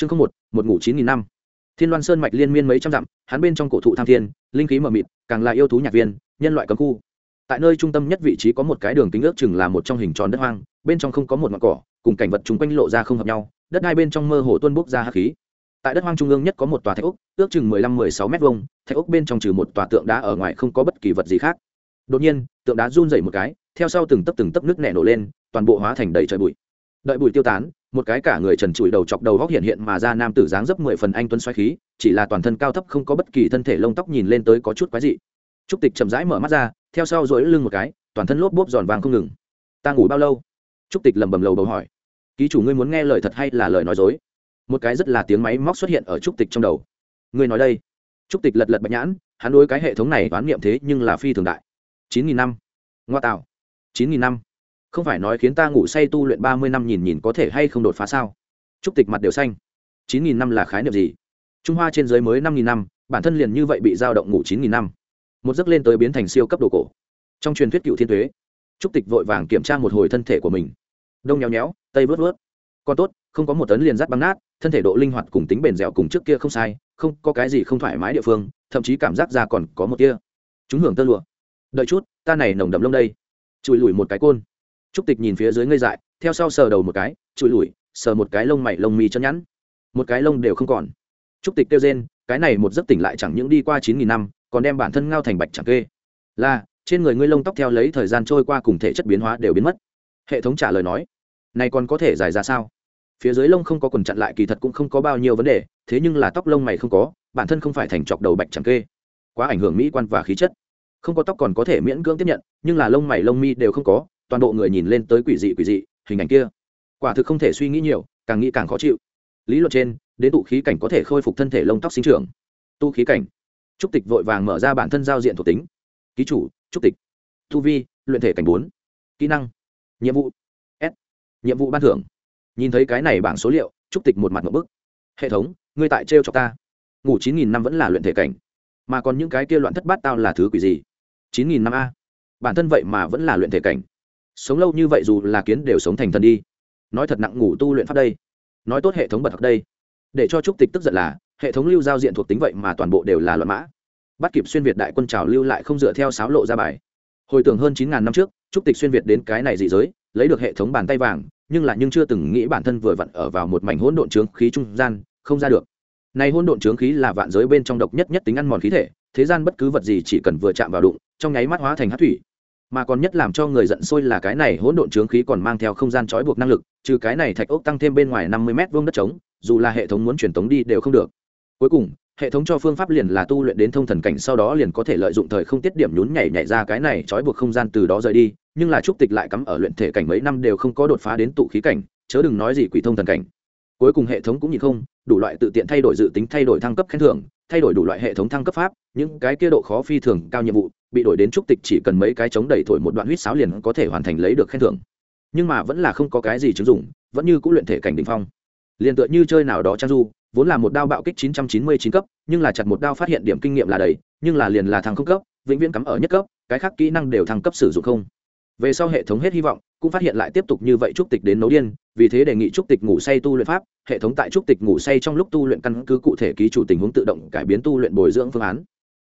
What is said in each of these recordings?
chương không một một ngủ chín nghìn năm. Thiên loan sơn mạch liên miên mấy trăm dặm, hắn bên trong cổ thụ tham thiên, linh khí mờ mịt, càng là yêu thú nhạc viên, nhân loại cấm khu. Tại nơi trung tâm nhất vị trí có một cái đường kính ước chừng là một trong hình tròn đất hoang, bên trong không có một ngọn cỏ, cùng cảnh vật chung quanh lộ ra không hợp nhau, đất hai bên trong mơ hồ tuôn bốc ra hắc khí. Tại đất hoang trung ương nhất có một tòa thạch úc ước chừng mười lăm, mười sáu thạch úc bên trong trừ một tòa tượng đá ở ngoài không có bất kỳ vật gì khác. Đột nhiên, tượng đá run dày một cái, theo sau từng tấc từng tấc nước nẻ nổ lên, toàn bộ hóa thành đầy trời bụi đợi bụi tiêu tán, một cái cả người trần trụi đầu chọc đầu góc hiện hiện mà ra nam tử dáng dấp mười phần anh tuấn xoáy khí, chỉ là toàn thân cao thấp không có bất kỳ thân thể lông tóc nhìn lên tới có chút quái dị. Trúc tịch chậm rãi mở mắt ra, theo sau dỗi lưng một cái, toàn thân lốp bốp giòn vàng không ngừng. Ta ngủ bao lâu? Trúc tịch lầm bầm lầu bầu hỏi. Ký chủ ngươi muốn nghe lời thật hay là lời nói dối? Một cái rất là tiếng máy móc xuất hiện ở trúc tịch trong đầu. Ngươi nói đây. Trúc tịch lật lật bạch nhãn, hắn đối cái hệ thống này đoán niệm thế nhưng là phi thường đại. Chín nghìn năm. Ngoa tạo. Chín nghìn năm không phải nói khiến ta ngủ say tu luyện ba mươi năm nhìn nhìn có thể hay không đột phá sao? Trúc tịch mặt đều xanh. Chín nghìn năm là khái niệm gì? Trung hoa trên giới mới năm nghìn năm, bản thân liền như vậy bị dao động ngủ chín nghìn năm. Một giấc lên tới biến thành siêu cấp đồ cổ. Trong truyền thuyết cựu thiên thuế trúc tịch vội vàng kiểm tra một hồi thân thể của mình. Đông nhéo nhéo, tây vớt vớt. Còn tốt, không có một tấn liền rắt băng nát, thân thể độ linh hoạt cùng tính bền dẻo cùng trước kia không sai, không, có cái gì không thoải mái địa phương, thậm chí cảm giác ra còn có một kia chúng hưởng tơ lụa. Đợi chút, ta này nồng đậm lông đây. Chùi lùi một cái côn trúc tịch nhìn phía dưới ngây dại theo sau sờ đầu một cái chùi lủi, sờ một cái lông mày lông mì chân nhẵn. Một cái lông đều không còn. Trúc tịch kêu rên cái này một giấc tỉnh lại chẳng những đi qua chín nghìn năm còn đem bản thân ngao thành bạch chẳng kê. Là trên người ngươi lông tóc theo lấy thời gian trôi qua cùng thể chất biến hóa đều biến mất. Hệ thống trả lời nói này còn có thể giải ra sao? Phía dưới lông không có quần chặn lại kỳ thật cũng không có bao nhiêu vấn đề thế nhưng là tóc lông mày không có bản thân không phải thành chọc đầu bạch chẳng kê. Quá ảnh hưởng mỹ quan và khí chất. Không có tóc còn có thể miễn cưỡng tiếp nhận nhưng là lông mày lông mi đều không có toàn bộ người nhìn lên tới quỷ dị quỷ dị, hình ảnh kia. Quả thực không thể suy nghĩ nhiều, càng nghĩ càng khó chịu. Lý luận trên, đến tụ khí cảnh có thể khôi phục thân thể lông tóc sinh trưởng. Tu khí cảnh. Trúc tịch vội vàng mở ra bản thân giao diện thuộc tính. Ký chủ, trúc tịch. Thu vi, luyện thể cảnh bốn. Kỹ năng, nhiệm vụ, s. Nhiệm vụ ban thưởng. Nhìn thấy cái này bảng số liệu, trúc tịch một mặt một bức. Hệ thống, ngươi tại trêu cho ta. Ngủ chín nghìn năm vẫn là luyện thể cảnh. Mà còn những cái kia loạn thất bát tao là thứ quỷ gì? chín nghìn năm a. Bản thân vậy mà vẫn là luyện thể cảnh sống lâu như vậy dù là kiến đều sống thành thần đi. Nói thật nặng ngủ tu luyện pháp đây. Nói tốt hệ thống bật học đây. Để cho trúc tịch tức giận là, hệ thống lưu giao diện thuộc tính vậy mà toàn bộ đều là luận mã. Bắt kịp xuyên việt đại quân trào lưu lại không dựa theo sáo lộ ra bài. Hồi tưởng hơn chín ngàn năm trước, trúc tịch xuyên việt đến cái này dị giới, lấy được hệ thống bàn tay vàng, nhưng là nhưng chưa từng nghĩ bản thân vừa vặn ở vào một mảnh hỗn độn trướng khí trung gian, không ra được. Nay hỗn độn trướng khí là vạn giới bên trong độc nhất nhất tính ăn mòn khí thể, thế gian bất cứ vật gì chỉ cần vừa chạm vào đụng, trong nháy mắt hóa thành hát thủy mà còn nhất làm cho người giận sôi là cái này hỗn độn trướng khí còn mang theo không gian trói buộc năng lực, trừ cái này thạch ốc tăng thêm bên ngoài năm mươi m vuông đất trống, dù là hệ thống muốn truyền tống đi đều không được. Cuối cùng, hệ thống cho phương pháp liền là tu luyện đến thông thần cảnh sau đó liền có thể lợi dụng thời không tiết điểm nhún nhảy nhảy ra cái này trói buộc không gian từ đó rời đi, nhưng là trúc tịch lại cắm ở luyện thể cảnh mấy năm đều không có đột phá đến tụ khí cảnh, chớ đừng nói gì quỷ thông thần cảnh cuối cùng hệ thống cũng nhìn không, đủ loại tự tiện thay đổi dự tính, thay đổi thăng cấp khen thưởng, thay đổi đủ loại hệ thống thăng cấp pháp, những cái kia độ khó phi thường, cao nhiệm vụ, bị đổi đến trúc tịch chỉ cần mấy cái chống đẩy thổi một đoạn huýt sáo liền có thể hoàn thành lấy được khen thưởng. Nhưng mà vẫn là không có cái gì chứng dụng, vẫn như cũng luyện thể cảnh đ ỉ n h phong. Liền tựa như chơi nào đó trang du, vốn là một đao bạo kích 999 cấp, nhưng là chặt một đao phát hiện điểm kinh nghiệm là đầy, nhưng là liền là thăng không cấp, vĩnh viễn cắm ở nhất cấp, cái khác kỹ năng đều thăng cấp sử dụng không. Về sau hệ thống hết hy vọng cũng phát hiện lại tiếp tục như vậy trúc tịch đến nấu điên, vì thế đề nghị trúc tịch ngủ say tu luyện pháp, hệ thống tại trúc tịch ngủ say trong lúc tu luyện căn cứ cụ thể ký chủ tình huống tự động cải biến tu luyện bồi dưỡng phương án.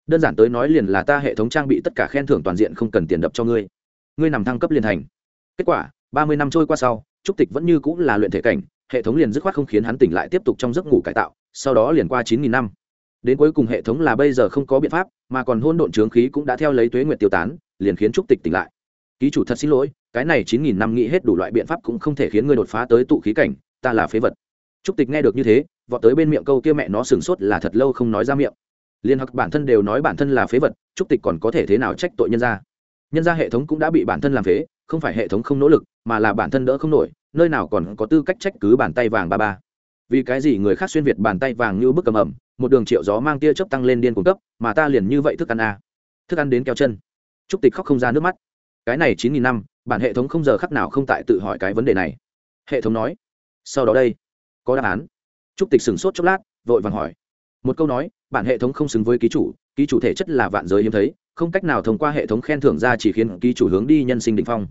Đơn giản tới nói liền là ta hệ thống trang bị tất cả khen thưởng toàn diện không cần tiền đập cho ngươi. Ngươi nằm thăng cấp liền thành. Kết quả, ba mươi năm trôi qua sau, trúc tịch vẫn như cũng là luyện thể cảnh, hệ thống liền dứt khoát không khiến hắn tỉnh lại tiếp tục trong giấc ngủ cải tạo, sau đó liền qua chín nghìn năm. Đến cuối cùng hệ thống là bây giờ không có biện pháp, mà còn hôn độn trướng khí cũng đã theo lấy tuế nguyệt tiêu tán, liền khiến trúc tịch tỉnh lại ký chủ thật xin lỗi, cái này chín nghìn năm nghĩ hết đủ loại biện pháp cũng không thể khiến ngươi đột phá tới tụ khí cảnh, ta là phế vật. Trúc tịch nghe được như thế, vọt tới bên miệng câu kia mẹ nó sửng sốt là thật lâu không nói ra miệng. Liên hoặc bản thân đều nói bản thân là phế vật, trúc tịch còn có thể thế nào trách tội nhân ra nhân ra hệ thống cũng đã bị bản thân làm phế, không phải hệ thống không nỗ lực, mà là bản thân đỡ không nổi, nơi nào còn có tư cách trách cứ bàn tay vàng ba ba. Vì cái gì người khác xuyên việt bàn tay vàng như bức cầm ẩm, một đường triệu gió mang tia chớp tăng lên điên cung cấp, mà ta liền như vậy thức ăn a. À. thức ăn đến keo chân. Trúc tịch khóc không ra nước mắt cái này chín nghìn năm, bản hệ thống không giờ khắc nào không tại tự hỏi cái vấn đề này. Hệ thống nói, sau đó đây, có đáp án. Trúc tịch sửng sốt chốc lát, vội vàng hỏi. Một câu nói, bản hệ thống không xứng với ký chủ ký chủ thể chất là vạn giới hiếm thấy, không cách nào thông qua hệ thống khen thưởng ra chỉ khiến ký chủ hướng đi nhân sinh đỉnh phong.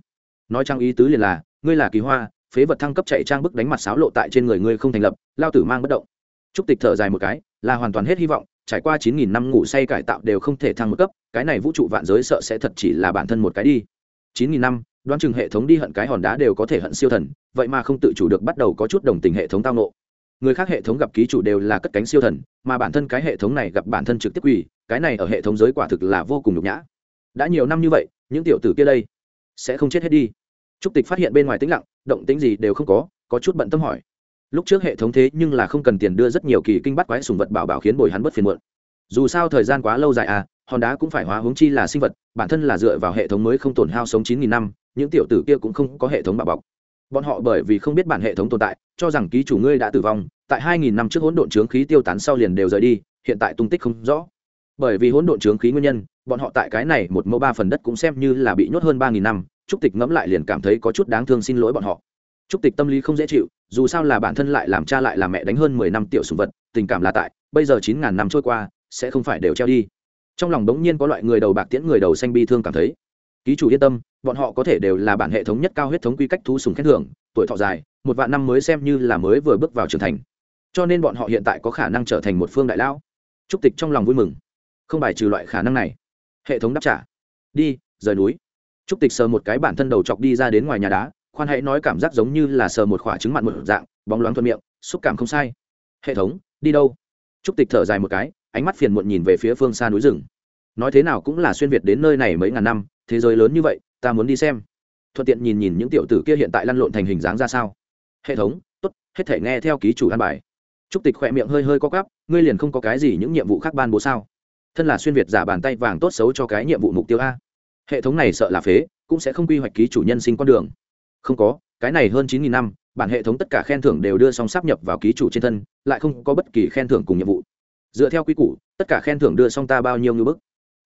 Nói trang ý tứ liền là, ngươi là kỳ hoa, phế vật thăng cấp chạy trang bức đánh mặt sáo lộ tại trên người ngươi không thành lập, lao tử mang bất động. Trúc tịch thở dài một cái, là hoàn toàn hết hy vọng, trải qua chín nghìn năm ngủ say cải tạo đều không thể thăng một cấp, cái này vũ trụ vạn giới sợ sẽ thật chỉ là bản thân một cái đi chín nghìn năm, đoán chừng hệ thống đi hận cái hòn đá đều có thể hận siêu thần, vậy mà không tự chủ được bắt đầu có chút đồng tình hệ thống tao nộ. Người khác hệ thống gặp ký chủ đều là cất cánh siêu thần, mà bản thân cái hệ thống này gặp bản thân trực tiếp quỳ cái này ở hệ thống giới quả thực là vô cùng nhục nhã. Đã nhiều năm như vậy, những tiểu tử kia đây sẽ không chết hết đi. Trúc tịch phát hiện bên ngoài tĩnh lặng, động tĩnh gì đều không có có chút bận tâm hỏi. Lúc trước hệ thống thế nhưng là không cần tiền đưa rất nhiều kỳ kinh bắt quái sùng vật bảo bảo khiến bồi hắn bất phiền muộn. Dù sao thời gian quá lâu dài à hòn đá cũng phải hóa hướng chi là sinh vật bản thân là dựa vào hệ thống mới không tổn hao sống chín nghìn năm, những tiểu tử kia cũng không có hệ thống bảo bọc. Bọn họ bởi vì không biết bản hệ thống tồn tại, cho rằng ký chủ ngươi đã tử vong, tại hai nghìn năm trước hỗn độn trướng khí tiêu tán sau liền đều rời đi, hiện tại tung tích không rõ. Bởi vì hỗn độn trướng khí nguyên nhân, bọn họ tại cái này một mẫu ba phần đất cũng xem như là bị nhốt hơn ba nghìn năm, trúc tịch ngẫm lại liền cảm thấy có chút đáng thương xin lỗi bọn họ. Trúc tịch tâm lý không dễ chịu, dù sao là bản thân lại làm cha lại làm mẹ đánh hơn mười năm tiểu sùng vật, tình cảm là tại, bây giờ chín ngàn năm trôi qua, sẽ không phải đều treo đi trong lòng đống nhiên có loại người đầu bạc tiễn người đầu xanh bi thương cảm thấy. Ký chủ yên tâm, bọn họ có thể đều là bản hệ thống nhất cao huyết thống quy cách thu sùng khen thưởng, tuổi thọ dài, một vạn năm mới xem như là mới vừa bước vào trưởng thành. Cho nên bọn họ hiện tại có khả năng trở thành một phương đại lão. Trúc tịch trong lòng vui mừng. Không bài trừ loại khả năng này. Hệ thống đáp trả. Đi, rời núi. Trúc tịch sờ một cái bản thân đầu chọc đi ra đến ngoài nhà đá, khoan hãy nói cảm giác giống như là sờ một khỏa trứng mặn một dạng, bóng loáng thuận miệng, xúc cảm không sai. Hệ thống, đi đâu? Trúc tịch thở dài một cái ánh mắt phiền muộn nhìn về phía phương xa núi rừng. Nói thế nào cũng là xuyên việt đến nơi này mấy ngàn năm, thế giới lớn như vậy, ta muốn đi xem. Thuận tiện nhìn nhìn những tiểu tử kia hiện tại lăn lộn thành hình dáng ra sao. Hệ thống, tốt, hết thể nghe theo ký chủ an bài. Trúc tịch khỏe miệng hơi hơi co cắp ngươi liền không có cái gì những nhiệm vụ khác ban bố sao? Thân là xuyên việt giả bàn tay vàng tốt xấu cho cái nhiệm vụ mục tiêu a. Hệ thống này sợ là phế, cũng sẽ không quy hoạch ký chủ nhân sinh con đường. Không có, cái này hơn chín nghìn năm, bản hệ thống tất cả khen thưởng đều đưa xong sắp nhập vào ký chủ trên thân, lại không có bất kỳ khen thưởng cùng nhiệm vụ dựa theo quy củ, tất cả khen thưởng đưa xong ta bao nhiêu ngư bức?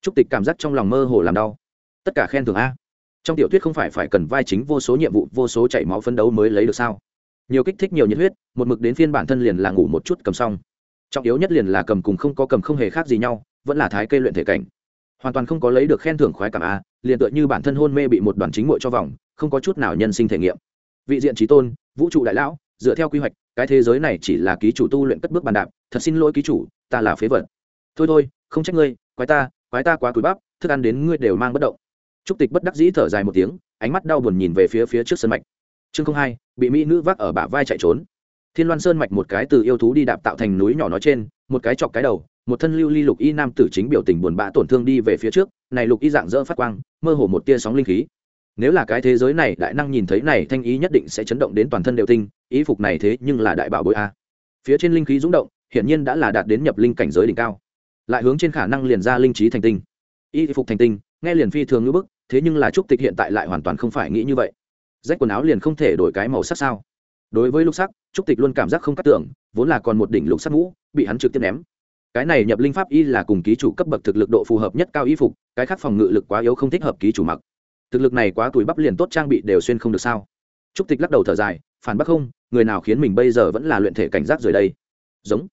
Trúc tịch cảm giác trong lòng mơ hồ làm đau. Tất cả khen thưởng a? Trong tiểu thuyết không phải phải cần vai chính vô số nhiệm vụ, vô số chảy máu phấn đấu mới lấy được sao? Nhiều kích thích nhiều nhiệt huyết, một mực đến phiên bản thân liền là ngủ một chút cầm xong. Trọng yếu nhất liền là cầm cùng không có cầm không hề khác gì nhau, vẫn là thái cây luyện thể cảnh. Hoàn toàn không có lấy được khen thưởng khoái cảm a, liền tựa như bản thân hôn mê bị một đoàn chính mội cho vòng, không có chút nào nhân sinh thể nghiệm. Vị diện trí tôn, vũ trụ đại lão dựa theo quy hoạch, cái thế giới này chỉ là ký chủ tu luyện cất bước bàn đạp, thật xin lỗi ký chủ, ta là phế vật. Thôi thôi, không trách ngươi, quái ta quái ta quá túi bắp, thức ăn đến ngươi đều mang bất động. Trúc tịch bất đắc dĩ thở dài một tiếng, ánh mắt đau buồn nhìn về phía phía trước sân mạch. Chương không hai, bị mỹ nữ vác ở bả vai chạy trốn. Thiên loan sơn mạch một cái từ yêu thú đi đạp tạo thành núi nhỏ nói trên, một cái chọc cái đầu, một thân lưu ly lục y nam tử chính biểu tình buồn bã tổn thương đi về phía trước, này lục y dạng dỡ phát quang, mơ hồ một tia sóng linh khí nếu là cái thế giới này đại năng nhìn thấy này, thanh ý nhất định sẽ chấn động đến toàn thân đều tinh, ý phục này thế nhưng là đại bảo bối a. Phía trên linh khí rúng động, hiển nhiên đã là đạt đến nhập linh cảnh giới đỉnh cao. Lại hướng trên khả năng liền ra linh trí thành tinh. Y phục thành tinh, nghe liền phi thường ngữ bức, thế nhưng là trúc tịch hiện tại lại hoàn toàn không phải nghĩ như vậy. Rách quần áo liền không thể đổi cái màu sắc sao? Đối với lục sắc, trúc tịch luôn cảm giác không cắt tưởng vốn là còn một đỉnh lục sắc mũ, bị hắn trực tiếp ném. Cái này nhập linh pháp y là cùng ký chủ cấp bậc thực lực độ phù hợp nhất cao y phục, cái khác phòng ngự lực quá yếu không thích hợp ký chủ mặc thực lực này quá tuổi bắp liền tốt trang bị đều xuyên không được sao? Trúc tịch lắc đầu thở dài, phản bác không, người nào khiến mình bây giờ vẫn là luyện thể cảnh giác rời đây. Giống.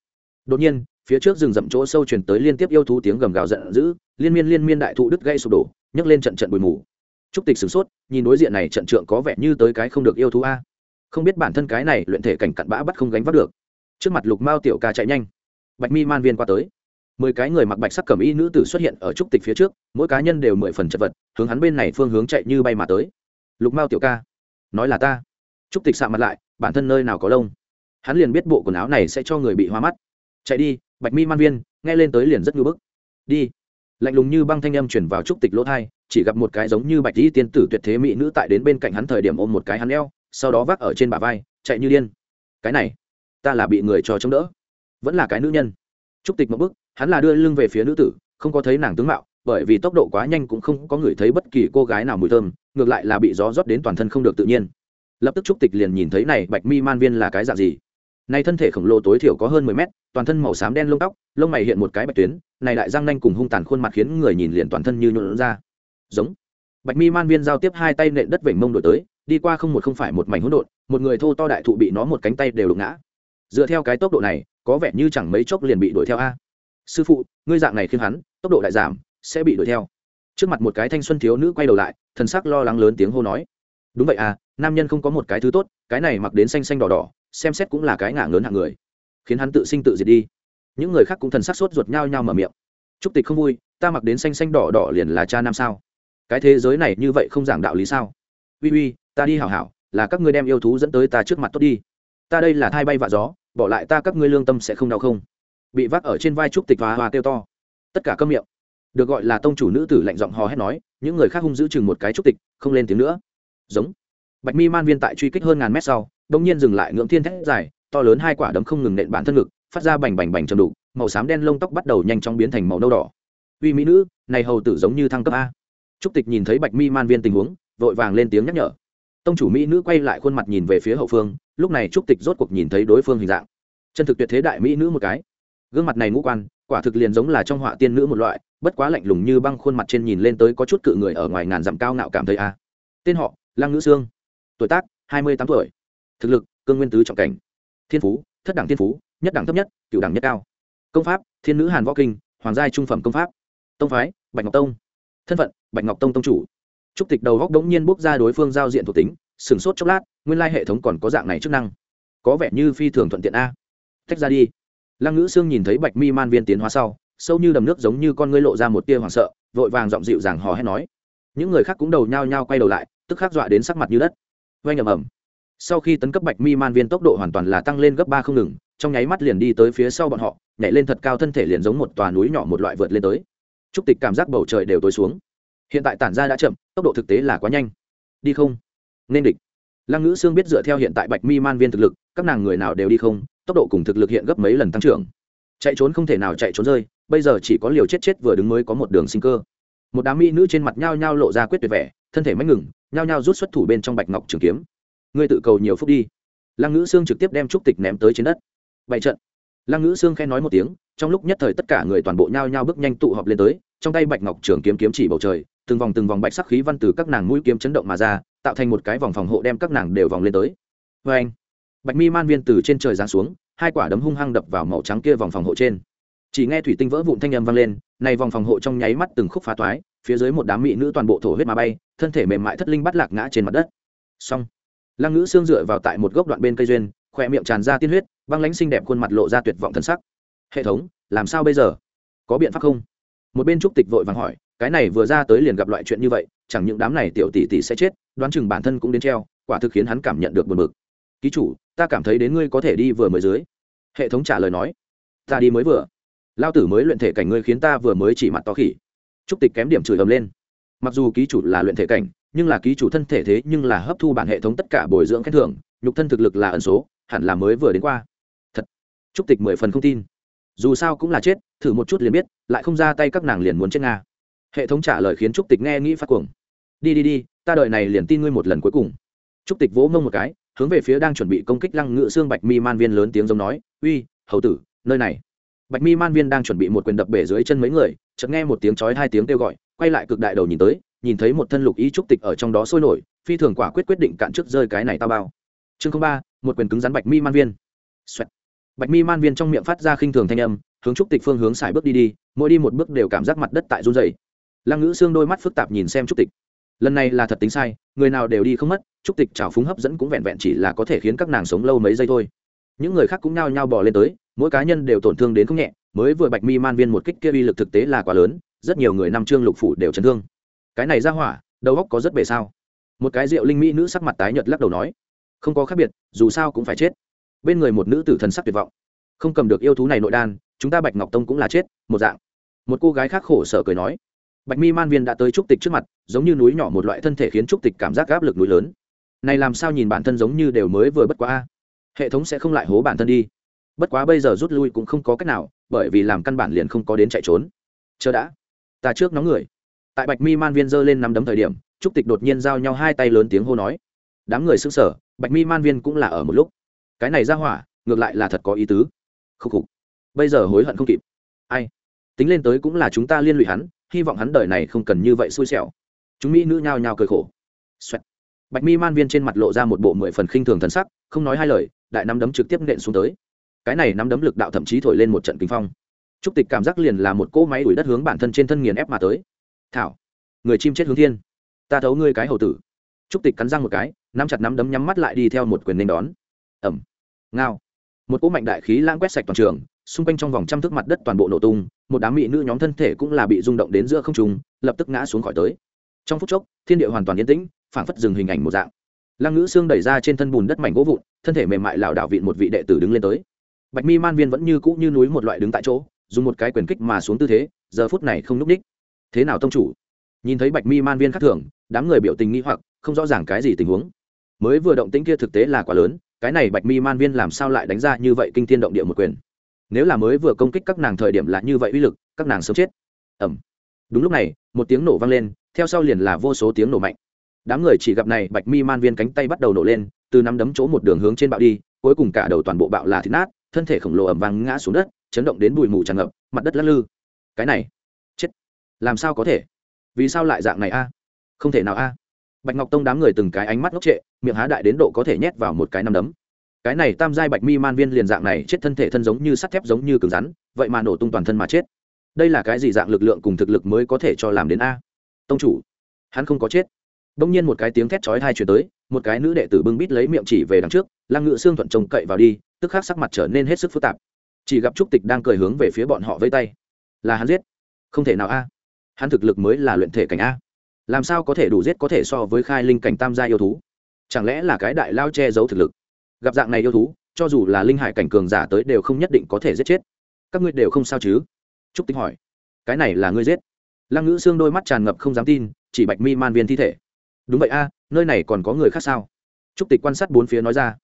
Đột nhiên, phía trước rừng rậm chỗ sâu truyền tới liên tiếp yêu thú tiếng gầm gào giận dữ, liên miên liên miên đại thụ đứt gây sụp đổ, nhấc lên trận trận bụi mù. Trúc tịch sửng sốt, nhìn đối diện này trận trượng có vẻ như tới cái không được yêu thú a. Không biết bản thân cái này luyện thể cảnh cặn bã bắt không gánh vác được. Trước mặt lục mao tiểu ca chạy nhanh. Bạch mi man viên qua tới mười cái người mặc bạch sắc cẩm y nữ tử xuất hiện ở trúc tịch phía trước, mỗi cá nhân đều mười phần chật vật, hướng hắn bên này phương hướng chạy như bay mà tới. Lục mao tiểu ca, nói là ta. Trúc tịch sạ mặt lại, bản thân nơi nào có lông? Hắn liền biết bộ quần áo này sẽ cho người bị hoa mắt. Chạy đi, bạch mi man viên, nghe lên tới liền rất ngưỡng bức. Đi. Lạnh lùng như băng thanh âm chuyển vào trúc tịch lỗ thai, chỉ gặp một cái giống như bạch dĩ tiên tử tuyệt thế mỹ nữ tại đến bên cạnh hắn thời điểm ôm một cái hắn eo, sau đó vác ở trên bả vai, chạy như điên. Cái này, ta là bị người cho chống đỡ. Vẫn là cái nữ nhân. Trúc tịch một bức hắn là đưa lưng về phía nữ tử, không có thấy nàng tướng mạo, bởi vì tốc độ quá nhanh cũng không có người thấy bất kỳ cô gái nào mùi thơm, ngược lại là bị gió rót đến toàn thân không được tự nhiên. Lập tức trúc tịch liền nhìn thấy này, bạch mi man viên là cái dạng gì? Này thân thể khổng lồ tối thiểu có hơn mười mét, toàn thân màu xám đen lông tóc, lông mày hiện một cái bạch tuyến, này đại răng nanh cùng hung tàn khuôn mặt khiến người nhìn liền toàn thân như nhuộn ra. Giống. Bạch mi man viên giao tiếp hai tay nện đất vểnh mông đổi tới, đi qua không một không phải một mảnh hỗn độn, một người thô to đại thụ bị nó một cánh tay đều đục ngã. Dựa theo cái tốc độ này, có vẻ như chẳng mấy chốc liền bị đuổi theo a sư phụ, ngươi dạng này khiến hắn, tốc độ lại giảm, sẽ bị đuổi theo. Trước mặt một cái thanh xuân thiếu nữ quay đầu lại, thần sắc lo lắng lớn tiếng hô nói. Đúng vậy à nam nhân không có một cái thứ tốt, cái này mặc đến xanh xanh đỏ đỏ, xem xét cũng là cái ngả lớn hạng người. Khiến hắn tự sinh tự diệt đi. Những người khác cũng thần sắc sốt ruột nhau nhau mở miệng. Trúc tịch không vui, ta mặc đến xanh xanh đỏ đỏ liền là cha nam sao? Cái thế giới này như vậy không giảng đạo lý sao? Uy uy, ta đi hảo hảo, là các ngươi đem yêu thú dẫn tới ta trước mặt tốt đi. Ta đây là thai bay vạ gió, bỏ lại ta các ngươi lương tâm sẽ không đau không? Bị vác ở trên vai trúc tịch và hoa kêu to. Tất cả câm miệng. Được gọi là tông chủ nữ tử lạnh giọng hò hét nói, những người khác hung giữ chừng một cái trúc tịch, không lên tiếng nữa. Giống. Bạch mi man viên tại truy kích hơn ngàn mét sau đông nhiên dừng lại ngưỡng thiên thét dài, to lớn hai quả đấm không ngừng nện bản thân ngực, phát ra bành bành bành trầm đủ màu xám đen lông tóc bắt đầu nhanh chóng biến thành màu nâu đỏ. Uy mỹ nữ, này hầu tử giống như thăng cấp a. Trúc tịch nhìn thấy bạch mi man viên tình huống, vội vàng lên tiếng nhắc nhở. Tông chủ mỹ nữ quay lại khuôn mặt nhìn về phía hậu phương, lúc này trúc tịch rốt cuộc nhìn thấy đối phương hình dạng. Chân thực tuyệt thế đại mỹ nữ một cái gương mặt này ngũ quan, quả thực liền giống là trong họa tiên nữ một loại, bất quá lạnh lùng như băng khuôn mặt trên nhìn lên tới có chút cự người ở ngoài ngàn dặm cao ngạo cảm thấy a. Tên họ, lăng nữ sương. Tuổi tác, hai mươi tám tuổi. Thực lực, cương nguyên tứ trọng cảnh. Thiên phú, thất đẳng thiên phú, nhất đẳng thấp nhất, cựu đẳng nhất cao. Công pháp, thiên nữ hàn võ kinh, hoàng giai trung phẩm công pháp. Tông phái, bạch ngọc tông. Thân phận, bạch ngọc tông tông chủ. Trúc tịch đầu góc đống nhiên bốc ra đối phương giao diện thuộc tính sửng sốt chốc lát, nguyên lai hệ thống còn có dạng này chức năng. Có vẻ như phi thường thuận tiện a. Tách ra đi lăng ngữ sương nhìn thấy bạch mi man viên tiến hóa sau, sâu như đầm nước giống như con ngươi lộ ra một tia hoảng sợ, vội vàng giọng dịu dàng hò hét nói. Những người khác cũng đầu nhao nhao quay đầu lại, tức khắc dọa đến sắc mặt như đất. Vay ầm ầm. Sau khi tấn cấp bạch mi man viên tốc độ hoàn toàn là tăng lên gấp ba không ngừng, trong nháy mắt liền đi tới phía sau bọn họ, nhảy lên thật cao thân thể liền giống một tòa núi nhỏ một loại vượt lên tới. Trúc tịch cảm giác bầu trời đều tối xuống. Hiện tại tản ra đã chậm, tốc độ thực tế là quá nhanh. Đi không? Nên địch. Lăng ngữ sương biết dựa theo hiện tại bạch mi man viên thực lực, các nàng người nào đều đi không tốc độ cùng thực lực hiện gấp mấy lần tăng trưởng. Chạy trốn không thể nào chạy trốn rơi, bây giờ chỉ có liều chết chết vừa đứng mới có một đường sinh cơ. Một đám mỹ nữ trên mặt nhao nhao lộ ra quyết tuyệt vẻ, thân thể mách ngừng, nhao nhao rút xuất thủ bên trong bạch ngọc trường kiếm. Ngươi tự cầu nhiều phút đi. Lăng ngữ sương trực tiếp đem trúc tịch ném tới trên đất. Bảy trận. Lăng ngữ sương khen nói một tiếng, trong lúc nhất thời tất cả người toàn bộ nhao nhao bước nhanh tụ họp lên tới, trong tay bạch ngọc trường kiếm kiếm chỉ bầu trời, từng vòng từng vòng bạch sắc khí văn từ các nàng mũi kiếm chấn động mà ra, tạo thành một cái vòng phòng hộ đem các nàng đều vòng lên tới. Vê anh bạch mi man viên từ trên trời giáng xuống, hai quả đấm hung hăng đập vào màu trắng kia vòng phòng hộ trên. Chỉ nghe thủy tinh vỡ vụn thanh âm vang lên, này vòng phòng hộ trong nháy mắt từng khúc phá toái, phía dưới một đám mỹ nữ toàn bộ thổ huyết mà bay, thân thể mềm mại thất linh bắt lạc ngã trên mặt đất. Xong, lăng ngữ xương dựa vào tại một gốc đoạn bên cây duyên, khỏe miệng tràn ra tiên huyết, băng lánh xinh đẹp khuôn mặt lộ ra tuyệt vọng thân sắc. Hệ thống, làm sao bây giờ? Có biện pháp không? Một bên trúc tịch vội vàng hỏi, cái này vừa ra tới liền gặp loại chuyện như vậy, chẳng những đám này tiểu tỷ tỷ sẽ chết, đoán chừng bản thân cũng đến treo, quả thực khiến hắn cảm nhận được buồn bực ký chủ, ta cảm thấy đến ngươi có thể đi vừa mới dưới. Hệ thống trả lời nói, ta đi mới vừa. Lao tử mới luyện thể cảnh ngươi khiến ta vừa mới chỉ mặt to khỉ. Trúc tịch kém điểm chửi ầm lên. Mặc dù ký chủ là luyện thể cảnh, nhưng là ký chủ thân thể thế nhưng là hấp thu bản hệ thống tất cả bồi dưỡng khen thưởng, nhục thân thực lực là ẩn số, hẳn là mới vừa đến qua. Thật. Trúc tịch mười phần không tin. Dù sao cũng là chết, thử một chút liền biết, lại không ra tay các nàng liền muốn chết nga. Hệ thống trả lời khiến trúc tịch nghe nghĩ phát cuồng. Đi đi đi, ta đợi này liền tin ngươi một lần cuối cùng. Trúc tịch vỗ mông một cái hướng về phía đang chuẩn bị công kích lăng ngự xương bạch mi man viên lớn tiếng giống nói, uy, hầu tử, nơi này. Bạch mi man viên đang chuẩn bị một quyền đập bể dưới chân mấy người, chợt nghe một tiếng chói hai tiếng kêu gọi, quay lại cực đại đầu nhìn tới, nhìn thấy một thân lục ý trúc tịch ở trong đó sôi nổi, phi thường quả quyết quyết định cạn trước rơi cái này tao bao. Chương ba, một quyền cứng rắn bạch mi man viên. Xoẹt. bạch mi man viên trong miệng phát ra khinh thường thanh âm, hướng trúc tịch phương hướng xài bước đi đi, mỗi đi một bước đều cảm giác mặt đất tại run dày lăng ngữ xương đôi mắt phức tạp nhìn xem trúc tịch. Lần này là thật tính sai, người nào đều đi không mất trúc tịch trào phúng hấp dẫn cũng vẹn vẹn chỉ là có thể khiến các nàng sống lâu mấy giây thôi. Những người khác cũng nhao nhao bỏ lên tới, mỗi cá nhân đều tổn thương đến không nhẹ, mới vừa bạch mi man viên một kích kia uy lực thực tế là quá lớn, rất nhiều người năm trương lục phủ đều chấn thương. Cái này ra hỏa, đầu óc có rất bề sao? Một cái rượu linh mỹ nữ sắc mặt tái nhợt lắc đầu nói, không có khác biệt, dù sao cũng phải chết. Bên người một nữ tử thần sắc tuyệt vọng, không cầm được yêu thú này nội đan, chúng ta bạch ngọc tông cũng là chết, một dạng. Một cô gái khác khổ sở cười nói, bạch mi man viên đã tới trúc tịch trước mặt, giống như núi nhỏ một loại thân thể khiến trúc tịch cảm giác áp lực núi lớn này làm sao nhìn bản thân giống như đều mới vừa bất quá hệ thống sẽ không lại hố bản thân đi. Bất quá bây giờ rút lui cũng không có cách nào, bởi vì làm căn bản liền không có đến chạy trốn. Chờ đã. Ta trước nóng người. Tại bạch mi man viên giơ lên nắm đấm thời điểm, trúc tịch đột nhiên giao nhau hai tay lớn tiếng hô nói. Đám người xứng sở bạch mi man viên cũng là ở một lúc. Cái này ra hỏa, ngược lại là thật có ý tứ. Khúc khục. Bây giờ hối hận không kịp. Ai? Tính lên tới cũng là chúng ta liên lụy hắn, hy vọng hắn đời này không cần như vậy xui xẻo. Chúng mỹ nữ nhao nhao cười khổ、Xoẹt bạch mi man viên trên mặt lộ ra một bộ mười phần khinh thường thần sắc, không nói hai lời, đại nắm đấm trực tiếp nện xuống tới. Cái này nắm đấm lực đạo thậm chí thổi lên một trận kinh phong. Trúc tịch cảm giác liền là một cỗ máy đuổi đất hướng bản thân trên thân nghiền ép mà tới. Thảo, người chim chết hướng thiên. Ta thấu ngươi cái hầu tử. Trúc tịch cắn răng một cái, nắm chặt nắm đấm nhắm mắt lại đi theo một quyền nên đón. Ẩm ngao. Một cỗ mạnh đại khí lãng quét sạch toàn trường, xung quanh trong vòng trăm thước mặt đất toàn bộ nổ tung, một đám mỹ nữ nhóm thân thể cũng là bị rung động đến giữa không trung, lập tức ngã xuống khỏi tới. Trong phút chốc, thiên địa hoàn toàn yên tĩnh phảng phất dừng hình ảnh một dạng. Lăng ngữ xương đẩy ra trên thân bùn đất mảnh gỗ vụn, thân thể mềm mại lảo đảo vịn một vị đệ tử đứng lên tới. Bạch mi man viên vẫn như cũ như núi một loại đứng tại chỗ, dùng một cái quyền kích mà xuống tư thế, giờ phút này không n ú c ních thế nào tông chủ? Nhìn thấy bạch mi man viên khác thường, đám người biểu tình nghĩ hoặc, không rõ ràng cái gì tình huống. Mới vừa động tĩnh kia thực tế là quá lớn, cái này bạch mi man viên làm sao lại đánh ra như vậy kinh thiên động địa một quyền? Nếu là mới vừa công kích các nàng thời điểm là như vậy uy lực, các nàng sớm chết. Ẩm đúng lúc này, một tiếng nổ vang lên, theo sau liền là vô số tiếng nổ mạnh đám người chỉ gặp này bạch mi man viên cánh tay bắt đầu nổ lên, từ nắm đấm chỗ một đường hướng trên bạo đi, cuối cùng cả đầu toàn bộ bạo là thịt nát, thân thể khổng lồ ẩm vàng ngã xuống đất, chấn động đến bụi mù tràn ngập, mặt đất lắc lư. Cái này, chết. Làm sao có thể? Vì sao lại dạng này a? Không thể nào a. Bạch ngọc tông đám người từng cái ánh mắt ngốc trệ, miệng há đại đến độ có thể nhét vào một cái nắm đấm. Cái này tam giai bạch mi man viên liền dạng này, chết thân thể thân giống như sắt thép giống như cứng rắn, vậy mà nổ tung toàn thân mà chết. Đây là cái gì dạng lực lượng cùng thực lực mới có thể cho làm đến a? Tông chủ, hắn không có chết đông nhiên một cái tiếng thét chói tai truyền tới, một cái nữ đệ tử bưng bít lấy miệng chỉ về đằng trước, lăng ngự xương thuận trông cậy vào đi, tức khắc sắc mặt trở nên hết sức phức tạp. Chỉ gặp trúc tịch đang cười hướng về phía bọn họ vẫy tay. Là hắn giết. Không thể nào a. Hắn thực lực mới là luyện thể cảnh a. Làm sao có thể đủ giết có thể so với khai linh cảnh tam gia yêu thú? Chẳng lẽ là cái đại lao che giấu thực lực? Gặp dạng này yêu thú, cho dù là linh hải cảnh cường giả tới đều không nhất định có thể giết chết. Các ngươi đều không sao chứ? Trúc tịch hỏi. Cái này là ngươi giết. Lăng ngữ xương đôi mắt tràn ngập không dám tin, chỉ bạch mi man viên thi thể đúng vậy a, nơi này còn có người khác sao? Trúc tịch quan sát bốn phía nói ra.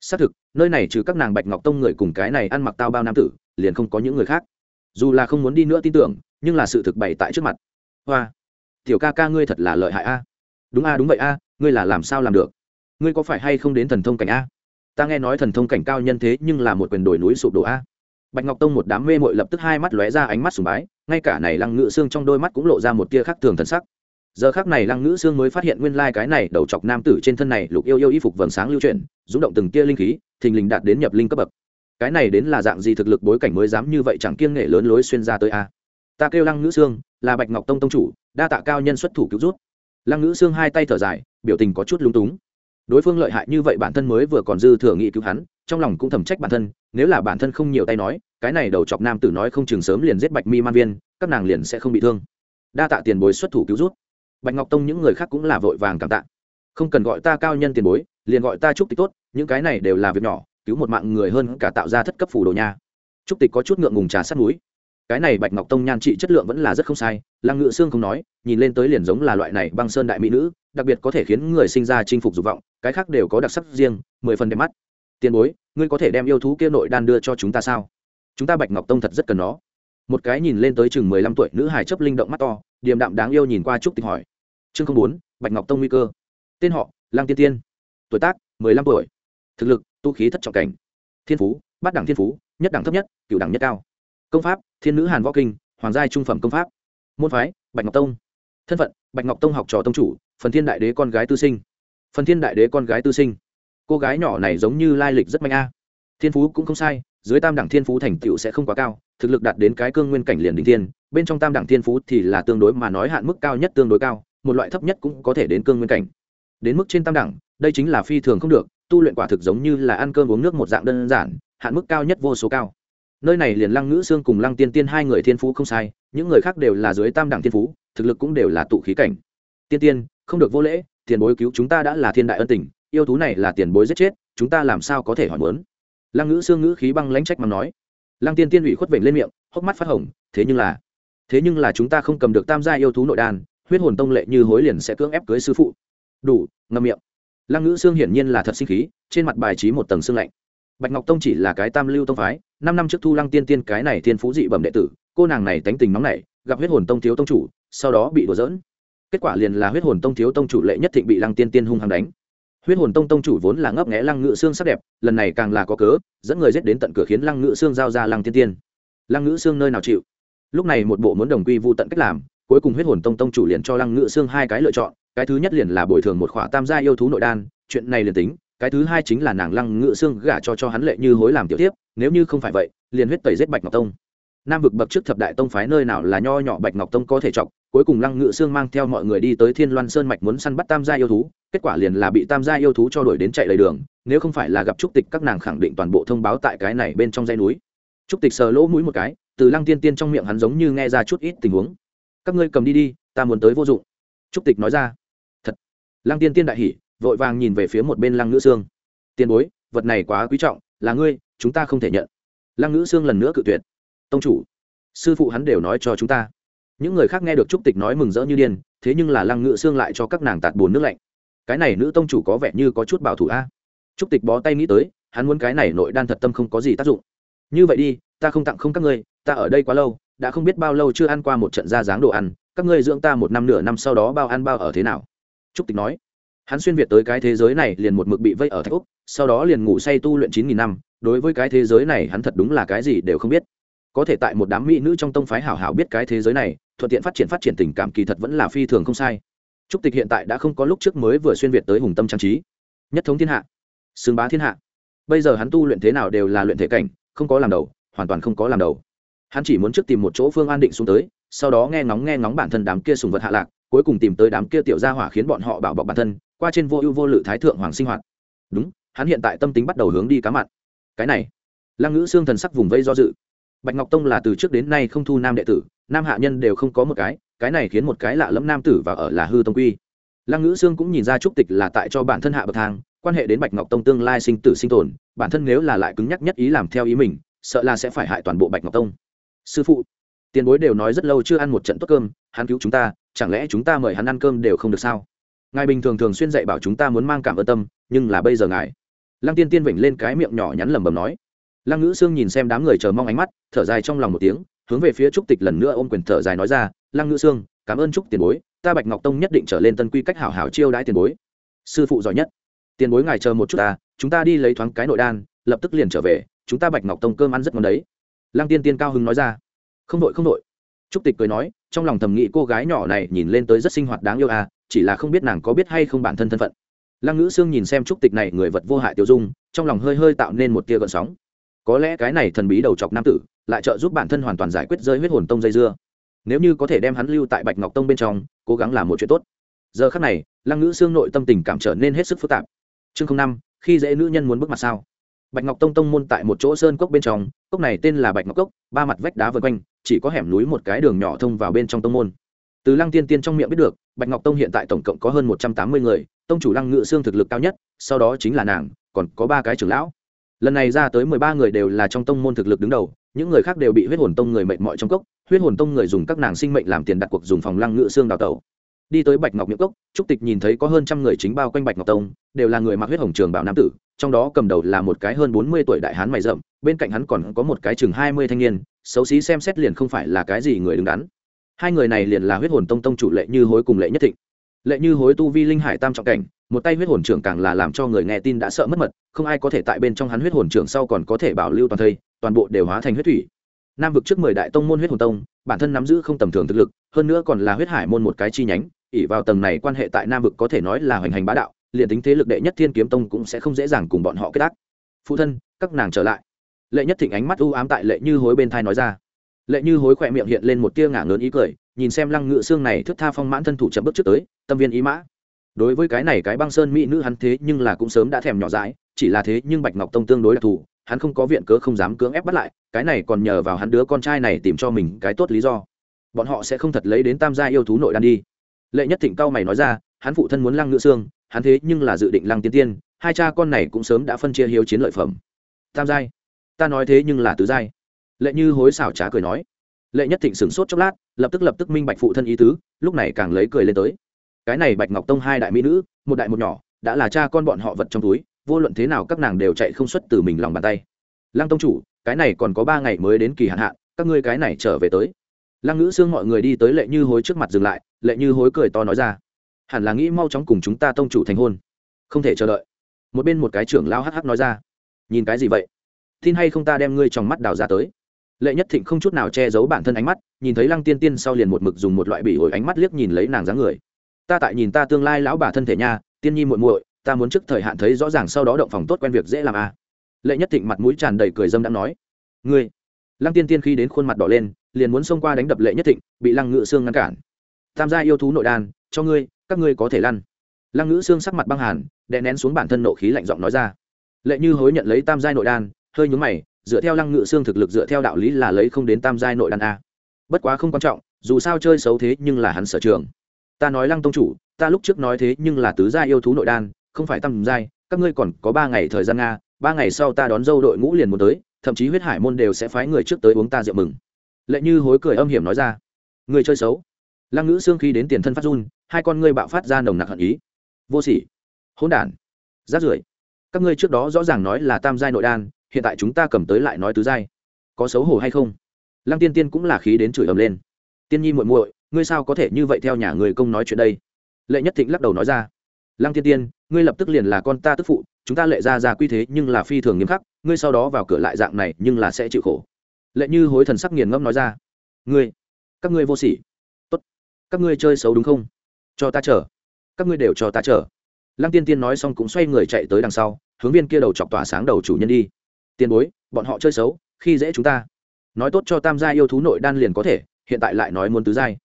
Xác thực, nơi này trừ các nàng bạch ngọc tông người cùng cái này ăn mặc tao bao nam tử, liền không có những người khác. Dù là không muốn đi nữa tin tưởng, nhưng là sự thực bày tại trước mặt. Hoa, tiểu ca ca ngươi thật là lợi hại a. Đúng a, đúng vậy a, ngươi là làm sao làm được? Ngươi có phải hay không đến thần thông cảnh a? Ta nghe nói thần thông cảnh cao nhân thế nhưng là một quyền đổi núi sụp đổ a. Bạch ngọc tông một đám mê mội lập tức hai mắt lóe ra ánh mắt sùng bái, ngay cả này lăng ngự xương trong đôi mắt cũng lộ ra một tia khác thường thần sắc giờ khác này lăng ngữ sương mới phát hiện nguyên lai、like、cái này đầu chọc nam tử trên thân này lục yêu yêu y phục vầng sáng lưu chuyển rúng động từng tia linh khí, thình lình đạt đến nhập linh cấp bậc. Cái này đến là dạng gì thực lực bối cảnh mới dám như vậy chẳng kiêng nghệ lớn lối xuyên ra tới a? Ta kêu lăng ngữ sương, là bạch ngọc tông tông chủ, đa tạ cao nhân xuất thủ cứu rút lăng ngữ sương hai tay thở dài, biểu tình có chút lúng túng. Đối phương lợi hại như vậy bản thân mới vừa còn dư thừa nghị cứu hắn, trong lòng cũng thầm trách bản thân, nếu là bản thân không nhiều tay nói, cái này đầu chọc nam tử nói không chừng sớm liền giết bạch mi man viên, các nàng liền sẽ không bị thương. Đa tạ tiền bối xuất thủ cứu rút bạch ngọc tông những người khác cũng là vội vàng cảm tạ. Không cần gọi ta cao nhân tiền bối, liền gọi ta trúc tịch tốt, những cái này đều là việc nhỏ, cứu một mạng người hơn cả tạo ra thất cấp phủ đồ nha. Trúc tịch có chút ngượng ngùng trà sát núi. Cái này bạch ngọc tông nhan trị chất lượng vẫn là rất không sai, lăng ngự xương không nói, nhìn lên tới liền giống là loại này băng sơn đại mỹ nữ, đặc biệt có thể khiến người sinh ra chinh phục dục vọng, cái khác đều có đặc sắc riêng, mười phần đẹp mắt. Tiền bối, ngươi có thể đem yêu thú kia nội đan đưa cho chúng ta sao? Chúng ta bạch ngọc tông thật rất cần nó. Một cái nhìn lên tới chừng mười lăm tuổi nữ hài chấp linh động mắt to, điềm đạm đáng yêu nhìn qua trúc tịch hỏi chương không bốn, bạch ngọc tông nguy cơ. Tên họ, lang tiên tiên. Tuổi tác, mười lăm tuổi. Thực lực, tu khí thất trọng cảnh. Thiên phú, bát đẳng thiên phú, nhất đẳng thấp nhất cựu đẳng nhất cao. Công pháp, thiên nữ hàn võ kinh, hoàng giai trung phẩm công pháp. Môn phái, bạch ngọc tông. Thân phận, bạch ngọc tông học trò tông chủ, phần thiên đại đế con gái tư sinh. Phần thiên đại đế con gái tư sinh. Cô gái nhỏ này giống như lai lịch rất mạnh a. Thiên phú cũng không sai, dưới tam đẳng thiên phú thành tựu sẽ không quá cao, thực lực đạt đến cái cương nguyên cảnh liền đình thiên, bên trong tam đẳng thiên phú thì là tương đối mà nói hạn mức cao nhất tương đối cao một loại thấp nhất cũng có thể đến cương nguyên cảnh. Đến mức trên tam đẳng, đây chính là phi thường không được, tu luyện quả thực giống như là ăn cơm uống nước một dạng đơn giản, hạn mức cao nhất vô số cao. Nơi này liền lăng ngữ xương cùng lăng tiên tiên hai người thiên phú không sai, những người khác đều là dưới tam đẳng thiên phú, thực lực cũng đều là tụ khí cảnh. Tiên tiên, không được vô lễ, tiền bối cứu chúng ta đã là thiên đại ân tình, yêu thú này là tiền bối giết chết, chúng ta làm sao có thể hỏi muốn? Lăng ngữ xương ngữ khí băng lãnh trách mà nói. Lăng tiên tiên ủy khuất vểnh lên miệng, hốc mắt phát hồng, thế nhưng là, thế nhưng là chúng ta không cầm được tam gia yêu thú nội đan huyết hồn tông lệ như hối liền sẽ cưỡng ép cưới sư phụ. Đủ, ngâm miệng. Lăng ngữ xương hiển nhiên là thật sinh khí, trên mặt bài trí một tầng xương lạnh. Bạch ngọc tông chỉ là cái tam lưu tông phái, năm năm trước thu lăng tiên tiên cái này thiên phú dị bẩm đệ tử, cô nàng này tánh tình nóng nảy, gặp huyết hồn tông thiếu tông chủ, sau đó bị đùa dỡn kết quả liền là huyết hồn tông thiếu tông chủ lệ nhất thịnh bị lăng tiên tiên hung hăng đánh. Huyết hồn tông tông chủ vốn là ngấp nghẽ lăng ngự xương sắc đẹp, lần này càng là có cớ, dẫn người dết đến tận cửa khiến lăng ngự xương giao ra lăng tiên tiên. Lăng ngự xương nơi nào chịu? Lúc này một bộ muốn đồng quy vụ tận cách làm cuối cùng huyết hồn tông tông chủ liền cho lăng ngự xương hai cái lựa chọn, cái thứ nhất liền là bồi thường một khỏa tam gia yêu thú nội đan, chuyện này liền tính, cái thứ hai chính là nàng lăng ngự xương gả cho cho hắn lệ như hối làm tiểu tiếp nếu như không phải vậy, liền huyết tẩy giết bạch ngọc tông. Nam vực bậc trước thập đại tông phái nơi nào là nho nhỏ bạch ngọc tông có thể chọc, cuối cùng lăng ngự xương mang theo mọi người đi tới thiên loan sơn mạch muốn săn bắt tam gia yêu thú, kết quả liền là bị tam gia yêu thú cho đuổi đến chạy lầy đường, nếu không phải là gặp trúc tịch các nàng khẳng định toàn bộ thông báo tại cái này bên trong dây núi. Trúc tịch sờ lỗ mũi một cái, từ lăng tiên tiên trong miệng hắn giống như nghe ra chút ít tình huống các ngươi cầm đi đi, ta muốn tới vô dụng. Trúc tịch nói ra. Thật. Lăng tiên tiên đại hỉ, vội vàng nhìn về phía một bên lăng ngữ sương. Tiền bối, vật này quá quý trọng, là ngươi, chúng ta không thể nhận. Lăng ngữ sương lần nữa cự tuyệt. Tông chủ, sư phụ hắn đều nói cho chúng ta. Những người khác nghe được trúc tịch nói mừng rỡ như điên, thế nhưng là lăng ngữ sương lại cho các nàng tạt bùn nước lạnh. Cái này nữ tông chủ có vẻ như có chút bảo thủ a. Trúc tịch bó tay nghĩ tới, hắn muốn cái này nội đan thật tâm không có gì tác dụng. Như vậy đi, ta không tặng không các ngươi, ta ở đây quá lâu đã không biết bao lâu chưa ăn qua một trận ra dáng đồ ăn, các ngươi dưỡng ta một năm nửa năm sau đó bao ăn bao ở thế nào? Trúc tịch nói. Hắn xuyên việt tới cái thế giới này liền một mực bị vây ở thạch úc, sau đó liền ngủ say tu luyện chín nghìn năm, đối với cái thế giới này hắn thật đúng là cái gì đều không biết. Có thể tại một đám mỹ nữ trong tông phái hảo hảo biết cái thế giới này, thuận tiện phát triển phát triển tình cảm kỳ thật vẫn là phi thường không sai. Trúc tịch hiện tại đã không có lúc trước mới vừa xuyên việt tới hùng tâm trang trí. Nhất thống thiên hạ, xương bá thiên hạ. Bây giờ hắn tu luyện thế nào đều là luyện thể cảnh, không có làm đầu, hoàn toàn không có làm đầu hắn chỉ muốn trước tìm một chỗ phương an định xuống tới, sau đó nghe ngóng nghe ngóng bản thân đám kia sùng vật hạ lạc, cuối cùng tìm tới đám kia tiểu gia hỏa khiến bọn họ bảo bọc bản thân, qua trên vô ưu vô lự thái thượng hoàng sinh hoạt. Đúng, hắn hiện tại tâm tính bắt đầu hướng đi cá mặn. Cái này, lăng ngữ xương thần sắc vùng vây do dự. Bạch ngọc tông là từ trước đến nay không thu nam đệ tử, nam hạ nhân đều không có một cái cái này khiến một cái lạ lẫm nam tử và ở là hư tông quy. Lăng ngữ sương cũng nhìn ra trúc tịch là tại cho bản thân hạ bậc thang, quan hệ đến bạch ngọc tông tương lai sinh tử sinh tồn, bản thân nếu là lại cứng nhắc nhất ý làm theo ý mình, sợ là sẽ phải hại toàn bộ bạch ngọc tông sư phụ, tiền bối đều nói rất lâu chưa ăn một trận tốt cơm, hắn cứu chúng ta, chẳng lẽ chúng ta mời hắn ăn cơm đều không được sao? Ngài bình thường thường xuyên dạy bảo chúng ta muốn mang cảm ơn tâm, nhưng là bây giờ ngài. Lăng tiên tiên vểnh lên cái miệng nhỏ nhắn lẩm bẩm nói. Lăng ngữ sương nhìn xem đám người chờ mong ánh mắt, thở dài trong lòng một tiếng, hướng về phía trúc tịch lần nữa ôm quyền thở dài nói ra, lăng ngữ sương, cảm ơn trúc tiền bối, ta bạch ngọc tông nhất định trở lên tân quy cách hảo hảo chiêu đãi tiền bối. Sư phụ giỏi nhất. Tiền bối ngài chờ một chút ta, chúng ta đi lấy thoáng cái nội đan, lập tức liền trở về, chúng ta bạch ngọc tông cơm ăn rất ngon đấy lăng tiên tiên cao hứng nói ra. Không đội không đội. Trúc tịch cười nói, trong lòng thầm nghĩ cô gái nhỏ này nhìn lên tới rất sinh hoạt đáng yêu à chỉ là không biết nàng có biết hay không bản thân thân phận. Lăng ngữ sương nhìn xem trúc tịch này người vật vô hại tiêu dung, trong lòng hơi hơi tạo nên một tia gợn sóng. Có lẽ cái này thần bí đầu chọc nam tử, lại trợ giúp bản thân hoàn toàn giải quyết rơi huyết hồn tông dây dưa. Nếu như có thể đem hắn lưu tại bạch ngọc tông bên trong, cố gắng làm một chuyện tốt. Giờ khắc này, lăng ngữ xương nội tâm tình cảm trở nên hết sức phức tạp. Chương năm, khi dễ nữ nhân muốn bước mặt sao? Bạch ngọc tông tông môn tại một chỗ sơn cốc bên trong, cốc này tên là bạch ngọc cốc, ba mặt vách đá vân quanh, chỉ có hẻm núi một cái đường nhỏ thông vào bên trong tông môn. Từ lăng tiên tiên trong miệng biết được, bạch ngọc tông hiện tại tổng cộng có hơn một trăm tám mươi người, tông chủ lăng ngự xương thực lực cao nhất, sau đó chính là nàng, còn có ba cái trưởng lão. Lần này ra tới mười ba người đều là trong tông môn thực lực đứng đầu, những người khác đều bị huyết hồn tông người mệt mỏi trong cốc, huyết hồn tông người dùng các nàng sinh mệnh làm tiền đặt cuộc dùng phòng lăng ngự xương đào tẩu đi tới bạch ngọc miệng cốc, trúc tịch nhìn thấy có hơn trăm người chính bao quanh bạch ngọc tông, đều là người mặc huyết hồng trường bảo nam tử, trong đó cầm đầu là một cái hơn bốn mươi tuổi đại hán mày rậm, bên cạnh hắn còn có một cái chừng hai mươi thanh niên, xấu xí xem xét liền không phải là cái gì người đứng đắn. Hai người này liền là huyết hồn tông tông chủ lệ như hối cùng lệ nhất thịnh. Lệ như hối tu vi linh hải tam trọng cảnh, một tay huyết hồn trưởng càng là làm cho người nghe tin đã sợ mất mật, không ai có thể tại bên trong hắn huyết hồn trưởng sau còn có thể bảo lưu toàn thây, toàn bộ đều hóa thành huyết thủy. Nam vực trước mười đại tông môn huyết hồn tông, bản thân nắm giữ không tầm thường thực lực, hơn nữa còn là huyết hải môn một cái chi nhánh ỉ vào tầng này quan hệ tại nam vực có thể nói là hoành hành bá đạo, liền tính thế lực đệ nhất thiên kiếm tông cũng sẽ không dễ dàng cùng bọn họ kết ác. Phụ thân, các nàng trở lại. Lệ nhất thịnh ánh mắt u ám tại lệ như hối bên thai nói ra. Lệ như hối khỏe miệng hiện lên một tia ngả ngớn ý cười, nhìn xem lăng ngự xương này thức tha phong mãn thân thủ chậm bước trước tới, tâm viên ý mã. Đối với cái này cái băng sơn mỹ nữ hắn thế nhưng là cũng sớm đã thèm nhỏ dãi, chỉ là thế nhưng bạch ngọc tông tương đối đặc thù, hắn không có viện cớ không dám cưỡng ép bắt lại, cái này còn nhờ vào hắn đứa con trai này tìm cho mình cái tốt lý do. Bọn họ sẽ không thật lấy đến tam gia yêu thú nội đan đi lệ nhất thịnh cao mày nói ra, hắn phụ thân muốn lăng ngự xương, hắn thế nhưng là dự định lăng tiên tiên, hai cha con này cũng sớm đã phân chia hiếu chiến lợi phẩm. Tam giai. Ta nói thế nhưng là tứ giai. Lệ như hối xảo trá cười nói. Lệ nhất thịnh sửng sốt chốc lát, lập tức lập tức minh bạch phụ thân ý tứ, lúc này càng lấy cười lên tới. Cái này bạch ngọc tông hai đại mỹ nữ, một đại một nhỏ, đã là cha con bọn họ vật trong túi, vô luận thế nào các nàng đều chạy không xuất từ mình lòng bàn tay. Lăng tông chủ, cái này còn có ba ngày mới đến kỳ hạn hạn, các ngươi cái này trở về tới lăng ngữ xương mọi người đi tới lệ như hối trước mặt dừng lại, lệ như hối cười to nói ra. Hẳn là nghĩ mau chóng cùng chúng ta tông chủ thành hôn. Không thể chờ đợi. Một bên một cái trưởng lao hh nói ra. Nhìn cái gì vậy? Tin hay không ta đem ngươi trong mắt đào ra tới? Lệ nhất thịnh không chút nào che giấu bản thân ánh mắt, nhìn thấy lăng tiên tiên sau liền một mực dùng một loại bị ổi ánh mắt liếc nhìn lấy nàng dáng người. Ta tại nhìn ta tương lai lão bà thân thể nha, tiên nhi muội muội, ta muốn trước thời hạn thấy rõ ràng sau đó động phòng tốt quen việc dễ làm à. lệ nhất thịnh mặt mũi tràn đầy cười dâm đã nói. Ngươi lăng tiên tiên khi đến khuôn mặt đỏ lên, liền muốn xông qua đánh đập lệ nhất thịnh, bị lăng ngự xương ngăn cản. Tam gia yêu thú nội đan cho ngươi, các ngươi có thể lăn. Lăng ngữ xương sắc mặt băng hàn, đè nén xuống bản thân nộ khí lạnh giọng nói ra. Lệ như hối nhận lấy tam giai nội đan hơi nhúng mày, dựa theo lăng ngự xương thực lực dựa theo đạo lý là lấy không đến tam giai nội đan a. Bất quá không quan trọng, dù sao chơi xấu thế nhưng là hắn sở trường. Ta nói lăng tông chủ, ta lúc trước nói thế nhưng là tứ giai yêu thú nội đan không phải tam giai các ngươi còn có ba ngày thời gian nga ba ngày sau ta đón dâu đội ngũ liền muốn tới thậm chí huyết hải môn đều sẽ phái người trước tới uống ta rượu mừng. Lệ như hối cười âm hiểm nói ra. Người chơi xấu. Lăng ngữ xương khi đến tiền thân phát run, hai con ngươi bạo phát ra nồng nặc hận ý. Vô sỉ. Hỗn đản. Rát rưởi. Các ngươi trước đó rõ ràng nói là tam giai nội đan, hiện tại chúng ta cầm tới lại nói tứ giai. Có xấu hổ hay không? Lăng tiên tiên cũng là khí đến chửi ầm lên. Tiên nhi muội muội, ngươi sao có thể như vậy theo nhà người công nói chuyện đây? Lệ nhất thịnh lắc đầu nói ra. Lăng tiên tiên, ngươi lập tức liền là con ta tức phụ, chúng ta lệ ra ra quy thế nhưng là phi thường nghiêm khắc ngươi sau đó vào cửa lại dạng này nhưng là sẽ chịu khổ. Lệ như hối thần sắc nghiền ngẫm nói ra. Ngươi, các ngươi vô sỉ. Tốt. Các ngươi chơi xấu đúng không? Cho ta chờ. Các ngươi đều cho ta chờ. Lăng tiên tiên nói xong cũng xoay người chạy tới đằng sau, hướng viên kia đầu chọc tỏa sáng đầu chủ nhân đi. Tiền bối, bọn họ chơi xấu, khi dễ chúng ta. Nói tốt cho tam gia yêu thú nội đan liền có thể, hiện tại lại nói muốn tứ giai.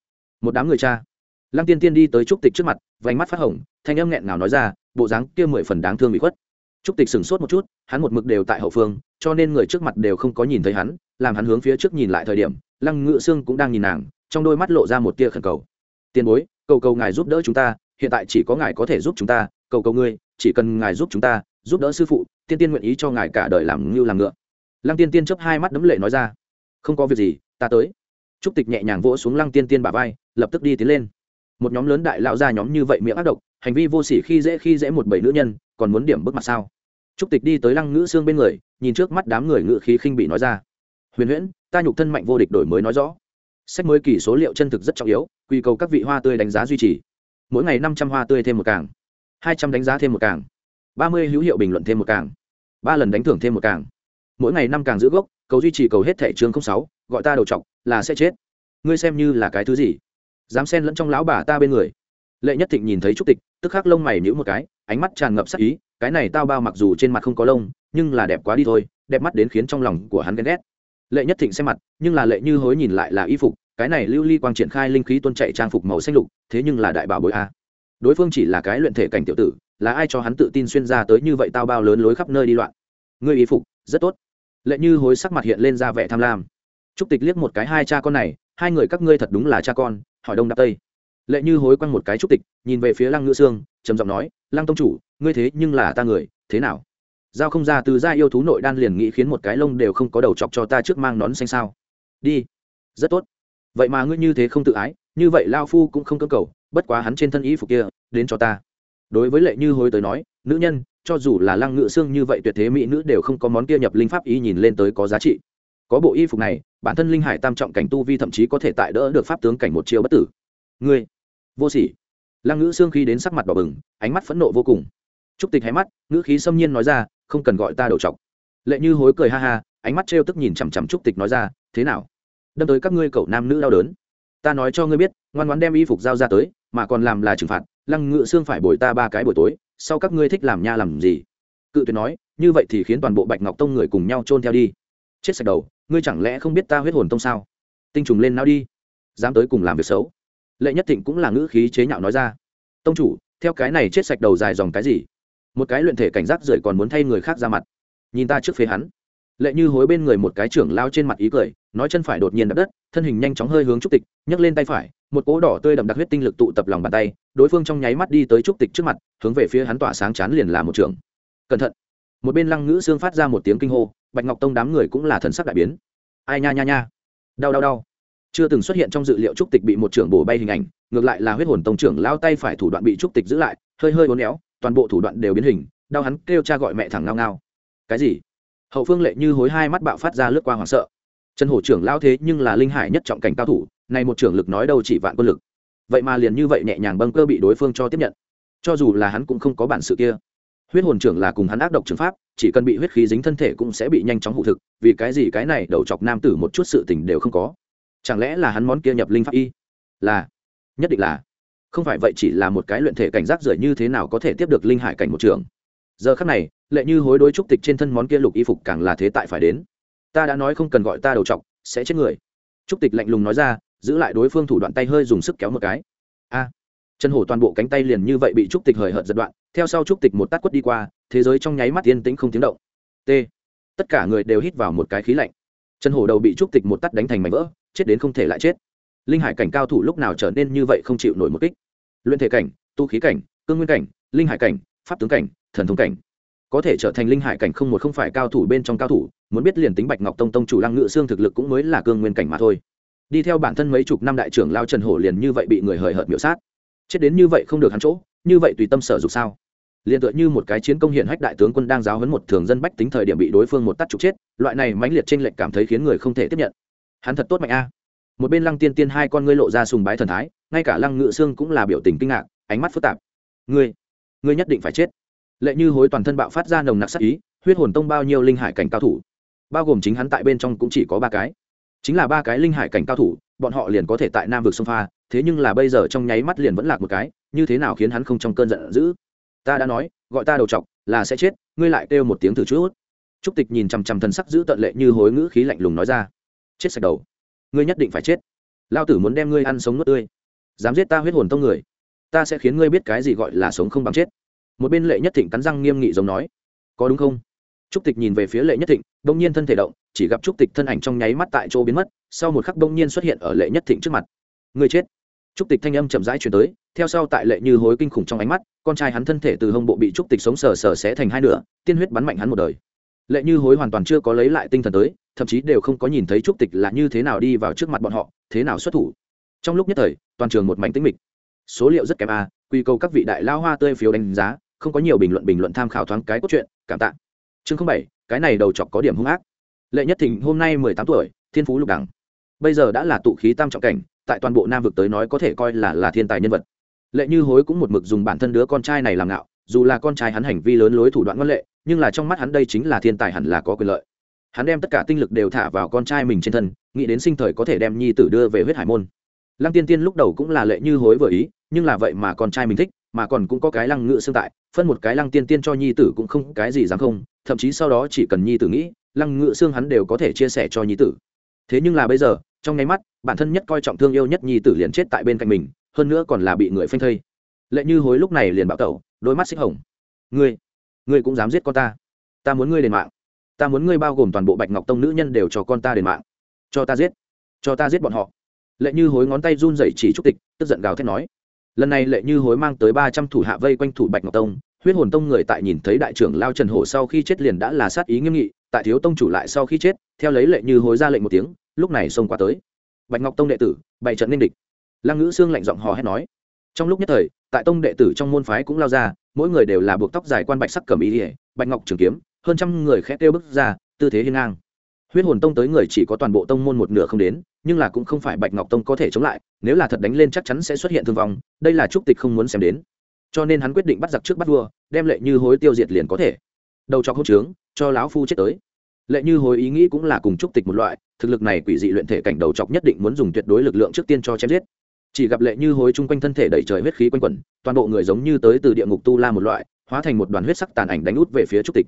Một đám người cha. Lăng tiên tiên đi tới trúc tịch trước mặt, vành mắt phát hồng, thanh âm nghẹn ngào nói ra, bộ dáng kia mười phần đáng thương bị khuất trúc tịch sửng sốt một chút, hắn một mực đều tại hậu phương, cho nên người trước mặt đều không có nhìn thấy hắn, làm hắn hướng phía trước nhìn lại thời điểm, lăng ngự sương cũng đang nhìn nàng, trong đôi mắt lộ ra một tia khẩn cầu. Tiền bối, cầu cầu ngài giúp đỡ chúng ta, hiện tại chỉ có ngài có thể giúp chúng ta, cầu cầu ngươi, chỉ cần ngài giúp chúng ta, giúp đỡ sư phụ, tiên tiên nguyện ý cho ngài cả đời làm như làm ngựa. Lăng tiên tiên chớp hai mắt đấm lệ nói ra. Không có việc gì, ta tới. Trúc tịch nhẹ nhàng vỗ xuống lăng tiên tiên bả vai, lập tức đi tiến lên một nhóm lớn đại lão ra nhóm như vậy miệng ác độc, hành vi vô sỉ khi dễ khi dễ một bảy nữ nhân, còn muốn điểm bức mặt sao? Trúc tịch đi tới lăng ngữ xương bên người, nhìn trước mắt đám người ngữ khí khinh bị nói ra. Huyền huyễn, ta nhục thân mạnh vô địch đổi mới nói rõ. Sách mới kỳ số liệu chân thực rất trọng yếu, quy cầu các vị hoa tươi đánh giá duy trì. Mỗi ngày năm trăm hoa tươi thêm một càng, hai trăm đánh giá thêm một càng, ba mươi hữu hiệu bình luận thêm một càng, ba lần đánh thưởng thêm một càng. Mỗi ngày năm càng giữ gốc, cầu duy trì cầu hết thẻ chương sáu, gọi ta đầu t là sẽ chết. Ngươi xem như là cái thứ gì? Dám xen lẫn trong lão bà ta bên người. Lệ nhất thịnh nhìn thấy trúc tịch, tức khắc lông mày nhíu một cái, ánh mắt tràn ngập sắc ý, cái này tao bao mặc dù trên mặt không có lông, nhưng là đẹp quá đi thôi, đẹp mắt đến khiến trong lòng của hắn ghen ghét. Lệ nhất thịnh xem mặt, nhưng là lệ như hối nhìn lại là y phục, cái này lưu ly quang triển khai linh khí tuân chạy trang phục màu xanh lục, thế nhưng là đại bảo bối a. Đối phương chỉ là cái luyện thể cảnh tiểu tử, là ai cho hắn tự tin xuyên ra tới như vậy tao bao lớn lối khắp nơi đi loạn. Ngươi y phục, rất tốt. Lệ như hối sắc mặt hiện lên ra vẻ tham lam. Trúc tịch liếc một cái hai cha con này, hai người các ngươi thật đúng là cha con hỏi đông đáp tây. Lệ như hối quăng một cái trúc tịch, nhìn về phía lăng ngữ sương, trầm giọng nói, lăng tông chủ, ngươi thế nhưng là ta người, thế nào? Giao không ra từ gia yêu thú nội đan liền nghĩ khiến một cái lông đều không có đầu chọc cho ta trước mang nón xanh sao. Đi. Rất tốt. Vậy mà ngươi như thế không tự ái, như vậy lao phu cũng không cơ cầu, bất quá hắn trên thân y phục kia, đến cho ta. Đối với lệ như hối tới nói, nữ nhân, cho dù là lăng ngự xương như vậy tuyệt thế mỹ nữ đều không có món kia nhập linh pháp ý nhìn lên tới có giá trị có bộ y phục này, bản thân linh hải tam trọng cảnh tu vi thậm chí có thể tại đỡ được pháp tướng cảnh một chiều bất tử. Ngươi, vô sỉ. Lăng ngữ xương khi đến sắc mặt đỏ bừng, ánh mắt phẫn nộ vô cùng. Trúc tịch hé mắt, ngữ khí xâm nhiên nói ra, không cần gọi ta đầu chọc lệ như hối cười ha ha, ánh mắt trêu tức nhìn chằm chằm trúc tịch nói ra, thế nào? Đâm tới các ngươi cậu nam nữ đau đớn. Ta nói cho ngươi biết, ngoan ngoan đem y phục giao ra tới, mà còn làm là trừng phạt, lăng ngự xương phải bồi ta ba cái buổi tối, sau các ngươi thích làm nha làm gì? Cự tuyệt nói, như vậy thì khiến toàn bộ bạch ngọc tông người cùng nhau trôn theo đi. Chết sạch đầu ngươi chẳng lẽ không biết ta huyết hồn tông sao? Tinh trùng lên não đi, dám tới cùng làm việc xấu. Lệ nhất thịnh cũng là ngữ khí chế nhạo nói ra. Tông chủ, theo cái này chết sạch đầu dài dòng cái gì? Một cái luyện thể cảnh giác rời còn muốn thay người khác ra mặt. Nhìn ta trước phía hắn. Lệ như hối bên người một cái trưởng lao trên mặt ý cười, nói chân phải đột nhiên đập đất, thân hình nhanh chóng hơi hướng trúc tịch, nhấc lên tay phải, một cỗ đỏ tươi đậm đặc huyết tinh lực tụ tập lòng bàn tay, đối phương trong nháy mắt đi tới trúc tịch trước mặt, hướng về phía hắn tỏa sáng chán liền là một trường. Cẩn thận một bên lăng ngữ xương phát ra một tiếng kinh hô, bạch ngọc tông đám người cũng là thần sắc đại biến. Ai nha nha nha. Đau đau đau. Chưa từng xuất hiện trong dự liệu trúc tịch bị một trưởng bổ bay hình ảnh, ngược lại là huyết hồn tông trưởng lao tay phải thủ đoạn bị trúc tịch giữ lại, hơi hơi uốn éo, toàn bộ thủ đoạn đều biến hình, đau hắn kêu cha gọi mẹ thẳng ngao ngao. Cái gì? Hậu phương lệ như hối hai mắt bạo phát ra lướt qua hoảng sợ. Trần hổ trưởng lao thế nhưng là linh hải nhất trọng cảnh cao thủ nay một trưởng lực nói đâu chỉ vạn quân lực. Vậy mà liền như vậy nhẹ nhàng bâng cơ bị đối phương cho tiếp nhận. Cho dù là hắn cũng không có bản sự kia huyết hồn trưởng là cùng hắn ác độc trường pháp, chỉ cần bị huyết khí dính thân thể cũng sẽ bị nhanh chóng hụ thực, vì cái gì cái này đầu chọc nam tử một chút sự tình đều không có. Chẳng lẽ là hắn món kia nhập linh pháp y? Là. Nhất định là. Không phải vậy chỉ là một cái luyện thể cảnh giác rưởi như thế nào có thể tiếp được linh hải cảnh một trường. Giờ khắc này, lệ như hối đối trúc tịch trên thân món kia lục y phục càng là thế tại phải đến. Ta đã nói không cần gọi ta đầu chọc, sẽ chết người. Trúc tịch lạnh lùng nói ra, giữ lại đối phương thủ đoạn tay hơi dùng sức kéo một cái. A. Chân hổ toàn bộ cánh tay liền như vậy bị trúc tịch hời hợt giật đoạn theo sau trúc tịch một tát quất đi qua, thế giới trong nháy mắt yên tĩnh không tiếng động. T. Tất cả người đều hít vào một cái khí lạnh. Chân hổ đầu bị trúc tịch một tát đánh thành mảnh vỡ, chết đến không thể lại chết. Linh hải cảnh cao thủ lúc nào trở nên như vậy không chịu nổi một kích? Luyện thể cảnh, tu khí cảnh, cương nguyên cảnh, linh hải cảnh, pháp tướng cảnh, thần thông cảnh. Có thể trở thành linh hải cảnh không một không phải cao thủ bên trong cao thủ, muốn biết liền tính bạch ngọc tông tông chủ lăng ngự xương thực lực cũng mới là cương nguyên cảnh mà thôi. Đi theo bản thân mấy chục năm đại trưởng lao trần hổ liền như vậy bị người hời hợt miễu sát. Chết đến như vậy không được hắn chỗ như vậy tùy tâm sở dục sao? Liền tựa như một cái chiến công hiện hách đại tướng quân đang giáo huấn một thường dân bách tính thời điểm bị đối phương một tắt trục chết, loại này mãnh liệt trên lệnh cảm thấy khiến người không thể tiếp nhận. Hắn thật tốt mạnh a. Một bên lăng tiên tiên hai con ngươi lộ ra sùng bái thần thái, ngay cả lăng ngự xương cũng là biểu tình kinh ngạc, ánh mắt phức tạp. Ngươi ngươi nhất định phải chết. Lệ như hối toàn thân bạo phát ra nồng nặc sắc ý, huyết hồn tông bao nhiêu linh hải cảnh cao thủ? Bao gồm chính hắn tại bên trong cũng chỉ có ba cái. Chính là ba cái linh hải cảnh cao thủ, bọn họ liền có thể tại nam vực sông pha, thế nhưng là bây giờ trong nháy mắt liền vẫn lạc một cái như thế nào khiến hắn không trong cơn giận dữ? Ta đã nói, gọi ta đầu chọc là sẽ chết, ngươi lại kêu một tiếng thử chút. Trúc tịch nhìn chằm chằm thần sắc giữ tận lệ như hối ngữ khí lạnh lùng nói ra. Chết sạch đầu. Ngươi nhất định phải chết. Lao tử muốn đem ngươi ăn sống nuốt tươi. Dám giết ta huyết hồn tông người. Ta sẽ khiến ngươi biết cái gì gọi là sống không bằng chết. Một bên lệ nhất thịnh cắn răng nghiêm nghị giống nói. Có đúng không? Trúc tịch nhìn về phía lệ nhất thịnh, đông nhiên thân thể động, chỉ gặp trúc tịch thân ảnh trong nháy mắt tại chỗ biến mất, sau một khắc đông nhiên xuất hiện ở lệ nhất thịnh trước mặt. Người chết. Trúc tịch thanh âm chậm rãi chuyển tới theo sau tại lệ như hối kinh khủng trong ánh mắt, con trai hắn thân thể từ hông bộ bị trúc tịch sống sờ sờ xé thành hai nửa, tiên huyết bắn mạnh hắn một đời. Lệ như hối hoàn toàn chưa có lấy lại tinh thần tới, thậm chí đều không có nhìn thấy trúc tịch là như thế nào đi vào trước mặt bọn họ, thế nào xuất thủ. Trong lúc nhất thời, toàn trường một mảnh tĩnh mịch. Số liệu rất kém a, quy cầu các vị đại lao hoa tươi phiếu đánh giá, không có nhiều bình luận bình luận tham khảo thoáng cái cốt truyện, cảm tạ. Chương bảy, cái này đầu chọc có điểm hung ác. Lệ nhất thịnh hôm nay mười tám tuổi, thiên phú lục đẳng. Bây giờ đã là tụ khí tam trọng cảnh, tại toàn bộ nam vực tới nói có thể coi là là thiên tài nhân vật lệ như hối cũng một mực dùng bản thân đứa con trai này làm ngạo, dù là con trai hắn hành vi lớn lối thủ đoạn ngoan lệ, nhưng là trong mắt hắn đây chính là thiên tài hẳn là có quyền lợi. Hắn đem tất cả tinh lực đều thả vào con trai mình trên thân, nghĩ đến sinh thời có thể đem nhi tử đưa về huyết hải môn. Lăng tiên tiên lúc đầu cũng là lệ như hối vừa ý, nhưng là vậy mà con trai mình thích, mà còn cũng có cái lăng ngự xương tại, phân một cái lăng tiên tiên cho nhi tử cũng không cái gì dám không, thậm chí sau đó chỉ cần nhi tử nghĩ, lăng ngự xương hắn đều có thể chia sẻ cho nhi tử. Thế nhưng là bây giờ, trong nháy mắt, bản thân nhất coi trọng thương yêu nhất nhi tử liền chết tại bên cạnh mình hơn nữa còn là bị người phanh thây. Lệ như hối lúc này liền bạo tẩu, đôi mắt xích hồng. Ngươi ngươi cũng dám giết con ta? Ta muốn ngươi đền mạng. Ta muốn ngươi bao gồm toàn bộ bạch ngọc tông nữ nhân đều cho con ta đền mạng. Cho ta giết. Cho ta giết bọn họ. Lệ như hối ngón tay run dậy chỉ trúc tịch, tức giận gào thét nói. Lần này lệ như hối mang tới ba trăm thủ hạ vây quanh thủ bạch ngọc tông, huyết hồn tông người tại nhìn thấy đại trưởng lao trần hổ sau khi chết liền đã là sát ý nghiêm nghị, tại thiếu tông chủ lại sau khi chết, theo lấy lệ như hối ra lệnh một tiếng, lúc này xông qua tới. Bạch ngọc tông đệ tử, bày trận ninh địch lăng ngữ xương lạnh giọng hò hét nói. Trong lúc nhất thời, tại tông đệ tử trong môn phái cũng lao ra, mỗi người đều là buộc tóc dài quan bạch sắc cầm ý ỉa bạch ngọc trường kiếm, hơn trăm người khét kêu bước ra, tư thế hiên ngang. Huyết hồn tông tới người chỉ có toàn bộ tông môn một nửa không đến, nhưng là cũng không phải bạch ngọc tông có thể chống lại, nếu là thật đánh lên chắc chắn sẽ xuất hiện thương vong, đây là trúc tịch không muốn xem đến. Cho nên hắn quyết định bắt giặc trước bắt vua, đem lệ như hối tiêu diệt liền có thể. Đầu cho không trướng, cho lão phu chết tới. Lệ như hối ý nghĩ cũng là cùng trúc tịch một loại, thực lực này quỷ dị luyện thể cảnh đầu chọc nhất định muốn dùng tuyệt đối lực lượng trước tiên cho chém giết chỉ gặp lệ như hối chung quanh thân thể đẩy trời huyết khí quanh quẩn, toàn bộ người giống như tới từ địa ngục tu la một loại, hóa thành một đoàn huyết sắc tàn ảnh đánh út về phía trúc tịch.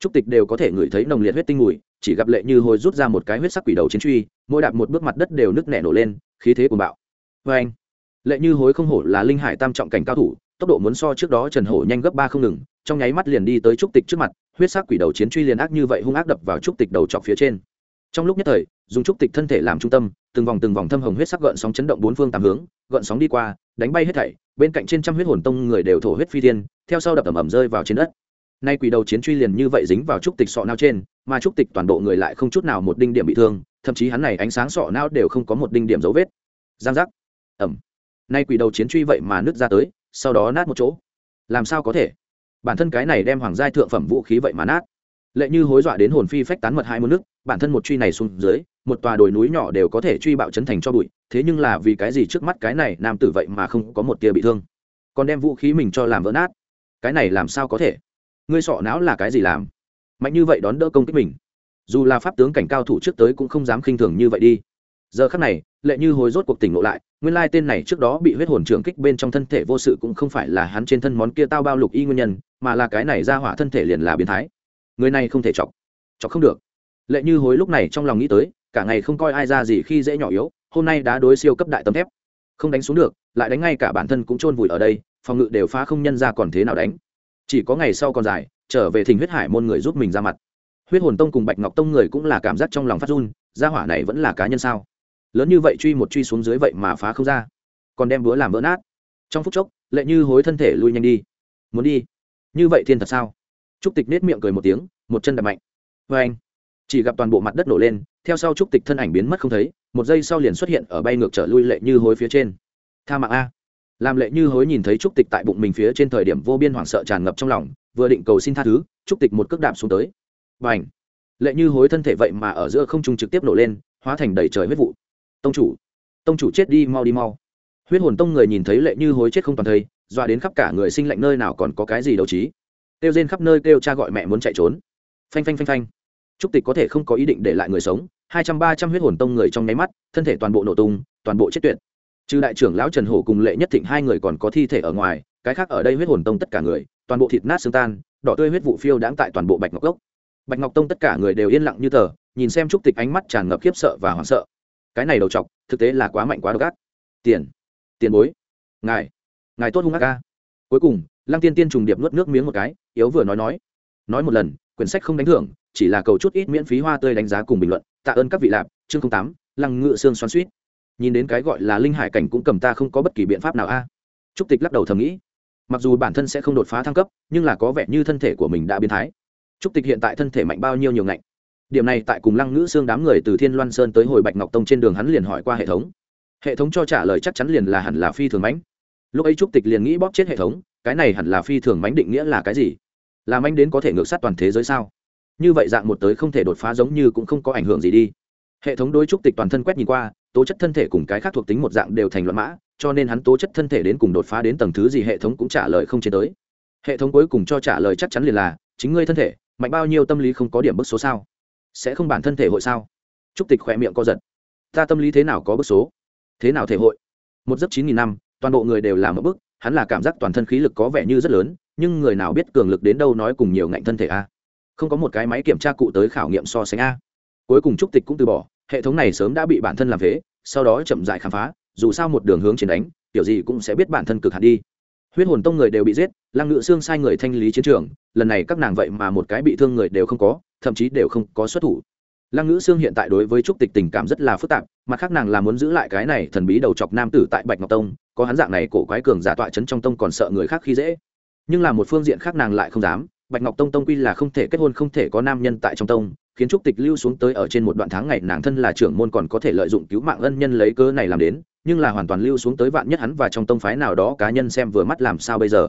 Trúc tịch đều có thể ngửi thấy nồng liệt huyết tinh mùi, chỉ gặp lệ như hối rút ra một cái huyết sắc quỷ đầu chiến truy, mỗi đạp một bước mặt đất đều nứt nẻ nổ lên, khí thế cuồng bạo. Vê anh, lệ như hối không hổ là linh hải tam trọng cảnh cao thủ, tốc độ muốn so trước đó trần hổ nhanh gấp ba không ngừng, trong nháy mắt liền đi tới trúc tịch trước mặt, huyết sắc quỷ đầu chiến truy liền ác như vậy hung ác đập vào trúc tịch đầu chọc phía trên trong lúc nhất thời, dùng trúc tịch thân thể làm trung tâm, từng vòng từng vòng thâm hồng huyết sắc gợn sóng chấn động bốn phương tám hướng, gợn sóng đi qua, đánh bay hết thảy, bên cạnh trên trăm huyết hồn tông người đều thổ huyết phi thiên, theo sau đập ẩm ẩm rơi vào trên đất. Nay quỷ đầu chiến truy liền như vậy dính vào trúc tịch sọ nao trên, mà trúc tịch toàn bộ người lại không chút nào một đinh điểm bị thương, thậm chí hắn này ánh sáng sọ nao đều không có một đinh điểm dấu vết. Giang giác. Ẩm nay quỷ đầu chiến truy vậy mà nứt ra tới, sau đó nát một chỗ. Làm sao có thể? Bản thân cái này đem hoàng giai thượng phẩm vũ khí vậy mà nát lệ như hối dọa đến hồn phi phách tán mật hai môn nước, bản thân một truy này xuống dưới, một tòa đồi núi nhỏ đều có thể truy bạo chấn thành cho bụi, thế nhưng là vì cái gì trước mắt cái này nam tử vậy mà không có một tia bị thương? Còn đem vũ khí mình cho làm vỡ nát. Cái này làm sao có thể? Ngươi sọ não là cái gì làm? Mạnh như vậy đón đỡ công kích mình. Dù là pháp tướng cảnh cao thủ trước tới cũng không dám khinh thường như vậy đi. Giờ khắc này, lệ như hối rốt cuộc tỉnh lộ lại, nguyên lai tên này trước đó bị huyết hồn trưởng kích bên trong thân thể vô sự cũng không phải là hắn trên thân món kia tao bao lục y nguyên nhân, mà là cái này ra hỏa thân thể liền là biến thái người này không thể chọc. Chọc không được. Lệ như hối lúc này trong lòng nghĩ tới, cả ngày không coi ai ra gì khi dễ nhỏ yếu, hôm nay đã đối siêu cấp đại tấm thép. Không đánh xuống được, lại đánh ngay cả bản thân cũng chôn vùi ở đây, phòng ngự đều phá không nhân ra còn thế nào đánh. Chỉ có ngày sau còn dài, trở về thỉnh huyết hải môn người giúp mình ra mặt. Huyết hồn tông cùng bạch ngọc tông người cũng là cảm giác trong lòng phát run, gia hỏa này vẫn là cá nhân sao? Lớn như vậy truy một truy xuống dưới vậy mà phá không ra. Còn đem búa làm vỡ nát. Trong phút chốc, lệ như hối thân thể lui nhanh đi. Muốn đi? Như vậy thiên thật sao? Trúc tịch nết miệng cười một tiếng, một chân đập mạnh. Vê anh, chỉ gặp toàn bộ mặt đất nổ lên, theo sau trúc tịch thân ảnh biến mất không thấy, một giây sau liền xuất hiện ở bay ngược trở lui lệ như hối phía trên. Tha mạng a. Làm lệ như hối nhìn thấy trúc tịch tại bụng mình phía trên thời điểm vô biên hoảng sợ tràn ngập trong lòng, vừa định cầu xin tha thứ, trúc tịch một cước đạp xuống tới. Và ảnh lệ như hối thân thể vậy mà ở giữa không trung trực tiếp nổ lên, hóa thành đầy trời huyết vụ. Tông chủ tông chủ chết đi, mau đi mau. Huyết hồn tông người nhìn thấy lệ như hối chết không toàn thây dọa đến khắp cả người sinh lạnh nơi nào còn có cái gì đấu trí kêu rên khắp nơi kêu cha gọi mẹ muốn chạy trốn. Phanh phanh phanh phanh. Trúc tịch có thể không có ý định để lại người sống, hai trăm ba trăm huyết hồn tông người trong nháy mắt, thân thể toàn bộ nổ tung, toàn bộ chết tuyệt. Trừ đại trưởng lão trần hổ cùng lệ nhất thịnh hai người còn có thi thể ở ngoài, cái khác ở đây huyết hồn tông tất cả người, toàn bộ thịt nát xương tan, đỏ tươi huyết vụ phiêu đáng tại toàn bộ bạch ngọc gốc bạch ngọc tông tất cả người đều yên lặng như tờ, nhìn xem trúc tịch ánh mắt tràn ngập khiếp sợ và hoảng sợ. Cái này đầu chọc, thực tế là quá mạnh quá độc ác. Tiền tiền bối, ngài ngài tốt hung ác ca cuối cùng, lăng tiên tiên trùng điệp nuốt nước miếng một cái yếu vừa nói nói. Nói một lần, quyển sách không đánh thưởng, chỉ là cầu chút ít miễn phí hoa tươi đánh giá cùng bình luận. Tạ ơn các vị lạp, chương tám, lăng ngựa xương xoắn suýt nhìn đến cái gọi là linh hải cảnh cũng cầm ta không có bất kỳ biện pháp nào a. Trúc tịch lắc đầu thầm nghĩ. Mặc dù bản thân sẽ không đột phá thăng cấp, nhưng là có vẻ như thân thể của mình đã biến thái. Trúc tịch hiện tại thân thể mạnh bao nhiêu nhiều ngạnh. Điểm này tại cùng lăng ngữ xương đám người từ thiên loan sơn tới hồi bạch ngọc tông trên đường hắn liền hỏi qua hệ thống. Hệ thống cho trả lời chắc chắn liền là hẳn là phi thường mãnh. Lúc ấy trúc tịch liền nghĩ bóp chết hệ thống, cái này hẳn là phi thường mãnh định nghĩa là cái gì? Là mãnh đến có thể ngược sát toàn thế giới sao? Như vậy dạng một tới không thể đột phá giống như cũng không có ảnh hưởng gì đi. Hệ thống đối trúc tịch toàn thân quét nhìn qua, tố chất thân thể cùng cái khác thuộc tính một dạng đều thành loạn mã, cho nên hắn tố chất thân thể đến cùng đột phá đến tầng thứ gì hệ thống cũng trả lời không chế tới. Hệ thống cuối cùng cho trả lời chắc chắn liền là, chính ngươi thân thể, mạnh bao nhiêu tâm lý không có điểm bức số sao? Sẽ không bản thân thể hội sao? Trúc tịch khỏe miệng co giật. Ta tâm lý thế nào có bức số? Thế nào thể hội? Một giấc chín nghìn năm, toàn bộ người đều làm một bức, hắn là cảm giác toàn thân khí lực có vẻ như rất lớn nhưng người nào biết cường lực đến đâu nói cùng nhiều ngạnh thân thể a? Không có một cái máy kiểm tra cụ tới khảo nghiệm so sánh a. Cuối cùng trúc tịch cũng từ bỏ hệ thống này sớm đã bị bản thân làm thế, sau đó chậm dại khám phá dù sao một đường hướng chiến đánh kiểu gì cũng sẽ biết bản thân cực hạt đi. Huyết hồn tông người đều bị giết lăng ngự xương sai người thanh lý chiến trường lần này các nàng vậy mà một cái bị thương người đều không có thậm chí đều không có xuất thủ. Lăng ngữ xương hiện tại đối với trúc tịch tình cảm rất là phức tạp mặt khác nàng là muốn giữ lại cái này thần bí đầu chọc nam tử tại bạch ngọc tông có hắn dạng này cổ quái cường giả tọa chấn trong tông còn sợ người khác khi dễ nhưng là một phương diện khác nàng lại không dám. Bạch ngọc tông tông quy là không thể kết hôn, không thể có nam nhân tại trong tông, khiến trúc tịch lưu xuống tới ở trên một đoạn tháng ngày, nàng thân là trưởng môn còn có thể lợi dụng cứu mạng ân nhân lấy cơ này làm đến, nhưng là hoàn toàn lưu xuống tới vạn nhất hắn và trong tông phái nào đó cá nhân xem vừa mắt làm sao bây giờ.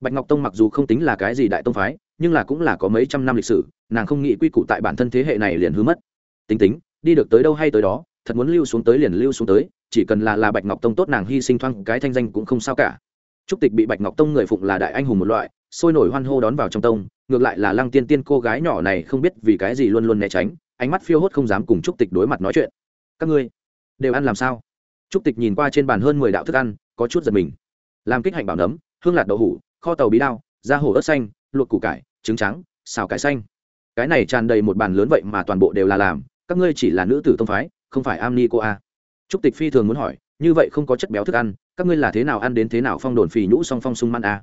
Bạch ngọc tông mặc dù không tính là cái gì đại tông phái, nhưng là cũng là có mấy trăm năm lịch sử, nàng không nghĩ quy củ tại bản thân thế hệ này liền hứa mất. Tính tính, đi được tới đâu hay tới đó, thật muốn lưu xuống tới liền lưu xuống tới, chỉ cần là là bạch ngọc tông tốt nàng hy sinh thoang cái thanh danh cũng không sao cả trúc tịch bị bạch ngọc tông người phụng là đại anh hùng một loại, sôi nổi hoan hô đón vào trong tông, ngược lại là lăng tiên tiên cô gái nhỏ này không biết vì cái gì luôn luôn né tránh, ánh mắt phiêu hốt không dám cùng trúc tịch đối mặt nói chuyện. Các ngươi đều ăn làm sao? Trúc tịch nhìn qua trên bàn hơn mười đạo thức ăn, có chút giật mình. Làm kích hạnh bảo nấm, hương lạt đậu hủ, kho tàu bí đao da hổ ớt xanh, luộc củ cải, trứng trắng, xào cải xanh. Cái này tràn đầy một bàn lớn vậy mà toàn bộ đều là làm, các ngươi chỉ là nữ tử tông phái, không phải am ni cô a. Trúc tịch phi thường muốn hỏi như vậy không có chất béo thức ăn, các ngươi là thế nào ăn đến thế nào phong đồn phì nhũ song phong sung man à?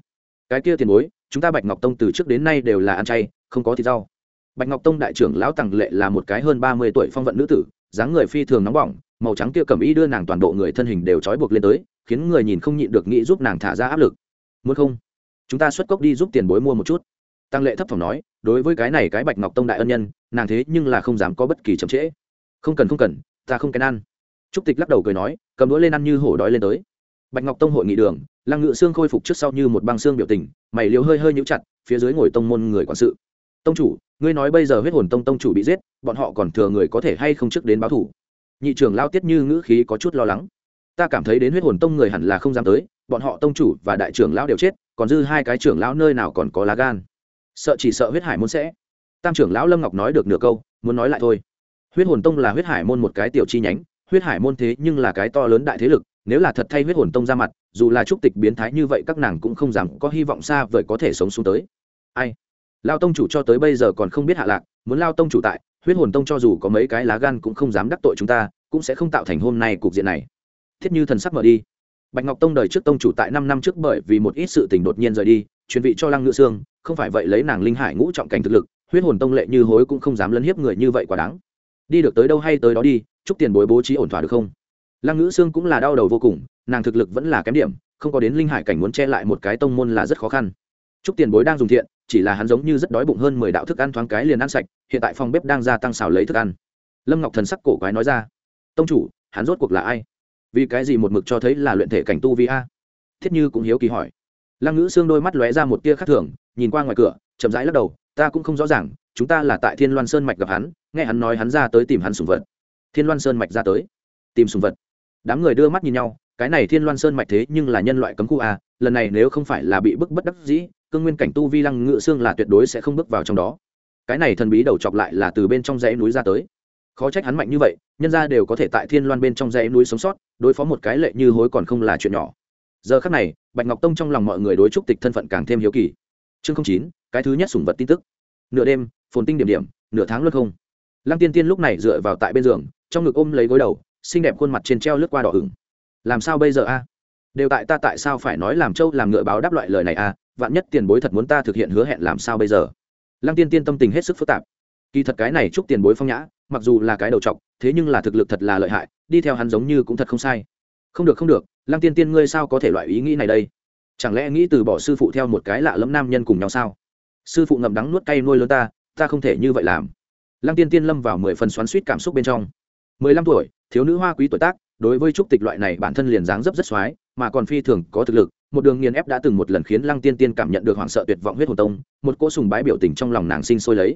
Cái kia tiền bối, chúng ta bạch ngọc tông từ trước đến nay đều là ăn chay, không có thịt rau. Bạch ngọc tông đại trưởng lão tằng lệ là một cái hơn ba mươi tuổi phong vận nữ tử, dáng người phi thường nóng bỏng, màu trắng kia cầm ý đưa nàng toàn bộ người thân hình đều trói buộc lên tới, khiến người nhìn không nhịn được nghĩ giúp nàng thả ra áp lực. Muốn không? Chúng ta xuất cốc đi giúp tiền bối mua một chút. Tăng lệ thấp phòng nói, đối với cái này cái bạch ngọc tông đại ân nhân, nàng thế nhưng là không dám có bất kỳ chậm trễ. Không cần không cần, ta không kén ăn trúc tịch lắc đầu cười nói, cầm đũa lên ăn như hổ đói lên tới. Bạch ngọc tông hội nghị đường, lăng ngự xương khôi phục trước sau như một băng xương biểu tình, mày liều hơi hơi nhũ chặt, phía dưới ngồi tông môn người quản sự. Tông chủ, ngươi nói bây giờ huyết hồn tông tông chủ bị giết, bọn họ còn thừa người có thể hay không trước đến báo thủ? Nhị trưởng lao tiết như ngữ khí có chút lo lắng. Ta cảm thấy đến huyết hồn tông người hẳn là không dám tới, bọn họ tông chủ và đại trưởng lão đều chết, còn dư hai cái trưởng lão nơi nào còn có lá gan. Sợ chỉ sợ huyết hải môn sẽ. Tam trưởng lão lâm ngọc nói được nửa câu, muốn nói lại thôi. Huyết hồn tông là huyết hải môn một cái tiểu chi nhánh huyết hải môn thế nhưng là cái to lớn đại thế lực nếu là thật thay huyết hồn tông ra mặt dù là trúc tịch biến thái như vậy các nàng cũng không dám có hy vọng xa vời có thể sống xuống tới. Ai? Lao tông chủ cho tới bây giờ còn không biết hạ lạc muốn lao tông chủ tại huyết hồn tông cho dù có mấy cái lá gan cũng không dám đắc tội chúng ta cũng sẽ không tạo thành hôm nay cục diện này. Thiết như thần sắc mở đi. Bạch ngọc tông đời trước tông chủ tại năm năm trước bởi vì một ít sự tình đột nhiên rời đi truyền vị cho lăng ngự xương, không phải vậy lấy nàng linh hải ngũ trọng cảnh thực lực huyết hồn tông lệ như hối cũng không dám lấn hiếp người như vậy quá đáng. Đi được tới đâu hay tới đó đi chúc tiền bối bố trí ổn thỏa được không? Lăng ngữ sương cũng là đau đầu vô cùng, nàng thực lực vẫn là kém điểm, không có đến linh hải cảnh muốn che lại một cái tông môn là rất khó khăn. Chúc tiền bối đang dùng thiện, chỉ là hắn giống như rất đói bụng hơn mười đạo thức ăn thoáng cái liền ăn sạch, hiện tại phòng bếp đang gia tăng xào lấy thức ăn. Lâm ngọc thần sắc cổ quái nói ra, tông chủ, hắn rốt cuộc là ai? Vì cái gì một mực cho thấy là luyện thể cảnh tu vi a? Thiết như cũng hiếu kỳ hỏi. Lăng ngữ xương đôi mắt lóe ra một tia khác thường, nhìn qua ngoài cửa, chậm rãi lắc đầu, ta cũng không rõ ràng, chúng ta là tại thiên loan sơn mạch gặp hắn, nghe hắn nói hắn ra tới tìm hắn sùng vật thiên loan sơn mạch ra tới. Tìm sùng vật. Đám người đưa mắt nhìn nhau, cái này thiên loan sơn mạch thế nhưng là nhân loại cấm khu a lần này nếu không phải là bị bức bất đắc dĩ, cương nguyên cảnh tu vi lăng ngự xương là tuyệt đối sẽ không bước vào trong đó. Cái này thần bí đầu chọc lại là từ bên trong dãy núi ra tới. Khó trách hắn mạnh như vậy, nhân ra đều có thể tại thiên loan bên trong dãy núi sống sót, đối phó một cái lệ như hối còn không là chuyện nhỏ. Giờ khắc này, bạch ngọc tông trong lòng mọi người đối trúc tịch thân phận càng thêm hiếu kỳ. Chương chín, cái thứ nhất sủng vật tin tức. Nửa đêm, phồn tinh điểm điểm, nửa tháng luôn không lăng tiên tiên lúc này dựa vào tại bên giường, trong ngực ôm lấy gối đầu, xinh đẹp khuôn mặt trên treo lướt qua đỏ hửng làm sao bây giờ a? Đều tại ta tại sao phải nói làm trâu, làm ngựa báo đáp loại lời này a? Vạn nhất tiền bối thật muốn ta thực hiện hứa hẹn làm sao bây giờ? Lăng tiên tiên tâm tình hết sức phức tạp. Kỳ thật cái này chúc tiền bối phong nhã, mặc dù là cái đầu trọc, thế nhưng là thực lực thật là lợi hại, đi theo hắn giống như cũng thật không sai. Không được không được, lăng tiên tiên ngươi sao có thể loại ý nghĩ này đây? Chẳng lẽ nghĩ từ bỏ sư phụ theo một cái lạ lẫm nam nhân cùng nhau sao? Sư phụ ngậm đắng nuốt cay nuôi lớn ta ta không thể như vậy làm lăng tiên tiên lâm vào mười phần xoắn suýt cảm xúc bên trong. Mười lăm tuổi, thiếu nữ hoa quý tuổi tác, đối với trúc tịch loại này bản thân liền dáng dấp rất x mà còn phi thường có thực lực, một đường nghiền ép đã từng một lần khiến lăng tiên tiên cảm nhận được hoảng sợ tuyệt vọng huyết hồn tông, một cỗ sùng bái biểu tình trong lòng nàng sinh sôi lấy.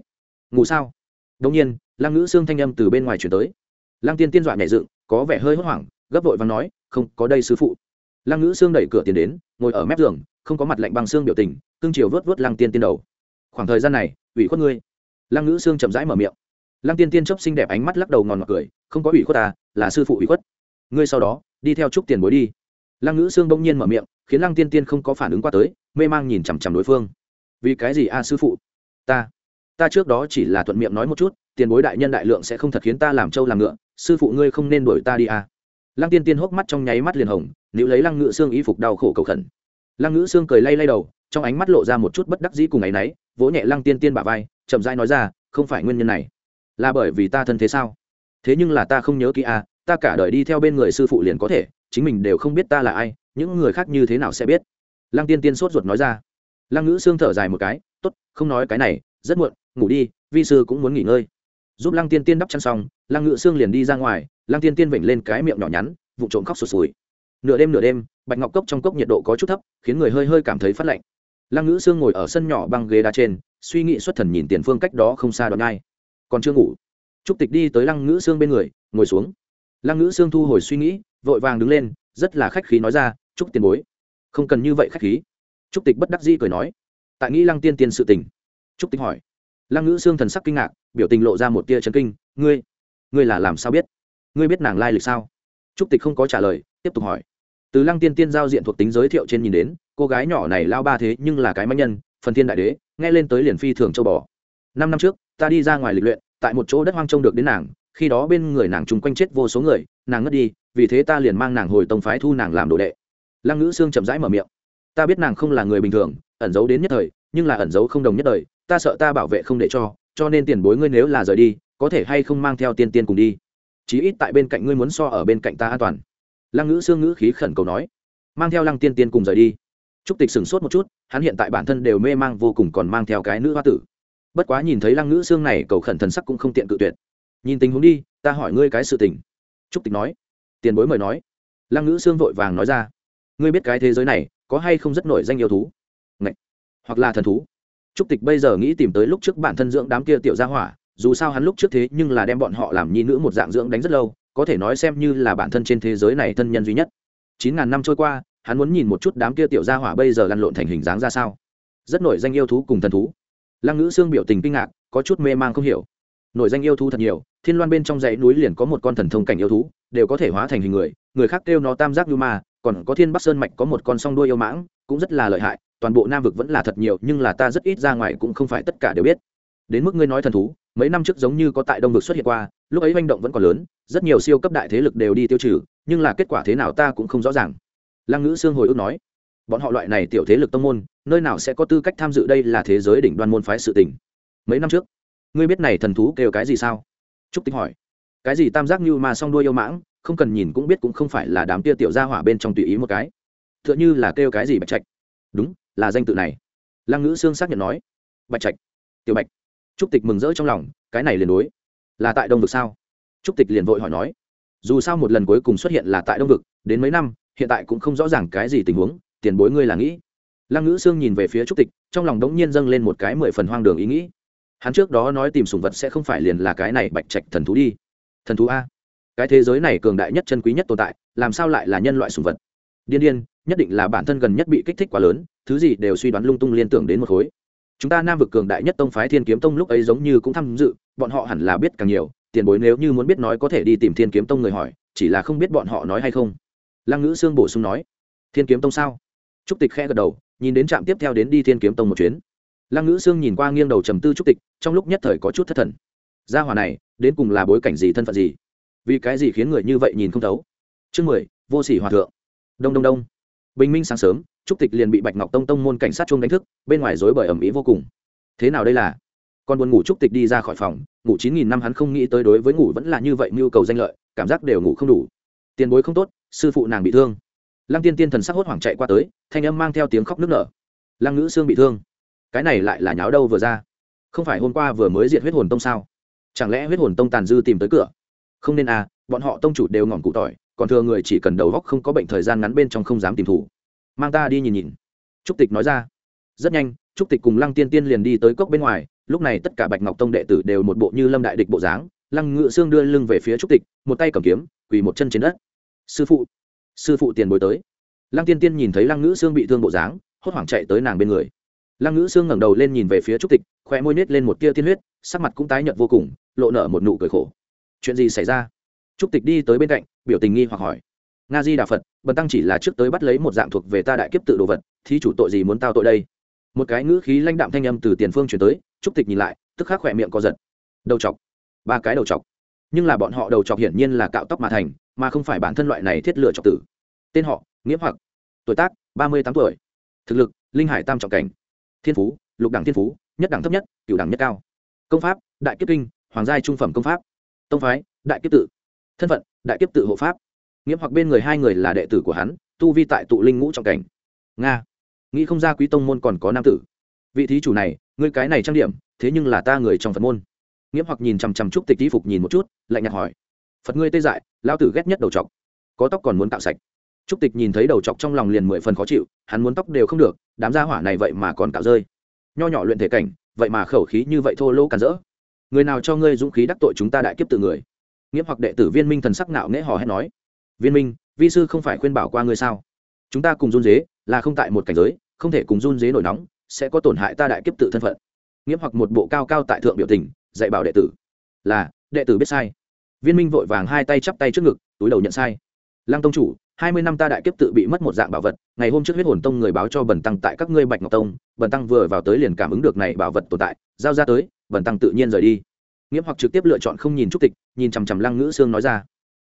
Ngủ sao? Đông nhiên, lăng ngữ xương thanh âm từ bên ngoài chuyển tới. Lăng tiên tiên dọa nhảy dựng, có vẻ hơi hốt hoảng, gấp vội và nói, không, có đây sư phụ. Lăng ngữ xương đẩy cửa tiến đến, ngồi ở mép giường, không có mặt lạnh băng xương biểu tình, cương chiều vớt vớt lăng tiên tiên đầu. Khoảng thời gian này, ủy khuất ngươi lăng ngữ xương chậm rãi mở miệng. Lăng tiên tiên chốc xinh đẹp ánh mắt lắc đầu ngòn ngọt cười, không có ủy khuất ta, là sư phụ ủy khuất. Ngươi sau đó, đi theo chúc tiền bối đi. Lăng ngữ xương bỗng nhiên mở miệng, khiến lăng tiên tiên không có phản ứng qua tới, mê mang nhìn chằm chằm đối phương. Vì cái gì a, sư phụ? Ta ta trước đó chỉ là thuận miệng nói một chút, tiền bối đại nhân đại lượng sẽ không thật khiến ta làm trâu làm ngựa, sư phụ ngươi không nên đuổi ta đi a. Lăng tiên tiên hốc mắt trong nháy mắt liền hồng nữ lấy lăng ngữ xương y phục đau khổ cầu khẩn. Lăng ngữ xương cười lay lay đầu, trong ánh mắt lộ ra một chút bất đắc dĩ cùng ấ náy, vỗ nhẹ lăng tiên tiên bả vai chậm rãi nói ra không phải nguyên nhân này. Là bởi vì ta thân thế sao? Thế nhưng là ta không nhớ kỹ à, ta cả đời đi theo bên người sư phụ liền có thể chính mình đều không biết ta là ai những người khác như thế nào sẽ biết. Lăng tiên tiên sốt ruột nói ra. Lăng ngữ xương thở dài một cái t ố t không nói cái này rất muộn ngủ đi vi sư cũng muốn nghỉ ngơi. Giúp lăng tiên tiên đắp chăn xong lăng ngữ xương liền đi ra ngoài lăng tiên tiên vểnh lên cái miệng nhỏ nhắn vụ trộm khóc sụt sùi. Nửa đêm nửa đêm bạch ngọc cốc trong cốc nhiệt độ có chút thấp khiến người hơi hơi cảm thấy phát lạnh. Lăng ngữ xương ngồi ở sân nhỏ băng ghế đá trên suy nghĩ xuất thần nhìn tiền phương cách đó không xa đoạn ngay còn chưa ngủ. Trúc tịch đi tới lăng ngữ xương bên người, ngồi xuống. Lăng ngữ sương thu hồi suy nghĩ, vội vàng đứng lên, rất là khách khí nói ra, trúc tiền bối. Không cần như vậy khách khí. Trúc tịch bất đắc dĩ cười nói. Tại nghĩ lăng tiên tiên sự tình, trúc tịch hỏi. Lăng ngữ sương thần sắc kinh ngạc, biểu tình lộ ra một tia chấn kinh, ngươi ngươi là làm sao biết? Ngươi biết nàng lai lịch sao? Trúc tịch không có trả lời, tiếp tục hỏi. Từ lăng tiên tiên giao diện thuộc tính giới thiệu trên nhìn đến, cô gái nhỏ này lao ba thế nhưng là cái mãnh nhân phần thiên đại đế, nghe lên tới liền phi thường châu bò. Năm năm trước, ta đi ra ngoài lịch luyện, tại một chỗ đất hoang trông được đến nàng, khi đó bên người nàng chung quanh chết vô số người, nàng ngất đi, vì thế ta liền mang nàng hồi tông phái thu nàng làm đồ đệ. Lăng ngữ sương chậm rãi mở miệng. Ta biết nàng không là người bình thường, ẩn giấu đến nhất thời, nhưng là ẩn giấu không đồng nhất đời, ta sợ ta bảo vệ không để cho cho nên tiền bối ngươi nếu là rời đi, có thể hay không mang theo tiên tiên cùng đi. Chí ít tại bên cạnh ngươi muốn so ở bên cạnh ta an toàn. Lăng ngữ xương ngữ khí khẩn cầu nói. Mang theo lăng tiên tiên cùng rời đi. Trúc tịch sửng sốt một chút hắn hiện tại bản thân đều mê mang vô cùng còn mang theo cái nữ hoa tử. Bất quá nhìn thấy lăng ngữ xương này, cầu khẩn thần sắc cũng không tiện cự tuyệt. Nhìn tình huống đi, ta hỏi ngươi cái sự tình. Trúc tịch nói. Tiền bối mời nói. Lăng ngữ xương vội vàng nói ra. Ngươi biết cái thế giới này, có hay không rất nổi danh yêu thú? Ngậy. hoặc là thần thú. Trúc tịch bây giờ nghĩ tìm tới lúc trước bản thân dưỡng đám kia tiểu gia hỏa, dù sao hắn lúc trước thế nhưng là đem bọn họ làm nhi nữ một dạng dưỡng đánh rất lâu, có thể nói xem như là bản thân trên thế giới này thân nhân duy nhất. Chín ngàn năm trôi qua hắn muốn nhìn một chút đám kia tiểu gia hỏa bây giờ lăn lộn thành hình dáng ra sao. Rất nổi danh yêu thú cùng thần thú. Lăng ngữ xương biểu tình kinh ngạc, có chút mê man không hiểu. Nổi danh yêu thú thật nhiều, thiên loan bên trong dãy núi liền có một con thần thông cảnh yêu thú, đều có thể hóa thành hình người người khác kêu nó tam giác như ma, còn có thiên bắc sơn mạch có một con song đuôi yêu mãng, cũng rất là lợi hại, toàn bộ nam vực vẫn là thật nhiều, nhưng là ta rất ít ra ngoài cũng không phải tất cả đều biết. Đến mức ngươi nói thần thú, mấy năm trước giống như có tại đông vực xuất hiện qua, lúc ấy manh động vẫn còn lớn, rất nhiều siêu cấp đại thế lực đều đi tiêu trừ, nhưng là kết quả thế nào ta cũng không rõ ràng lăng ngữ sương hồi ức nói, bọn họ loại này tiểu thế lực tông môn, nơi nào sẽ có tư cách tham dự đây là thế giới đỉnh đoan môn phái sự tình. Mấy năm trước, ngươi biết này thần thú kêu cái gì sao? Trúc tính hỏi. Cái gì tam giác như mà song đuôi yêu mãng, không cần nhìn cũng biết cũng không phải là đám tia tiểu gia hỏa bên trong tùy ý một cái. T h ư ợ n h ư là kêu cái gì bạch trạch. Đúng, là danh tự này. Lăng ngữ sương xác nhận nói. Bạch trạch. Tiểu bạch. Trúc tịch mừng rỡ trong lòng, cái này liền đối. Là tại đông vực sao? Trúc tịch liền vội hỏi nói. Dù sao một lần cuối cùng xuất hiện là tại đông vực, đến mấy năm hiện tại cũng không rõ ràng cái gì tình huống, tiền bối ngươi là nghĩ. Lăng ngữ sương nhìn về phía trúc tịch, trong lòng đống nhiên dâng lên một cái mười phần hoang đường ý nghĩ. Hắn trước đó nói tìm sùng vật sẽ không phải liền là cái này bạch trạch thần thú đi. Thần thú a. Cái thế giới này cường đại nhất chân quý nhất tồn tại, làm sao lại là nhân loại sùng vật? Điên điên, nhất định là bản thân gần nhất bị kích thích quá lớn, thứ gì đều suy đoán lung tung liên tưởng đến một khối. Chúng ta nam vực cường đại nhất tông phái thiên kiếm tông lúc ấy giống như cũng tham dự, bọn họ hẳn là biết càng nhiều, tiền bối nếu như muốn biết nói có thể đi tìm thiên kiếm tông người hỏi, chỉ là không biết bọn họ nói hay không lăng ngữ sương bổ sung nói, thiên kiếm tông sao? Trúc tịch khe gật đầu, nhìn đến trạm tiếp theo đến đi thiên kiếm tông một chuyến. Lăng ngữ sương nhìn qua nghiêng đầu trầm tư trúc tịch, trong lúc nhất thời có chút thất thần. Gia hòa này, đến cùng là bối cảnh gì thân phận gì? Vì cái gì khiến người như vậy nhìn không thấu? Chương mười, vô sỉ hòa thượng. Đông đông đông. Bình minh sáng sớm, trúc tịch liền bị bạch ngọc tông tông môn cảnh sát chung đánh thức, bên ngoài rối bời ẩm ý vô cùng. Thế nào đây là? Con buồn ngủ trúc tịch đi ra khỏi phòng, ngủ chín nghìn năm hắn không nghĩ tới đối với ngủ vẫn là như vậy mưu cầu danh lợi, cảm giác đều ngủ không đủ. Tiền bối không tốt sư phụ nàng bị thương. Lăng tiên tiên thần sắc hốt hoảng chạy qua tới, thanh âm mang theo tiếng khóc nức nở. Lăng ngữ xương bị thương. Cái này lại là nháo đâu vừa ra? Không phải hôm qua vừa mới diệt huyết hồn tông sao? Chẳng lẽ huyết hồn tông tàn dư tìm tới cửa? Không nên à bọn họ tông chủ đều ngỏm cụ tỏi, còn thừa người chỉ cần đầu góc không có bệnh thời gian ngắn bên trong không dám tìm thủ. Mang ta đi nhìn nhìn. Trúc tịch nói ra. Rất nhanh, trúc tịch cùng lăng tiên tiên liền đi tới cốc bên ngoài, lúc này tất cả bạch ngọc tông đệ tử đều một bộ như lâm đại địch bộ dáng. Lăng ngự xương đưa lưng về phía trúc tịch, một tay cầm kiếm, quỳ một chân trên đất sư phụ sư phụ tiền bối tới. Lăng tiên tiên nhìn thấy lăng ngữ Sương bị thương bộ dáng, hốt hoảng chạy tới nàng bên người. Lăng ngữ Sương ngẩng đầu lên nhìn về phía trúc tịch khoe môi nết lên một tia tiên huyết, sắc mặt cũng tái nhợt vô cùng, lộ nở một nụ cười khổ. Chuyện gì xảy ra? Trúc tịch đi tới bên cạnh, biểu tình nghi hoặc hỏi. Nga di đà phật, bần tăng chỉ là trước tới bắt lấy một dạng thuộc về ta đại kiếp tự đồ vật thì chủ tội gì muốn tao tội đây? Một cái ngữ khí lãnh đạm thanh âm từ tiền phương chuyển tới, trúc tịch nhìn lại, tức khắc khỏe miệng co giật. Đầu chọc. Ba cái đầu chọc. Nhưng là bọn họ đầu chọc hiển nhiên là cạo tóc mà thành mà không phải bản thân loại này thiết lựa trọng tử. Tên họ nghĩa hoặc. Tuổi tác, ba mươi tám tuổi. Thực lực, linh hải tam trọng cảnh. Thiên phú, lục đẳng thiên phú, nhất đẳng thấp nhất cựu đẳng nhất cao. Công pháp, đại kiếp kinh, hoàng giai trung phẩm công pháp. Tông phái, đại kiếp tự. Thân phận, đại kiếp tự hộ pháp. Nghĩa hoặc bên người hai người là đệ tử của hắn, tu vi tại tụ linh ngũ trọng cảnh. Nga. Nghĩ không ra quý tông môn còn có nam tử. Vị thí chủ này, ngươi cái này trang điểm, thế nhưng là ta người trong phật môn. Nghĩa hoặc nhìn chằm chằm chúc tịch tí phục nhìn một chút, lạnh nhạt hỏi phật ngươi tê dại lao tử ghét nhất đầu chọc. Có tóc còn muốn cạo sạch. Trúc tịch nhìn thấy đầu chọc trong lòng liền mười phần khó chịu, hắn muốn tóc đều không được, đám gia hỏa này vậy mà còn cạo rơi. Nho nhỏ luyện thể cảnh, vậy mà khẩu khí như vậy thô lỗ cản rỡ. Người nào cho ngươi dũng khí đắc tội chúng ta đại kiếp tự người? Nghĩa hoặc đệ tử viên minh thần sắc nạo nghễ hò hét nói. Viên minh, vi sư không phải khuyên bảo qua ngươi sao? Chúng ta cùng run dế, là không tại một cảnh giới, không thể cùng run dế nổi nóng, sẽ có tổn hại ta đại kiếp tự thân phận. Nghĩa hoặc một bộ cao cao tại thượng biểu tình, dạy bảo đệ tử. Là, đệ tử biết sai viên minh vội vàng hai tay chắp tay trước ngực, túi đầu nhận sai. Lăng tông chủ, hai mươi năm ta đại kiếp tự bị mất một dạng bảo vật, ngày hôm trước huyết hồn tông người báo cho bần tăng tại các ngươi bạch ngọc tông, bần tăng vừa vào tới liền cảm ứng được này bảo vật tồn tại, giao ra tới, bần tăng tự nhiên rời đi. Nghiễm hoặc trực tiếp lựa chọn không nhìn trúc tịch, nhìn chằm chằm lăng ngữ sương nói ra,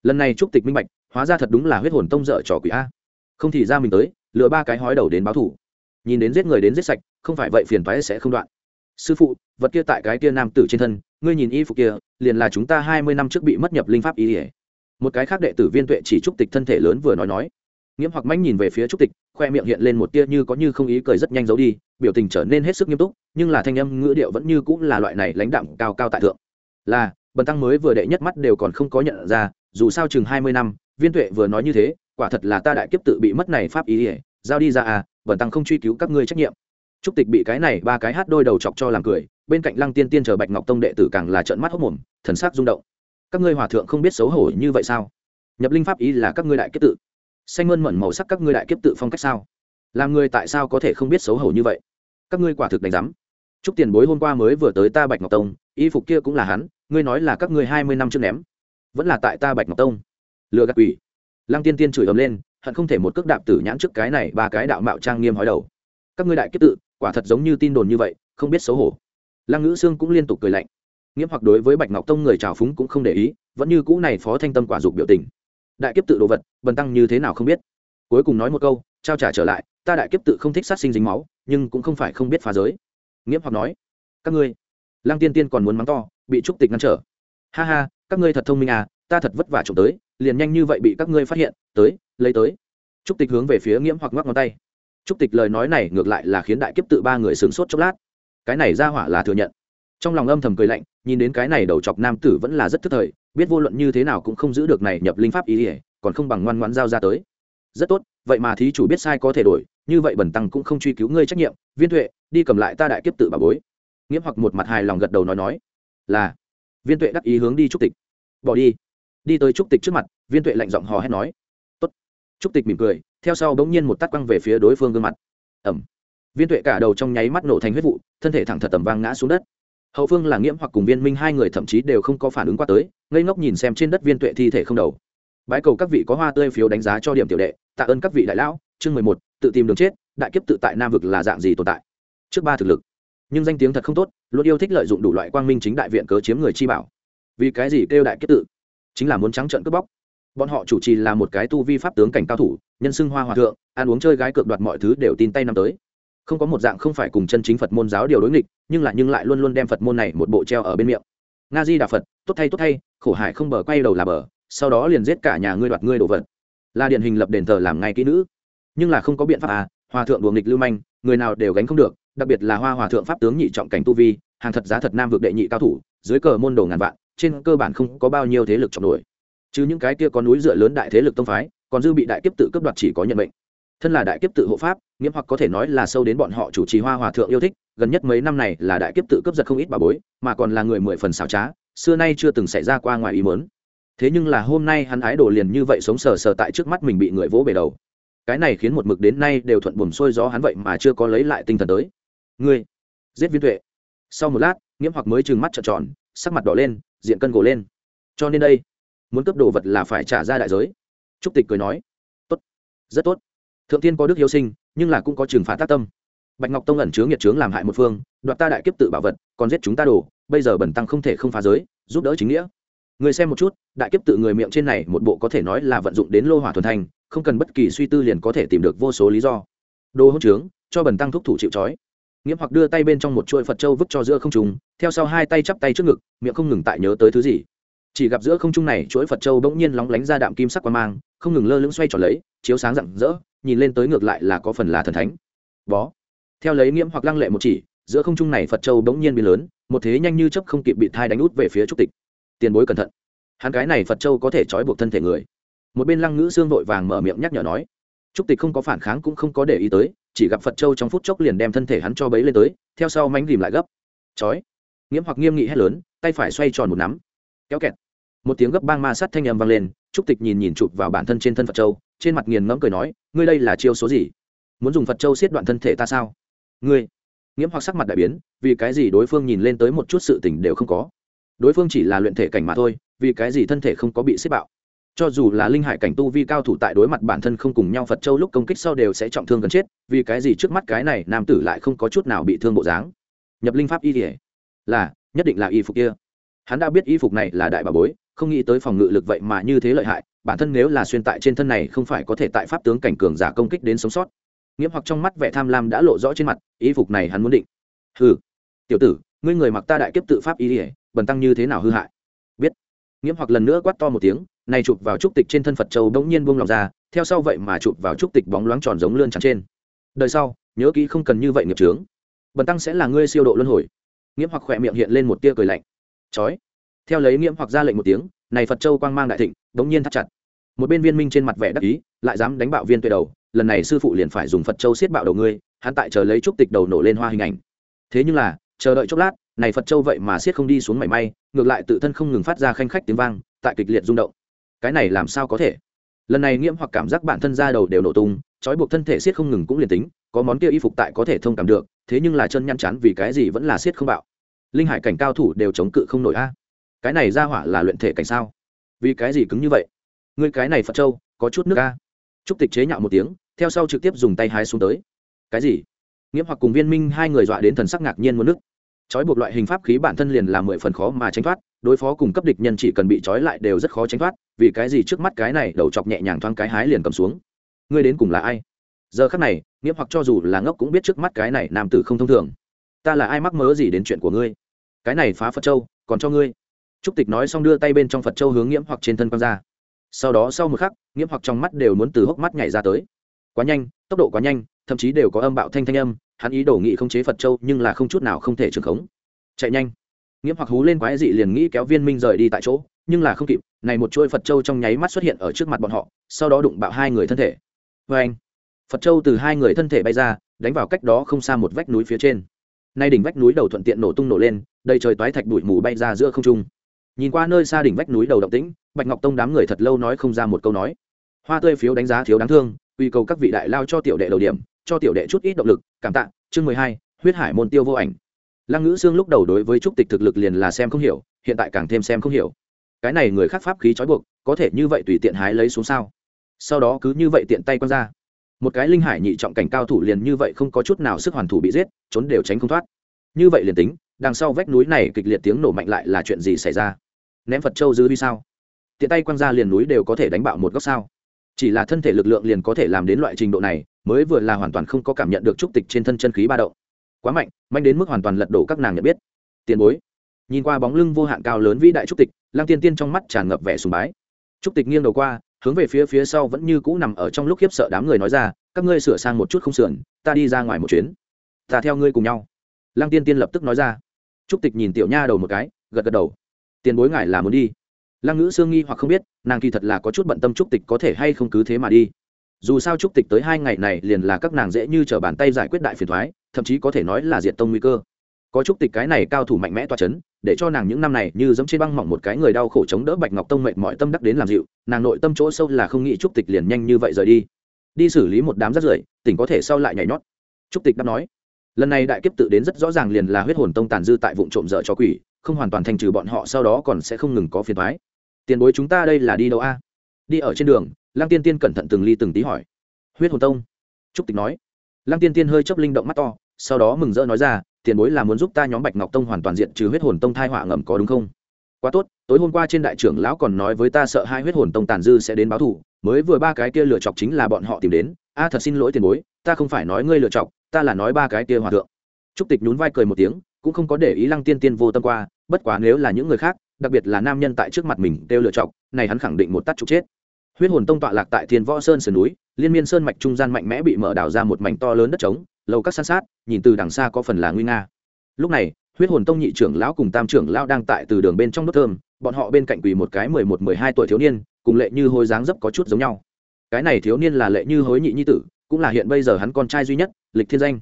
lần này trúc tịch minh bạch, hóa ra thật đúng là huyết hồn tông dở trò quỷ a. Không thì ra mình tới lựa ba cái hói đầu đến báo thủ nhìn đến giết người đến giết sạch, không phải vậy phiền toái sẽ không đoạn sư phụ, vật kia tại cái kia nam tử trên thân, ngươi nhìn y phục kia, liền là chúng ta hai mươi năm trước bị mất nhập linh pháp y ỉa. Một cái khác đệ tử viên tuệ chỉ trúc tịch thân thể lớn vừa nói nói. Nghiễm hoặc mãnh nhìn về phía trúc tịch, khoe miệng hiện lên một tia như có như không ý cười rất nhanh giấu đi, biểu tình trở nên hết sức nghiêm túc, nhưng là thanh âm ngữ điệu vẫn như cũng là loại này lãnh đạm cao cao tại thượng. Là, bần tăng mới vừa đệ nhất mắt đều còn không có nhận ra, dù sao chừng hai mươi năm, viên tuệ vừa nói như thế, quả thật là ta đại kiếp tự bị mất này pháp ý ỉa. Giao đi ra à bần tăng không truy cứu các ngươi trách nhiệm trúc tịch bị cái này ba cái hát đôi đầu chọc cho làm cười, bên cạnh lăng tiên tiên chờ bạch ngọc tông đệ tử càng là trợn mắt hốc mồm, thần sắc rung động. Các ngươi hòa thượng không biết xấu hổ như vậy sao? Nhập linh pháp ý là các ngươi đại kiếp tự. Xanh mơn mận màu sắc các ngươi đại kiếp tự phong cách sao? Làm người tại sao có thể không biết xấu hổ như vậy? Các ngươi quả thực đánh giám. Chúc tiền bối hôm qua mới vừa tới ta bạch ngọc tông, y phục kia cũng là hắn, ngươi nói là các ngươi hai mươi năm trước ném. Vẫn là tại ta bạch ngọc tông. Lừa gạt quỷ. Lăng tiên tiên chửi ầm lên, hận không thể một cước đạp tử nhãn trước cái này ba cái đạo mạo trang nghiêm hói đầu. Các ngươi đại kiếp tự quả thật giống như tin đồn như vậy, không biết xấu hổ. Lăng ngữ sương cũng liên tục cười lạnh. Nghiễm hoặc đối với bạch ngọc tông người trào phúng cũng không để ý, vẫn như cũ này phó thanh tâm quả dục biểu tình. Đại kiếp tự đồ vật, bần tăng như thế nào không biết. Cuối cùng nói một câu, trao trả trở lại, ta đại kiếp tự không thích sát sinh dính máu, nhưng cũng không phải không biết phá giới. Nghiễm hoặc nói, các ngươi, lăng tiên tiên còn muốn mắng to, bị trúc tịch ngăn trở. Ha ha, các ngươi thật thông minh à ta thật vất vả trộm tới, liền nhanh như vậy bị các ngươi phát hiện, tới, lấy tới. Trúc tịch hướng về phía nghiễm hoặc ngoắc ngón tay trúc tịch lời nói này ngược lại là khiến đại kiếp tự ba người sướng sốt chốc lát. Cái này ra hỏa là thừa nhận. Trong lòng âm thầm cười lạnh, nhìn đến cái này đầu chọc nam tử vẫn là rất thức thời, biết vô luận như thế nào cũng không giữ được này nhập linh pháp ý ý còn không bằng ngoan ngoãn giao ra tới. Rất tốt, vậy mà thí chủ biết sai có thể đổi, như vậy bẩn tăng cũng không truy cứu ngươi trách nhiệm, viên tuệ, đi cầm lại ta đại kiếp tự bà bối. Nghiễm hoặc một mặt hài lòng gật đầu nói nói. Là. Viên tuệ đắc ý hướng đi trúc tịch. Bỏ đi. Đi tới trúc tịch trước mặt, viên tuệ lạnh giọng hò hét nói. Tốt. Trúc tịch mỉm cười theo sau bỗng nhiên một tắt quăng về phía đối phương gương mặt. Ẩm. Viên tuệ cả đầu trong nháy mắt nổ thành huyết vụ, thân thể thẳng thật tầm vang ngã xuống đất. Hậu phương là nghiễm hoặc cùng viên minh, hai người thậm chí đều không có phản ứng qua tới, ngây ngốc nhìn xem trên đất viên tuệ thi thể không đầu. Bái cầu các vị có hoa tươi phiếu đánh giá cho điểm tiểu đệ, tạ ơn các vị đại lão. Chương mười một, tự tìm đường chết, đại kiếp tự tại nam vực là dạng gì tồn tại? Trước ba thực lực. Nhưng danh tiếng thật không tốt, luôn yêu thích lợi dụng đủ loại quang minh chính đại viện cớ chiếm người chi bảo. Vì cái gì kêu đại kiếp tự? Chính là muốn trắng trợn cướp bóc bọn họ chủ trì là một cái tu vi pháp tướng cảnh cao thủ, nhân xưng hoa hòa thượng, ăn uống chơi gái cược đoạt mọi thứ đều tin tay năm tới. Không có một dạng không phải cùng chân chính phật môn giáo điều đối nghịch, nhưng lại nhưng lại luôn luôn đem phật môn này một bộ treo ở bên miệng. Nga di đà phật, tốt thay tốt thay, khổ hải không bờ, quay đầu là bờ, sau đó liền giết cả nhà ngươi đoạt ngươi đồ vật. Là điển hình lập đền thờ làm ngay kỹ nữ. Nhưng là không có biện pháp à hòa thượng đùa nghịch lưu manh, người nào đều gánh không được, đặc biệt là hoa hòa thượng pháp tướng nhị trọng cảnh tu vi, hàng thật giá thật nam vực đệ nhị cao thủ, dưới cờ môn đồ ngàn vạn, trên cơ bản không có bao nhiêu thế lực trọng nổi chứ những cái kia có núi dựa lớn đại thế lực tông phái, còn dư bị đại kiếp tự cấp đoạt chỉ có nhận mệnh. Thân là đại kiếp tự hộ pháp nghiễm hoặc có thể nói là sâu đến bọn họ chủ trì hoa hòa thượng yêu thích, gần nhất mấy năm này là đại kiếp tự cấp giật không ít bà bối, mà còn là người mười phần xảo trá, xưa nay chưa từng xảy ra qua ngoài ý mớn thế nhưng là hôm nay hắn ái đồ liền như vậy sống sờ sờ tại trước mắt mình bị người vỗ bề đầu. Cái này khiến một mực đến nay đều thuận buồm xuôi gió hắn vậy mà chưa có lấy lại tinh thần tới. Ngươi, giết viên tuệ. Sau một lát nghiễm hoặc mới trừng mắt trợn tròn, sắc mặt đỏ lên, diện cân gồ lên. Cho nên đây muốn cấp đồ vật là phải trả ra đại giới. Trúc tịch cười nói, tốt, rất tốt. Thượng tiên có đức hiếu sinh, nhưng là cũng có trừng phạt tác tâm. Bạch ngọc tông ẩn chứa nghiệt trướng làm hại một phương, đoạt ta đại kiếp tự bảo vật, còn giết chúng ta đồ, bây giờ bẩn tăng không thể không phá giới, giúp đỡ chính nghĩa. Người xem một chút, đại kiếp tự người miệng trên này một bộ có thể nói là vận dụng đến lô hỏa thuần thành, không cần bất kỳ suy tư liền có thể tìm được vô số lý do. Đồ hỗn trướng, cho bẩn tăng thúc thủ chịu trói. Nghiễm hoặc đưa tay bên trong một chuỗi phật châu vứt cho giữa không trùng theo sau hai tay chắp tay trước ngực, miệng không ngừng tại nhớ tới thứ gì chỉ gặp giữa không trung này, chuỗi phật châu bỗng nhiên lóng lánh ra đạm kim sắc qua mang, không ngừng lơ lưng xoay tròn lấy, chiếu sáng rạng rỡ, nhìn lên tới ngược lại là có phần là thần thánh. Bó. Theo lấy nghiễm hoặc lăng lệ một chỉ, giữa không trung này phật châu bỗng nhiên biến lớn, một thế nhanh như chấp không kịp bị thai đánh út về phía trúc tịch. Tiền bối cẩn thận. Hắn cái này phật châu có thể trói buộc thân thể người. Một bên lăng ngữ xương vội vàng mở miệng nhắc nhở nói. Trúc tịch không có phản kháng cũng không có để ý tới, chỉ gặp phật châu trong phút chốc liền đem thân thể hắn cho bấy lên tới, theo sau mánh rìm lại gấp. Chói. Nghiễm hoặc nghiêm nghị hét lớn, tay phải xoay tròn một nắm kéo kẹt. Một tiếng gấp bang ma sát thanh âm vang lên, trúc tịch nhìn nhìn chụp vào bản thân trên thân phật châu, trên mặt nghiền ngẫm cười nói, ngươi đây là chiêu số gì? Muốn dùng phật châu siết đoạn thân thể ta sao? Ngươi? Nghiễm hoặc sắc mặt đại biến, vì cái gì đối phương nhìn lên tới một chút sự tình đều không có? Đối phương chỉ là luyện thể cảnh mà thôi, vì cái gì thân thể không có bị xếp bạo? Cho dù là linh hải cảnh tu vi cao thủ tại đối mặt bản thân không cùng nhau phật châu lúc công kích sau đều sẽ trọng thương gần chết, vì cái gì trước mắt cái này nam tử lại không có chút nào bị thương bộ dáng? Nhập linh pháp y thể là, nhất định là y phục kia hắn đã biết y phục này là đại bà bối, không nghĩ tới phòng ngự lực vậy mà như thế lợi hại, bản thân nếu là xuyên tại trên thân này không phải có thể tại pháp tướng cảnh cường giả công kích đến sống sót. Nghiễm hoặc trong mắt vẻ tham lam đã lộ rõ trên mặt, y phục này hắn muốn định. Hừ, tiểu tử, ngươi người mặc ta đại kiếp tự pháp y ỉa bần tăng như thế nào hư hại? Biết. Nghiễm hoặc lần nữa quát to một tiếng, này chụp vào trúc tịch trên thân phật châu bỗng nhiên buông lòng ra, theo sau vậy mà chụp vào trúc tịch bóng loáng tròn giống lươn trắng trên. Đời sau, nhớ kỹ không cần như vậy nghiệp trướng bần tăng sẽ là ngươi siêu độ luân hồi. Nghiễm hoặc khỏe miệng hiện lên một tia cười lạnh chói. Theo lấy nghiễm hoặc ra lệnh một tiếng, này phật châu quang mang đại thịnh, đống nhiên thắt chặt. Một bên viên minh trên mặt vẻ đắc ý, lại dám đánh bạo viên tuệ đầu, lần này sư phụ liền phải dùng phật châu xiết bạo đầu ngươi, hắn tại chờ lấy trúc tịch đầu nổ lên hoa hình ảnh. Thế nhưng là, chờ đợi chốc lát, này phật châu vậy mà xiết không đi xuống mảy may, ngược lại tự thân không ngừng phát ra khanh khách tiếng vang, tại kịch liệt rung động. Cái này làm sao có thể? Lần này nghiễm hoặc cảm giác bản thân ra đầu đều nổ tung, trói buộc thân thể siết không ngừng cũng liền tính, có món kia y phục tại có thể thông cảm được, thế nhưng là chân nhăn chán vì cái gì vẫn là siết không bạo linh hải cảnh cao thủ đều chống cự không nổi a. Cái này ra hỏa là luyện thể cảnh sao? Vì cái gì cứng như vậy? Ngươi cái này phật châu, có chút nước a. Trúc tịch chế nhạo một tiếng, theo sau trực tiếp dùng tay hái xuống tới. Cái gì? Nghiễm hoặc cùng viên minh hai người dọa đến thần sắc ngạc nhiên muốn nước trói buộc loại hình pháp khí bản thân liền là mười phần khó mà tránh thoát, đối phó cùng cấp địch nhân chỉ cần bị trói lại đều rất khó tránh thoát, vì cái gì trước mắt cái này đầu chọc nhẹ nhàng thoáng cái hái liền cầm xuống. Ngươi đến cùng là ai? Giờ khắc này, nghiễm hoặc cho dù là ngốc cũng biết trước mắt cái này nam tử không thông thường ta là ai mắc mớ gì đến chuyện của ngươi? Cái này phá phật châu, còn cho ngươi. Trúc tịch nói xong đưa tay bên trong phật châu hướng nghiễm hoặc trên thân quang ra. Sau đó sau một khắc, nghiễm hoặc trong mắt đều muốn từ hốc mắt nhảy ra tới. Quá nhanh, tốc độ quá nhanh, thậm chí đều có âm bạo thanh thanh âm, hắn ý đổ nghị không chế phật châu, nhưng là không chút nào không thể trường khống. Chạy nhanh. Nghiễm hoặc hú lên quái dị liền nghĩ kéo viên minh rời đi tại chỗ, nhưng là không kịp, này một chuôi phật châu trong nháy mắt xuất hiện ở trước mặt bọn họ, sau đó đụng bạo hai người thân thể. Vê anh phật châu từ hai người thân thể bay ra, đánh vào cách đó không xa một vách núi phía trên nay đỉnh vách núi đầu thuận tiện nổ tung nổ lên, đầy trời toái thạch bụi mù bay ra giữa không trung. Nhìn qua nơi xa đỉnh vách núi đầu động tĩnh, bạch ngọc tông đám người thật lâu nói không ra một câu nói. Hoa tươi phiếu đánh giá thiếu đáng thương uy cầu các vị đại lao cho tiểu đệ đầu điểm, cho tiểu đệ chút ít động lực, cảm tạ, chương mười hai, huyết hải môn tiêu vô ảnh. Lăng ngữ xương lúc đầu đối với trúc tịch thực lực liền là xem không hiểu, hiện tại càng thêm xem không hiểu. Cái này người khác pháp khí trói buộc, có thể như vậy tùy tiện hái lấy xuống sao? Sau đó cứ như vậy tiện tay quăng ra một cái linh hải nhị trọng cảnh cao thủ liền như vậy không có chút nào sức hoàn thủ bị giết, trốn đều tránh không thoát. Như vậy liền tính, đằng sau vách núi này kịch liệt tiếng nổ mạnh lại là chuyện gì xảy ra? Ném phật châu dư vi sao? Tiện tay quăng ra liền núi đều có thể đánh bạo một góc sao? Chỉ là thân thể lực lượng liền có thể làm đến loại trình độ này, mới vừa là hoàn toàn không có cảm nhận được trúc tịch trên thân chân khí ba động. Quá mạnh mạnh đến mức hoàn toàn lật đổ các nàng nhận biết. Tiền bối, nhìn qua bóng lưng vô hạn cao lớn vĩ đại trúc tịch, lăng tiên tiên trong mắt tràn ngập vẻ sùng bái. Trúc tịch nghiêng đầu qua hướng về phía phía sau vẫn như cũ nằm ở trong lúc khiếp sợ đám người nói ra, các ngươi sửa sang một chút không sườn, ta đi ra ngoài một chuyến. Ta theo ngươi cùng nhau. Lăng tiên tiên lập tức nói ra. Trúc tịch nhìn tiểu nha đầu một cái, gật gật đầu. Tiền bối ngại là muốn đi. Lăng ngữ sương nghi hoặc không biết, nàng kỳ thật là có chút bận tâm trúc tịch có thể hay không cứ thế mà đi. Dù sao trúc tịch tới hai ngày này liền là các nàng dễ như t r ở bàn tay giải quyết đại phiền thoái, thậm chí có thể nói là diện tông nguy cơ. Có trúc tịch cái này cao thủ mạnh mẽ toa c h ấ n để cho nàng những năm này như giống trên băng mỏng một cái người đau khổ chống đỡ bạch ngọc tông mệnh mọi tâm đắc đến làm dịu, nàng nội tâm chỗ sâu là không nghĩ trúc tịch liền nhanh như vậy rời đi. Đi xử lý một đám rắt rưởi, tỉnh có thể sau lại nhảy nhót. Trúc tịch đáp nói, lần này đại kiếp tự đến rất rõ ràng liền là huyết hồn tông tàn dư tại vụ trộm dở cho quỷ, không hoàn toàn thành trừ bọn họ sau đó còn sẽ không ngừng có phiền thoái tiền bối chúng ta đây là đi đâu a? Đi ở trên đường lang tiên tiên cẩn thận từng ly từng tí hỏi. Huyết hồn tông? Trúc tịch nói. Lăng tiên tiên hơi chấp linh động mắt to, sau đó mừng rỡ nói ra tiền bối là muốn giúp ta nhóm bạch ngọc tông hoàn toàn diện trừ huyết hồn tông thai họa ngầm có đúng không? Quá tốt, tối hôm qua trên đại trưởng lão còn nói với ta sợ hai huyết hồn tông tàn dư sẽ đến báo thù, mới vừa ba cái kia lựa chọc chính là bọn họ tìm đến. A, thật xin lỗi tiền bối, ta không phải nói ngươi lựa chọc, ta là nói ba cái kia hòa thượng. Trúc tịch nhún vai cười một tiếng, cũng không có để ý lăng tiên tiên vô tâm qua, bất quá nếu là những người khác, đặc biệt là nam nhân tại trước mặt mình đều lựa chọc, này hắn khẳng định một tắt trục chết. Huyết hồn tông tọa lạc tại thiên võ sơn sườn núi, liên miên sơn mạch trung gian mạnh mẽ bị mở đào ra một mảnh to lớn đất trống lầu các san sát, nhìn từ đằng xa có phần là nguy nga. Lúc này, huyết hồn tông nhị trưởng lão cùng tam trưởng lão đang tại từ đường bên trong đốt thơm, bọn họ bên cạnh quỳ một cái mười một, mười hai tuổi thiếu niên, cùng lệ như hối dáng dấp có chút giống nhau. Cái này thiếu niên là lệ như hối nhị nhi tử, cũng là hiện bây giờ hắn con trai duy nhất, lịch thiên danh.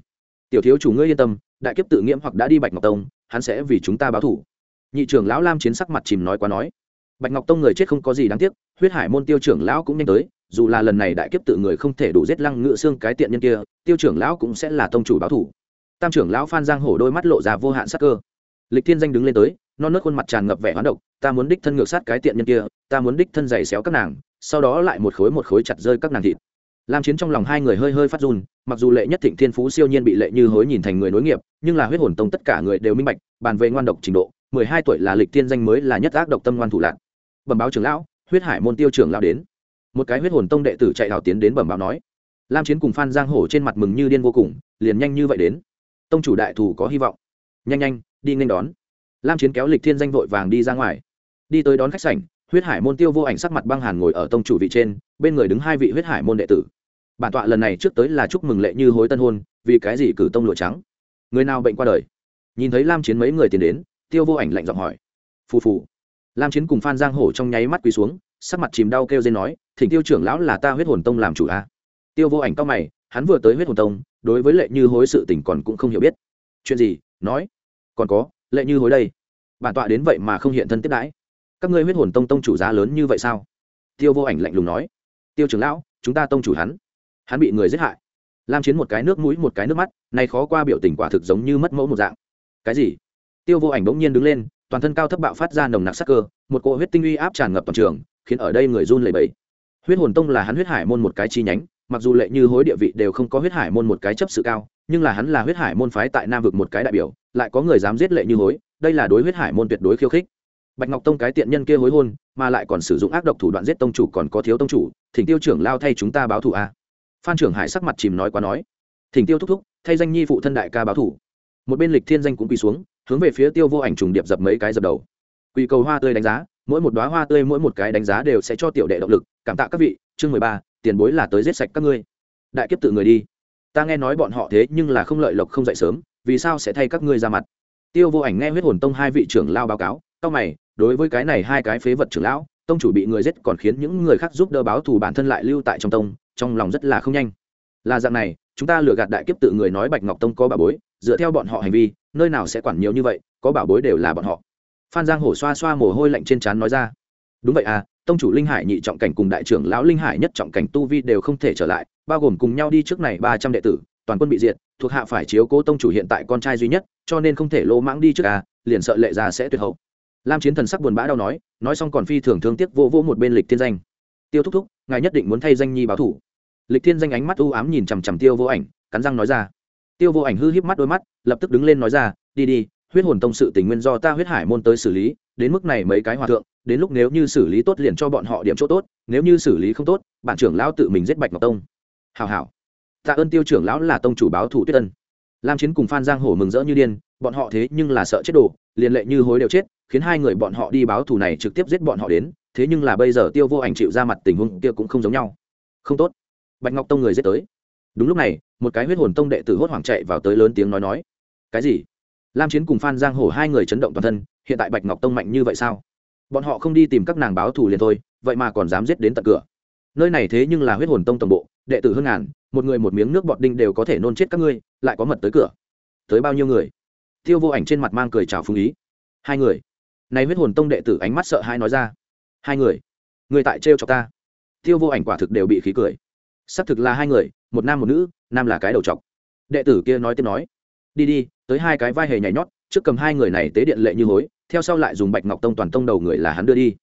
Tiểu thiếu chủ ngươi yên tâm, đại kiếp tự nghiễm hoặc đã đi bạch ngọc tông, hắn sẽ vì chúng ta báo thủ. Nhị trưởng lão lam chiến sắc mặt chìm nói quá nói. Bạch ngọc tông người chết không có gì đáng tiếc, huyết hải môn tiêu trưởng lão cũng nhanh tới dù là lần này đại kiếp tự người không thể đủ giết lăng ngự xương cái tiện nhân kia, tiêu trưởng lão cũng sẽ là tông chủ báo thủ. Tam trưởng lão phan giang hổ đôi mắt lộ ra vô hạn sắc cơ. Lịch thiên danh đứng lên tới, non nớt khuôn mặt tràn ngập vẻ hoán độc, ta muốn đích thân ngược sát cái tiện nhân kia, ta muốn đích thân giày xéo các nàng, sau đó lại một khối một khối chặt rơi các nàng thịt. Làm chiến trong lòng hai người hơi hơi phát run, mặc dù lệ nhất thịnh thiên phú siêu nhiên bị lệ như hối nhìn thành người nối nghiệp, nhưng là huyết hồn tông tất cả người đều minh bạch, bàn về ngoan độc trình độ, mười hai tuổi là lịch thiên danh mới là nhất ác độc tâm ngoan thủ lạc. Bẩm báo trưởng lão, huyết hải môn tiêu trưởng lão đến một cái huyết hồn tông đệ tử chạy hào tiến đến bẩm báo nói. Lam chiến cùng phan giang hổ trên mặt mừng như điên vô cùng, liền nhanh như vậy đến. Tông chủ đại thủ có hy vọng. Nhanh nhanh, đi nhanh đón. Lam chiến kéo lịch thiên danh vội vàng đi ra ngoài. Đi tới đón khách sảnh, huyết hải môn tiêu vô ảnh sắc mặt băng hàn ngồi ở tông chủ vị trên, bên người đứng hai vị huyết hải môn đệ tử. Bản tọa lần này trước tới là chúc mừng lệ như hối tân hôn, vì cái gì cử tông lụa trắng? Người nào bệnh qua đời? Nhìn thấy lam chiến mấy người tiến đến, tiêu vô ảnh lạnh giọng hỏi. Phù phù. Lam chiến cùng phan giang hổ trong nháy mắt quỳ xuống, sắc mặt chìm đau kêu dên nói thỉnh tiêu trưởng lão là ta huyết hồn tông làm chủ a. À? tiêu vô ảnh cao mày, hắn vừa tới huyết hồn tông, đối với lệ như hối sự tình còn cũng không hiểu biết. Chuyện gì? Nói. Còn có, lệ như hối đây. Bản tọa đến vậy mà không hiện thân tiếp đãi. Các ngươi huyết hồn tông tông chủ giá lớn như vậy sao? Tiêu vô ảnh lạnh lùng nói. Tiêu trưởng lão, chúng ta tông chủ hắn. Hắn bị người giết hại. Lam chiến một cái nước mũi, một cái nước mắt, nay khó qua biểu tình quả thực giống như mất mẫu một dạng. Cái gì? Tiêu vô ảnh bỗng nhiên đứng lên, toàn thân cao thấp bạo phát ra nồng nặc sắc cơ, một cỗ huyết tinh uy áp tràn ngập toàn trường, khiến ở đây người run lẩy bẩy huyết hồn tông là hắn huyết hải môn một cái chi nhánh, mặc dù lệ như hối địa vị đều không có huyết hải môn một cái chấp sự cao, nhưng là hắn là huyết hải môn phái tại nam vực một cái đại biểu, lại có người dám giết lệ như hối, đây là đối huyết hải môn tuyệt đối khiêu khích. Bạch ngọc tông cái tiện nhân kia hối hôn, mà lại còn sử dụng ác độc thủ đoạn giết tông chủ còn có thiếu tông chủ, thỉnh tiêu trưởng lao thay chúng ta báo thù a. Phan trưởng hải sắc mặt chìm nói quá nói. Thỉnh tiêu thúc thúc, thay danh nhi phụ thân đại ca báo thủ một bên lịch thiên danh cũng quỳ xuống, hướng về phía tiêu vô ảnh trùng điệp dập mấy cái dập đầu. Quỳ cầu hoa tươi đánh giá mỗi một đoá hoa tươi mỗi một cái đánh giá đều sẽ cho tiểu đệ động lực. Cảm tạ các vị, chương mười ba, tiền bối là tới giết sạch các ngươi. Đại kiếp tự người đi. Ta nghe nói bọn họ thế nhưng là không lợi lộc không dậy sớm, vì sao sẽ thay các ngươi ra mặt? Tiêu vô ảnh nghe huyết hồn tông hai vị trưởng lao báo cáo, tao mày, đối với cái này hai cái phế vật trưởng lão, tông chủ bị người giết còn khiến những người khác giúp đỡ báo thù bản thân lại lưu tại trong tông, trong lòng rất là không nhanh. Là dạng này, chúng ta lừa gạt đại kiếp tự người nói bạch ngọc tông có bảo bối, dựa theo bọn họ hành vi, nơi nào sẽ quản nhiều như vậy, có bảo bối đều là bọn họ phan giang hổ xoa xoa mồ hôi lạnh trên trán nói ra. Đúng vậy à tông chủ linh hải nhị trọng cảnh cùng đại trưởng lão linh hải nhất trọng cảnh tu vi đều không thể trở lại, bao gồm cùng nhau đi trước này ba trăm đệ tử, toàn quân bị diệt, thuộc hạ phải chiếu cố tông chủ hiện tại con trai duy nhất, cho nên không thể lô mãng đi trước à liền sợ lệ già sẽ tuyệt hậu. Lam chiến thần sắc buồn bã đau nói nói xong còn phi thường thương tiếc vô vô một bên lịch thiên danh. Tiêu thúc thúc, ngài nhất định muốn thay danh nhi báo thủ. Lịch thiên danh ánh mắt u ám nhìn chằm chằm tiêu vô ảnh, cắn răng nói ra. Tiêu vô ảnh hư híp mắt đôi mắt, lập tức đứng lên nói ra, đi đi huyết hồn tông sự tình nguyên do ta huyết hải môn tới xử lý, đến mức này mấy cái hòa thượng, đến lúc nếu như xử lý tốt liền cho bọn họ điểm chỗ tốt, nếu như xử lý không tốt, bản trưởng lão tự mình giết bạch ngọc tông. Hào hào tạ ơn tiêu trưởng lão là tông chủ báo thủ tuyết tân lam chiến cùng phan giang hổ mừng rỡ như điên, bọn họ thế nhưng là sợ chết đồ, liền lệ như hối đều chết, khiến hai người bọn họ đi báo thù này trực tiếp giết bọn họ đến, thế nhưng là bây giờ tiêu vô ảnh chịu ra mặt tình huống kia cũng không giống nhau. Không tốt. Bạch ngọc tông người giết tới. Đúng lúc này, một cái huyết hồn tông đệ tử hốt hoảng chạy vào tới lớn tiếng nói nói. Cái gì? Lam chiến cùng phan giang hổ hai người chấn động toàn thân, hiện tại bạch ngọc tông mạnh như vậy sao? Bọn họ không đi tìm các nàng báo thù liền thôi, vậy mà còn dám giết đến tận cửa. Nơi này thế nhưng là huyết hồn tông tổng bộ, đệ tử hơn ngàn, một người một miếng nước bọt đinh đều có thể nôn chết các ngươi, lại có mật tới cửa. Tới bao nhiêu người? Tiêu vô ảnh trên mặt mang cười chào phung ý. Hai người. Này huyết hồn tông đệ tử ánh mắt sợ hãi nói ra. Hai người. Người tại trêu cho ta. Tiêu vô ảnh quả thực đều bị khí cười. Xác thực là hai người, một nam một nữ, nam là cái đầu chọc. Đệ tử kia nói tiếp nói. Đi đi tới hai cái vai hề nhảy nhót, trước cầm hai người này tế điện lệ như hối, theo sau lại dùng bạch ngọc tông toàn tông đầu người là hắn đưa đi.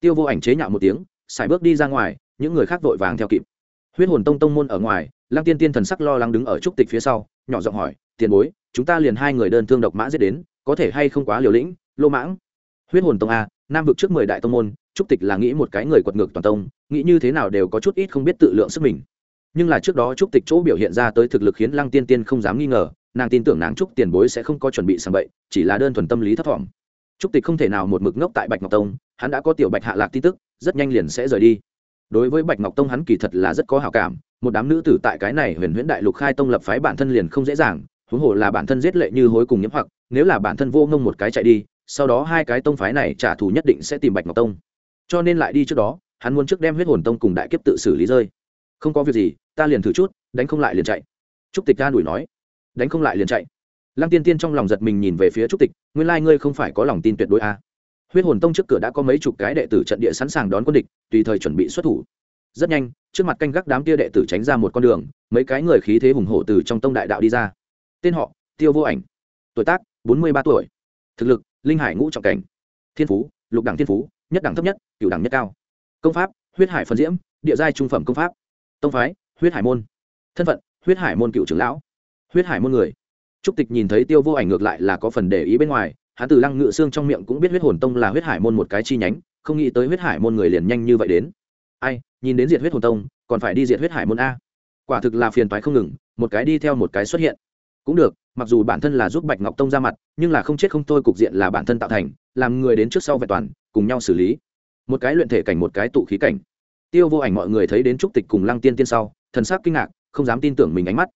Tiêu vô ảnh chế nhạo một tiếng, xài bước đi ra ngoài, những người khác vội vàng theo kịp. Huyết hồn tông tông môn ở ngoài, lăng tiên tiên thần sắc lo lắng đứng ở trúc tịch phía sau, nhỏ giọng hỏi, tiền bối, chúng ta liền hai người đơn thương độc mã giết đến, có thể hay không quá liều lĩnh, lô mãng? Huyết hồn tông a, nam vực trước mười đại tông môn, trúc tịch là nghĩ một cái người quật ngược toàn tông, nghĩ như thế nào đều có chút ít không biết tự lượng sức mình. Nhưng là trước đó trúc tịch chỗ biểu hiện ra tới thực lực khiến lăng tiên tiên không dám nghi ngờ nàng tin tưởng nàng trúc tiền bối sẽ không có chuẩn bị sàng bậy chỉ là đơn thuần tâm lý thấp thỏm. Trúc tịch không thể nào một mực ngốc tại bạch ngọc tông, hắn đã có tiểu bạch hạ lạc tin tức, rất nhanh liền sẽ rời đi. Đối với bạch ngọc tông hắn kỳ thật là rất có hào cảm, một đám nữ tử tại cái này huyền huyễn đại lục khai tông lập phái bản thân liền không dễ dàng, huống hồ là bản thân giết lệ như hối cùng nhiễm hoặc, nếu là bản thân vô ngông một cái chạy đi, sau đó hai cái tông phái này trả thù nhất định sẽ tìm bạch ngọc tông. Cho nên lại đi trước đó, hắn muốn trước đem huyết hồn tông cùng đại kiếp tự xử lý rơi. Không có việc gì, ta liền thử chút, đánh không lại liền chạy. Trúc tịch ca đuổi nói đánh không lại liền chạy. Lăng tiên tiên trong lòng giật mình nhìn về phía trúc tịch, nguyên lai ngươi không phải có lòng tin tuyệt đối à. huyết hồn tông trước cửa đã có mấy chục cái đệ tử trận địa sẵn sàng đón quân địch, tùy thời chuẩn bị xuất thủ. Rất nhanh, trước mặt canh gác đám kia đệ tử tránh ra một con đường, mấy cái người khí thế hùng hổ từ trong tông đại đạo đi ra. Tên họ, tiêu vô ảnh. Tuổi tác, bốn mươi ba tuổi. Thực lực, linh hải ngũ trọng cảnh. Thiên phú, lục đẳng thiên phú, nhất đẳng thấp nhất cựu đẳng nhất cao. Công pháp, huyết hải phân diễm, địa giai trung phẩm công pháp. Tông phái, huyết hải môn. Thân phận, huyết hải môn cựu trưởng lão huyết hải môn người. Trúc tịch nhìn thấy tiêu vô ảnh ngược lại là có phần để ý bên ngoài, hắn từ lăng ngự xương trong miệng cũng biết huyết hồn tông là huyết hải môn một cái chi nhánh, không nghĩ tới huyết hải môn người liền nhanh như vậy đến. Ai, nhìn đến diệt huyết hồn tông, còn phải đi diệt huyết hải môn a. Quả thực là phiền toái không ngừng, một cái đi theo một cái xuất hiện. Cũng được, mặc dù bản thân là giúp bạch ngọc tông ra mặt, nhưng là không chết không thôi cục diện là bản thân tạo thành, làm người đến trước sau vẹn toàn, cùng nhau xử lý. Một cái luyện thể cảnh, một cái tụ khí cảnh. Tiêu vô ảnh mọi người thấy đến trúc tịch cùng lăng tiên tiên sau, thần sắc kinh ngạc, không dám tin tưởng mình ánh mắt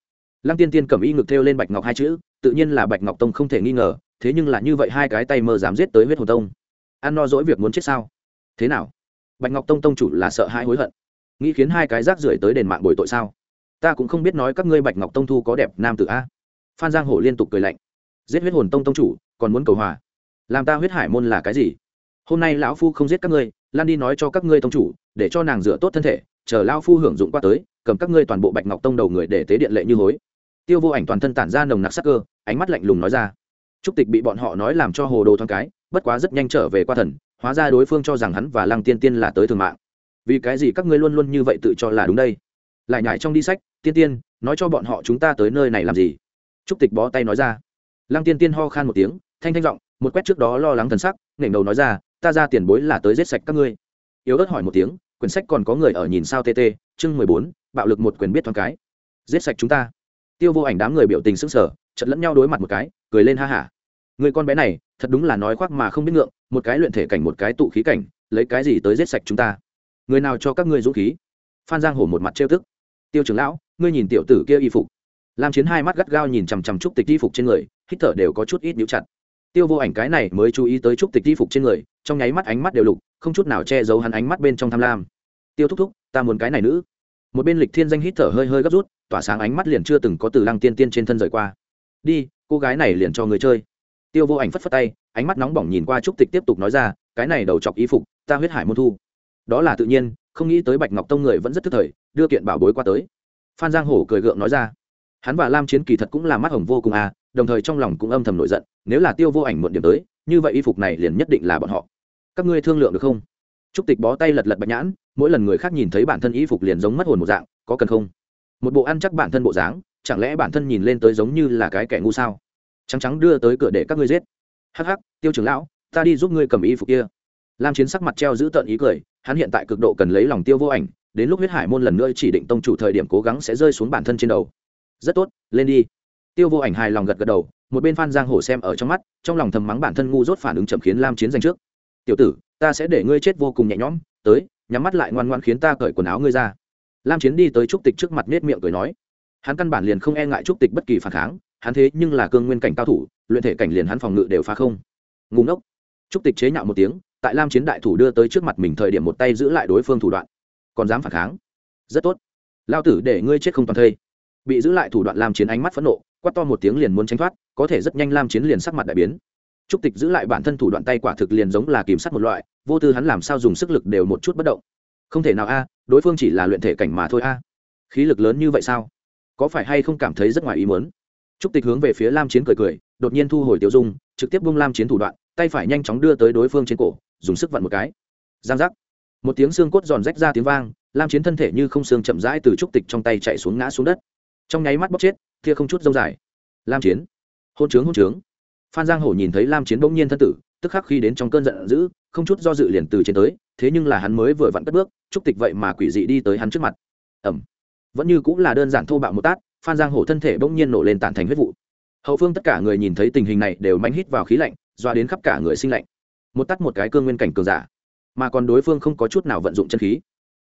lăng tiên tiên cầm y ngực thêu lên bạch ngọc hai chữ, tự nhiên là bạch ngọc tông không thể nghi ngờ, thế nhưng là như vậy hai cái tay mơ dám giết tới huyết hồn tông. Ăn no dỗi việc muốn chết sao? Thế nào? Bạch ngọc tông tông chủ là sợ hãi hối hận. Nghĩ khiến hai cái rác rưởi tới đền mạng bồi tội sao? Ta cũng không biết nói các ngươi bạch ngọc tông thu có đẹp nam tử a. Phan giang hổ liên tục cười lạnh. Giết huyết hồn tông tông chủ, còn muốn cầu hòa. Làm ta huyết hải môn là cái gì? Hôm nay lão phu không giết các ngươi, lan đi nói cho các ngươi tông chủ, để cho nàng rửa tốt thân thể, chờ lão phu hưởng dụng qua tới, cầm các ngươi toàn bộ bạch ngọc tông đầu người để tế điện lệ như hối tiêu vô ảnh toàn thân tản ra nồng nặc sắc cơ, ánh mắt lạnh lùng nói ra. Trúc tịch bị bọn họ nói làm cho hồ đồ thoáng cái, bất quá rất nhanh trở về qua thần, hóa ra đối phương cho rằng hắn và lăng tiên tiên là tới thường mạng. Vì cái gì các ngươi luôn luôn như vậy tự cho là đúng đây? Lại nhải trong đi sách, tiên tiên, nói cho bọn họ chúng ta tới nơi này làm gì? Trúc tịch bó tay nói ra. Lăng tiên tiên ho khan một tiếng, thanh thanh giọng, một quét trước đó lo lắng thần sắc, nghển đầu nói ra, ta ra tiền bối là tới giết sạch các ngươi. Yếu ớt hỏi một tiếng, quyển sách còn có người ở nhìn sao tt chương mười bốn, bạo lực một quyền biết thoáng cái. Giết sạch chúng ta tiêu vô ảnh đám người biểu tình sững sờ chật lẫn nhau đối mặt một cái, cười lên ha hả. Người con bé này, thật đúng là nói khoác mà không biết ngượng, một cái luyện thể cảnh một cái tụ khí cảnh, lấy cái gì tới giết sạch chúng ta? Người nào cho các ngươi dũng khí? Phan giang hổ một mặt trêu tức. Tiêu trưởng lão, ngươi nhìn tiểu tử kia y phục. Lam chiến hai mắt gắt gao nhìn chằm chằm trúc tịch y phục trên người, hít thở đều có chút ít nhũ chặt. Tiêu vô ảnh cái này mới chú ý tới trúc tịch y phục trên người, trong nháy mắt ánh mắt đều lục, không chút nào che giấu hắn ánh mắt bên trong tham lam. Tiêu thúc thúc, ta muốn cái này nữ. Một bên lịch thiên danh hít thở hơi hơi gấp rút tỏa sáng ánh mắt liền chưa từng có từ lăng tiên tiên trên thân rời qua. Đi, cô gái này liền cho người chơi. Tiêu vô ảnh phất phất tay, ánh mắt nóng bỏng nhìn qua trúc tịch tiếp tục nói ra, cái này đầu chọc y phục, ta huyết hải môn thu. Đó là tự nhiên, không nghĩ tới bạch ngọc tông người vẫn rất tức thời, đưa kiện bảo bối qua tới. Phan giang hổ cười gượng nói ra, hắn và lam chiến kỳ thật cũng là mắt hồng vô cùng à đồng thời trong lòng cũng âm thầm nổi giận, nếu là tiêu vô ảnh muộn điểm tới, như vậy y phục này liền nhất định là bọn họ. Các ngươi thương lượng được không? Trúc tịch bó tay lật lật bạch nhãn, mỗi lần người khác nhìn thấy bản thân y phục liền giống mất hồn một dạng, có cần không? Một bộ ăn chắc bản thân bộ dáng, chẳng lẽ bản thân nhìn lên tới giống như là cái kẻ ngu sao? Trắng trắng đưa tới cửa để các ngươi giết. Hắc hắc, tiêu trưởng lão, ta đi giúp ngươi cầm y phục kia. Lam chiến sắc mặt treo giữ tợn ý cười, hắn hiện tại cực độ cần lấy lòng tiêu vô ảnh, đến lúc huyết hải môn lần nữa chỉ định tông chủ thời điểm cố gắng sẽ rơi xuống bản thân trên đầu. Rất tốt, lên đi. Tiêu vô ảnh hài lòng gật gật đầu, một bên phan giang hổ xem ở trong mắt, trong lòng thầm mắng bản thân ngu dốt phản ứng chậm khiến lam chiến giành trước. Tiểu tử, ta sẽ để ngươi chết vô cùng nhẹ nhõm, tới, nhắm mắt lại ngoan ngoan khiến ta cởi quần áo ngươi ra lam chiến đi tới trúc tịch trước mặt nết miệng cười nói. Hắn căn bản liền không e ngại trúc tịch bất kỳ phản kháng, hắn thế nhưng là cương nguyên cảnh cao thủ, luyện thể cảnh liền hắn phòng ngự đều phá không. Ngùng ốc trúc tịch chế nhạo một tiếng, tại lam chiến đại thủ đưa tới trước mặt mình thời điểm một tay giữ lại đối phương thủ đoạn. Còn dám phản kháng? Rất tốt. Lao tử để ngươi chết không toàn thây. Bị giữ lại thủ đoạn lam chiến ánh mắt phẫn nộ, quát to một tiếng liền muốn tránh thoát, có thể rất nhanh lam chiến liền sắc mặt đại biến. Trúc tịch giữ lại bản thân thủ đoạn tay quả thực liền giống là kìm sắt một loại, vô tư hắn làm sao dùng sức lực đều một chút bất động không thể nào a, đối phương chỉ là luyện thể cảnh mà thôi a. Khí lực lớn như vậy sao? Có phải hay không cảm thấy rất ngoài ý muốn? Trúc tịch hướng về phía lam chiến cười cười, đột nhiên thu hồi tiêu dung, trực tiếp bung lam chiến thủ đoạn, tay phải nhanh chóng đưa tới đối phương trên cổ, dùng sức vặn một cái. Giang giác. Một tiếng xương cốt giòn rách ra tiếng vang, lam chiến thân thể như không xương chậm rãi từ trúc tịch trong tay chạy xuống ngã xuống đất. Trong nháy mắt bóc chết thia không chút rông dài. Lam chiến. Hôn trướng hôn trướng. Phan giang hổ nhìn thấy lam chiến bỗng nhiên thân tử, tức khắc khi đến trong cơn giận dữ không chút do dự liền từ trên tới, thế nhưng là hắn mới vừa vặn cất bước trúc tịch vậy mà quỷ dị đi tới hắn trước mặt. Ẩm vẫn như cũng là đơn giản thô bạo một tát, phan giang hổ thân thể bỗng nhiên nổ lên tàn thành huyết vụ. Hậu phương tất cả người nhìn thấy tình hình này đều manh hít vào khí lạnh, doa đến khắp cả người sinh lạnh. Một tắt một cái cương nguyên cảnh cường giả, mà còn đối phương không có chút nào vận dụng chân khí.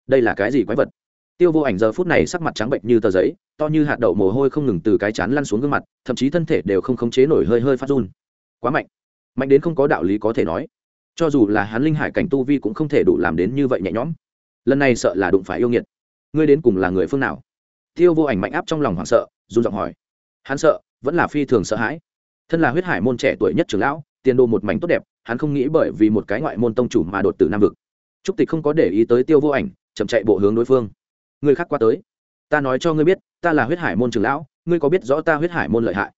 Đây là cái gì quái vật? Tiêu vô ảnh giờ phút này sắc mặt trắng bệnh như tờ giấy, to như hạt đậu mồ hôi không ngừng từ cái chán lăn xuống gương mặt, thậm chí thân thể đều không khống chế nổi hơi hơi phát run. Quá mạnh. Mạnh đến không có đạo lý có thể nói cho dù là hắn linh hải cảnh tu vi cũng không thể đủ làm đến như vậy nhẹ nhõm. Lần này sợ là đụng phải yêu nghiệt. Ngươi đến cùng là người phương nào? Tiêu vô ảnh mạnh áp trong lòng hoảng sợ, run giọng hỏi. Hắn sợ, vẫn là phi thường sợ hãi. Thân là huyết hải môn trẻ tuổi nhất trưởng lão, tiền đồ một mảnh tốt đẹp, hắn không nghĩ bởi vì một cái ngoại môn tông chủ mà đột tử nam vực. Trúc tịch không có để ý tới tiêu vô ảnh, chậm chạy bộ hướng đối phương. Người khác qua tới. Ta nói cho ngươi biết, ta là huyết hải môn trưởng lão, ngươi có biết rõ ta huyết hải môn lợi hại?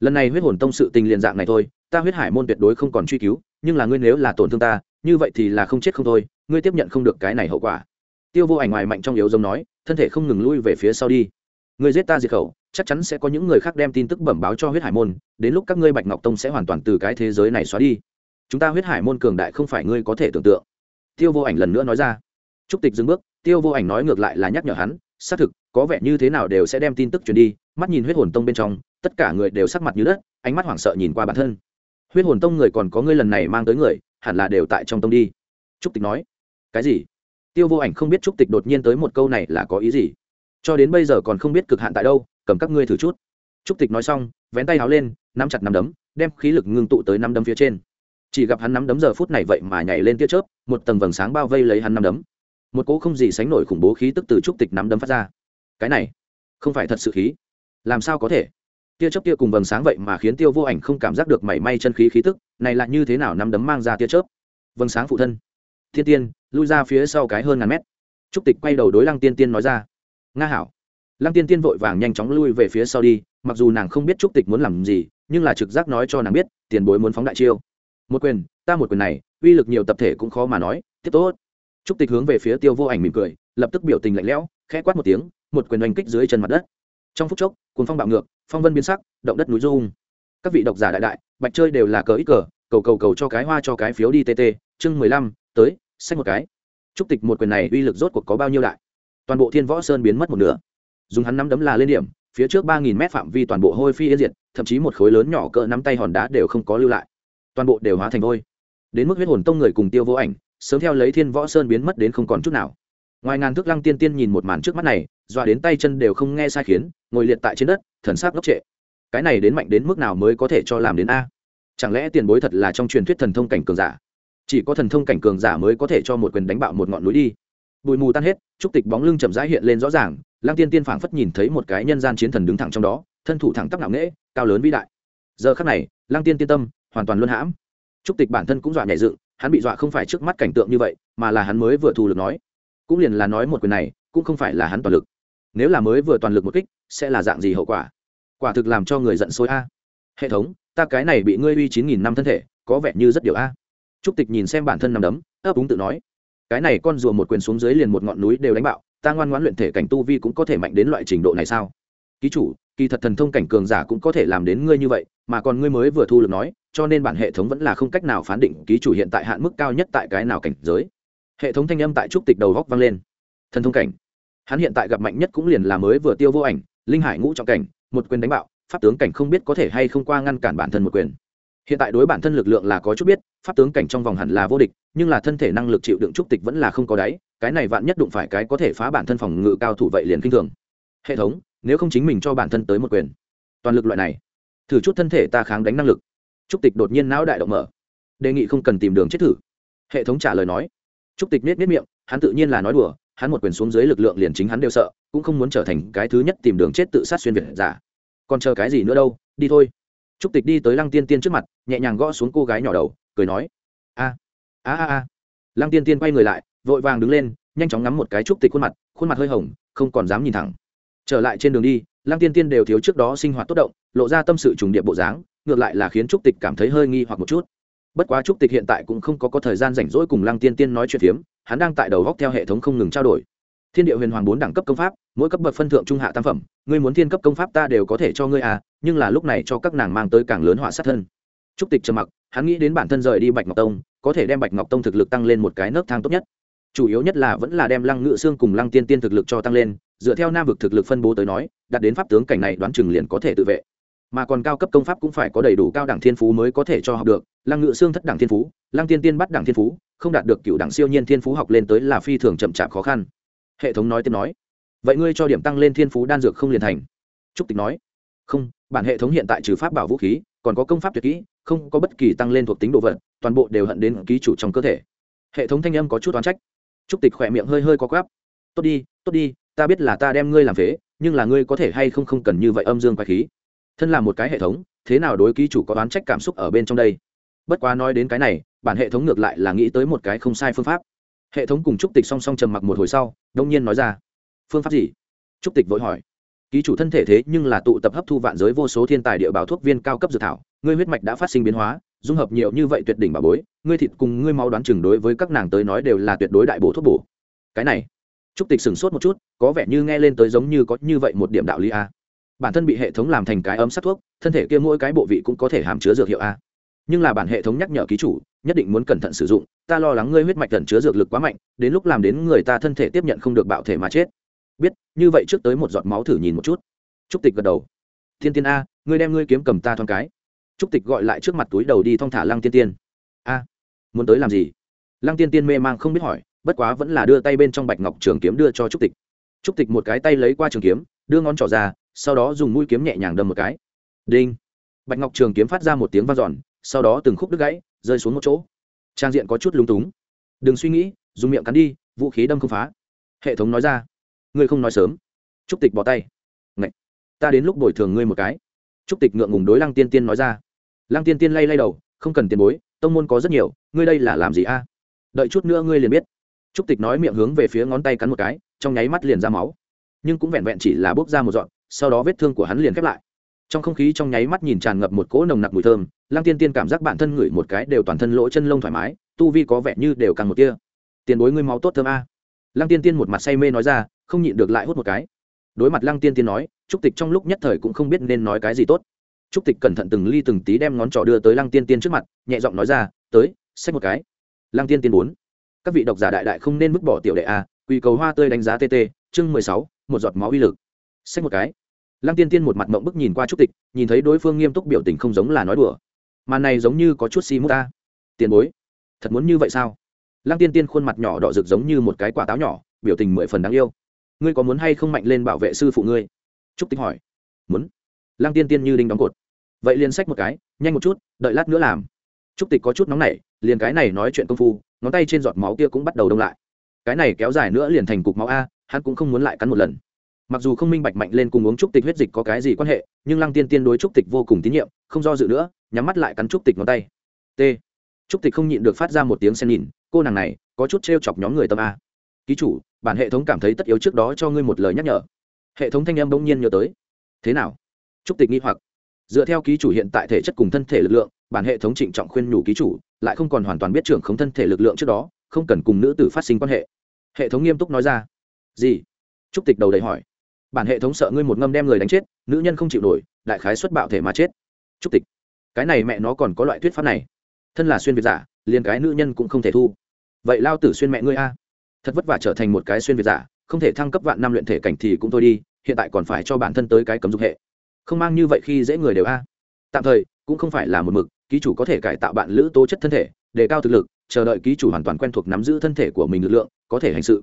Lần này huyết hồn tông sự tình liền dạng này thôi, ta huyết hải môn tuyệt đối không còn truy cứu nhưng là ngươi nếu là tổn thương ta, như vậy thì là không chết không thôi, ngươi tiếp nhận không được cái này hậu quả. Tiêu vô ảnh ngoài mạnh trong yếu giống nói, thân thể không ngừng lui về phía sau đi. Ngươi giết ta diệt khẩu, chắc chắn sẽ có những người khác đem tin tức bẩm báo cho huyết hải môn, đến lúc các ngươi bạch ngọc tông sẽ hoàn toàn từ cái thế giới này xóa đi. Chúng ta huyết hải môn cường đại không phải ngươi có thể tưởng tượng. Tiêu vô ảnh lần nữa nói ra. Trúc tịch dừng bước, tiêu vô ảnh nói ngược lại là nhắc nhở hắn, xác thực, có vẻ như thế nào đều sẽ đem tin tức truyền đi, mắt nhìn huyết hồn tông bên trong, tất cả người đều sắc mặt như đất, ánh mắt hoảng sợ nhìn qua bản thân huyết hồn tông người còn có ngươi lần này mang tới người, hẳn là đều tại trong tông đi. Trúc tịch nói. Cái gì? Tiêu vô ảnh không biết trúc tịch đột nhiên tới một câu này là có ý gì. Cho đến bây giờ còn không biết cực hạn tại đâu, cầm các ngươi thử chút. Trúc tịch nói xong, vén tay háo lên, nắm chặt nắm đấm, đem khí lực ngưng tụ tới nắm đấm phía trên. Chỉ gặp hắn nắm đấm giờ phút này vậy mà nhảy lên tia chớp, một tầng vầng sáng bao vây lấy hắn nắm đấm. Một cỗ không gì sánh nổi khủng bố khí tức từ trúc tịch nắm đấm phát ra. Cái này, không phải thật sự khí. Làm sao có thể? Tia chớp kia cùng vầng sáng vậy mà khiến tiêu vô ảnh không cảm giác được mảy may chân khí khí tức, này là như thế nào nắm đấm mang ra tia chớp? Vầng sáng phụ thân. Thiên tiên, lui ra phía sau cái hơn ngàn mét. Trúc tịch quay đầu đối lăng tiên tiên nói ra. Nga hảo. Lăng tiên tiên vội vàng nhanh chóng lui về phía sau đi, mặc dù nàng không biết trúc tịch muốn làm gì, nhưng là trực giác nói cho nàng biết, tiền bối muốn phóng đại chiêu. Một quyền, ta một quyền này, uy lực nhiều tập thể cũng khó mà nói, tiếp tốt. Trúc tịch hướng về phía tiêu vô ảnh mỉm cười, lập tức biểu tình lạnh lẽo, khẽ quát một tiếng, một quyền oanh kích dưới chân mặt đất. Trong phút chốc cuốn phong bạo ngược phong vân biến sắc, động đất núi rung. Các vị độc giả đại đại, bạch chơi đều là cờ ít cờ, cầu cầu cầu cho cái hoa cho cái phiếu đi tt chương mười lăm, tới xanh một cái. Trúc tịch một quyền này uy lực rốt cuộc có bao nhiêu đại? Toàn bộ thiên võ sơn biến mất một nửa. Dùng hắn nắm đấm là lên điểm, phía trước ba nghìn mét phạm vi toàn bộ hôi phi yên diệt, thậm chí một khối lớn nhỏ cỡ nắm tay hòn đá đều không có lưu lại. Toàn bộ đều hóa thành vôi. Đến mức huyết hồn tông người cùng tiêu vô ảnh, sớm theo lấy thiên võ sơn biến mất đến không còn chút nào. Ngoài ngàn thước lăng tiên tiên nhìn một màn trước mắt này dọa đến tay chân đều không nghe sai khiến, ngồi liệt tại trên đất, thần sắc ngốc trệ. Cái này đến mạnh đến mức nào mới có thể cho làm đến a? Chẳng lẽ tiền bối thật là trong truyền thuyết thần thông cảnh cường giả? Chỉ có thần thông cảnh cường giả mới có thể cho một quyền đánh bạo một ngọn núi đi. Bụi mù tan hết, trúc tịch bóng lưng chậm rãi hiện lên rõ ràng Lang tiên tiên phảng phất nhìn thấy một cái nhân gian chiến thần đứng thẳng trong đó, thân thủ thẳng tắp nặng nễ cao lớn vĩ đại. Giờ khắc này lang tiên tiên tâm hoàn toàn luân hãm. Trúc tịch bản thân cũng dọa nhảy dựng, hắn bị dọa không phải trước mắt cảnh tượng như vậy, mà là hắn mới vừa thu lực nói. Cũng liền là nói một quyền này, cũng không phải là hắn toàn lực nếu là mới vừa toàn lực một kích, sẽ là dạng gì hậu quả? Quả thực làm cho người giận sôi a. Hệ thống, ta cái này bị ngươi uy chín nghìn năm thân thể, có vẻ như rất điều a. Trúc tịch nhìn xem bản thân nằm đấm, ấp úng tự nói, cái này con rùa một quyền xuống dưới liền một ngọn núi đều đánh bạo, ta ngoan ngoãn luyện thể cảnh tu vi cũng có thể mạnh đến loại trình độ này sao? Ký chủ, kỳ thật thần thông cảnh cường giả cũng có thể làm đến ngươi như vậy, mà còn ngươi mới vừa thu lực nói, cho nên bản hệ thống vẫn là không cách nào phán định ký chủ hiện tại hạn mức cao nhất tại cái nào cảnh giới. Hệ thống thanh âm tại trúc tịch đầu góc vang lên. Thần thông cảnh hắn hiện tại gặp mạnh nhất cũng liền là mới vừa tiêu vô ảnh, linh hải ngũ trọng cảnh, một quyền đánh bạo, pháp tướng cảnh không biết có thể hay không qua ngăn cản bản thân một quyền. Hiện tại đối bản thân lực lượng là có chút biết, pháp tướng cảnh trong vòng hẳn là vô địch, nhưng là thân thể năng lực chịu đựng trúc tịch vẫn là không có đáy, cái này vạn nhất đụng phải cái có thể phá bản thân phòng ngự cao thủ vậy liền kinh thường. Hệ thống, nếu không chính mình cho bản thân tới một quyền. Toàn lực loại này. Thử chút thân thể ta kháng đánh năng lực. Trúc tịch đột nhiên não đại động mở. Đề nghị không cần tìm đường chết thử. Hệ thống trả lời nói. Trúc tịch nết nết miệng, hắn tự nhiên là nói đùa hắn một quyền xuống dưới lực lượng liền chính hắn đều sợ, cũng không muốn trở thành cái thứ nhất tìm đường chết tự sát xuyên việt giả. Còn chờ cái gì nữa đâu, đi thôi. Trúc tịch đi tới lăng tiên tiên trước mặt, nhẹ nhàng gõ xuống cô gái nhỏ đầu, cười nói, a a a a. Lăng tiên tiên quay người lại, vội vàng đứng lên, nhanh chóng ngắm một cái trúc tịch khuôn mặt khuôn mặt hơi hồng, không còn dám nhìn thẳng. Trở lại trên đường đi, lăng tiên tiên đều thiếu trước đó sinh hoạt tốt động, lộ ra tâm sự trùng điệp bộ dáng, ngược lại là khiến trúc tịch cảm thấy hơi nghi hoặc một chút bất quá trúc tịch hiện tại cũng không có, có thời gian rảnh rỗi cùng lăng tiên tiên nói chuyện phiếm hắn đang tại đầu góc theo hệ thống không ngừng trao đổi. Thiên địa huyền hoàng bốn đẳng cấp công pháp mỗi cấp bậc phân thượng trung hạ tam phẩm ngươi muốn thiên cấp công pháp ta đều có thể cho ngươi à nhưng là lúc này cho các nàng mang tới càng lớn họa sát thân. Trúc tịch trầm mặc hắn nghĩ đến bản thân rời đi bạch ngọc tông có thể đem bạch ngọc tông thực lực tăng lên một cái nấc thang tốt nhất. Chủ yếu nhất là vẫn là đem lăng ngự xương cùng lăng tiên tiên thực lực cho tăng lên dựa theo nam vực thực lực phân bố tới nói đạt đến pháp tướng cảnh này đoán chừng liền có thể tự vệ mà còn cao cấp công pháp cũng phải có đầy đủ cao đẳng thiên phú mới có thể cho học được. Lăng ngự xương thất đẳng thiên phú, lăng tiên tiên bắt đẳng thiên phú, không đạt được cựu đẳng siêu nhiên thiên phú học lên tới là phi thường chậm chạp khó khăn. Hệ thống nói tiếp nói, vậy ngươi cho điểm tăng lên thiên phú đan dược không liền thành? Trúc tịch nói, không, bản hệ thống hiện tại trừ pháp bảo vũ khí, còn có công pháp tuyệt kỹ, không có bất kỳ tăng lên thuộc tính độ vật, toàn bộ đều hận đến ký chủ trong cơ thể. Hệ thống thanh âm có chút oán trách. Trúc tịch khỏe miệng hơi hơi có gáp tốt đi tốt đi, ta biết là ta đem ngươi làm phế, nhưng là ngươi có thể hay không không cần như vậy âm dương quái khí thân là một cái hệ thống, thế nào đối ký chủ có đoán trách cảm xúc ở bên trong đây? Bất quá nói đến cái này, bản hệ thống ngược lại là nghĩ tới một cái không sai phương pháp. Hệ thống cùng trúc tịch song song trầm mặc một hồi sau, đông nhiên nói ra, phương pháp gì? Trúc tịch vội hỏi. Ký chủ thân thể thế nhưng là tụ tập hấp thu vạn giới vô số thiên tài địa bảo thuốc viên cao cấp dược thảo, ngươi huyết mạch đã phát sinh biến hóa, dung hợp nhiều như vậy tuyệt đỉnh bà bối, ngươi thịt cùng ngươi máu đoán chừng đối với các nàng tới nói đều là tuyệt đối đại bổ thuốc bổ. Cái này, trúc tịch sửng sốt một chút, có vẻ như nghe lên tới giống như có như vậy một điểm đạo lý a bản thân bị hệ thống làm thành cái ấm sắt thuốc, thân thể kia mỗi cái bộ vị cũng có thể hàm chứa dược hiệu a. Nhưng là bản hệ thống nhắc nhở ký chủ, nhất định muốn cẩn thận sử dụng, ta lo lắng ngươi huyết mạch tẩn chứa dược lực quá mạnh, đến lúc làm đến người ta thân thể tiếp nhận không được bạo thể mà chết. Biết, như vậy trước tới một giọt máu thử nhìn một chút. Trúc tịch gật đầu. Thiên tiên a, ngươi đem ngươi kiếm cầm ta thoáng cái. Trúc tịch gọi lại trước mặt túi đầu đi thong thả lăng tiên tiên. A, muốn tới làm gì? Lăng tiên tiên mê mang không biết hỏi, bất quá vẫn là đưa tay bên trong bạch ngọc trường kiếm đưa cho trúc tịch. Trúc tịch một cái tay lấy qua trường kiếm, đưa ngón trỏ ra sau đó dùng mũi kiếm nhẹ nhàng đâm một cái. Đinh. Bạch ngọc trường kiếm phát ra một tiếng vang a giòn sau đó từng khúc đứt gãy, rơi xuống một chỗ. Trang diện có chút lung túng. Đừng suy nghĩ, dùng miệng cắn đi, vũ khí đâm không phá. Hệ thống nói ra. Ngươi không nói sớm. Trúc tịch bỏ tay. Ngậy! ta đến lúc bồi thường ngươi một cái. Trúc tịch ngượng ngùng đối lăng tiên tiên nói ra. Lăng tiên tiên lay lay đầu, không cần tiền bối, tông môn có rất nhiều, ngươi đây là làm gì a? À? Đợi chút nữa ngươi liền biết. Trúc tịch nói miệng hướng về phía ngón tay cắn một cái, trong nháy mắt liền ra máu. Nhưng cũng vẹn vẹn chỉ là bốc ra một dọn sau đó vết thương của hắn liền khép lại. Trong không khí trong nháy mắt nhìn tràn ngập một cỗ nồng nặc mùi thơm, lăng tiên tiên cảm giác bản thân ngửi một cái đều toàn thân lỗ chân lông thoải mái, tu vi có vẻ như đều càng một kia tiền bối ngươi máu tốt thơm a. Lăng tiên tiên một mặt say mê nói ra, không nhịn được lại hút một cái. Đối mặt lăng tiên tiên nói, trúc tịch trong lúc nhất thời cũng không biết nên nói cái gì tốt. Trúc tịch cẩn thận từng ly từng tí đem ngón trỏ đưa tới lăng tiên tiên trước mặt, nhẹ giọng nói ra, tới, xách một cái. Lăng tiên tiên bốn, các vị độc giả đại đại không nên vứt bỏ tiểu đệ a quy cầu hoa tươi đánh giá tt chương mười sáu, một giọt máu uy lực. Xách một cái lăng tiên tiên một mặt mộng bức nhìn qua trúc tịch, nhìn thấy đối phương nghiêm túc biểu tình không giống là nói đùa. Màn này giống như có chút xi mút ta. Tiền bối, thật muốn như vậy sao? Lăng tiên tiên khuôn mặt nhỏ đỏ rực giống như một cái quả táo nhỏ, biểu tình mười phần đáng yêu. Ngươi có muốn hay không mạnh lên bảo vệ sư phụ ngươi? Trúc tịch hỏi. Muốn. Lăng tiên tiên như đinh đóng cột. Vậy liền xách một cái, nhanh một chút, đợi lát nữa làm. Trúc tịch có chút nóng nảy, liền cái này nói chuyện công phu, ngón tay trên giọt máu kia cũng bắt đầu đông lại. Cái này kéo dài nữa liền thành cục máu a, hắn cũng không muốn lại cắn một lần mặc dù không minh bạch mạnh lên cùng uống trúc tịch huyết dịch có cái gì quan hệ, nhưng lăng tiên tiên đối trúc tịch vô cùng tín nhiệm, không do dự nữa, nhắm mắt lại cắn trúc tịch ngón tay. T. Trúc tịch không nhịn được phát ra một tiếng sen nhìn, cô nàng này, có chút t r e o chọc nhóm người tâm a. Ký chủ, bản hệ thống cảm thấy tất yếu trước đó cho ngươi một lời nhắc nhở. Hệ thống thanh em bỗng nhiên nhớ tới. Thế nào? Trúc tịch nghi hoặc. Dựa theo ký chủ hiện tại thể chất cùng thân thể lực lượng, bản hệ thống trịnh trọng khuyên nhủ ký chủ, lại không còn hoàn toàn biết trưởng không thân thể lực lượng trước đó, không cần cùng nữ tử phát sinh quan hệ. Hệ thống nghiêm túc nói ra. Gì? Trúc tịch đầu đầy hỏi bản hệ thống sợ ngươi một ngâm đem người đánh chết, nữ nhân không chịu nổi, đại khái xuất bạo thể mà chết. Trúc tịch. Cái này mẹ nó còn có loại thuyết pháp này. Thân là xuyên việt giả, liền cái nữ nhân cũng không thể thu. Vậy lao tử xuyên mẹ ngươi a. Thật vất vả trở thành một cái xuyên việt giả, không thể thăng cấp vạn năm luyện thể cảnh thì cũng thôi đi, hiện tại còn phải cho bản thân tới cái cấm dục hệ. Không mang như vậy khi dễ người đều a. Tạm thời, cũng không phải là một mực, ký chủ có thể cải tạo bạn lữ tố chất thân thể, đề cao thực lực, chờ đợi ký chủ hoàn toàn quen thuộc nắm giữ thân thể của mình lực lượng, có thể hành sự.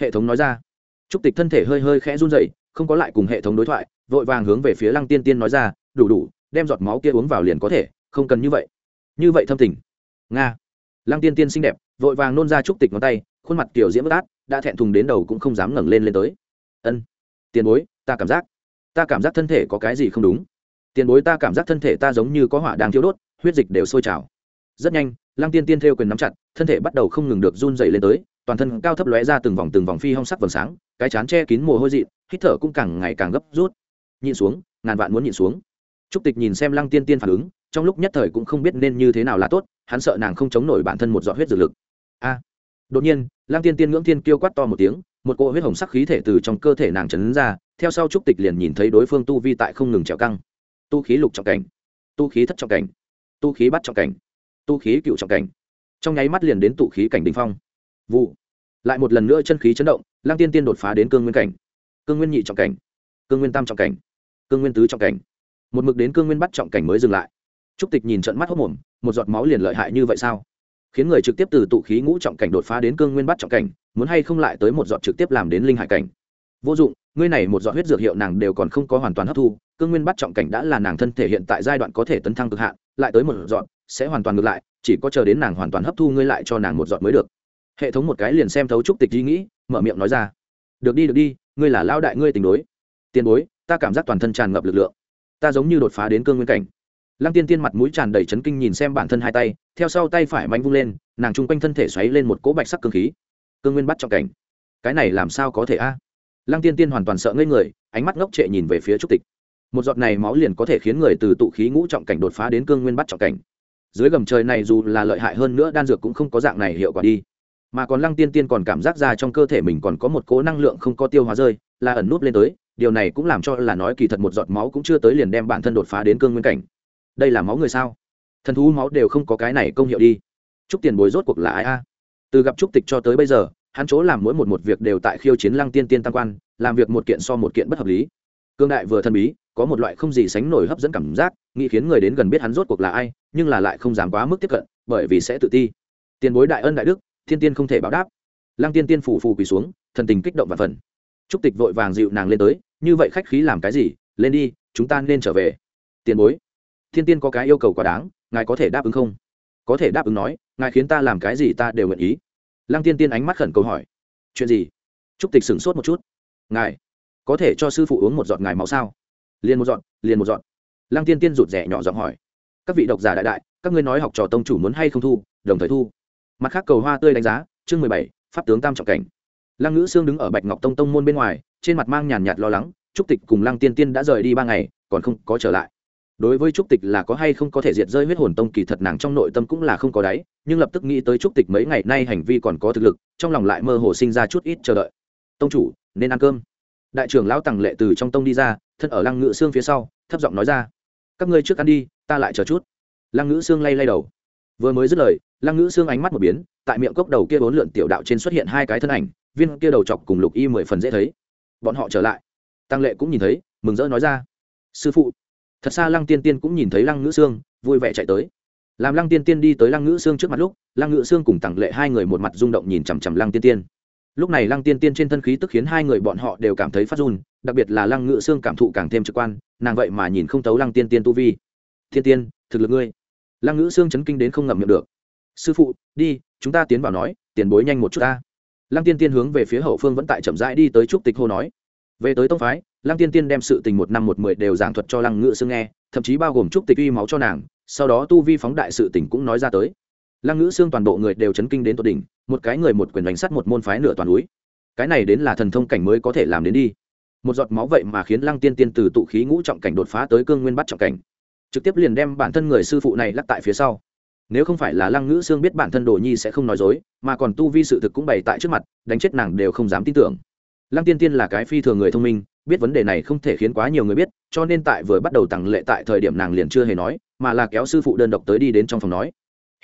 Hệ thống nói ra trúc tịch thân thể hơi hơi khẽ run rẩy, không có lại cùng hệ thống đối thoại vội vàng hướng về phía lăng tiên tiên nói ra đủ đủ đem giọt máu kia uống vào liền có thể không cần như vậy. Như vậy thâm tình. Nga. Lăng tiên tiên xinh đẹp vội vàng nôn ra trúc tịch ngón tay khuôn mặt kiểu diễm bất át đã thẹn thùng đến đầu cũng không dám ngẩng lên lên tới. Ân tiền bối ta cảm giác ta cảm giác thân thể có cái gì không đúng. Tiền bối ta cảm giác thân thể ta giống như có hỏa đang thiêu đốt huyết dịch đều sôi trào. Rất nhanh lăng tiên tiên theo quyền nắm chặt thân thể bắt đầu không ngừng được run rẩy lên tới toàn thân cao thấp lóe ra từng vòng từng vòng phi hong sắc vầng sáng, cái chán che kín mồ hôi dị hít thở cũng càng ngày càng gấp rút. Nhịn xuống, ngàn vạn muốn nhịn xuống. Trúc tịch nhìn xem lăng tiên tiên phản ứng, trong lúc nhất thời cũng không biết nên như thế nào là tốt, hắn sợ nàng không chống nổi bản thân một giọt huyết dược lực. A! Đột nhiên, lăng tiên tiên ngưỡng tiên kêu quát to một tiếng, một cỗ huyết hồng sắc khí thể từ trong cơ thể nàng trấn ra, theo sau trúc tịch liền nhìn thấy đối phương tu vi tại không ngừng trèo căng. Tu khí lục trọng cảnh, tu khí thất trọng cảnh, tu khí bắt trọng cảnh, tu khí cựu trọng cảnh. Trong nháy mắt liền đến tụ khí cảnh đình phong vụ. Lại một lần nữa chân khí chấn động, lăng tiên tiên đột phá đến cương nguyên cảnh. Cương nguyên nhị trọng cảnh, cương nguyên tam trọng cảnh, cương nguyên tứ trọng cảnh. Một mực đến cương nguyên bắt trọng cảnh mới dừng lại. Trúc tịch nhìn trận mắt hốc mồm, một giọt máu liền lợi hại như vậy sao? Khiến người trực tiếp từ tụ khí ngũ trọng cảnh đột phá đến cương nguyên bắt trọng cảnh, muốn hay không lại tới một giọt trực tiếp làm đến linh hải cảnh? Vô dụng, ngươi này một giọt huyết dược hiệu nàng đều còn không có hoàn toàn hấp thu, cương nguyên bắt trọng cảnh đã là nàng thân thể hiện tại giai đoạn có thể tấn thăng cực hạn, lại tới một giọt, sẽ hoàn toàn ngược lại, chỉ có chờ đến nàng hoàn toàn hấp thu ngươi lại cho nàng một giọt mới được hệ thống một cái liền xem thấu trúc tịch ý nghĩ, mở miệng nói ra. Được đi được đi, ngươi là lao đại ngươi tình đối. Tiền bối, ta cảm giác toàn thân tràn ngập lực lượng. Ta giống như đột phá đến cương nguyên cảnh. Lăng tiên tiên mặt mũi tràn đầy chấn kinh nhìn xem bản thân hai tay, theo sau tay phải manh vung lên, nàng chung quanh thân thể xoáy lên một cỗ bạch sắc cương khí. Cương nguyên bắt trọng cảnh. Cái này làm sao có thể a? Lăng tiên tiên hoàn toàn sợ ngây người, ánh mắt ngốc trệ nhìn về phía trúc tịch. Một giọt này máu liền có thể khiến người từ tụ khí ngũ trọng cảnh đột phá đến cương nguyên bắt trọng cảnh. Dưới gầm trời này dù là lợi hại hơn nữa, đan dược cũng không có dạng này hiệu quả đi mà còn lăng tiên tiên còn cảm giác ra trong cơ thể mình còn có một cố năng lượng không có tiêu hóa rơi là ẩn nút lên tới, điều này cũng làm cho là nói kỳ thật một giọt máu cũng chưa tới liền đem bản thân đột phá đến cương nguyên cảnh. Đây là máu người sao? Thần thú máu đều không có cái này công hiệu đi. Chúc tiền bối rốt cuộc là ai a? Từ gặp trúc tịch cho tới bây giờ, hắn chỗ làm mỗi một một việc đều tại khiêu chiến lăng tiên tiên tam quan, làm việc một kiện so một kiện bất hợp lý. Cương đại vừa thần bí, có một loại không gì sánh nổi hấp dẫn cảm giác, nghĩ khiến người đến gần biết hắn rốt cuộc là ai, nhưng là lại không dám quá mức tiếp cận, bởi vì sẽ tự ti. Tiền bối đại ân đại đức thiên tiên không thể báo đáp. Lăng tiên tiên phủ phù quỳ xuống, thần tình kích động và phần. Trúc tịch vội vàng dịu nàng lên tới, như vậy khách khí làm cái gì? Lên đi, chúng ta nên trở về. Tiền bối. Thiên tiên có cái yêu cầu quá đáng, ngài có thể đáp ứng không? Có thể đáp ứng nói, ngài khiến ta làm cái gì ta đều nguyện ý. Lăng tiên tiên ánh mắt khẩn cầu hỏi. Chuyện gì? Trúc tịch sửng sốt một chút. Ngài, có thể cho sư phụ uống một giọt ngài máu sao? Liền một giọt, liền một giọt. Lăng tiên tiên rụt rẻ nhỏ giọng hỏi. Các vị độc giả đại đại, các ngươi nói học trò tông chủ muốn hay không thu, đồng thời thu mặt khác cầu hoa tươi đánh giá, chương mười bảy, pháp tướng tam trọng cảnh. Lăng ngữ sương đứng ở bạch ngọc tông tông môn bên ngoài, trên mặt mang nhàn nhạt lo lắng, trúc tịch cùng lăng tiên tiên đã rời đi ba ngày, còn không có trở lại. Đối với trúc tịch là có hay không có thể diệt rơi huyết hồn tông kỳ thật nàng trong nội tâm cũng là không có đáy, nhưng lập tức nghĩ tới trúc tịch mấy ngày nay hành vi còn có thực lực, trong lòng lại mơ hồ sinh ra chút ít chờ đợi. Tông chủ, nên ăn cơm. Đại trưởng lão tằng lệ từ trong tông đi ra, thân ở lăng ngữ xương phía sau, thấp giọng nói ra. Các ngươi trước ăn đi, ta lại chờ chút. Lăng ngữ xương lay lay đầu vừa mới dứt lời lăng ngữ xương ánh mắt một biến tại miệng cốc đầu kia bốn lượn tiểu đạo trên xuất hiện hai cái thân ảnh viên kia đầu chọc cùng lục y mười phần dễ thấy. Bọn họ trở lại. Tăng lệ cũng nhìn thấy mừng rỡ nói ra. Sư phụ. Thật xa lăng tiên tiên cũng nhìn thấy lăng ngữ xương, vui vẻ chạy tới. Làm lăng tiên tiên đi tới lăng ngữ xương trước mặt lúc lăng ngữ xương cùng tặng lệ hai người một mặt rung động nhìn chằm chằm lăng tiên tiên. Lúc này lăng tiên tiên trên thân khí tức khiến hai người bọn họ đều cảm thấy phát run đặc biệt là lăng ngữ xương cảm thụ càng thêm trực quan nàng vậy mà nhìn không tấu lăng tiên tiên tu vi. Thiên tiên thực lực ngươi lăng ngữ xương chấn kinh đến không ngậm miệng được. Sư phụ, đi, chúng ta tiến vào nói, tiền bối nhanh một chút ta. Lăng tiên tiên hướng về phía hậu phương vẫn tại chậm rãi đi tới trúc tịch hô nói. Về tới tông phái, lăng tiên tiên đem sự tình một năm một mười đều giảng thuật cho lăng ngữ xương nghe, thậm chí bao gồm trúc tịch uy máu cho nàng, sau đó tu vi phóng đại sự tình cũng nói ra tới. Lăng ngữ xương toàn bộ người đều chấn kinh đến tột đỉnh, một cái người một quyền đánh sắt một môn phái nửa toàn núi. Cái này đến là thần thông cảnh mới có thể làm đến đi. Một giọt máu vậy mà khiến lăng tiên tiên từ tụ khí ngũ trọng cảnh đột phá tới cương nguyên bắt trọng cảnh trực tiếp liền đem bản thân người sư phụ này lắc tại phía sau. Nếu không phải là lăng ngữ sương biết bản thân đồ nhi sẽ không nói dối, mà còn tu vi sự thực cũng bày tại trước mặt, đánh chết nàng đều không dám tin tưởng. Lăng tiên tiên là cái phi thường người thông minh, biết vấn đề này không thể khiến quá nhiều người biết, cho nên tại vừa bắt đầu tặng lệ tại thời điểm nàng liền chưa hề nói, mà là kéo sư phụ đơn độc tới đi đến trong phòng nói.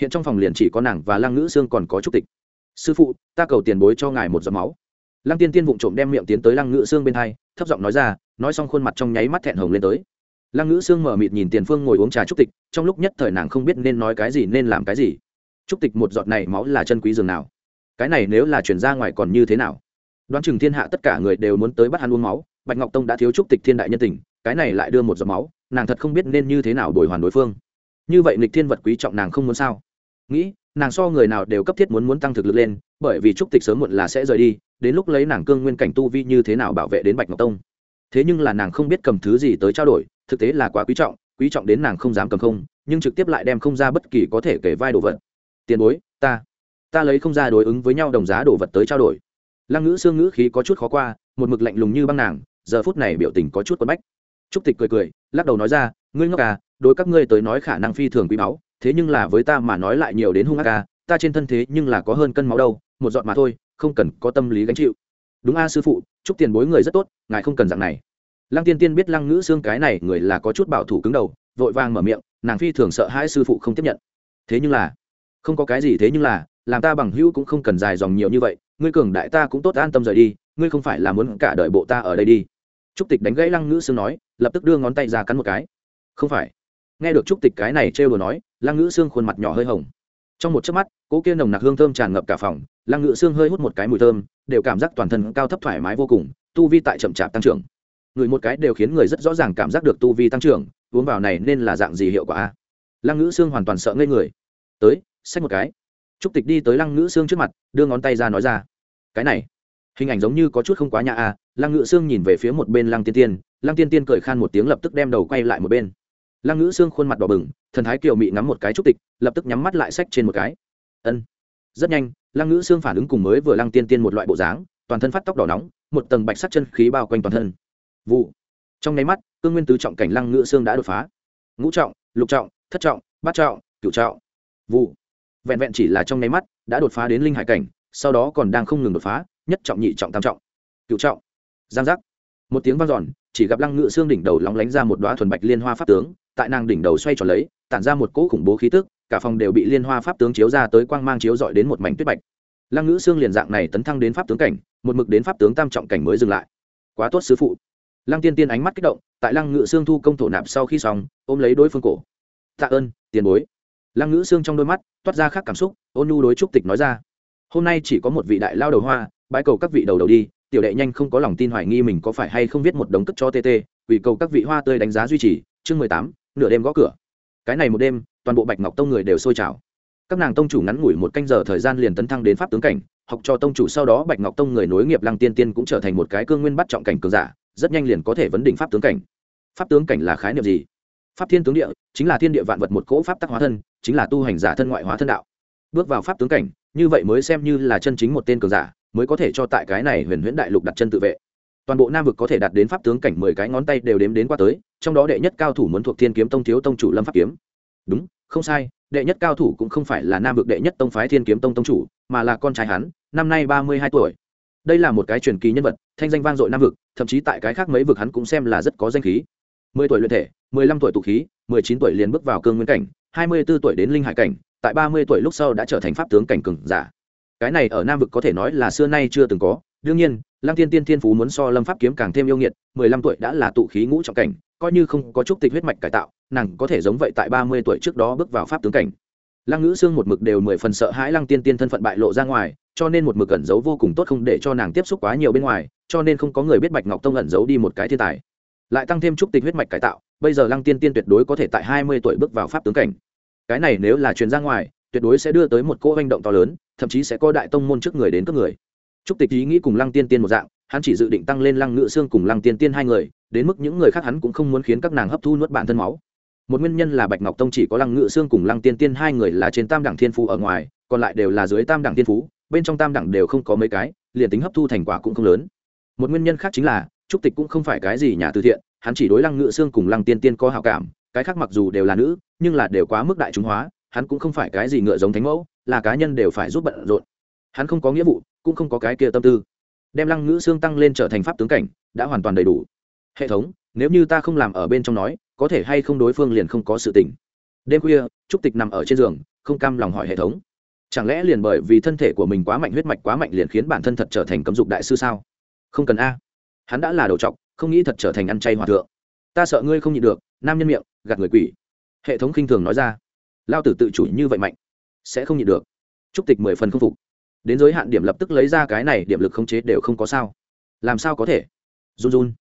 Hiện trong phòng liền chỉ có nàng và lăng ngữ sương còn có trúc tịch. Sư phụ, ta cầu tiền bối cho ngài một giọt máu. Lăng tiên tiên vụng trộm đem miệng tiến tới lăng ngữ sương bên hai, thấp giọng nói ra, nói xong khuôn mặt trong nháy mắt thẹn hồng lên tới lăng ngữ sương mở mịt nhìn tiền phương ngồi uống trà trúc tịch, trong lúc nhất thời nàng không biết nên nói cái gì nên làm cái gì. Trúc tịch một giọt này máu là chân quý dường nào? Cái này nếu là chuyển ra ngoài còn như thế nào? Đoán chừng thiên hạ tất cả người đều muốn tới bắt hắn uống máu, bạch ngọc tông đã thiếu trúc tịch thiên đại nhân tình, cái này lại đưa một giọt máu, nàng thật không biết nên như thế nào đổi hoàn đối phương. Như vậy nịch thiên vật quý trọng nàng không muốn sao? Nghĩ, nàng so người nào đều cấp thiết muốn muốn tăng thực lực lên, bởi vì trúc tịch sớm muộn là sẽ rời đi, đến lúc lấy nàng cương nguyên cảnh tu vi như thế nào bảo vệ đến bạch ngọc tông? Thế nhưng là nàng không biết cầm thứ gì tới trao đổi thực tế là quá quý trọng quý trọng đến nàng không dám cầm không, nhưng trực tiếp lại đem không ra bất kỳ có thể kể vai đồ vật. Tiền bối, ta ta lấy không ra đối ứng với nhau đồng giá đồ vật tới trao đổi. Lăng ngữ xương ngữ khí có chút khó qua, một mực lạnh lùng như băng nàng, giờ phút này biểu tình có chút quất bách. Trúc tịch cười cười, lắc đầu nói ra, ngươi ngốc à đối các ngươi tới nói khả năng phi thường quý báu, thế nhưng là với ta mà nói lại nhiều đến hung ác à ta trên thân thế nhưng là có hơn cân máu đâu, một giọt mà thôi, không cần có tâm lý gánh chịu. Đúng a sư phụ chúc tiền bối người rất tốt, ngài không cần dạng này lăng tiên tiên biết lăng ngữ xương cái này người là có chút bảo thủ cứng đầu, vội vàng mở miệng, nàng phi thường sợ hai sư phụ không tiếp nhận. Thế nhưng là, không có cái gì thế nhưng là, làm ta bằng hữu cũng không cần dài dòng nhiều như vậy, ngươi cường đại ta cũng tốt an tâm rời đi, ngươi không phải là muốn cả đợi bộ ta ở đây đi. Trúc tịch đánh gãy lăng ngữ xương nói, lập tức đưa ngón tay ra cắn một cái. Không phải. Nghe được trúc tịch cái này trêu đồ nói, lăng ngữ xương khuôn mặt nhỏ hơi hồng. Trong một chớp mắt, cỗ kia nồng nặc hương thơm tràn ngập cả phòng, lăng ngữ xương hơi hút một cái mùi thơm, đều cảm giác toàn thân cao thấp thoải mái vô cùng, tu vi tại chậm chạp tăng trưởng người một cái đều khiến người rất rõ ràng cảm giác được tu vi tăng trưởng, uống vào này nên là dạng gì hiệu quả a? Lăng ngữ xương hoàn toàn sợ ngây người. Tới, xách một cái. Trúc tịch đi tới lăng ngữ xương trước mặt, đưa ngón tay ra nói ra. Cái này, hình ảnh giống như có chút không quá nhã a. Lăng ngữ xương nhìn về phía một bên lăng tiên tiên. Lăng tiên tiên cười khan một tiếng lập tức đem đầu quay lại một bên. Lăng ngữ xương khuôn mặt đỏ bừng, thần thái kiều mị ngắm một cái trúc tịch, lập tức nhắm mắt lại sách trên một cái. Ân. Rất nhanh, lăng ngữ xương phản ứng cùng mới vừa lăng tiên tiên một loại bộ dáng, toàn thân phát tóc đỏ nóng, một tầng bạch sắc chân khí bao quanh toàn thân vụ. Trong nháy mắt, cương nguyên tứ trọng cảnh lăng ngựa xương đã đột phá. Ngũ trọng, lục trọng, thất trọng, bát trọng, cửu trọng. Vụ. Vẹn vẹn chỉ là trong nháy mắt đã đột phá đến linh hải cảnh, sau đó còn đang không ngừng đột phá, nhất trọng, nhị trọng, tam trọng. Cửu trọng. Giang giác. Một tiếng vang dòn chỉ gặp lăng ngự xương đỉnh đầu lóng lánh ra một đoá thuần bạch liên hoa pháp tướng, tại nàng đỉnh đầu xoay tròn lấy, tản ra một cỗ khủng bố khí tức, cả phòng đều bị liên hoa pháp tướng chiếu ra tới quang mang chiếu dọi đến một mảnh tuyết bạch. Lăng ngữ xương liền dạng này tấn thăng đến pháp tướng cảnh, một mực đến pháp tướng tam trọng cảnh mới dừng lại. Quá tốt sứ phụ lăng tiên tiên ánh mắt kích động, tại lăng ngự xương thu công thổ nạp sau khi xong, ôm lấy đối phương cổ. Tạ ơn, tiền bối. Lăng ngữ xương trong đôi mắt toát ra khác cảm xúc, ôn nhu đối trúc tịch nói ra. Hôm nay chỉ có một vị đại lao đầu hoa bãi cầu các vị đầu đầu đi, tiểu đệ nhanh không có lòng tin hoài nghi mình có phải hay không viết một đống cất cho tt vì cầu các vị hoa tươi đánh giá duy trì. Chương mười tám, nửa đêm gõ cửa. Cái này một đêm, toàn bộ bạch ngọc tông người đều sôi trào. Các nàng tông chủ ngắn ngủi một canh giờ thời gian liền tấn thăng đến pháp tướng cảnh, học cho tông chủ sau đó bạch ngọc tông người nối nghiệp lăng tiên tiên cũng trở thành một cái cương nguyên bắt trọng cảnh cường giả rất nhanh liền có thể vấn đỉnh pháp tướng cảnh. Pháp tướng cảnh là khái niệm gì? Pháp thiên tướng địa chính là thiên địa vạn vật một cỗ pháp tắc hóa thân, chính là tu hành giả thân ngoại hóa thân đạo. Bước vào pháp tướng cảnh, như vậy mới xem như là chân chính một tên cường giả, mới có thể cho tại cái này huyền huyễn đại lục đặt chân tự vệ. Toàn bộ nam vực có thể đạt đến pháp tướng cảnh mười cái ngón tay đều đếm đến qua tới, trong đó đệ nhất cao thủ muốn thuộc thiên kiếm tông thiếu tông chủ lâm pháp kiếm. Đúng, không sai, đệ nhất cao thủ cũng không phải là nam vực đệ nhất tông phái thiên kiếm tông tông chủ, mà là con trai hắn, năm nay ba mươi hai tuổi đây là một cái truyền kỳ nhân vật, thanh danh vang dội nam vực, thậm chí tại cái khác mấy vực hắn cũng xem là rất có danh khí. Mười tuổi luyện thể, mười lăm tuổi tụ khí, mười chín tuổi liền bước vào cương nguyên cảnh, hai mươi b ố tuổi đến linh hải cảnh, tại ba mươi tuổi lúc sau đã trở thành pháp tướng cảnh cường giả. Cái này ở nam vực có thể nói là xưa nay chưa từng có. Đương nhiên, lăng tiên tiên thiên phú muốn so lâm pháp kiếm càng thêm yêu nghiệt, mười lăm tuổi đã là tụ khí ngũ trọng cảnh, coi như không có chút tịch huyết mạch cải tạo, nàng có thể giống vậy tại ba mươi tuổi trước đó bước vào pháp tướng cảnh lăng ngữ xương một mực đều mười phần sợ hãi lăng tiên tiên thân phận bại lộ ra ngoài, cho nên một mực ẩn giấu vô cùng tốt không để cho nàng tiếp xúc quá nhiều bên ngoài, cho nên không có người biết bạch ngọc tông ẩn giấu đi một cái thiên tài. Lại tăng thêm chút tịch huyết mạch cải tạo, bây giờ lăng tiên tiên tuyệt đối có thể tại hai mươi tuổi bước vào pháp tướng cảnh. Cái này nếu là truyền ra ngoài, tuyệt đối sẽ đưa tới một cỗ hành động to lớn, thậm chí sẽ có đại tông môn trước người đến cướp người. Trúc tịch ý nghĩ cùng lăng tiên tiên một dạng, hắn chỉ dự định tăng lên lăng ngữ xương cùng lăng tiên tiên hai người, đến mức những người khác hắn cũng không muốn khiến các nàng hấp thu nuốt bản thân máu một nguyên nhân là bạch ngọc tông chỉ có lăng ngự xương cùng lăng tiên tiên hai người là trên tam đẳng thiên phú ở ngoài, còn lại đều là dưới tam đẳng thiên phú, bên trong tam đẳng đều không có mấy cái, liền tính hấp thu thành quả cũng không lớn. Một nguyên nhân khác chính là, trúc tịch cũng không phải cái gì nhà từ thiện, hắn chỉ đối lăng ngự xương cùng lăng tiên tiên có hào cảm, cái khác mặc dù đều là nữ, nhưng là đều quá mức đại chúng hóa, hắn cũng không phải cái gì ngựa giống thánh mẫu, là cá nhân đều phải giúp bận rộn. Hắn không có nghĩa vụ, cũng không có cái kia tâm tư. Đem lăng ngữ xương tăng lên trở thành pháp tướng cảnh, đã hoàn toàn đầy đủ. Hệ thống, nếu như ta không làm ở bên trong nói có thể hay không đối phương liền không có sự tỉnh đêm khuya, trúc tịch nằm ở trên giường, không cam lòng hỏi hệ thống. Chẳng lẽ liền bởi vì thân thể của mình quá mạnh, huyết mạch quá mạnh liền khiến bản thân thật trở thành cấm dục đại sư sao? Không cần a. Hắn đã là đầu trọc, không nghĩ thật trở thành ăn chay hòa thượng. Ta sợ ngươi không nhịn được, nam nhân miệng, gạt người quỷ. Hệ thống khinh thường nói ra. Lao tử tự chủ như vậy mạnh, sẽ không nhịn được. Trúc tịch mười phần không phục. Đến giới hạn điểm lập tức lấy ra cái này, điểm lực khống chế đều không có sao. Làm sao có thể? Run run.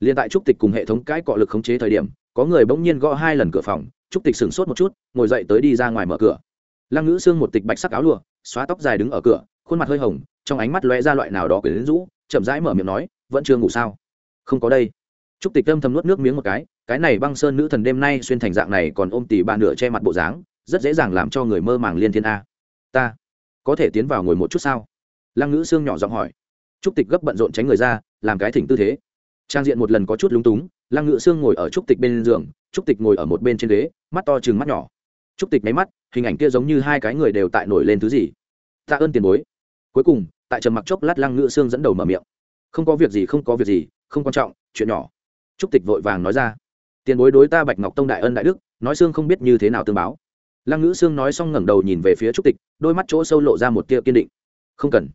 Liền tại trúc tịch cùng hệ thống cãi cọ lực khống chế thời điểm có người bỗng nhiên gõ hai lần cửa phòng, trúc tịch sửng sốt một chút, ngồi dậy tới đi ra ngoài mở cửa. Lăng ngữ xương một tịch bạch sắc áo lụa, xóa tóc dài đứng ở cửa, khuôn mặt hơi hồng, trong ánh mắt lóe ra loại nào đó quyển rũ, chậm rãi mở miệng nói, vẫn chưa ngủ sao? Không có đây. Trúc tịch âm thầm nuốt nước miếng một cái cái này băng sơn nữ thần đêm nay xuyên thành dạng này còn ôm tỉ ba nửa che mặt bộ dáng, rất dễ dàng làm cho người mơ màng liên thiên a. Ta có thể tiến vào ngồi một chút sao? Lăng ngữ xương nhỏ giọng hỏi. Trúc tịch gấp bận rộn tránh người ra, làm cái thỉnh tư thế. Trang diện một lần có chút lúng túng lăng ngự sương ngồi ở trúc tịch bên giường, trúc tịch ngồi ở một bên trên ghế, mắt to chừng mắt nhỏ. Trúc tịch máy mắt, hình ảnh kia giống như hai cái người đều tại nổi lên thứ gì. Tạ ơn tiền bối. Cuối cùng, tại trầm mặc chốc lát lăng ngự sương dẫn đầu mở miệng. Không có việc gì, không có việc gì, không quan trọng, chuyện nhỏ. Trúc tịch vội vàng nói ra. Tiền bối đối ta bạch ngọc tông đại ân đại đức, nói xương không biết như thế nào tương báo. Lăng ngữ sương nói xong ngẩng đầu nhìn về phía trúc tịch, đôi mắt chỗ sâu lộ ra một tia kiên định. Không cần.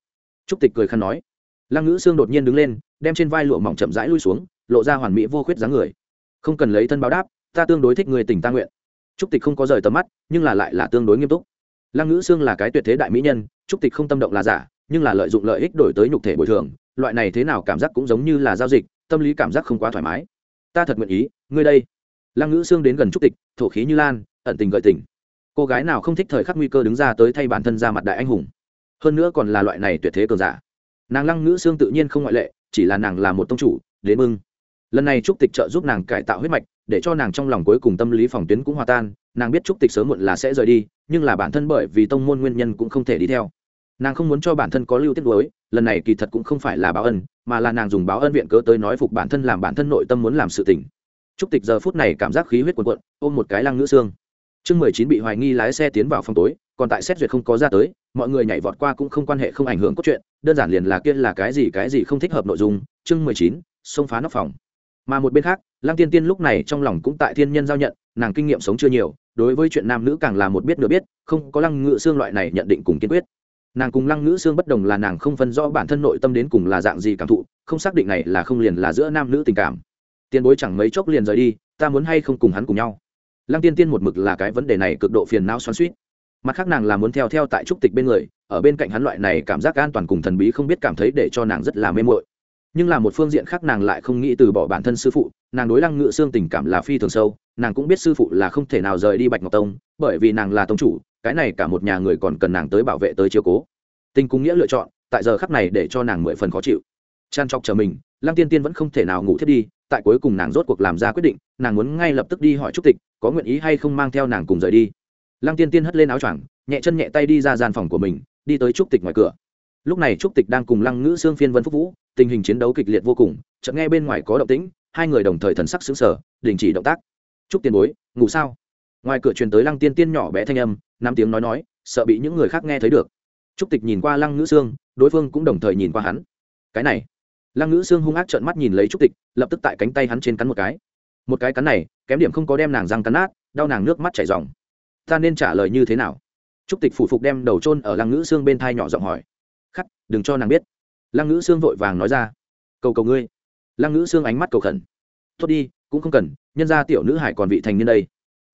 Trúc tịch cười khăn nói. Lăng ngữ sương đột nhiên đứng lên, đem trên vai lụa mỏng chậm rãi lui xuống lộ ra hoàn mỹ vô khuyết dáng người. Không cần lấy thân báo đáp, ta tương đối thích người tỉnh ta nguyện. Trúc tịch không có rời tầm mắt, nhưng là lại là tương đối nghiêm túc. Lăng ngữ sương là cái tuyệt thế đại mỹ nhân, trúc tịch không tâm động là giả, nhưng là lợi dụng lợi ích đổi tới nhục thể bồi thường, loại này thế nào cảm giác cũng giống như là giao dịch, tâm lý cảm giác không quá thoải mái. Ta thật nguyện ý, ngươi đây. Lăng ngữ sương đến gần trúc tịch, thổ khí như lan, ẩn tình gợi tình. Cô gái nào không thích thời khắc nguy cơ đứng ra tới thay bản thân ra mặt đại anh hùng? Hơn nữa còn là loại này tuyệt thế cường giả. Nàng lăng ngữ xương tự nhiên không ngoại lệ, chỉ là nàng là một tông chủ, đến mưng lần này trúc tịch trợ giúp nàng cải tạo huyết mạch, để cho nàng trong lòng cuối cùng tâm lý phòng tuyến cũng hòa tan, nàng biết trúc tịch sớm muộn là sẽ rời đi, nhưng là bản thân bởi vì tông môn nguyên nhân cũng không thể đi theo. Nàng không muốn cho bản thân có lưu tiết đối lần này kỳ thật cũng không phải là báo ân, mà là nàng dùng báo ân viện cớ tới nói phục bản thân làm bản thân nội tâm muốn làm sự tỉnh trúc tịch giờ phút này cảm giác khí huyết quần quận ôm một cái lăng nữ xương. Chương mười chín bị hoài nghi lái xe tiến vào phòng tối, còn tại xét duyệt không có ra tới, mọi người nhảy vọt qua cũng không quan hệ không ảnh hưởng cốt truyện, đơn giản liền là kia là cái gì cái gì không thích hợp nội dung. Chương mười chín, xông phá nóc phòng mà một bên khác, lăng tiên tiên lúc này trong lòng cũng tại thiên nhân giao nhận, nàng kinh nghiệm sống chưa nhiều, đối với chuyện nam nữ càng là một biết nửa biết, không có lăng ngự xương loại này nhận định cùng kiên quyết. Nàng cùng lăng ngữ xương bất đồng là nàng không phân rõ bản thân nội tâm đến cùng là dạng gì cảm thụ, không xác định này là không liền là giữa nam nữ tình cảm. Tiền bối chẳng mấy chốc liền rời đi, ta muốn hay không cùng hắn cùng nhau? Lăng tiên tiên một mực là cái vấn đề này cực độ phiền não xoắn suýt mặt khác nàng là muốn theo theo tại trúc tịch bên người, ở bên cạnh hắn loại này cảm giác an toàn cùng thần bí không biết cảm thấy để cho nàng rất là mê mội nhưng là một phương diện khác nàng lại không nghĩ từ bỏ bản thân sư phụ, nàng đối lăng ngự xương tình cảm là phi thường sâu, nàng cũng biết sư phụ là không thể nào rời đi bạch ngọc tông, bởi vì nàng là tông chủ, cái này cả một nhà người còn cần nàng tới bảo vệ tới chiếu cố. Tình cung nghĩa lựa chọn, tại giờ khắc này để cho nàng mười phần khó chịu. Chan chọc chờ mình, lăng tiên tiên vẫn không thể nào ngủ thiết đi, tại cuối cùng nàng rốt cuộc làm ra quyết định, nàng muốn ngay lập tức đi hỏi trúc tịch, có nguyện ý hay không mang theo nàng cùng rời đi. Lăng tiên tiên hất lên áo choàng, nhẹ chân nhẹ tay đi ra gian phòng của mình, đi tới trúc tịch ngoài cửa. Lúc này trúc tịch đang cùng lăng ngữ xương phiên vân phúc vũ tình hình chiến đấu kịch liệt vô cùng chợt nghe bên ngoài có động tĩnh hai người đồng thời thần sắc xứng sở đình chỉ động tác. Trúc tiền bối ngủ sao? Ngoài cửa truyền tới lăng tiên tiên nhỏ bé thanh âm năm tiếng nói nói sợ bị những người khác nghe thấy được. Trúc tịch nhìn qua lăng ngữ Sương, đối phương cũng đồng thời nhìn qua hắn. Cái này. Lăng ngữ Sương hung ác trợn mắt nhìn lấy trúc tịch lập tức tại cánh tay hắn trên cắn một cái. Một cái cắn này kém điểm không có đem nàng răng cắn nát đau nàng nước mắt chảy dòng ta nên trả lời như thế nào? Trúc tịch phủ phục đem đầu trôn ở lăng ngữ xương bên thai nhỏ giọng hỏi. Khắc đừng cho nàng biết lăng ngữ xương vội vàng nói ra. Cầu cầu ngươi. Lăng ngữ xương ánh mắt cầu khẩn. Tốt đi, cũng không cần, nhân ra tiểu nữ hải còn vị thành niên đây.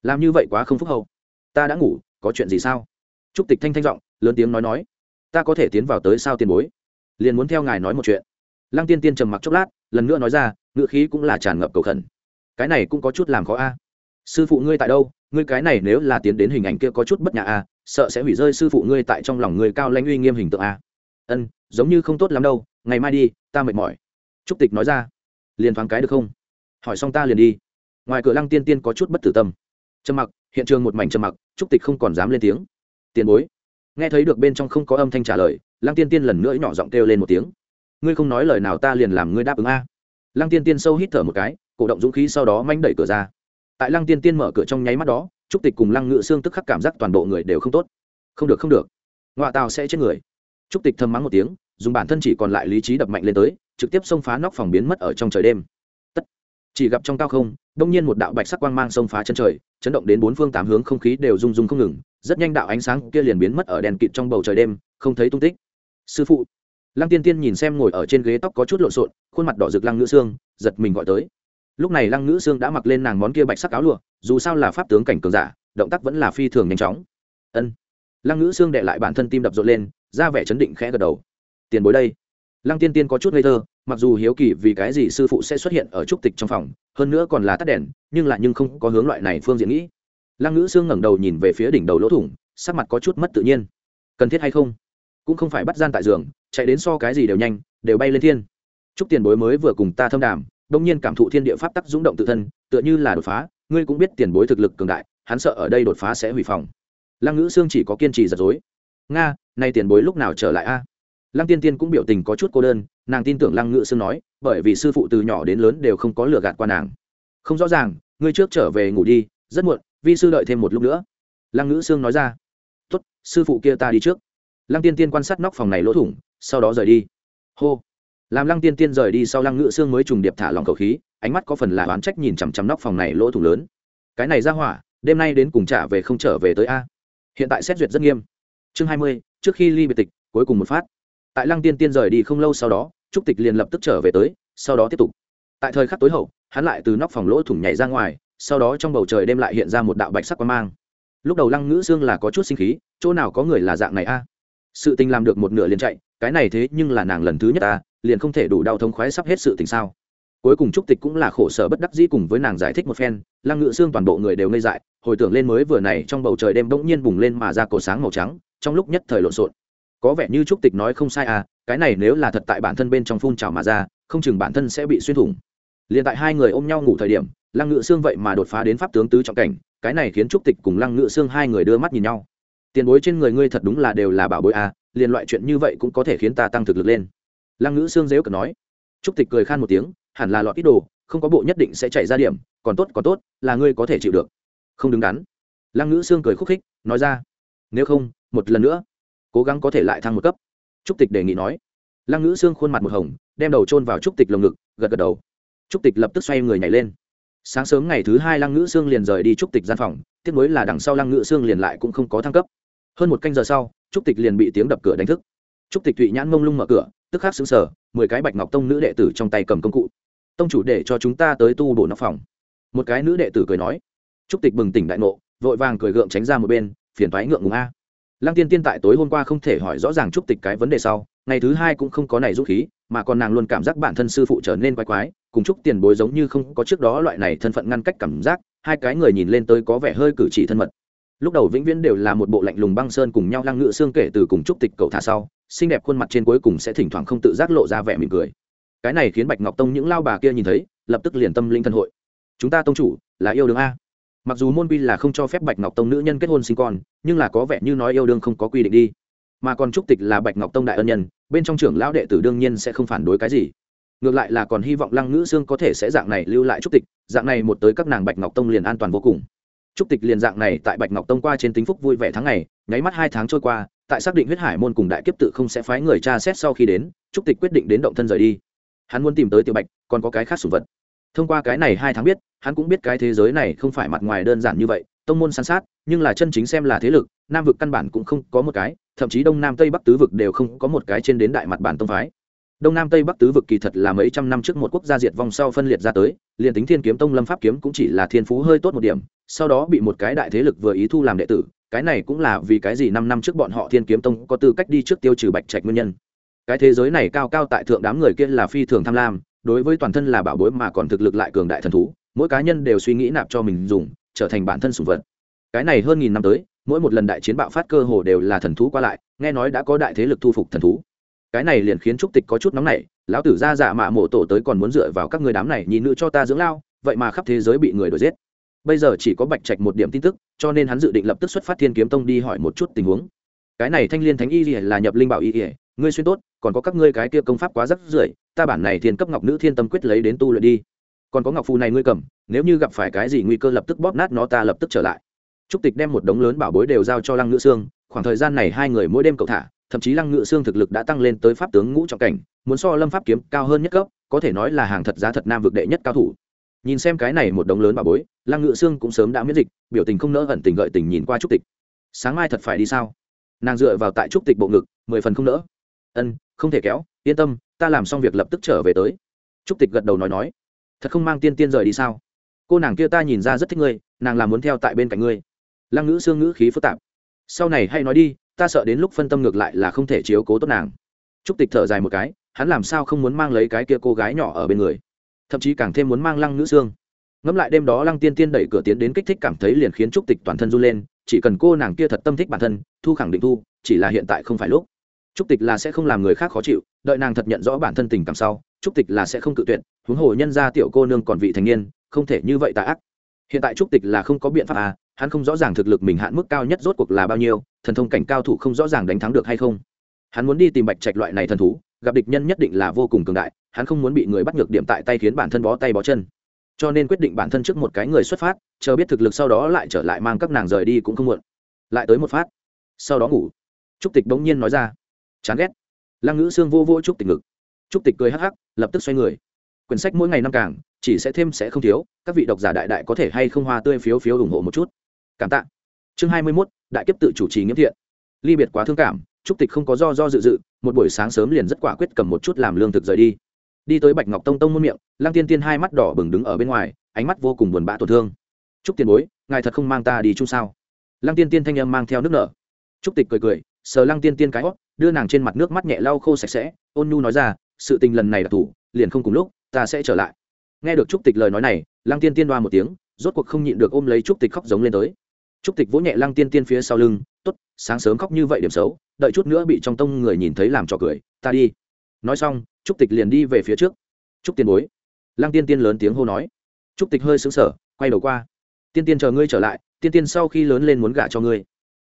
Làm như vậy quá không phúc hậu. Ta đã ngủ, có chuyện gì sao? Trúc tịch thanh thanh giọng, lớn tiếng nói nói. Ta có thể tiến vào tới sao tiền bối? Liền muốn theo ngài nói một chuyện. Lăng tiên tiên trầm mặc chốc lát, lần nữa nói ra ngựa khí cũng là tràn ngập cầu khẩn. Cái này cũng có chút làm khó a. Sư phụ ngươi tại đâu? Ngươi cái này nếu là tiến đến hình ảnh kia có chút bất nhã a, sợ sẽ hủy rơi sư phụ ngươi tại trong lòng ngươi cao lãnh uy nghiêm hình tượng a ân, giống như không tốt lắm đâu, ngày mai đi, ta mệt mỏi. Trúc tịch nói ra. Liền thoáng cái được không? Hỏi xong ta liền đi. Ngoài cửa lăng tiên tiên có chút bất tử tâm. Trầm mặc, hiện trường một mảnh trầm mặc, trúc tịch không còn dám lên tiếng. Tiền bối. Nghe thấy được bên trong không có âm thanh trả lời, lăng tiên tiên lần nữa nhỏ giọng kêu lên một tiếng. Ngươi không nói lời nào ta liền làm ngươi đáp ứng a. Lăng tiên tiên sâu hít thở một cái, cổ động dũng khí sau đó manh đẩy cửa ra. Tại lăng tiên tiên mở cửa trong nháy mắt đó, trúc tịch cùng lăng ngự xương tức khắc cảm giác toàn bộ người đều không tốt. Không được không được. Ngoại tàu sẽ chết người trúc tịch thầm mắng một tiếng, dùng bản thân chỉ còn lại lý trí đập mạnh lên tới, trực tiếp xông phá nóc phòng biến mất ở trong trời đêm. Tất. Chỉ gặp trong cao không, đông nhiên một đạo bạch sắc quang mang xông phá chân trời, chấn động đến bốn phương tám hướng không khí đều rung rung không ngừng, rất nhanh đạo ánh sáng kia liền biến mất ở đèn kịt trong bầu trời đêm, không thấy tung tích. Sư phụ. Lăng tiên tiên nhìn xem ngồi ở trên ghế tóc có chút lộn xộn, khuôn mặt đỏ rực lăng ngữ xương giật mình gọi tới. Lúc này lăng ngữ xương đã mặc lên nàng món kia bạch sắc áo lụa, dù sao là pháp tướng cảnh cường giả, động tác vẫn là phi thường nhanh chóng. Ân lăng ngữ xương đệ lại bản thân tim đập rộn lên, ra vẻ chấn định khẽ gật đầu. Tiền bối đây. Lăng tiên tiên có chút ngây thơ, mặc dù hiếu kỳ vì cái gì sư phụ sẽ xuất hiện ở trúc tịch trong phòng, hơn nữa còn là tắt đèn, nhưng lại nhưng không có hướng loại này phương diện nghĩ. Lăng ngữ xương ngẩng đầu nhìn về phía đỉnh đầu lỗ thủng, sắc mặt có chút mất tự nhiên. Cần thiết hay không? Cũng không phải bắt gian tại giường, chạy đến so cái gì đều nhanh, đều bay lên thiên. Chúc tiền bối mới vừa cùng ta thâm đàm đông nhiên cảm thụ thiên địa pháp tắc dũng động tự thân, tựa như là đột phá, ngươi cũng biết tiền bối thực lực cường đại, hắn sợ ở đây đột phá sẽ hủy phòng lăng ngữ xương chỉ có kiên trì giật dối. Nga, nay tiền bối lúc nào trở lại a? Lăng tiên tiên cũng biểu tình có chút cô đơn, nàng tin tưởng lăng ngữ xương nói, bởi vì sư phụ từ nhỏ đến lớn đều không có lừa gạt qua nàng. Không rõ ràng, ngươi trước trở về ngủ đi, rất muộn, vi sư đợi thêm một lúc nữa. Lăng ngữ sương nói ra. Tốt, sư phụ kia ta đi trước. Lăng tiên tiên quan sát nóc phòng này lỗ thủng, sau đó rời đi. Hô! Làm lăng tiên tiên rời đi sau lăng ngữ sương mới trùng điệp thả lòng cầu khí, ánh mắt có phần là oán trách nhìn chằm chằm nóc phòng này lỗ thủng lớn. Cái này ra hỏa, đêm nay đến cùng trả về không trở về tới a? Hiện tại xét duyệt rất nghiêm. Chương hai mươi, trước khi ly biệt tịch, cuối cùng một phát. Tại lăng tiên tiên rời đi không lâu sau đó, trúc tịch liền lập tức trở về tới, sau đó tiếp tục. Tại thời khắc tối hậu, hắn lại từ nóc phòng lỗ thủng nhảy ra ngoài, sau đó trong bầu trời đêm lại hiện ra một đạo bạch sắc quang mang. Lúc đầu lăng ngữ xương là có chút sinh khí, chỗ nào có người là dạng này a? Sự tình làm được một nửa liền chạy, cái này thế nhưng là nàng lần thứ nhất a, liền không thể đủ đau thống khoái sắp hết sự tình sao? Cuối cùng trúc tịch cũng là khổ sở bất đắc dĩ cùng với nàng giải thích một phen, lăng ngự xương toàn bộ người đều ngây dại, hồi tưởng lên mới vừa này trong bầu trời đêm bỗng nhiên bùng lên mà ra cổ sáng màu trắng, trong lúc nhất thời lộn xộn. Có vẻ như trúc tịch nói không sai à cái này nếu là thật tại bản thân bên trong phun trào mà ra, không chừng bản thân sẽ bị xuyên thủng. Liền tại hai người ôm nhau ngủ thời điểm, lăng ngự xương vậy mà đột phá đến pháp tướng tứ trọng cảnh, cái này khiến trúc tịch cùng lăng ngự xương hai người đưa mắt nhìn nhau. Tiền bối trên người ngươi thật đúng là đều là bảo bối à liền loại chuyện như vậy cũng có thể khiến ta tăng thực lực lên. Lăng ngự xương dếu cần nói. Trúc tịch cười khan một tiếng hẳn là lọt ít đồ, không có bộ nhất định sẽ chạy ra điểm, còn tốt còn tốt, là ngươi có thể chịu được. Không đứng đắn. Lăng ngữ xương cười khúc khích, nói ra, nếu không, một lần nữa, cố gắng có thể lại thăng một cấp. Trúc tịch đề nghị nói. Lăng ngữ xương khuôn mặt một hồng, đem đầu chôn vào trúc tịch lồng ngực, gật gật đầu. Trúc tịch lập tức xoay người nhảy lên. Sáng sớm ngày thứ hai lăng ngữ sương liền rời đi trúc tịch gian phòng, tiếc mới là đằng sau lăng ngữ sương liền lại cũng không có thăng cấp. Hơn một canh giờ sau, trúc tịch liền bị tiếng đập cửa đánh thức. Trúc tịch thụy nhãn mông lung mở cửa, tức khắc xứng sở mười cái bạch ngọc tông nữ đệ tử trong tay cầm công cụ tông chủ để cho chúng ta tới tu bổ nóc phòng. Một cái nữ đệ tử cười nói. Trúc tịch bừng tỉnh đại ngộ, vội vàng cười gượng tránh ra một bên, phiền thoái ngượng ngùng a. Lăng tiên tiên tại tối hôm qua không thể hỏi rõ ràng trúc tịch cái vấn đề sau, ngày thứ hai cũng không có này dũng khí, mà còn nàng luôn cảm giác bản thân sư phụ trở nên quái quái, cùng chúc tiền bối giống như không có trước đó loại này thân phận ngăn cách cảm giác, hai cái người nhìn lên tới có vẻ hơi cử chỉ thân mật. Lúc đầu vĩnh viễn đều là một bộ lạnh lùng băng sơn cùng nhau lăng ngự xương kể từ cùng chúc tịch cậu thả sau, xinh đẹp khuôn mặt trên cuối cùng sẽ thỉnh thoảng không tự giác lộ ra vẻ mỉm cười cái này khiến bạch ngọc tông những lao bà kia nhìn thấy, lập tức liền tâm linh thân hội. Chúng ta tông chủ, là yêu đương a. Mặc dù môn quy là không cho phép bạch ngọc tông nữ nhân kết hôn sinh con, nhưng là có vẻ như nói yêu đương không có quy định đi. Mà còn trúc tịch là bạch ngọc tông đại ân nhân, bên trong trưởng lão đệ tử đương nhiên sẽ không phản đối cái gì. Ngược lại là còn hy vọng lăng ngữ sương có thể sẽ dạng này lưu lại trúc tịch, dạng này một tới các nàng bạch ngọc tông liền an toàn vô cùng. Trúc tịch liền dạng này tại bạch ngọc tông qua trên tính phúc vui vẻ tháng ngày, nháy mắt hai tháng trôi qua, tại xác định huyết hải môn cùng đại kiếp tự không sẽ phái người tra xét sau khi đến trúc tịch quyết định đến động thân rời đi hắn muốn tìm tới tiểu bạch, còn có cái khác sủng vật. Thông qua cái này hai tháng biết, hắn cũng biết cái thế giới này không phải mặt ngoài đơn giản như vậy, tông môn san sát, nhưng là chân chính xem là thế lực, nam vực căn bản cũng không có một cái, thậm chí đông nam tây bắc tứ vực đều không có một cái trên đến đại mặt bản tông phái. Đông nam tây bắc tứ vực kỳ thật là mấy trăm năm trước một quốc gia diệt vong sau phân liệt ra tới, liền tính thiên kiếm tông lâm pháp kiếm cũng chỉ là thiên phú hơi tốt một điểm, sau đó bị một cái đại thế lực vừa ý thu làm đệ tử, cái này cũng là vì cái gì năm năm trước bọn họ thiên kiếm tông có tư cách đi trước tiêu trừ bạch trạch nguyên nhân cái thế giới này cao cao tại thượng đám người kia là phi thường tham lam, đối với toàn thân là bảo bối mà còn thực lực lại cường đại thần thú, mỗi cá nhân đều suy nghĩ nạp cho mình dùng, trở thành bản thân sủng vật. Cái này hơn nghìn năm tới, mỗi một lần đại chiến bạo phát cơ hồ đều là thần thú qua lại, nghe nói đã có đại thế lực thu phục thần thú. Cái này liền khiến trúc tịch có chút nóng nảy, lão tử ra dạ mạ mộ tổ tới còn muốn dựa vào các người đám này nhìn nữ cho ta dưỡng lao, vậy mà khắp thế giới bị người đuổi giết. Bây giờ chỉ có bạch trạch một điểm tin tức, cho nên hắn dự định lập tức xuất phát thiên kiếm tông đi hỏi một chút tình huống. Cái này thanh liên thánh y là nhập linh bảo y ngươi xuyên tốt, còn có các ngươi cái kia công pháp quá rắc rưởi, ta bản này thiên cấp ngọc nữ thiên tâm quyết lấy đến tu luyện đi. Còn có ngọc phù này ngươi cầm, nếu như gặp phải cái gì nguy cơ lập tức bóp nát nó ta lập tức trở lại. Trúc tịch đem một đống lớn bảo bối đều giao cho lăng ngữ sương, khoảng thời gian này hai người mỗi đêm cậu thả, thậm chí lăng ngự xương thực lực đã tăng lên tới pháp tướng ngũ trọng cảnh, muốn so lâm pháp kiếm cao hơn nhất cấp, có thể nói là hàng thật giá thật nam vực đệ nhất cao thủ. Nhìn xem cái này một đống lớn bà bối, lăng ngự xương cũng sớm đã miễn dịch, biểu tình không nỡ ẩn tình gợi tình nhìn qua trúc tịch. Sáng mai thật phải đi sao? Nàng dựa vào tại trúc tịch bộ ngực, mười phần không nỡ ân, không thể kéo, yên tâm, ta làm xong việc lập tức trở về tới. Trúc tịch gật đầu nói nói. Thật không mang tiên tiên rời đi sao? Cô nàng kia ta nhìn ra rất thích ngươi, nàng là muốn theo tại bên cạnh ngươi. Lăng ngữ xương ngữ khí phức tạp. Sau này hay nói đi, ta sợ đến lúc phân tâm ngược lại là không thể chiếu cố tốt nàng. Trúc tịch thở dài một cái, hắn làm sao không muốn mang lấy cái kia cô gái nhỏ ở bên người? Thậm chí càng thêm muốn mang lăng nữ xương. Ngẫm lại đêm đó lăng tiên tiên đẩy cửa tiến đến kích thích cảm thấy liền khiến trúc tịch toàn thân run lên, chỉ cần cô nàng kia thật tâm thích bản thân, thu khẳng định thu, chỉ là hiện tại không phải lúc trúc tịch là sẽ không làm người khác khó chịu, đợi nàng thật nhận rõ bản thân tình cảm sau, trúc tịch là sẽ không cự tuyệt, huống hồ nhân ra tiểu cô nương còn vị thành niên, không thể như vậy tà ác. Hiện tại trúc tịch là không có biện pháp à hắn không rõ ràng thực lực mình hạn mức cao nhất rốt cuộc là bao nhiêu, thần thông cảnh cao thủ không rõ ràng đánh thắng được hay không. Hắn muốn đi tìm bạch trạch loại này thần thú, gặp địch nhân nhất định là vô cùng cường đại, hắn không muốn bị người bắt ngược điểm tại tay khiến bản thân bó tay bó chân. Cho nên quyết định bản thân trước một cái người xuất phát, chờ biết thực lực sau đó lại trở lại mang các nàng rời đi cũng không muộn. Lại tới một phát. Sau đó ngủ. Trúc tịch bỗng nhiên nói ra chán ghét. Lăng ngữ xương vô vô trúc tịch ngực. Trúc tịch cười hắc hắc lập tức xoay người. Quyển sách mỗi ngày năm càng chỉ sẽ thêm sẽ không thiếu các vị độc giả đại đại có thể hay không hoa tươi phiếu phiếu ủng hộ một chút. Cảm tạ. Chương hai mươi 21, đại kiếp tự chủ trì nghiêm thiện. Ly biệt quá thương cảm trúc tịch không có do do dự dự một buổi sáng sớm liền rất quả quyết cầm một chút làm lương thực rời đi. Đi tới bạch ngọc tông tông muôn miệng lăng tiên tiên hai mắt đỏ bừng đứng ở bên ngoài ánh mắt vô cùng buồn bã tổn thương. Trúc tiền bối ngài thật không mang ta đi chung sao? Lăng tiên tiên thanh âm mang theo nước nở. Trúc tịch cười cười sờ lăng tiên tiên cái hót đưa nàng trên mặt nước mắt nhẹ lau khô sạch sẽ, ôn nhu nói ra, sự tình lần này là thủ, liền không cùng lúc, ta sẽ trở lại. Nghe được trúc tịch lời nói này, lăng tiên tiên đoa một tiếng, rốt cuộc không nhịn được ôm lấy trúc tịch khóc giống lên tới. Trúc tịch vỗ nhẹ lăng tiên tiên phía sau lưng t ố t sáng sớm khóc như vậy điểm xấu, đợi chút nữa bị trong tông người nhìn thấy làm trò cười, ta đi. Nói xong, trúc tịch liền đi về phía trước. Trúc tiền bối. Lăng tiên tiên lớn tiếng hô nói. Trúc tịch hơi xứng sở quay đầu qua. Tiên tiên chờ ngươi trở lại, tiên tiên sau khi lớn lên muốn gả cho ngươi.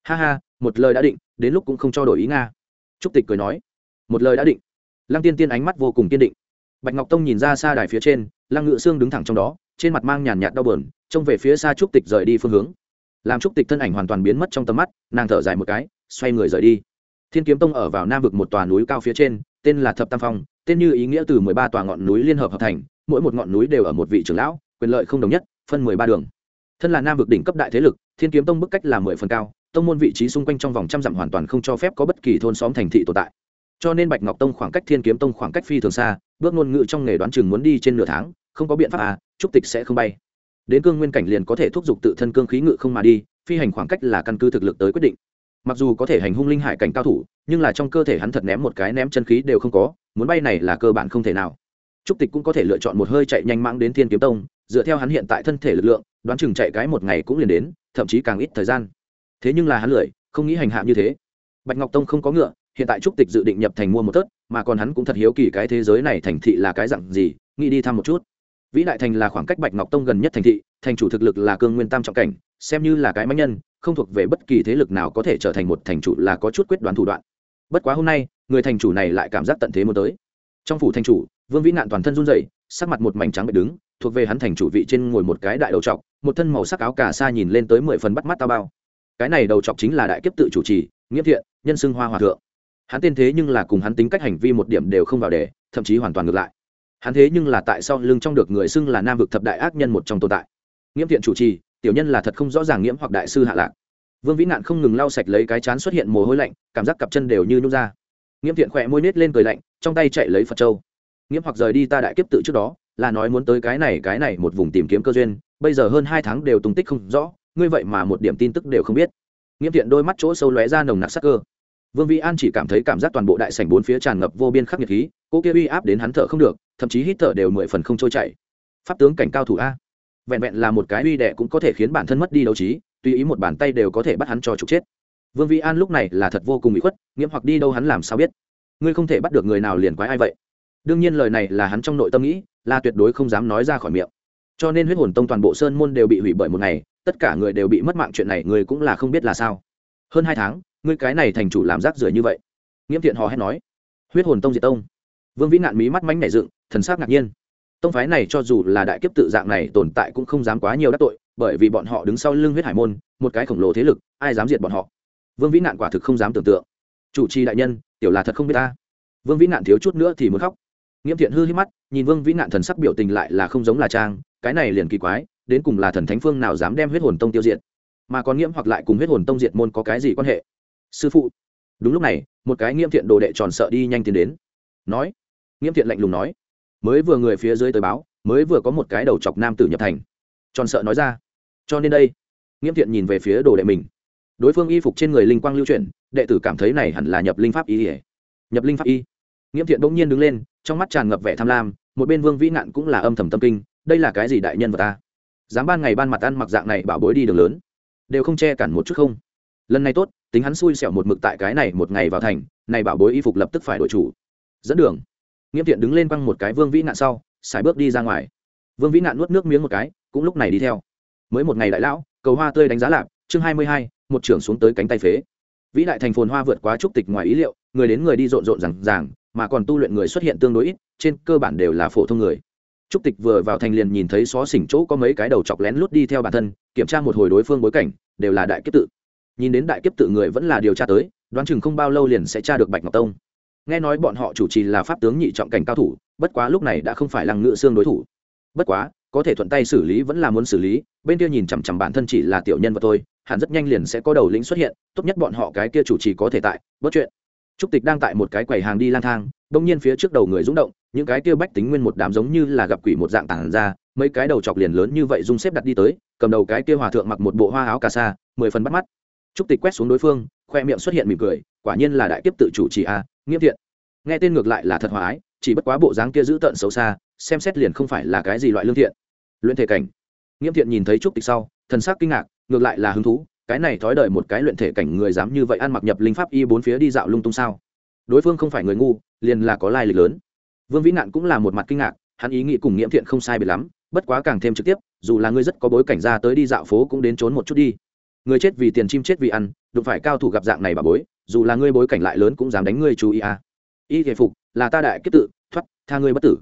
Ha ha một lời đã định, đến lúc cũng không cho đổi ý nga. Trúc tịch cười nói, một lời đã định. Lăng tiên tiên ánh mắt vô cùng kiên định. Bạch ngọc tông nhìn ra xa đài phía trên, lăng ngự sương đứng thẳng trong đó, trên mặt mang nhàn nhạt đau bờn trông về phía xa trúc tịch rời đi phương hướng. Làm trúc tịch thân ảnh hoàn toàn biến mất trong tầm mắt, nàng thở dài một cái, xoay người rời đi. Thiên kiếm tông ở vào nam vực một tòa núi cao phía trên, tên là thập tam phong, tên như ý nghĩa từ mười ba tòa ngọn núi liên hợp hợp thành, mỗi một ngọn núi đều ở một vị trưởng lão, quyền lợi không đồng nhất, phân mười ba đường. Thân là nam vực đỉnh cấp đại thế lực, thiên kiếm tông bức cách là mười phần cao tông môn vị trí xung quanh trong vòng trăm dặm hoàn toàn không cho phép có bất kỳ thôn xóm thành thị tồn tại. Cho nên bạch ngọc tông khoảng cách thiên kiếm tông khoảng cách phi thường xa, bước ngôn ngữ trong nghề đoán chừng muốn đi trên nửa tháng, không có biện pháp à trúc tịch sẽ không bay. Đến cương nguyên cảnh liền có thể thúc giục tự thân cương khí ngự không mà đi, phi hành khoảng cách là căn cứ thực lực tới quyết định. Mặc dù có thể hành hung linh hải cảnh cao thủ, nhưng là trong cơ thể hắn thật ném một cái ném chân khí đều không có, muốn bay này là cơ bản không thể nào. Trúc tịch cũng có thể lựa chọn một hơi chạy nhanh mãng đến thiên kiếm tông, dựa theo hắn hiện tại thân thể lực lượng, đoán chừng chạy cái một ngày cũng liền đến, thậm chí càng ít thời gian thế nhưng là hắn lười, không nghĩ hành hạ như thế. Bạch ngọc tông không có ngựa, hiện tại trúc tịch dự định nhập thành mua một tớt, mà còn hắn cũng thật hiếu kỳ cái thế giới này thành thị là cái dặn gì, nghĩ đi thăm một chút. Vĩ đại thành là khoảng cách bạch ngọc tông gần nhất thành thị, thành chủ thực lực là cương nguyên tam trọng cảnh, xem như là cái máy nhân, không thuộc về bất kỳ thế lực nào có thể trở thành một thành chủ là có chút quyết đoán thủ đoạn. Bất quá hôm nay, người thành chủ này lại cảm giác tận thế muốn tới. Trong phủ thành chủ, vương vĩ nạn toàn thân run rẩy, sắc mặt một mảnh trắng bệ đứng, thuộc về hắn thành chủ vị trên ngồi một cái đại đầu trọc, một thân màu sắc áo cà sa nhìn lên tới mười phần bắt mắt tao bao cái này đầu trọc chính là đại kiếp tự chủ trì nghiêm thiện, nhân xưng hoa hòa thượng. Hắn tên thế nhưng là cùng hắn tính cách hành vi một điểm đều không vào đề, thậm chí hoàn toàn ngược lại. Hắn thế nhưng là tại sao lưng trong được người xưng là nam vực thập đại ác nhân một trong tồn tại. Nghiễm thiện chủ trì, tiểu nhân là thật không rõ ràng nghiễm hoặc đại sư hạ lạc. Vương vĩ nạn không ngừng lau sạch lấy cái chán xuất hiện mồ hôi lạnh, cảm giác cặp chân đều như nhút ra. Nghiễm thiện khỏe môi nết lên cười lạnh, trong tay chạy lấy phật châu. Nghiễm hoặc rời đi ta đại kiếp tự trước đó, là nói muốn tới cái này cái này một vùng tìm kiếm cơ duyên, bây giờ hơn hai tháng đều tung tích không rõ ngươi vậy mà một điểm tin tức đều không biết. Nghiêm thiện đôi mắt chỗ sâu lóe ra nồng nặc sắc cơ. Vương vĩ an chỉ cảm thấy cảm giác toàn bộ đại sảnh bốn phía tràn ngập vô biên khắc nghiệt khí, cô kia uy áp đến hắn thở không được, thậm chí hít thở đều mười phần không trôi chảy. Pháp tướng cảnh cao thủ a. Vẹn vẹn là một cái uy đệ cũng có thể khiến bản thân mất đi đấu trí, tùy ý một bàn tay đều có thể bắt hắn cho trục chết. Vương vĩ an lúc này là thật vô cùng bị khuất nghiễm hoặc đi đâu hắn làm sao biết? Ngươi không thể bắt được người nào liền quái ai vậy? Đương nhiên lời này là hắn trong nội tâm nghĩ, là tuyệt đối không dám nói ra khỏi miệng cho nên huyết hồn tông toàn bộ sơn môn đều bị hủy bởi một ngày, tất cả người đều bị mất mạng, chuyện này người cũng là không biết là sao. Hơn hai tháng ngươi cái này thành chủ làm rác rưởi như vậy. Nghiễm thiện hò hét nói, huyết hồn tông diệt tông. Vương vĩ nạn mí mắt mánh nảy dựng, thần sắc ngạc nhiên. Tông phái này cho dù là đại kiếp tự dạng này tồn tại cũng không dám quá nhiều đắc tội, bởi vì bọn họ đứng sau lưng huyết hải môn, một cái khổng lồ thế lực, ai dám diệt bọn họ? Vương vĩ nạn quả thực không dám tưởng tượng. Chủ trì đại nhân, tiểu là thật không biết ta. Vương vĩ nạn thiếu chút nữa thì muốn khóc. Nghiễm thiện hư hít mắt, nhìn vương vĩ nạn thần sắc biểu tình lại là không giống là trang cái này liền kỳ quái, đến cùng là thần thánh phương nào dám đem huyết hồn tông tiêu diệt? Mà còn nghiễm hoặc lại cùng huyết hồn tông diệt môn có cái gì quan hệ? Sư phụ. Đúng lúc này, một cái nghiễm thiện đồ đệ tròn sợ đi nhanh tiến đến. Nói. Nghiễm thiện lạnh lùng nói. Mới vừa người phía dưới tới báo, mới vừa có một cái đầu chọc nam tử nhập thành. Tròn sợ nói ra. Cho nên đây. Nghiễm thiện nhìn về phía đồ đệ mình. Đối phương y phục trên người linh quang lưu chuyển, đệ tử cảm thấy này hẳn là nhập linh pháp y nhập linh pháp y. Nghiễm thiện bỗng nhiên đứng lên, trong mắt tràn ngập vẻ tham lam, một bên vương vĩ nạn cũng là âm thầm tâm kinh đây là cái gì đại nhân vật ta? Dám ban ngày ban mặt ăn mặc dạng này bảo bối đi đường lớn. Đều không che cản một chút không? Lần này tốt, tính hắn xui xẻo một mực tại cái này một ngày vào thành, này bảo bối y phục lập tức phải đổi chủ. Dẫn đường. Nghiễm thiện đứng lên quăng một cái vương vĩ nạn sau, xài bước đi ra ngoài. Vương vĩ nạn nuốt nước miếng một cái, cũng lúc này đi theo. Mới một ngày đại lão, cầu hoa tươi đánh giá lạp chương hai mươi hai, một trưởng xuống tới cánh tay phế. Vĩ đại thành phồn hoa vượt quá trúc tịch ngoài ý liệu, người đến người đi rộn rộn rằng ràng, mà còn tu luyện người xuất hiện tương đối ít, trên cơ bản đều là phổ thông người trúc tịch vừa vào thành liền nhìn thấy xó xỉnh chỗ có mấy cái đầu chọc lén lút đi theo bản thân kiểm tra một hồi đối phương bối cảnh đều là đại kiếp tự. Nhìn đến đại kiếp tự người vẫn là điều tra tới đoán chừng không bao lâu liền sẽ tra được bạch ngọc tông. Nghe nói bọn họ chủ trì là pháp tướng nhị trọng cảnh cao thủ bất quá lúc này đã không phải lăng ngựa xương đối thủ. Bất quá có thể thuận tay xử lý vẫn là muốn xử lý bên kia nhìn chằm chằm bản thân chỉ là tiểu nhân và tôi, hẳn rất nhanh liền sẽ có đầu lĩnh xuất hiện tốt nhất bọn họ cái kia chủ trì có thể tại Bất chuyện. Trúc tịch đang tại một cái quầy hàng đi lang thang đông nhiên phía trước đầu người rung động những cái kia bách tính nguyên một đám giống như là gặp quỷ một dạng tản ra mấy cái đầu chọc liền lớn như vậy dung xếp đặt đi tới cầm đầu cái kia hòa thượng mặc một bộ hoa áo cà sa mười phần bắt mắt. Trúc tịch quét xuống đối phương khoe miệng xuất hiện mỉm cười quả nhiên là đại kiếp tự chủ trì a à, nghiêm thiện. Nghe tên ngược lại là thật hòa ái chỉ bất quá bộ dáng kia giữ tợn xấu xa xem xét liền không phải là cái gì loại lương thiện. Luyện thể cảnh. Nghiêm thiện nhìn thấy trúc tịch sau thần sắc kinh ngạc ngược lại là hứng thú cái này thói đời một cái luyện thể cảnh người dám như vậy ăn mặc nhập linh pháp y bốn phía đi dạo lung tung sao? Đối phương không phải người ngu liền là có lai lịch lớn vương vĩ nạn cũng là một mặt kinh ngạc, hắn ý nghĩ cùng nghiễm thiện không sai biệt lắm, bất quá càng thêm trực tiếp, dù là ngươi rất có bối cảnh ra tới đi dạo phố cũng đến trốn một chút đi. Người chết vì tiền chim chết vì ăn, đụng phải cao thủ gặp dạng này bà bối, dù là ngươi bối cảnh lại lớn cũng dám đánh ngươi chú ý à. y thể phục, là ta đại kết tự, thoát, tha ngươi bất tử.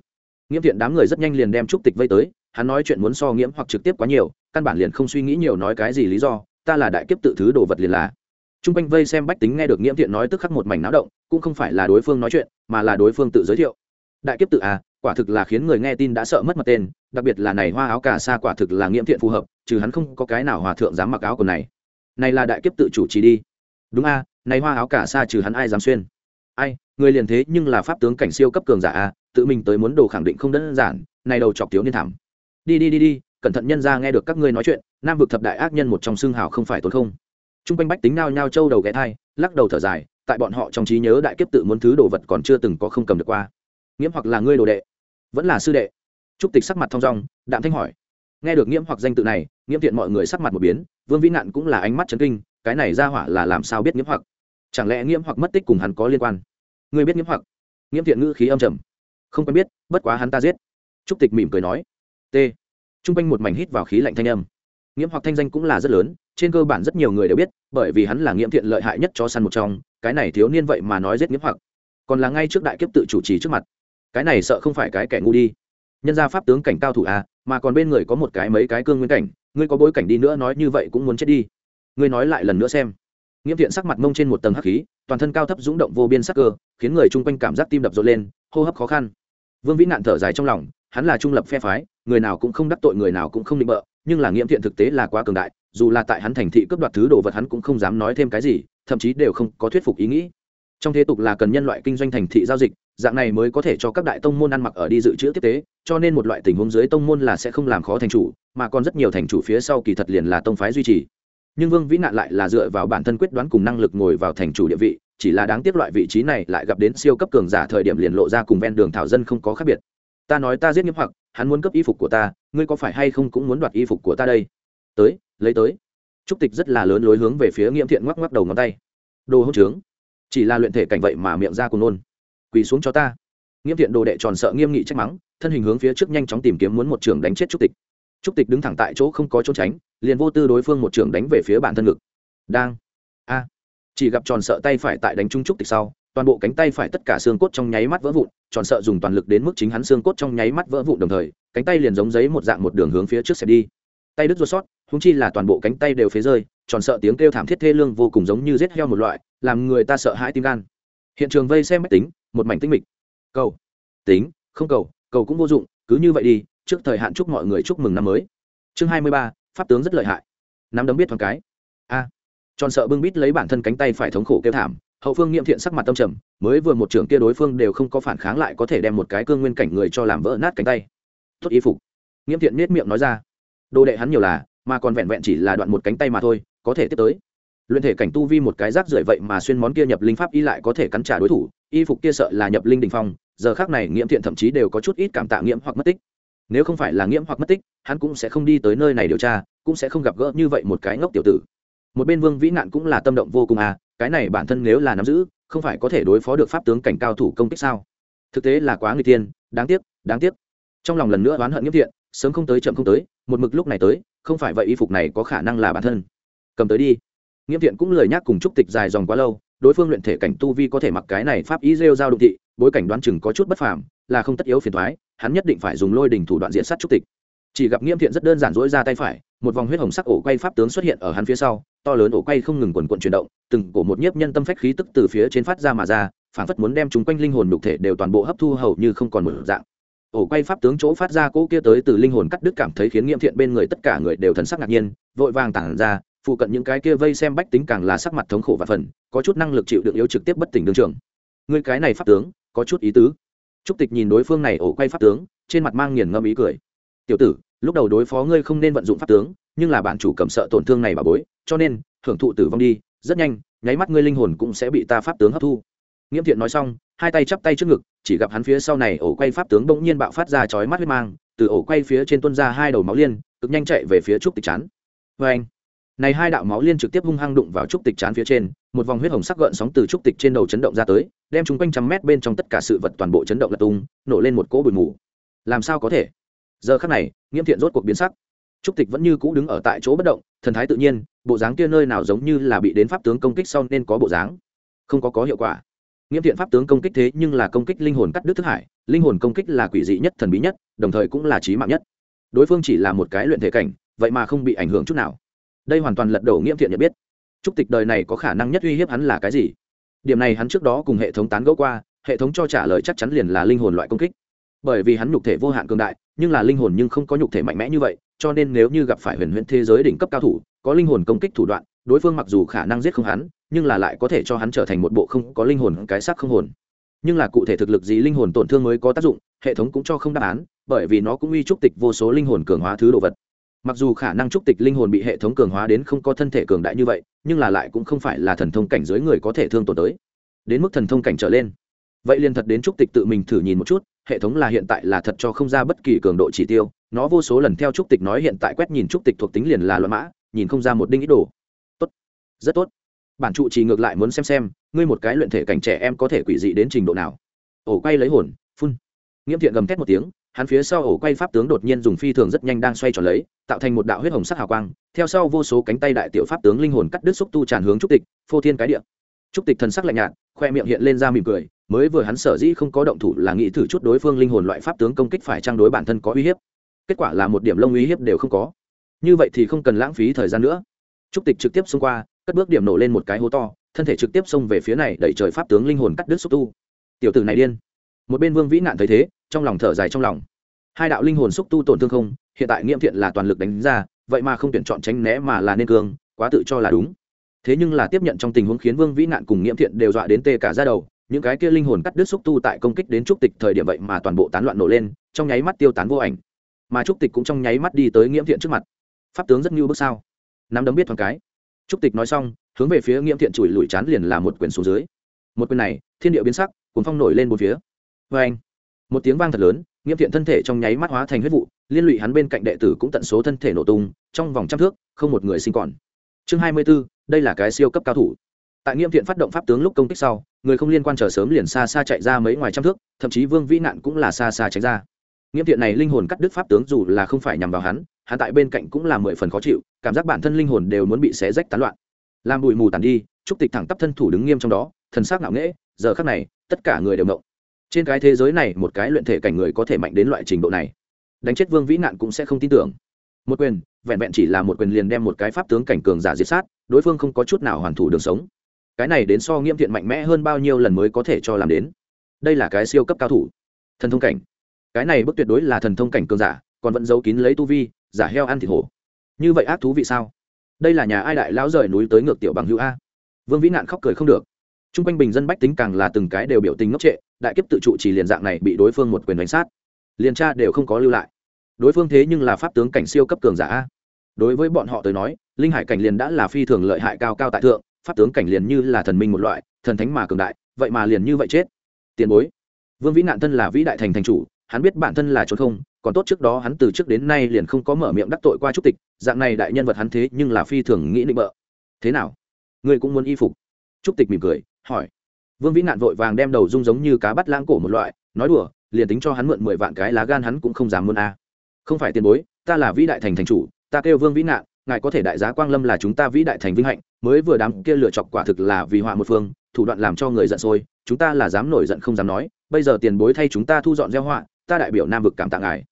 Nghiễm thiện đám người rất nhanh liền đem trúc tịch vây tới, hắn nói chuyện muốn so nghiễm hoặc trực tiếp quá nhiều, căn bản liền không suy nghĩ nhiều nói cái gì lý do, ta là đại kiếp tự thứ đồ vật liền là. T r u n g quanh vây xem bách tính nghe được nghiễm thiện nói tức khắc một mảnh náo động, cũng không phải là đối phương nói chuyện, mà là đối phương tự giới thiệu đại kiếp tự à quả thực là khiến người nghe tin đã sợ mất mặt tên đặc biệt là này hoa áo cà sa quả thực là nghiễm thiện phù hợp trừ hắn không có cái nào hòa thượng dám mặc áo quần này. Này là đại kiếp tự chủ trì đi. Đúng a à, này hoa áo cà sa trừ hắn ai dám xuyên? Ai người liền thế nhưng là pháp tướng cảnh siêu cấp cường giả a tự mình tới muốn đồ khẳng định không đơn giản này đầu chọc thiếu niên thảm. Đi đi đi đi cẩn thận nhân ra nghe được các ngươi nói chuyện nam vực thập đại ác nhân một trong xương hào không phải tốn không. T r u n g quanh bách tính nao nhao trâu đầu ghé thai lắc đầu thở dài tại bọn họ trong trí nhớ đại kiếp tự muốn thứ đồ vật còn chưa từng có không cầm được qua nghiễm hoặc là ngươi đồ đệ? Vẫn là sư đệ. Trúc tịch sắc mặt thong dong, đạm thanh hỏi. Nghe được nghiễm hoặc danh tự này, nghiễm thiện mọi người sắc mặt một biến, vương vĩ nạn cũng là ánh mắt chấn kinh, cái này ra hỏa là làm sao biết nghiễm hoặc? Chẳng lẽ nghiễm hoặc mất tích cùng hắn có liên quan? Ngươi biết nghiễm hoặc? Nghiễm thiện ngữ khí âm trầm. Không quen biết, bất quá hắn ta giết. Trúc tịch mỉm cười nói. T. T r u n g quanh một mảnh hít vào khí lạnh thanh âm. Nghiễm hoặc thanh danh cũng là rất lớn, trên cơ bản rất nhiều người đều biết, bởi vì hắn là nghiễm thiện lợi hại nhất cho săn một trong, cái này thiếu niên vậy mà nói giết nghiễm hoặc. Còn là ngay trước đại kiếp tự chủ trì trước mặt cái này sợ không phải cái kẻ ngu đi. Nhân gia pháp tướng cảnh cao thủ à mà còn bên người có một cái mấy cái cương nguyên cảnh, ngươi có bối cảnh đi nữa nói như vậy cũng muốn chết đi. Ngươi nói lại lần nữa xem. Nghiễm thiện sắc mặt mông trên một tầng hắc khí, toàn thân cao thấp rúng động vô biên sắc cơ, khiến người chung quanh cảm giác tim đập rộn lên, hô hấp khó khăn. Vương vĩ nạn thở dài trong lòng, hắn là trung lập phe phái, người nào cũng không đắc tội, người nào cũng không định bợ, nhưng là nghiễm thiện thực tế là quá cường đại, dù là tại hắn thành thị cướp đoạt thứ đồ vật hắn cũng không dám nói thêm cái gì, thậm chí đều không có thuyết phục ý nghĩ. Trong thế tục là cần nhân loại kinh doanh thành thị giao dịch dạng này mới có thể cho các đại tông môn ăn mặc ở đi dự trữ tiếp tế, cho nên một loại tình huống dưới tông môn là sẽ không làm khó thành chủ, mà còn rất nhiều thành chủ phía sau kỳ thật liền là tông phái duy trì. Nhưng vương vĩ nạn lại là dựa vào bản thân quyết đoán cùng năng lực ngồi vào thành chủ địa vị, chỉ là đáng tiếc loại vị trí này lại gặp đến siêu cấp cường giả thời điểm liền lộ ra cùng ven đường thảo dân không có khác biệt. Ta nói ta giết nghiêm hoặc, hắn muốn cấp y phục của ta, ngươi có phải hay không cũng muốn đoạt y phục của ta đây? Tới, lấy tới. Trúc tịch rất là lớn lối hướng về phía nghiêm thiện ngoắc ngoắc đầu ngón tay. Đồ hỗn trướng. Chỉ là luyện thể cảnh vậy mà miệng ra cùng nôn quỳ xuống cho ta. Nghiêm thiện đồ đệ tròn sợ nghiêm nghị trách mắng, thân hình hướng phía trước nhanh chóng tìm kiếm muốn một trường đánh chết trúc tịch. Trúc tịch đứng thẳng tại chỗ không có trốn tránh, liền vô tư đối phương một trường đánh về phía bản thân ngực. Đang. A. Chỉ gặp tròn sợ tay phải tại đánh trung trúc tịch sau, toàn bộ cánh tay phải tất cả xương cốt trong nháy mắt vỡ vụn, tròn sợ dùng toàn lực đến mức chính hắn xương cốt trong nháy mắt vỡ vụn đồng thời, cánh tay liền giống giấy một dạng một đường hướng phía trước sẽ đi. Tay đứt ruột sót húng chi là toàn bộ cánh tay đều phế rơi, tròn sợ tiếng kêu thảm thiết thê lương vô cùng giống như rết heo một loại, làm người ta sợ hãi tim gan. Hiện trường vây xem máy tính một mảnh tinh mịch. Cầu. Tính, không cầu cầu cũng vô dụng, cứ như vậy đi, trước thời hạn chúc mọi người chúc mừng năm mới. Chương hai mươi ba, pháp tướng rất lợi hại. Nắm đấm biết thoáng cái. A. Tròn sợ bưng bít lấy bản thân cánh tay phải thống khổ kêu thảm, hậu phương nghiệm thiện sắc mặt tâm trầm, mới vừa một trưởng kia đối phương đều không có phản kháng lại có thể đem một cái cương nguyên cảnh người cho làm vỡ nát cánh tay. Tốt y phục. Nghiệm thiện nết miệng nói ra. Đồ đệ hắn nhiều là, mà còn vẹn vẹn chỉ là đoạn một cánh tay mà thôi, có thể tiếp tới. Luyện thể cảnh tu vi một cái rác rưởi vậy mà xuyên món kia nhập linh pháp y lại có thể cắn trả đối thủ y phục kia sợ là nhập linh đình phong, giờ khác này nghiễm thiện thậm chí đều có chút ít cảm tạ nghiễm hoặc mất tích. Nếu không phải là nghiễm hoặc mất tích, hắn cũng sẽ không đi tới nơi này điều tra, cũng sẽ không gặp gỡ như vậy một cái ngốc tiểu tử. Một bên vương vĩ nạn cũng là tâm động vô cùng à cái này bản thân nếu là nắm giữ, không phải có thể đối phó được pháp tướng cảnh cao thủ công kích sao? Thực tế là quá người tiên đáng tiếc đáng tiếc. Trong lòng lần nữa oán hận nghiễm thiện, sớm không tới chậm không tới, một mực lúc này tới, không phải vậy y phục này có khả năng là bản thân. Cầm tới đi. Nghiễm thiện cũng lời nhắc cùng trúc tịch dài dòng quá lâu đối phương luyện thể cảnh tu vi có thể mặc cái này pháp ý rêu giao đụng thị, bối cảnh đoán chừng có chút bất phàm, là không tất yếu phiền thoái hắn nhất định phải dùng lôi đình thủ đoạn diện sát trúc tịch. Chỉ gặp nghiêm thiện rất đơn giản dỗi ra tay phải, một vòng huyết hồng sắc ổ quay pháp tướng xuất hiện ở hắn phía sau, to lớn ổ quay không ngừng quần quận chuyển động, từng cổ một nhiếp nhân tâm phách khí tức từ phía trên phát ra mà ra phản phất muốn đem chúng quanh linh hồn đục thể đều toàn bộ hấp thu hầu như không còn một dạng. Ổ quay pháp tướng chỗ phát ra cỗ kia tới từ linh hồn cắt đứt cảm thấy khiến nghiễm thiện bên người tất cả người đều thần sắc ngạc nhiên, vội vàng tản ra phụ cận những cái kia vây xem bách tính càng là sắc mặt thống khổ và phần, có chút năng lực chịu được yếu trực tiếp bất tỉnh đương trường. Người cái này pháp tướng, có chút ý tứ. Trúc tịch nhìn đối phương này ổ quay pháp tướng, trên mặt mang nghiền ngâm ý cười. Tiểu tử, lúc đầu đối phó ngươi không nên vận dụng pháp tướng, nhưng là bạn chủ cầm sợ tổn thương này bà bối, cho nên, hưởng thụ tử vong đi, rất nhanh, nháy mắt ngươi linh hồn cũng sẽ bị ta pháp tướng hấp thu. Nghiễm thiện nói xong, hai tay chắp tay trước ngực, chỉ gặp hắn phía sau này ổ quay pháp tướng bỗng nhiên bạo phát ra chói mắt huyết mang, từ ổ quay phía trên tuân ra hai đầu máu liên, cực nhanh chạy về phía trúc tịch chán. Vê anh này hai đạo máu liên trực tiếp hung hăng đụng vào trúc tịch chán phía trên, một vòng huyết hồng sắc gợn sóng từ trúc tịch trên đầu chấn động ra tới, đem chúng quanh trăm mét bên trong tất cả sự vật toàn bộ chấn động lật tung, nổ lên một cỗ bụi mù. Làm sao có thể? Giờ khắc này nghiễm thiện rốt cuộc biến sắc. Trúc tịch vẫn như cũ đứng ở tại chỗ bất động, thần thái tự nhiên, bộ dáng kia nơi nào giống như là bị đến pháp tướng công kích sau nên có bộ dáng. Không có có hiệu quả. Nghiễm thiện pháp tướng công kích thế nhưng là công kích linh hồn cắt đứt thức hải, linh hồn công kích là quỷ dị nhất, thần bí nhất, đồng thời cũng là trí mạng nhất. Đối phương chỉ là một cái luyện thể cảnh, vậy mà không bị ảnh hưởng chút nào đây hoàn toàn lật đổ nghiễm thiện nhận biết. Trúc tịch đời này có khả năng nhất uy hiếp hắn là cái gì? Điểm này hắn trước đó cùng hệ thống tán gẫu qua, hệ thống cho trả lời chắc chắn liền là linh hồn loại công kích. Bởi vì hắn nhục thể vô hạn cường đại, nhưng là linh hồn nhưng không có nhục thể mạnh mẽ như vậy, cho nên nếu như gặp phải huyền huyễn thế giới đỉnh cấp cao thủ, có linh hồn công kích thủ đoạn, đối phương mặc dù khả năng giết không hắn, nhưng là lại có thể cho hắn trở thành một bộ không có linh hồn cái xác không hồn. Nhưng là cụ thể thực lực gì linh hồn tổn thương mới có tác dụng, hệ thống cũng cho không đáp án, bởi vì nó cũng uy trúc tịch vô số linh hồn cường hóa thứ đồ vật mặc dù khả năng trúc tịch linh hồn bị hệ thống cường hóa đến không có thân thể cường đại như vậy, nhưng là lại cũng không phải là thần thông cảnh giới người có thể thương tổn tới. Đến mức thần thông cảnh trở lên. Vậy liền thật đến trúc tịch tự mình thử nhìn một chút, hệ thống là hiện tại là thật cho không ra bất kỳ cường độ chỉ tiêu, nó vô số lần theo trúc tịch nói hiện tại quét nhìn trúc tịch thuộc tính liền là loạn mã, nhìn không ra một đinh ít đồ. Tốt. Rất tốt. Bản trụ chỉ ngược lại muốn xem xem, ngươi một cái luyện thể cảnh trẻ em có thể quỷ dị đến trình độ nào. Ổ quay lấy hồn, phun. Nghiễm thiện gầm thét một tiếng hắn phía sau ổ quay pháp tướng đột nhiên dùng phi thường rất nhanh đang xoay tròn lấy, tạo thành một đạo huyết hồng sắc hào quang, theo sau vô số cánh tay đại tiểu pháp tướng linh hồn cắt đứt xúc tu tràn hướng trúc tịch, phô thiên cái địa. Trúc tịch thần sắc lạnh nhạt, khoe miệng hiện lên ra mỉm cười, mới vừa hắn sở dĩ không có động thủ là nghĩ thử chút đối phương linh hồn loại pháp tướng công kích phải trang đối bản thân có uy hiếp. Kết quả là một điểm lông uy hiếp đều không có. Như vậy thì không cần lãng phí thời gian nữa. Trúc tịch trực tiếp xông qua, cất bước điểm nổ lên một cái hố to, thân thể trực tiếp xông về phía này đẩy trời pháp tướng linh hồn cắt đứt xúc tu. Tiểu tử này điên một bên vương vĩ nạn thấy thế, trong lòng thở dài trong lòng. Hai đạo linh hồn xúc tu tổn thương không, hiện tại nghiêm thiện là toàn lực đánh ra, vậy mà không tuyển chọn tránh né mà là nên cường quá tự cho là đúng. Thế nhưng là tiếp nhận trong tình huống khiến vương vĩ nạn cùng nghiễm thiện đều dọa đến tê cả ra đầu, những cái kia linh hồn cắt đứt xúc tu tại công kích đến trúc tịch thời điểm vậy mà toàn bộ tán loạn nổ lên, trong nháy mắt tiêu tán vô ảnh. Mà trúc tịch cũng trong nháy mắt đi tới nghiễm thiện trước mặt. Pháp tướng rất như bước sao? Nắm đấm biết thoáng cái. Trúc tịch nói xong, hướng về phía nghiễm thiện chùi lùi chán liền là một quyền xuống dưới. Một quyền này, thiên địa biến sắc cuốn phong nổi lên một phía vê anh. Một tiếng vang thật lớn nghiêm thiện thân thể trong nháy mắt hóa thành huyết vụ liên lụy hắn bên cạnh đệ tử cũng tận số thân thể nổ tung trong vòng trăm thước không một người sinh còn. Chương hai mươi 24, đây là cái siêu cấp cao thủ. Tại nghiêm thiện phát động pháp tướng lúc công kích sau người không liên quan chờ sớm liền xa xa chạy ra mấy ngoài trăm thước thậm chí vương vĩ nạn cũng là xa xa tránh ra. Nghiêm thiện này linh hồn cắt đứt pháp tướng dù là không phải nhằm vào hắn hắn tại bên cạnh cũng là mười phần khó chịu cảm giác bản thân linh hồn đều muốn bị xé rách tán loạn. Làm bụi mù tàn đi trúc tịch thẳng tắp thân thủ đứng nghiêm trong đó thần sắc ngạo nghễ giờ khắc này tất cả người đều động trên cái thế giới này, một cái luyện thể cảnh người có thể mạnh đến loại trình độ này, đánh chết vương vĩ nạn cũng sẽ không tin tưởng. Một quyền, vẹn vẹn chỉ là một quyền liền đem một cái pháp tướng cảnh cường giả diệt sát, đối phương không có chút nào hoàn thủ đường sống. Cái này đến so nghiêm thiện mạnh mẽ hơn bao nhiêu lần mới có thể cho làm đến. Đây là cái siêu cấp cao thủ. Thần thông cảnh. Cái này bức tuyệt đối là thần thông cảnh cường giả, còn vẫn giấu kín lấy tu vi, giả heo ăn thịt hổ. Như vậy ác thú vị sao? Đây là nhà ai đại lão rời núi tới ngược tiểu bằng hữu a. Vương vĩ nạn khóc cười không được t r u n g quanh bình dân bách tính càng là từng cái đều biểu tình ngốc trệ, đại kiếp tự trụ chỉ liền dạng này bị đối phương một quyền đánh sát. Liền tra đều không có lưu lại. Đối phương thế nhưng là pháp tướng cảnh siêu cấp cường giả a. Đối với bọn họ tới nói, linh hải cảnh liền đã là phi thường lợi hại cao cao tại thượng, pháp tướng cảnh liền như là thần minh một loại, thần thánh mà cường đại, vậy mà liền như vậy chết. Tiền bối. Vương vĩ nạn thân là vĩ đại thành thành chủ, hắn biết bản thân là trốn không, còn tốt trước đó hắn từ trước đến nay liền không có mở miệng đắc tội qua trúc tịch, dạng này đại nhân vật hắn thế nhưng là phi thường nghĩ định bợ. Thế nào? Ngươi cũng muốn y phục. Trúc tịch mỉm cười hỏi. Vương vĩ nạn vội vàng đem đầu rung giống như cá bắt lãng cổ một loại, nói đùa, liền tính cho hắn mượn mười vạn cái lá gan hắn cũng không dám muốn a. Không phải tiền bối, ta là vĩ đại thành thành chủ, ta kêu vương vĩ nạn ngài có thể đại giá quang lâm là chúng ta vĩ đại thành vinh hạnh, mới vừa đám kia lựa chọc quả thực là vì họa một phương, thủ đoạn làm cho người giận sôi, chúng ta là dám nổi giận không dám nói, bây giờ tiền bối thay chúng ta thu dọn gieo họa, ta đại biểu nam vực cảm tạ ngài.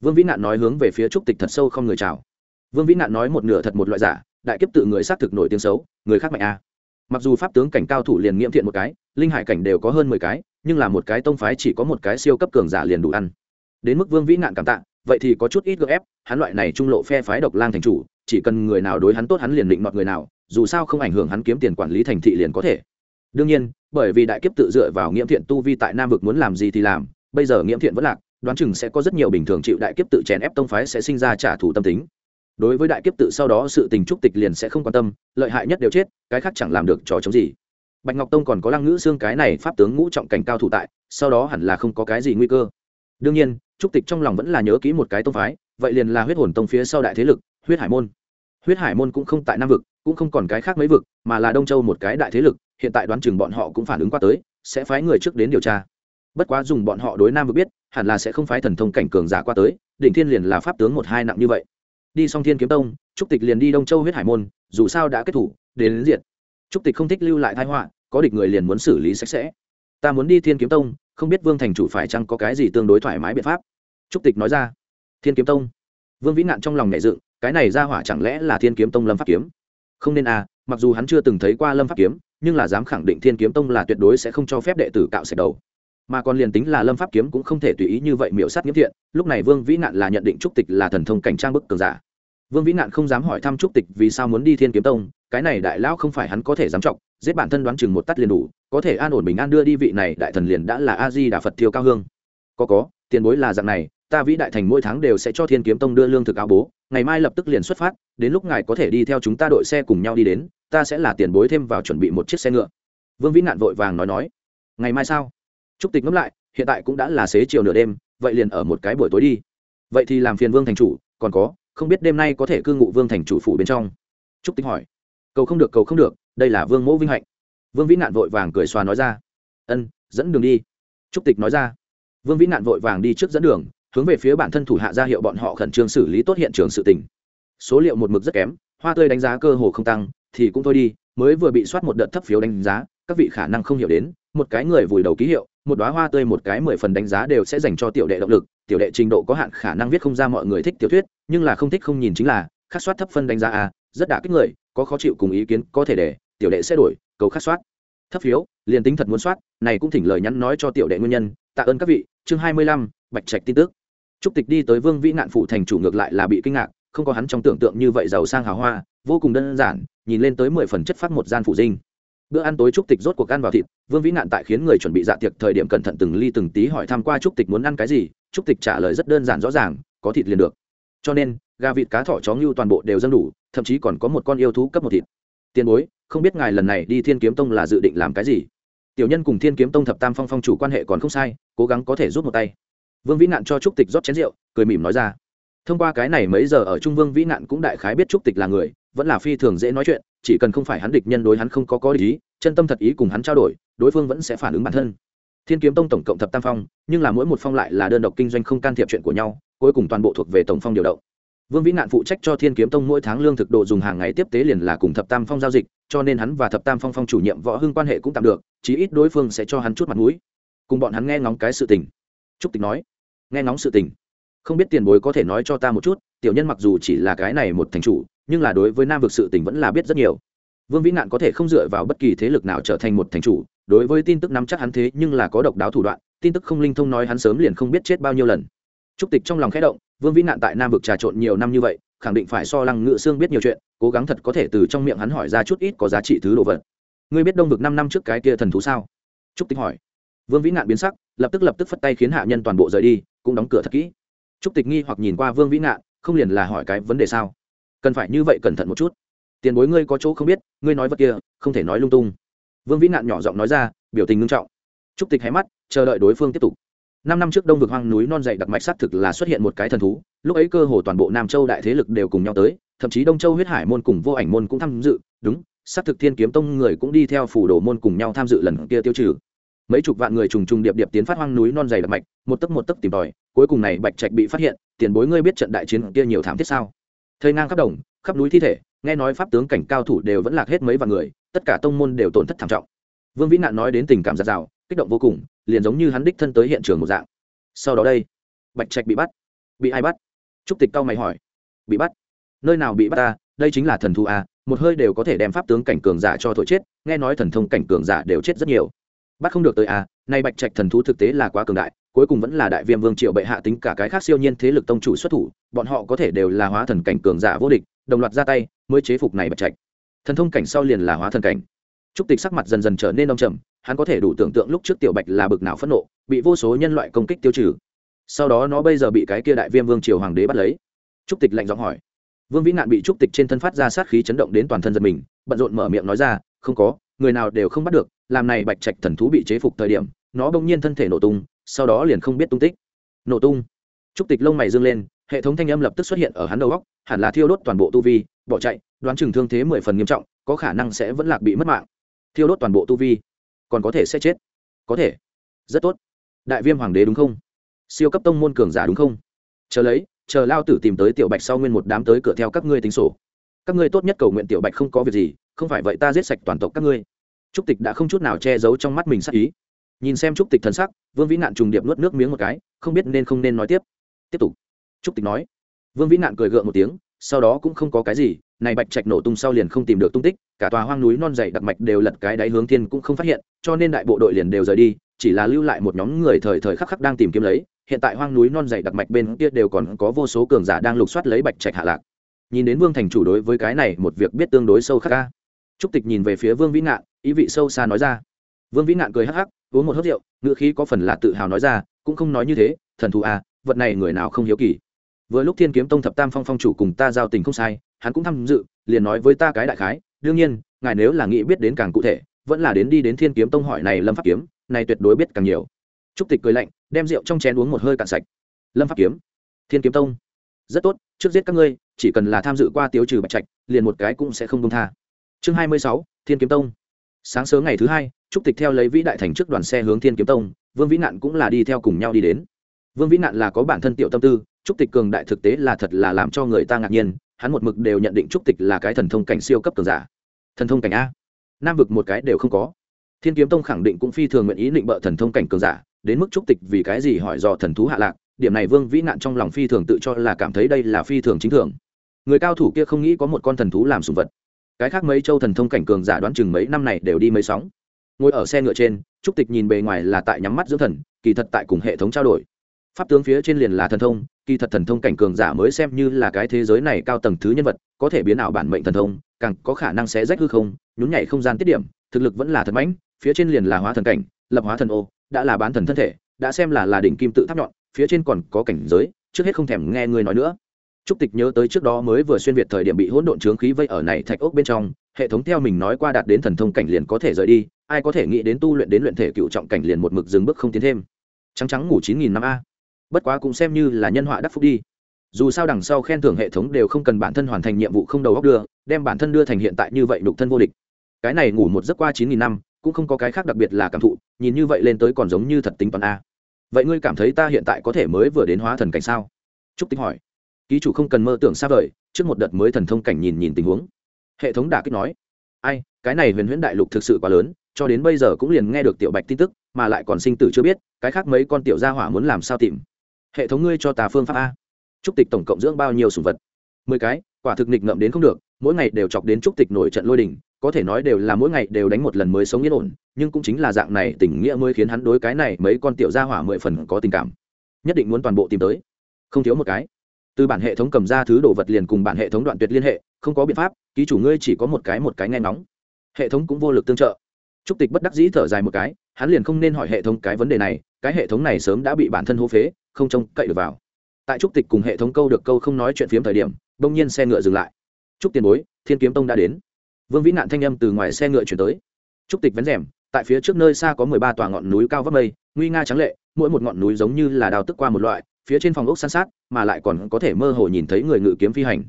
Vương vĩ nạn nói hướng về phía trúc tịch thật sâu không người chào. Vương vĩ nạn nói một nửa thật một loại giả, đại kiếp tự người xác thực nổi tiếng xấu, người khác mạnh a mặc dù pháp tướng cảnh cao thủ liền nghiệm thiện một cái, linh hải cảnh đều có hơn mười cái, nhưng là một cái tông phái chỉ có một cái siêu cấp cường giả liền đủ ăn. Đến mức vương vĩ nạn cảm tạ, vậy thì có chút ít gợ ép, hắn loại này trung lộ phe phái độc lang thành chủ, chỉ cần người nào đối hắn tốt hắn liền định nọt người nào, dù sao không ảnh hưởng hắn kiếm tiền quản lý thành thị liền có thể. Đương nhiên, bởi vì đại kiếp tự dựa vào nghiễm thiện tu vi tại nam vực muốn làm gì thì làm, bây giờ nghiễm thiện vẫn lạc, đoán chừng sẽ có rất nhiều bình thường chịu đại kiếp tự chèn ép tông phái sẽ sinh ra trả thù tâm tính đối với đại kiếp tự sau đó sự tình trúc tịch liền sẽ không quan tâm, lợi hại nhất đều chết, cái khác chẳng làm được trò chống gì. Bạch ngọc tông còn có lăng ngữ xương cái này pháp tướng ngũ trọng cảnh cao thủ tại, sau đó hẳn là không có cái gì nguy cơ. Đương nhiên, trúc tịch trong lòng vẫn là nhớ kỹ một cái tông phái, vậy liền là huyết hồn tông phía sau đại thế lực, huyết hải môn. Huyết hải môn cũng không tại nam vực, cũng không còn cái khác mấy vực, mà là đông châu một cái đại thế lực, hiện tại đoán chừng bọn họ cũng phản ứng qua tới, sẽ phái người trước đến điều tra. Bất quá dùng bọn họ đối nam vực biết, hẳn là sẽ không phái thần thông cảnh cường giả qua tới, đỉnh thiên liền là pháp tướng một hai nặng như vậy đi xong thiên kiếm tông trúc tịch liền đi đông châu huyết hải môn dù sao đã kết thủ đến, đến diện trúc tịch không thích lưu lại thái họa có địch người liền muốn xử lý sạch sẽ. Ta muốn đi thiên kiếm tông không biết vương thành chủ phải chăng có cái gì tương đối thoải mái biện pháp. Trúc tịch nói ra. Thiên kiếm tông. Vương vĩ nạn trong lòng nhảy dựng cái này ra hỏa chẳng lẽ là thiên kiếm tông lâm pháp kiếm? Không nên à mặc dù hắn chưa từng thấy qua lâm pháp kiếm nhưng là dám khẳng định thiên kiếm tông là tuyệt đối sẽ không cho phép đệ tử cạo sạch đầu. Mà còn liền tính là lâm pháp kiếm cũng không thể tùy ý như vậy miểu sát nghiễm thiện lúc này vương vĩ nạn là nhận định trúc tịch là thần thông cảnh trang bức cường giả vương vĩ nạn không dám hỏi thăm trúc tịch vì sao muốn đi thiên kiếm tông, cái này đại lão không phải hắn có thể dám trọng giết bản thân đoán chừng một tắt liền đủ, có thể an ổn bình an đưa đi vị này đại thần liền đã là a di đà phật thiêu cao hương. Có có, tiền bối là dạng này, ta vĩ đại thành mỗi tháng đều sẽ cho thiên kiếm tông đưa lương thực áo bố, ngày mai lập tức liền xuất phát, đến lúc ngài có thể đi theo chúng ta đội xe cùng nhau đi đến, ta sẽ là tiền bối thêm vào chuẩn bị một chiếc xe ngựa. Vương vĩ nạn vội vàng nói nói. Ngày mai sao? Trúc tịch ngẫm lại, hiện tại cũng đã là xế chiều nửa đêm, vậy liền ở một cái buổi tối đi. Vậy thì làm phiền vương thành chủ, còn có không biết đêm nay có thể cư ngụ vương thành chủ phủ bên trong. Trúc tịch hỏi. Cầu không được, cầu không được, đây là vương mẫu vinh hạnh. Vương vĩ nạn vội vàng cười xoa nói ra. Ân, dẫn đường đi. Trúc tịch nói ra. Vương vĩ nạn vội vàng đi trước dẫn đường, hướng về phía bản thân thủ hạ ra hiệu bọn họ khẩn trương xử lý tốt hiện trường sự tình. Số liệu một mực rất kém, hoa tươi đánh giá cơ hồ không tăng, thì cũng thôi đi, mới vừa bị soát một đợt thấp phiếu đánh giá, các vị khả năng không hiểu đến, một cái người vùi đầu ký hiệu, một đoá hoa tươi một cái mười phần đánh giá đều sẽ dành cho tiểu đệ động lực, tiểu đệ trình độ có hạn khả năng viết không ra mọi người thích tiểu thuyết nhưng là không thích không nhìn chính là, khắc soát thấp phân đánh giá a, rất đả kích người, có khó chịu cùng ý kiến, có thể để, tiểu đệ sẽ đổi, cầu khắc soát. Thấp phiếu, liền tính thật muốn soát, này cũng thỉnh lời nhắn nói cho tiểu đệ nguyên nhân, tạ ơn các vị, chương hai mươi lăm, bạch trạch tin tức. Trúc tịch đi tới vương vĩ nạn phụ thành chủ ngược lại là bị kinh ngạc, không có hắn trong tưởng tượng như vậy giàu sang hào hoa, vô cùng đơn giản, nhìn lên tới mười phần chất phát một gian phủ dinh. Bữa ăn tối trúc tịch rốt cuộc ăn vào thịt, vương vĩ nạn tại khiến người chuẩn bị dạ tiệc thời điểm cẩn thận từng ly từng tí hỏi tham q u a trúc tịch muốn ăn cái gì, trúc tịch trả lời rất đơn giản rõ ràng, có thịt liền được cho nên, gà vịt cá thỏ chó ngưu toàn bộ đều dâng đủ, thậm chí còn có một con yêu thú cấp một thịt. Tiền bối, không biết ngài lần này đi thiên kiếm tông là dự định làm cái gì? Tiểu nhân cùng thiên kiếm tông thập tam phong phong chủ quan hệ còn không sai, cố gắng có thể rút một tay. Vương vĩ nạn cho trúc tịch rót chén rượu, cười mỉm nói ra. Thông qua cái này mấy giờ ở trung vương vĩ nạn cũng đại khái biết trúc tịch là người, vẫn là phi thường dễ nói chuyện, chỉ cần không phải hắn địch nhân đối hắn không có có ý, chân tâm thật ý cùng hắn trao đổi, đối phương vẫn sẽ phản ứng bản thân. Thiên kiếm tông tổng cộng thập tam phong, nhưng là mỗi một phong lại là đơn độc kinh doanh không can thiệp chuyện của nhau cuối cùng toàn bộ thuộc về tổng phong điều động. Vương vĩ nạn phụ trách cho thiên kiếm tông mỗi tháng lương thực đồ dùng hàng ngày tiếp tế liền là cùng thập tam phong giao dịch, cho nên hắn và thập tam phong phong chủ nhiệm võ hưng quan hệ cũng tạm được, chí ít đối phương sẽ cho hắn chút mặt mũi. Cùng bọn hắn nghe ngóng cái sự tình. Trúc tịch nói, nghe ngóng sự tình. Không biết tiền bối có thể nói cho ta một chút, tiểu nhân mặc dù chỉ là cái này một thành chủ, nhưng là đối với nam vực sự tình vẫn là biết rất nhiều. Vương vĩ nạn có thể không dựa vào bất kỳ thế lực nào trở thành một thành chủ, đối với tin tức nắm chắc hắn thế nhưng là có độc đáo thủ đoạn, tin tức không linh thông nói hắn sớm liền không biết chết bao nhiêu lần trúc tịch trong lòng khẽ động, vương vĩ nạn tại nam vực trà trộn nhiều năm như vậy, khẳng định phải so lăng ngự xương biết nhiều chuyện, cố gắng thật có thể từ trong miệng hắn hỏi ra chút ít có giá trị thứ đồ vật. Ngươi biết đông vực năm năm trước cái kia thần thú sao? Trúc tịch hỏi. Vương vĩ nạn biến sắc, lập tức lập tức phất tay khiến hạ nhân toàn bộ rời đi, cũng đóng cửa thật kỹ. Trúc tịch nghi hoặc nhìn qua vương vĩ nạn, không liền là hỏi cái vấn đề sao? Cần phải như vậy cẩn thận một chút. Tiền bối ngươi có chỗ không biết, ngươi nói vật kia, không thể nói lung tung. Vương vĩ nạn nhỏ giọng nói ra, biểu tình nghiêm trọng. Trúc tịch hé mắt, chờ đợi đối phương tiếp tục năm năm trước đông vực hoang núi non dậy đặc mạch xác thực là xuất hiện một cái thần thú, lúc ấy cơ hồ toàn bộ nam châu đại thế lực đều cùng nhau tới, thậm chí đông châu huyết hải môn cùng vô ảnh môn cũng tham dự, đúng, xác thực thiên kiếm tông người cũng đi theo phủ đồ môn cùng nhau tham dự lần kia tiêu trừ. Mấy chục vạn người trùng trùng điệp điệp tiến phát hoang núi non dày đặc mạch, một tấc một tấc tìm tòi, cuối cùng này bạch trạch bị phát hiện, tiền bối ngươi biết trận đại chiến kia nhiều thảm thiết sao? Thời ngang khắp đồng, khắp núi thi thể, nghe nói pháp tướng cảnh cao thủ đều vẫn lạc hết mấy vạn người, tất cả tông môn đều tổn thất thảm trọng. Vương vĩ nạn nói đến tình cảm giặt rào, kích động vô cùng liền giống như hắn đích thân tới hiện trường một dạng. Sau đó đây, bạch trạch bị bắt. Bị ai bắt? Trúc tịch cao mày hỏi. Bị bắt? Nơi nào bị bắt ta? Đây chính là thần thú a à? một hơi đều có thể đem pháp tướng cảnh cường giả cho thổi chết, nghe nói thần thông cảnh cường giả đều chết rất nhiều. Bắt không được tới a nay bạch trạch thần thú thực tế là quá cường đại, cuối cùng vẫn là đại viêm vương triệu bệ hạ tính cả cái khác siêu nhiên thế lực tông chủ xuất thủ, bọn họ có thể đều là hóa thần cảnh cường giả vô địch, đồng loạt ra tay, mới chế phục này bạch trạch. Thần thông cảnh sau liền là hóa thần cảnh. Trúc tịch sắc mặt dần dần trở nên đông trầm hắn có thể đủ tưởng tượng lúc trước tiểu bạch là bực nào phẫn nộ, bị vô số nhân loại công kích tiêu trừ. Sau đó nó bây giờ bị cái kia đại viêm vương triều hoàng đế bắt lấy. Trúc tịch lạnh giọng hỏi. Vương vĩ nạn bị trúc tịch trên thân phát ra sát khí chấn động đến toàn thân giật mình, bận rộn mở miệng nói ra, không có, người nào đều không bắt được, làm này bạch trạch thần thú bị chế phục thời điểm, nó bỗng nhiên thân thể nổ tung, sau đó liền không biết tung tích. Nổ tung. Trúc tịch lông mày dương lên, hệ thống thanh âm lập tức xuất hiện ở hắn đầu góc hẳn là thiêu đốt toàn bộ tu vi, bỏ chạy, đoán chừng thương thế mười phần nghiêm trọng, có khả năng sẽ vẫn lạc bị mất mạng. Thiêu đốt toàn bộ tu vi còn có thể sẽ chết. Có thể. Rất tốt. Đại viêm hoàng đế đúng không? Siêu cấp tông môn cường giả đúng không? Chờ lấy, chờ lao tử tìm tới tiểu bạch sau nguyên một đám tới cửa theo các ngươi tính sổ. Các ngươi tốt nhất cầu nguyện tiểu bạch không có việc gì, không phải vậy ta giết sạch toàn tộc các ngươi. Trúc tịch đã không chút nào che giấu trong mắt mình sắc ý. Nhìn xem trúc tịch thần sắc, vương vĩ nạn trùng điệp nuốt nước miếng một cái, không biết nên không nên nói tiếp. Tiếp tục. Trúc tịch nói. Vương vĩ nạn cười gượng một tiếng, sau đó cũng không có cái gì này bạch trạch nổ tung sau liền không tìm được tung tích, cả tòa hoang núi non dày đặc mạch đều lật cái đáy hướng thiên cũng không phát hiện, cho nên đại bộ đội liền đều rời đi, chỉ là lưu lại một nhóm người thời thời khắc khắc đang tìm kiếm lấy, hiện tại hoang núi non dày đặc mạch bên kia đều còn có vô số cường giả đang lục soát lấy bạch trạch hạ lạc. Nhìn đến vương thành chủ đối với cái này một việc biết tương đối sâu khắc ca, trúc tịch nhìn về phía vương vĩ ngạn, ý vị sâu xa nói ra. Vương vĩ ngạn cười hắc hắc, uống một hớt rượu, ngữ khí có phần là tự hào nói ra, cũng không nói như thế, thần thù à vật này người nào không hiếu kỳ. Vừa lúc thiên kiếm tông thập tam phong phong chủ cùng ta giao tình không sai hắn cũng tham dự, liền nói với ta cái đại khái, đương nhiên, ngài nếu là nghĩ biết đến càng cụ thể, vẫn là đến đi đến thiên kiếm tông hỏi này lâm pháp kiếm, này tuyệt đối biết càng nhiều. Trúc tịch cười lạnh, đem rượu trong chén uống một hơi cạn sạch. Lâm pháp kiếm, thiên kiếm tông. Rất tốt, trước giết các ngươi, chỉ cần là tham dự qua tiêu trừ bạch trạch, liền một cái cũng sẽ không công tha. Chương hai mươi sáu, thiên kiếm tông. Sáng sớm ngày thứ hai, trúc tịch theo lấy vĩ đại thành trước đoàn xe hướng thiên kiếm tông, vương vĩ nạn cũng là đi theo cùng nhau đi đến. Vương vĩ nạn là có bản thân tiểu tâm tư, trúc tịch cường đại thực tế là thật là làm cho người ta ngạc nhiên hắn một mực đều nhận định trúc tịch là cái thần thông cảnh siêu cấp cường giả. Thần thông cảnh a. Nam vực một cái đều không có. Thiên kiếm tông khẳng định cũng phi thường nguyện ý định bợ thần thông cảnh cường giả, đến mức trúc tịch vì cái gì hỏi do thần thú hạ lạc, điểm này vương vĩ nạn trong lòng phi thường tự cho là cảm thấy đây là phi thường chính thường. Người cao thủ kia không nghĩ có một con thần thú làm sùng vật. Cái khác mấy châu thần thông cảnh cường giả đoán chừng mấy năm này đều đi mấy sóng. Ngồi ở xe ngựa trên, trúc tịch nhìn bề ngoài là tại nhắm mắt dưỡng thần, kỳ thật tại cùng hệ thống trao đổi. Pháp tướng phía trên liền là thần thông kỳ thật thần thông cảnh cường giả mới xem như là cái thế giới này cao tầng thứ nhân vật, có thể biến ảo bản mệnh thần thông, càng có khả năng sẽ rách hư không, nhún nhảy không gian tiết điểm, thực lực vẫn là thật mãnh, phía trên liền là hóa thần cảnh, lập hóa thần ô, đã là bán thần thân thể, đã xem là là đỉnh kim tự tháp nhọn, phía trên còn có cảnh giới, trước hết không thèm nghe người nói nữa. Trúc tịch nhớ tới trước đó mới vừa xuyên việt thời điểm bị hỗn độn chướng khí vây ở này thạch ốc bên trong, hệ thống theo mình nói qua đạt đến thần thông cảnh liền có thể rời đi, ai có thể nghĩ đến tu luyện đến luyện thể cựu trọng cảnh liền một mực dừng bước không tiến thêm. Trắng trắng ngủ chín nghìn năm a bất quá cũng xem như là nhân họa đắc phúc đi. Dù sao đằng sau khen thưởng hệ thống đều không cần bản thân hoàn thành nhiệm vụ không đầu góc đưa, đem bản thân đưa thành hiện tại như vậy đục thân vô địch. Cái này ngủ một giấc qua chín nghìn năm, cũng không có cái khác đặc biệt là cảm thụ, nhìn như vậy lên tới còn giống như thật tính toán a. Vậy ngươi cảm thấy ta hiện tại có thể mới vừa đến hóa thần cảnh sao? Trúc tính hỏi. Ký chủ không cần mơ tưởng xa vời, trước một đợt mới thần thông cảnh nhìn nhìn tình huống. Hệ thống đả kích nói. Ai, cái này huyền huyễn đại lục thực sự quá lớn, cho đến bây giờ cũng liền nghe được tiểu bạch tin tức, mà lại còn sinh tử chưa biết, cái khác mấy con tiểu gia hỏa muốn làm sao tìm? Hệ thống ngươi cho tà phương pháp a. Trúc tịch tổng cộng dưỡng bao nhiêu sủng vật? Mười cái, quả thực nịch ngậm đến không được, mỗi ngày đều chọc đến trúc tịch nổi trận lôi đình, có thể nói đều là mỗi ngày đều đánh một lần mới sống yên ổn, nhưng cũng chính là dạng này tình nghĩa mới khiến hắn đối cái này mấy con tiểu gia hỏa mười phần có tình cảm. Nhất định muốn toàn bộ tìm tới. Không thiếu một cái. Từ bản hệ thống cầm ra thứ đồ vật liền cùng bản hệ thống đoạn tuyệt liên hệ, không có biện pháp, ký chủ ngươi chỉ có một cái một cái nghe nóng hệ thống cũng vô lực tương trợ. Trúc tịch bất đắc dĩ thở dài một cái, hắn liền không nên hỏi hệ thống cái vấn đề này, cái hệ thống này sớm đã bị bản thân hô phế không trông cậy được vào. Tại trúc tịch cùng hệ thống câu được câu không nói chuyện phiếm thời điểm, bỗng nhiên xe ngựa dừng lại. Trúc tiền bối, thiên kiếm tông đã đến. Vương vĩ nạn thanh âm từ ngoài xe ngựa chuyển tới. Trúc tịch vén rèm, tại phía trước nơi xa có mười ba tòa ngọn núi cao vấp mây, nguy nga trắng lệ, mỗi một ngọn núi giống như là đào tức qua một loại, phía trên phòng ốc san sát, mà lại còn có thể mơ hồ nhìn thấy người ngự kiếm phi hành.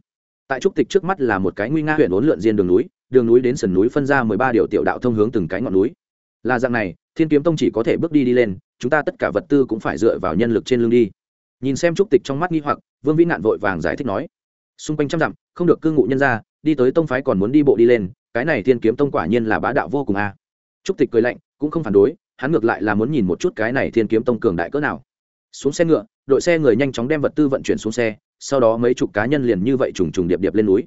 Tại trúc tịch trước mắt là một cái nguy nga huyện ốn lượn diên đường núi đường núi đến sườn núi phân ra mười ba điều tiểu đạo thông hướng từng cái ngọn núi. Là dạng này, thiên kiếm tông chỉ có thể bước đi đi lên chúng ta tất cả vật tư cũng phải dựa vào nhân lực trên lưng đi. Nhìn xem trúc tịch trong mắt nghi hoặc, vương vĩ nạn vội vàng giải thích nói. Xung quanh trăm dặm, không được cư ngụ nhân ra đi tới tông phái còn muốn đi bộ đi lên, cái này thiên kiếm tông quả nhiên là bá đạo vô cùng a. À. trúc tịch cười lạnh, cũng không phản đối, hắn ngược lại là muốn nhìn một chút cái này thiên kiếm tông cường đại cỡ nào. Xuống xe ngựa, đội xe người nhanh chóng đem vật tư vận chuyển xuống xe, sau đó mấy chục cá nhân liền như vậy trùng trùng điệp điệp lên núi.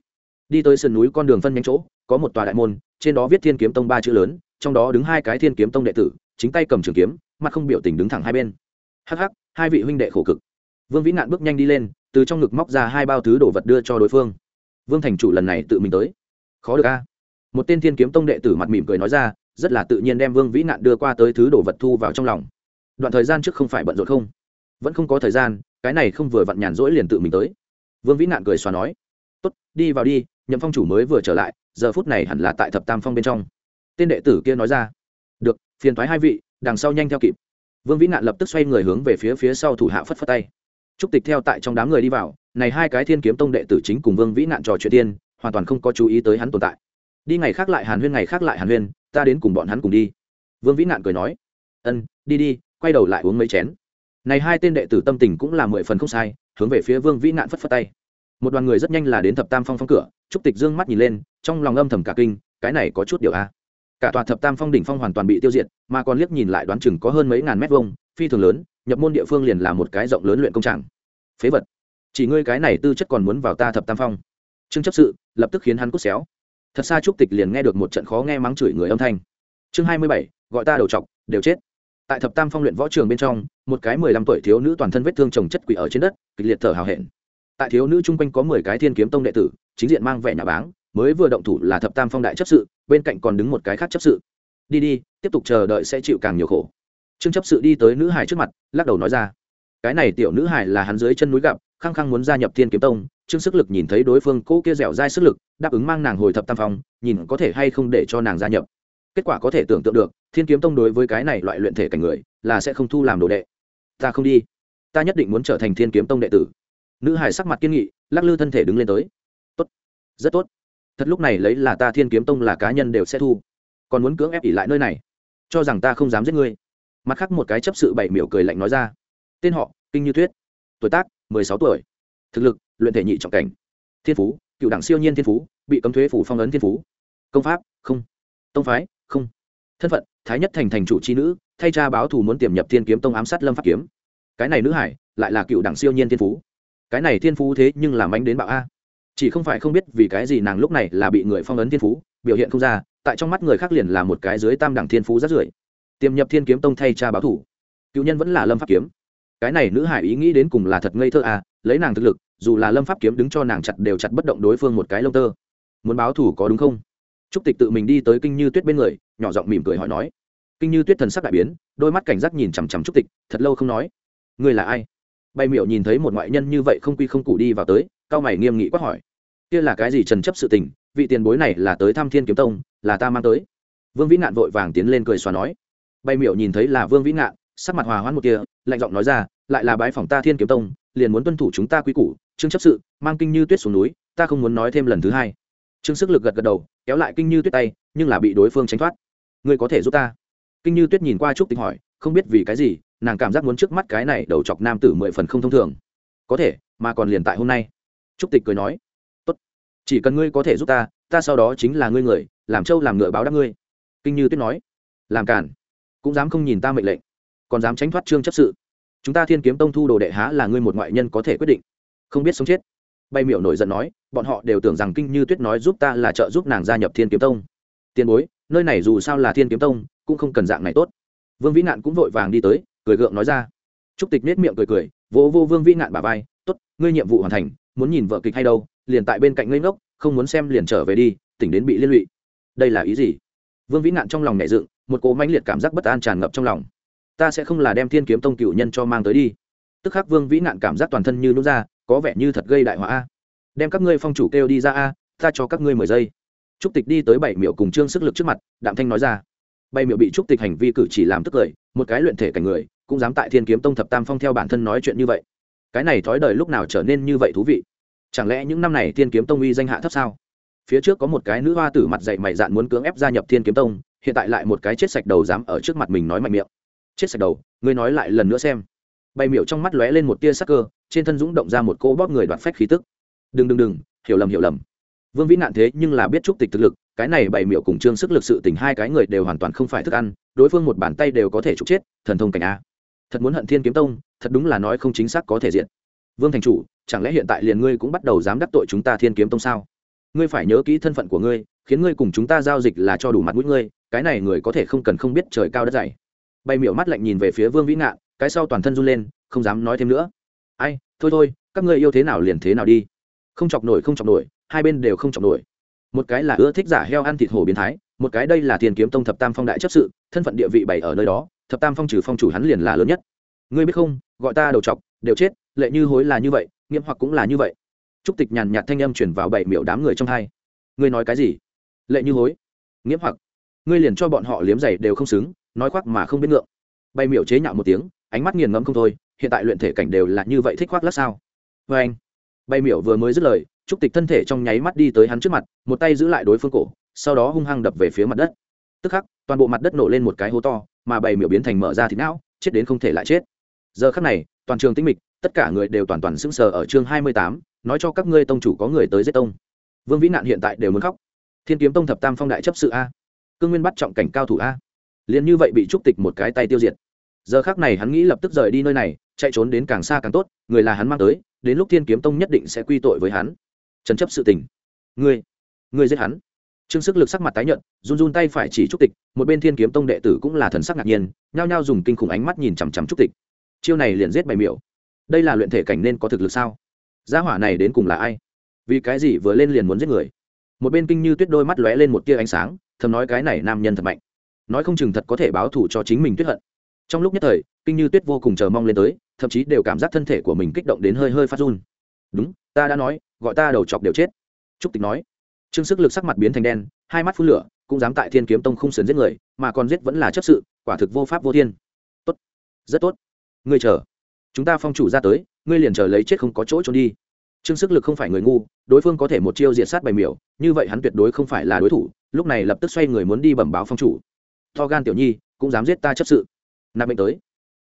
Đi tới sườn núi con đường phân nhánh chỗ, có một tòa đại môn, trên đó viết thiên kiếm tông ba chữ lớn, trong đó đứng hai cái thiên kiếm tông đệ tử chính tay cầm trường kiếm, mặt không biểu tình đứng thẳng hai bên. Hắc hắc, hai vị huynh đệ khổ cực. Vương vĩ nạn bước nhanh đi lên, từ trong ngực móc ra hai bao thứ đồ vật đưa cho đối phương. Vương thành chủ lần này tự mình tới. Khó được a. Một tên thiên kiếm tông đệ tử mặt mỉm cười nói ra, rất là tự nhiên đem vương vĩ nạn đưa qua tới thứ đồ vật thu vào trong lòng. Đoạn thời gian trước không phải bận rộn không? Vẫn không có thời gian, cái này không vừa vặn nhàn rỗi liền tự mình tới. Vương vĩ nạn cười xóa nói, tốt, đi vào đi, nhậm phong chủ mới vừa trở lại, giờ phút này hẳn là tại thập tam phong bên trong. Tên đệ tử kia nói ra phiền thoái hai vị, đằng sau nhanh theo kịp. Vương vĩ nạn lập tức xoay người hướng về phía phía sau thủ hạ phất phất tay. Trúc tịch theo tại trong đám người đi vào, này hai cái thiên kiếm tông đệ tử chính cùng vương vĩ nạn trò chuyện tiên, hoàn toàn không có chú ý tới hắn tồn tại. Đi ngày khác lại hàn huyên, ngày khác lại hàn huyên, ta đến cùng bọn hắn cùng đi. Vương vĩ nạn cười nói, ân, đi đi, quay đầu lại uống mấy chén. Này hai tên đệ tử tâm tình cũng là mười phần không sai, hướng về phía vương vĩ nạn phất phất tay. Một đoàn người rất nhanh là đến thập tam phong phong cửa, trúc tịch dương mắt nhìn lên, trong lòng âm thầm cả kinh, cái này có chút điều a cả tòa thập tam phong đỉnh phong hoàn toàn bị tiêu diệt, mà còn liếc nhìn lại đoán chừng có hơn mấy ngàn mét vuông, phi thường lớn, nhập môn địa phương liền là một cái rộng lớn luyện công trạng. Phế vật. Chỉ ngươi cái này tư chất còn muốn vào ta thập tam phong. Trương chấp sự, lập tức khiến hắn cút xéo. Thật xa trúc tịch liền nghe được một trận khó nghe mắng chửi người âm thanh. Chương hai mươi bảy, gọi ta đầu chọc, đều chết. Tại thập tam phong luyện võ trường bên trong, một cái mười lăm tuổi thiếu nữ toàn thân vết thương chồng chất quỷ ở trên đất, kịch liệt thở hào hẹn. Tại thiếu nữ chung quanh có mười cái thiên kiếm tông đệ tử, chính diện mang vẻ nhà báng mới vừa động thủ là thập tam phong đại chấp sự, bên cạnh còn đứng một cái khác chấp sự. Đi đi, tiếp tục chờ đợi sẽ chịu càng nhiều khổ. Trương chấp sự đi tới nữ hải trước mặt, lắc đầu nói ra. Cái này tiểu nữ hải là hắn dưới chân núi gặp, khăng khăng muốn gia nhập thiên kiếm tông, trương sức lực nhìn thấy đối phương cỗ kia dẻo dai sức lực, đáp ứng mang nàng hồi thập tam phong, nhìn có thể hay không để cho nàng gia nhập. Kết quả có thể tưởng tượng được, thiên kiếm tông đối với cái này loại luyện thể cảnh người, là sẽ không thu làm đồ đệ. Ta không đi. Ta nhất định muốn trở thành thiên kiếm tông đệ tử. Nữ hải sắc mặt kiên nghị, lắc lư thân thể đứng lên tới. Tốt. Rất tốt thật lúc này lấy là ta thiên kiếm tông là cá nhân đều sẽ thu. Còn muốn cưỡng ép ỉ lại nơi này, cho rằng ta không dám giết ngươi. Mặt khác một cái chấp sự bảy miểu cười lạnh nói ra. Tên họ, kinh như tuyết. Tuổi tác, mười sáu tuổi. Thực lực, luyện thể nhị trọng cảnh. Thiên phú, cựu đảng siêu nhiên thiên phú, bị cấm thuế phủ phong ấn thiên phú. Công pháp, không. Tông phái, không. Thân phận, thái nhất thành thành chủ c h i nữ, thay cha báo thù muốn tiềm nhập thiên kiếm tông ám sát lâm pháp kiếm. Cái này nữ hải, lại là cựu đảng siêu nhiên thiên phú. Cái này thiên phú thế nhưng làm anh đến bạo a chỉ không phải không biết vì cái gì nàng lúc này là bị người phong ấn thiên phú, biểu hiện không ra, tại trong mắt người khác liền là một cái dưới tam đẳng thiên phú rất rưởi. Tiềm nhập thiên kiếm tông thay cha báo thủ. Cựu nhân vẫn là lâm pháp kiếm. Cái này nữ hải ý nghĩ đến cùng là thật ngây thơ à lấy nàng thực lực, dù là lâm pháp kiếm đứng cho nàng chặt đều chặt bất động đối phương một cái lông tơ. Muốn báo thủ có đúng không? Trúc tịch tự mình đi tới kinh như tuyết bên người, nhỏ giọng mỉm cười hỏi nói. Kinh như tuyết thần sắc đại biến, đôi mắt cảnh giác nhìn chằm chằm trúc tịch, thật lâu không nói. Ngươi là ai? Bay miệu nhìn thấy một ngoại nhân như vậy không quy không cụ đi vào tới, cao mày nghiêm nghị quát hỏi kia là cái gì trần chấp sự tình, vị tiền bối này là tới thăm thiên kiếm tông, là ta mang tới. Vương vĩ ngạn vội vàng tiến lên cười xóa nói. Bay miệu nhìn thấy là vương vĩ ngạn, sắc mặt hòa hoãn một kia lạnh giọng nói ra, lại là bái phòng ta thiên kiếm tông, liền muốn tuân thủ chúng ta quy củ, trương chấp sự, mang kinh như tuyết xuống núi, ta không muốn nói thêm lần thứ hai. Trương sức lực gật gật đầu, kéo lại kinh như tuyết tay, nhưng là bị đối phương tránh thoát. Ngươi có thể giúp ta. Kinh như tuyết nhìn qua trúc tịch hỏi, không biết vì cái gì, nàng cảm giác muốn trước mắt cái này đầu chọc nam tử mười phần không thông thường. Có thể, mà còn liền tại hôm nay. Trúc tịch cười nói chỉ cần ngươi có thể giúp ta ta sau đó chính là ngươi người, làm trâu làm ngựa báo đáp ngươi. Kinh như tuyết nói. Làm cản cũng dám không nhìn ta mệnh lệnh, còn dám tránh thoát trương chấp sự. Chúng ta thiên kiếm tông thu đồ đệ há là ngươi một ngoại nhân có thể quyết định. Không biết sống chết. Bay miệu nổi giận nói, bọn họ đều tưởng rằng kinh như tuyết nói giúp ta là trợ giúp nàng gia nhập thiên kiếm tông. Tiền bối, nơi này dù sao là thiên kiếm tông, cũng không cần dạng này tốt. Vương vĩ nạn cũng vội vàng đi tới, cười gượng nói ra. Trúc tịch nết miệng cười cười, vỗ vô vương vĩ nạn bà vai, tốt, ngươi nhiệm vụ hoàn thành, muốn nhìn vợ kịch hay đâu liền tại bên cạnh ngây ngốc, không muốn xem liền trở về đi, tỉnh đến bị liên lụy. Đây là ý gì? Vương vĩ nạn trong lòng nhẹ dựng, một cỗ mãnh liệt cảm giác bất an tràn ngập trong lòng. Ta sẽ không là đem thiên kiếm tông cựu nhân cho mang tới đi. Tức khắc vương vĩ nạn cảm giác toàn thân như nút ra, có vẻ như thật gây đại họa a. Đem các ngươi phong chủ kêu đi ra a, ta cho các ngươi mười giây. Trúc tịch đi tới bảy miệu cùng trương sức lực trước mặt, đạm thanh nói ra. Bảy miệu bị trúc tịch hành vi cử chỉ làm tức cười, một cái luyện thể cảnh người, cũng dám tại thiên kiếm tông thập tam phong theo bản thân nói chuyện như vậy. Cái này thói đời lúc nào trở nên như vậy thú vị? Chẳng lẽ những năm này thiên kiếm tông uy danh hạ thấp sao? Phía trước có một cái nữ hoa tử mặt dạy mày dạn muốn cưỡng ép gia nhập thiên kiếm tông, hiện tại lại một cái chết sạch đầu dám ở trước mặt mình nói mạnh miệng. Chết sạch đầu, ngươi nói lại lần nữa xem. Bay miệu trong mắt lóe lên một tia sắc cơ, trên thân dũng động ra một cỗ bóp người đoạt phách khí tức. Đừng đừng đừng, hiểu lầm hiểu lầm. Vương vĩ nạn thế nhưng là biết chúc tịch thực lực, cái này bày miệu cùng trương sức lực sự tình hai cái người đều hoàn toàn không phải thức ăn, đối phương một bàn tay đều có thể trục chết, thần thông cảnh a. Thật muốn hận thiên kiếm tông, thật đúng là nói không chính xác có thể diện vương thành chủ, chẳng lẽ hiện tại liền ngươi cũng bắt đầu dám đắc tội chúng ta thiên kiếm tông sao? Ngươi phải nhớ kỹ thân phận của ngươi, khiến ngươi cùng chúng ta giao dịch là cho đủ mặt mũi ngươi, cái này người có thể không cần không biết trời cao đất dày. Bay miệu mắt lạnh nhìn về phía vương vĩ ngạn, cái sau toàn thân run lên, không dám nói thêm nữa. Ai, thôi thôi, các ngươi yêu thế nào liền thế nào đi. Không chọc nổi, không chọc nổi, hai bên đều không chọc nổi. Một cái là ưa thích giả heo ăn thịt hổ biến thái, một cái đây là Thiên kiếm tông thập tam phong đại chấp sự, thân phận địa vị bày ở nơi đó, thập tam phong trừ phong chủ hắn liền là lớn nhất. Ngươi biết không, gọi ta đầu chọc, đều chết lệ như hối là như vậy nghiễm hoặc cũng là như vậy. Trúc tịch nhàn nhạt thanh âm chuyển vào bảy miểu đám người trong hai. Ngươi nói cái gì? Lệ như hối. Nghiễm hoặc. Ngươi liền cho bọn họ liếm giày đều không xứng, nói khoác mà không biết ngượng. Bay miểu chế nhạo một tiếng, ánh mắt nghiền ngẫm không thôi, hiện tại luyện thể cảnh đều là như vậy thích khoác lát sao? Vê anh. Bay miểu vừa mới dứt lời, trúc tịch thân thể trong nháy mắt đi tới hắn trước mặt, một tay giữ lại đối phương cổ, sau đó hung hăng đập về phía mặt đất. Tức khắc, toàn bộ mặt đất nổ lên một cái hố to, mà bầy miểu biến thành mở ra thịt não, chết đến không thể lại chết. Giờ khắc này, toàn trường tĩnh mịch tất cả người đều toàn toàn sững sờ ở chương hai mươi tám, nói cho các ngươi tông chủ có người tới giết tông. Vương vĩ nạn hiện tại đều muốn khóc. Thiên kiếm tông thập tam phong đại chấp sự a. Cương nguyên bắt trọng cảnh cao thủ a. Liền như vậy bị trúc tịch một cái tay tiêu diệt. Giờ khác này hắn nghĩ lập tức rời đi nơi này, chạy trốn đến càng xa càng tốt, người là hắn mang tới, đến lúc thiên kiếm tông nhất định sẽ quy tội với hắn. Trần chấp sự tình. Ngươi ngươi giết hắn. Trương sức lực sắc mặt tái nhợt, run run tay phải chỉ trúc tịch, một bên thiên kiếm tông đệ tử cũng là thần sắc ngạc nhiên, nhao nhao dùng kinh khủng ánh mắt nhìn chằm chằm trúc tịch. Chiêu này liền giết bày miểu đây là luyện thể cảnh nên có thực lực sao? Gia hỏa này đến cùng là ai? Vì cái gì vừa lên liền muốn giết người? Một bên kinh như tuyết đôi mắt lóe lên một tia ánh sáng, thầm nói cái này nam nhân thật mạnh. Nói không chừng thật có thể báo thù cho chính mình tuyết hận. Trong lúc nhất thời, kinh như tuyết vô cùng chờ mong lên tới, thậm chí đều cảm giác thân thể của mình kích động đến hơi hơi phát run. Đúng, ta đã nói, gọi ta đầu chọc đều chết. Trúc tịch nói. Trương sức lực sắc mặt biến thành đen, hai mắt phun lửa, cũng dám tại thiên kiếm tông không sườn giết người, mà còn giết vẫn là chấp sự, quả thực vô pháp vô thiên. Tốt, rất tốt. Ngươi chờ chúng ta phong chủ ra tới, ngươi liền chờ lấy chết không có chỗ trốn đi. Trương sức lực không phải người ngu, đối phương có thể một chiêu diệt sát bày miểu, như vậy hắn tuyệt đối không phải là đối thủ, lúc này lập tức xoay người muốn đi bẩm báo phong chủ. To gan tiểu nhi, cũng dám giết ta chấp sự. Nạp mệnh tới.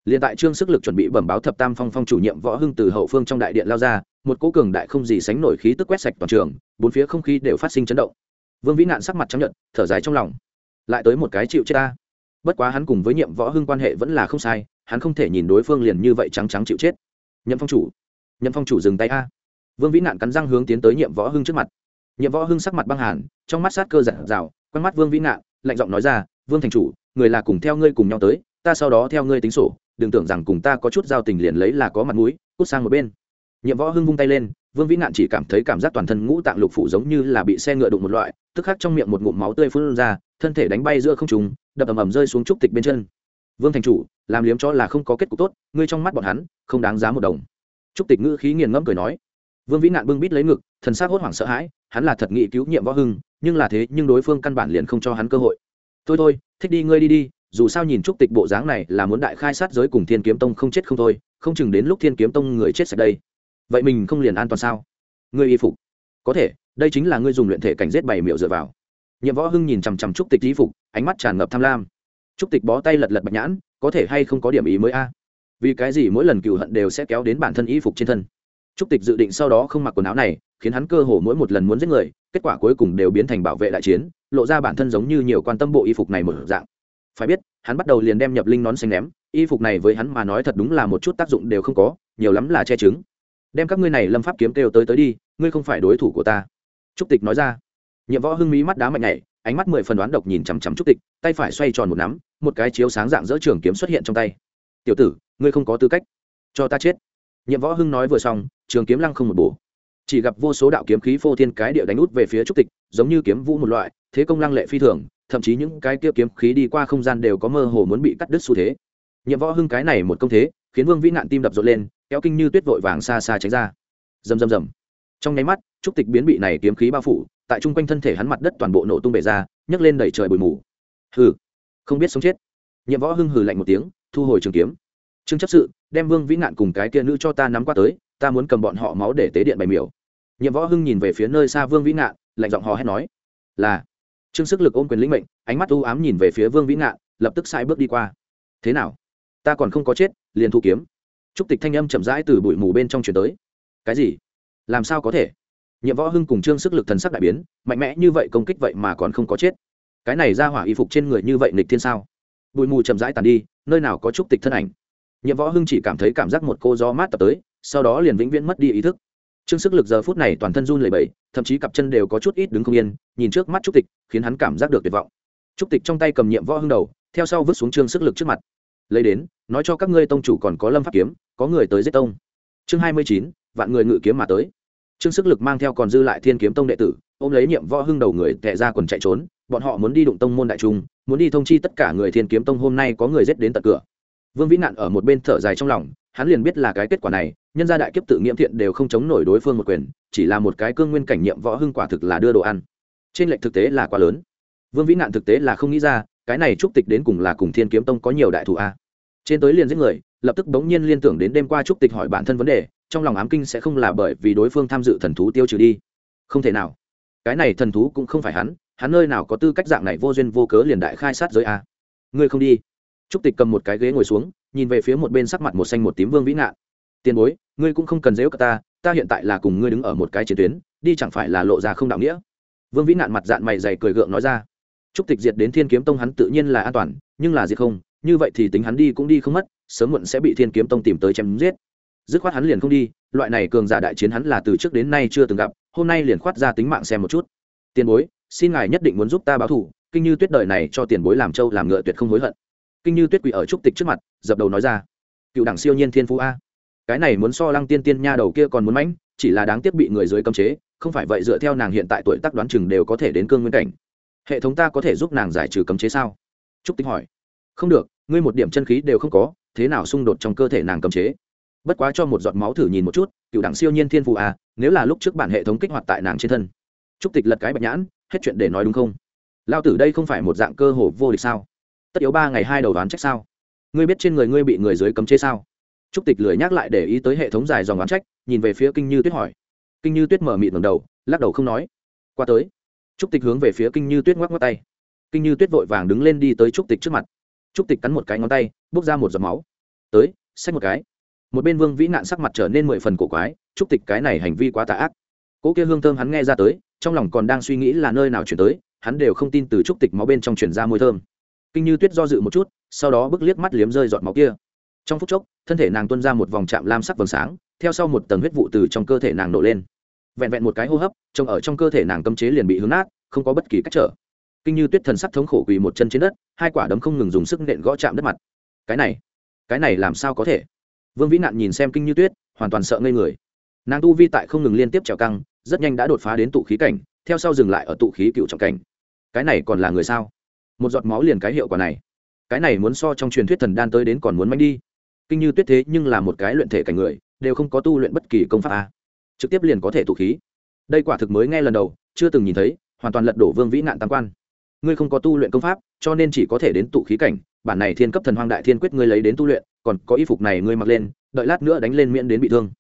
Liền tại trương sức lực chuẩn bị bẩm báo thập tam phong phong chủ nhiệm võ hưng từ hậu phương trong đại điện lao ra, một cỗ cường đại không gì sánh nổi khí tức quét sạch toàn trường, bốn phía không khí đều phát sinh chấn động. Vương vĩ nạn sắc mặt chấp nhận, thở dài trong lòng. Lại tới một cái chịu chết ta bất quá hắn cùng với nhiệm võ hưng quan hệ vẫn là không sai, hắn không thể nhìn đối phương liền như vậy trắng trắng chịu chết. Nhậm phong chủ, nhậm phong chủ dừng tay a. Vương vĩ nạn cắn răng hướng tiến tới nhiệm võ hưng trước mặt. Nhiệm võ hưng sắc mặt băng hàn, trong mắt sát cơ giản rào quăng mắt vương vĩ nạn lạnh giọng nói ra, vương thành chủ, người là cùng theo ngươi cùng nhau tới, ta sau đó theo ngươi tính sổ, đừng tưởng rằng cùng ta có chút giao tình liền lấy là có mặt mũi, cút sang một bên. Nhiệm võ hưng vung tay lên, vương vĩ nạn chỉ cảm thấy cảm giác toàn thân ngũ tạng lục phủ giống như là bị xe ngựa đụng một loại, tức khắc trong miệng một ngụm máu tươi phun ra, thân thể đánh bay giữa không trùng đập ầm ầm rơi xuống trúc tịch bên chân. Vương thành chủ, làm liếm cho là không có kết cục tốt, ngươi trong mắt bọn hắn, không đáng giá một đồng. Trúc tịch ngữ khí nghiền ngẫm cười nói. Vương vĩ nạn bưng bít lấy ngực, thần s hốt hoảng sợ hãi, hắn là thật nghị cứu nhiệm võ hưng, nhưng là thế, nhưng đối phương căn bản liền không cho hắn cơ hội. Thôi thôi, thích đi ngươi đi đi, dù sao nhìn trúc tịch bộ dáng này là muốn đại khai sát giới cùng thiên kiếm tông không chết không thôi, không chừng đến lúc thiên kiếm tông người chết sạch đây. Vậy mình không liền an toàn sao? Ngươi y phục. Có thể, đây chính là ngươi dùng luyện thể cảnh giết bảy miệu dựa vào nhiệm võ hưng nhìn chằm chằm trúc tịch di phục, ánh mắt tràn ngập tham lam. Trúc tịch bó tay lật lật bạch nhãn, có thể hay không có điểm ý mới a? Vì cái gì mỗi lần cựu hận đều sẽ kéo đến bản thân y phục trên thân? Trúc tịch dự định sau đó không mặc quần áo này, khiến hắn cơ hồ mỗi một lần muốn giết người, kết quả cuối cùng đều biến thành bảo vệ đại chiến, lộ ra bản thân giống như nhiều quan tâm bộ y phục này một dạng. Phải biết, hắn bắt đầu liền đem nhập linh nón xanh ném, y phục này với hắn mà nói thật đúng là một chút tác dụng đều không có, nhiều lắm là che chứng đem các ngươi này lâm pháp kiếm kêu tới tới đi, ngươi không phải đối thủ của ta. Trúc tịch nói ra nhiệm võ hưng mí mắt đá mạnh nhảy, ánh mắt mười phần đoán độc nhìn chằm chằm trúc tịch, tay phải xoay tròn một nắm, một cái chiếu sáng dạng dỡ trường kiếm xuất hiện trong tay. Tiểu tử, ngươi không có tư cách. Cho ta chết. Nhiệm võ hưng nói vừa xong, trường kiếm lăng không một bổ. Chỉ gặp vô số đạo kiếm khí phô thiên cái địa đánh út về phía trúc tịch, giống như kiếm vũ một loại, thế công lăng lệ phi thường, thậm chí những cái kia kiếm khí đi qua không gian đều có mơ hồ muốn bị cắt đứt xu thế. Nhiệm võ hưng cái này một công thế, khiến vương vĩ nạn tim đập rộn lên, kéo kinh như tuyết vội vàng xa xa tránh ra. Rầm rầm rầm. Trong nháy mắt, trúc tịch biến bị này kiếm khí bao phủ tại chung quanh thân thể hắn mặt đất toàn bộ nổ tung bể ra, nhấc lên đẩy trời bụi mù. Hừ, không biết sống chết. Nhiệm võ hưng hừ lạnh một tiếng, thu hồi trường kiếm. Trương chấp sự, đem vương vĩ nạn cùng cái kia nữ cho ta nắm qua tới, ta muốn cầm bọn họ máu để tế điện bày miểu. Nhiệm võ hưng nhìn về phía nơi xa vương vĩ nạn lạnh giọng hò hét nói, là. Trương sức lực ôm quyền lĩnh mệnh, ánh mắt u ám nhìn về phía vương vĩ nạn lập tức sai bước đi qua. Thế nào? Ta còn không có chết, liền thu kiếm. Trúc tịch thanh âm chậm rãi từ bụi mù bên trong chuyển tới. Cái gì? Làm sao có thể? Nhiệm võ hưng cùng trương sức lực thần sắc đại biến, mạnh mẽ như vậy công kích vậy mà còn không có chết. Cái này ra hỏa y phục trên người như vậy nịch thiên sao? Bụi mù chậm rãi tàn đi, nơi nào có trúc tịch thân ảnh. Nhiệm võ hưng chỉ cảm thấy cảm giác một cô gió mát tập tới, sau đó liền vĩnh viễn mất đi ý thức. Trương sức lực giờ phút này toàn thân run lẩy bẩy, thậm chí cặp chân đều có chút ít đứng không yên, nhìn trước mắt trúc tịch, khiến hắn cảm giác được tuyệt vọng. Trúc tịch trong tay cầm nhiệm võ hưng đầu, theo sau vứt xuống trương sức lực trước mặt. Lấy đến, nói cho các ngươi tông chủ còn có lâm pháp kiếm, có người tới giết tông. Chương hai mươi chín, vạn người ngự kiếm mà tới trương sức lực mang theo còn dư lại thiên kiếm tông đệ tử, ôm lấy nhiệm võ hưng đầu người tệ ra quần chạy trốn, bọn họ muốn đi đụng tông môn đại trung, muốn đi thông chi tất cả người thiên kiếm tông hôm nay có người giết đến tận cửa. Vương vĩ nạn ở một bên thở dài trong lòng, hắn liền biết là cái kết quả này, nhân gia đại kiếp tự nghiệm thiện đều không chống nổi đối phương một quyền, chỉ là một cái cương nguyên cảnh nhiệm võ hưng quả thực là đưa đồ ăn. Trên lệnh thực tế là quá lớn. Vương vĩ nạn thực tế là không nghĩ ra, cái này trúc tịch đến cùng là cùng thiên kiếm tông có nhiều đại thủ a. Trên tới liền giết người, lập tức bỗng nhiên liên tưởng đến đêm qua trúc tịch hỏi bản thân vấn đề trong lòng ám kinh sẽ không là bởi vì đối phương tham dự thần thú tiêu trừ đi. Không thể nào. Cái này thần thú cũng không phải hắn hắn nơi nào có tư cách dạng này vô duyên vô cớ liền đại khai sát giới a. Ngươi không đi. Trúc tịch cầm một cái ghế ngồi xuống, nhìn về phía một bên sắc mặt một xanh một tím vương vĩ ngạn. Tiền bối, ngươi cũng không cần dễu cả ta ta hiện tại là cùng ngươi đứng ở một cái chiến tuyến, đi chẳng phải là lộ ra không đạo nghĩa? Vương vĩ Nạn mặt dạng mày dày cười gượng nói ra. Trúc tịch diệt đến thiên kiếm tông hắn tự nhiên là an toàn, nhưng là diệt không, như vậy thì tính hắn đi cũng đi không mất, sớm muộn sẽ bị thiên kiếm tông tìm tới chém giết dứt khoát hắn liền không đi, loại này cường giả đại chiến hắn là từ trước đến nay chưa từng gặp, hôm nay liền khoát ra tính mạng xem một chút. Tiền bối, xin ngài nhất định muốn giúp ta báo thù, kinh như tuyết đời này cho tiền bối làm trâu làm ngựa tuyệt không hối hận. Kinh như tuyết quỷ ở trúc tịch trước mặt, dập đầu nói ra. Cựu đảng siêu nhiên thiên phú a. Cái này muốn so lăng tiên tiên nha đầu kia còn muốn mãnh, chỉ là đáng tiếc bị người dưới cấm chế, không phải vậy dựa theo nàng hiện tại tuổi tác đoán chừng đều có thể đến cương nguyên cảnh. Hệ thống ta có thể giúp nàng giải trừ cấm chế sao? Trúc tịch hỏi. Không được, ngươi một điểm chân khí đều không có, thế nào xung đột trong cơ thể nàng cấm chế? Bất quá cho một giọt máu thử nhìn một chút, cựu đẳng siêu nhiên thiên phụ à nếu là lúc trước bản hệ thống kích hoạt tại nàng trên thân. Trúc tịch lật cái bạch nhãn, hết chuyện để nói đúng không? Lao tử đây không phải một dạng cơ hồ vô địch sao? Tất yếu ba ngày hai đầu đoán trách sao? Ngươi biết trên người ngươi bị người dưới cấm chế sao? Trúc tịch lười nhắc lại để ý tới hệ thống dài dòng đoán trách, nhìn về phía kinh như tuyết hỏi. Kinh như tuyết mở mịt ngầm đầu, lắc đầu không nói. Qua tới trúc tịch hướng về phía kinh như tuyết ngoắc ngoắc tay. Kinh như tuyết vội vàng đứng lên đi tới trúc tịch trước mặt. Trúc tịch cắn một cái ngón tay, bốc ra một giọt máu. Tới, xách một cái một bên vương vĩ nạn sắc mặt trở nên mười phần cổ quái trúc tịch cái này hành vi quá tà ác. Cỗ kia hương thơm hắn nghe ra tới, trong lòng còn đang suy nghĩ là nơi nào chuyển tới, hắn đều không tin từ trúc tịch máu bên trong chuyển ra mùi thơm. Kinh như tuyết do dự một chút, sau đó bước liếc mắt liếm rơi giọt máu kia. Trong phút chốc, thân thể nàng tuân ra một vòng chạm lam sắc vầng sáng, theo sau một tầng huyết vụ từ trong cơ thể nàng nổ lên. Vẹn vẹn một cái hô hấp, trông ở trong cơ thể nàng cấm chế liền bị hướng nát, không có bất kỳ cách trở. Kinh như tuyết thần sắc thống khổ quỳ một chân trên đất, hai quả đấm không ngừng dùng sức nện gõ chạm đất mặt. Cái này cái này làm sao có thể? Vương vĩ nạn nhìn xem kinh như tuyết, hoàn toàn sợ ngây người. Nàng tu vi tại không ngừng liên tiếp trèo căng, rất nhanh đã đột phá đến tụ khí cảnh, theo sau dừng lại ở tụ khí cựu trọng cảnh. Cái này còn là người sao? Một giọt máu liền cái hiệu quả này. Cái này muốn so trong truyền thuyết thần đan tới đến còn muốn manh đi. Kinh như tuyết thế nhưng là một cái luyện thể cảnh người, đều không có tu luyện bất kỳ công pháp a. Trực tiếp liền có thể tụ khí. Đây quả thực mới nghe lần đầu, chưa từng nhìn thấy, hoàn toàn lật đổ vương vĩ nạn tam quan. Ngươi không có tu luyện công pháp, cho nên chỉ có thể đến tụ khí cảnh bản này thiên cấp thần hoang đại thiên quyết ngươi lấy đến tu luyện, còn có y phục này ngươi mặc lên, đợi lát nữa đánh lên miễn đến bị thương.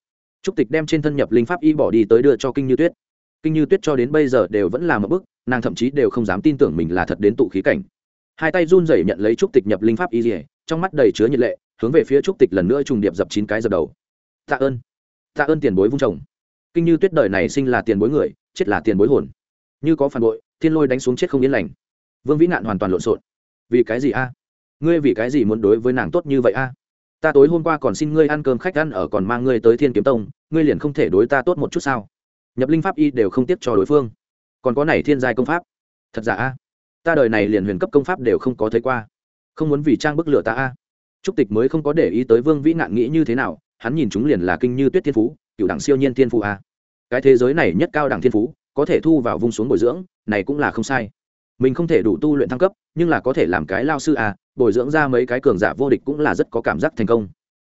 Trúc tịch đem trên thân nhập linh pháp y bỏ đi tới đưa cho kinh như tuyết. Kinh như tuyết cho đến bây giờ đều vẫn là một bức, nàng thậm chí đều không dám tin tưởng mình là thật đến tụ khí cảnh. Hai tay run rẩy nhận lấy trúc tịch nhập linh pháp y rỉa trong mắt đầy chứa nhiệt lệ, hướng về phía trúc tịch lần nữa trùng điệp dập chín cái dập đầu. Tạ ơn tạ ơn tiền bối vung chồng. Kinh như tuyết đời này sinh là tiền bối người, chết là tiền bối hồn. Như có phản bội, thiên lôi đánh xuống chết không yên lành. Vương vĩ nạn hoàn toàn lộn xộn. Vì cái gì a? Ngươi vì cái gì muốn đối với nàng tốt như vậy a? Ta tối hôm qua còn xin ngươi ăn cơm khách ăn ở còn mang ngươi tới thiên kiếm tông, ngươi liền không thể đối ta tốt một chút sao? Nhập linh pháp y đều không tiếp cho đối phương. Còn có này thiên giai công pháp. Thật giả a? Ta đời này liền huyền cấp công pháp đều không có thấy qua. Không muốn vì trang bức lửa ta a. Trúc tịch mới không có để ý tới vương vĩ nạn nghĩ như thế nào, hắn nhìn chúng liền là kinh như tuyết thiên phú, cựu đẳng siêu nhiên thiên phú a. Cái thế giới này nhất cao đẳng thiên phú, có thể thu vào vung xuống bồi dưỡng, này cũng là không sai. Mình không thể đủ tu luyện thăng cấp, nhưng là có thể làm cái lao sư a bồi dưỡng ra mấy cái cường giả vô địch cũng là rất có cảm giác thành công.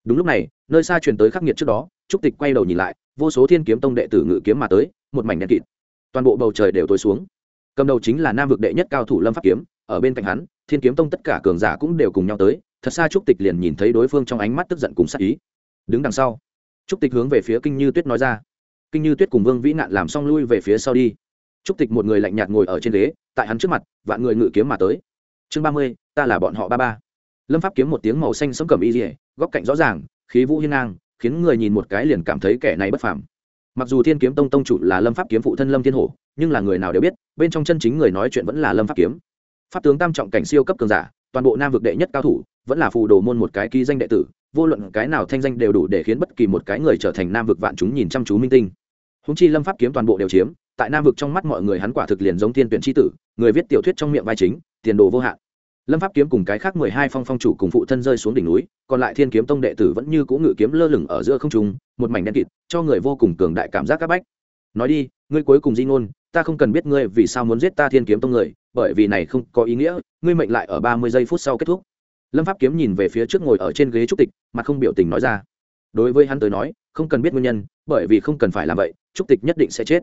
Đúng lúc này, nơi xa truyền tới khắc nghiệt trước đó, trúc tịch quay đầu nhìn lại, vô số thiên kiếm tông đệ tử ngự kiếm mà tới, một mảnh đen kịt. Toàn bộ bầu trời đều tối xuống. Cầm đầu chính là nam vực đệ nhất cao thủ lâm pháp kiếm, ở bên cạnh hắn, thiên kiếm tông tất cả cường giả cũng đều cùng nhau tới, thật xa trúc tịch liền nhìn thấy đối phương trong ánh mắt tức giận cùng sắc ý. Đứng đằng sau, trúc tịch hướng về phía kinh như tuyết nói ra. Kinh như tuyết cùng vương vĩ nạn làm xong lui về phía sau đi. Trúc tịch một người lạnh nhạt ngồi ở trên ghế, tại hắn trước mặt, vạn người ngự kiếm mà tới. Chương ba mươi ta là bọn họ ba ba. Lâm pháp kiếm một tiếng màu xanh sấm cầm y dỉa góc cạnh rõ ràng, khí vũ hiên ngang, khiến người nhìn một cái liền cảm thấy kẻ này bất phàm. Mặc dù thiên kiếm tông tông chủ là lâm pháp kiếm phụ thân lâm thiên hổ, nhưng là người nào đều biết, bên trong chân chính người nói chuyện vẫn là lâm pháp kiếm. Pháp tướng tam trọng cảnh siêu cấp cường giả, toàn bộ nam vực đệ nhất cao thủ, vẫn là phù đồ môn một cái ký danh đệ tử, vô luận cái nào thanh danh đều đủ để khiến bất kỳ một cái người trở thành nam vực vạn chúng nhìn chăm chú minh tinh. Húng chi lâm pháp kiếm toàn bộ đều chiếm, tại nam vực trong mắt mọi người hắn quả thực liền giống thiên tuyển tri tử, người viết tiểu thuyết trong miệng vai chính, tiền đồ vô hạn lâm pháp kiếm cùng cái khác mười hai phong phong chủ cùng phụ thân rơi xuống đỉnh núi, còn lại thiên kiếm tông đệ tử vẫn như cũ ngự kiếm lơ lửng ở giữa không trung, một mảnh đen kịt, cho người vô cùng cường đại cảm giác c áp bách. Nói đi, ngươi cuối cùng di ngôn, ta không cần biết ngươi vì sao muốn giết ta thiên kiếm tông người, bởi vì này không có ý nghĩa, ngươi mệnh lại ở ba mươi giây phút sau kết thúc. Lâm pháp kiếm nhìn về phía trước ngồi ở trên ghế trúc tịch mà không biểu tình nói ra. Đối với hắn tới nói, không cần biết nguyên nhân, bởi vì không cần phải làm vậy, trúc tịch nhất định sẽ chết.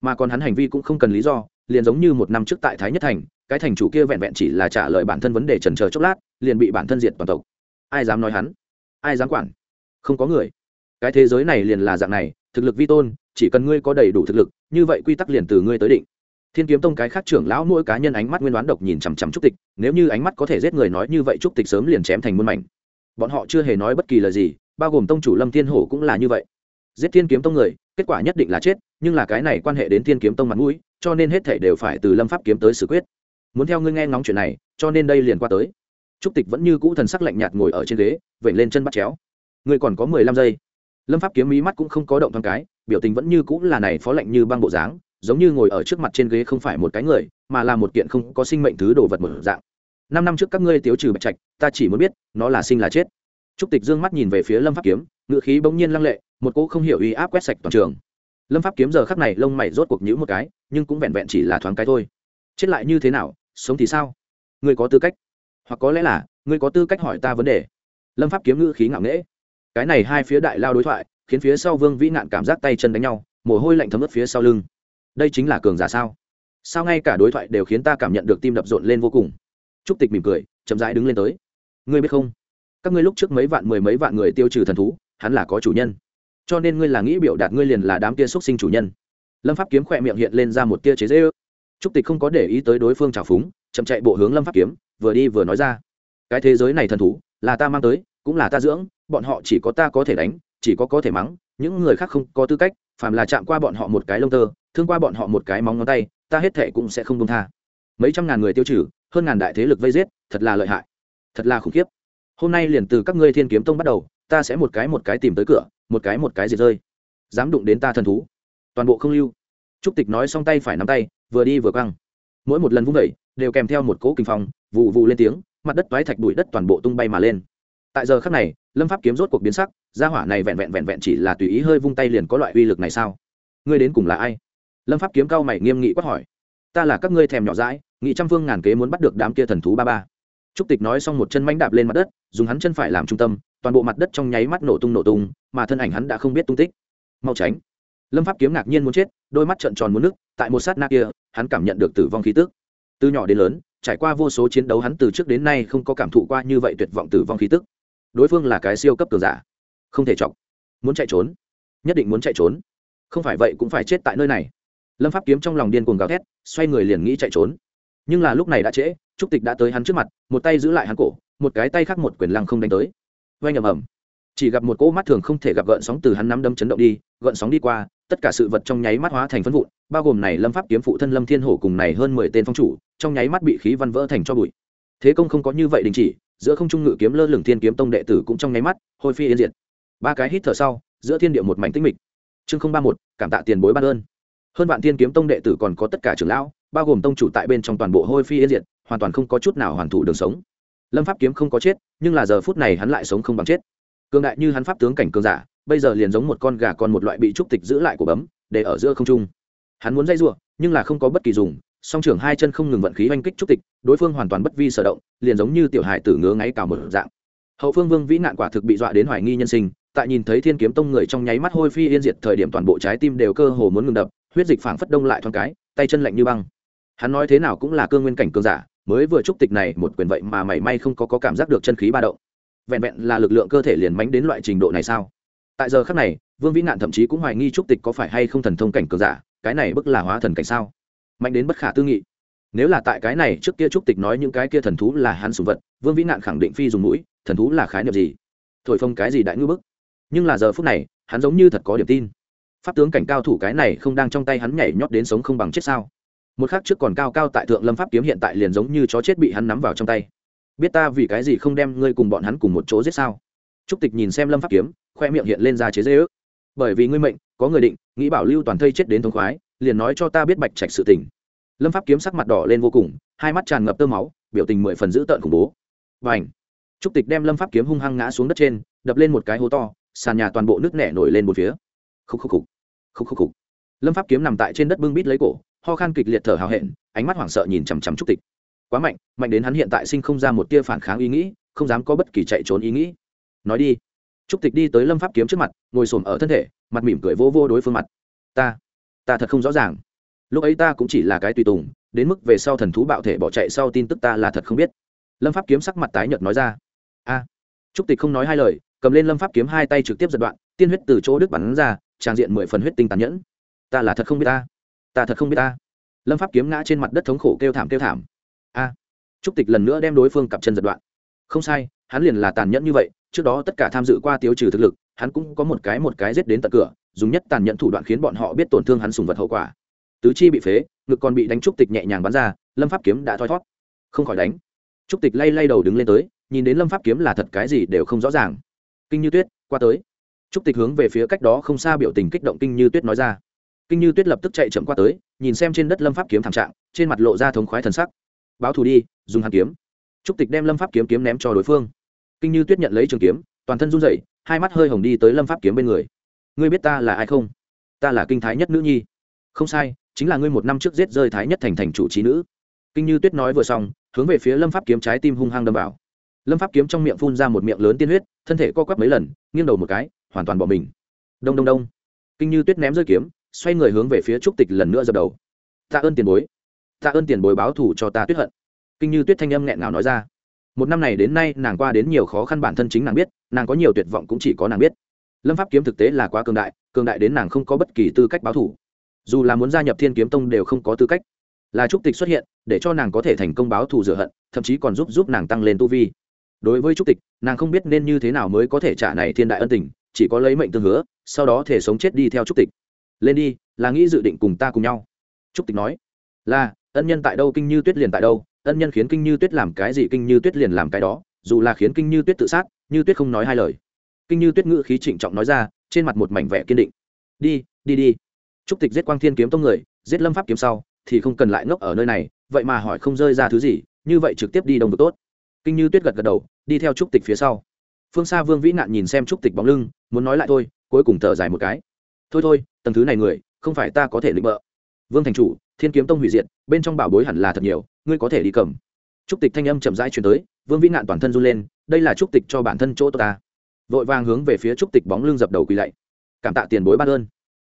Mà còn hắn hành vi cũng không cần lý do liền giống như một năm trước tại thái nhất thành, cái thành chủ kia vẹn vẹn chỉ là trả lời bản thân vấn đề trần chờ chốc lát, liền bị bản thân diệt toàn tộc. Ai dám nói hắn? Ai dám quản? Không có người. Cái thế giới này liền là dạng này, thực lực vi tôn, chỉ cần ngươi có đầy đủ thực lực, như vậy quy tắc liền từ ngươi tới định. Thiên kiếm tông cái khác trưởng lão mỗi cá nhân ánh mắt nguyên đoán độc nhìn chằm chằm trúc tịch, nếu như ánh mắt có thể giết người nói như vậy trúc tịch sớm liền chém thành muôn mảnh. Bọn họ chưa hề nói bất kỳ lời gì, bao gồm tông chủ lâm thiên hổ cũng là như vậy. Giết thiên kiếm tông người, kết quả nhất định là chết, nhưng là cái này quan hệ đến thiên kiếm tông mặt mũi cho nên hết thể đều phải từ lâm pháp kiếm tới xử quyết. Muốn theo ngươi nghe ngóng chuyện này, cho nên đây liền qua tới. Trúc tịch vẫn như cũ thần sắc lạnh nhạt ngồi ở trên ghế vẩy lên chân bắt chéo. Ngươi còn có mười lăm giây. Lâm pháp kiếm mí mắt cũng không có động thoáng cái, biểu tình vẫn như cũ là này phó lạnh như băng bộ dáng, giống như ngồi ở trước mặt trên ghế không phải một cái người, mà là một kiện không có sinh mệnh thứ đồ vật một dạng. Năm năm trước các ngươi tiếu trừ bạch trạch, ta chỉ muốn biết, nó là sinh là chết. Trúc tịch dương mắt nhìn về phía lâm pháp kiếm ngự khí bỗng nhiên lăng lệ, một cỗ không hiểu uy áp quét sạch toàn trường lâm pháp kiếm giờ khắc này lông mày rốt cuộc nhữ một cái, nhưng cũng vẹn vẹn chỉ là thoáng cái thôi. Chết lại như thế nào, sống thì sao? Ngươi có tư cách. Hoặc có lẽ là, ngươi có tư cách hỏi ta vấn đề. Lâm pháp kiếm ngữ khí ngạo nghễ. Cái này hai phía đại lao đối thoại, khiến phía sau vương vĩ nạn cảm giác tay chân đánh nhau, mồ hôi lạnh thấm ướt phía sau lưng. Đây chính là cường giả sao? Sao ngay cả đối thoại đều khiến ta cảm nhận được tim đập rộn lên vô cùng? Trúc tịch mỉm cười, chậm rãi đứng lên tới. Ngươi biết không? Các ngươi lúc trước mấy vạn mười mấy vạn người tiêu trừ thần thú, hắn là có chủ nhân cho nên ngươi là nghĩ biểu đạt ngươi liền là đám kia xuất sinh chủ nhân. Lâm pháp kiếm khỏe miệng hiện lên ra một tia chế dễ ư trúc tịch không có để ý tới đối phương trào phúng, chậm chạy bộ hướng lâm pháp kiếm, vừa đi vừa nói ra. Cái thế giới này thần thú, là ta mang tới, cũng là ta dưỡng, bọn họ chỉ có ta có thể đánh, chỉ có có thể mắng, những người khác không có tư cách, phàm là chạm qua bọn họ một cái lông tơ, thương qua bọn họ một cái móng ngón tay, ta hết thệ cũng sẽ không công tha. Mấy trăm ngàn người tiêu trừ, hơn ngàn đại thế lực vây giết, thật là lợi hại. Thật là khủng khiếp. Hôm nay liền từ các ngươi thiên kiếm tông bắt đầu, ta sẽ một cái một cái tìm tới cửa một cái một cái diệt rơi. Dám đụng đến ta thần thú. Toàn bộ không lưu. Trúc tịch nói xong tay phải nắm tay, vừa đi vừa căng mỗi một lần vung vẩy đều kèm theo một cỗ kinh phong vụ vụ lên tiếng, mặt đất toái thạch bụi đất toàn bộ tung bay mà lên. Tại giờ khắc này, lâm pháp kiếm rốt cuộc biến sắc, gia hỏa này vẹn vẹn vẹn vẹn chỉ là tùy ý hơi vung tay liền có loại uy lực này sao? Ngươi đến cùng là ai? Lâm pháp kiếm cao mày nghiêm nghị quát hỏi. Ta là các ngươi thèm nhỏ dãi, nghị trăm phương ngàn kế muốn bắt được đám kia thần thú ba ba trúc tịch nói xong một chân mánh đạp lên mặt đất, dùng hắn chân phải làm trung tâm, toàn bộ mặt đất trong nháy mắt nổ tung nổ tung, mà thân ảnh hắn đã không biết tung tích. Mau tránh. Lâm pháp kiếm ngạc nhiên muốn chết, đôi mắt trợn tròn muốn nước tại một sát na kia, hắn cảm nhận được tử vong khí tức. Từ nhỏ đến lớn, trải qua vô số chiến đấu hắn từ trước đến nay không có cảm thụ qua như vậy tuyệt vọng tử vong khí tức. Đối phương là cái siêu cấp cường giả. Không thể chọc. Muốn chạy trốn. Nhất định muốn chạy trốn. Không phải vậy cũng phải chết tại nơi này. Lâm pháp kiếm trong lòng điên cuồng gào thét, xoay người liền nghĩ chạy trốn nhưng là lúc này đã trễ, trúc tịch đã tới hắn trước mặt, một tay giữ lại hắn cổ, một cái tay khác một quyền lăng không đánh tới. Oanh ầm ầm. Chỉ gặp một cỗ mắt thường không thể gặp gợn sóng từ hắn nắm đâm chấn động đi, gợn sóng đi qua, tất cả sự vật trong nháy mắt hóa thành phân vụn, bao gồm này lâm pháp kiếm phụ thân lâm thiên hổ cùng này hơn mười tên phong chủ, trong nháy mắt bị khí văn vỡ thành cho bụi. Thế công không có như vậy đình chỉ, giữa không trung ngự kiếm lơ lửng thiên kiếm tông đệ tử cũng trong nháy mắt, hôi phi yên diệt. Ba cái hít thở sau, giữa thiên địa một mảnh tích mịch. Chương không ba một cảm tạ tiền bối ban ơn. Hơn vạn thiên kiếm tông đệ tử còn có tất cả trưởng lão bao gồm tông chủ tại bên trong toàn bộ hôi phi yên diệt, hoàn toàn không có chút nào hoàn thủ đường sống. Lâm pháp kiếm không có chết, nhưng là giờ phút này hắn lại sống không bằng chết. Cường đại như hắn pháp tướng cảnh cường giả, bây giờ liền giống một con gà con một loại bị trúc tịch giữ lại của bấm, để ở giữa không trung. Hắn muốn dây giụa nhưng là không có bất kỳ dùng, song trưởng hai chân không ngừng vận khí oanh kích trúc tịch, đối phương hoàn toàn bất vi sở động, liền giống như tiểu hải tử ngứa ngáy cào một dạng. Hậu phương vương vĩ nạn quả thực bị dọa đến hoài nghi nhân sinh, tại nhìn thấy thiên kiếm tông người trong nháy mắt hôi phi yên diệt thời điểm toàn bộ trái tim đều cơ hồ muốn ngừng đập, huyết dịch phảng phất đông lại thoáng cái, tay chân lạnh như băng hắn nói thế nào cũng là cương nguyên cảnh cường giả mới vừa trúc tịch này một quyền vậy mà mảy may không có, có cảm giác được chân khí ba động. Vẹn vẹn là lực lượng cơ thể liền mánh đến loại trình độ này sao? Tại giờ khác này vương vĩ nạn thậm chí cũng hoài nghi trúc tịch có phải hay không thần thông cảnh cường giả cái này bức là hóa thần cảnh sao? Mạnh đến bất khả tư nghị. Nếu là tại cái này trước kia trúc tịch nói những cái kia thần thú là hắn sùng vật vương vĩ nạn khẳng định phi dùng mũi thần thú là khái niệm gì? Thổi phông cái gì đại ngư bức? Nhưng là giờ phút này hắn giống như thật có điểm tin. Pháp tướng cảnh cao thủ cái này không đang trong tay hắn nhảy nhót đến sống không bằng chết sao? Một khắc trước còn cao cao tại thượng lâm pháp kiếm hiện tại liền giống như chó chết bị hắn nắm vào trong tay. Biết ta vì cái gì không đem ngươi cùng bọn hắn cùng một chỗ giết sao? Trúc tịch nhìn xem lâm pháp kiếm, khoe miệng hiện lên ra chế dễ ước bởi vì ngươi mệnh, có người định, nghĩ bảo lưu toàn thây chết đến thống khoái, liền nói cho ta biết bạch trạch sự tình. Lâm pháp kiếm sắc mặt đỏ lên vô cùng, hai mắt tràn ngập tơ máu, biểu tình mười phần dữ tợn khủng bố. Và ảnh trúc tịch đem lâm pháp kiếm hung hăng ngã xuống đất trên, đập lên một cái hố to, sàn nhà toàn bộ nước nẻ nổi lên một phía. Khúc khúc khúc. Khúc khúc khúc. Lâm pháp kiếm nằm tại trên đất bưng bít lấy cổ ho khan kịch liệt thở hào hẹn, ánh mắt hoảng sợ nhìn chằm chằm trúc tịch. Quá mạnh mạnh đến hắn hiện tại sinh không ra một tia phản kháng ý nghĩ, không dám có bất kỳ chạy trốn ý nghĩ. Nói đi. Trúc tịch đi tới lâm pháp kiếm trước mặt, ngồi s ổ m ở thân thể, mặt mỉm cười vô vô đối phương mặt. Ta ta thật không rõ ràng. Lúc ấy ta cũng chỉ là cái tùy tùng, đến mức về sau thần thú bạo thể bỏ chạy sau tin tức ta là thật không biết. Lâm pháp kiếm sắc mặt tái nhợt nói ra. A. Trúc tịch không nói hai lời, cầm lên lâm pháp kiếm hai tay trực tiếp giật đoạn, tiên huyết từ chỗ đức bắn ra tràng diện mười phần huyết tinh tàn nhẫn. Ta là thật không biết ta ta thật không biết ta. Lâm pháp kiếm ngã trên mặt đất thống khổ kêu thảm kêu thảm. A. Trúc tịch lần nữa đem đối phương cặp chân giật đoạn. Không sai, hắn liền là tàn nhẫn như vậy, trước đó tất cả tham dự qua tiêu trừ thực lực, hắn cũng có một cái một cái giết đến tận cửa, dùng nhất tàn nhẫn thủ đoạn khiến bọn họ biết tổn thương hắn sùng vật hậu quả. Tứ chi bị phế, ngực còn bị đánh trúc tịch nhẹ nhàng bắn ra, lâm pháp kiếm đã thoi thót không khỏi đánh. Trúc tịch lay lay đầu đứng lên tới, nhìn đến lâm pháp kiếm là thật cái gì đều không rõ ràng. Kinh như tuyết, qua tới. Trúc tịch hướng về phía cách đó không xa biểu tình kích động kinh như tuyết nói ra kinh như tuyết lập tức chạy chậm qua tới, nhìn xem trên đất lâm pháp kiếm thảm trạng, trên mặt lộ ra thống khoái thần sắc. Báo thù đi, dùng hàn kiếm. Trúc tịch đem lâm pháp kiếm kiếm ném cho đối phương. Kinh như tuyết nhận lấy trường kiếm, toàn thân run rẩy, hai mắt hơi hồng đi tới lâm pháp kiếm bên người. Ngươi biết ta là ai không? Ta là kinh thái nhất nữ nhi. Không sai, chính là ngươi một năm trước giết rơi thái nhất thành thành chủ trí nữ. Kinh như tuyết nói vừa xong, hướng về phía lâm pháp kiếm trái tim hung hăng đâm vào. Lâm pháp kiếm trong miệng phun ra một miệng lớn tiên huyết, thân thể co quắp mấy lần, nghiêng đầu một cái, hoàn toàn bỏ mình. Đông đông đông. Kinh như tuyết ném rơi kiếm xoay người hướng về phía trúc tịch lần nữa dập đầu. Tạ ơn tiền bối. Tạ ơn tiền bối báo thủ cho ta tuyết hận. Kinh như tuyết thanh âm nghẹn ngào nói ra. Một năm này đến nay, nàng qua đến nhiều khó khăn bản thân chính nàng biết, nàng có nhiều tuyệt vọng cũng chỉ có nàng biết. Lâm pháp kiếm thực tế là quá cường đại cường đại đến nàng không có bất kỳ tư cách báo thủ dù là muốn gia nhập thiên kiếm tông đều không có tư cách. Là trúc tịch xuất hiện, để cho nàng có thể thành công báo thù rửa hận, thậm chí còn giúp giúp nàng tăng lên tu vi. Đối với trúc tịch, nàng không biết nên như thế nào mới có thể trả này thiên đại ân tình, chỉ có lấy mệnh tương hứa, sau đó thể sống chết đi theo trúc tịch lên đi, là nghĩ dự định cùng ta cùng nhau. Trúc tịch nói. Là, ân nhân tại đâu kinh như tuyết liền tại đâu, ân nhân khiến kinh như tuyết làm cái gì kinh như tuyết liền làm cái đó, dù là khiến kinh như tuyết tự sát, như tuyết không nói hai lời. Kinh như tuyết ngữ khí trịnh trọng nói ra, trên mặt một mảnh vẻ kiên định. Đi đi đi. Trúc tịch giết quang thiên kiếm tông người, giết lâm pháp kiếm sau, thì không cần lại ngốc ở nơi này, vậy mà hỏi không rơi ra thứ gì, như vậy trực tiếp đi đông vực tốt. Kinh như tuyết gật gật đầu, đi theo trúc tịch phía sau. Phương xa vương vĩ nạn nhìn xem trúc tịch bóng lưng, muốn nói lại thôi, cuối cùng thở dài một cái. Thôi thôi tầng thứ này người, không phải ta có thể lĩnh bợ. Vương thành chủ, thiên kiếm tông hủy diệt, bên trong bảo bối hẳn là thật nhiều, ngươi có thể đi cầm. Trúc tịch thanh âm chậm rãi chuyển tới, vương vĩ nạn toàn thân run lên, đây là trúc tịch cho bản thân chỗ ta. Vội vàng hướng về phía trúc tịch bóng lưng dập đầu quỳ lạy. Cảm tạ tiền bối ban ơn.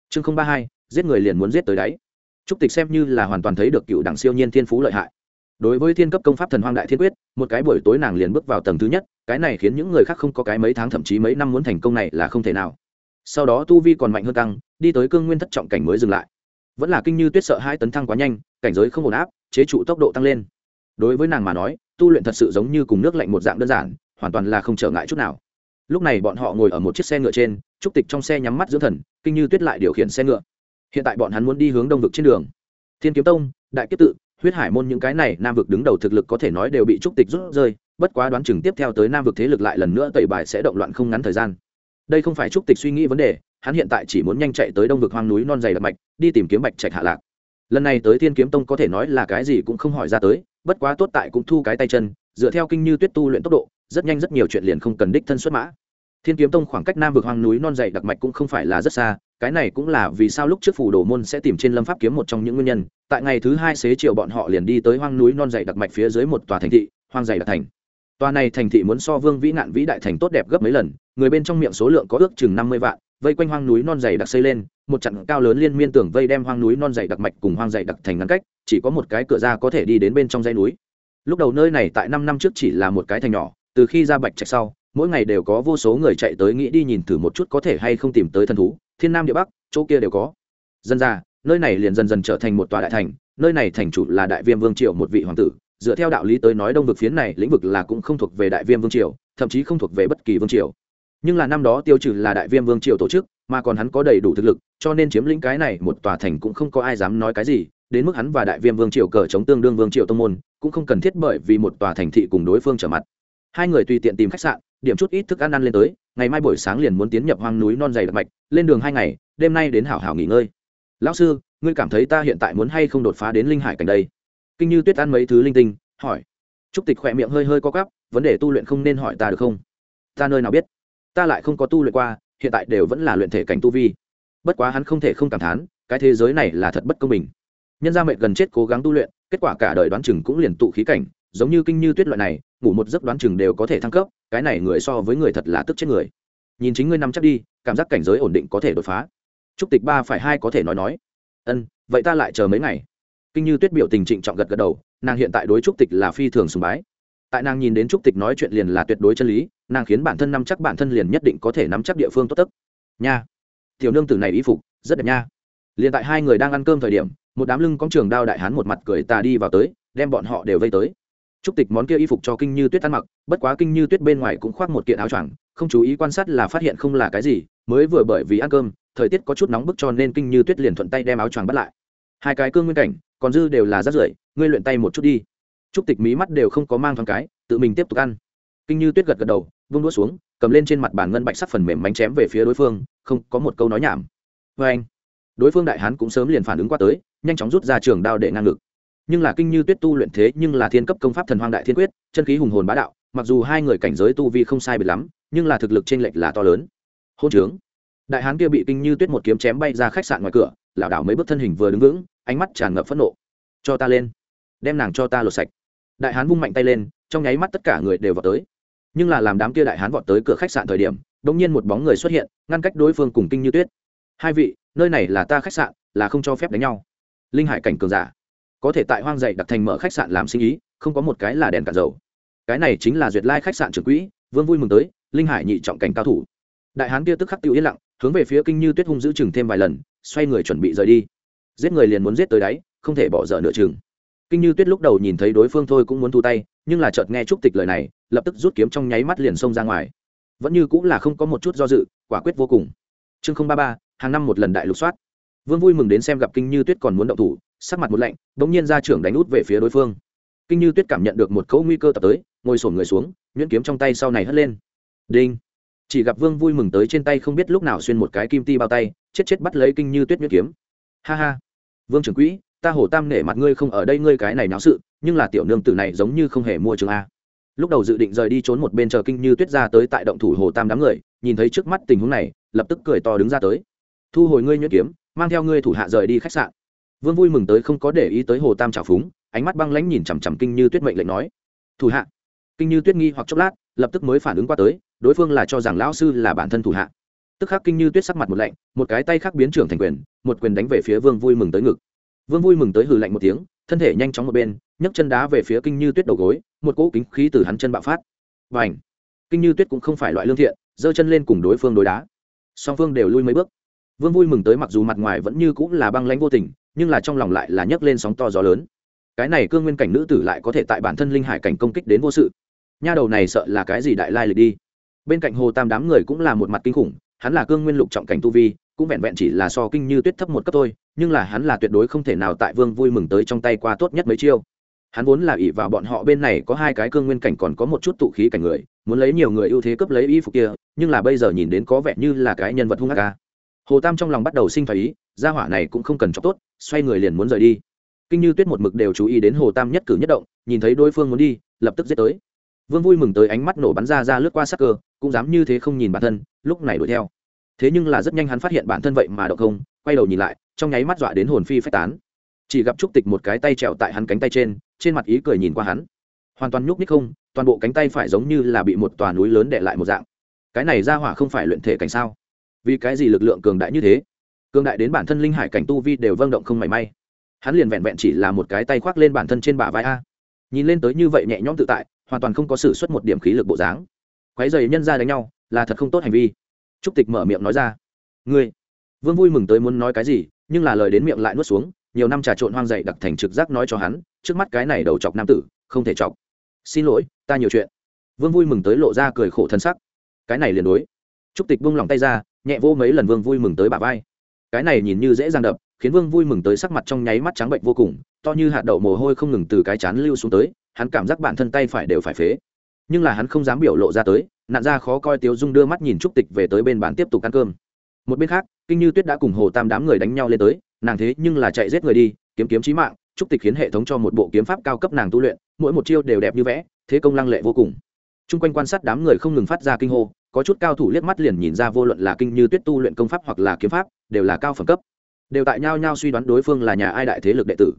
Chương không ba hai, giết người liền muốn giết tới đáy. Trúc tịch xem như là hoàn toàn thấy được cựu đảng siêu nhiên thiên phú lợi hại. Đối với thiên cấp công pháp thần hoang đại thiên quyết, một cái buổi tối nàng liền bước vào tầng thứ nhất, cái này khiến những người khác không có cái mấy tháng, thậm chí mấy năm muốn thành công này là không thể nào. Sau đó tu vi còn mạnh hơn tăng đi tới cương nguyên thất trọng cảnh mới dừng lại. Vẫn là kinh như tuyết sợ hai tấn thăng quá nhanh, cảnh giới không ổn áp, chế trụ tốc độ tăng lên. Đối với nàng mà nói, tu luyện thật sự giống như cùng nước lạnh một dạng đơn giản, hoàn toàn là không trở ngại chút nào. Lúc này bọn họ ngồi ở một chiếc xe ngựa trên, trúc tịch trong xe nhắm mắt dưỡng thần, kinh như tuyết lại điều khiển xe ngựa. Hiện tại bọn hắn muốn đi hướng đông vực trên đường. Thiên kiếm tông, đại kiếp tự, huyết hải môn những cái này, nam vực đứng đầu thực lực có thể nói đều bị trúc tịch rút rơi, bất quá đoán chừng tiếp theo tới nam vực thế lực lại lần nữa tẩy bài sẽ động loạn không ngắn thời gian đây không phải trúc tịch suy nghĩ vấn đề, hắn hiện tại chỉ muốn nhanh chạy tới đông vực hoang núi non dày đặc mạch, đi tìm kiếm bạch trạch hạ lạc. Lần này tới thiên kiếm tông có thể nói là cái gì cũng không hỏi ra tới, bất quá tốt tại cũng thu cái tay chân, dựa theo kinh như tuyết tu luyện tốc độ, rất nhanh rất nhiều chuyện liền không cần đích thân xuất mã. Thiên kiếm tông khoảng cách nam vực hoang núi non dày đặc mạch cũng không phải là rất xa, cái này cũng là vì sao lúc trước phủ đồ môn sẽ tìm trên lâm pháp kiếm một trong những nguyên nhân, tại ngày thứ hai xế chiều bọn họ liền đi tới hoang núi non dày đặc mạch phía dưới một tòa thành thị, hoang dày đặc thành tòa này thành thị muốn so vương vĩ nạn vĩ đại thành tốt đẹp gấp mấy lần, người bên trong miệng số lượng có ước chừng năm mươi vạn, vây quanh hoang núi non dày đặc xây lên, một trận cao lớn liên miên tưởng vây đem hoang núi non dày đặc mạch cùng hoang dày đặc thành ngăn cách, chỉ có một cái cửa ra có thể đi đến bên trong dãy núi. Lúc đầu nơi này tại năm năm trước chỉ là một cái thành nhỏ, từ khi ra bạch trạch sau, mỗi ngày đều có vô số người chạy tới nghĩ đi nhìn thử một chút có thể hay không tìm tới thần thú, thiên nam địa bắc, chỗ kia đều có. Dân ra, nơi này liền dần dần trở thành một tòa đại thành, nơi này thành chủ là đại viêm vương triệu một vị hoàng tử dựa theo đạo lý tới nói đông vực phiến này lĩnh vực là cũng không thuộc về đại viêm vương triều, thậm chí không thuộc về bất kỳ vương triều. Nhưng là năm đó tiêu trừ là đại viêm vương triều tổ chức, mà còn hắn có đầy đủ thực lực, cho nên chiếm lĩnh cái này một tòa thành cũng không có ai dám nói cái gì, đến mức hắn và đại viêm vương triều cờ chống tương đương vương triều tông môn, cũng không cần thiết bởi vì một tòa thành thị cùng đối phương trở mặt. Hai người tùy tiện tìm khách sạn, điểm chút ít thức ăn ăn lên tới, ngày mai buổi sáng liền muốn tiến nhập hoang núi non dày đặc mạch, lên đường hai ngày, đêm nay đến hảo hảo nghỉ ngơi. Lão sư, ngươi cảm thấy ta hiện tại muốn hay không đột phá đến linh hải cảnh đây? Kinh như tuyết ăn mấy thứ linh tinh, hỏi. Trúc tịch khỏe miệng hơi hơi co cắp vấn đề tu luyện không nên hỏi ta được không? Ta nơi nào biết? Ta lại không có tu luyện qua, hiện tại đều vẫn là luyện thể cảnh tu vi. Bất quá hắn không thể không cảm thán, cái thế giới này là thật bất công bình. Nhân gia mệnh gần chết cố gắng tu luyện, kết quả cả đời đoán chừng cũng liền tụ khí cảnh, giống như kinh như tuyết loại này, ngủ một giấc đoán chừng đều có thể thăng cấp, cái này người so với người thật là tức chết người. Nhìn chính ngươi nằm chắc đi, cảm giác cảnh giới ổn định có thể đột phá. Trúc tịch ba phải hai có thể nói nói. Ân, vậy ta lại chờ mấy ngày kinh như tuyết biểu tình trịnh trọng gật gật đầu, nàng hiện tại đối trúc tịch là phi thường sùng bái. Tại nàng nhìn đến trúc tịch nói chuyện liền là tuyệt đối chân lý, nàng khiến bản thân nắm chắc bản thân liền nhất định có thể nắm chắc địa phương tốt tức nha. Tiểu nương tử này y phục, rất đẹp nha. Liền tại hai người đang ăn cơm thời điểm, một đám lưng con trường đao đại hán một mặt cười tà đi vào tới, đem bọn họ đều vây tới. Trúc tịch món kia y phục cho kinh như tuyết ăn mặc, bất quá kinh như tuyết bên ngoài cũng khoác một kiện áo choàng, không chú ý quan sát là phát hiện không là cái gì, mới vừa bởi vì ăn cơm, thời tiết có chút nóng bức cho nên kinh như tuyết liền thuận tay đem áo choàng bắt lại hai cái cương nguyên cảnh, còn dư đều là rát rưởi, ngươi luyện tay một chút đi. Trúc tịch mí mắt đều không có mang thoáng cái, tự mình tiếp tục ăn. Kinh như tuyết gật gật đầu, vung đũa xuống, cầm lên trên mặt bàn ngân bạch sắc phần mềm bánh chém về phía đối phương, không có một câu nói nhảm. Vê anh, đối phương đại hán cũng sớm liền phản ứng qua tới, nhanh chóng rút ra trường đao để ngang ngực. Nhưng là kinh như tuyết tu luyện thế nhưng là thiên cấp công pháp thần hoang đại thiên quyết, chân khí hùng hồn bá đạo, mặc dù hai người cảnh giới tu vi không sai biệt lắm, nhưng là thực lực t r ê n lệch là to lớn. Hôn trướng. Đại hán kia bị kinh như tuyết một kiếm chém bay ra khách sạn ngoài cửa lảo đảo mấy bước thân hình vừa đứng vững, ánh mắt tràn ngập phẫn nộ. Cho ta lên, đem nàng cho ta lột sạch. Đại hán vung mạnh tay lên, trong nháy mắt tất cả người đều vào tới. Nhưng là làm đám kia đại hán vọt tới cửa khách sạn thời điểm đ ỗ n g nhiên một bóng người xuất hiện, ngăn cách đối phương cùng kinh như tuyết. Hai vị, nơi này là ta khách sạn, là không cho phép đánh nhau. Linh hải cảnh cường giả, có thể tại hoang dậy đặt thành mở khách sạn làm sinh ý, không có một cái là đèn cả dầu. Cái này chính là duyệt lai khách sạn trưởng quỹ, vương vui mừng tới, linh hải nhị trọng cảnh cao thủ. Đại hán kia tức khắc tiêu yên lặng, hướng về phía kinh như tuyết hung giữ chừng thêm vài lần xoay người chuẩn bị rời đi. Giết người liền muốn giết tới đáy, không thể bỏ dở nửa chừng. Kinh như tuyết lúc đầu nhìn thấy đối phương thôi cũng muốn thu tay, nhưng là chợt nghe trúc tịch lời này, lập tức rút kiếm trong nháy mắt liền xông ra ngoài. Vẫn như cũng là không có một chút do dự, quả quyết vô cùng. Chương không ba ba, hàng năm một lần đại lục soát. Vương vui mừng đến xem gặp kinh như tuyết còn muốn động thủ, sắc mặt một lạnh đ ỗ n g nhiên ra trưởng đánh út về phía đối phương. Kinh như tuyết cảm nhận được một cấu nguy cơ tập tới, ngồi sổn người xuống, nhuyễn kiếm trong tay sau này hất lên. Đinh. Chỉ gặp vương vui mừng tới trên tay không biết lúc nào xuyên một cái kim ti bao tay chết chết bắt lấy kinh như tuyết nhuyễn kiếm. Ha ha. Vương trưởng quỹ, ta hổ tam nể mặt ngươi không ở đây ngươi cái này náo sự, nhưng là tiểu nương tử này giống như không hề mua trường a. Lúc đầu dự định rời đi trốn một bên chờ kinh như tuyết ra tới tại động thủ hồ tam đám người, nhìn thấy trước mắt tình huống này, lập tức cười to đứng ra tới. Thu hồi ngươi nhuyễn kiếm, mang theo ngươi thủ hạ rời đi khách sạn. Vương vui mừng tới không có để ý tới hồ tam trào phúng, ánh mắt băng lãnh nhìn chằm chằm kinh như tuyết mệnh lệnh nói. Thủ hạ. Kinh như tuyết nghi hoặc chốc lát, lập tức mới phản ứng qua tới, đối phương là cho rằng lão sư là bản thân thủ hạ tức khắc kinh như tuyết sắc mặt một lạnh, một cái tay khác biến trưởng thành quyền, một quyền đánh về phía vương vui mừng tới ngực. Vương vui mừng tới hừ lạnh một tiếng, thân thể nhanh chóng một bên, nhấc chân đá về phía kinh như tuyết đầu gối, một cỗ kính khí từ hắn chân bạo phát. Và ảnh kinh như tuyết cũng không phải loại lương thiện, giơ chân lên cùng đối phương đối đá. Song phương đều lui mấy bước. Vương vui mừng tới mặc dù mặt ngoài vẫn như cũng là băng lãnh vô tình, nhưng là trong lòng lại là nhấc lên sóng to gió lớn. Cái này cương nguyên cảnh nữ tử lại có thể tại bản thân linh hải cảnh công kích đến vô sự. Nha đầu này sợ là cái gì đại lai lịch đi. Bên cạnh hồ tam đám người cũng là một mặt kinh khủng hắn là cương nguyên lục trọng cảnh tu vi, cũng vẹn vẹn chỉ là so kinh như tuyết thấp một cấp thôi, nhưng là hắn là tuyệt đối không thể nào tại vương vui mừng tới trong tay qua tốt nhất mấy chiêu. Hắn vốn là ỷ vào bọn họ bên này có hai cái cương nguyên cảnh còn có một chút tụ khí cảnh người, muốn lấy nhiều người ưu thế cướp lấy y phục kia, nhưng là bây giờ nhìn đến có vẻ như là cái nhân vật hung hạ ca hồ tam trong lòng bắt đầu sinh phải ý gia hỏa này cũng không cần cho tốt, xoay người liền muốn rời đi. Kinh như tuyết một mực đều chú ý đến hồ tam nhất cử nhất động, nhìn thấy đối phương muốn đi, lập tức giết tới. Vương vui mừng tới ánh mắt nổ bắn ra ra lướt qua sắc cơ, cũng dám như thế không nhìn bản thân lúc này đuổi theo. Thế nhưng là rất nhanh hắn phát hiện bản thân vậy mà đậu không, quay đầu nhìn lại, trong nháy mắt dọa đến hồn phi phách tán. Chỉ gặp trúc tịch một cái tay trèo tại hắn cánh tay trên trên mặt ý cười nhìn qua hắn. Hoàn toàn nhúc ních không, toàn bộ cánh tay phải giống như là bị một tòa núi lớn đệ lại một dạng. Cái này ra hỏa không phải luyện thể cảnh sao? Vì cái gì lực lượng cường đại như thế? Cường đại đến bản thân linh hải cảnh tu vi đều vâng động không mảy may. Hắn liền vẹn vẹn chỉ là một cái tay khoác lên bản thân trên bả vai a. Nhìn lên tới như vậy nhẹ nhõm tự tại, hoàn toàn không có sự xuất một điểm khí lực bộ dáng. Quái dày nhân ra đánh nhau là thật không tốt hành vi. Trúc tịch mở miệng nói ra. Ngươi, vương vui mừng tới muốn nói cái gì, nhưng là lời đến miệng lại nuốt xuống, nhiều năm trà trộn hoang dậy đặc thành trực giác nói cho hắn, trước mắt cái này đầu chọc nam tử, không thể chọc. Xin lỗi, ta nhiều chuyện. Vương vui mừng tới lộ ra cười khổ thân sắc. Cái này liền đối. Trúc tịch buông lòng tay ra, nhẹ vô mấy lần vương vui mừng tới bà vai. Cái này nhìn như dễ dàng đập, khiến vương vui mừng tới sắc mặt trong nháy mắt trắng bệnh vô cùng, to như hạt đậu mồ hôi không ngừng từ cái chán lưu xuống tới, hắn cảm giác bản thân tay phải đều phải phế. Nhưng là hắn không dám biểu lộ ra tới nạn ra khó coi tiếu dung đưa mắt nhìn trúc tịch về tới bên bàn tiếp tục ăn cơm. Một bên khác, kinh như tuyết đã cùng hồ tam đám người đánh nhau lên tới, nàng thế nhưng là chạy giết người đi, kiếm kiếm chí mạng, trúc tịch khiến hệ thống cho một bộ kiếm pháp cao cấp nàng tu luyện, mỗi một chiêu đều đẹp như vẽ, thế công lăng lệ vô cùng. Chung quanh quan sát đám người không ngừng phát ra kinh hô, có chút cao thủ liếc mắt liền nhìn ra vô luận là kinh như tuyết tu luyện công pháp hoặc là kiếm pháp, đều là cao phẩm cấp. Đều tại nhau nhau suy đoán đối phương là nhà ai đại thế lực đệ tử.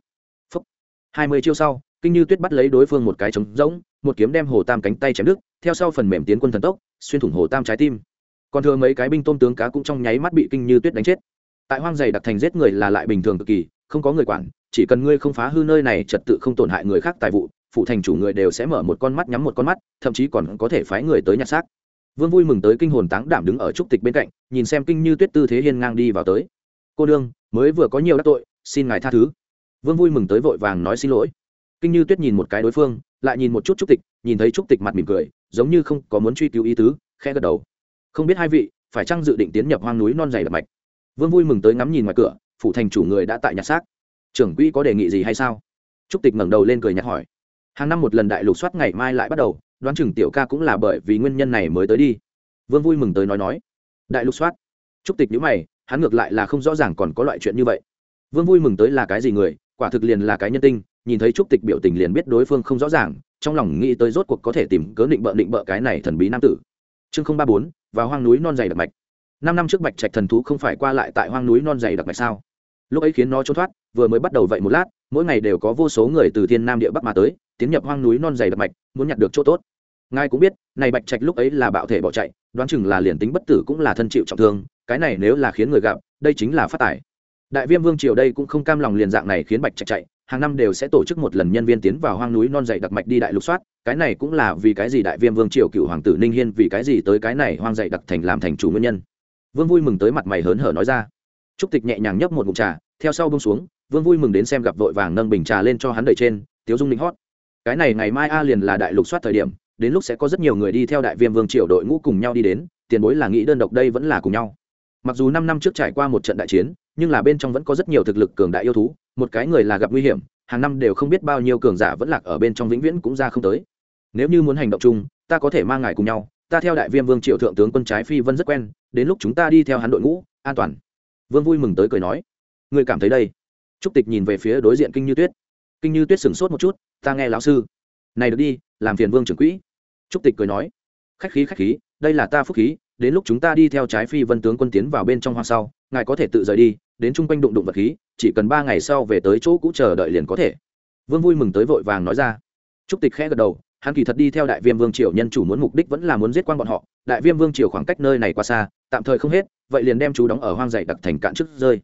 Hai mươi chiêu sau, kinh như tuyết bắt lấy đối phương một cái trống rỗng, một kiếm đem hồ tam cánh tay chém đứt theo sau phần mềm tiến quân thần tốc, xuyên thủng hồ tam trái tim. Còn thừa mấy cái binh tôm tướng cá cũng trong nháy mắt bị kinh như tuyết đánh chết. Tại hoang dày đặc thành giết người là lại bình thường cực kỳ, không có người quản, chỉ cần ngươi không phá hư nơi này trật tự không tổn hại người khác tài vụ, phụ thành chủ người đều sẽ mở một con mắt nhắm một con mắt, thậm chí còn có thể phái người tới nhặt xác. Vương vui mừng tới kinh hồn táng đảm đứng ở trúc tịch bên cạnh, nhìn xem kinh như tuyết tư thế hiên ngang đi vào tới. Cô đương mới vừa có nhiều đắc tội, xin ngài tha thứ. Vương vui mừng tới vội vàng nói xin lỗi kinh như tuyết nhìn một cái đối phương, lại nhìn một chút trúc tịch, nhìn thấy trúc tịch mặt mỉm cười, giống như không có muốn truy cứu ý tứ, khẽ gật đầu. Không biết hai vị, phải chăng dự định tiến nhập hoang núi non dày đặc mạch? Vương vui mừng tới ngắm nhìn ngoài cửa, phủ thành chủ người đã tại nhà xác. Trưởng quỹ có đề nghị gì hay sao? Trúc tịch ngẩng đầu lên cười nhạt hỏi. Hàng năm một lần đại lục soát ngày mai lại bắt đầu, đoán chừng tiểu ca cũng là bởi vì nguyên nhân này mới tới đi. Vương vui mừng tới nói nói. Đại lục soát. Trúc tịch nhữ mày, hắn ngược lại là không rõ ràng còn có loại chuyện như vậy. Vương vui mừng tới là cái gì người, quả thực liền là cái nhân tinh nhìn thấy trúc tịch biểu tình liền biết đối phương không rõ ràng, trong lòng nghĩ tới rốt cuộc có thể tìm cớ định bợ định bợ cái này thần bí nam tử. Chương không ba bốn và hoang núi non dày đặc mạch. Năm năm trước bạch trạch thần thú không phải qua lại tại hoang núi non dày đặc mạch sao? Lúc ấy khiến nó trốn thoát, vừa mới bắt đầu vậy một lát, mỗi ngày đều có vô số người từ thiên nam địa bắc mà tới, tiến nhập hoang núi non dày đặc mạch, muốn nhặt được chỗ tốt. Ngài cũng biết, này bạch trạch lúc ấy là bạo thể bỏ chạy, đoán chừng là liền tính bất tử cũng là thân chịu trọng thương, cái này nếu là khiến người gặp, đây chính là phát tài. Đại viêm vương triều đây cũng không cam lòng liền dạng này khiến bạch trạch chạy hàng năm đều sẽ tổ chức một lần nhân viên tiến vào hoang núi non dậy đặc mạch đi đại lục soát, cái này cũng là vì cái gì đại viêm vương triều cựu hoàng tử ninh hiên vì cái gì tới cái này hoang dậy đặc thành làm thành chủ nguyên nhân. Vương vui mừng tới mặt mày hớn hở nói ra. Trúc tịch nhẹ nhàng nhấp một mụn trà, theo sau bông xuống, vương vui mừng đến xem gặp vội vàng nâng bình trà lên cho hắn đầy trên, tiếu dung linh hót, cái này ngày mai a liền là đại lục soát thời điểm, đến lúc sẽ có rất nhiều người đi theo đại viêm vương triều đội ngũ cùng nhau đi đến, tiền bối là nghĩ đơn độc đây vẫn là cùng nhau mặc dù năm năm trước trải qua một trận đại chiến, nhưng là bên trong vẫn có rất nhiều thực lực cường đại yêu thú, một cái người là gặp nguy hiểm, hàng năm đều không biết bao nhiêu cường giả vẫn lạc ở bên trong vĩnh viễn cũng ra không tới. Nếu như muốn hành động chung, ta có thể mang ngài cùng nhau, ta theo đại viêm vương triệu thượng tướng quân trái phi vân rất quen, đến lúc chúng ta đi theo hắn đội ngũ, an toàn. Vương vui mừng tới cười nói người cảm thấy đây? Trúc tịch nhìn về phía đối diện kinh như tuyết. Kinh như tuyết sửng sốt một chút, ta nghe lão sư. Này được đi, làm phiền vương trưởng quỹ. Trúc tịch cười nói, khách khí khách khí, đây là ta phúc khí đến lúc chúng ta đi theo trái phi vân tướng quân tiến vào bên trong hoang sau, ngài có thể tự rời đi, đến chung quanh đụng đụng vật khí, chỉ cần ba ngày sau về tới chỗ cũ chờ đợi liền có thể. Vương vui mừng tới vội vàng nói ra. Trúc tịch khẽ gật đầu, hắn kỳ thật đi theo đại viêm vương triều nhân chủ muốn mục đích vẫn là muốn giết quan bọn họ, đại viêm vương triều khoảng cách nơi này quá xa, tạm thời không hết, vậy liền đem chú đóng ở hoang dày đặc thành cạn trước rơi.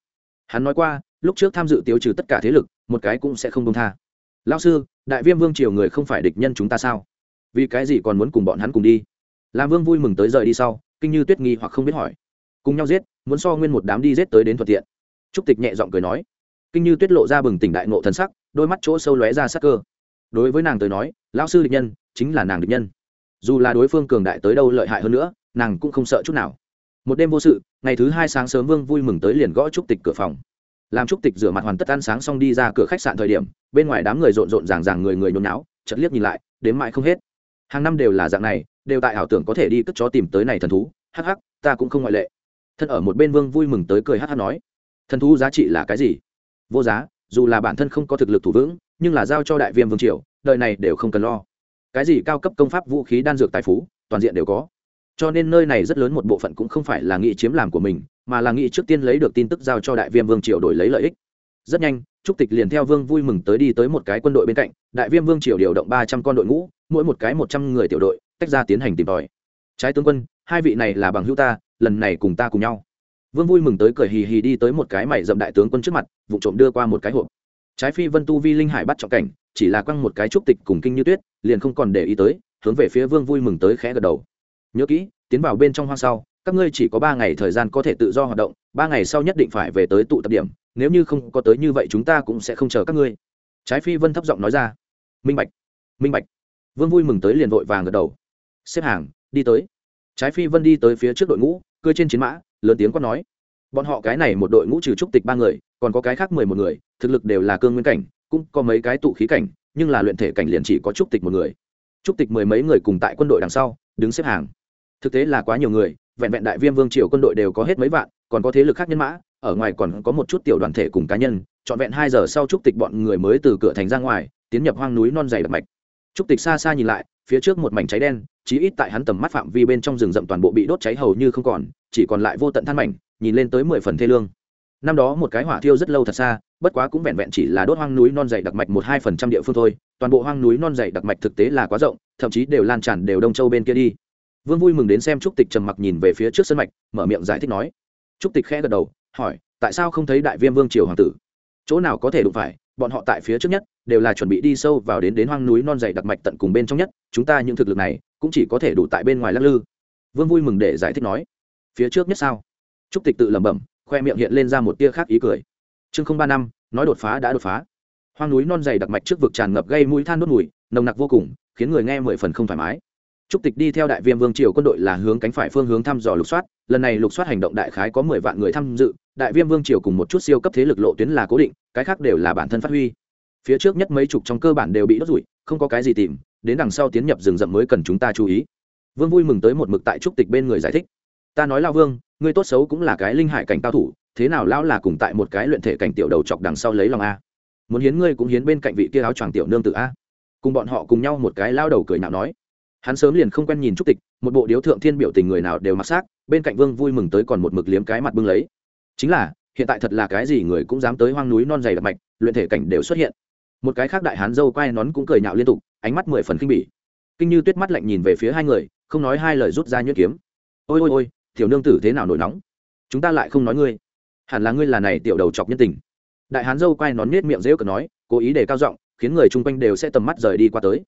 Hắn nói qua, lúc trước tham dự tiêu trừ tất cả thế lực, một cái cũng sẽ không đông tha. Lao sư, đại viêm vương triều người không phải địch nhân chúng ta sao? Vì cái gì còn muốn cùng bọn hắn cùng đi? Làm vương vui mừng tới rời đi sau kinh như tuyết nghi hoặc không biết hỏi. Cùng nhau giết, muốn so nguyên một đám đi giết tới đến thuận tiện. Trúc tịch nhẹ giọng cười nói. Kinh như tuyết lộ ra bừng tỉnh đại ngộ thần sắc, đôi mắt chỗ sâu lóe ra sắc cơ. Đối với nàng tới nói, lão sư địch nhân chính là nàng địch nhân. Dù là đối phương cường đại tới đâu lợi hại hơn nữa, nàng cũng không sợ chút nào. Một đêm vô sự, ngày thứ hai sáng sớm vương vui mừng tới liền gõ trúc tịch cửa phòng. Làm trúc tịch rửa mặt hoàn tất ăn sáng xong đi ra cửa khách sạn thời điểm, bên ngoài đám người rộn rộn ràng ràng người người nhốn náo chật liếc nhìn lại, đến mãi không hết. Hàng năm đều là dạng này đều tại ảo tưởng có thể đi cất chó tìm tới này thần thú. Hắc hắc, ta cũng không ngoại lệ. Thân ở một bên vương vui mừng tới cười hắc hắc nói, thần thú giá trị là cái gì? Vô giá, dù là bản thân không có thực lực thủ vững, nhưng là giao cho đại viêm vương triều, đời này đều không cần lo. Cái gì cao cấp công pháp, vũ khí, đan dược, tài phú, toàn diện đều có. Cho nên nơi này rất lớn một bộ phận cũng không phải là nghị chiếm làm của mình, mà là nghị trước tiên lấy được tin tức giao cho đại viêm vương triều đổi lấy lợi ích. Rất nhanh, trúc tịch liền theo vương vui mừng tới đi tới một cái quân đội bên cạnh. Đại viêm vương triều điều động ba trăm con đội ngũ, mỗi một cái một trăm người tiểu đội tách ra tiến hành tìm tòi. Trái tướng quân, hai vị này là bằng hữu ta, lần này cùng ta cùng nhau. Vương vui mừng tới cười hì hì đi tới một cái mày dậm đại tướng quân trước mặt, vụ trộm đưa qua một cái hộp. Trái phi vân tu vi linh hải bắt trọng cảnh, chỉ là quăng một cái trúc tịch cùng kinh như tuyết, liền không còn để ý tới, hướng về phía vương vui mừng tới khẽ gật đầu. Nhớ kỹ, tiến vào bên trong hoang sau, các ngươi chỉ có ba ngày thời gian có thể tự do hoạt động, ba ngày sau nhất định phải về tới tụ tập điểm, nếu như không có tới như vậy chúng ta cũng sẽ không chờ các ngươi. Trái phi vân thấp giọng nói ra. Minh bạch minh bạch. Vương vui mừng tới liền vội vàng gật đầu xếp hàng, đi tới. Trái phi vân đi tới phía trước đội ngũ cơi trên chiến mã, lớn tiếng quát nói. Bọn họ cái này một đội ngũ trừ trúc tịch ba người, còn có cái khác mười một người, thực lực đều là cương nguyên cảnh, cũng có mấy cái tụ khí cảnh, nhưng là luyện thể cảnh liền chỉ có trúc tịch một người. Trúc tịch mười mấy người cùng tại quân đội đằng sau, đứng xếp hàng. Thực tế là quá nhiều người, vẹn vẹn đại viêm vương triều quân đội đều có hết mấy vạn, còn có thế lực khác nhân mã, ở ngoài còn có một chút tiểu đoàn thể cùng cá nhân, trọn vẹn hai giờ sau trúc tịch bọn người mới từ cửa thành ra ngoài, tiến nhập hoang núi non dày đặc mạch. Trúc tịch xa xa nhìn lại phía trước một mảnh cháy đen, chí ít tại hắn tầm mắt phạm vi bên trong rừng rậm toàn bộ bị đốt cháy hầu như không còn, chỉ còn lại vô tận than mảnh, nhìn lên tới mười phần thê lương. Năm đó một cái hỏa thiêu rất lâu thật xa, bất quá cũng vẹn vẹn chỉ là đốt hoang núi non dày đặc mạch một hai phần trăm địa phương thôi, toàn bộ hoang núi non dày đặc mạch thực tế là quá rộng, thậm chí đều lan tràn đều đông châu bên kia đi. Vương vui mừng đến xem trúc tịch trầm mặc nhìn về phía trước sân mạch, mở miệng giải thích nói. Trúc tịch khẽ gật đầu, hỏi, tại sao không thấy đại viêm vương triều hoàng tử? Chỗ nào có thể đụng phải bọn họ tại phía trước nhất, đều là chuẩn bị đi sâu vào đến đến hoang núi non dày đặc mạch tận cùng bên trong nhất, chúng ta những thực lực này, cũng chỉ có thể đủ tại bên ngoài lắc lư. Vương vui mừng để giải thích nói, phía trước nhất sao? Trúc tịch tự lẩm bẩm, khoe miệng hiện lên ra một tia khác ý cười. Chương không ba năm, nói đột phá đã đột phá. Hoang núi non dày đặc mạch trước vực tràn ngập gây mũi than đốt mùi, nồng nặc vô cùng, khiến người nghe mười phần không thoải mái. Trúc tịch đi theo đại viêm vương triều quân đội là hướng cánh phải phương hướng thăm dò lục soát, lần này lục soát hành động đại khái có mười vạn người tham dự đại viêm vương triều cùng một chút siêu cấp thế lực lộ tuyến là cố định, cái khác đều là bản thân phát huy. Phía trước nhất mấy chục trong cơ bản đều bị đốt rủi không có cái gì tìm, đến đằng sau tiến nhập rừng rậm mới cần chúng ta chú ý. Vương vui mừng tới một mực tại trúc tịch bên người giải thích. Ta nói lao vương, ngươi tốt xấu cũng là cái linh hải cảnh cao thủ, thế nào lão là cùng tại một cái luyện thể cảnh tiểu đầu chọc đằng sau lấy lòng a? Muốn hiến ngươi cũng hiến bên cạnh vị kia áo choàng tiểu nương tự a. Cùng bọn họ cùng nhau một cái lao đầu cười nào nói. Hắn sớm liền không quen nhìn trúc tịch, một bộ điếu thượng thiên biểu tình người nào đều mặc xác, bên cạnh vương vui mừng tới còn một mực liếm cái mặt bưng lấy chính là, hiện tại thật là cái gì người cũng dám tới hoang núi non dày đặc mạch, luyện thể cảnh đều xuất hiện. Một cái khác đại hán dâu quay nón cũng cười nhạo liên tục, ánh mắt mười phần kinh bỉ. Kinh như tuyết mắt lạnh nhìn về phía hai người, không nói hai lời rút ra nhuyễn kiếm. Ôi ôi ôi, tiểu nương tử thế nào nổi nóng? Chúng ta lại không nói ngươi. Hẳn là ngươi là này tiểu đầu chọc nhân tình. Đại hán dâu quay nón nết miệng rêu cờ nói, cố ý để cao giọng, khiến người chung quanh đều sẽ tầm mắt rời đi qua tới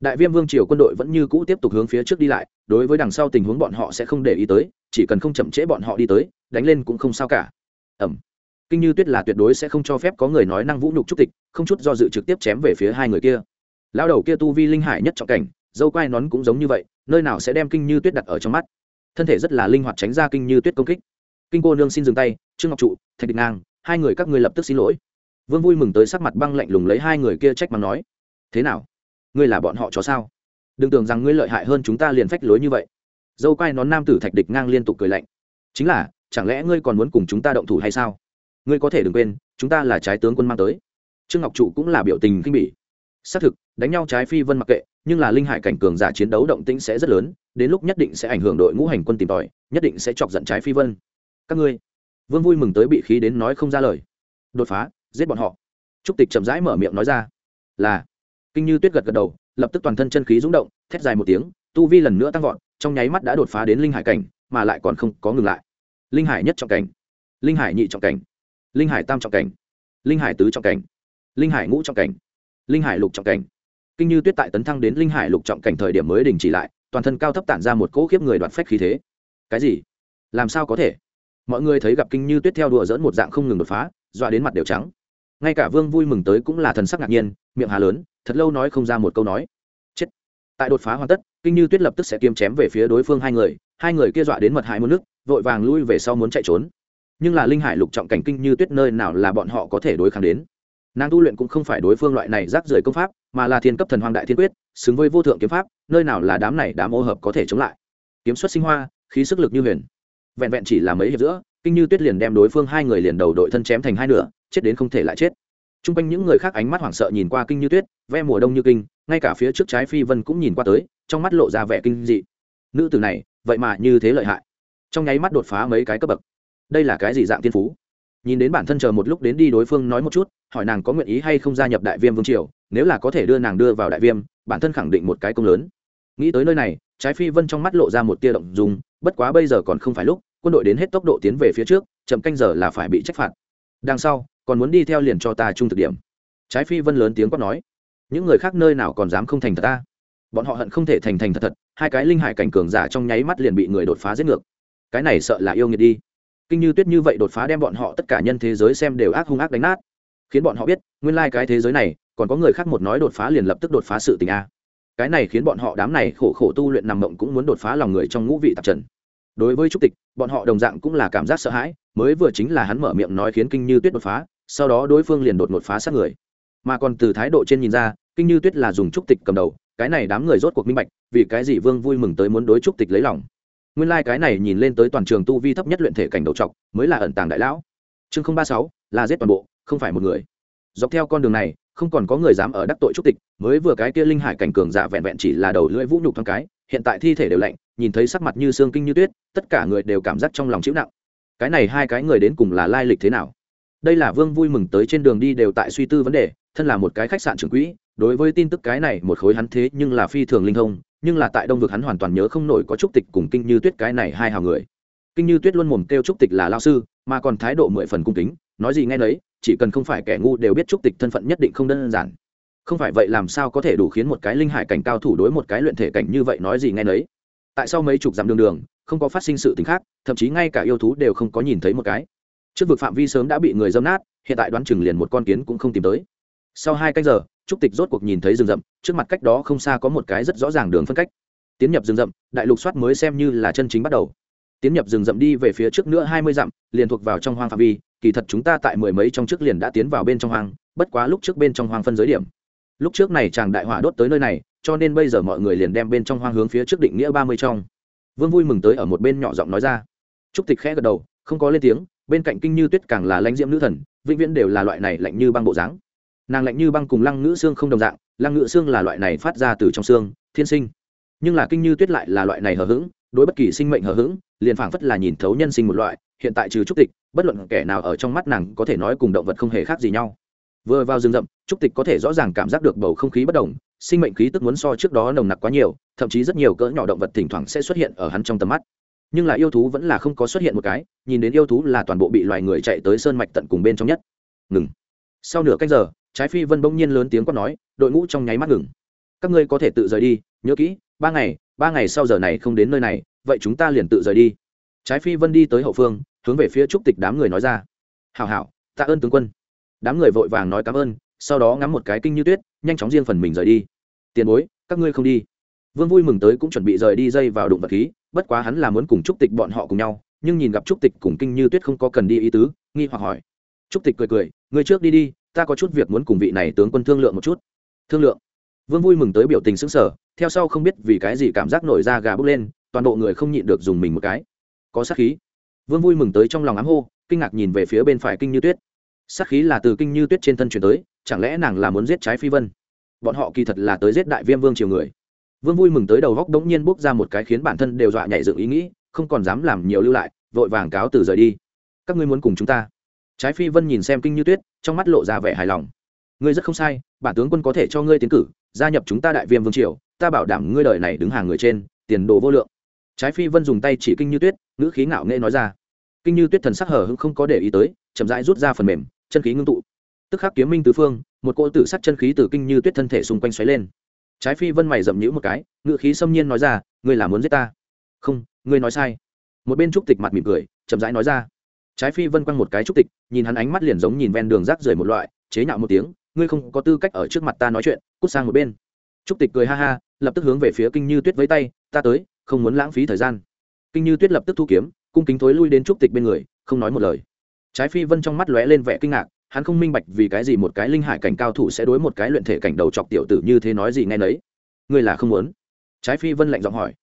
đại viêm vương triều quân đội vẫn như cũ tiếp tục hướng phía trước đi lại, đối với đằng sau tình huống bọn họ sẽ không để ý tới, chỉ cần không chậm trễ bọn họ đi tới, đánh lên cũng không sao cả. Ẩm. Kinh như tuyết là tuyệt đối sẽ không cho phép có người nói năng vũ nhục trúc tịch, không chút do dự trực tiếp chém về phía hai người kia. Lao đầu kia tu vi linh hải nhất trọng cảnh, dâu quai nón cũng giống như vậy, nơi nào sẽ đem kinh như tuyết đặt ở trong mắt. Thân thể rất là linh hoạt tránh ra kinh như tuyết công kích. Kinh cô nương xin dừng tay, trương ngọc trụ, thạch địch ngang, hai người các ngươi lập tức xin lỗi. Vương vui mừng tới sắc mặt băng lạnh lùng lấy hai người kia trách mắng nói, thế nào? Ngươi là bọn họ chó sao? Đừng tưởng rằng ngươi lợi hại hơn chúng ta liền phách lối như vậy. Dâu quai nón nam tử thạch địch ngang liên tục cười lạnh. Chính là, chẳng lẽ ngươi còn muốn cùng chúng ta động thủ hay sao? Ngươi có thể đừng quên, chúng ta là trái tướng quân mang tới. Trương ngọc trụ cũng là biểu tình kinh bỉ. Xác thực, đánh nhau trái phi vân mặc kệ, nhưng là linh hải cảnh cường giả chiến đấu động tĩnh sẽ rất lớn, đến lúc nhất định sẽ ảnh hưởng đội ngũ hành quân tìm tòi, nhất định sẽ chọc giận trái phi vân. Các ngươi. Vương vui mừng tới bị khí đến nói không ra lời. Đột phá, giết bọn họ. Trúc tịch chậm rãi mở miệng nói ra. Là kinh như tuyết gật gật đầu, lập tức toàn thân chân khí rúng động, thét dài một tiếng, tu vi lần nữa tăng vọt, trong nháy mắt đã đột phá đến linh hải cảnh, mà lại còn không có ngừng lại. Linh hải nhất trọng cảnh, linh hải nhị trọng cảnh, linh hải tam trọng cảnh, linh hải tứ trọng cảnh, linh hải ngũ trọng cảnh, linh hải lục trọng cảnh. Kinh như tuyết tại tấn thăng đến linh hải lục trọng cảnh thời điểm mới đình chỉ lại, toàn thân cao thấp tản ra một cỗ khiếp người đoạt phách khí thế. Cái gì? Làm sao có thể? Mọi người thấy gặp kinh như tuyết theo đùa dỡn một dạng không ngừng đột phá, dọa đến mặt đều trắng. Ngay cả vương vui mừng tới cũng là thần sắc ngạc nhiên, miệng hà lớn thật lâu nói không ra một câu nói. Chết. Tại đột phá hoàn tất, kinh như tuyết lập tức sẽ kiếm chém về phía đối phương hai người hai người kia dọa đến mật hại một nước, vội vàng lui về sau muốn chạy trốn. Nhưng là linh hải lục trọng cảnh kinh như tuyết nơi nào là bọn họ có thể đối kháng đến? Nàng tu luyện cũng không phải đối phương loại này rác rưởi công pháp, mà là thiên cấp thần hoàng đại thiên quyết, xứng với vô thượng kiếm pháp, nơi nào là đám này đám ô hợp có thể chống lại. Kiếm xuất sinh hoa, khí sức lực như huyền. Vẹn vẹn chỉ là mấy hiệp giữa, kinh như tuyết liền đem đối phương hai người liền đầu đội thân chém thành hai nửa, chết đến không thể lại chết t r u n g quanh những người khác ánh mắt hoảng sợ nhìn qua kinh như tuyết, ve mùa đông như kinh, ngay cả phía trước trái phi vân cũng nhìn qua tới, trong mắt lộ ra vẻ kinh dị. Nữ tử này, vậy mà như thế lợi hại. Trong nháy mắt đột phá mấy cái cấp bậc. Đây là cái gì dạng tiên phú? Nhìn đến bản thân chờ một lúc đến đi đối phương nói một chút, hỏi nàng có nguyện ý hay không gia nhập đại viêm vương triều, nếu là có thể đưa nàng đưa vào đại viêm, bản thân khẳng định một cái công lớn. Nghĩ tới nơi này, trái phi vân trong mắt lộ ra một tia động dùng bất quá bây giờ còn không phải lúc, quân đội đến hết tốc độ tiến về phía trước, chậm canh giờ là phải bị trách phạt. Đằng sau còn muốn đi theo liền cho ta trung thực điểm. Trái phi vân lớn tiếng quát nói, những người khác nơi nào còn dám không thành thật ta? Bọn họ hận không thể thành thành thật thật, hai cái linh hải cảnh cường giả trong nháy mắt liền bị người đột phá giết ngược. Cái này sợ là yêu nghiệt đi. Kinh như tuyết như vậy đột phá đem bọn họ tất cả nhân thế giới xem đều ác hung ác đánh nát. Khiến bọn họ biết, nguyên lai cái thế giới này, còn có người khác một nói đột phá liền lập tức đột phá sự tình a. Cái này khiến bọn họ đám này khổ khổ tu luyện nằm mộng cũng muốn đột phá lòng người trong ngũ vị tạp trần. Đối với trúc tịch, bọn họ đồng dạng cũng là cảm giác sợ hãi, mới vừa chính là hắn mở miệng nói khiến kinh như tuyết đột phá sau đó đối phương liền đột ngột phá sát người. Mà còn từ thái độ trên nhìn ra, kinh như tuyết là dùng trúc tịch cầm đầu, cái này đám người rốt cuộc minh bạch, vì cái gì vương vui mừng tới muốn đối trúc tịch lấy lòng. Nguyên lai、like、cái này nhìn lên tới toàn trường tu vi thấp nhất luyện thể cảnh đầu trọc, mới là ẩn tàng đại lão. Chương không ba sáu, là giết toàn bộ, không phải một người. Dọc theo con đường này, không còn có người dám ở đắc tội trúc tịch, mới vừa cái kia linh hải cảnh cường giả vẹn vẹn chỉ là đầu lưỡi vũ nhục thoáng cái, hiện tại thi thể đều lạnh, nhìn thấy sắc mặt như xương kinh như tuyết, tất cả người đều cảm giác trong lòng chịu nặng. Cái này hai cái người đến cùng là lai lịch thế nào? Đây là vương vui mừng tới trên đường đi đều tại suy tư vấn đề, thân là một cái khách sạn trưởng quỹ, đối với tin tức cái này một khối hắn thế nhưng là phi thường linh thông, nhưng là tại đông vực hắn hoàn toàn nhớ không nổi có trúc tịch cùng kinh như tuyết cái này hai hào người. Kinh như tuyết luôn mồm kêu trúc tịch là lao sư, mà còn thái độ mười phần cung kính, nói gì nghe đấy chỉ cần không phải kẻ ngu đều biết trúc tịch thân phận nhất định không đơn giản. Không phải vậy làm sao có thể đủ khiến một cái linh hải cảnh cao thủ đối một cái luyện thể cảnh như vậy nói gì nghe nấy. Tại sao mấy chục dặm đường đường, không có phát sinh sự t khác, thậm chí ngay cả yêu thú đều không có nhìn thấy một cái trước vực phạm vi sớm đã bị người dâm nát, hiện tại đoán chừng liền một con kiến cũng không tìm tới. Sau hai canh giờ, trúc tịch rốt cuộc nhìn thấy rừng rậm, trước mặt cách đó không xa có một cái rất rõ ràng đường phân cách. Tiến nhập rừng rậm, đại lục soát mới xem như là chân chính bắt đầu. Tiến nhập rừng rậm đi về phía trước nữa hai mươi dặm, liền thuộc vào trong hoang phạm vi, kỳ thật chúng ta tại mười mấy trong trước liền đã tiến vào bên trong hoang, bất quá lúc trước bên trong hoang phân giới điểm. Lúc trước này chàng đại hỏa đốt tới nơi này, cho nên bây giờ mọi người liền đem bên trong hoang hướng phía trước định nghĩa ba mươi trong. Vương vui mừng tới ở một bên nhỏ giọng nói ra. Trúc tịch khẽ gật đầu, không có lên tiếng bên cạnh kinh như tuyết càng là lãnh diễm nữ thần, vĩnh viễn đều là loại này lạnh như băng bộ dáng. Nàng lạnh như băng cùng lăng ngữ xương không đồng dạng, lăng ngữ xương là loại này phát ra từ trong xương, thiên sinh. Nhưng là kinh như tuyết lại là loại này hờ hững, đối bất kỳ sinh mệnh hờ hững, liền phảng phất là nhìn thấu nhân sinh một loại, hiện tại trừ trúc tịch, bất luận kẻ nào ở trong mắt nàng có thể nói cùng động vật không hề khác gì nhau. Vừa vào rừng rậm, trúc tịch có thể rõ ràng cảm giác được bầu không khí bất đồng, sinh mệnh khí tức muốn so trước đó nồng nặc quá nhiều, thậm chí rất nhiều cỡ nhỏ động vật thỉnh thoảng sẽ xuất hiện ở hắn trong tầm mắt nhưng là yêu thú vẫn là không có xuất hiện một cái, nhìn đến yêu thú là toàn bộ bị loài người chạy tới sơn mạch tận cùng bên trong nhất. Ngừng. Sau nửa canh giờ, trái phi vân bỗng nhiên lớn tiếng quát nói, đội ngũ trong nháy mắt ngừng. Các ngươi có thể tự rời đi, nhớ kỹ, ba ngày ba ngày sau giờ này không đến nơi này, vậy chúng ta liền tự rời đi. Trái phi vân đi tới hậu phương, hướng về phía trúc tịch đám người nói ra. Hảo hảo, tạ ơn tướng quân. Đám người vội vàng nói cảm ơn, sau đó ngắm một cái kinh như tuyết, nhanh chóng riêng phần mình rời đi. Tiền bối, các ngươi không đi vương vui mừng tới cũng chuẩn bị rời đi dây vào đụng vật khí, bất quá hắn là muốn cùng trúc tịch bọn họ cùng nhau, nhưng nhìn gặp trúc tịch cùng kinh như tuyết không có cần đi ý tứ, nghi hoặc hỏi. Trúc tịch cười cười người trước đi đi, ta có chút việc muốn cùng vị này tướng quân thương lượng một chút. Thương lượng? Vương vui mừng tới biểu tình sững sờ, theo sau không biết vì cái gì cảm giác nổi da gà bốc lên, toàn bộ người không nhịn được dùng mình một cái. Có sát khí. Vương vui mừng tới trong lòng ám hô, kinh ngạc nhìn về phía bên phải kinh như tuyết. Sát khí là từ kinh như tuyết trên thân chuyển tới, chẳng lẽ nàng là muốn giết trái phi vân? Bọn họ kỳ thật là tới giết đại viêm vương triều người vương vui mừng tới đầu góc đống nhiên bốc ra một cái khiến bản thân đều dọa nhảy dựng ý nghĩ, không còn dám làm nhiều lưu lại, vội vàng cáo từ rời đi. Các ngươi muốn cùng chúng ta? Trái phi vân nhìn xem kinh như tuyết, trong mắt lộ ra vẻ hài lòng. Ngươi rất không sai, bản tướng quân có thể cho ngươi tiến cử, gia nhập chúng ta đại viêm vương triều, ta bảo đảm ngươi đời này đứng hàng người trên, tiền đồ vô lượng. Trái phi vân dùng tay chỉ kinh như tuyết, ngữ khí ngạo nghệ nói ra. Kinh như tuyết thần sắc hở hững không có để ý tới, chậm rãi rút ra phần mềm, chân khí ngưng tụ. Tức khắc kiếm minh tứ phương, một cỗ tử sắc chân khí từ kinh như tuyết thân thể xung quanh xoáy lên trái phi vân mày dậm nhữ một cái ngự khí xâm nhiên nói ra, ngươi là muốn giết ta? Không, ngươi nói sai. Một bên trúc tịch mặt mỉm cười, chậm rãi nói ra. Trái phi vân quăng một cái trúc tịch, nhìn hắn ánh mắt liền giống nhìn ven đường rác rưởi một loại, chế nhạo một tiếng, ngươi không có tư cách ở trước mặt ta nói chuyện, cút sang một bên. Trúc tịch cười ha ha, lập tức hướng về phía kinh như tuyết với tay, ta tới, không muốn lãng phí thời gian. Kinh như tuyết lập tức thu kiếm, cung kính thối lui đến trúc tịch bên người, không nói một lời. Trái phi vân trong mắt lóe lên vẻ kinh ngạc hắn không minh bạch vì cái gì một cái linh hải cảnh cao thủ sẽ đối một cái luyện thể cảnh đầu chọc tiểu tử như thế nói gì nghe nấy. Ngươi là không muốn? Trái phi vân lạnh giọng hỏi.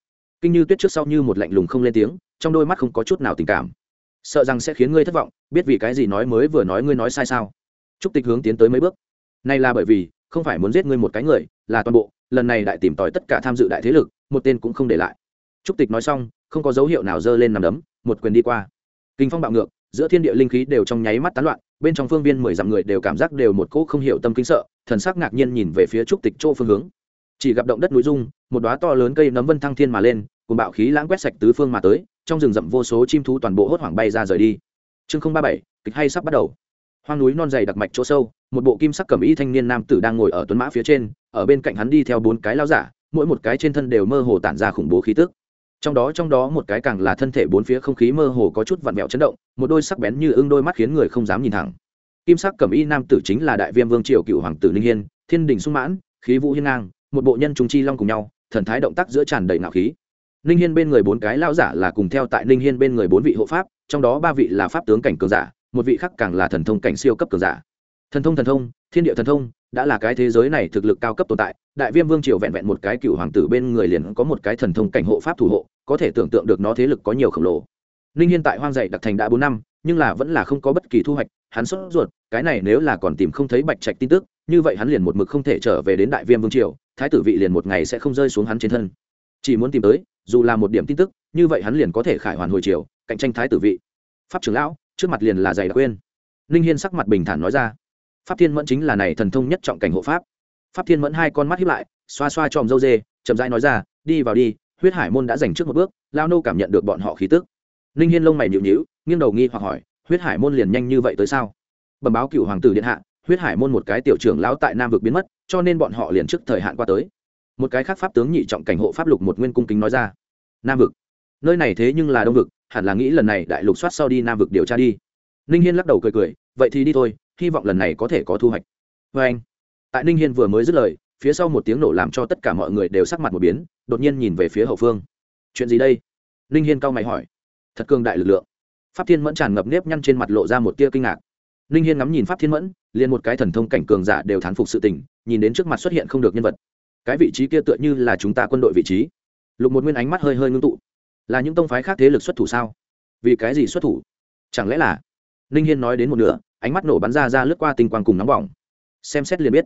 Kinh như tuyết trước sau như một lạnh lùng không lên tiếng, trong đôi mắt không có chút nào tình cảm. Sợ rằng sẽ khiến ngươi thất vọng, biết vì cái gì nói mới vừa nói ngươi nói sai sao? Trúc tịch hướng tiến tới mấy bước. Này là bởi vì, không phải muốn giết ngươi một cái người, là toàn bộ, lần này đại tìm tòi tất cả tham dự đại thế lực, một tên cũng không để lại. Trúc tịch nói xong, không có dấu hiệu nào giơ lên nằm đấm, một quyền đi qua. Kinh phong bạo ngược, giữa thiên địa linh khí đều trong nháy mắt tán loạn bên trong phương viên mười dặm người đều cảm giác đều một cỗ không hiểu tâm kinh sợ, thần sắc ngạc nhiên nhìn về phía trúc tịch chỗ phương hướng. Chỉ gặp động đất núi rung, một đóa to lớn cây nấm vân thăng thiên mà lên cùng bạo khí lãng quét sạch tứ phương mà tới, trong rừng rậm vô số chim thú toàn bộ hốt hoảng bay ra rời đi. Chương không ba bảy, kịch hay sắp bắt đầu. Hoang núi non dày đặc mạch chỗ sâu, một bộ kim sắc cẩm y thanh niên nam tử đang ngồi ở tuấn mã phía trên, ở bên cạnh hắn đi theo bốn cái lao giả, mỗi một cái trên thân đều mơ hồ tản ra khủng bố khí tức trong đó trong đó một cái càng là thân thể bốn phía không khí mơ hồ có chút vặn vẹo chấn động, một đôi sắc bén như ưng đôi mắt khiến người không dám nhìn thẳng. Kim sắc cẩm y nam tử chính là đại viêm vương triều cựu hoàng tử ninh hiên, thiên đình sung mãn, khí vũ hiên ngang, một bộ nhân trung chi long cùng nhau, thần thái động tác giữa tràn đầy ngạo khí. Ninh hiên bên người bốn cái lao giả là cùng theo tại ninh hiên bên người bốn vị hộ pháp, trong đó ba vị là pháp tướng cảnh cường giả, một vị khác càng là thần thông cảnh siêu cấp cường giả. Thần thông thần thông, thiên địa thần thông, đã là cái thế giới này thực lực cao cấp tồn tại đại viêm vương triều vẹn vẹn một cái cựu hoàng tử bên người liền có một cái thần thông cảnh hộ pháp thủ hộ, có thể tưởng tượng được nó thế lực có nhiều khổng lồ. Ninh hiên tại hoang dậy đặc thành đã bốn năm, nhưng là vẫn là không có bất kỳ thu hoạch, hắn sốt ruột, cái này nếu là còn tìm không thấy bạch trạch tin tức, như vậy hắn liền một mực không thể trở về đến đại viêm vương triều, thái tử vị liền một ngày sẽ không rơi xuống hắn trên thân. Chỉ muốn tìm tới, dù là một điểm tin tức, như vậy hắn liền có thể khải hoàn hồi triều, cạnh tranh thái tử vị. Pháp trưởng lão, trước mặt liền là dày đặc quên. Ninh hiên sắc mặt bình thản nói ra. Pháp thiên mẫn chính là này thần thông nhất trọng cảnh hộ pháp pháp thiên mẫn hai con mắt hiếp lại, xoa xoa tròm dâu dê, chậm rãi nói ra, đi vào đi, huyết hải môn đã giành trước một bước, lao nô cảm nhận được bọn họ khí tức. Ninh hiên lông mày nhịu nhịu nghiêng đầu nghi hoặc hỏi, huyết hải môn liền nhanh như vậy tới sao? Bẩm báo cựu hoàng tử điện hạ, huyết hải môn một cái tiểu trưởng lão tại nam vực biến mất, cho nên bọn họ liền trước thời hạn qua tới. Một cái khác pháp tướng nhị trọng cảnh hộ pháp lục một nguyên cung kính nói ra, nam vực, nơi này thế nhưng là đông vực, hẳn là nghĩ lần này đại lục soát sau đi nam vực điều tra đi. Ninh hiên lắc đầu cười cười, vậy thì đi thôi, hy vọng lần này có thể có thu hoạch. Vê anh tại ninh hiên vừa mới dứt lời, phía sau một tiếng nổ làm cho tất cả mọi người đều sắc mặt một biến, đột nhiên nhìn về phía hậu phương. Chuyện gì đây? Ninh hiên cao mày hỏi. Thật cường đại lực lượng. Pháp thiên mẫn tràn ngập nếp nhăn trên mặt lộ ra một tia kinh ngạc. Ninh hiên ngắm nhìn pháp thiên mẫn, liền một cái thần thông cảnh cường giả đều thán phục sự tình, nhìn đến trước mặt xuất hiện không được nhân vật. Cái vị trí kia tựa như là chúng ta quân đội vị trí. Lục một nguyên ánh mắt hơi hơi ngưng tụ. Là những tông phái khác thế lực xuất thủ sao? Vì cái gì xuất thủ? Chẳng lẽ là ninh hiên nói đến một nửa, ánh mắt nổ bắn ra ra lướt qua tinh quang cùng nóng bỏng. Xem xét liền biết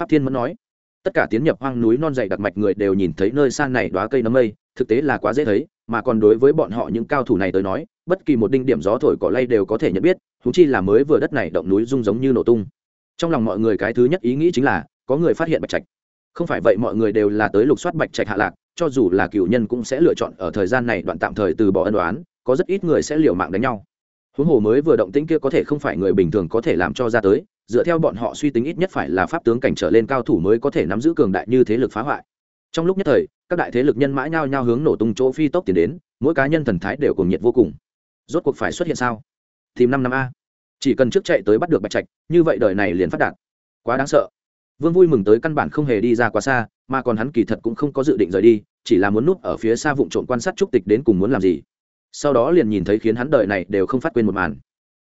pháp thiên mẫn nói. Tất cả tiến nhập hoang núi non dày đặc mạch người đều nhìn thấy nơi san này đoá cây nấm mây, thực tế là quá dễ thấy, mà còn đối với bọn họ những cao thủ này tới nói, bất kỳ một đinh điểm gió thổi cỏ lay đều có thể nhận biết thú chi là mới vừa đất này động núi rung giống như nổ tung. Trong lòng mọi người cái thứ nhất ý nghĩ chính là, có người phát hiện bạch trạch. Không phải vậy mọi người đều là tới lục soát bạch trạch hạ lạc, cho dù là cựu nhân cũng sẽ lựa chọn ở thời gian này đoạn tạm thời từ bỏ ân đoán có rất ít người sẽ liều mạng đánh nhau. Huống hồ mới vừa động tĩnh kia có thể không phải người bình thường có thể làm cho ra tới dựa theo bọn họ suy tính ít nhất phải là pháp tướng cảnh trở lên cao thủ mới có thể nắm giữ cường đại như thế lực phá hoại. Trong lúc nhất thời, các đại thế lực nhân mã nhao nhao hướng nổ tung chỗ phi tốc tiến đến, mỗi cá nhân thần thái đều cùng nhiệt vô cùng. Rốt cuộc phải xuất hiện sao? Tìm năm năm a. Chỉ cần trước chạy tới bắt được bạch trạch, như vậy đời này liền phát đạt. Quá đáng sợ. Vương vui mừng tới căn bản không hề đi ra quá xa, mà còn hắn kỳ thật cũng không có dự định rời đi, chỉ là muốn núp ở phía xa vụ trộm quan sát trúc tịch đến cùng muốn làm gì. Sau đó liền nhìn thấy khiến hắn đời này đều không phát quên một màn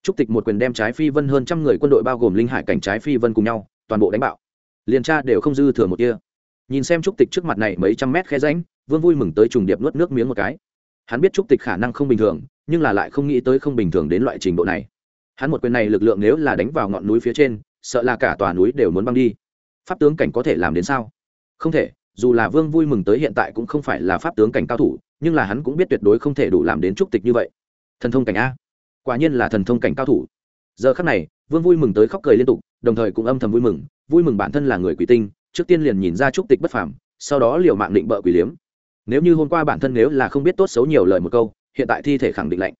trúc tịch một quyền đem trái phi vân hơn trăm người quân đội bao gồm linh hải cảnh trái phi vân cùng nhau, toàn bộ đánh bạo. Liền tra đều không dư thừa một kia nhìn xem trúc tịch trước mặt này mấy trăm mét khe ránh vương vui mừng tới trùng điệp nuốt nước miếng một cái. Hắn biết trúc tịch khả năng không bình thường, nhưng là lại không nghĩ tới không bình thường đến loại trình độ này. Hắn một quyền này lực lượng nếu là đánh vào ngọn núi phía trên, sợ là cả tòa núi đều muốn băng đi. Pháp tướng cảnh có thể làm đến sao? Không thể, dù là vương vui mừng tới hiện tại cũng không phải là pháp tướng cảnh cao thủ, nhưng là hắn cũng biết tuyệt đối không thể đủ làm đến trúc tịch như vậy. Thần thông cảnh a quả nhiên là thần thông cảnh cao thủ. Giờ khắc này, vương vui mừng tới khóc cười liên tục, đồng thời cũng âm thầm vui mừng vui mừng bản thân là người quỷ tinh, trước tiên liền nhìn ra trúc tịch bất phàm, sau đó liều mạng định bợ quỷ liếm. Nếu như hôm qua bản thân nếu là không biết tốt xấu nhiều lời một câu, hiện tại thi thể khẳng định lạnh.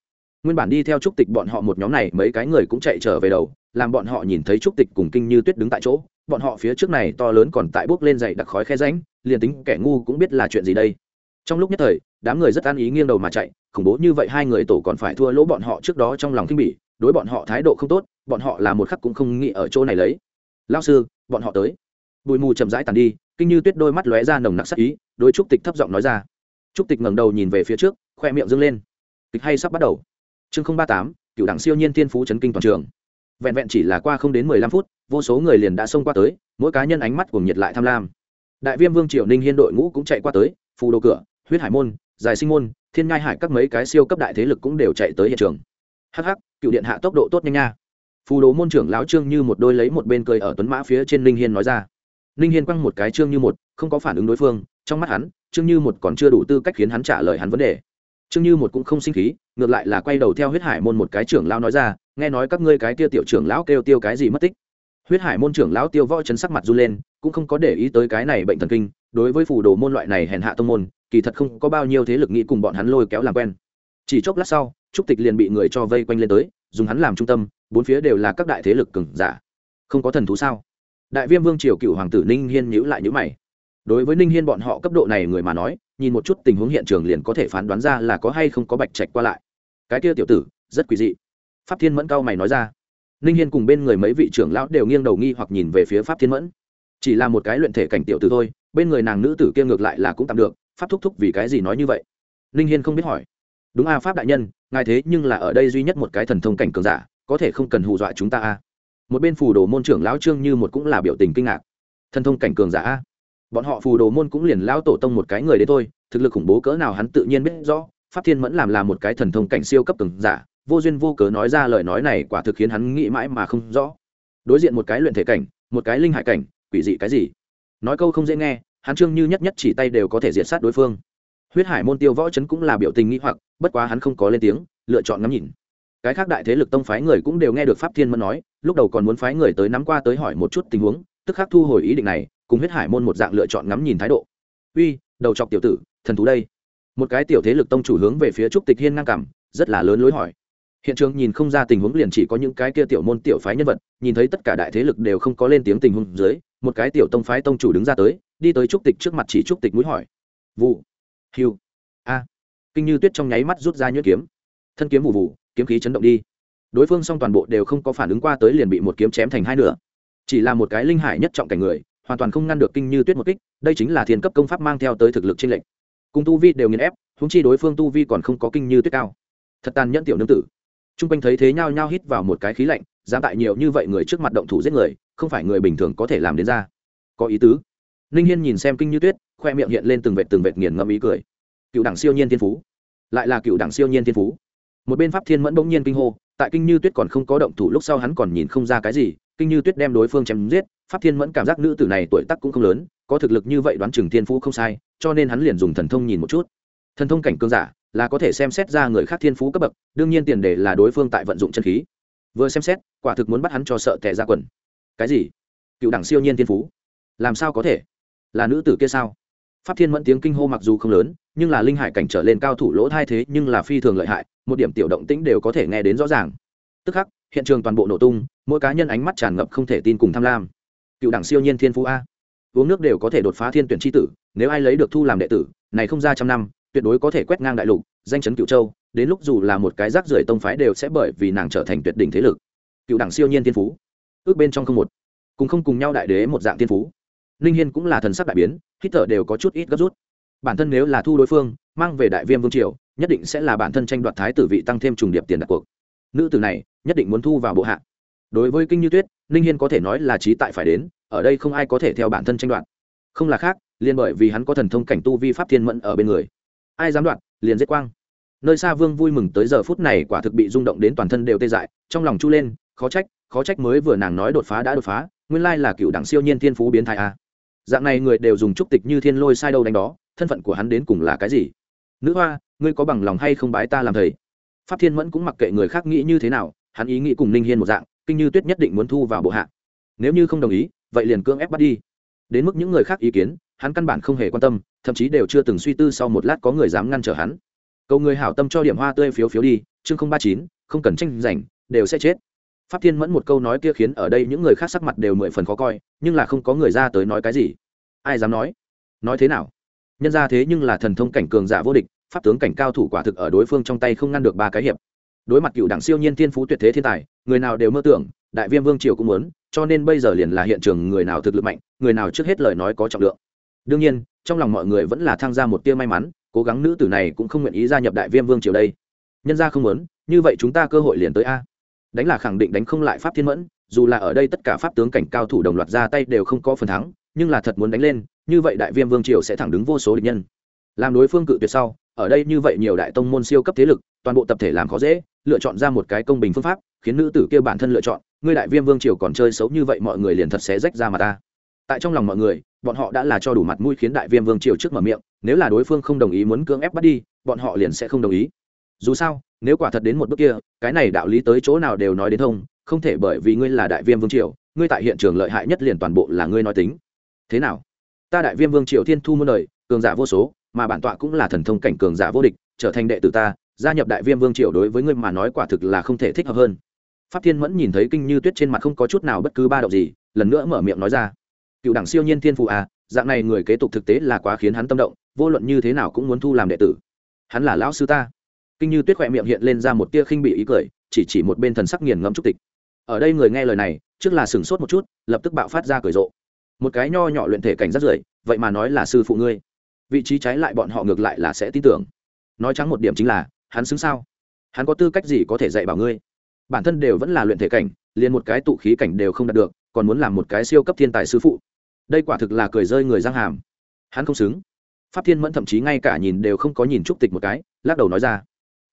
Nguyên bản đi theo trúc tịch bọn họ một nhóm này, mấy cái người cũng chạy trở về đầu, làm bọn họ nhìn thấy trúc tịch cùng kinh như tuyết đứng tại chỗ, bọn họ phía trước này to lớn còn tại bước lên dậy đặc khói khe ránh liền tính kẻ ngu cũng biết là chuyện gì đây. Trong lúc nhất thời đám người rất an ý nghiêng đầu mà chạy, khủng bố như vậy hai người tổ còn phải thua lỗ bọn họ trước đó trong lòng khinh bỉ, đối bọn họ thái độ không tốt, bọn họ là một khắc cũng không nghĩ ở chỗ này lấy. Lao sư, bọn họ tới. Bụi mù chậm rãi tàn đi, kinh như tuyết đôi mắt lóe ra nồng nặc sắc ý đôi trúc tịch thấp giọng nói ra. Trúc tịch ngẩng đầu nhìn về phía trước, khoe miệng dâng lên. Kịch hay sắp bắt đầu. Chương không ba tám cựu đảng siêu nhiên thiên phú chấn kinh toàn trường. Vẹn vẹn chỉ là qua không đến mười lăm phút, vô số người liền đã xông qua tới, mỗi cá nhân ánh mắt cùng nhiệt lại tham lam. Đại viêm vương triều ninh hiên đội ngũ cũng chạy qua tới, phù đồ cửa, huyết hải môn giải sinh môn, thiên ngai hải các mấy cái siêu cấp đại thế lực cũng đều chạy tới hiện trường. Hh cựu điện hạ tốc độ tốt nhanh nha. Phù đồ môn trưởng lão trương như một đôi lấy một bên cười ở tuấn mã phía trên ninh hiên nói ra. Ninh hiên quăng một cái trương như một, không có phản ứng đối phương, trong mắt hắn, trương như một còn chưa đủ tư cách khiến hắn trả lời hắn vấn đề. Trương như một cũng không sinh khí, ngược lại là quay đầu theo huyết hải môn một cái trưởng lão nói ra, nghe nói các ngươi cái tiêu tiểu trưởng lão kêu tiêu cái gì mất tích? Huyết hải môn trưởng lão tiêu võ chấn sắc mặt run lên, cũng không có để ý tới cái này bệnh thần kinh, đối với phù đồ môn loại này hèn hạ tông môn, kỳ thật không có bao nhiêu thế lực nghĩ cùng bọn hắn lôi kéo làm quen. Chỉ chốc lát sau, trúc tịch liền bị người cho vây quanh lên tới, dùng hắn làm trung tâm, bốn phía đều là các đại thế lực cừng giả. Không có thần thú sao? Đại viêm vương triều cựu hoàng tử ninh hiên nhữ lại nhữ mày. Đối với ninh hiên bọn họ cấp độ này người mà nói, nhìn một chút tình huống hiện trường liền có thể phán đoán ra là có hay không có bạch trạch qua lại. Cái kia tiểu tử, rất quỷ dị. Pháp thiên mẫn cao mày nói ra ninh hiên cùng bên người mấy vị trưởng lão đều nghiêng đầu nghi hoặc nhìn về phía pháp thiên mẫn. Chỉ là một cái luyện thể cảnh tiểu tử thôi, bên người nàng nữ tử kia ngược lại là cũng tạm được, pháp thúc thúc vì cái gì nói như vậy? Ninh hiên không biết hỏi. Đúng a pháp đại nhân, ngài thế nhưng là ở đây duy nhất một cái thần thông cảnh cường giả, có thể không cần hù dọa chúng ta a một bên phù đồ môn trưởng lão trương như một cũng là biểu tình kinh ngạc. Thần thông cảnh cường giả a bọn họ phù đồ môn cũng liền lão tổ tông một cái người đấy thôi, thực lực khủng bố cỡ nào hắn tự nhiên biết rõ, pháp thiên mẫn làm là một cái thần thông cảnh siêu cấp cường giả vô duyên vô cớ nói ra lời nói này quả thực khiến hắn nghĩ mãi mà không rõ. Đối diện một cái luyện thể cảnh, một cái linh hải cảnh, quỷ dị cái gì? Nói câu không dễ nghe, hắn trương như nhất nhất chỉ tay đều có thể diệt sát đối phương. Huyết hải môn tiêu võ chấn cũng là biểu tình nghĩ hoặc, bất quá hắn không có lên tiếng, lựa chọn ngắm nhìn. Cái khác đại thế lực tông phái người cũng đều nghe được pháp thiên mẫn nói, lúc đầu còn muốn phái người tới nắm qua tới hỏi một chút tình huống, tức khắc thu hồi ý định này, cùng huyết hải môn một dạng lựa chọn ngắm nhìn thái độ. Uy, đầu chọc tiểu tử, thần thú đây. Một cái tiểu thế lực tông chủ hướng về phía trúc tịch hiên ngang cảm, rất là lớn lối hỏi hiện trường nhìn không ra tình huống liền chỉ có những cái kia tiểu môn tiểu phái nhân vật, nhìn thấy tất cả đại thế lực đều không có lên tiếng tình huống dưới, một cái tiểu tông phái tông chủ đứng ra tới, đi tới trúc tịch trước mặt chỉ trúc tịch mũi hỏi. Vụ. Hiu a. Kinh như tuyết trong nháy mắt rút ra nhuyễn kiếm. Thân kiếm vụ vụ, kiếm khí chấn động đi. Đối phương xong toàn bộ đều không có phản ứng qua tới liền bị một kiếm chém thành hai nửa. Chỉ là một cái linh hải nhất trọng cảnh người, hoàn toàn không ngăn được kinh như tuyết một kích, đây chính là thiên cấp công pháp mang theo tới thực lực trên lệnh cùng tu vi đều nghiền ép húng chi đối phương tu vi còn không có kinh như tuyết cao. Thật tàn nhẫn tiểu nương tử t r u n g quanh thấy thế nhao nhao hít vào một cái khí lạnh, dám tại nhiều như vậy người trước mặt động thủ giết người, không phải người bình thường có thể làm đến ra. Có ý tứ. Ninh hiên nhìn xem kinh như tuyết, khoe miệng hiện lên từng vệt từng vệt nghiền ngẫm ý cười. Cựu đảng siêu nhiên thiên phú. Lại là cựu đảng siêu nhiên thiên phú. Một bên pháp thiên mẫn bỗng nhiên kinh hô, tại kinh như tuyết còn không có động thủ lúc sau hắn còn nhìn không ra cái gì, kinh như tuyết đem đối phương chém giết, pháp thiên mẫn cảm giác nữ tử này tuổi tắc cũng không lớn, có thực lực như vậy đoán chừng thiên phú không sai, cho nên hắn liền dùng thần thông nhìn một chút. Thần thông cảnh cương giả là có thể xem xét ra người khác thiên phú cấp bậc, đương nhiên tiền đề là đối phương tại vận dụng chân khí. Vừa xem xét, quả thực muốn bắt hắn cho sợ tệ ra quần. Cái gì? Cựu đẳng siêu nhiên thiên phú. Làm sao có thể? Là nữ tử kia sao? Pháp thiên mẫn tiếng kinh hô mặc dù không lớn, nhưng là linh hải cảnh trở lên cao thủ lỗ thay thế nhưng là phi thường lợi hại, một điểm tiểu động tĩnh đều có thể nghe đến rõ ràng. Tức khắc, hiện trường toàn bộ nổ tung, mỗi cá nhân ánh mắt tràn ngập không thể tin cùng tham lam. Cựu đảng siêu nhiên thiên phú a. Uống nước đều có thể đột phá thiên tuyển tri tử, nếu ai lấy được thu làm đệ tử, này không ra trăm năm tuyệt đối có thể quét ngang đại lục, danh chấn cựu châu, đến lúc dù là một cái rác rưởi tông phái đều sẽ bởi vì nàng trở thành tuyệt đỉnh thế lực. Cựu đảng siêu nhiên thiên phú. Ước bên trong không một. Cùng không cùng nhau đại đế một dạng thiên phú. Ninh hiên cũng là thần sắc đại biến, hít thở đều có chút ít gấp rút. Bản thân nếu là thu đối phương, mang về đại viêm vương triều, nhất định sẽ là bản thân tranh đoạt thái tử vị tăng thêm trùng điệp tiền đặt cuộc. Nữ tử này, nhất định muốn thu vào bộ hạ. Đối với kinh như tuyết ninh hiên có thể nói là trí tại phải đến, ở đây không ai có thể theo bản thân tranh đoạt. Không là khác, liền bởi vì hắn có thần thông cảnh tu vi pháp thiên mẫn ở bên người ai dám đoạt, liền giết quang. Nơi xa vương vui mừng tới giờ phút này quả thực bị rung động đến toàn thân đều tê dại, trong lòng chu lên, khó trách khó trách mới vừa nàng nói đột phá đã đột phá, nguyên lai là cựu đảng siêu nhiên thiên phú biến thái a. Dạng này người đều dùng trúc tịch như thiên lôi sai đâu đánh đó, thân phận của hắn đến cùng là cái gì? Nữ hoa, ngươi có bằng lòng hay không bái ta làm thầy? Pháp thiên mẫn cũng mặc kệ người khác nghĩ như thế nào, hắn ý nghĩ cùng ninh hiên một dạng, kinh như tuyết nhất định muốn thu vào bộ hạ. Nếu như không đồng ý, vậy liền cưỡng ép bắt đi. Đến mức những người khác ý kiến hắn căn bản không hề quan tâm, thậm chí đều chưa từng suy tư sau một lát có người dám ngăn trở hắn. Cầu người hảo tâm cho điểm hoa tươi phiếu phiếu đi, chương không ba chín, không cần tranh giành, đều sẽ chết. Pháp thiên mẫn một câu nói kia khiến ở đây những người khác sắc mặt đều mười phần khó coi, nhưng là không có người ra tới nói cái gì. Ai dám nói? Nói thế nào? Nhân ra thế nhưng là thần thông cảnh cường giả vô địch, pháp tướng cảnh cao thủ quả thực ở đối phương trong tay không ngăn được ba cái hiệp. Đối mặt cựu đảng siêu nhiên thiên phú tuyệt thế thiên tài, người nào đều mơ tưởng, đại viêm vương triều cũng muốn, cho nên bây giờ liền là hiện trường người nào thực lực mạnh, người nào trước hết lời nói có trọng lượng đương nhiên, trong lòng mọi người vẫn là tham gia một tia may mắn, cố gắng nữ tử này cũng không nguyện ý gia nhập đại viêm vương triều đây. Nhân ra không muốn, như vậy chúng ta cơ hội liền tới a. Đánh là khẳng định đánh không lại pháp thiên mẫn, dù là ở đây tất cả pháp tướng cảnh cao thủ đồng loạt ra tay đều không có phần thắng, nhưng là thật muốn đánh lên, như vậy đại viêm vương triều sẽ thẳng đứng vô số địch nhân. Làm đối phương cự tuyệt sau, ở đây như vậy nhiều đại tông môn siêu cấp thế lực, toàn bộ tập thể làm khó dễ, lựa chọn ra một cái công bình phương pháp, khiến nữ tử kia bản thân lựa chọn, ngươi đại viêm vương triều còn chơi xấu như vậy mọi người liền thật sẽ rách ra mà ta. Tại trong lòng mọi người bọn họ đã là cho đủ mặt mũi khiến đại viêm vương triều trước mở miệng, nếu là đối phương không đồng ý muốn cưỡng ép bắt đi, bọn họ liền sẽ không đồng ý. Dù sao, nếu quả thật đến một bước kia, cái này đạo lý tới chỗ nào đều nói đến thông, không thể bởi vì ngươi là đại viêm vương triều, ngươi tại hiện trường lợi hại nhất liền toàn bộ là ngươi nói tính. Thế nào? Ta đại viêm vương triều thiên thu muôn đời, cường giả vô số, mà bản tọa cũng là thần thông cảnh cường giả vô địch, trở thành đệ tử ta, gia nhập đại viêm vương triều đối với ngươi mà nói quả thực là không thể thích hợp hơn. Pháp thiên mẫn nhìn thấy kinh như tuyết trên mặt không có chút nào bất cứ ba động gì, lần nữa mở miệng nói ra cựu đảng siêu nhiên thiên phụ à dạng này người kế tục thực tế là quá khiến hắn tâm động, vô luận như thế nào cũng muốn thu làm đệ tử. Hắn là lão sư ta. Kinh như tuyết khoe miệng hiện lên ra một tia khinh bị ý cười, chỉ chỉ một bên thần sắc nghiền ngẫm trúc tịch. Ở đây người nghe lời này, trước là sửng sốt một chút, lập tức bạo phát ra cười rộ. Một cái nho nhỏ luyện thể cảnh rất rưởi, vậy mà nói là sư phụ ngươi. Vị trí trái lại bọn họ ngược lại là sẽ tin tưởng. Nói trắng một điểm chính là, hắn xứng sao? Hắn có tư cách gì có thể dạy bảo ngươi? Bản thân đều vẫn là luyện thể cảnh, liền một cái tụ khí cảnh đều không đạt được, còn muốn làm một cái siêu cấp thiên tài sư phụ đây quả thực là cười rơi người giang hàm. Hắn không xứng. Pháp thiên mẫn thậm chí ngay cả nhìn đều không có nhìn trúc tịch một cái, lắc đầu nói ra.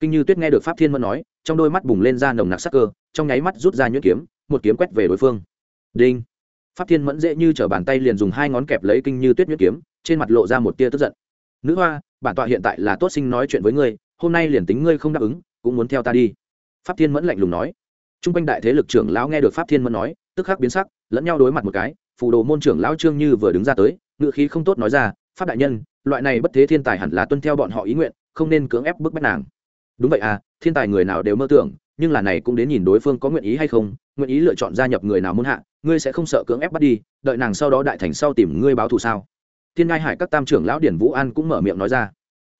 Kinh như tuyết nghe được pháp thiên mẫn nói, trong đôi mắt bùng lên ra nồng nặc sắc cơ, trong nháy mắt rút ra nhuyễn kiếm, một kiếm quét về đối phương. Đinh. Pháp thiên mẫn dễ như t r ở bàn tay liền dùng hai ngón kẹp lấy kinh như tuyết nhuyễn kiếm, trên mặt lộ ra một tia tức giận. Nữ hoa, bản tọa hiện tại là tốt sinh nói chuyện với ngươi, hôm nay liền tính ngươi không đáp ứng, cũng muốn theo ta đi. Pháp thiên mẫn lạnh lùng nói. T r u n g quanh đại thế lực trưởng lão nghe được pháp thiên mẫn nói, tức khắc biến sắc lẫn nhau đối mặt một cái, phù đồ môn trưởng lão trương như vừa đứng ra tới ngự khí không tốt nói ra, pháp đại nhân, loại này bất thế thiên tài hẳn là tuân theo bọn họ ý nguyện, không nên cưỡng ép bức bách nàng. Đúng vậy à thiên tài người nào đều mơ tưởng, nhưng là này cũng đến nhìn đối phương có nguyện ý hay không, nguyện ý lựa chọn gia nhập người nào muốn hạ, ngươi sẽ không sợ cưỡng ép bắt đi, đợi nàng sau đó đại thành sau tìm ngươi báo thù sao? Thiên ngai hải các tam trưởng lão điển vũ an cũng mở miệng nói ra,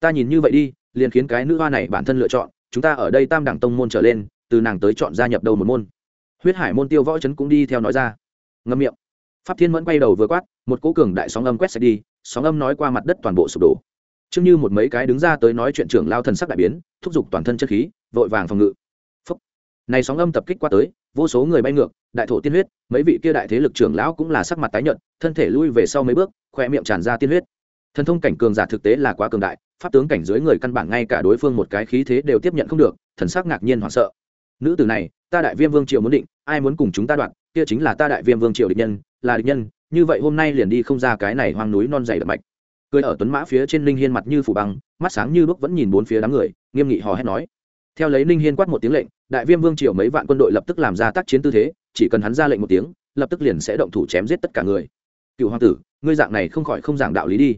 ta nhìn như vậy đi, liền khiến cái nữ hoa này bản thân lựa chọn, chúng ta ở đây tam đẳng tông môn trở lên, từ nàng tới chọn gia nhập đầu một môn. Huyết hải môn tiêu võ trấn cũng đi theo nói ra ngâm miệng. Pháp thiên mẫn quay đầu vừa quát, một cỗ cường đại sóng âm quét sạch đi, sóng âm nói qua mặt đất toàn bộ sụp đổ. Trước như một mấy cái đứng ra tới nói chuyện trưởng lao thần sắc đại biến, thúc giục toàn thân chất khí, vội vàng phòng ngự. Phúc. này sóng âm tập kích qua tới, vô số người bay ngược, đại thổ tiên huyết, mấy vị kia đại thế lực trưởng lão cũng là sắc mặt tái nhợt, thân thể lui về sau mấy bước, khoe miệng tràn ra tiên huyết. Thần thông cảnh cường giả thực tế là quá cường đại, pháp tướng cảnh dưới người căn bản ngay cả đối phương một cái khí thế đều tiếp nhận không được, thần sắc ngạc nhiên hoảng sợ. Nữ tử này, ta đại viêm vương triều muốn định, ai muốn cùng chúng ta đoạn kia chính là ta đại viêm vương triều địch nhân, là địch nhân, như vậy hôm nay liền đi không ra cái này hoang núi non dày đặc mạch. Cười ở tuấn mã phía trên linh hiên mặt như phủ băng, mắt sáng như đuốc vẫn nhìn bốn phía đám người, nghiêm nghị hò hét nói. Theo lấy linh hiên quát một tiếng lệnh, đại viêm vương triều mấy vạn quân đội lập tức làm ra tác chiến tư thế, chỉ cần hắn ra lệnh một tiếng, lập tức liền sẽ động thủ chém giết tất cả người. Cựu hoàng tử, ngươi dạng này không khỏi không giảng đạo lý đi.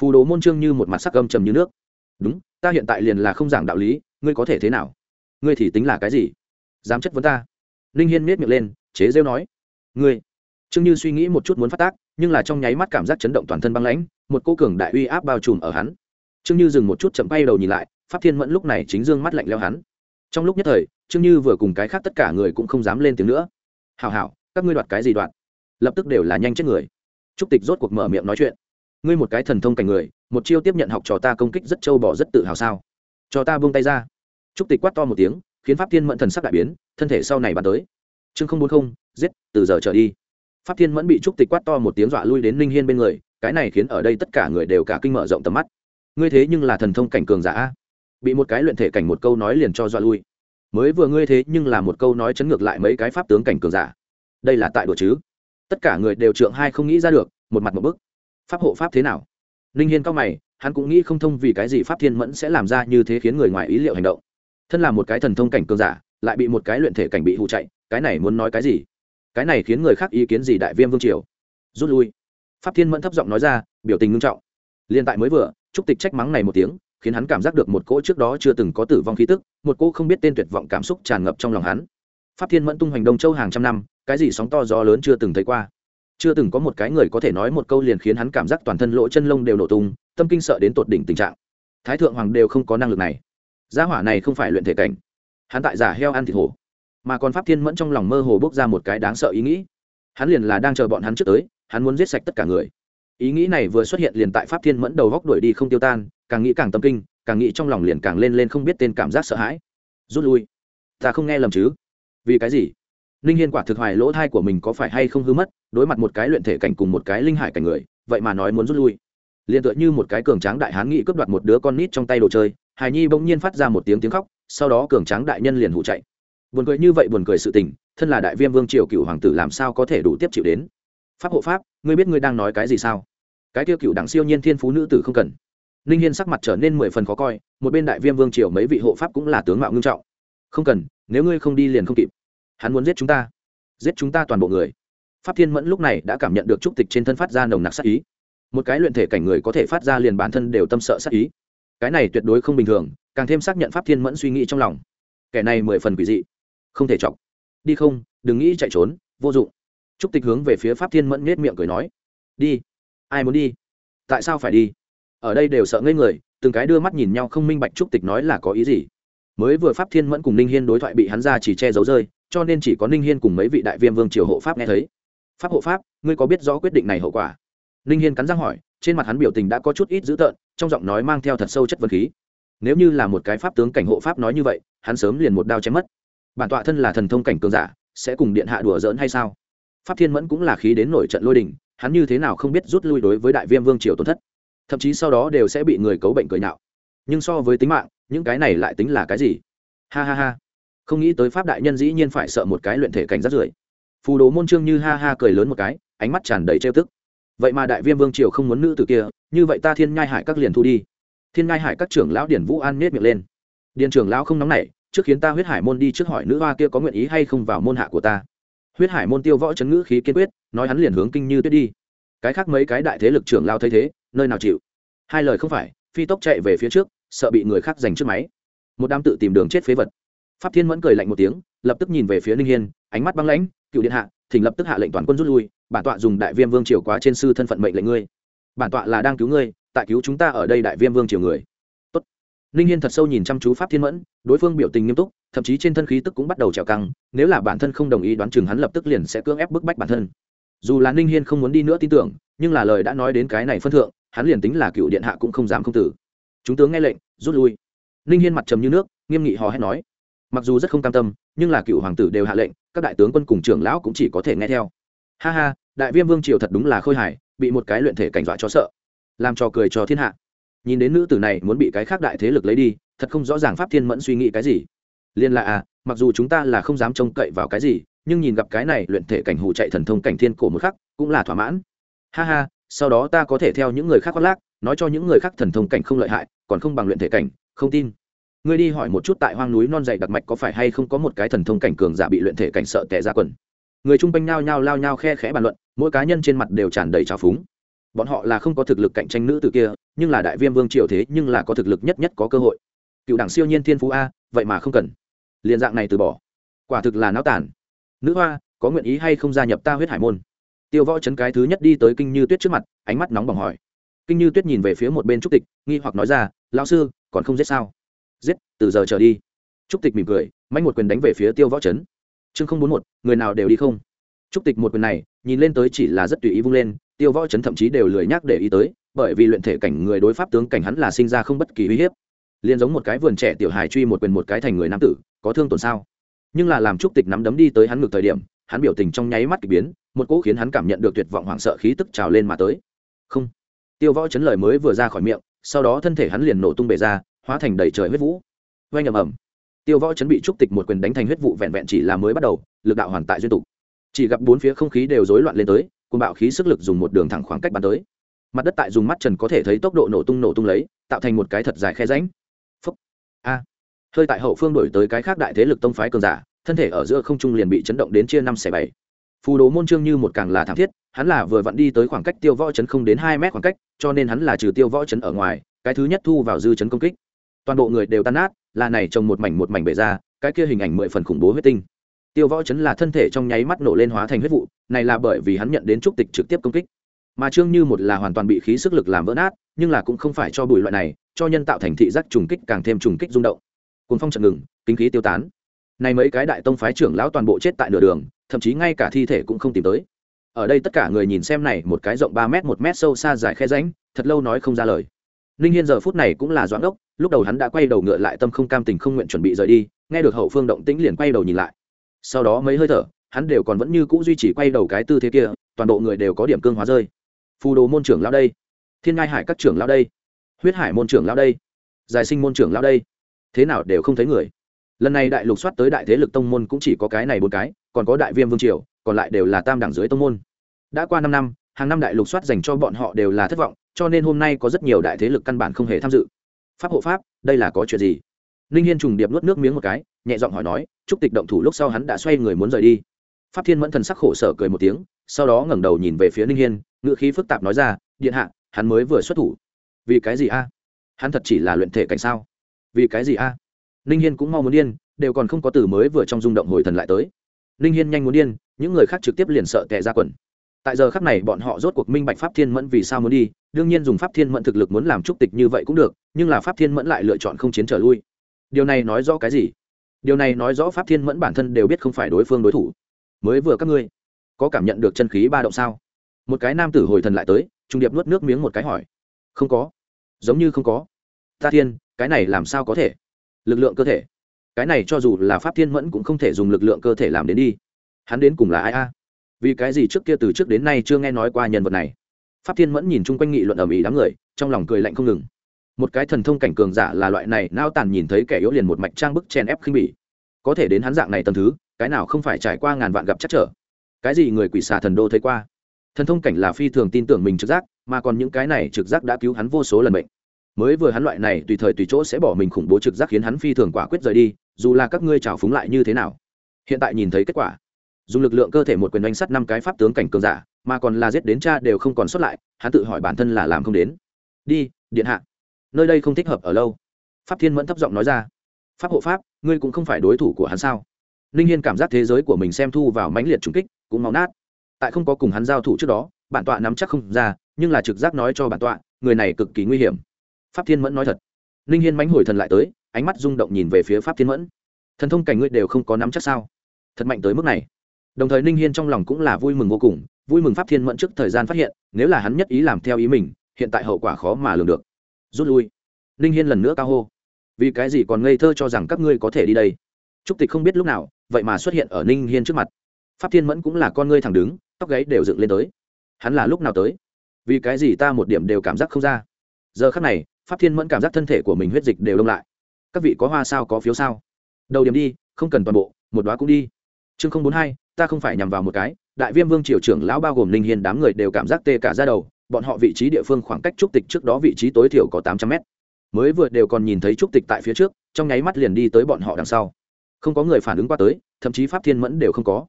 Phù đồ môn trương như một mặt sắc âm trầm như nước. Đúng, ta hiện tại liền là không giảng đạo lý, ngươi có thể thế nào? Ngươi thì tính là cái gì? Dám chất vấn ta? Linh hiên miết miệng lên chế rêu nói. Ngươi. Trương như suy nghĩ một chút muốn phát tác, nhưng là trong nháy mắt cảm giác chấn động toàn thân băng lãnh, một cô cường đại uy áp bao trùm ở hắn. Trương như dừng một chút chậm bay đầu nhìn lại, pháp thiên mẫn lúc này chính dương mắt lạnh leo hắn. Trong lúc nhất thời, trương như vừa cùng cái khác tất cả người cũng không dám lên tiếng nữa. Hào hào các ngươi đoạt cái gì đoạt? Lập tức đều là nhanh chết người. Trúc tịch rốt cuộc mở miệng nói chuyện. Ngươi một cái thần thông cảnh người, một chiêu tiếp nhận học trò ta công kích rất trâu bỏ rất tự hào sao? Cho ta buông tay ra. Trúc tịch quát to một tiếng, khiến pháp thiên mẫn thần sắc đại biến, thân thể sau này bắn tới chương không bốn không, giết, từ giờ trở đi. Pháp thiên mẫn bị trúc tịch quát to một tiếng dọa lui đến ninh hiên bên người, cái này khiến ở đây tất cả người đều cả kinh mở rộng tầm mắt. Ngươi thế nhưng là thần thông cảnh cường giả bị một cái luyện thể cảnh một câu nói liền cho dọa lui. Mới vừa ngươi thế nhưng là một câu nói chấn ngược lại mấy cái pháp tướng cảnh cường giả. Đây là tại đùa chứ? Tất cả người đều trượng hai không nghĩ ra được, một mặt một bức. Pháp hộ pháp thế nào? Ninh hiên cao mày, hắn cũng nghĩ không thông vì cái gì pháp thiên mẫn sẽ làm ra như thế khiến người ngoài ý liệu hành động. Thân là một cái thần thông cảnh cường giả, lại bị một cái luyện thể cảnh bị hụ chạy cái này muốn nói cái gì? Cái này khiến người khác ý kiến gì đại viêm vương triều? Rút lui. Pháp thiên mẫn thấp giọng nói ra, biểu tình ngưng trọng. Liên tại mới vừa, trúc tịch trách mắng này một tiếng, khiến hắn cảm giác được một cỗ trước đó chưa từng có tử vong khí tức, một cỗ không biết tên tuyệt vọng cảm xúc tràn ngập trong lòng hắn. Pháp thiên mẫn tung hoành đông châu hàng trăm năm, cái gì sóng to gió lớn chưa từng thấy qua. Chưa từng có một cái người có thể nói một câu liền khiến hắn cảm giác toàn thân lỗ chân lông đều nổ tung, tâm kinh sợ đến tột đỉnh tình trạng. Thái thượng hoàng đều không có năng lực này. Gia hỏa này không phải luyện thể cảnh. Hắn tại giả heo ăn thịt hổ mà còn pháp thiên mẫn trong lòng mơ hồ bốc ra một cái đáng sợ ý nghĩ. Hắn liền là đang chờ bọn hắn trước tới, hắn muốn giết sạch tất cả người. Ý nghĩ này vừa xuất hiện liền tại pháp thiên mẫn đầu góc đuổi đi không tiêu tan, càng nghĩ càng tâm kinh, càng nghĩ trong lòng liền càng lên lên không biết tên cảm giác sợ hãi. Rút lui. Ta không nghe lầm chứ? Vì cái gì? Ninh hiên quả thực hoài lỗ thai của mình có phải hay không hư mất, đối mặt một cái luyện thể cảnh cùng một cái linh hải cảnh người, vậy mà nói muốn rút lui. Liền tựa như một cái cường tráng đại hán nghị cướp đoạt một đứa con nít trong tay đồ chơi hài nhi bỗng nhiên phát ra một tiếng tiếng khóc, sau đó cường tráng đại nhân liền hụ chạy buồn cười như vậy buồn cười sự tình, thân là đại viêm vương triều cựu hoàng tử làm sao có thể đủ tiếp chịu đến? Pháp hộ pháp, ngươi biết ngươi đang nói cái gì sao? Cái tiêu cựu đẳng siêu nhiên thiên phú nữ tử không cần. Ninh hiên sắc mặt trở nên mười phần khó coi, một bên đại viêm vương triều mấy vị hộ pháp cũng là tướng mạo ngưng trọng. Không cần, nếu ngươi không đi liền không kịp. Hắn muốn giết chúng ta. Giết chúng ta toàn bộ người. Pháp thiên mẫn lúc này đã cảm nhận được trúc tịch trên thân phát ra nồng nặc sát ý. Một cái luyện thể cảnh người có thể phát ra liền bản thân đều tâm sợ sát ý. Cái này tuyệt đối không bình thường, càng thêm xác nhận pháp thiên mẫn suy nghĩ trong lòng. Kẻ này mười phần quỷ dị không thể chọc. Đi không, đừng nghĩ chạy trốn, vô dụng. Trúc tịch hướng về phía pháp thiên mẫn nết miệng cười nói, đi, ai muốn đi? Tại sao phải đi? Ở đây đều sợ ngây người, từng cái đưa mắt nhìn nhau không minh bạch trúc tịch nói là có ý gì. Mới vừa pháp thiên mẫn cùng ninh hiên đối thoại bị hắn ra chỉ che giấu rơi, cho nên chỉ có ninh hiên cùng mấy vị đại viên vương triều hộ pháp nghe thấy. Pháp hộ pháp, ngươi có biết rõ quyết định này hậu quả? Ninh hiên cắn răng hỏi, trên mặt hắn biểu tình đã có chút ít dữ tợn, trong giọng nói mang theo thật sâu chất vật khí. Nếu như là một cái pháp tướng cảnh hộ pháp nói như vậy, hắn sớm liền một đao chém mất bản tọa thân là thần thông cảnh cường giả, sẽ cùng điện hạ đùa giỡn hay sao? Pháp thiên mẫn cũng là khí đến nổi trận lôi đình, hắn như thế nào không biết rút lui đối với đại viêm vương triều tổn thất. Thậm chí sau đó đều sẽ bị người cấu bệnh cười nhạo. Nhưng so với tính mạng, những cái này lại tính là cái gì? Ha ha ha. Không nghĩ tới pháp đại nhân dĩ nhiên phải sợ một cái luyện thể cảnh rất rưởi. Phù đồ môn trương như ha ha cười lớn một cái, ánh mắt tràn đầy trêu tức. Vậy mà đại viêm vương triều không muốn nữ từ kia, như vậy ta thiên nhai hải các liền thu đi. Thiên nhai hải các trưởng lão điển vũ an nết miệng lên. Điện trưởng lão không nóng nảy trước khiến ta huyết hải môn đi trước hỏi nữ hoa kia có nguyện ý hay không vào môn hạ của ta. Huyết hải môn tiêu võ chấn ngữ khí kiên quyết, nói hắn liền hướng kinh như tuyết đi. Cái khác mấy cái đại thế lực trưởng lao thấy thế, nơi nào chịu? Hai lời không phải, phi tốc chạy về phía trước, sợ bị người khác giành trước máy. Một đám tự tìm đường chết phế vật. Pháp thiên mẫn cười lạnh một tiếng, lập tức nhìn về phía ninh hiên, ánh mắt băng lãnh, cựu điện hạ, thỉnh lập tức hạ lệnh toàn quân rút lui, bản tọa dùng đại viêm vương triều quá trên sư thân phận mệnh lệnh ngươi. Bản tọa là đang cứu ngươi, tại cứu chúng ta ở đây đại viêm vương triều người ninh hiên thật sâu nhìn chăm chú pháp thiên mẫn, đối phương biểu tình nghiêm túc, thậm chí trên thân khí tức cũng bắt đầu trèo căng, nếu là bản thân không đồng ý đoán chừng hắn lập tức liền sẽ cưỡng ép bức bách bản thân. Dù là ninh hiên không muốn đi nữa tin tưởng, nhưng là lời đã nói đến cái này phân thượng, hắn liền tính là cựu điện hạ cũng không dám không tử. Chúng tướng nghe lệnh, rút lui. Ninh hiên mặt trầm như nước, nghiêm nghị hò hét nói, mặc dù rất không cam tâm, nhưng là cựu hoàng tử đều hạ lệnh, các đại tướng quân cùng trưởng lão cũng chỉ có thể nghe theo. Ha ha, đại viêm vương triều thật đúng là khôi hài, bị một cái luyện thể cảnh dọa cho sợ, làm trò cười cho thiên hạ nhìn đến nữ tử này muốn bị cái khác đại thế lực lấy đi, thật không rõ ràng pháp thiên mẫn suy nghĩ cái gì. Liên là à mặc dù chúng ta là không dám trông cậy vào cái gì, nhưng nhìn gặp cái này luyện thể cảnh hụ chạy thần thông cảnh thiên cổ một khắc, cũng là thỏa mãn. Ha ha, sau đó ta có thể theo những người khác khoác lác, nói cho những người khác thần thông cảnh không lợi hại, còn không bằng luyện thể cảnh, không tin. Ngươi đi hỏi một chút tại hoang núi non dày đặc mạch có phải hay không có một cái thần thông cảnh cường giả bị luyện thể cảnh sợ tệ ra quần. Người chung quanh nhao nhao lao nhao khe khẽ bàn luận, mỗi cá nhân trên mặt đều tràn đầy trào phúng bọn họ là không có thực lực cạnh tranh nữ từ kia, nhưng là đại viêm vương triều thế nhưng là có thực lực nhất nhất có cơ hội. Cựu đảng siêu nhiên thiên phú a, vậy mà không cần. Liền dạng này từ bỏ. Quả thực là náo tản. Nữ hoa, có nguyện ý hay không gia nhập ta huyết hải môn? Tiêu võ chấn cái thứ nhất đi tới kinh như tuyết trước mặt, ánh mắt nóng bỏng hỏi. Kinh như tuyết nhìn về phía một bên trúc tịch, nghi hoặc nói ra, lão sư, còn không giết sao? Giết, từ giờ trở đi. Trúc tịch mỉm cười mạnh một quyền đánh về phía tiêu võ chấn. Chương không bốn một, người nào đều đi không? Trúc tịch một quyền này, nhìn lên tới chỉ là rất tùy ý vung lên tiêu võ chấn thậm chí đều lười nhắc để ý tới, bởi vì luyện thể cảnh người đối pháp tướng cảnh hắn là sinh ra không bất kỳ uy hiếp. Liền giống một cái vườn trẻ tiểu hài truy một quyền một cái thành người nam tử, có thương tổn sao? Nhưng là làm trúc tịch nắm đấm đi tới hắn ngược thời điểm, hắn biểu tình trong nháy mắt kỳ biến, một cỗ khiến hắn cảm nhận được tuyệt vọng hoảng sợ khí tức trào lên mà tới. Không. Tiêu võ chấn lời mới vừa ra khỏi miệng, sau đó thân thể hắn liền nổ tung bể ra, hóa thành đầy trời huyết vũ. Vang ầm ầm. Tiêu võ chấn bị trúc tịch một quyền đánh thành huyết vụ vẹn vẹn chỉ là mới bắt đầu, lực đạo hoàn tại duyên tục. Chỉ gặp bốn phía không khí đều rối loạn lên tới cùng bạo khí sức lực dùng một đường thẳng khoảng cách bắn tới. Mặt đất tại dùng mắt trần có thể thấy tốc độ nổ tung nổ tung lấy tạo thành một cái thật dài khe ránh phấp, a. Hơi tại hậu phương đổi tới cái khác đại thế lực tông phái cường giả thân thể ở giữa không trung liền bị chấn động đến chia năm xẻ bảy. Phù đồ môn trương như một càng là thảm thiết hắn là vừa vặn đi tới khoảng cách tiêu võ chấn không đến hai mét khoảng cách cho nên hắn là trừ tiêu võ chấn ở ngoài cái thứ nhất thu vào dư chấn công kích. Toàn bộ người đều tan nát là này trồng một mảnh một mảnh bể ra cái kia hình ảnh mười phần khủng bố huyết tinh tiêu võ chấn là thân thể trong nháy mắt nổ lên hóa thành huyết vụ, này là bởi vì hắn nhận đến trúc tịch trực tiếp công kích. Mà trương như một là hoàn toàn bị khí sức lực làm vỡ nát, nhưng là cũng không phải cho bùi loại này, cho nhân tạo thành thị giác trùng kích càng thêm trùng kích rung động. Cuốn phong trận ngừng, kinh khí tiêu tán. Này mấy cái đại tông phái trưởng lão toàn bộ chết tại nửa đường, thậm chí ngay cả thi thể cũng không tìm tới. Ở đây tất cả người nhìn xem này một cái rộng ba m một m sâu xa dài khe ránh thật lâu nói không ra lời. Ninh hiên giờ phút này cũng là doãn ốc lúc đầu hắn đã quay đầu ngựa lại tâm không cam tình không nguyện chuẩn bị rời đi, nghe được hậu phương động tĩnh liền quay đầu nhìn lại sau đó mấy hơi thở, hắn đều còn vẫn như cũ duy trì quay đầu cái tư thế kia, toàn bộ người đều có điểm cương hóa rơi. Phù đồ môn trưởng lão đây. Thiên ngai hải các trưởng lão đây. Huyết hải môn trưởng lão đây. Giải sinh môn trưởng lão đây. Thế nào đều không thấy người. Lần này đại lục soát tới đại thế lực tông môn cũng chỉ có cái này một cái, còn có đại viêm vương triều, còn lại đều là tam đẳng dưới tông môn. Đã qua năm năm, hàng năm đại lục soát dành cho bọn họ đều là thất vọng, cho nên hôm nay có rất nhiều đại thế lực căn bản không hề tham dự. Pháp hộ pháp, đây là có chuyện gì? Ninh hiên trùng điệp nuốt nước miếng một cái, nhẹ giọng hỏi nói, trúc tịch động thủ lúc sau hắn đã xoay người muốn rời đi. Pháp thiên mẫn thần sắc khổ sở cười một tiếng, sau đó ngẩng đầu nhìn về phía ninh hiên ngựa khí phức tạp nói ra, điện hạ, hắn mới vừa xuất thủ. Vì cái gì a? Hắn thật chỉ là luyện thể cảnh sao? Vì cái gì a? Ninh hiên cũng mau muốn điên, đều còn không có từ mới vừa trong rung động hồi thần lại tới. Ninh hiên nhanh muốn điên, những người khác trực tiếp liền sợ tệ ra quần. Tại giờ khắc này bọn họ rốt cuộc minh bạch pháp thiên mẫn vì sao muốn đi, đương nhiên dùng pháp thiên mẫn thực lực muốn làm trúc tịch như vậy cũng được, nhưng là pháp thiên mẫn lại lựa chọn không chiến trở lui điều này nói rõ cái gì? Điều này nói rõ pháp thiên mẫn bản thân đều biết không phải đối phương đối thủ. Mới vừa các ngươi, có cảm nhận được chân khí ba động sao? Một cái nam tử hồi thần lại tới, trung điệp nuốt nước miếng một cái hỏi. Không có. Giống như không có. Ta thiên, cái này làm sao có thể? Lực lượng cơ thể. Cái này cho dù là pháp thiên mẫn cũng không thể dùng lực lượng cơ thể làm đến đi. Hắn đến cùng là ai a? Vì cái gì trước kia từ trước đến nay chưa nghe nói qua nhân vật này? Pháp thiên mẫn nhìn chung quanh nghị luận ở mỹ đám người, trong lòng cười lạnh không ngừng một cái thần thông cảnh cường giả là loại này, nao tàn nhìn thấy kẻ yếu liền một mạch trang bức chen ép khinh bỉ. Có thể đến hắn dạng này tầm thứ, cái nào không phải trải qua ngàn vạn gặp chắc trở. Cái gì người quỷ xà thần đô thấy qua? Thần thông cảnh là phi thường tin tưởng mình trực giác, mà còn những cái này trực giác đã cứu hắn vô số lần bệnh mới vừa hắn loại này, tùy thời tùy chỗ sẽ bỏ mình khủng bố trực giác khiến hắn phi thường quả quyết rời đi, dù là các ngươi trào phúng lại như thế nào. Hiện tại nhìn thấy kết quả. Dùng lực lượng cơ thể một quyền đánh sắt năm cái pháp tướng cảnh cường giả, mà còn là giết đến cha đều không còn xuất lại, hắn tự hỏi bản thân là làm không đến. Đi, điện hạ nơi đây không thích hợp ở lâu. Pháp thiên mẫn thấp giọng nói ra. Pháp hộ pháp, ngươi cũng không phải đối thủ của hắn sao? Ninh hiên cảm giác thế giới của mình xem thu vào mãnh liệt trùng kích, cũng máu nát. Tại không có cùng hắn giao thủ trước đó, bản tọa nắm chắc không ra, nhưng là trực giác nói cho bản tọa, người này cực kỳ nguy hiểm. Pháp thiên mẫn nói thật. Ninh hiên mánh hồi thần lại tới, ánh mắt rung động nhìn về phía pháp thiên mẫn. Thần thông cảnh ngươi đều không có nắm chắc sao? Thật mạnh tới mức này. Đồng thời ninh hiên trong lòng cũng là vui mừng vô cùng, vui mừng pháp thiên mẫn trước thời gian phát hiện, nếu là hắn nhất ý làm theo ý mình, hiện tại hậu quả khó mà lường được rút lui. Ninh hiên lần nữa cao hô. Vì cái gì còn ngây thơ cho rằng các ngươi có thể đi đây? Trúc tịch không biết lúc nào, vậy mà xuất hiện ở ninh hiên trước mặt. Pháp thiên mẫn cũng là con ngươi thẳng đứng, tóc gáy đều dựng lên tới. Hắn là lúc nào tới? Vì cái gì ta một điểm đều cảm giác không ra? Giờ khắc này, pháp thiên mẫn cảm giác thân thể của mình huyết dịch đều đông lại. Các vị có hoa sao có phiếu sao? Đầu điểm đi, không cần toàn bộ, một đoá cũng đi. Chương không bốn hai, ta không phải nhằm vào một cái. Đại viêm vương triều trưởng lão bao gồm Ninh hiên đám người đều cảm giác tê cả ra đầu bọn họ vị trí địa phương khoảng cách trúc tịch trước đó vị trí tối thiểu có tám trăm mét. Mới vừa đều còn nhìn thấy trúc tịch tại phía trước, trong nháy mắt liền đi tới bọn họ đằng sau. Không có người phản ứng qua tới, thậm chí pháp thiên mẫn đều không có.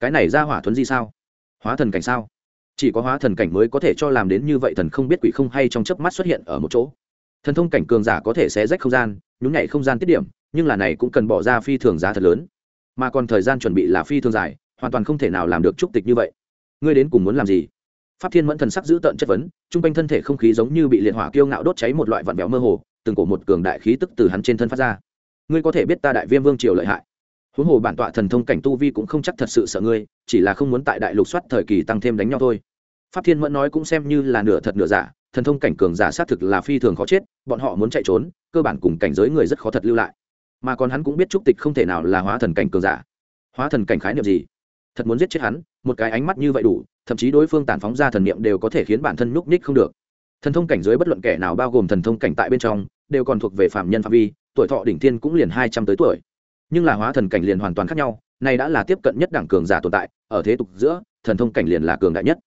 Cái này ra hỏa thuấn di sao? Hóa thần cảnh sao? Chỉ có hóa thần cảnh mới có thể cho làm đến như vậy thần không biết quỷ không hay trong chớp mắt xuất hiện ở một chỗ. Thần thông cảnh cường giả có thể xé rách không gian, nhún nhảy không gian tiết điểm, nhưng là này cũng cần bỏ ra phi thường giá thật lớn. Mà còn thời gian chuẩn bị là phi thường dài, hoàn toàn không thể nào làm được trúc tịch như vậy. Ngươi đến cùng muốn làm gì? Pháp thiên mẫn thần sắc giữ tợn chất vấn t r u n g quanh thân thể không khí giống như bị liệt hỏa kiêu ngạo đốt cháy một loại vận vẹo mơ hồ, từng cổ một cường đại khí tức từ hắn trên thân phát ra. Ngươi có thể biết ta đại viêm vương triều lợi hại. Huống hồ bản tọa thần thông cảnh tu vi cũng không chắc thật sự sợ ngươi, chỉ là không muốn tại đại lục soát thời kỳ tăng thêm đánh nhau thôi. Pháp thiên mẫn nói cũng xem như là nửa thật nửa giả, thần thông cảnh cường giả xác thực là phi thường khó chết, bọn họ muốn chạy trốn, cơ bản cùng cảnh giới người rất khó thật lưu lại. Mà còn hắn cũng biết trúc tịch không thể nào là hóa thần cảnh cường giả. Hóa thần cảnh khái niệm gì? Thật muốn giết chết hắn, một cái ánh mắt như vậy đủ thậm chí đối phương tản phóng ra thần niệm đều có thể khiến bản thân nhúc nhích không được. Thần thông cảnh giới bất luận kẻ nào bao gồm thần thông cảnh tại bên trong, đều còn thuộc về phạm nhân phạm vi, tuổi thọ đỉnh thiên cũng liền hai trăm tới tuổi. Nhưng là hóa thần cảnh liền hoàn toàn khác nhau này đã là tiếp cận nhất đẳng cường giả tồn tại, ở thế tục giữa, thần thông cảnh liền là cường đại nhất.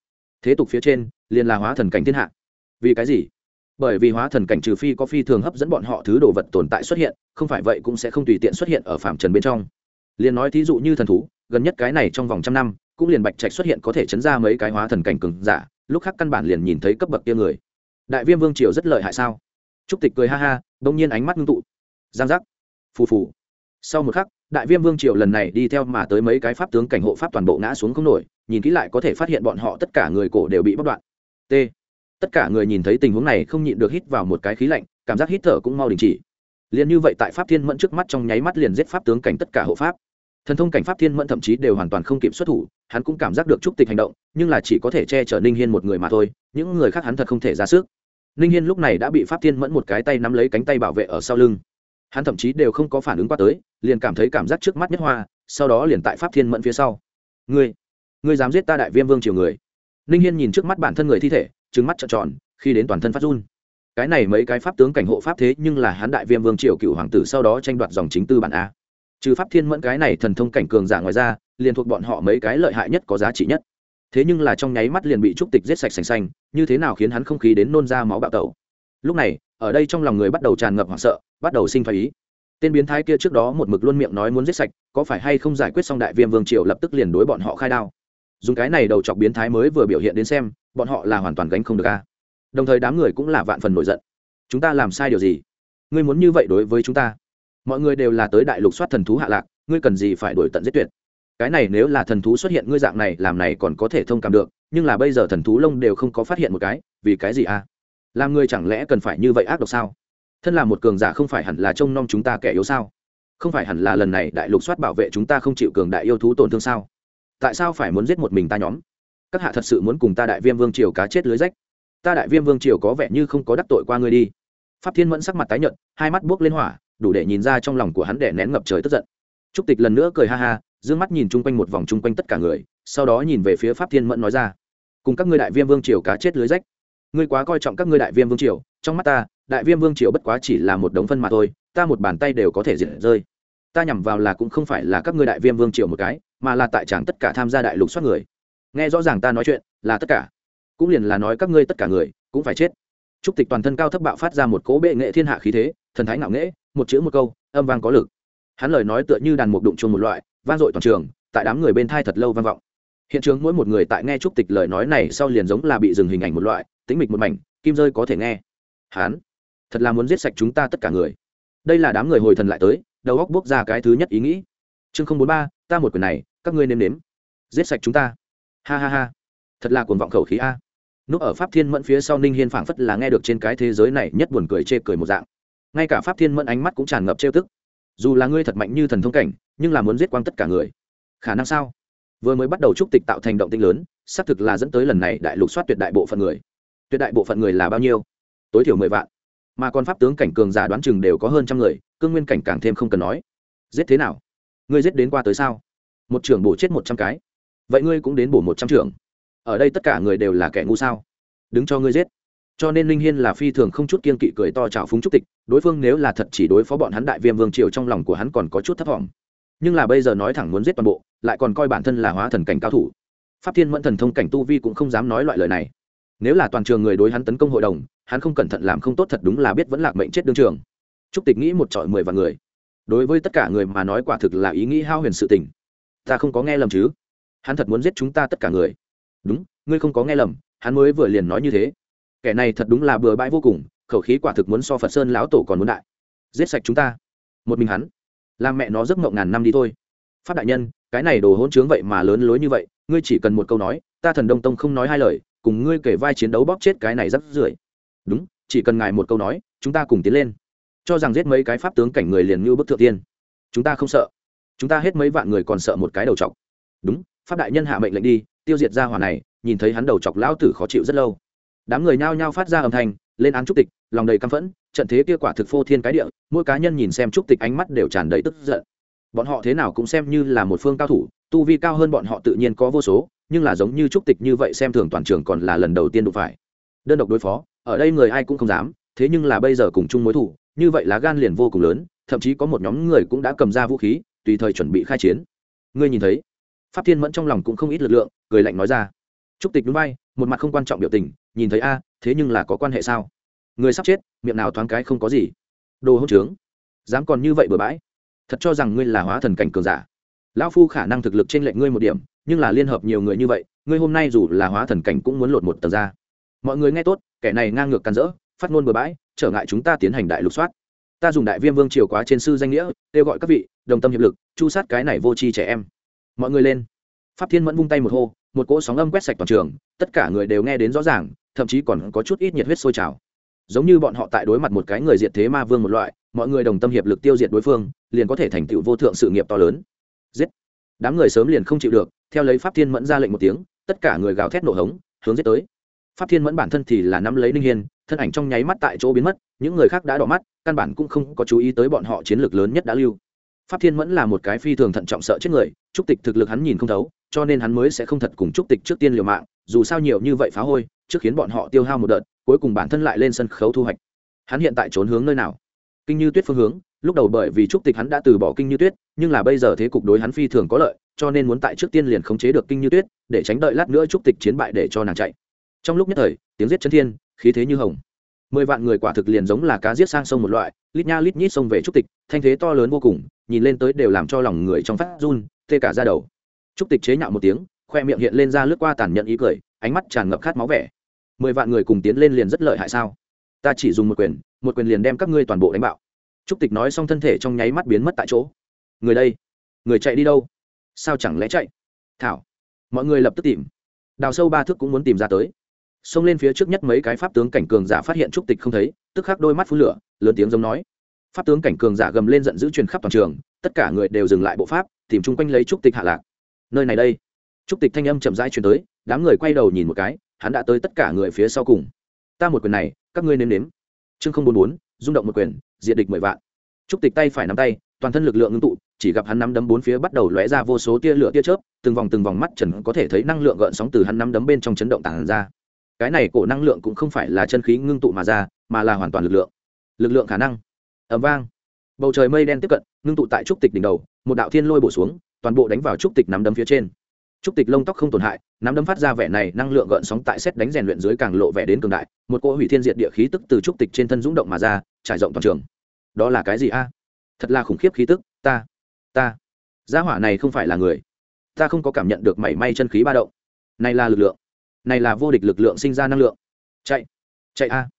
Thế tục phía trên, liền là hóa thần cảnh thiên hạ. Vì cái gì? Bởi vì hóa thần cảnh trừ phi có phi thường hấp dẫn bọn họ thứ đồ vật tồn tại xuất hiện, không phải vậy cũng sẽ không tùy tiện xuất hiện ở phạm trần bên trong. Liền nói thí dụ như thần thú, gần nhất cái này trong vòng trăm năm cũng liền bạch trạch xuất hiện có thể chấn ra mấy cái hóa thần cảnh cường giả, lúc khác căn bản liền nhìn thấy cấp bậc kia người. Đại viêm vương triều rất lợi hại sao? Trúc tịch cười ha ha, đông nhiên ánh mắt ngưng tụ. Giang giác. Phù phù. Sau một khắc, đại viêm vương triều lần này đi theo mà tới mấy cái pháp tướng cảnh hộ pháp toàn bộ ngã xuống không nổi, nhìn kỹ lại có thể phát hiện bọn họ tất cả người cổ đều bị bắt đoạn. T. Tất cả người nhìn thấy tình huống này không nhịn được hít vào một cái khí lạnh, cảm giác hít thở cũng mau đình chỉ. Liền như vậy tại pháp thiên mẫn trước mắt trong nháy mắt liền giết pháp tướng cảnh tất cả hộ pháp thần thông cảnh pháp thiên mẫn thậm chí đều hoàn toàn không kịp xuất thủ, hắn cũng cảm giác được trúc tịch hành động, nhưng là chỉ có thể che chở ninh hiên một người mà thôi, những người khác hắn thật không thể ra sức. Ninh hiên lúc này đã bị pháp thiên mẫn một cái tay nắm lấy cánh tay bảo vệ ở sau lưng. Hắn thậm chí đều không có phản ứng qua tới, liền cảm thấy cảm giác trước mắt nhất hoa, sau đó liền tại pháp thiên mẫn phía sau. Ngươi ngươi dám giết ta đại viêm vương triều người? Ninh hiên nhìn trước mắt bản thân người thi thể trứng mắt trợn tròn, khi đến toàn thân phát run. Cái này mấy cái pháp tướng cảnh hộ pháp thế nhưng là hắn đại viêm vương triều cựu hoàng tử sau đó tranh đoạt dòng chính tư bản a trừ pháp thiên mẫn cái này thần thông cảnh cường giả ngoài ra, liền thuộc bọn họ mấy cái lợi hại nhất có giá trị nhất. Thế nhưng là trong nháy mắt liền bị trúc tịch giết sạch sành xanh, như thế nào khiến hắn không khí đến nôn ra máu bạo tẩu? Lúc này, ở đây trong lòng người bắt đầu tràn ngập hoảng sợ, bắt đầu sinh phái ý. Tên biến thái kia trước đó một mực luôn miệng nói muốn giết sạch, có phải hay không giải quyết xong đại viêm vương triều lập tức liền đối bọn họ khai đao? Dùng cái này đầu chọc biến thái mới vừa biểu hiện đến xem, bọn họ là hoàn toàn gánh không được a. Đồng thời đám người cũng là vạn phần nổi giận. Chúng ta làm sai điều gì? Ngươi muốn như vậy đối với chúng ta? Mọi người đều là tới đại lục soát thần thú hạ lạc, ngươi cần gì phải đổi tận giết tuyệt? Cái này nếu là thần thú xuất hiện ngươi dạng này, làm này còn có thể thông cảm được, nhưng là bây giờ thần thú lông đều không có phát hiện một cái, vì cái gì à? Làm ngươi chẳng lẽ cần phải như vậy ác độc sao? Thân là một cường giả không phải hẳn là trông nom chúng ta kẻ yếu sao? Không phải hẳn là lần này đại lục soát bảo vệ chúng ta không chịu cường đại yêu thú tổn thương sao? Tại sao phải muốn giết một mình ta nhóm? Các hạ thật sự muốn cùng ta đại viêm vương triều cá chết lưới rách. Ta đại viêm vương triều có vẻ như không có đắc tội qua ngươi đi. Pháp thiên mẫn sắc mặt tái nhợt, hai mắt buốc lên hỏa đủ để nhìn ra trong lòng của hắn đẻ nén ngập trời tức giận. Trúc tịch lần nữa cười ha ha d ư ơ n g mắt nhìn chung quanh một vòng chung quanh tất cả người, sau đó nhìn về phía pháp thiên mẫn nói ra, cùng các ngươi đại viêm vương triều cá chết lưới rách. Ngươi quá coi trọng các ngươi đại viêm vương triều, trong mắt ta, đại viêm vương triều bất quá chỉ là một đống phân mà thôi, ta một bàn tay đều có thể diệt rơi. Ta nhằm vào là cũng không phải là các ngươi đại viêm vương triều một cái, mà là tại chẳng tất cả tham gia đại lục soát người. Nghe rõ ràng ta nói chuyện, là tất cả. Cũng liền là nói các ngươi tất cả người, cũng phải chết. Trúc tịch toàn thân cao thấp bạo phát ra một cỗ bệ nghệ thiên hạ khí thế, thần thái ngạo nghễ một chữ một câu, âm vang có lực. Hắn lời nói tựa như đàn mục đụng chuông một loại, vang dội toàn trường, tại đám người bên thai thật lâu vang vọng. Hiện trường mỗi một người tại nghe trúc tịch lời nói này sau liền giống là bị dừng hình ảnh một loại tính mịch một mảnh, kim rơi có thể nghe. Hắn, thật là muốn giết sạch chúng ta tất cả người. Đây là đám người hồi thần lại tới, đầu góc bốc ra cái thứ nhất ý nghĩ. Chương không bốn ba, ta một quyền này, các ngươi nêm nếm. Giết sạch chúng ta. Ha ha ha. Thật là cuồng vọng khẩu khí a. Núp ở pháp thiên mẫn phía sau ninh hiên phảng phất là nghe được trên cái thế giới này nhất buồn cười chê cười một dạng ngay cả pháp thiên mẫn ánh mắt cũng tràn ngập trêu tức. Dù là ngươi thật mạnh như thần thông cảnh, nhưng là muốn giết quang tất cả người. Khả năng sao? Vừa mới bắt đầu trúc tịch tạo thành động tinh lớn, xác thực là dẫn tới lần này đại lục soát tuyệt đại bộ phận người. Tuyệt đại bộ phận người là bao nhiêu? Tối thiểu mười vạn. Mà còn pháp tướng cảnh cường giả đoán chừng đều có hơn trăm người, cương nguyên cảnh càng thêm không cần nói. Giết thế nào? Ngươi giết đến qua tới sao? Một trưởng bổ chết một trăm cái. Vậy ngươi cũng đến bổ một trăm trưởng. Ở đây tất cả người đều là kẻ ngu sao? Đứng cho ngươi giết cho nên linh hiên là phi thường không chút kiên kỵ cười to chào phúng trúc tịch, đối phương nếu là thật chỉ đối phó bọn hắn đại viêm vương triều trong lòng của hắn còn có chút thất vọng. Nhưng là bây giờ nói thẳng muốn giết toàn bộ, lại còn coi bản thân là hóa thần cảnh cao thủ. Pháp thiên mẫn thần thông cảnh tu vi cũng không dám nói loại lời này. Nếu là toàn trường người đối hắn tấn công hội đồng, hắn không cẩn thận làm không tốt thật đúng là biết vẫn lạc mệnh chết đương trường. Trúc tịch nghĩ một trọi mười vạn người. Đối với tất cả người mà nói quả thực là ý nghĩ hao huyền sự tình. Ta không có nghe lầm chứ? Hắn thật muốn giết chúng ta tất cả người. Đúng, ngươi không có nghe lầm, hắn mới vừa liền nói như thế kẻ này thật đúng là bừa bãi vô cùng, khẩu khí quả thực muốn so phật sơn lão tổ còn muốn đại. Giết sạch chúng ta. Một mình hắn. Làm mẹ nó giấc mộng ngàn năm đi thôi. Phát đại nhân, cái này đồ hỗn trướng vậy mà lớn lối như vậy, ngươi chỉ cần một câu nói, ta thần đông tông không nói hai lời, cùng ngươi kể vai chiến đấu bóp chết cái này rất rưởi. Đúng, chỉ cần ngài một câu nói, chúng ta cùng tiến lên. Cho rằng giết mấy cái pháp tướng cảnh người liền như bức thượng tiên. Chúng ta không sợ. Chúng ta hết mấy vạn người còn sợ một cái đầu chọc. đúng, pháp đại nhân hạ mệnh lệnh đi, tiêu diệt ra hỏa này, nhìn thấy hắn đầu chọc lão tử khó chịu rất lâu đám người nhao nhao phát ra âm thanh, lên án trúc tịch, lòng đầy căm phẫn, trận thế kia quả thực phô thiên cái địa, mỗi cá nhân nhìn xem trúc tịch ánh mắt đều tràn đầy tức giận. Bọn họ thế nào cũng xem như là một phương cao thủ, tu vi cao hơn bọn họ tự nhiên có vô số, nhưng là giống như trúc tịch như vậy xem thường toàn trường còn là lần đầu tiên đụng phải. Đơn độc đối phó, ở đây người ai cũng không dám, thế nhưng là bây giờ cùng chung mối thủ như vậy lá gan liền vô cùng lớn, thậm chí có một nhóm người cũng đã cầm ra vũ khí, tùy thời chuẩn bị khai chiến. Ngươi nhìn thấy? Pháp thiên mẫn trong lòng cũng không ít lực lượng, cười lạnh nói ra. Trúc tịch núi bay một mặt không quan trọng biểu tình nhìn thấy a, thế nhưng là có quan hệ sao? Người sắp chết, miệng nào thoáng cái không có gì. Đồ hỗn trướng, dám còn như vậy bừa bãi. Thật cho rằng ngươi là hóa thần cảnh cường giả. Lão phu khả năng thực lực trên lệnh ngươi một điểm, nhưng là liên hợp nhiều người như vậy, ngươi hôm nay dù là hóa thần cảnh cũng muốn lột một tờ ra. Mọi người nghe tốt, kẻ này ngang ngược càn rỡ, phát ngôn bừa bãi, trở ngại chúng ta tiến hành đại lục soát. Ta dùng đại viêm vương triều quá trên sư danh nghĩa, kêu gọi các vị, đồng tâm hiệp lực, chu sát cái này vô tri trẻ em. Mọi người lên. Pháp thiên mẫn vung tay một hô một cỗ sóng âm quét sạch toàn trường, tất cả người đều nghe đến rõ ràng, thậm chí còn có chút ít nhiệt huyết sôi trào. Giống như bọn họ tại đối mặt một cái người diệt thế ma vương một loại, mọi người đồng tâm hiệp lực tiêu diệt đối phương, liền có thể thành tựu vô thượng sự nghiệp to lớn. Giết! Đám người sớm liền không chịu được, theo lấy pháp thiên mẫn ra lệnh một tiếng, tất cả người gào thét nổ hống, hướng giết tới. Pháp thiên mẫn bản thân thì là nắm lấy ninh hiên, thân ảnh trong nháy mắt tại chỗ biến mất, những người khác đã đỏ mắt, căn bản cũng không có chú ý tới bọn họ chiến lược lớn nhất đã lưu pháp thiên mẫn là một cái phi thường thận trọng sợ chết người, trúc tịch thực lực hắn nhìn không thấu, cho nên hắn mới sẽ không thật cùng trúc tịch trước tiên liều mạng, dù sao nhiều như vậy phá hôi, trước khiến bọn họ tiêu hao một đợt, cuối cùng bản thân lại lên sân khấu thu hoạch. Hắn hiện tại trốn hướng nơi nào? Kinh như tuyết phương hướng, lúc đầu bởi vì trúc tịch hắn đã từ bỏ kinh như tuyết, nhưng là bây giờ thế cục đối hắn phi thường có lợi, cho nên muốn tại trước tiên liền khống chế được kinh như tuyết, để tránh đợi lát nữa trúc tịch chiến bại để cho nàng chạy. Trong lúc nhất thời, tiếng giết chân thiên, khí thế như hồng. Mười vạn người quả thực liền giống là cá giết sang sông một loại, lít nha lít nhít sông về trúc tịch, thanh thế to lớn vô cùng nhìn lên tới đều làm cho lòng người trong phát run, tê cả ra đầu. Trúc tịch chế nhạo một tiếng, khoe miệng hiện lên ra lướt qua tàn nhẫn ý cười, ánh mắt tràn ngập khát máu vẻ. Mười vạn người cùng tiến lên liền rất lợi hại sao? Ta chỉ dùng một quyền một quyền liền đem các ngươi toàn bộ đánh bạo. Trúc tịch nói xong thân thể trong nháy mắt biến mất tại chỗ. Người đây, người chạy đi đâu? Sao chẳng lẽ chạy? Thảo, mọi người lập tức tìm. Đào sâu ba thước cũng muốn tìm ra tới. Xông lên phía trước nhất mấy cái pháp tướng cảnh cường giả phát hiện trúc tịch không thấy, tức khắc đôi mắt phun lửa, lớn tiếng giống nói pháp tướng cảnh cường giả gầm lên giận dữ truyền khắp toàn trường, tất cả người đều dừng lại bộ pháp, tìm chung quanh lấy trúc tịch hạ lạc. Nơi này đây, trúc tịch thanh âm chậm rãi truyền tới, đám người quay đầu nhìn một cái, hắn đã tới tất cả người phía sau cùng. Ta một quyền này, các ngươi nếm nếm. Chương không bốn bốn, rung động một quyền diện địch mười vạn. Trúc tịch tay phải nắm tay, toàn thân lực lượng ngưng tụ, chỉ gặp hắn nắm đấm bốn phía bắt đầu lóe ra vô số tia lửa tia chớp, từng vòng từng vòng mắt trần có thể thấy năng lượng gợn sóng từ hắn nắm đấm bên trong chấn động tản ra. Cái này cổ năng lượng cũng không phải là chân khí ngưng tụ mà ra, mà là hoàn toàn lực lượng. Lực lượng khả năng ẩm vang. Bầu trời mây đen tiếp cận, ngưng tụ tại trúc tịch đỉnh đầu, một đạo thiên lôi bổ xuống, toàn bộ đánh vào trúc tịch nắm đấm phía trên. Trúc tịch lông tóc không tổn hại, nắm đấm phát ra vẻ này năng lượng gợn sóng tại xét đánh rèn luyện dưới càng lộ vẻ đến cường đại, một cỗ hủy thiên diệt địa khí tức từ trúc tịch trên thân dũng động mà ra, trải rộng toàn trường. Đó là cái gì a? Thật là khủng khiếp khí tức, ta ta. Gia hỏa này không phải là người. Ta không có cảm nhận được mảy may chân khí ba động. Này là lực lượng. Này là vô địch lực lượng sinh ra năng lượng. Chạy chạy a.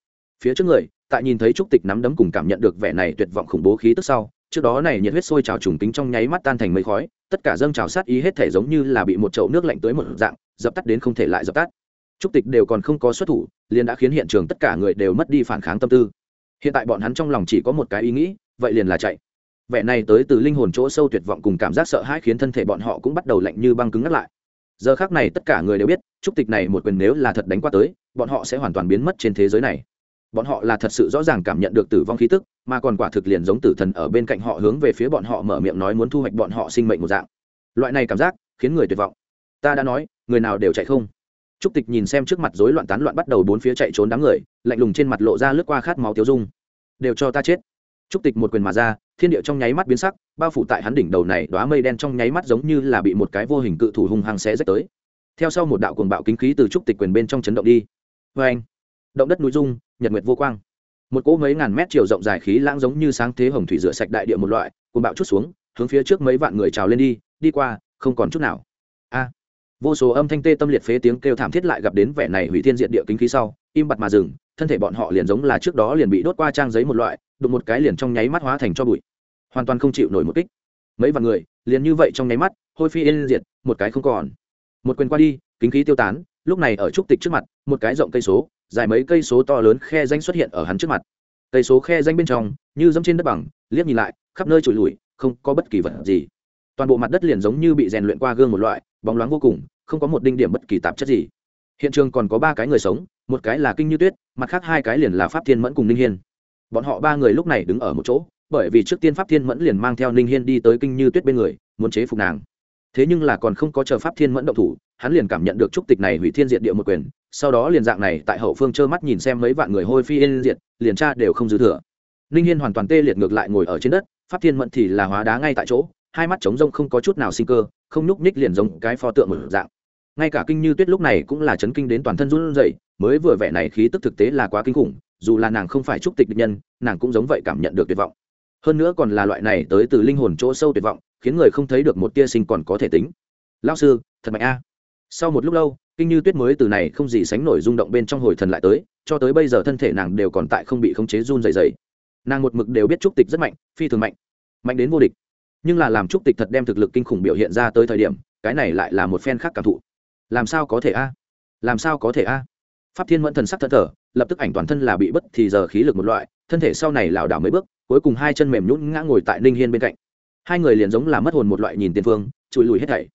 Phía trước người tại nhìn thấy trúc tịch nắm đấm cùng cảm nhận được vẻ này tuyệt vọng khủng bố khí tức sau, trước đó này nhiệt huyết sôi trào trùng tính trong nháy mắt tan thành mây khói, tất cả dâng trào sát ý hết thể giống như là bị một chậu nước lạnh tới một dạng, dập tắt đến không thể lại dập tắt. Trúc tịch đều còn không có xuất thủ, liền đã khiến hiện trường tất cả người đều mất đi phản kháng tâm tư. Hiện tại bọn hắn trong lòng chỉ có một cái ý nghĩ, vậy liền là chạy. Vẻ này tới từ linh hồn chỗ sâu tuyệt vọng cùng cảm giác sợ hãi khiến thân thể bọn họ cũng bắt đầu lạnh như băng cứng ngắt lại. Giờ khác này tất cả người đều biết, trúc tịch này một quyền nếu là thật đánh qua tới, bọn họ sẽ hoàn toàn biến mất trên thế giới này bọn họ là thật sự rõ ràng cảm nhận được tử vong khí tức, mà còn quả thực liền giống tử thần ở bên cạnh họ hướng về phía bọn họ mở miệng nói muốn thu hoạch bọn họ sinh mệnh một dạng. Loại này cảm giác khiến người tuyệt vọng. Ta đã nói, người nào đều chạy không. Trúc tịch nhìn xem trước mặt rối loạn tán loạn bắt đầu bốn phía chạy trốn đám người, lạnh lùng trên mặt lộ ra lướt qua khát máu tiêu dung. Đều cho ta chết. Trúc tịch một quyền mà ra, thiên địa trong nháy mắt biến sắc, bao phủ tại hắn đỉnh đầu này đoá mây đen trong nháy mắt giống như là bị một cái vô hình cự thủ hung hăng xé rách tới. Theo sau một đạo cuồng bạo kính khí từ trúc tịch quyền bên trong chấn động đi. Vê anh động đất núi dung nhật nguyệt vô quang. Một cỗ mấy ngàn mét chiều rộng dài khí lãng giống như sáng thế hồng thủy rửa sạch đại địa một loại, cuồng bạo chút xuống, hướng phía trước mấy vạn người trào lên đi đi qua, không còn chút nào. A! Vô số âm thanh tê tâm liệt phế tiếng kêu thảm thiết lại gặp đến vẻ này hủy thiên diện địa kính khí sau, im bặt mà dừng, thân thể bọn họ liền giống là trước đó liền bị đốt qua trang giấy một loại, đụng một cái liền trong nháy mắt hóa thành cho bụi. Hoàn toàn không chịu nổi một kích. Mấy vạn người, liền như vậy trong nháy mắt, hôi phi yên diệt, một cái không còn. Một quyền qua đi, kính khí tiêu tán lúc này ở trúc tịch trước mặt, một cái rộng cây số, dài mấy cây số to lớn khe danh xuất hiện ở hắn trước mặt. Cây số khe danh bên trong, như dẫm trên đất bằng, liếc nhìn lại, khắp nơi trụi lùi, không có bất kỳ vật gì. Toàn bộ mặt đất liền giống như bị rèn luyện qua gương một loại, bóng loáng vô cùng, không có một đinh điểm bất kỳ tạp chất gì. Hiện trường còn có ba cái người sống, một cái là kinh như tuyết, mặt khác hai cái liền là pháp thiên mẫn cùng ninh hiên. Bọn họ ba người lúc này đứng ở một chỗ, bởi vì trước tiên pháp thiên mẫn liền mang theo ninh hiên đi tới kinh như tuyết bên người, muốn chế phục nàng thế nhưng là còn không có chờ pháp thiên mẫn động thủ, hắn liền cảm nhận được trúc tịch này hủy thiên diệt địa một quyền, sau đó liền dạng này tại hậu phương trơ mắt nhìn xem mấy vạn người hôi phi yên diệt, liền tra đều không dư thừa. Ninh hiên hoàn toàn tê liệt ngược lại ngồi ở trên đất, pháp thiên mẫn thì là hóa đá ngay tại chỗ, hai mắt trống rông không có chút nào sinh cơ, không nhúc nhích liền giống cái pho tượng một dạng. Ngay cả kinh như tuyết lúc này cũng là chấn kinh đến toàn thân run rẩy, mới vừa vẻ này khí tức thực tế là quá kinh khủng, dù là nàng không phải trúc tịch địch nhân, nàng cũng giống vậy cảm nhận được tuyệt vọng. Hơn nữa còn là loại này tới từ linh hồn chỗ sâu tuyệt vọng khiến người không thấy được một tia sinh còn có thể tính. Lao sư, thật mạnh a. Sau một lúc lâu, kinh như tuyết mới từ này không gì sánh nổi rung động bên trong hồi thần lại tới, cho tới bây giờ thân thể nàng đều còn tại không bị khống chế run dày dày nàng một mực đều biết trúc tịch rất mạnh, phi thường mạnh mạnh đến vô địch. Nhưng là làm trúc tịch thật đem thực lực kinh khủng biểu hiện ra tới thời điểm, cái này lại là một phen khác cảm thụ. Làm sao có thể a? Làm sao có thể a? Pháp thiên mẫn thần sắc thất thở lập tức ảnh toàn thân là bị bất thì giờ khí lực một loại, thân thể sau này lảo đảo mấy bước, cuối cùng hai chân mềm nhũn ngã ngồi tại ninh hiên bên cạnh hai người liền giống là mất hồn một loại nhìn tiền phương trụi lùi hết thảy.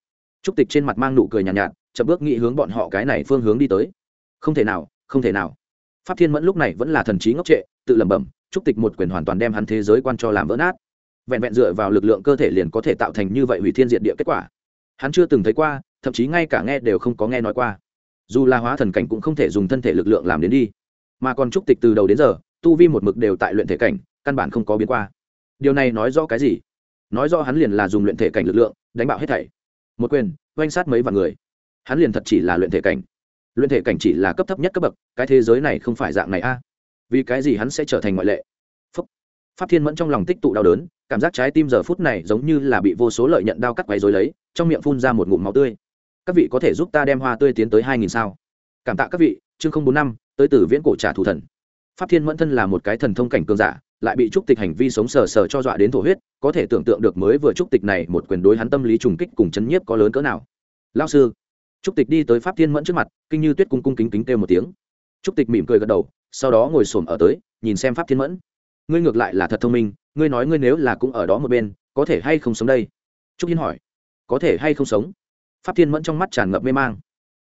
Trúc tịch trên mặt mang nụ cười nhàn nhạt, nhạt chậm bước nghĩ hướng bọn họ cái này phương hướng đi tới. Không thể nào không thể nào. Pháp thiên mẫn lúc này vẫn là thần trí ngốc trệ tự lẩm bẩm trúc tịch một quyền hoàn toàn đem hắn thế giới quan cho làm vỡ nát. Vẹn vẹn dựa vào lực lượng cơ thể liền có thể tạo thành như vậy hủy thiên diệt địa kết quả. Hắn chưa từng thấy qua thậm chí ngay cả nghe đều không có nghe nói qua. Dù là hóa thần cảnh cũng không thể dùng thân thể lực lượng làm đến đi. Mà còn trúc tịch từ đầu đến giờ tu vi một mực đều tại luyện thể cảnh căn bản không có biến qua. Điều này nói rõ cái gì? Nói rõ hắn liền là dùng luyện thể cảnh lực lượng, đánh bạo hết thảy. Một quyền, oanh sát mấy vạn người. Hắn liền thật chỉ là luyện thể cảnh. Luyện thể cảnh chỉ là cấp thấp nhất cấp bậc, cái thế giới này không phải dạng này a. À. Vì cái gì hắn sẽ trở thành ngoại lệ? Phúc. pháp thiên mẫn trong lòng tích tụ đau đớn, cảm giác trái tim giờ phút này giống như là bị vô số lợi nhận đao cắt quấy rối lấy, trong miệng phun ra một ngụm máu tươi. Các vị có thể giúp ta đem hoa tươi tiến tới hai nghìn sao? Cảm tạ các vị, chương không bốn năm, tới từ viễn cổ trả thù thần. Pháp thiên mẫn thân là một cái thần thông cảnh cường giả, lại bị trúc tịch hành vi sống sờ sờ cho dọa đến thổ huyết có thể tưởng tượng được mới vừa trúc tịch này một quyền đối hắn tâm lý trùng kích cùng chấn nhiếp có lớn cỡ nào. Lao sư trúc tịch đi tới pháp thiên mẫn trước mặt, kinh như tuyết cung cung kính kính kêu một tiếng. Trúc tịch mỉm cười gật đầu, sau đó ngồi xổm ở tới, nhìn xem pháp thiên mẫn. Ngươi ngược lại là thật thông minh, ngươi nói ngươi nếu là cũng ở đó một bên, có thể hay không sống đây? Trúc hiên hỏi. Có thể hay không sống? Pháp thiên mẫn trong mắt tràn ngập mê mang.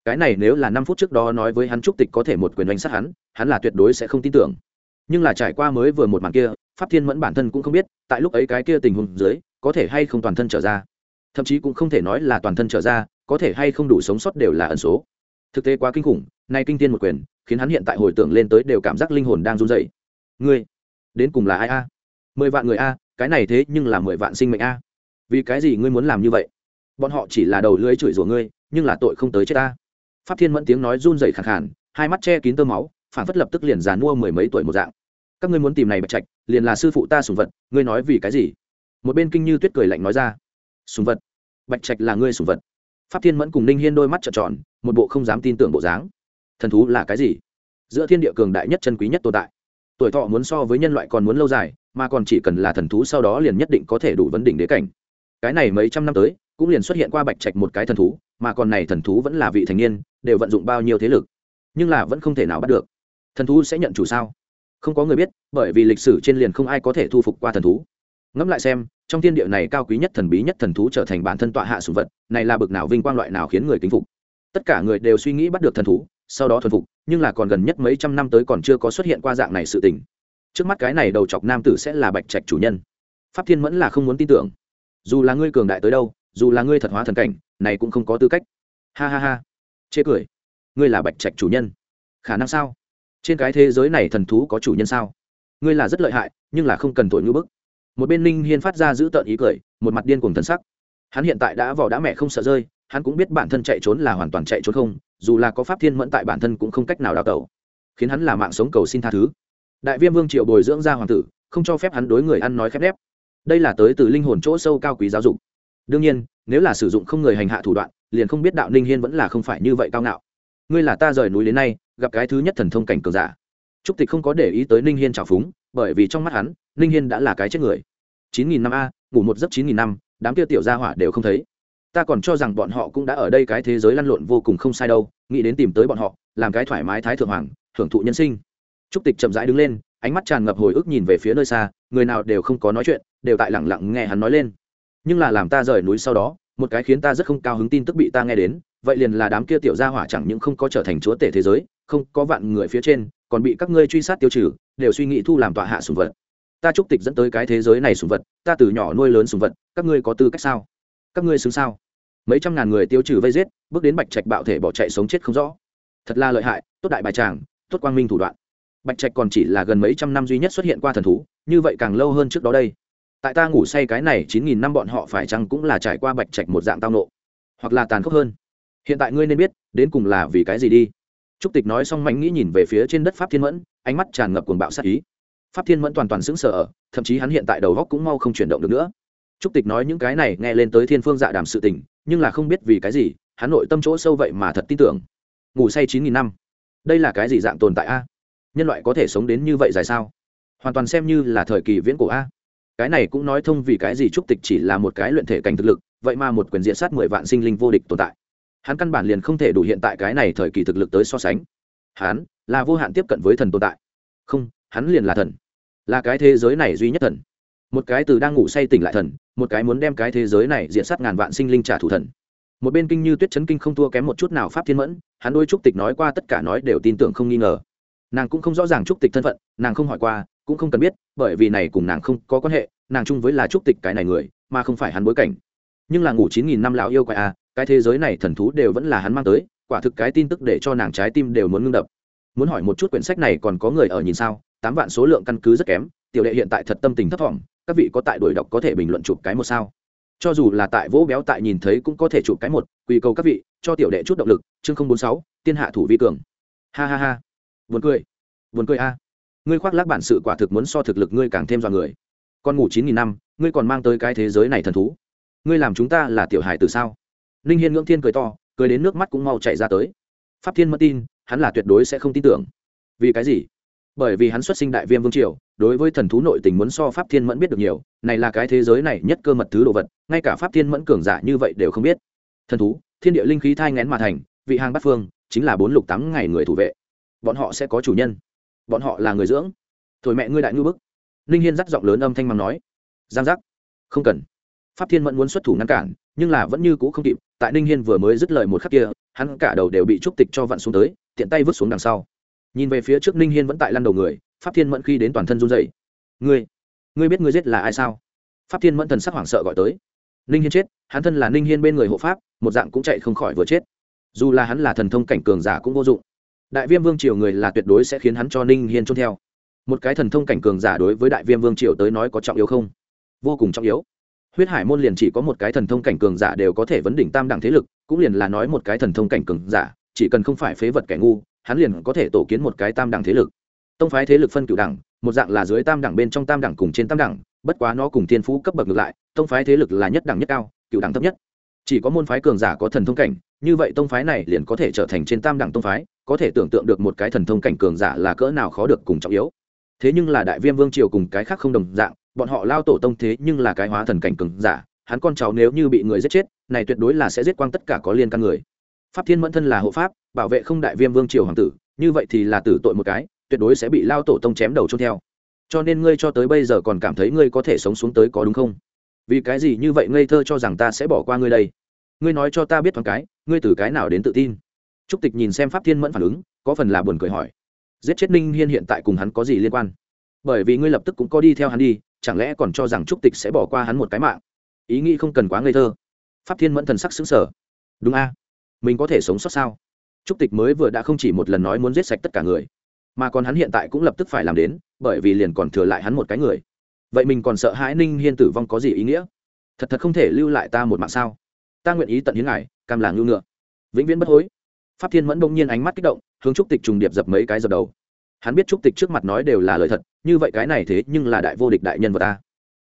Cái này nếu là năm phút trước đó nói với hắn trúc tịch có thể một quyền đánh sát hắn hắn là tuyệt đối sẽ không tin tưởng. Nhưng là trải qua mới vừa một màn kia pháp thiên mẫn bản thân cũng không biết, tại lúc ấy cái kia tình huống dưới, có thể hay không toàn thân trở ra. Thậm chí cũng không thể nói là toàn thân trở ra, có thể hay không đủ sống sót đều là ẩn số. Thực tế quá kinh khủng, nay kinh tiên một quyền, khiến hắn hiện tại hồi tưởng lên tới đều cảm giác linh hồn đang run dậy ngươi, đến cùng là ai a? Mười vạn người a, cái này thế nhưng là mười vạn sinh mệnh a. Vì cái gì ngươi muốn làm như vậy? Bọn họ chỉ là đầu lưới chửi rủa ngươi, nhưng là tội không tới chết ta. Pháp thiên mẫn tiếng nói run dậy khẳng khản hai mắt che kín tơ máu, phản phất lập tức liền dàn mua mười mấy tuổi một dạng các ngươi muốn tìm này bạch trạch, liền là sư phụ ta sùng vật, ngươi nói vì cái gì? Một bên kinh như tuyết cười lạnh nói ra. Sùng vật? Bạch trạch là ngươi sùng vật. Pháp thiên mẫn cùng ninh hiên đôi mắt trợn tròn, một bộ không dám tin tưởng bộ dáng. Thần thú là cái gì? Giữa thiên địa cường đại nhất chân quý nhất tồn tại. Tuổi thọ muốn so với nhân loại còn muốn lâu dài, mà còn chỉ cần là thần thú sau đó liền nhất định có thể đủ vấn đỉnh đế cảnh. Cái này mấy trăm năm tới, cũng liền xuất hiện qua bạch trạch một cái thần thú, mà còn này thần thú vẫn là vị thành niên, đều vận dụng bao nhiêu thế lực. Nhưng là vẫn không thể nào bắt được. Thần thú sẽ nhận chủ sao? Không có người biết, bởi vì lịch sử trên liền không ai có thể thu phục qua thần thú. Ngẫm lại xem, trong thiên địa này cao quý nhất thần bí nhất thần thú trở thành bản thân tọa hạ sùng vật, này là bực nào vinh quang loại nào khiến người kính phục. Tất cả người đều suy nghĩ bắt được thần thú, sau đó thuần phục, nhưng là còn gần nhất mấy trăm năm tới còn chưa có xuất hiện qua dạng này sự tình. Trước mắt cái này đầu chọc nam tử sẽ là bạch trạch chủ nhân. Pháp thiên mẫn là không muốn tin tưởng. Dù là ngươi cường đại tới đâu, dù là ngươi thật hóa thần cảnh, này cũng không có tư cách. Ha ha ha. Chê cười. Ngươi là bạch trạch chủ nhân. Khả năng sao? Trên cái thế giới này thần thú có chủ nhân sao? Ngươi là rất lợi hại, nhưng là không cần tội ngữ bức. Một bên ninh hiên phát ra giữ tợn ý cười, một mặt điên cùng thần sắc. Hắn hiện tại đã vỏ đã mẹ không sợ rơi, hắn cũng biết bản thân chạy trốn là hoàn toàn chạy trốn không, dù là có pháp thiên mẫn tại bản thân cũng không cách nào đào tẩu, khiến hắn là mạng sống cầu xin tha thứ. Đại viêm vương triệu bồi dưỡng ra hoàng tử, không cho phép hắn đối người ăn nói khép nép. Đây là tới từ linh hồn chỗ sâu cao quý giáo dục. Đương nhiên, nếu là sử dụng không người hành hạ thủ đoạn, liền không biết đạo ninh hiên vẫn là không phải như vậy cao ngạo. Ngươi là ta rời núi đến nay gặp cái thứ nhất thần thông cảnh cường giả. Trúc tịch không có để ý tới ninh hiên trào phúng, bởi vì trong mắt hắn, ninh hiên đã là cái chết người. Chín nghìn năm a, ngủ một giấc chín nghìn năm, đám kia tiểu gia hỏa đều không thấy. Ta còn cho rằng bọn họ cũng đã ở đây cái thế giới lăn lộn vô cùng không sai đâu, nghĩ đến tìm tới bọn họ, làm cái thoải mái thái thượng hoàng hưởng thụ nhân sinh. Trúc tịch chậm rãi đứng lên, ánh mắt tràn ngập hồi ức nhìn về phía nơi xa, người nào đều không có nói chuyện, đều tại lẳng lặng nghe hắn nói lên. Nhưng là làm ta rời núi sau đó, một cái khiến ta rất không cao hứng tin tức bị ta nghe đến vậy liền là đám kia tiểu gia hỏa chẳng những không có trở thành chúa tể thế giới, không có vạn người phía trên, còn bị các ngươi truy sát tiêu trừ, đều suy nghĩ thu làm tọa hạ sùng vật. Ta chúc tịch dẫn tới cái thế giới này sùng vật, ta từ nhỏ nuôi lớn sùng vật, các ngươi có tư cách sao? Các ngươi xứng sao? Mấy trăm ngàn người tiêu trừ vây giết, bước đến bạch trạch bạo thể bỏ chạy sống chết không rõ. Thật là lợi hại, tốt đại bài tràng, tốt quang minh thủ đoạn. Bạch trạch còn chỉ là gần mấy trăm năm duy nhất xuất hiện qua thần thú, như vậy càng lâu hơn trước đó đây. Tại ta ngủ say cái này chín nghìn năm bọn họ phải chăng cũng là trải qua bạch trạch một dạng tao nộ, hoặc là tàn khốc hơn hiện tại ngươi nên biết, đến cùng là vì cái gì đi. Trúc tịch nói xong mạnh nghĩ nhìn về phía trên đất pháp thiên mẫn, ánh mắt tràn ngập cuồng bạo sát ý. Pháp thiên mẫn toàn toàn sững sờ thậm chí hắn hiện tại đầu góc cũng mau không chuyển động được nữa. Trúc tịch nói những cái này nghe lên tới thiên phương dạ đàm sự tình, nhưng là không biết vì cái gì, hắn nội tâm chỗ sâu vậy mà thật tin tưởng. Ngủ say chín nghìn năm. Đây là cái gì dạng tồn tại a? Nhân loại có thể sống đến như vậy dài sao? Hoàn toàn xem như là thời kỳ viễn cổ a. Cái này cũng nói thông vì cái gì trúc tịch chỉ là một cái luyện thể cảnh thực lực, vậy mà một quyền diện sát mười vạn sinh linh vô địch tồn tại hắn căn bản liền không thể đủ hiện tại cái này thời kỳ thực lực tới so sánh. Hắn là vô hạn tiếp cận với thần tồn tại. Không, hắn liền là thần. Là cái thế giới này duy nhất thần. Một cái từ đang ngủ say tỉnh lại thần, một cái muốn đem cái thế giới này diện sát ngàn vạn sinh linh trả thù thần. Một bên kinh như tuyết chấn kinh không thua kém một chút nào pháp thiên mẫn, hắn đôi trúc tịch nói qua tất cả nói đều tin tưởng không nghi ngờ. Nàng cũng không rõ ràng trúc tịch thân phận, nàng không hỏi qua, cũng không cần biết, bởi vì này cùng nàng không có quan hệ, nàng chung với là trúc tịch cái này người, mà không phải hắn bối cảnh. Nhưng là ngủ chín nghìn năm lão yêu quái à cái thế giới này thần thú đều vẫn là hắn mang tới, quả thực cái tin tức để cho nàng trái tim đều muốn ngưng đập. Muốn hỏi một chút quyển sách này còn có người ở nhìn sao? Tám vạn số lượng căn cứ rất kém, tiểu đệ hiện tại thật tâm tình thấp thỏm, các vị có tại đổi đọc có thể bình luận chụp cái một sao? Cho dù là tại vỗ béo tại nhìn thấy cũng có thể chụp cái một quy cầu các vị, cho tiểu đệ chút động lực, chương không bốn sáu, tiên hạ thủ vi cường. Ha ha ha. Buồn cười. Buồn cười a. Ngươi khoác lác bản sự quả thực muốn so thực lực ngươi càng thêm dọa người. Con ngủ chín nghìn năm, ngươi còn mang tới cái thế giới này thần thú. Ngươi làm chúng ta là tiểu hài từ sao? Ninh hiên ngưỡng thiên cười to, cười đến nước mắt cũng mau chảy ra tới. Pháp thiên mất tin, hắn là tuyệt đối sẽ không tin tưởng. Vì cái gì? Bởi vì hắn xuất sinh đại viêm vương triều, đối với thần thú nội tình muốn so pháp thiên mẫn biết được nhiều, này là cái thế giới này nhất cơ mật thứ đồ vật, ngay cả pháp thiên mẫn cường giả như vậy đều không biết. Thần thú, thiên địa linh khí thai ngén mà thành, vị hàng bát phương, chính là bốn lục tám ngày người thủ vệ. Bọn họ sẽ có chủ nhân. Bọn họ là người dưỡng. Thổi mẹ ngươi đại ngư bức. Ninh hiên dắt giọng lớn âm thanh mắng nói. Giang giác. Không cần. Pháp thiên mẫn muốn xuất thủ ngăn cản, nhưng là vẫn như cũ không kịp tại ninh hiên vừa mới dứt lời một khắc kia, hắn cả đầu đều bị trúc tịch cho vặn xuống tới, tiện tay vứt xuống đằng sau. Nhìn về phía trước ninh hiên vẫn tại lăn đầu người, pháp thiên mẫn khi đến toàn thân run dậy ngươi ngươi biết ngươi giết là ai sao? Pháp thiên mẫn thần sắc hoảng sợ gọi tới. Ninh hiên chết, hắn thân là ninh hiên bên người hộ pháp, một dạng cũng chạy không khỏi vừa chết. Dù là hắn là thần thông cảnh cường giả cũng vô dụng. Đại viêm vương triều người là tuyệt đối sẽ khiến hắn cho ninh hiên trôn theo. Một cái thần thông cảnh cường giả đối với đại viêm vương triều tới nói có trọng yếu không? Vô cùng trọng yếu huyết hải môn liền chỉ có một cái thần thông cảnh cường giả đều có thể vấn đỉnh tam đẳng thế lực, cũng liền là nói một cái thần thông cảnh cường giả, chỉ cần không phải phế vật kẻ ngu, hắn liền có thể tổ kiến một cái tam đẳng thế lực. Tông phái thế lực phân cựu đẳng, một dạng là dưới tam đẳng bên trong tam đẳng cùng trên tam đẳng, bất quá nó cùng thiên phú cấp bậc ngược lại, tông phái thế lực là nhất đẳng nhất cao cựu đẳng thấp nhất. Chỉ có môn phái cường giả có thần thông cảnh, như vậy tông phái này liền có thể trở thành trên tam đẳng tông phái, có thể tưởng tượng được một cái thần thông cảnh cường giả là cỡ nào khó được cùng trọng yếu. Thế nhưng là đại viêm vương triều cùng cái khác không đồng dạng bọn họ lao tổ tông thế nhưng là cái hóa thần cảnh cường giả, hắn con cháu nếu như bị người giết chết, này tuyệt đối là sẽ giết quang tất cả có liên căn người. Pháp thiên mẫn thân là hộ pháp, bảo vệ không đại viêm vương triều hoàng tử, như vậy thì là tử tội một cái, tuyệt đối sẽ bị lao tổ tông chém đầu trôn theo. Cho nên ngươi cho tới bây giờ còn cảm thấy ngươi có thể sống xuống tới có đúng không? Vì cái gì như vậy ngây thơ cho rằng ta sẽ bỏ qua ngươi đây? Ngươi nói cho ta biết thoáng cái, ngươi từ cái nào đến tự tin? Trúc tịch nhìn xem pháp thiên mẫn phản ứng, có phần là buồn cười hỏi. Giết chết ninh hiên hiện tại cùng hắn có gì liên quan? Bởi vì ngươi lập tức cũng có đi theo hắn đi chẳng lẽ còn cho rằng trúc tịch sẽ bỏ qua hắn một cái mạng? Ý nghĩ không cần quá ngây thơ. Pháp thiên mẫn thần sắc xứng sở đúng a, mình có thể sống sót sao? Trúc tịch mới vừa đã không chỉ một lần nói muốn giết sạch tất cả người, mà còn hắn hiện tại cũng lập tức phải làm đến, bởi vì liền còn thừa lại hắn một cái người. Vậy mình còn sợ hãi ninh hiên tử vong có gì ý nghĩa? Thật thật không thể lưu lại ta một mạng sao? Ta nguyện ý tận hiến ngài, cam làng ngưu ngựa. Vĩnh viễn bất hối. Pháp thiên mẫn bỗng nhiên ánh mắt kích động, hướng trúc tịch trùng điệp dập mấy cái dập đầu hắn biết trúc tịch trước mặt nói đều là lời thật, như vậy cái này thế nhưng là đại vô địch đại nhân vật ta.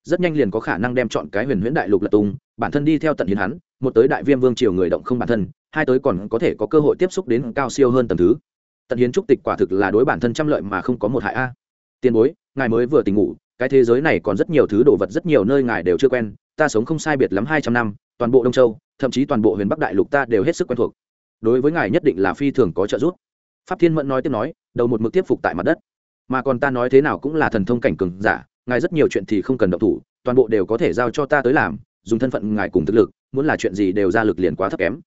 Rất nhanh liền có khả năng đem chọn cái huyền huyễn đại lục lật tung, bản thân đi theo tận hiến hắn, một tới đại viêm vương triều người động không bản thân, hai tới còn có thể có cơ hội tiếp xúc đến cao siêu hơn tầm thứ. Tận hiến trúc tịch quả thực là đối bản thân trăm lợi mà không có một hại a. Tiền bối, ngài mới vừa tỉnh ngủ, cái thế giới này còn rất nhiều thứ đồ vật rất nhiều nơi ngài đều chưa quen, ta sống không sai biệt lắm hai trăm năm, toàn bộ đông châu, thậm chí toàn bộ huyền bắc đại lục ta đều hết sức quen thuộc. Đối với ngài nhất định là phi thường có trợ giúp pháp thiên mẫn nói tiếp nói, đầu một mực tiếp phục tại mặt đất. Mà còn ta nói thế nào cũng là thần thông cảnh cường giả, ngài rất nhiều chuyện thì không cần động thủ, toàn bộ đều có thể giao cho ta tới làm, dùng thân phận ngài cùng thực lực, muốn là chuyện gì đều ra lực liền quá thấp kém.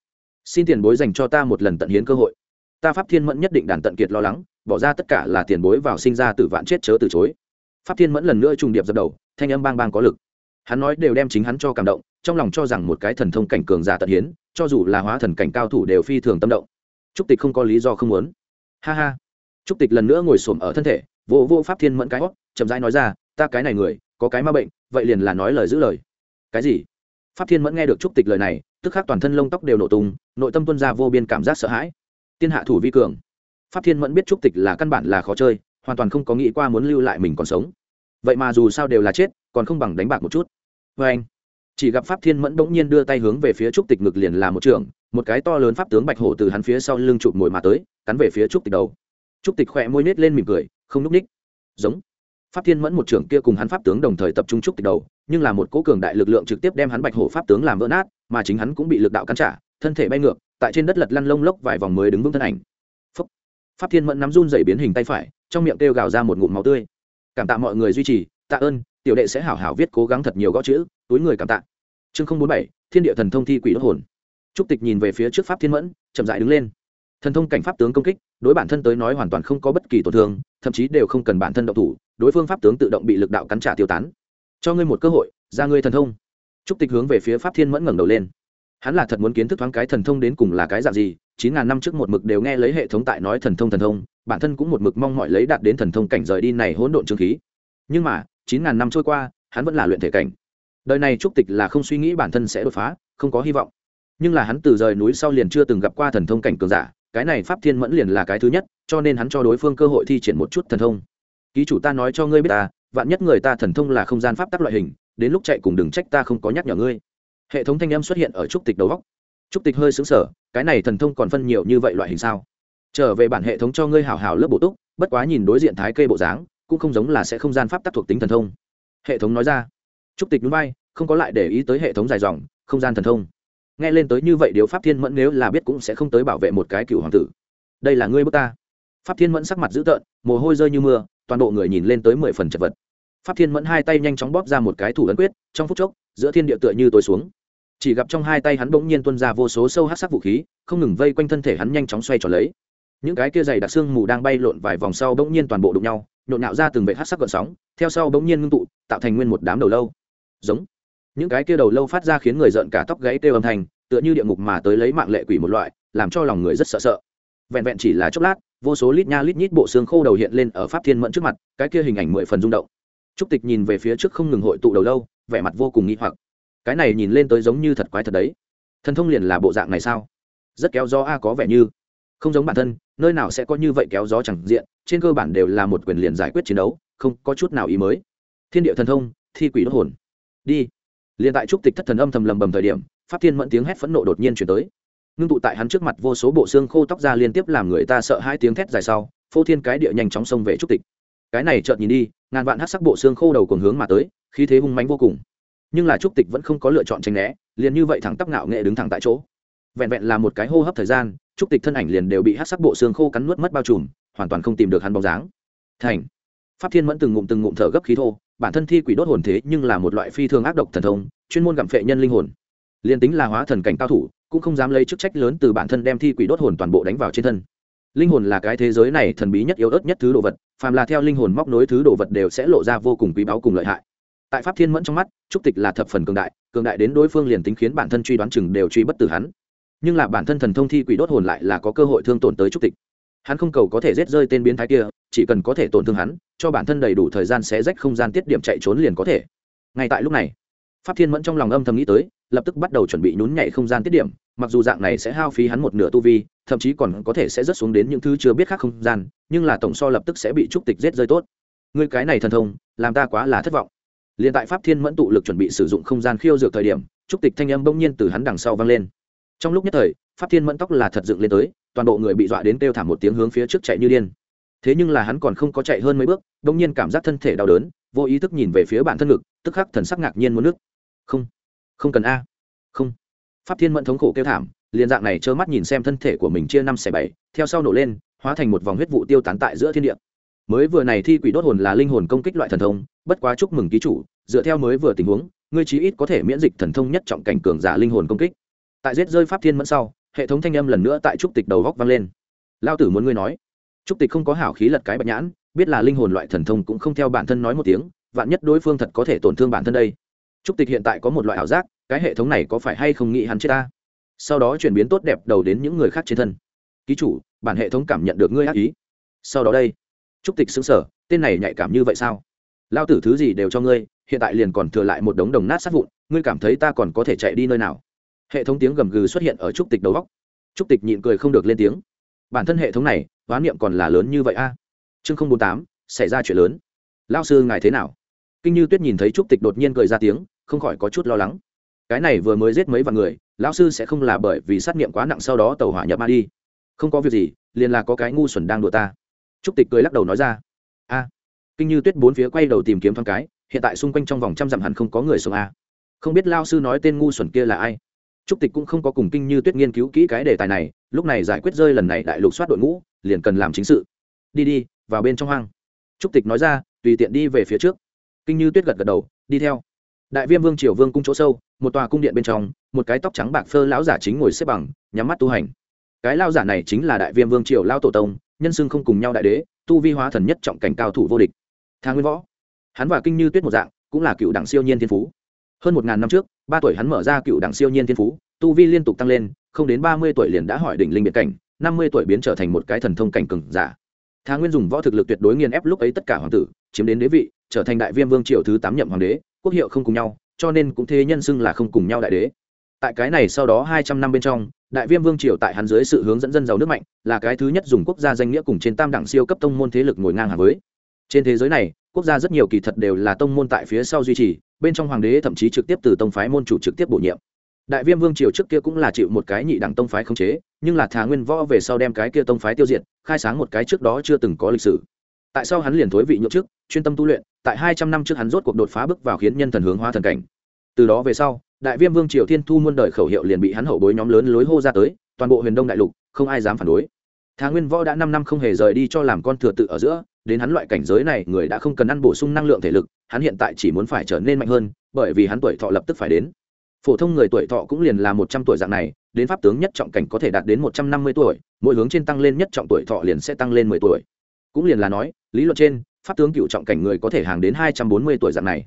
Xin tiền bối dành cho ta một lần tận hiến cơ hội. Ta pháp thiên mẫn nhất định đàn tận kiệt lo lắng, bỏ ra tất cả là tiền bối vào sinh ra từ vạn chết chớ từ chối. Pháp thiên mẫn lần nữa trùng điệp dập đầu, thanh âm bang bang có lực. Hắn nói đều đem chính hắn cho cảm động, trong lòng cho rằng một cái thần thông cảnh cường giả tận hiến, cho dù là hóa thần cảnh cao thủ đều phi thường tâm động. Trúc tịch không có lý do không muốn ha ha. Trúc tịch lần nữa ngồi xổm ở thân thể, vô vô pháp thiên mẫn cái hót, chậm rãi nói ra, ta cái này người, có cái ma bệnh, vậy liền là nói lời giữ lời. Cái gì? Pháp thiên mẫn nghe được trúc tịch lời này, tức khắc toàn thân lông tóc đều nổ tung, nội tâm tuân ra vô biên cảm giác sợ hãi. Tiên hạ thủ vi cường. Pháp thiên mẫn biết trúc tịch là căn bản là khó chơi, hoàn toàn không có nghĩ qua muốn lưu lại mình còn sống. Vậy mà dù sao đều là chết, còn không bằng đánh bạc một chút. Vê anh chỉ gặp pháp thiên mẫn bỗng nhiên đưa tay hướng về phía trúc tịch ngực liền là một trường một cái to lớn pháp tướng bạch hổ từ hắn phía sau lưng chụp mồi mà tới, cắn về phía trúc tịch đầu. Trúc tịch khỏe môi nết lên mỉm cười, không núp ních. Giống. Pháp thiên mẫn một trưởng kia cùng hắn pháp tướng đồng thời tập trung trúc tịch đầu, nhưng là một cố cường đại lực lượng trực tiếp đem hắn bạch hổ pháp tướng làm vỡ nát, mà chính hắn cũng bị lực đạo cắn trả, thân thể bay ngược, tại trên đất lật lăn lông lốc vài vòng mới đứng vững thân ảnh. Phúc. pháp thiên mẫn nắm run dày biến hình tay phải, trong miệng kêu gào ra một ngụm máu tươi. Cảm tạ mọi người duy trì, tạ ơn, tiểu đệ sẽ hảo hảo viết cố gắng thật nhiều gõ chữ, túi người cảm tạ. Chương không bốn bảy, thiên địa thần thông thi quỷ đốt hồn trúc tịch nhìn về phía trước pháp thiên mẫn, chậm dại đứng lên. Thần thông cảnh pháp tướng công kích, đối bản thân tới nói hoàn toàn không có bất kỳ tổn thương, thậm chí đều không cần bản thân động thủ, đối phương pháp tướng tự động bị lực đạo cắn trả tiêu tán. Cho ngươi một cơ hội, ra ngươi thần thông. Trúc tịch hướng về phía pháp thiên mẫn ngẩng đầu lên. Hắn là thật muốn kiến thức thoáng cái thần thông đến cùng là cái dạng gì, chín ngàn năm trước một mực đều nghe lấy hệ thống tại nói thần thông thần thông, bản thân cũng một mực mong mọi lấy đạt đến thần thông cảnh rời đi này hỗn độn trương khí. Nhưng mà, chín ngàn năm trôi qua, hắn vẫn là luyện thể cảnh. Đời này trúc tịch là không suy nghĩ bản thân sẽ đột phá, không có hy vọng nhưng là hắn từ rời núi sau liền chưa từng gặp qua thần thông cảnh cường giả, cái này pháp thiên mẫn liền là cái thứ nhất, cho nên hắn cho đối phương cơ hội thi triển một chút thần thông. Ký chủ ta nói cho ngươi biết ta, vạn nhất người ta thần thông là không gian pháp tắc loại hình, đến lúc chạy cùng đừng trách ta không có nhắc nhở ngươi. Hệ thống thanh âm xuất hiện ở trúc tịch đầu góc. Trúc tịch hơi xứng sở cái này thần thông còn phân nhiều như vậy loại hình sao? Trở về bản hệ thống cho ngươi hào hào lớp bổ túc, bất quá nhìn đối diện thái cây bộ dáng, cũng không giống là sẽ không gian pháp tắc thuộc tính thần thông. Hệ thống nói ra. Trúc tịch núi bay không có lại để ý tới hệ thống dài dòng, không gian thần thông nghe lên tới như vậy điều pháp thiên mẫn nếu là biết cũng sẽ không tới bảo vệ một cái cựu hoàng tử. Đây là ngươi bước ta. Pháp thiên mẫn sắc mặt dữ tợn, mồ hôi rơi như mưa, toàn bộ người nhìn lên tới mười phần chật vật. Pháp thiên mẫn hai tay nhanh chóng bóp ra một cái thủ ấn quyết, trong phút chốc, giữa thiên địa tựa như tối xuống. Chỉ gặp trong hai tay hắn bỗng nhiên tuân ra vô số sâu hát sắc vũ khí, không ngừng vây quanh thân thể hắn nhanh chóng xoay tròn lấy. Những cái kia dày đặc xương mù đang bay lộn vài vòng sau bỗng nhiên toàn bộ đụng nhau, nhộn nạo ra từng vệ hát sắc gợn sóng, theo sau bỗng nhiên ngưng tụ, tạo thành nguyên một đám đầu lâu. Giống. Những cái kia đầu lâu phát ra khiến người giận cả tóc gãy kêu âm thanh tựa như địa ngục mà tới lấy mạng lệ quỷ một loại, làm cho lòng người rất sợ sợ. Vẹn vẹn chỉ là chốc lát, vô số lít nha lít nhít bộ xương khô đầu hiện lên ở pháp thiên mẫn trước mặt, cái kia hình ảnh mười phần rung động. Trúc tịch nhìn về phía trước không ngừng hội tụ đầu lâu, vẻ mặt vô cùng nghi hoặc. Cái này nhìn lên tới giống như thật quái thật đấy. Thần thông liền là bộ dạng này sao? Rất kéo gió a, có vẻ như không giống bản thân, nơi nào sẽ có như vậy kéo gió chẳng diện, trên cơ bản đều là một quyền liền giải quyết chiến đấu, không có chút nào ý mới. Thiên địa thần thông, thi quỷ đốt hồn. Đi. Liền tại trúc tịch thất thần âm thầm lầm bầm thời điểm pháp thiên mẫn tiếng hét phẫn nộ đột nhiên chuyển tới. Ngưng tụ tại hắn trước mặt vô số bộ xương khô tóc ra liên tiếp làm người ta sợ hai tiếng thét dài sau, phô thiên cái địa nhanh chóng xông về trúc tịch. Cái này chợt nhìn đi, ngàn vạn hát sắc bộ xương khô đầu cùng hướng mà tới, khí thế hung mánh vô cùng. Nhưng là trúc tịch vẫn không có lựa chọn tranh né, liền như vậy thẳng tóc ngạo nghệ đứng thẳng tại chỗ. Vẹn vẹn là một cái hô hấp thời gian, trúc tịch thân ảnh liền đều bị hát sắc bộ xương khô cắn nuốt mất bao trùm, hoàn toàn không tìm được hắn bóng dáng. Thành. Pháp thiên mẫn từng ngụm từng ngụm thở gấp khí thô, bản thân thi quỷ đốt hồn thế nhưng là một loại phi thường ác độc thần thông, chuyên môn gặm phệ nhân linh hồn liền tính là hóa thần cảnh cao thủ, cũng không dám lấy chức trách lớn từ bản thân đem thi quỷ đốt hồn toàn bộ đánh vào trên thân. Linh hồn là cái thế giới này thần bí nhất yếu ớt nhất thứ đồ vật, phàm là theo linh hồn móc nối thứ đồ vật đều sẽ lộ ra vô cùng quý báu cùng lợi hại. Tại pháp thiên mẫn trong mắt, trúc tịch là thập phần cường đại cường đại đến đối phương liền tính khiến bản thân truy đoán chừng đều truy bất tử hắn. Nhưng là bản thân thần thông thi quỷ đốt hồn lại là có cơ hội thương tổn tới trúc tịch. Hắn không cầu có thể giết rơi tên biến thái kia, chỉ cần có thể tổn thương hắn, cho bản thân đầy đủ thời gian sẽ rách không gian tiết điểm chạy trốn liền có thể. Ngay tại lúc này, pháp thiên mẫn trong lòng âm thầm nghĩ tới lập tức bắt đầu chuẩn bị nhún nhảy không gian tiết điểm, mặc dù dạng này sẽ hao phí hắn một nửa tu vi, thậm chí còn có thể sẽ rớt xuống đến những thứ chưa biết khác không gian, nhưng là tổng so lập tức sẽ bị trúc tịch giết rơi tốt. Ngươi cái này thần thông, làm ta quá là thất vọng. Liền tại pháp thiên mẫn tụ lực chuẩn bị sử dụng không gian khiêu dược thời điểm trúc tịch thanh âm bỗng nhiên từ hắn đằng sau vang lên. Trong lúc nhất thời, pháp thiên mẫn tóc là thật dựng lên tới, toàn bộ người bị dọa đến kêu thảm một tiếng hướng phía trước chạy như điên. Thế nhưng là hắn còn không có chạy hơn mấy bước, bỗng nhiên cảm giác thân thể đau đớn, vô ý thức nhìn về phía bản thân ngực, tức khắc thần sắc ngạc nhiên muốn nước không không cần a. Không. Pháp thiên mẫn thống khổ kêu thảm, liền dạng này trơ mắt nhìn xem thân thể của mình chia năm xẻ bảy, theo sau nổ lên, hóa thành một vòng huyết vụ tiêu tán tại giữa thiên địa. Mới vừa này thi quỷ đốt hồn là linh hồn công kích loại thần thông, bất quá chúc mừng ký chủ, dựa theo mới vừa tình huống, ngươi chí ít có thể miễn dịch thần thông nhất trọng cảnh cường giả linh hồn công kích. Tại giết rơi pháp thiên mẫn sau, hệ thống thanh âm lần nữa tại trúc tịch đầu góc vang lên. Lao tử muốn ngươi nói. Trúc tịch không có hảo khí lật cái bạch nhãn, biết là linh hồn loại thần thông cũng không theo bản thân nói một tiếng, vạn nhất đối phương thật có thể tổn thương bản thân đây. Trúc tịch hiện tại có một loại ảo giác cái hệ thống này có phải hay không nghĩ hắn chết ta? Sau đó chuyển biến tốt đẹp đầu đến những người khác trên thân. Ký chủ, bản hệ thống cảm nhận được ngươi ác ý. Sau đó đây. Trúc tịch xứng sở tên này nhạy cảm như vậy sao? Lao tử thứ gì đều cho ngươi, hiện tại liền còn thừa lại một đống đồng nát sát vụn, ngươi cảm thấy ta còn có thể chạy đi nơi nào? Hệ thống tiếng gầm gừ xuất hiện ở trúc tịch đầu góc trúc tịch nhịn cười không được lên tiếng. Bản thân hệ thống này, oán niệm còn là lớn như vậy a? À? chương không bốn tám, xảy ra chuyện lớn. Lao sư ngài thế nào? Kinh như tuyết nhìn thấy trúc tịch đột nhiên cười ra tiếng, không khỏi có chút lo lắng cái này vừa mới giết mấy vạn người, lão sư sẽ không là bởi vì sát nghiệm quá nặng sau đó tàu hỏa nhập ma đi. Không có việc gì, liền là có cái ngu xuẩn đang đùa ta. Trúc tịch cười lắc đầu nói ra. A, kinh như tuyết bốn phía quay đầu tìm kiếm thoáng cái, hiện tại xung quanh trong vòng trăm dặm hẳn không có người sống a. Không biết lao sư nói tên ngu xuẩn kia là ai. Trúc tịch cũng không có cùng kinh như tuyết nghiên cứu kỹ cái đề tài này, lúc này giải quyết rơi lần này đại lục soát đội ngũ, liền cần làm chính sự. Đi đi, vào bên trong hoang trúc tịch nói ra, tùy tiện đi về phía trước. Kinh như tuyết gật gật đầu, đi theo đại viêm vương triều vương cung chỗ sâu, một tòa cung điện bên trong, một cái tóc trắng bạc phơ lão giả chính ngồi xếp bằng, nhắm mắt tu hành. Cái lao giả này chính là đại viêm vương triều lao tổ tông, nhân xưng không cùng nhau đại đế, tu vi hóa thần nhất trọng cảnh cao thủ vô địch. Thang nguyên võ. Hắn và kinh như tuyết một dạng, cũng là cựu đảng siêu nhiên thiên phú. Hơn một ngàn năm trước, ba tuổi hắn mở ra cựu đảng siêu nhiên thiên phú, tu vi liên tục tăng lên, không đến ba mươi tuổi liền đã hỏi đỉnh linh biệt cảnh, năm mươi tuổi biến trở thành một cái thần thông cảnh cừng giả. Thang nguyên dùng võ thực lực tuyệt đối nghiền ép lúc ấy tất cả hoàng tử, chiếm đến đế vị, trở thành đại viêm vương triều thứ tám nhậm hoàng đế quốc hiệu không cùng nhau, cho nên cũng thế nhân xưng là không cùng nhau đại đế. Tại cái này sau đó hai trăm năm bên trong, đại viêm vương triều tại hắn dưới sự hướng dẫn dân giàu nước mạnh, là cái thứ nhất dùng quốc gia danh nghĩa cùng trên tam đẳng siêu cấp tông môn thế lực ngồi ngang hàng với. Trên thế giới này, quốc gia rất nhiều kỳ thật đều là tông môn tại phía sau duy trì, bên trong hoàng đế thậm chí trực tiếp từ tông phái môn chủ trực tiếp bổ nhiệm. Đại viêm vương triều trước kia cũng là chịu một cái nhị đẳng tông phái khống chế, nhưng là thà nguyên võ về sau đem cái kia tông phái tiêu diệt, khai sáng một cái trước đó chưa từng có lịch sử tại sao hắn liền thối vị nhượng trước chuyên tâm tu luyện tại hai trăm năm trước hắn rốt cuộc đột phá bước vào khiến nhân thần hướng hóa thần cảnh từ đó về sau đại viêm vương triều thiên thu muôn đời khẩu hiệu liền bị hắn hậu bối nhóm lớn lối hô ra tới toàn bộ huyền đông đại lục không ai dám phản đối Thà Nguyên Võ đã năm năm không hề rời đi cho làm con thừa tự ở giữa, đến hắn loại cảnh giới này, người đã không cần ăn bổ sung năng lượng thể lực, hắn hiện tại chỉ muốn phải trở nên mạnh hơn, bởi vì hắn tuổi thọ lập tức phải đến. Phổ thông người tuổi thọ cũng liền là một trăm tuổi dạng này, đến pháp tướng nhất trọng cảnh có thể đạt đến một trăm năm mươi tuổi, mỗi hướng trên tăng lên nhất trọng tuổi thọ liền sẽ tăng lên mười tuổi. Cũng liền là nói, lý luận trên, pháp tướng cựu trọng cảnh người có thể hàng đến hai trăm bốn mươi tuổi dạng này.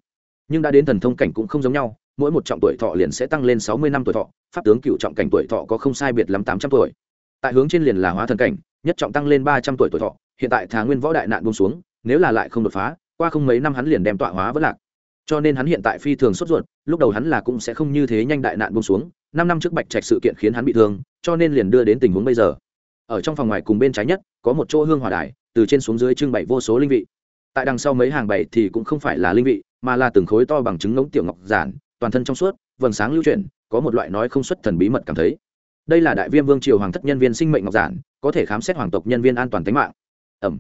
Nhưng đã đến thần thông cảnh cũng không giống nhau, mỗi một trọng tuổi thọ liền sẽ tăng lên sáu mươi năm tuổi thọ, pháp tướng cựu trọng cảnh tuổi thọ có không sai biệt lắm tám trăm tuổi. Tại hướng trên liền là hóa thần cảnh nhất trọng tăng lên ba trăm tuổi tuổi thọ hiện tại thà nguyên võ đại nạn buông xuống nếu là lại không đột phá qua không mấy năm hắn liền đem tọa hóa vất lạc. Cho nên hắn hiện tại phi thường sốt ruột lúc đầu hắn là cũng sẽ không như thế nhanh đại nạn buông xuống năm năm trước bạch trạch sự kiện khiến hắn bị thương cho nên liền đưa đến tình huống bây giờ ở trong phòng ngoài cùng bên trái nhất, có một chỗ hương hòa đài, từ trên xuống dưới trưng bày vô số linh vị. Tại đằng sau mấy hàng bày thì cũng không phải là linh vị, mà là từng khối to bằng chứng ngỗng tiểu ngọc giản, toàn thân trong suốt, vầng sáng lưu chuyển, có một loại nói không xuất thần bí mật cảm thấy. Đây là đại viêm vương triều hoàng thất nhân viên sinh mệnh ngọc giản, có thể khám xét hoàng tộc nhân viên an toàn tính mạng. Ẩm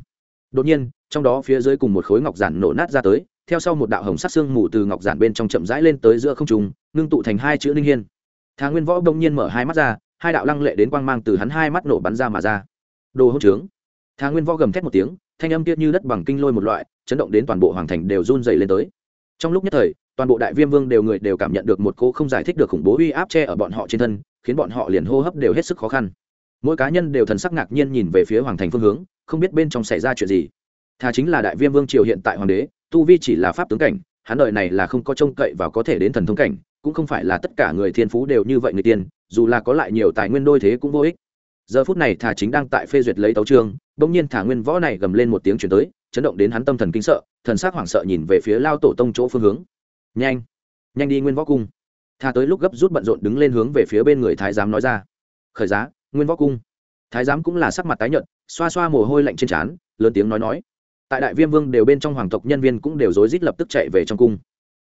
đột nhiên, trong đó phía dưới cùng một khối ngọc giản nổ nát ra tới, theo sau một đạo hồng sắc xương mù từ ngọc giản bên trong chậm rãi lên tới giữa không trùng ngưng tụ thành hai chữ linh hiên. Thà nguyên võ đông nhiên mở hai mắt ra hai đạo lăng lệ đến quang mang từ hắn hai mắt nổ bắn ra mà ra. Đồ hỗn trướng. Thà nguyên võ gầm thét một tiếng, thanh âm kia như đất bằng kinh lôi một loại, chấn động đến toàn bộ hoàng thành đều run dày lên tới. Trong lúc nhất thời, toàn bộ đại viêm vương đều người đều cảm nhận được một cô không giải thích được khủng bố uy áp che ở bọn họ trên thân, khiến bọn họ liền hô hấp đều hết sức khó khăn. Mỗi cá nhân đều thần sắc ngạc nhiên nhìn về phía hoàng thành phương hướng, không biết bên trong xảy ra chuyện gì. Thà chính là đại viêm vương triều hiện tại hoàng đế, tu vi chỉ là pháp tướng cảnh, hắn đợi này là không có trông cậy và có thể đến thần thông cảnh cũng không phải là tất cả người thiên phú đều như vậy người tiên, dù là có lại nhiều tài nguyên đôi thế cũng vô ích. Giờ phút này thà chính đang tại phê duyệt lấy tấu trương bỗng nhiên thả nguyên võ này gầm lên một tiếng chuyển tới, chấn động đến hắn tâm thần kinh sợ, thần sắc hoảng sợ nhìn về phía lao tổ tông chỗ phương hướng. Nhanh nhanh đi nguyên võ cung. Thà tới lúc gấp rút bận rộn đứng lên hướng về phía bên người thái giám nói ra. Khởi giá, nguyên võ cung. Thái giám cũng là sắc mặt tái nhợt, xoa xoa mồ hôi lạnh trên trán, lớn tiếng nói nói. Tại đại viêm vương đều bên trong hoàng tộc nhân viên cũng đều rối rít lập tức chạy về trong cung.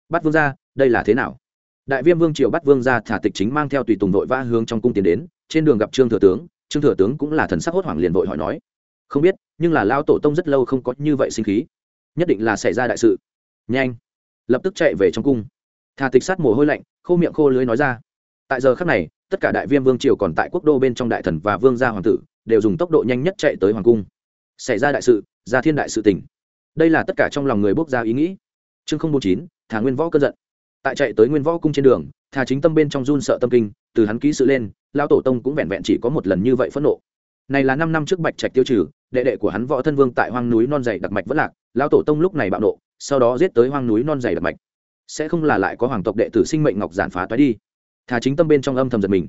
Bắt vương ra đây là thế nào? Đại viêm vương triều bắt vương ra thả tịch chính mang theo tùy tùng vội va hướng trong cung tiến đến, trên đường gặp trương thừa tướng, trương thừa tướng cũng là thần sắc hốt hoảng liền vội hỏi nói, không biết, nhưng là lao tổ tông rất lâu không có như vậy sinh khí, nhất định là xảy ra đại sự. Nhanh, lập tức chạy về trong cung. Thà tịch sát mồ hôi lạnh, khô miệng khô lưới nói ra. Tại giờ khắc này, tất cả đại viêm vương triều còn tại quốc đô bên trong đại thần và vương gia hoàng tử đều dùng tốc độ nhanh nhất chạy tới hoàng cung. Xảy ra đại sự, ra thiên đại sự tỉnh đây là tất cả trong lòng người bốc ra ý nghĩ. Chương không bốn chín, thả nguyên võ cơn giận tại chạy tới nguyên võ cung trên đường, thà chính tâm bên trong run sợ tâm kinh, từ hắn ký sự lên lao tổ tông cũng vẹn vẹn chỉ có một lần như vậy phẫn nộ. Này là năm năm trước bạch trạch tiêu trừ, đệ đệ của hắn võ thân vương tại hoang núi non dày đặc mạch vất lạc lao tổ tông lúc này bạo nộ, sau đó giết tới hoang núi non dày đặc mạch. Sẽ không là lại có hoàng tộc đệ tử sinh mệnh ngọc giản phá toái đi. Thà chính tâm bên trong âm thầm giật mình.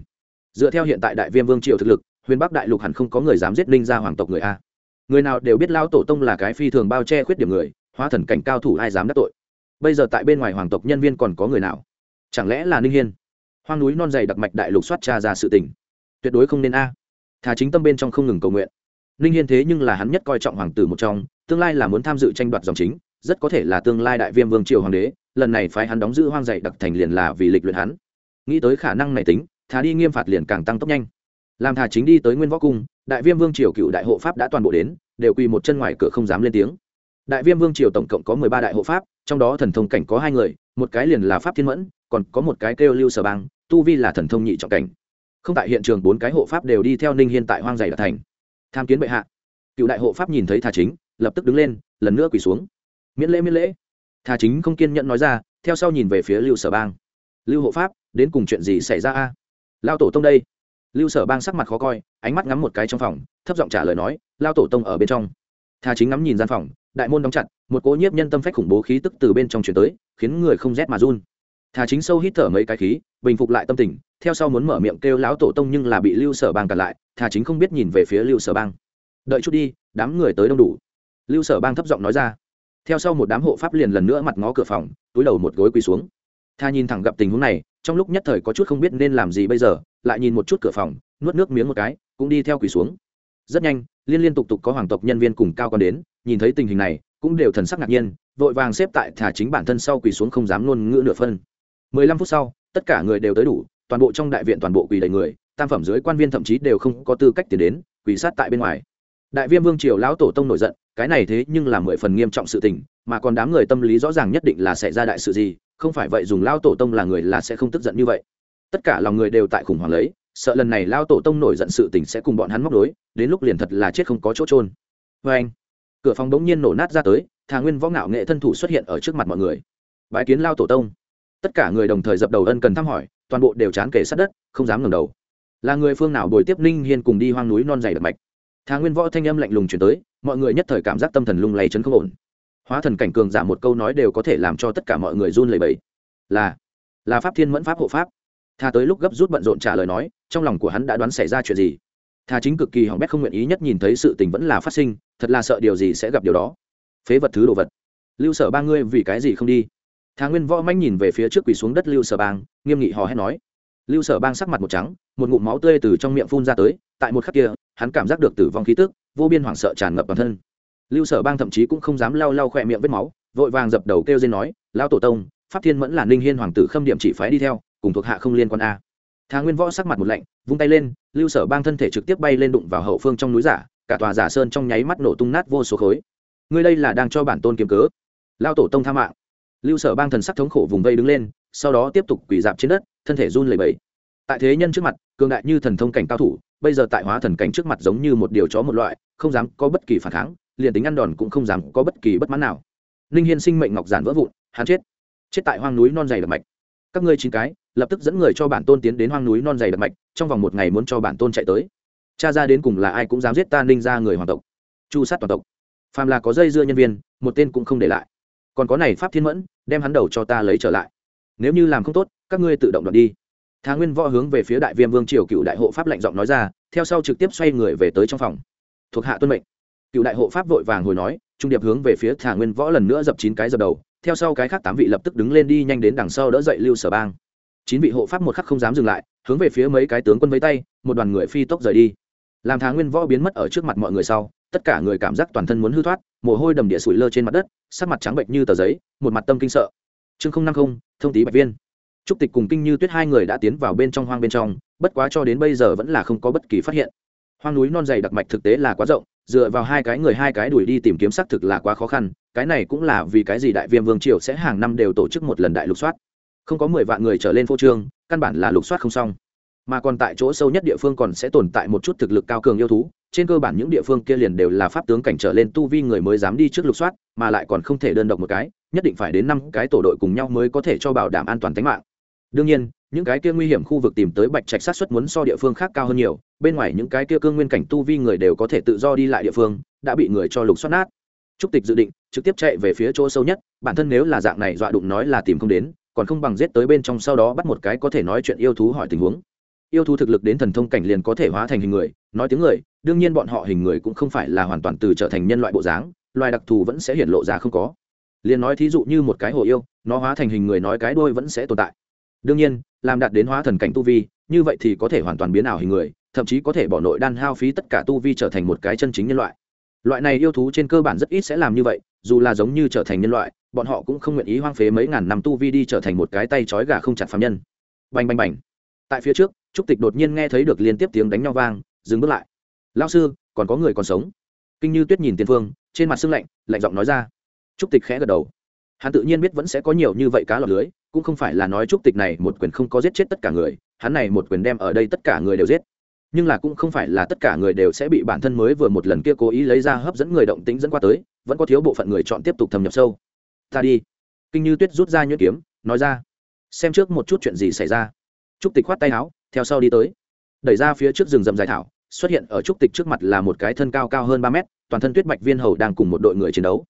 Dựa theo hiện tại đại viêm vương triều thực lực, huyền bắc đại lục hẳn không có người dám giết linh ra hoàng tộc người a. Người nào đều biết lao tổ tông là cái phi thường bao che khuyết điểm người, hóa thần cảnh cao thủ ai dám đắc tội bây giờ tại bên ngoài hoàng tộc nhân viên còn có người nào? Chẳng lẽ là ninh hiên? Hoang núi non dày đặc mạch đại lục soát tra ra sự tình. Tuyệt đối không nên a. Thà chính tâm bên trong không ngừng cầu nguyện. Ninh hiên thế nhưng là hắn nhất coi trọng hoàng tử một trong, tương lai là muốn tham dự tranh đoạt dòng chính, rất có thể là tương lai đại viêm vương triều hoàng đế, lần này phái hắn đóng giữ hoang dày đặc thành liền là vì lịch luyện hắn. Nghĩ tới khả năng này tính, thà đi nghiêm phạt liền càng tăng tốc nhanh. Làm thà chính đi tới nguyên võ cung, đại viêm vương triều cựu đại hộ pháp đã toàn bộ đến, đều quỳ một chân ngoài cửa không dám lên tiếng đại viêm vương triều tổng cộng có mười ba đại hộ pháp, trong đó thần thông cảnh có hai người, một cái liền là pháp thiên mẫn, còn có một cái kêu lưu sở bang, tu vi là thần thông nhị trọng cảnh. Không tại hiện trường, bốn cái hộ pháp đều đi theo ninh hiên tại hoang dày đạt thành. Tham kiến bệ hạ. Cựu đại hộ pháp nhìn thấy thà chính, lập tức đứng lên, lần nữa quỳ xuống. Miễn lễ miễn lễ. Thà chính không kiên nhẫn nói ra, theo sau nhìn về phía lưu sở bang. Lưu hộ pháp, đến cùng chuyện gì xảy ra a? Lao tổ tông đây. Lưu sở bang sắc mặt khó coi, ánh mắt ngắm một cái trong phòng, thấp giọng trả lời nói, lao tổ tông ở bên trong. Thà chính ngắm nhìn gian phòng đại môn đóng chặt, một cỗ nhiếp nhân tâm phách khủng bố khí tức từ bên trong chuyển tới, khiến người không rét mà run. Thà chính sâu hít thở mấy cái khí, bình phục lại tâm tình, theo sau muốn mở miệng kêu lão tổ tông nhưng là bị lưu sở bang cản lại, thà chính không biết nhìn về phía lưu sở bang. Đợi chút đi, đám người tới đông đủ. Lưu sở bang thấp giọng nói ra. Theo sau một đám hộ pháp liền lần nữa mặt ngó cửa phòng, túi đầu một gối quỳ xuống. Tha nhìn thẳng gặp tình huống này, trong lúc nhất thời có chút không biết nên làm gì bây giờ, lại nhìn một chút cửa phòng, nuốt nước miếng một cái, cũng đi theo quỳ xuống. Rất nhanh, liên liên tục tục có hoàng tộc nhân viên cùng cao con đến nhìn thấy tình hình này, cũng đều thần sắc ngạc nhiên, vội vàng xếp tại thả chính bản thân sau quỳ xuống không dám luôn ngữ nửa phân. Mười lăm phút sau, tất cả người đều tới đủ, toàn bộ trong đại viện toàn bộ quỳ đầy người, tam phẩm dưới quan viên thậm chí đều không có tư cách tiến đến, quỳ sát tại bên ngoài. Đại viêm vương triều lão tổ tông nổi giận, cái này thế nhưng là mười phần nghiêm trọng sự tình, mà còn đám người tâm lý rõ ràng nhất định là sẽ ra đại sự gì, không phải vậy dùng lao tổ tông là người là sẽ không tức giận như vậy. Tất cả lòng người đều tại khủng hoảng lấy, sợ lần này lao tổ tông nổi giận sự tình sẽ cùng bọn hắn móc đối, đến lúc liền thật là chết không có chỗ trôn vê anh cửa phòng đống nhiên nổ nát ra tới, thà nguyên võ ngạo nghệ thân thủ xuất hiện ở trước mặt mọi người. Bái kiến lao tổ tông. Tất cả người đồng thời dập đầu ân cần thăm hỏi, toàn bộ đều chán kể sát đất, không dám ngẩng đầu. Là người phương nào bồi tiếp ninh hiên cùng đi hoang núi non dày đặc mạch? Thà nguyên võ thanh âm lạnh lùng chuyển tới, mọi người nhất thời cảm giác tâm thần lung lay chấn không ổn. Hóa thần cảnh cường giả một câu nói đều có thể làm cho tất cả mọi người run lẩy bẩy. Là là pháp thiên mẫn pháp hộ pháp. Thà tới lúc gấp rút bận rộn trả lời nói, trong lòng của hắn đã đoán xảy ra chuyện gì? Thà chính cực kỳ hỏng bét không nguyện ý nhất nhìn thấy sự tình vẫn là phát sinh, thật là sợ điều gì sẽ gặp điều đó. Phế vật thứ đồ vật. Lưu sở ba ngươi vì cái gì không đi? Thà nguyên võ manh nhìn về phía trước quỳ xuống đất lưu sở bang, nghiêm nghị hò hét nói. Lưu sở bang sắc mặt một trắng, một ngụm máu tươi từ trong miệng phun ra tới, tại một khắc kia, hắn cảm giác được tử vong khí tức, vô biên hoảng sợ tràn ngập bản thân. Lưu sở bang thậm chí cũng không dám lau lau khỏe miệng vết máu, vội vàng dập đầu kêu dên nói lao tổ tông, pháp thiên mẫn là ninh hiên hoàng tử khâm điểm chỉ phái đi theo, cùng thuộc hạ không liên quan a thà nguyên võ sắc mặt một lạnh, vung tay lên, lưu sở bang thân thể trực tiếp bay lên đụng vào hậu phương trong núi giả, cả tòa giả sơn trong nháy mắt nổ tung nát vô số khối. Ngươi đây là đang cho bản tôn kiếm cớ. Lao tổ tông tha mạng. Lưu sở bang thần sắc thống khổ vùng vây đứng lên, sau đó tiếp tục quỳ dạp trên đất, thân thể run lẩy bẩy. Tại thế nhân trước mặt, cường đại như thần thông cảnh cao thủ, bây giờ tại hóa thần cảnh trước mặt giống như một điều chó một loại, không dám có bất kỳ phản kháng, liền tính ăn đòn cũng không dám có bất kỳ bất mãn nào. Ninh hiên sinh mệnh ngọc giản vỡ vụn, hắn chết. Chết tại hoang núi non dày đặc mạch. Các ngươi chín cái lập tức dẫn người cho bản tôn tiến đến hoang núi non dày đặc mạch, trong vòng một ngày muốn cho bản tôn chạy tới. Cha ra đến cùng là ai cũng dám giết ta ninh ra người hoàng tộc. Chu sát toàn tộc. Phàm là có dây dưa nhân viên, một tên cũng không để lại. Còn có này pháp thiên mẫn, đem hắn đầu cho ta lấy trở lại. Nếu như làm không tốt, các ngươi tự động đoạn đi. Thá nguyên võ hướng về phía đại viêm vương triều cựu đại hộ pháp lạnh giọng nói ra, theo sau trực tiếp xoay người về tới trong phòng. Thuộc hạ tuân mệnh. Cựu đại hộ pháp vội vàng hồi nói, trung điệp hướng về phía thả nguyên võ lần nữa dập chín cái dập đầu, theo sau cái khác tám vị lập tức đứng lên đi nhanh đến đằng sau đỡ dậy lưu sở bang chín vị hộ pháp một khắc không dám dừng lại, hướng về phía mấy cái tướng quân với tay, một đoàn người phi tốc rời đi. Làm thá nguyên võ biến mất ở trước mặt mọi người sau, tất cả người cảm giác toàn thân muốn hư thoát, mồ hôi đầm địa sủi lơ trên mặt đất, sắc mặt trắng bệnh như tờ giấy, một mặt tâm kinh sợ. Chương không năm không, thông tí bạch viên. Trúc tịch cùng kinh như tuyết hai người đã tiến vào bên trong hoang bên trong, bất quá cho đến bây giờ vẫn là không có bất kỳ phát hiện. Hoang núi non dày đặc mạch thực tế là quá rộng, dựa vào hai cái người hai cái đuổi đi tìm kiếm xác thực là quá khó khăn, cái này cũng là vì cái gì đại viêm vương triều sẽ hàng năm đều tổ chức một lần đại lục soát không có mười vạn người trở lên phô trương, căn bản là lục soát không xong. Mà còn tại chỗ sâu nhất địa phương còn sẽ tồn tại một chút thực lực cao cường yêu thú, trên cơ bản những địa phương kia liền đều là pháp tướng cảnh trở lên tu vi người mới dám đi trước lục soát, mà lại còn không thể đơn độc một cái, nhất định phải đến năm cái tổ đội cùng nhau mới có thể cho bảo đảm an toàn tính mạng. Đương nhiên, những cái kia nguy hiểm khu vực tìm tới bạch trạch sát xuất muốn so địa phương khác cao hơn nhiều, bên ngoài những cái kia cương nguyên cảnh tu vi người đều có thể tự do đi lại địa phương, đã bị người cho lục xoát nát. Trúc tịch dự định trực tiếp chạy về phía chỗ sâu nhất, bản thân nếu là dạng này dọa đụng nói là tìm không đến còn không bằng giết tới bên trong sau đó bắt một cái có thể nói chuyện yêu thú hỏi tình huống. Yêu thú thực lực đến thần thông cảnh liền có thể hóa thành hình người, nói tiếng người, đương nhiên bọn họ hình người cũng không phải là hoàn toàn từ trở thành nhân loại bộ dáng, loài đặc thù vẫn sẽ hiện lộ ra không có. Liền nói thí dụ như một cái hồ yêu, nó hóa thành hình người nói cái đôi vẫn sẽ tồn tại. Đương nhiên, làm đạt đến hóa thần cảnh tu vi, như vậy thì có thể hoàn toàn biến ảo hình người, thậm chí có thể bỏ nội đan hao phí tất cả tu vi trở thành một cái chân chính nhân loại. Loại này yêu thú trên cơ bản rất ít sẽ làm như vậy, dù là giống như trở thành nhân loại bọn họ cũng không nguyện ý hoang phế mấy ngàn năm tu vi đi trở thành một cái tay trói gà không chặt phạm nhân. Bành bành bành. Tại phía trước, trúc tịch đột nhiên nghe thấy được liên tiếp tiếng đánh nhau vang, dừng bước lại. Lao sư, còn có người còn sống. Kinh như tuyết nhìn tiên phương, trên mặt sưng lạnh lạnh giọng nói ra. Trúc tịch khẽ gật đầu. Hắn tự nhiên biết vẫn sẽ có nhiều như vậy cá lọt lưới, cũng không phải là nói trúc tịch này một quyền không có giết chết tất cả người, hắn này một quyền đem ở đây tất cả người đều giết. Nhưng là cũng không phải là tất cả người đều sẽ bị bản thân mới vừa một lần kia cố ý lấy ra hấp dẫn người động tính dẫn qua tới, vẫn có thiếu bộ phận người chọn tiếp tục thâm nhập sâu ta đi. Kinh như tuyết rút ra nhuyễn kiếm, nói ra, xem trước một chút chuyện gì xảy ra. Trúc tịch khoát tay áo, theo sau đi tới. Đẩy ra phía trước rừng rậm dài thảo, xuất hiện ở trúc tịch trước mặt là một cái thân cao cao hơn ba mét, toàn thân tuyết bạch viên hầu đang cùng một đội người chiến đấu.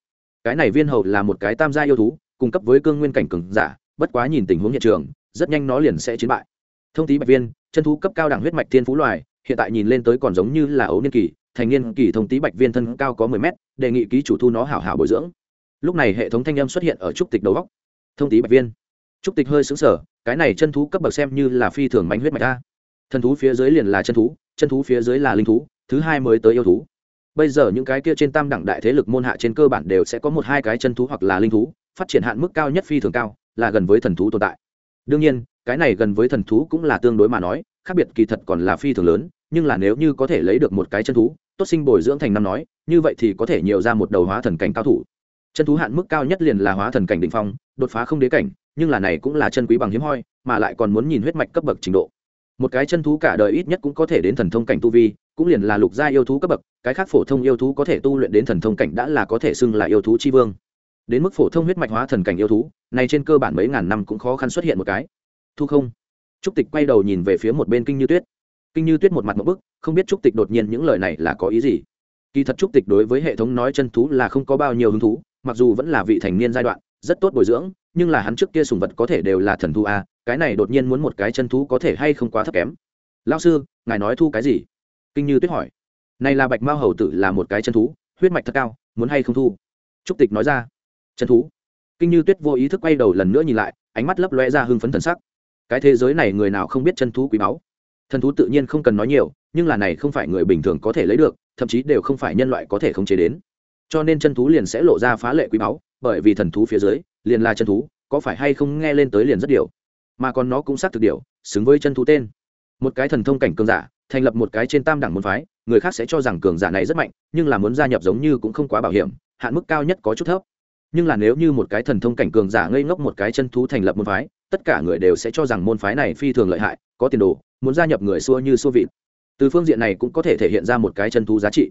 Cái này viên hầu là một cái tam gia yêu thú, cung cấp với cương nguyên cảnh cường giả, bất quá nhìn tình huống hiện trường, rất nhanh nó liền sẽ chiến bại. Thông tí bạch viên, chân thú cấp cao đẳng huyết mạch thiên phú loài, hiện tại nhìn lên tới còn giống như là ấu niên kỳ, thành niên kỳ thông tí bạch viên thân cao có mười mét, đề nghị ký chủ thu nó hảo hảo bồi dưỡng lúc này hệ thống thanh âm xuất hiện ở trúc tịch đầu góc. Thông tí bạch viên. Trúc tịch hơi xứng sở cái này chân thú cấp bậc xem như là phi thường mánh huyết mạch ta thần thú phía dưới liền là chân thú chân thú phía dưới là linh thú, thứ hai mới tới yêu thú. Bây giờ những cái kia trên tam đẳng đại thế lực môn hạ trên cơ bản đều sẽ có một hai cái chân thú hoặc là linh thú, phát triển hạn mức cao nhất phi thường cao, là gần với thần thú tồn tại. Đương nhiên, cái này gần với thần thú cũng là tương đối mà nói, khác biệt kỳ thật còn là phi thường lớn, nhưng là nếu như có thể lấy được một cái chân thú, tốt sinh bồi dưỡng thành năm nói, như vậy thì có thể nhiều ra một đầu hóa thần cảnh cao thủ chân thú hạn mức cao nhất liền là hóa thần cảnh đ ỉ n h phong, đột phá không đế cảnh, nhưng là này cũng là chân quý bằng hiếm hoi, mà lại còn muốn nhìn huyết mạch cấp bậc trình độ. Một cái chân thú cả đời ít nhất cũng có thể đến thần thông cảnh tu vi, cũng liền là lục gia yêu thú cấp bậc, cái khác phổ thông yêu thú có thể tu luyện đến thần thông cảnh đã là có thể xưng là yêu thú tri vương. Đến mức phổ thông huyết mạch hóa thần cảnh yêu thú, này trên cơ bản mấy ngàn năm cũng khó khăn xuất hiện một cái. Thu không. Trúc tịch quay đầu nhìn về phía một bên kinh như tuyết. Kinh như tuyết một mặt một bức, không biết trúc tịch đột nhiên những lời này là có ý gì. Kỳ thật trúc tịch đối với hệ thống nói chân thú là không có bao nhiêu hứng thú mặc dù vẫn là vị thành niên giai đoạn, rất tốt bồi dưỡng, nhưng là hắn trước kia sùng vật có thể đều là thần thú a, cái này đột nhiên muốn một cái chân thú có thể hay không quá thấp kém. Lao sư, ngài nói thu cái gì? Kinh như tuyết hỏi. Này là bạch mao hầu tử là một cái chân thú, huyết mạch thật cao, muốn hay không thu? Trúc tịch nói ra. Chân thú. Kinh như tuyết vô ý thức quay đầu lần nữa nhìn lại, ánh mắt lấp loe ra hưng phấn thần sắc. Cái thế giới này người nào không biết chân thú quý báu? Thần thú tự nhiên không cần nói nhiều, nhưng là này không phải người bình thường có thể lấy được, thậm chí đều không phải nhân loại có thể khống chế đến cho nên chân thú liền sẽ lộ ra phá lệ quý báu, bởi vì thần thú phía dưới, liền là chân thú, có phải hay không nghe lên tới liền rất điều. Mà còn nó cũng xác thực điều, xứng với chân thú tên. Một cái thần thông cảnh cường giả, thành lập một cái trên tam đẳng môn phái, người khác sẽ cho rằng cường giả này rất mạnh, nhưng là muốn gia nhập giống như cũng không quá bảo hiểm, hạn mức cao nhất có chút thấp. Nhưng là nếu như một cái thần thông cảnh cường giả ngây ngốc một cái chân thú thành lập môn phái, tất cả người đều sẽ cho rằng môn phái này phi thường lợi hại, có tiền đồ, muốn gia nhập người xua như xua vịt. Từ phương diện này cũng có thể thể hiện ra một cái chân thú giá trị.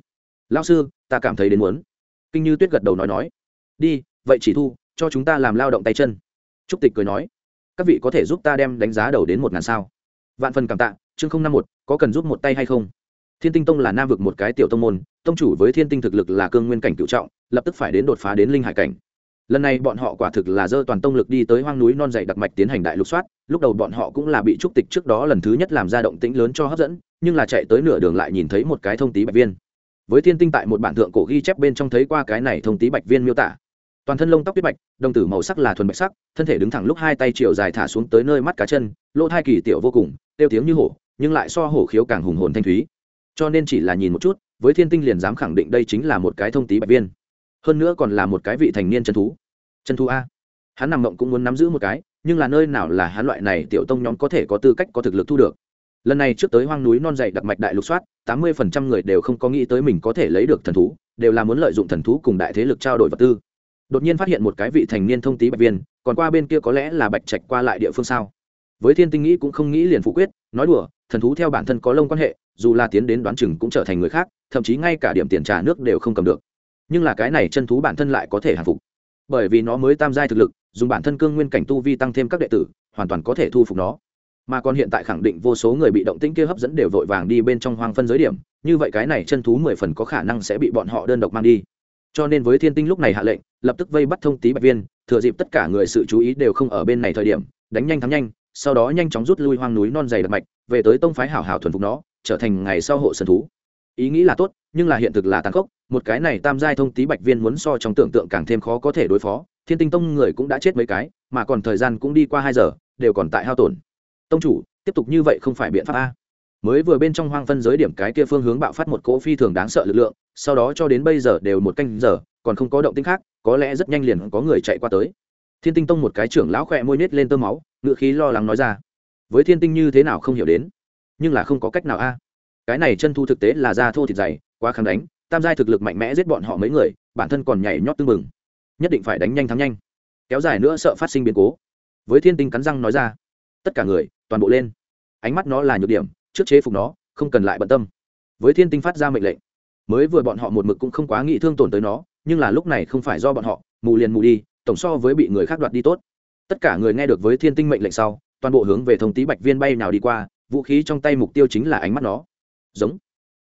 Lao sư, ta cảm thấy đến muốn kinh như tuyết gật đầu nói nói, đi, vậy chỉ thu, cho chúng ta làm lao động tay chân. Trúc tịch cười nói, các vị có thể giúp ta đem đánh giá đầu đến một ngàn sao? Vạn phần cảm tạ, chương không năm một, có cần giúp một tay hay không? Thiên tinh tông là nam vực một cái tiểu tông môn, tông chủ với thiên tinh thực lực là cương nguyên cảnh cựu trọng, lập tức phải đến đột phá đến linh hải cảnh. Lần này bọn họ quả thực là dơ toàn tông lực đi tới hoang núi non dày đặc mạch tiến hành đại lục soát, lúc đầu bọn họ cũng là bị trúc tịch trước đó lần thứ nhất làm ra động tĩnh lớn cho hấp dẫn, nhưng là chạy tới nửa đường lại nhìn thấy một cái thông tí bạch viên với thiên tinh tại một bản thượng cổ ghi chép bên trong thấy qua cái này thông tí bạch viên miêu tả. Toàn thân lông tóc tuyết bạch, đồng tử màu sắc là thuần bạch sắc, thân thể đứng thẳng lúc hai tay chiều dài thả xuống tới nơi mắt cá chân, lỗ thai kỳ tiểu vô cùng, tiêu tiếng như hổ, nhưng lại so hổ khiếu càng hùng hồn thanh thúy. Cho nên chỉ là nhìn một chút, với thiên tinh liền dám khẳng định đây chính là một cái thông tí bạch viên. Hơn nữa còn là một cái vị thành niên chân thú. Chân thú a. Hắn nằm mộng cũng muốn nắm giữ một cái, nhưng là nơi nào là hắn loại này tiểu tông nhóm có thể có tư cách có thực lực thu được lần này trước tới hoang núi non dày đặc mạch đại lục soát, tám mươi phần trăm người đều không có nghĩ tới mình có thể lấy được thần thú, đều là muốn lợi dụng thần thú cùng đại thế lực trao đổi vật tư. Đột nhiên phát hiện một cái vị thành niên thông tí bạch viên, còn qua bên kia có lẽ là bạch trạch qua lại địa phương sao? Với thiên tinh nghĩ cũng không nghĩ liền phụ quyết, nói đùa, thần thú theo bản thân có lông quan hệ, dù là tiến đến đoán chừng cũng trở thành người khác, thậm chí ngay cả điểm tiền trả nước đều không cầm được. Nhưng là cái này chân thú bản thân lại có thể hàng phục. Bởi vì nó mới tam giai thực lực, dùng bản thân cương nguyên cảnh tu vi tăng thêm các đệ tử, hoàn toàn có thể thu phục nó mà còn hiện tại khẳng định vô số người bị động tĩnh kia hấp dẫn đều vội vàng đi bên trong hoang phân giới điểm, như vậy cái này chân thú mười phần có khả năng sẽ bị bọn họ đơn độc mang đi. Cho nên với thiên tinh lúc này hạ lệnh, lập tức vây bắt thông tý bạch viên, thừa dịp tất cả người sự chú ý đều không ở bên này thời điểm, đánh nhanh thắng nhanh, sau đó nhanh chóng rút lui hoang núi non dày đặc mạch, về tới tông phái hảo hảo thuần phục nó, trở thành ngày sau hộ sân thú. Ý nghĩ là tốt, nhưng là hiện thực là tàn khốc, một cái này tam giai thông tý bạch viên muốn so trong tưởng tượng càng thêm khó có thể đối phó, thiên tinh tông người cũng đã chết mấy cái, mà còn thời gian cũng đi qua hai giờ, đều còn tại hao tổn tông chủ, tiếp tục như vậy không phải biện pháp a. Mới vừa bên trong hoang phân giới điểm cái kia phương hướng bạo phát một cỗ phi thường đáng sợ lực lượng, sau đó cho đến bây giờ đều một canh giờ, còn không có động tĩnh khác, có lẽ rất nhanh liền có người chạy qua tới. Thiên tinh tông một cái trưởng lão khỏe môi nết lên tơ máu ngự khí lo lắng nói ra, với thiên tinh như thế nào không hiểu đến, nhưng là không có cách nào a. Cái này chân thu thực tế là da thô thịt dày, quá kháng đánh, tam giai thực lực mạnh mẽ giết bọn họ mấy người, bản thân còn nhảy nhót tưng bừng. Nhất định phải đánh nhanh thắng nhanh. Kéo dài nữa sợ phát sinh biến cố. Với thiên tinh cắn răng nói ra, tất cả người toàn bộ lên. Ánh mắt nó là nhược điểm, trước chế phục nó, không cần lại bận tâm. Với thiên tinh phát ra mệnh lệnh. Mới vừa bọn họ một mực cũng không quá nghĩ thương tổn tới nó, nhưng là lúc này không phải do bọn họ, mù liền mù đi, tổng so với bị người khác đoạt đi tốt. Tất cả người nghe được với thiên tinh mệnh lệnh sau, toàn bộ hướng về thông tí bạch viên bay nào đi qua, vũ khí trong tay mục tiêu chính là ánh mắt nó. Giống.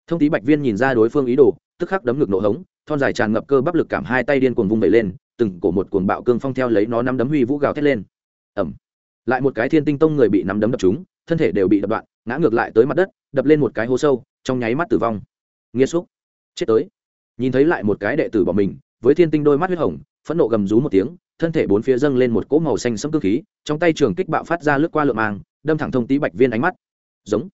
Thông tí bạch viên nhìn ra đối phương ý đồ, tức khắc đấm ngực nổ hống, thon dài tràn ngập cơ bắp lực cảm hai tay điên cuồng vung vẩy lên, từng cổ một cuồng bạo cương phong theo lấy nó nắm đấm huy vũ gào thét lên. Ẩm lại một cái thiên tinh tông người bị nắm đấm đập trúng thân thể đều bị đập đoạn, ngã ngược lại tới mặt đất, đập lên một cái hố sâu, trong nháy mắt tử vong. Nghiêm xúc. Chết tới. Nhìn thấy lại một cái đệ tử bỏ mình, với thiên tinh đôi mắt huyết hồng, phẫn nộ gầm rú một tiếng, thân thể bốn phía dâng lên một cỗ màu xanh sẫm cơ khí, trong tay trường kích bạo phát ra lướt qua lượm mang, đâm thẳng thông tí bạch viên ánh mắt. Giống.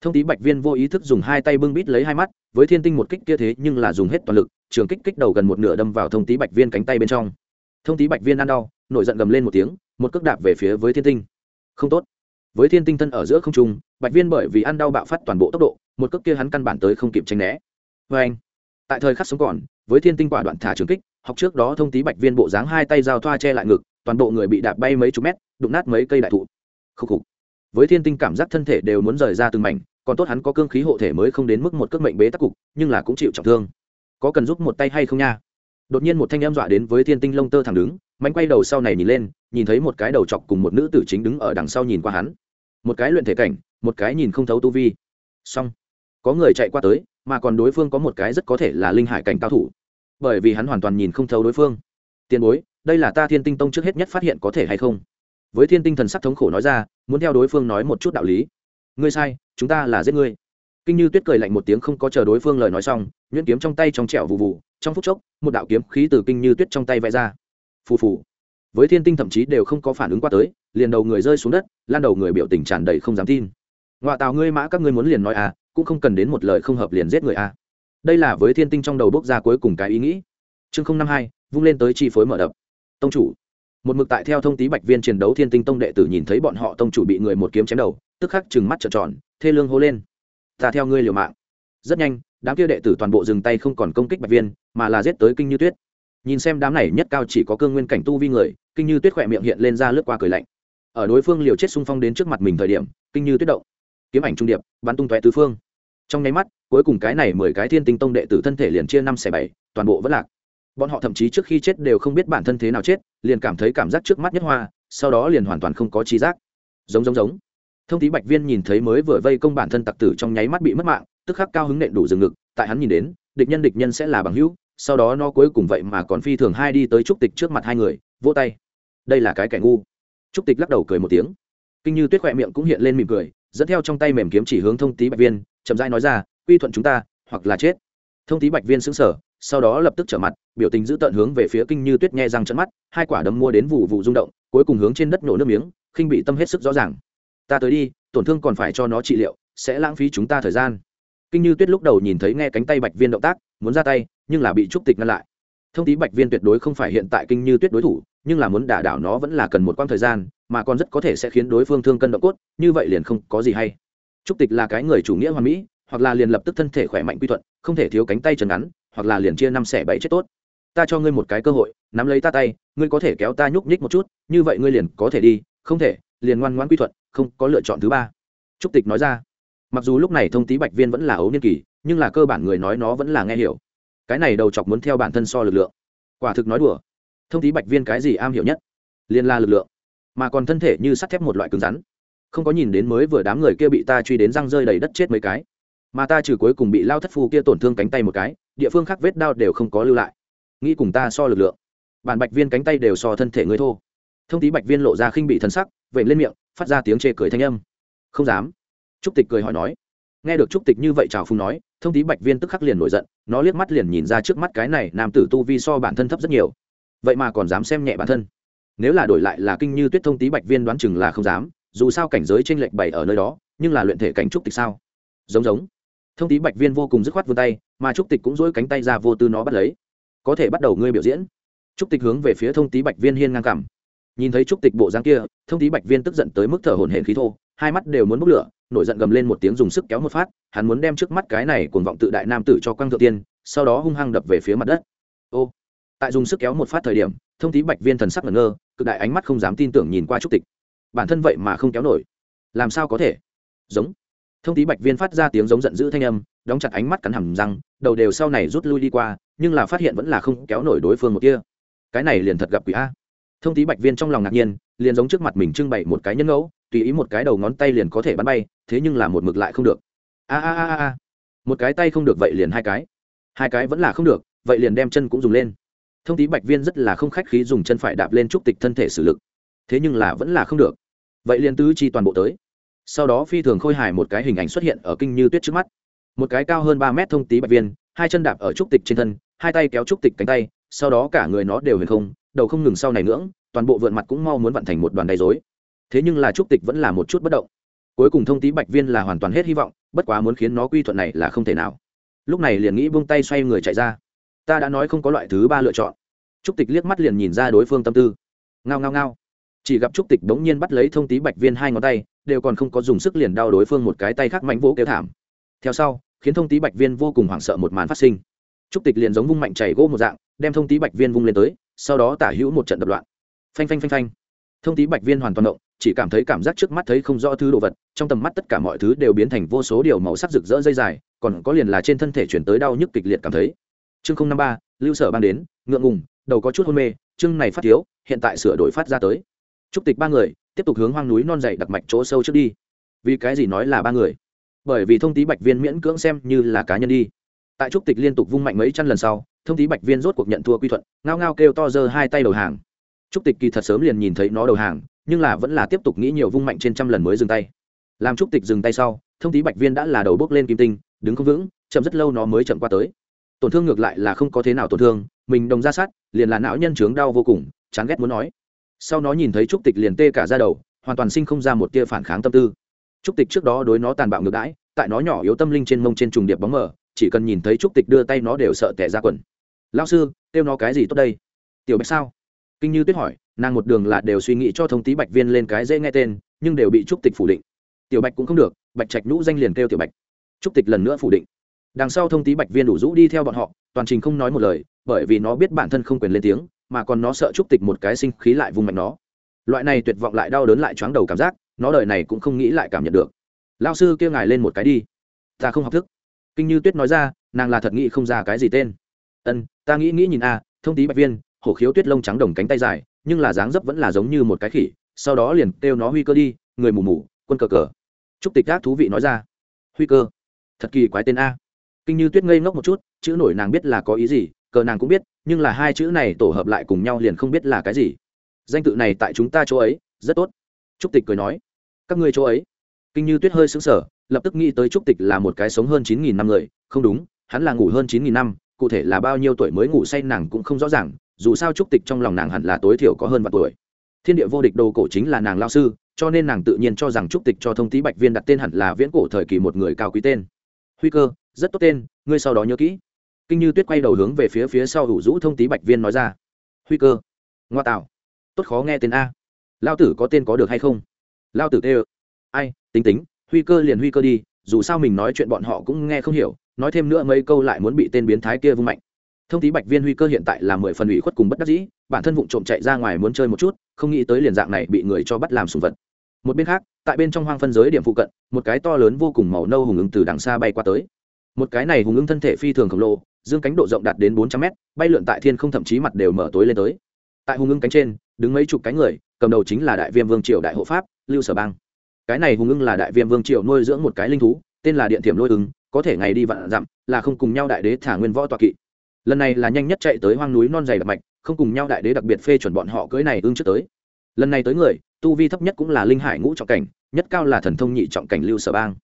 Thông tí bạch viên vô ý thức dùng hai tay bưng bít lấy hai mắt, với thiên tinh một kích kia thế nhưng là dùng hết toàn lực, trường kích kích đầu gần một nửa đâm vào thông tí bạch viên cánh tay bên trong. Thông tí bạch viên ăn đau, nổi giận gầm lên một tiếng một cước đạp về phía với thiên tinh. Không tốt. Với thiên tinh thân ở giữa không trung, bạch viên bởi vì ăn đau bạo phát toàn bộ tốc độ, một cước kia hắn căn bản tới không kịp tranh né. Vê anh, tại thời khắc sống còn, với thiên tinh quả đoạn thả trường kích, học trước đó thông tí bạch viên bộ dáng hai tay giao thoa che lại ngực, toàn bộ người bị đạp bay mấy chục mét, đụng nát mấy cây đại thụ. Khúc khục. Với thiên tinh cảm giác thân thể đều muốn rời ra từng mảnh, còn tốt hắn có cương khí hộ thể mới không đến mức một cước mệnh bế tắc cục, nhưng là cũng chịu trọng thương. Có cần giúp một tay hay không nha? Đột nhiên một thanh em dọa đến với thiên tinh lông tơ thẳng đứng mạnh quay đầu sau này nhìn lên nhìn thấy một cái đầu chọc cùng một nữ tử chính đứng ở đằng sau nhìn qua hắn. Một cái luyện thể cảnh, một cái nhìn không thấu tu vi. Xong, có người chạy qua tới, mà còn đối phương có một cái rất có thể là linh hải cảnh cao thủ. Bởi vì hắn hoàn toàn nhìn không thấu đối phương. Tiền bối, đây là ta thiên tinh tông trước hết nhất phát hiện có thể hay không? Với thiên tinh thần sắc thống khổ nói ra, muốn theo đối phương nói một chút đạo lý. Ngươi sai, chúng ta là giết ngươi. Kinh như tuyết cười lạnh một tiếng không có chờ đối phương lời nói xong, nhuyễn kiếm trong tay trong trẻo vụ vụ trong phút chốc, một đạo kiếm khí từ kinh như tuyết trong tay vẽ ra. Phù phù với thiên tinh thậm chí đều không có phản ứng qua tới, liền đầu người rơi xuống đất, lan đầu người biểu tình tràn đầy không dám tin. Ngoại tào ngươi mã các ngươi muốn liền nói à cũng không cần đến một lời không hợp liền giết người à. Đây là với thiên tinh trong đầu bốc ra cuối cùng cái ý nghĩ. Chương không năm hai, vung lên tới chi phối mở đập. Tông chủ. Một mực tại theo thông tí bạch viên chiến đấu thiên tinh tông đệ tử nhìn thấy bọn họ tông chủ bị người một kiếm chém đầu, tức khắc chừng mắt trợn tròn, thê lương hô lên. Ta theo ngươi liều mạng. Rất nhanh, đám kia đệ tử toàn bộ dừng tay không còn công kích bạch viên, mà là giết tới kinh như tuyết nhìn xem đám này nhất cao chỉ có cương nguyên cảnh tu vi người, kinh như tuyết khỏe miệng hiện lên ra lướt qua cười lạnh. Ở đối phương liều chết xung phong đến trước mặt mình thời điểm, kinh như tuyết động. Kiếm ảnh trung điệp, bắn tung tóe tứ phương. Trong nháy mắt, cuối cùng cái này mười cái thiên tinh tông đệ tử thân thể liền chia năm xẻ bảy, toàn bộ vẫn lạc. Bọn họ thậm chí trước khi chết đều không biết bản thân thế nào chết, liền cảm thấy cảm giác trước mắt nhất hoa, sau đó liền hoàn toàn không có trí giác. Giống giống giống. Thông tí bạch viên nhìn thấy mới vừa vây công bản thân tặc tử trong nháy mắt bị mất mạng, tức khắc cao hứng nện đủ rừng ngực, tại hắn nhìn đến, địch nhân địch nhân sẽ là bằng hữu sau đó nó cuối cùng vậy mà còn phi thường hai đi tới trúc tịch trước mặt hai người, vỗ tay. Đây là cái kẻ ngu. Trúc tịch lắc đầu cười một tiếng. Kinh như tuyết khoe miệng cũng hiện lên mỉm cười, dẫn theo trong tay mềm kiếm chỉ hướng thông tí bạch viên, chậm rãi nói ra, quy thuận chúng ta, hoặc là chết. Thông tí bạch viên xứng sở sau đó lập tức trở mặt, biểu tình giữ tận hướng về phía kinh như tuyết nghe răng trận mắt, hai quả đấm mua đến vụ vụ rung động, cuối cùng hướng trên đất nổ nước miếng, khinh bị tâm hết sức rõ ràng. Ta tới đi, tổn thương còn phải cho nó trị liệu, sẽ lãng phí chúng ta thời gian. Kinh như tuyết lúc đầu nhìn thấy nghe cánh tay bạch viên động tác, muốn ra tay nhưng là bị trúc tịch ngăn lại. Thông tí bạch viên tuyệt đối không phải hiện tại kinh như tuyết đối thủ, nhưng là muốn đả đảo nó vẫn là cần một quãng thời gian, mà còn rất có thể sẽ khiến đối phương thương cân động cốt, như vậy liền không có gì hay. Trúc tịch là cái người chủ nghĩa hoàn mỹ, hoặc là liền lập tức thân thể khỏe mạnh quy thuận, không thể thiếu cánh tay trần ngắn, hoặc là liền chia năm xẻ bảy chết tốt. Ta cho ngươi một cái cơ hội, nắm lấy ta tay, ngươi có thể kéo ta nhúc nhích một chút, như vậy ngươi liền có thể đi, không thể, liền ngoan ngoãn quy thuận, không có lựa chọn thứ ba. Trúc tịch nói ra. Mặc dù lúc này thông tý bạch viên vẫn là ấu niên kỳ, nhưng là cơ bản người nói nó vẫn là nghe hiểu cái này đầu chọc muốn theo bản thân so lực lượng. Quả thực nói đùa. Thông tí bạch viên cái gì am hiểu nhất? Liên la lực lượng. Mà còn thân thể như sắt thép một loại cứng rắn. Không có nhìn đến mới vừa đám người kia bị ta truy đến răng rơi đầy đất chết mấy cái. Mà ta trừ cuối cùng bị lao thất phu kia tổn thương cánh tay một cái, địa phương khác vết đao đều không có lưu lại. Nghĩ cùng ta so lực lượng. Bản bạch viên cánh tay đều so thân thể người thô. Thông tí bạch viên lộ ra khinh bị thân sắc vậy lên miệng, phát ra tiếng chê cười thanh âm. Không dám. Trúc tịch cười hỏi nói nghe được trúc tịch như vậy chào phung nói, thông tí bạch viên tức khắc liền nổi giận, nó liếc mắt liền nhìn ra trước mắt cái này nam tử tu vi so bản thân thấp rất nhiều. Vậy mà còn dám xem nhẹ bản thân. Nếu là đổi lại là kinh như tuyết thông tí bạch viên đoán chừng là không dám, dù sao cảnh giới tranh lệch bày ở nơi đó, nhưng là luyện thể cảnh trúc tịch sao? Giống giống. Thông tí bạch viên vô cùng dứt khoát vươn tay, mà trúc tịch cũng dỗi cánh tay ra vô tư nó bắt lấy. Có thể bắt đầu ngươi biểu diễn. Trúc tịch hướng về phía thông tí bạch viên hiên ngang cảm. Nhìn thấy trúc tịch bộ dáng kia, thông tí bạch viên tức giận tới mức thở hổn hển khí thô, hai mắt đều muốn bốc lửa nổi giận gầm lên một tiếng dùng sức kéo một phát, hắn muốn đem trước mắt cái này cuồng vọng tự đại nam tử cho quang thượng tiên, sau đó hung hăng đập về phía mặt đất. Ô! Tại dùng sức kéo một phát thời điểm, thông tí bạch viên thần sắc ngẩn ngơ, cực đại ánh mắt không dám tin tưởng nhìn qua trúc tịch. Bản thân vậy mà không kéo nổi. Làm sao có thể? Giống. Thông tí bạch viên phát ra tiếng giống giận dữ thanh âm, đóng chặt ánh mắt cắn hầm răng, đầu đều sau này rút lui đi qua, nhưng là phát hiện vẫn là không kéo nổi đối phương một kia. Cái này liền thật gặp quỷ a. Thông tí bạch viên trong lòng ngạc nhiên, liền giống trước mặt mình trưng bày một cái nhân ngẫu, tùy ý một cái đầu ngón tay liền có thể bắn bay thế nhưng là một mực lại không được. A a a a một cái tay không được vậy liền hai cái. Hai cái vẫn là không được, vậy liền đem chân cũng dùng lên. Thông tí bạch viên rất là không khách khí dùng chân phải đạp lên trúc tịch thân thể sử lực. Thế nhưng là vẫn là không được. Vậy liền tứ chi toàn bộ tới. Sau đó phi thường khôi hài một cái hình ảnh xuất hiện ở kinh như tuyết trước mắt. Một cái cao hơn ba mét thông tí bạch viên, hai chân đạp ở trúc tịch trên thân, hai tay kéo trúc tịch cánh tay, sau đó cả người nó đều huyền không, đầu không ngừng sau này ngưỡng, toàn bộ vượn mặt cũng mau muốn vận thành một đoàn đầy dối thế nhưng là trúc tịch vẫn là một chút bất động cuối cùng thông tí bạch viên là hoàn toàn hết hy vọng, bất quá muốn khiến nó quy thuận này là không thể nào. Lúc này liền nghĩ buông tay xoay người chạy ra. Ta đã nói không có loại thứ ba lựa chọn. Trúc tịch liếc mắt liền nhìn ra đối phương tâm tư. Ngao ngao ngao. Chỉ gặp trúc tịch bỗng nhiên bắt lấy thông tí bạch viên hai ngón tay, đều còn không có dùng sức liền đau đối phương một cái tay khác mạnh vỗ kêu thảm. Theo sau, khiến thông tí bạch viên vô cùng hoảng sợ một màn phát sinh. Trúc tịch liền giống vung mạnh chảy gỗ một dạng, đem thông tí bạch viên vung lên tới, sau đó tả hữu một trận đập loạn. Phanh phanh phanh phanh. Thông tí bạch viên hoàn toàn động chỉ cảm thấy cảm giác trước mắt thấy không rõ thứ đồ vật, trong tầm mắt tất cả mọi thứ đều biến thành vô số điều màu sắc rực rỡ dây dài, còn có liền là trên thân thể chuyển tới đau nhức kịch liệt cảm thấy. Chương không năm ba, lưu sở ban đến, ngượng ngùng, đầu có chút hôn mê, chương này phát thiếu, hiện tại sửa đổi phát ra tới. Trúc tịch ba người, tiếp tục hướng hoang núi non dày đặc mạch chỗ sâu trước đi. Vì cái gì nói là ba người? Bởi vì thông tí bạch viên miễn cưỡng xem như là cá nhân đi. Tại trúc tịch liên tục vung mạnh mấy trăm lần sau, thông tí bạch viên rốt cuộc nhận thua quy thuận, ngao ngao kêu to giơ hai tay đầu hàng. Trúc tịch kỳ thật sớm liền nhìn thấy nó đầu hàng nhưng là vẫn là tiếp tục nghĩ nhiều vung mạnh trên trăm lần mới dừng tay. Làm trúc tịch dừng tay sau, thông tí bạch viên đã là đầu bước lên kim tinh, đứng không vững, chậm rất lâu nó mới chậm qua tới. Tổn thương ngược lại là không có thế nào tổn thương, mình đồng ra sát, liền là não nhân trướng đau vô cùng, chán ghét muốn nói. Sau nó nhìn thấy trúc tịch liền tê cả ra đầu, hoàn toàn sinh không ra một tia phản kháng tâm tư. Trúc tịch trước đó đối nó tàn bạo ngược đãi, tại nó nhỏ yếu tâm linh trên mông trên trùng điệp bóng mờ, chỉ cần nhìn thấy trúc tịch đưa tay nó đều sợ tẻ ra quần. Lao sư, kêu nó cái gì tốt đây? Tiểu bạch sao? Kinh như tuyết hỏi nàng một đường là đều suy nghĩ cho thông tí bạch viên lên cái dễ nghe tên, nhưng đều bị trúc tịch phủ định. Tiểu bạch cũng không được, bạch trạch nhũ danh liền kêu tiểu bạch. Trúc tịch lần nữa phủ định. Đằng sau thông tí bạch viên đủ rũ đi theo bọn họ, toàn trình không nói một lời, bởi vì nó biết bản thân không quyền lên tiếng, mà còn nó sợ trúc tịch một cái sinh khí lại vùng mạnh nó. Loại này tuyệt vọng lại đau đớn lại choáng đầu cảm giác, nó đời này cũng không nghĩ lại cảm nhận được. Lao sư kêu ngài lên một cái đi. Ta không học thức. Kinh như tuyết nói ra, nàng là thật nghĩ không ra cái gì tên. Ân, ta nghĩ nghĩ nhìn a, thông tí bạch viên, hổ khiếu tuyết lông trắng đồng cánh tay dài nhưng là dáng dấp vẫn là giống như một cái khỉ, sau đó liền kêu nó huy cơ đi, người mù mù, quân cờ cờ. Trúc tịch gác thú vị nói ra. Huy cơ, thật kỳ quái tên a. Kinh như tuyết ngây ngốc một chút, chữ nổi nàng biết là có ý gì, cờ nàng cũng biết, nhưng là hai chữ này tổ hợp lại cùng nhau liền không biết là cái gì. Danh tự này tại chúng ta chỗ ấy, rất tốt. Trúc tịch cười nói. Các ngươi chỗ ấy. Kinh như tuyết hơi xứng sở lập tức nghĩ tới trúc tịch là một cái sống hơn chín nghìn năm người, không đúng, hắn là ngủ hơn chín nghìn năm, cụ thể là bao nhiêu tuổi mới ngủ say nàng cũng không rõ ràng dù sao trúc tịch trong lòng nàng hẳn là tối thiểu có hơn vạn tuổi. Thiên địa vô địch đồ cổ chính là nàng lao sư, cho nên nàng tự nhiên cho rằng trúc tịch cho thông tý bạch viên đặt tên hẳn là viễn cổ thời kỳ một người cao quý tên. Huy cơ, rất tốt tên, ngươi sau đó nhớ kỹ. Kinh như tuyết quay đầu hướng về phía phía sau hủ rũ thông tý bạch viên nói ra. Huy cơ, ngoa tạo. Tốt khó nghe tên a. Lao tử có tên có được hay không? Lao tử tê ai, tính tính, huy cơ liền huy cơ đi, dù sao mình nói chuyện bọn họ cũng nghe không hiểu, nói thêm nữa mấy câu lại muốn bị tên biến thái kia vung mạnh thông tí bạch viên huy cơ hiện tại là mười phần ủy khuất cùng bất đắc dĩ, bản thân vụng trộm chạy ra ngoài muốn chơi một chút, không nghĩ tới liền dạng này bị người cho bắt làm sùng vật. Một bên khác, tại bên trong hoang phân giới điểm phụ cận, một cái to lớn vô cùng màu nâu hùng ứng từ đằng xa bay qua tới. Một cái này hùng ứng thân thể phi thường khổng lồ, dương cánh độ rộng đạt đến bốn trăm mét, bay lượn tại thiên không thậm chí mặt đều mở tối lên tới. Tại hùng ứng cánh trên, đứng mấy chục cái người, cầm đầu chính là đại viêm vương triều đại hộ pháp, lưu sở bang. Cái này hùng ưng là đại viêm vương triều nuôi dưỡng một cái linh thú, tên là điện thiểm lôi ứng, có thể ngày đi vạn dặm, là không cùng nhau đại đế thả nguyên võ tọa kỵ lần này là nhanh nhất chạy tới hoang núi non dày đặc mạch, không cùng nhau đại đế đặc biệt phê chuẩn bọn họ cưới này ưng trước tới. Lần này tới người, tu vi thấp nhất cũng là linh hải ngũ trọng cảnh, nhất cao là thần thông nhị trọng cảnh lưu sở bang.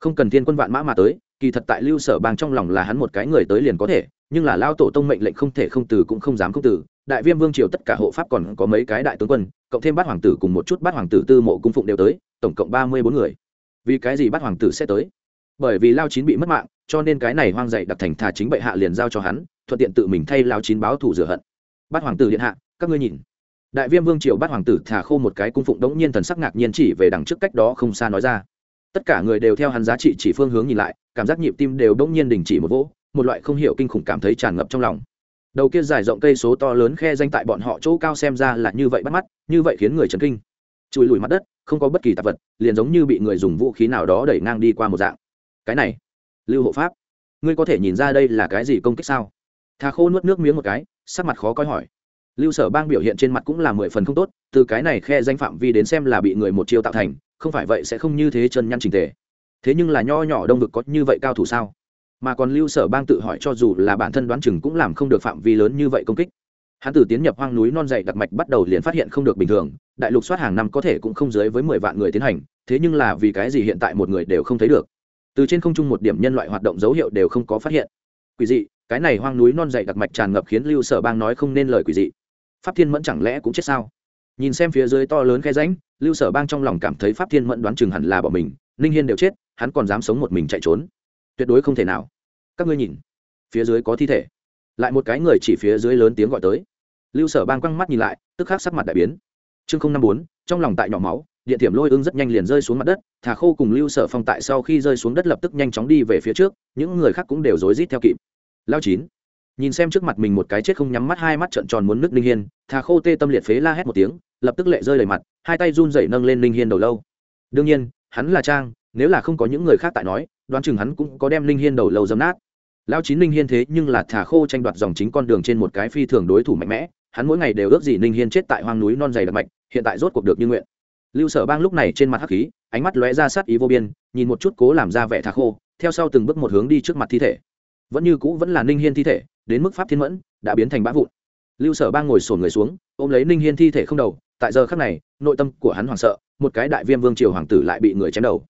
Không cần thiên quân vạn mã mà tới, kỳ thật tại lưu sở bang trong lòng là hắn một cái người tới liền có thể, nhưng là lao tổ tông mệnh lệnh không thể không từ cũng không dám không từ. Đại viêm vương triều tất cả hộ pháp còn có mấy cái đại tướng quân, cộng thêm bát hoàng tử cùng một chút bát hoàng tử tư mộ cung phụng đều tới, tổng cộng ba mươi bốn người. Vì cái gì bát hoàng tử sẽ tới? Bởi vì lao chín bị mất mạng, cho nên cái này hoang dậy đặc thành thà chính bệ hạ liền giao cho hắn, thuận tiện tự mình thay lao chín báo thủ rửa hận. Bát hoàng tử điện hạ, các ngươi nhìn. Đại viêm vương triều bát hoàng tử thả khô một cái cung phụng đống nhiên thần sắc ngạc nhiên chỉ về đằng trước cách đó không xa nói ra. Tất cả người đều theo hắn giá trị chỉ phương hướng nhìn lại, cảm giác nhịp tim đều đống nhiên đình chỉ một vỗ, một loại không hiểu kinh khủng cảm thấy tràn ngập trong lòng. Đầu kia dài rộng cây số to lớn khe danh tại bọn họ chỗ cao xem ra là như vậy bắt mắt, như vậy khiến người chấn kinh. Chùi lùi mặt đất, không có bất kỳ tạp vật, liền giống như bị người dùng vũ khí nào đó đẩy ngang đi qua một dạng cái này, lưu hộ pháp, ngươi có thể nhìn ra đây là cái gì công kích sao? Thà khô nuốt nước miếng một cái, sắc mặt khó coi hỏi. Lưu sở bang biểu hiện trên mặt cũng là mười phần không tốt, từ cái này khe danh phạm vi đến xem là bị người một chiêu tạo thành, không phải vậy sẽ không như thế chân nhăn trình tề. Thế nhưng là nho nhỏ đông vực có như vậy cao thủ sao? Mà còn lưu sở bang tự hỏi cho dù là bản thân đoán chừng cũng làm không được phạm vi lớn như vậy công kích. Hắn từ tiến nhập hoang núi non dày đặc mạch bắt đầu liền phát hiện không được bình thường, đại lục soát hàng năm có thể cũng không dưới với mười vạn người tiến hành, thế nhưng là vì cái gì hiện tại một người đều không thấy được? Từ trên không trung một điểm nhân loại hoạt động dấu hiệu đều không có phát hiện. Quỷ dị, cái này hoang núi non dậy đặc mạch tràn ngập khiến lưu sở bang nói không nên lời quỷ dị. Pháp thiên mẫn chẳng lẽ cũng chết sao? Nhìn xem phía dưới to lớn khe ránh lưu sở bang trong lòng cảm thấy pháp thiên mẫn đoán chừng hẳn là bỏ mình, ninh hiên đều chết, hắn còn dám sống một mình chạy trốn. Tuyệt đối không thể nào. Các ngươi nhìn, phía dưới có thi thể. Lại một cái người chỉ phía dưới lớn tiếng gọi tới. Lưu sở bang quăng mắt nhìn lại, tức khắc sắc mặt đại biến. Chương không năm bốn, trong lòng tại nhỏ máu điện thiểm lôi ưng rất nhanh liền rơi xuống mặt đất, thả khô cùng lưu sở phong tại sau khi rơi xuống đất lập tức nhanh chóng đi về phía trước, những người khác cũng đều rối rít theo kịp. Lao chín, nhìn xem trước mặt mình một cái chết không nhắm mắt hai mắt trợn tròn muốn nước linh hiên thà khô tê tâm liệt phế la hét một tiếng, lập tức lệ rơi đầy mặt, hai tay run dậy nâng lên linh hiên đầu lâu. Đương nhiên, hắn là trang, nếu là không có những người khác tại nói, đoán chừng hắn cũng có đem linh hiên đầu lâu dấm nát. Lao chín linh hiên thế nhưng là thả khô tranh đoạt dòng chính con đường trên một cái phi thường đối thủ mạnh mẽ, hắn mỗi ngày đều ước gì linh hiên chết tại hoang núi non dày đặc mạch, hiện tại rốt cuộc được như nguyện lưu sở bang lúc này trên mặt hắc khí, ánh mắt lóe ra sát ý vô biên, nhìn một chút cố làm ra vẻ thả khô, theo sau từng bước một hướng đi trước mặt thi thể. Vẫn như cũ vẫn là ninh hiên thi thể, đến mức pháp thiên mẫn, đã biến thành bã vụn. Lưu sở bang ngồi sổn người xuống, ôm lấy ninh hiên thi thể không đầu, tại giờ khắc này, nội tâm của hắn hoảng sợ, một cái đại viêm vương triều hoàng tử lại bị người chém đầu.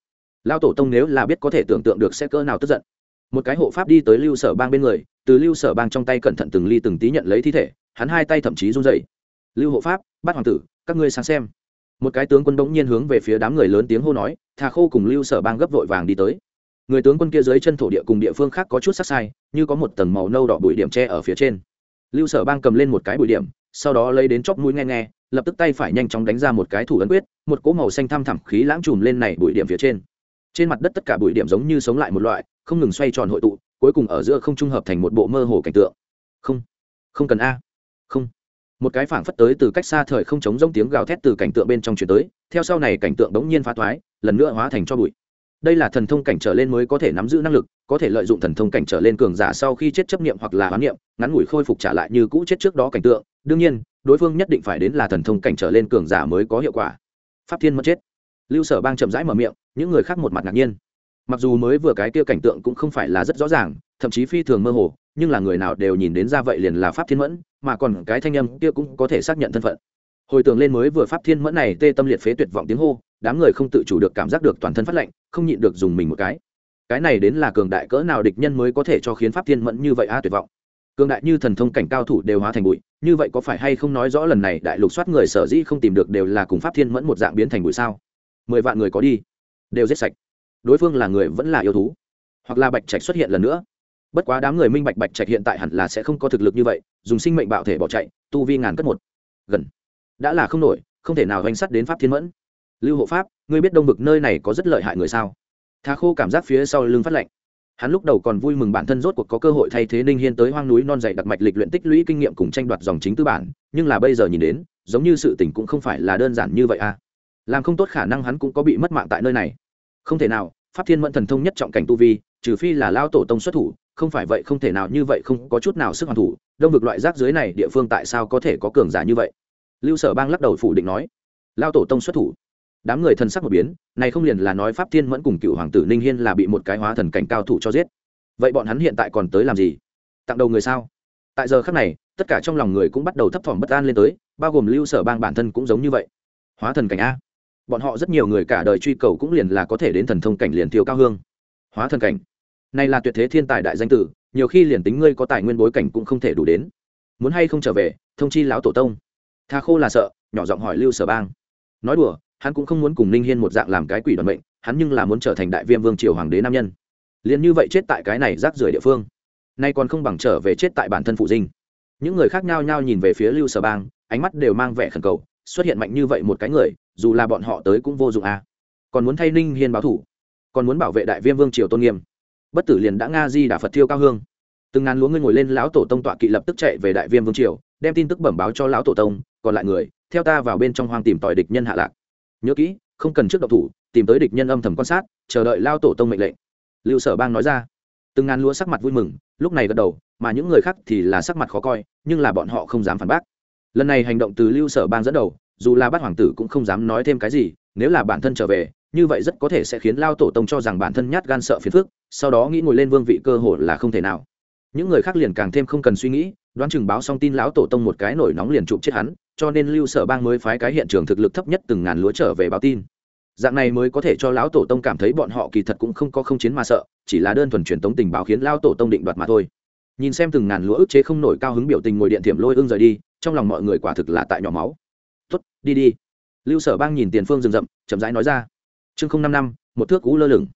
Lao tổ tông nếu là biết có thể tưởng tượng được sẽ cỡ nào tức giận. Một cái hộ pháp đi tới lưu sở bang bên người, từ lưu sở bang trong tay cẩn thận từng ly từng tí nhận lấy thi thể, hắn hai tay thậm chí run dậy lưu hộ pháp, bắt hoàng tử, các ngươi sáng xem một cái tướng quân bỗng nhiên hướng về phía đám người lớn tiếng hô nói, thà khô cùng lưu sở bang gấp vội vàng đi tới. Người tướng quân kia dưới chân thổ địa cùng địa phương khác có chút sắc sai, như có một tầng màu nâu đỏ bụi điểm tre ở phía trên. Lưu sở bang cầm lên một cái bụi điểm, sau đó lấy đến chóp mũi nghe nghe, lập tức tay phải nhanh chóng đánh ra một cái thủ ấn quyết, một cỗ màu xanh thăm thẳm khí lãng trùm lên này bụi điểm phía trên. Trên mặt đất tất cả bụi điểm giống như sống lại một loại, không ngừng xoay tròn hội tụ, cuối cùng ở giữa không trung hợp thành một bộ mơ hồ cảnh tượng. Không không cần a. Không một cái phảng phất tới từ cách xa thời không chống rông tiếng gào thét từ cảnh tượng bên trong chuyển tới, theo sau này cảnh tượng đống nhiên phá thoái, lần nữa hóa thành cho bụi. Đây là thần thông cảnh trở lên mới có thể nắm giữ năng lực, có thể lợi dụng thần thông cảnh trở lên cường giả sau khi chết chấp niệm hoặc là hoán niệm, ngắn ngủi khôi phục trả lại như cũ chết trước đó cảnh tượng. Đương nhiên, đối phương nhất định phải đến là thần thông cảnh trở lên cường giả mới có hiệu quả. Pháp thiên mất chết. Lưu sở bang chậm rãi mở miệng, những người khác một mặt ngạc nhiên mặc dù mới vừa cái kia cảnh tượng cũng không phải là rất rõ ràng, thậm chí phi thường mơ hồ, nhưng là người nào đều nhìn đến ra vậy liền là pháp thiên mẫn, mà còn cái thanh âm kia cũng có thể xác nhận thân phận. Hồi tưởng lên mới vừa pháp thiên mẫn này tê tâm liệt phế tuyệt vọng tiếng hô, đám người không tự chủ được cảm giác được toàn thân phát lệnh không nhịn được dùng mình một cái. Cái này đến là cường đại cỡ nào địch nhân mới có thể cho khiến pháp thiên mẫn như vậy a tuyệt vọng. Cường đại như thần thông cảnh cao thủ đều hóa thành bụi, như vậy có phải hay không nói rõ lần này đại lục soát người sở dĩ không tìm được đều là cùng pháp thiên mẫn một dạng biến thành bụi sao? Mười vạn người có đi, đều giết sạch đối phương là người vẫn là yêu thú, hoặc là bạch trạch xuất hiện lần nữa. Bất quá đám người minh bạch bạch trạch hiện tại hẳn là sẽ không có thực lực như vậy, dùng sinh mệnh bạo thể bỏ chạy, tu vi ngàn cất một. Gần. Đã là không nổi, không thể nào hoành sắt đến pháp thiên mẫn. Lưu hộ pháp, ngươi biết đông vực nơi này có rất lợi hại người sao? Thà khô cảm giác phía sau lưng phát lạnh. Hắn lúc đầu còn vui mừng bản thân rốt cuộc có cơ hội thay thế ninh hiên tới hoang núi non dày đặc mạch lịch luyện tích lũy kinh nghiệm cùng tranh đoạt dòng chính tư bản, nhưng là bây giờ nhìn đến, giống như sự tình cũng không phải là đơn giản như vậy à. Làm không tốt khả năng hắn cũng có bị mất mạng tại nơi này không thể nào, pháp thiên mẫn thần thông nhất trọng cảnh tu vi, trừ phi là lao tổ tông xuất thủ, không phải vậy không thể nào như vậy không có chút nào sức hoàn thủ. Đông vực loại rác dưới này địa phương tại sao có thể có cường giả như vậy? Lưu sở bang lắc đầu phủ định nói, lao tổ tông xuất thủ. Đám người thần sắc một biến, này không liền là nói pháp thiên mẫn cùng cựu hoàng tử ninh hiên là bị một cái hóa thần cảnh cao thủ cho giết. Vậy bọn hắn hiện tại còn tới làm gì? Tặng đầu người sao? Tại giờ khắc này, tất cả trong lòng người cũng bắt đầu thấp thỏm bất an lên tới, bao gồm lưu sở bang bản thân cũng giống như vậy. Hóa thần cảnh a bọn họ rất nhiều người cả đời truy cầu cũng liền là có thể đến thần thông cảnh liền tiêu cao hương, hóa thần cảnh. Này là tuyệt thế thiên tài đại danh tử, nhiều khi liền tính ngươi có tài nguyên bối cảnh cũng không thể đủ đến. Muốn hay không trở về, thông chi lão tổ tông? Tha khô là sợ, nhỏ giọng hỏi lưu sở bang. Nói đùa, hắn cũng không muốn cùng ninh hiên một dạng làm cái quỷ đoàn mệnh, hắn nhưng là muốn trở thành đại viêm vương triều hoàng đế nam nhân. Liền như vậy chết tại cái này rác rưởi địa phương, nay còn không bằng trở về chết tại bản thân phụ dinh. Những người khác nhao nhao nhìn về phía lưu sở bang, ánh mắt đều mang vẻ khẩn cầu xuất hiện mạnh như vậy một cái người, dù là bọn họ tới cũng vô dụng à. còn muốn thay ninh hiên báo thủ, còn muốn bảo vệ đại viêm vương triều tôn nghiêm. Bất tử liền đã nga di đà phật thiêu cao hương. Từng ngàn lúa ngươi ngồi lên lão tổ tông tọa kỵ lập tức chạy về đại viêm vương triều, đem tin tức bẩm báo cho lão tổ tông, còn lại người, theo ta vào bên trong hoang tìm tòi địch nhân hạ lạc. Nhớ kỹ, không cần trước độc thủ, tìm tới địch nhân âm thầm quan sát, chờ đợi lao tổ tông mệnh lệnh. Lưu sở bang nói ra. Từng ngàn lúa sắc mặt vui mừng, lúc này gật đầu, mà những người khác thì là sắc mặt khó coi, nhưng là bọn họ không dám phản bác lần này hành động từ lưu sở bang dẫn đầu, dù là bát hoàng tử cũng không dám nói thêm cái gì, nếu là bản thân trở về, như vậy rất có thể sẽ khiến lao tổ tông cho rằng bản thân nhát gan sợ phiền phức, sau đó nghĩ ngồi lên vương vị cơ hội là không thể nào. Những người khác liền càng thêm không cần suy nghĩ, đoán chừng báo xong tin lão tổ tông một cái nổi nóng liền chụp chết hắn, cho nên lưu sở bang mới phái cái hiện trường thực lực thấp nhất từng ngàn lúa trở về báo tin. Dạng này mới có thể cho lão tổ tông cảm thấy bọn họ kỳ thật cũng không có không chiến mà sợ, chỉ là đơn thuần truyền tống tình báo khiến lão tổ tông định đoạt mà thôi nhìn xem từng ngàn lúa ức chế không nổi cao hứng biểu tình ngồi điện thiểm lôi ưng rời đi, trong lòng mọi người quả thực là tại nhỏ máu. Tuất đi đi. Lưu sở bang nhìn tiền phương rừng rậm, chậm rãi nói ra. Chương không năm năm, một thước cú lơ lửng.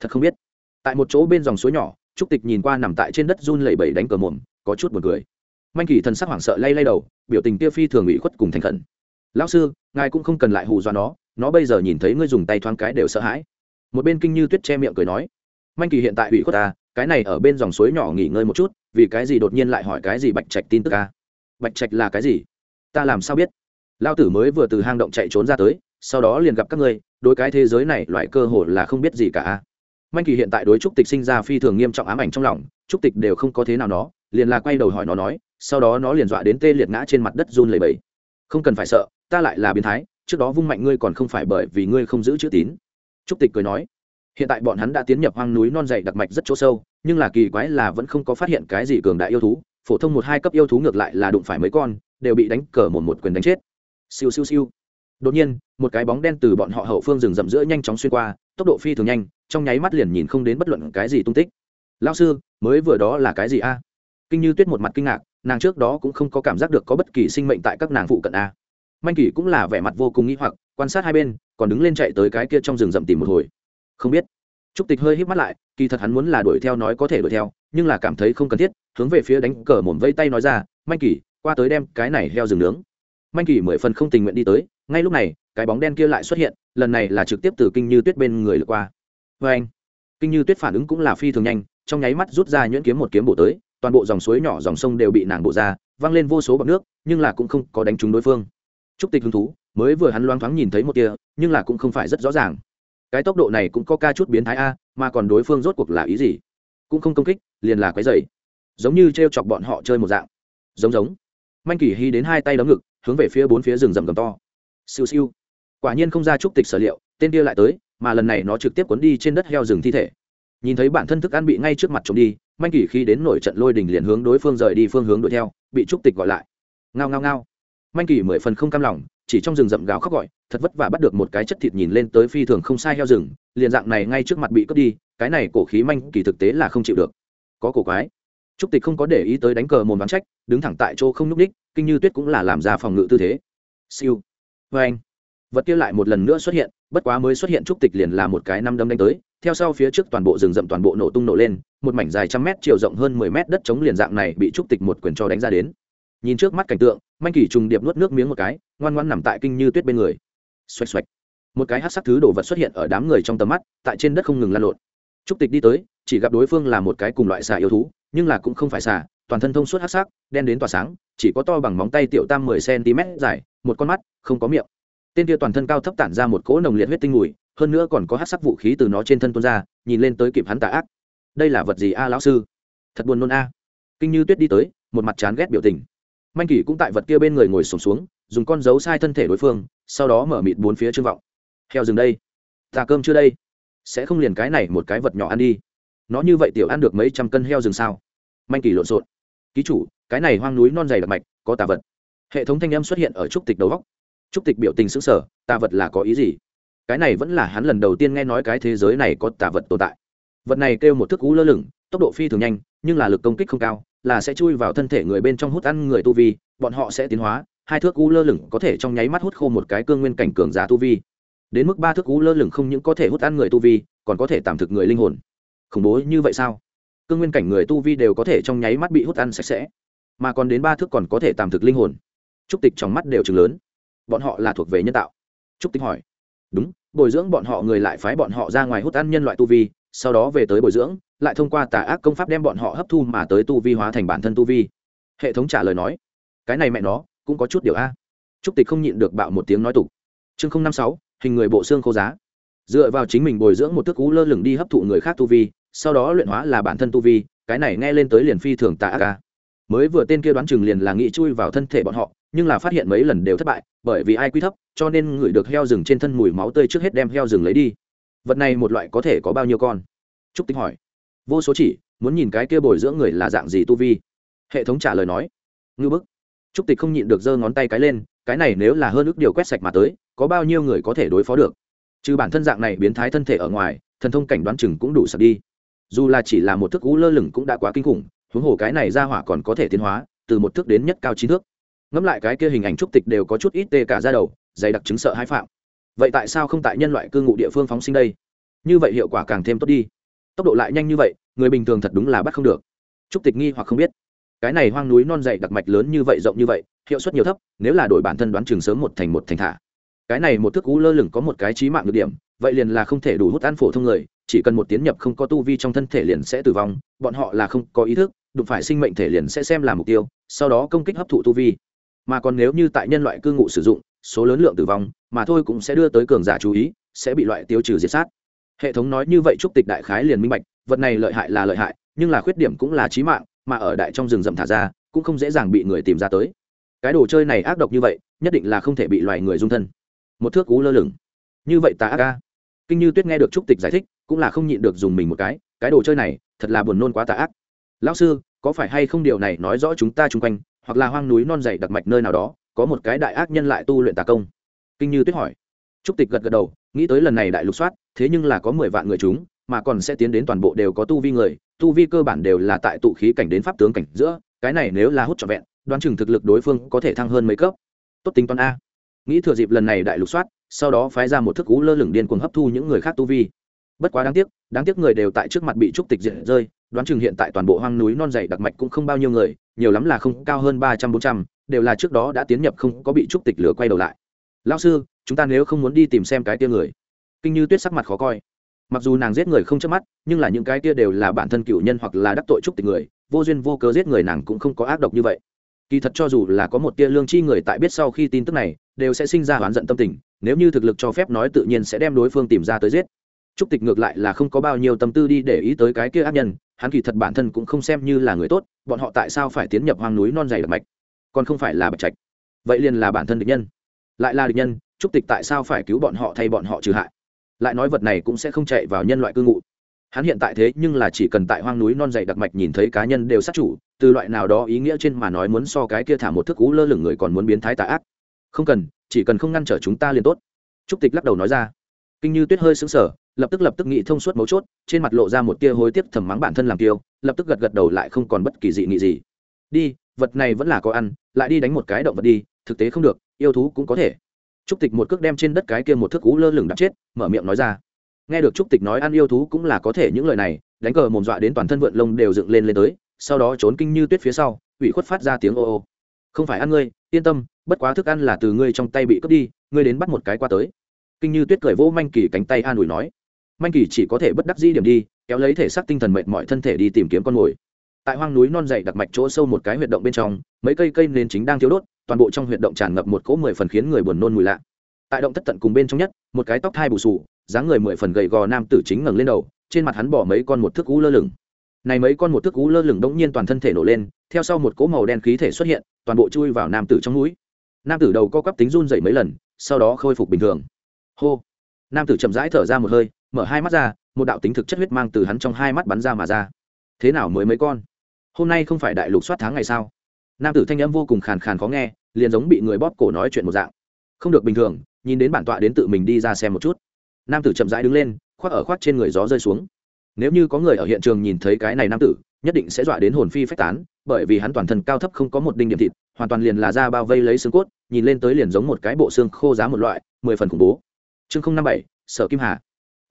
Thật không biết. Tại một chỗ bên dòng suối nhỏ, trúc tịch nhìn qua nằm tại trên đất run lẩy bẩy đánh cờ mồm, có chút buồn cười. Manh kỳ thần sắc hoảng sợ lay lay đầu, biểu tình kia phi thường ủy khuất cùng thành khẩn. Lão sư, ngài cũng không cần lại hù do nó nó bây giờ nhìn thấy ngươi dùng tay thoáng cái đều sợ hãi. Một bên kinh như tuyết che miệng cười nói. Manh kỳ hiện tại ủy khuất ta, cái này ở bên dòng suối nhỏ nghỉ ngơi một chút vì cái gì đột nhiên lại hỏi cái gì bạch trạch tin tức à? bạch trạch là cái gì? Ta làm sao biết? Lao tử mới vừa từ hang động chạy trốn ra tới, sau đó liền gặp các ngươi, đối cái thế giới này loại cơ hội là không biết gì cả manh kỳ hiện tại đối trúc tịch sinh ra phi thường nghiêm trọng ám ảnh trong lòng, trúc tịch đều không có thế nào nó, liền là quay đầu hỏi nó nói, sau đó nó liền dọa đến tê liệt ngã trên mặt đất run lẩy bẩy. Không cần phải sợ, ta lại là biến thái, trước đó vung mạnh ngươi còn không phải bởi vì ngươi không giữ chữ tín. Trúc tịch cười nói, hiện tại bọn hắn đã tiến nhập hoang núi non dày đặc mạch rất chỗ sâu nhưng là kỳ quái là vẫn không có phát hiện cái gì cường đại yêu thú, phổ thông một hai cấp yêu thú ngược lại là đụng phải mấy con, đều bị đánh cờ một một quyền đánh chết. Siêu siêu siêu. Đột nhiên, một cái bóng đen từ bọn họ hậu phương rừng rậm giữa nhanh chóng xuyên qua, tốc độ phi thường nhanh, trong nháy mắt liền nhìn không đến bất luận cái gì tung tích. Lao sư, mới vừa đó là cái gì a? Kinh như tuyết một mặt kinh ngạc, nàng trước đó cũng không có cảm giác được có bất kỳ sinh mệnh tại các nàng phụ cận a. Manh kỷ cũng là vẻ mặt vô cùng nghĩ hoặc, quan sát hai bên, còn đứng lên chạy tới cái kia trong rừng rậm tìm một hồi. Không biết trúc tịch hơi híp mắt lại kỳ thật hắn muốn là đuổi theo nói có thể đuổi theo nhưng là cảm thấy không cần thiết hướng về phía đánh cờ mồm vây tay nói ra manh Kỳ, qua tới đem cái này heo rừng nướng. Manh Kỳ mười phần không tình nguyện đi tới ngay lúc này cái bóng đen kia lại xuất hiện lần này là trực tiếp từ kinh như tuyết bên người lướt qua. Vê anh kinh như tuyết phản ứng cũng là phi thường nhanh trong nháy mắt rút ra nhuyễn kiếm một kiếm bổ tới toàn bộ dòng suối nhỏ dòng sông đều bị nàng bộ ra văng lên vô số bọt nước nhưng là cũng không có đánh trúng đối phương. Trúc tịch hứng thú mới vừa hắn loáng thoáng nhìn thấy một tia nhưng là cũng không phải rất rõ ràng cái tốc độ này cũng có ca chút biến thái a, mà còn đối phương rốt cuộc là ý gì? Cũng không công kích, liền là quái dày giống như t r e o chọc bọn họ chơi một dạng. Giống giống. Manh kỳ hy đến hai tay đấm ngực, hướng về phía bốn phía rừng rầm gầm to. Siêu siêu. Quả nhiên không ra trúc tịch sở liệu, tên kia lại tới, mà lần này nó trực tiếp cuốn đi trên đất heo rừng thi thể. Nhìn thấy bản thân thức ăn bị ngay trước mặt trộm đi, manh kỳ khi đến nổi trận lôi đình liền hướng đối phương rời đi phương hướng đuổi theo, bị trúc tịch gọi lại. Ngao ngao ngao manh kỳ mười phần không cam lòng, chỉ trong rừng rậm gào khóc gọi, thật vất vả bắt được một cái chất thịt nhìn lên tới phi thường không sai heo rừng, liền dạng này ngay trước mặt bị cướp đi, cái này cổ khí manh kỳ thực tế là không chịu được. Có cổ quái. Trúc tịch không có để ý tới đánh cờ mồm bán trách, đứng thẳng tại chỗ không nhúc ních kinh như tuyết cũng là làm ra phòng ngự tư thế. Siêu. Vê anh, vật kia lại một lần nữa xuất hiện, bất quá mới xuất hiện trúc tịch liền là một cái năm đâm đánh tới, theo sau phía trước toàn bộ rừng rậm toàn bộ nổ tung nổ lên, một mảnh dài trăm mét, chiều rộng hơn mười mét đất chống liền dạng này bị trúc tịch một quyền cho đánh ra đến. Nhìn trước mắt cảnh tượng manh kỳ trùng điệp nuốt nước miếng một cái, ngoan ngoan nằm tại kinh như tuyết bên người. Xoạch xoạch. Một cái hát sắc thứ đồ vật xuất hiện ở đám người trong tầm mắt, tại trên đất không ngừng lan lộn. Trúc tịch đi tới, chỉ gặp đối phương là một cái cùng loại xà yêu thú, nhưng là cũng không phải xà, toàn thân thông suốt hát sắc, đen đến tỏa sáng, chỉ có to bằng móng tay tiểu tam mười cm dài, một con mắt, không có miệng. Tên kia toàn thân cao thấp tản ra một cỗ nồng liệt huyết tinh mùi, hơn nữa còn có hát sắc vũ khí từ nó trên thân tuôn ra, nhìn lên tới kịp hắn tà ác. Đây là vật gì a, lão sư? Thật buồn nôn a. Kinh như tuyết đi tới, một mặt chán ghét biểu tình manh kỷ cũng tại vật kia bên người ngồi sổm xuống, xuống dùng con dấu sai thân thể đối phương sau đó mở mịt bốn phía trương vọng. Heo rừng đây. Ta cơm chưa đây? Sẽ không liền cái này một cái vật nhỏ ăn đi. Nó như vậy tiểu ăn được mấy trăm cân heo rừng sao? Manh kỳ lộn xộn. Ký chủ cái này hoang núi non dày đặc mạch có tà vật. Hệ thống thanh âm xuất hiện ở trúc tịch đầu góc. Trúc tịch biểu tình xứng sở tà vật là có ý gì? Cái này vẫn là hắn lần đầu tiên nghe nói cái thế giới này có tà vật tồn tại. Vật này kêu một thức cú lơ lửng tốc độ phi thường nhanh nhưng là lực công kích không cao là sẽ chui vào thân thể người bên trong hút ăn người tu vi, bọn họ sẽ tiến hóa, hai thước u lơ lửng có thể trong nháy mắt hút khô một cái cương nguyên cảnh cường giá tu vi. Đến mức ba thước u lơ lửng không những có thể hút ăn người tu vi, còn có thể tạm thực người linh hồn. Khủng bố như vậy sao? Cương nguyên cảnh người tu vi đều có thể trong nháy mắt bị hút ăn sạch sẽ, mà còn đến ba thước còn có thể tạm thực linh hồn. Trúc tịch trong mắt đều chừng lớn. Bọn họ là thuộc về nhân tạo. Trúc tịch hỏi. Đúng, bồi dưỡng bọn họ người lại phái bọn họ ra ngoài hút ăn nhân loại tu vi, sau đó về tới bồi dưỡng lại thông qua tà ác công pháp đem bọn họ hấp thu mà tới tu vi hóa thành bản thân tu vi. Hệ thống trả lời nói, cái này mẹ nó, cũng có chút điều a. Trúc tịch không nhịn được bạo một tiếng nói tục. Chương năm sáu, hình người bộ xương khô giá. Dựa vào chính mình bồi dưỡng một thức cú lơ lửng đi hấp thụ người khác tu vi, sau đó luyện hóa là bản thân tu vi, cái này nghe lên tới liền phi thường tà ác ca mới vừa tên kia đoán chừng liền là nghĩ chui vào thân thể bọn họ, nhưng là phát hiện mấy lần đều thất bại, bởi vì ai quy thấp, cho nên ngửi được heo rừng trên thân mùi máu tươi trước hết đem heo rừng lấy đi. Vật này một loại có thể có bao nhiêu con? Trúc tính hỏi vô số chỉ, muốn nhìn cái kia bồi dưỡng người là dạng gì tu vi. Hệ thống trả lời nói ngư bức. Trúc tịch không nhịn được giơ ngón tay cái lên, cái này nếu là hơn ước điều quét sạch mà tới, có bao nhiêu người có thể đối phó được? Trừ bản thân dạng này biến thái thân thể ở ngoài, thần thông cảnh đoán chừng cũng đủ sập đi. Dù là chỉ là một thức cú lơ lửng cũng đã quá kinh khủng, huống hồ cái này ra hỏa còn có thể tiến hóa, từ một thước đến nhất cao chín thước. Ngẫm lại cái kia hình ảnh trúc tịch đều có chút ít tê cả ra đầu, dày đặc chứng sợ hãi phạm. Vậy tại sao không tại nhân loại cư ngụ địa phương phóng sinh đây? Như vậy hiệu quả càng thêm tốt đi tốc độ lại nhanh như vậy, người bình thường thật đúng là bắt không được. Trúc tịch nghi hoặc không biết. Cái này hoang núi non dày đặc mạch lớn như vậy rộng như vậy, hiệu suất nhiều thấp, nếu là đổi bản thân đoán trường sớm một thành một thành thả. Cái này một thức cú lơ lửng có một cái trí mạng được điểm, vậy liền là không thể đủ hút ăn phổ thông người, chỉ cần một tiến nhập không có tu vi trong thân thể liền sẽ tử vong, bọn họ là không có ý thức, đụng phải sinh mệnh thể liền sẽ xem là mục tiêu, sau đó công kích hấp thụ tu vi. Mà còn nếu như tại nhân loại cư ngụ sử dụng, số lớn lượng tử vong, mà thôi cũng sẽ đưa tới cường giả chú ý, sẽ bị loại tiêu trừ diệt sát hệ thống nói như vậy trúc tịch đại khái liền minh bạch, vật này lợi hại là lợi hại, nhưng là khuyết điểm cũng là trí mạng, mà ở đại trong rừng rậm thả ra, cũng không dễ dàng bị người tìm ra tới. Cái đồ chơi này ác độc như vậy, nhất định là không thể bị loài người dung thân. Một thước cú lơ lửng. Như vậy tà ác ca kinh như tuyết nghe được trúc tịch giải thích, cũng là không nhịn được dùng mình một cái cái đồ chơi này, thật là buồn nôn quá tà ác. Lão sư, có phải hay không điều này nói rõ chúng ta chung quanh, hoặc là hoang núi non dày đặc mạch nơi nào đó, có một cái đại ác nhân lại tu luyện tà công? Kinh như tuyết hỏi trúc tịch gật gật đầu, nghĩ tới lần này đại lục soát, thế nhưng là có mười vạn người chúng, mà còn sẽ tiến đến toàn bộ đều có tu vi người, tu vi cơ bản đều là tại tụ khí cảnh đến pháp tướng cảnh giữa, cái này nếu là hút trọn vẹn, đoán chừng thực lực đối phương có thể thăng hơn mấy cấp. Tốt tính toán a. Nghĩ thừa dịp lần này đại lục soát, sau đó phái ra một thức cú lơ lửng điên cuồng hấp thu những người khác tu vi. Bất quá đáng tiếc đáng tiếc người đều tại trước mặt bị trúc tịch diệt rơi, đoán chừng hiện tại toàn bộ hoang núi non dày đặc mạch cũng không bao nhiêu người, nhiều lắm là không, cao hơn ba trăm, bốn trăm, đều là trước đó đã tiến nhập không có bị trúc tịch lửa quay đầu lại lao sư, chúng ta nếu không muốn đi tìm xem cái tia người. Kinh như tuyết sắc mặt khó coi. Mặc dù nàng giết người không chớp mắt, nhưng là những cái tia đều là bản thân cựu nhân hoặc là đắc tội trúc tịch người, vô duyên vô cớ giết người nàng cũng không có ác độc như vậy. Kỳ thật cho dù là có một tia lương chi người tại biết sau khi tin tức này, đều sẽ sinh ra oán giận tâm tình, nếu như thực lực cho phép nói tự nhiên sẽ đem đối phương tìm ra tới giết. Trúc tịch ngược lại là không có bao nhiêu tâm tư đi để ý tới cái kia ác nhân, hắn kỳ thật bản thân cũng không xem như là người tốt, bọn họ tại sao phải tiến nhập hoang núi non dày đặc mạch, còn không phải là bạch trạch. Vậy liền là bản thân địch nhân lại là địch nhân trúc tịch tại sao phải cứu bọn họ thay bọn họ trừ hại? Lại nói vật này cũng sẽ không chạy vào nhân loại cư ngụ. Hắn hiện tại thế nhưng là chỉ cần tại hoang núi non dày đặc mạch nhìn thấy cá nhân đều sát chủ, từ loại nào đó ý nghĩa trên mà nói muốn so cái kia thả một thức cú lơ lửng người còn muốn biến thái tà ác. Không cần, chỉ cần không ngăn trở chúng ta liền tốt. Trúc tịch lắc đầu nói ra. Kinh như tuyết hơi xứng sở lập tức lập tức nghĩ thông suốt mấu chốt, trên mặt lộ ra một tia hối tiếc thầm mắng bản thân làm tiêu lập tức gật gật đầu lại không còn bất kỳ dị nghị gì. Đi, vật này vẫn là có ăn, lại đi đánh một cái động vật đi, thực tế không được yêu thú cũng có thể. Trúc tịch một cước đem trên đất cái kia một thước cú lơ lửng đập chết, mở miệng nói ra. Nghe được trúc tịch nói ăn yêu thú cũng là có thể những lời này, đánh cờ mồm dọa đến toàn thân vượn lông đều dựng lên lên tới, sau đó trốn kinh như tuyết phía sau, ủy khuất phát ra tiếng ô ô. Không phải ăn ngươi, yên tâm, bất quá thức ăn là từ ngươi trong tay bị cướp đi, ngươi đến bắt một cái qua tới. Kinh như tuyết cười vỗ manh kỳ cánh tay an ủi nói. Manh kỳ chỉ có thể bất đắc dĩ điểm đi, kéo lấy thể xác tinh thần mệt mọi thân thể đi tìm kiếm con mồi. Tại hoang núi non dậy đặc mạch chỗ sâu một cái huyệt động bên trong, mấy cây cây nến chính đang thiếu đốt toàn bộ trong huyệt động tràn ngập một cỗ mười phần khiến người buồn nôn mùi lạ. Tại động thất tận cùng bên trong nhất, một cái tóc thai bù sù dáng người mười phần gầy gò nam tử chính ngẩng lên đầu, trên mặt hắn bỏ mấy con một thước cú lơ lửng. Này mấy con một thước cú lơ lửng đống nhiên toàn thân thể nổ lên, theo sau một cỗ màu đen khí thể xuất hiện, toàn bộ chui vào nam tử trong mũi. Nam tử đầu co quắp tính run dậy mấy lần, sau đó khôi phục bình thường. Hô! Nam tử chậm rãi thở ra một hơi, mở hai mắt ra, một đạo tính thực chất huyết mang từ hắn trong hai mắt bắn ra mà ra. Thế nào mới mấy con? Hôm nay không phải đại lục soát tháng ngày sao? Nam tử thanh âm vô cùng khàn khàn khó nghe, liền giống bị người bóp cổ nói chuyện một dạng. Không được bình thường, nhìn đến bản tọa đến tự mình đi ra xem một chút. Nam tử chậm rãi đứng lên, khoác ở khoác trên người gió rơi xuống. Nếu như có người ở hiện trường nhìn thấy cái này nam tử, nhất định sẽ dọa đến hồn phi phách tán, bởi vì hắn toàn thân cao thấp không có một đinh điểm thịt, hoàn toàn liền là da bao vây lấy xương cốt, nhìn lên tới liền giống một cái bộ xương khô giá một loại, mười phần khủng bố. Chương không năm bảy, sở kim hà.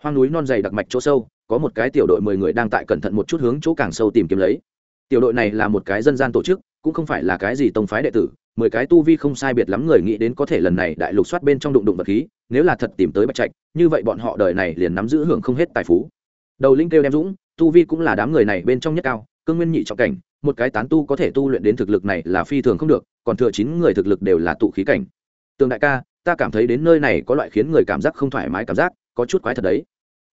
Hoang núi non dày đặc mạch chỗ sâu, có một cái tiểu đội mười người đang tại cẩn thận một chút hướng chỗ càng sâu tìm kiếm lấy. Tiểu đội này là một cái dân gian tổ chức cũng không phải là cái gì tông phái đệ tử, mười cái tu vi không sai biệt lắm người nghĩ đến có thể lần này đại lục soát bên trong đụng đụng vật khí, nếu là thật tìm tới bạch trạch, như vậy bọn họ đời này liền nắm giữ hưởng không hết tài phú. Đầu linh kêu đem dũng, tu vi cũng là đám người này bên trong nhất cao, cương nguyên nhị trọng cảnh, một cái tán tu có thể tu luyện đến thực lực này là phi thường không được, còn thừa chín người thực lực đều là tụ khí cảnh. Tường đại ca, ta cảm thấy đến nơi này có loại khiến người cảm giác không thoải mái cảm giác, có chút quái thật đấy.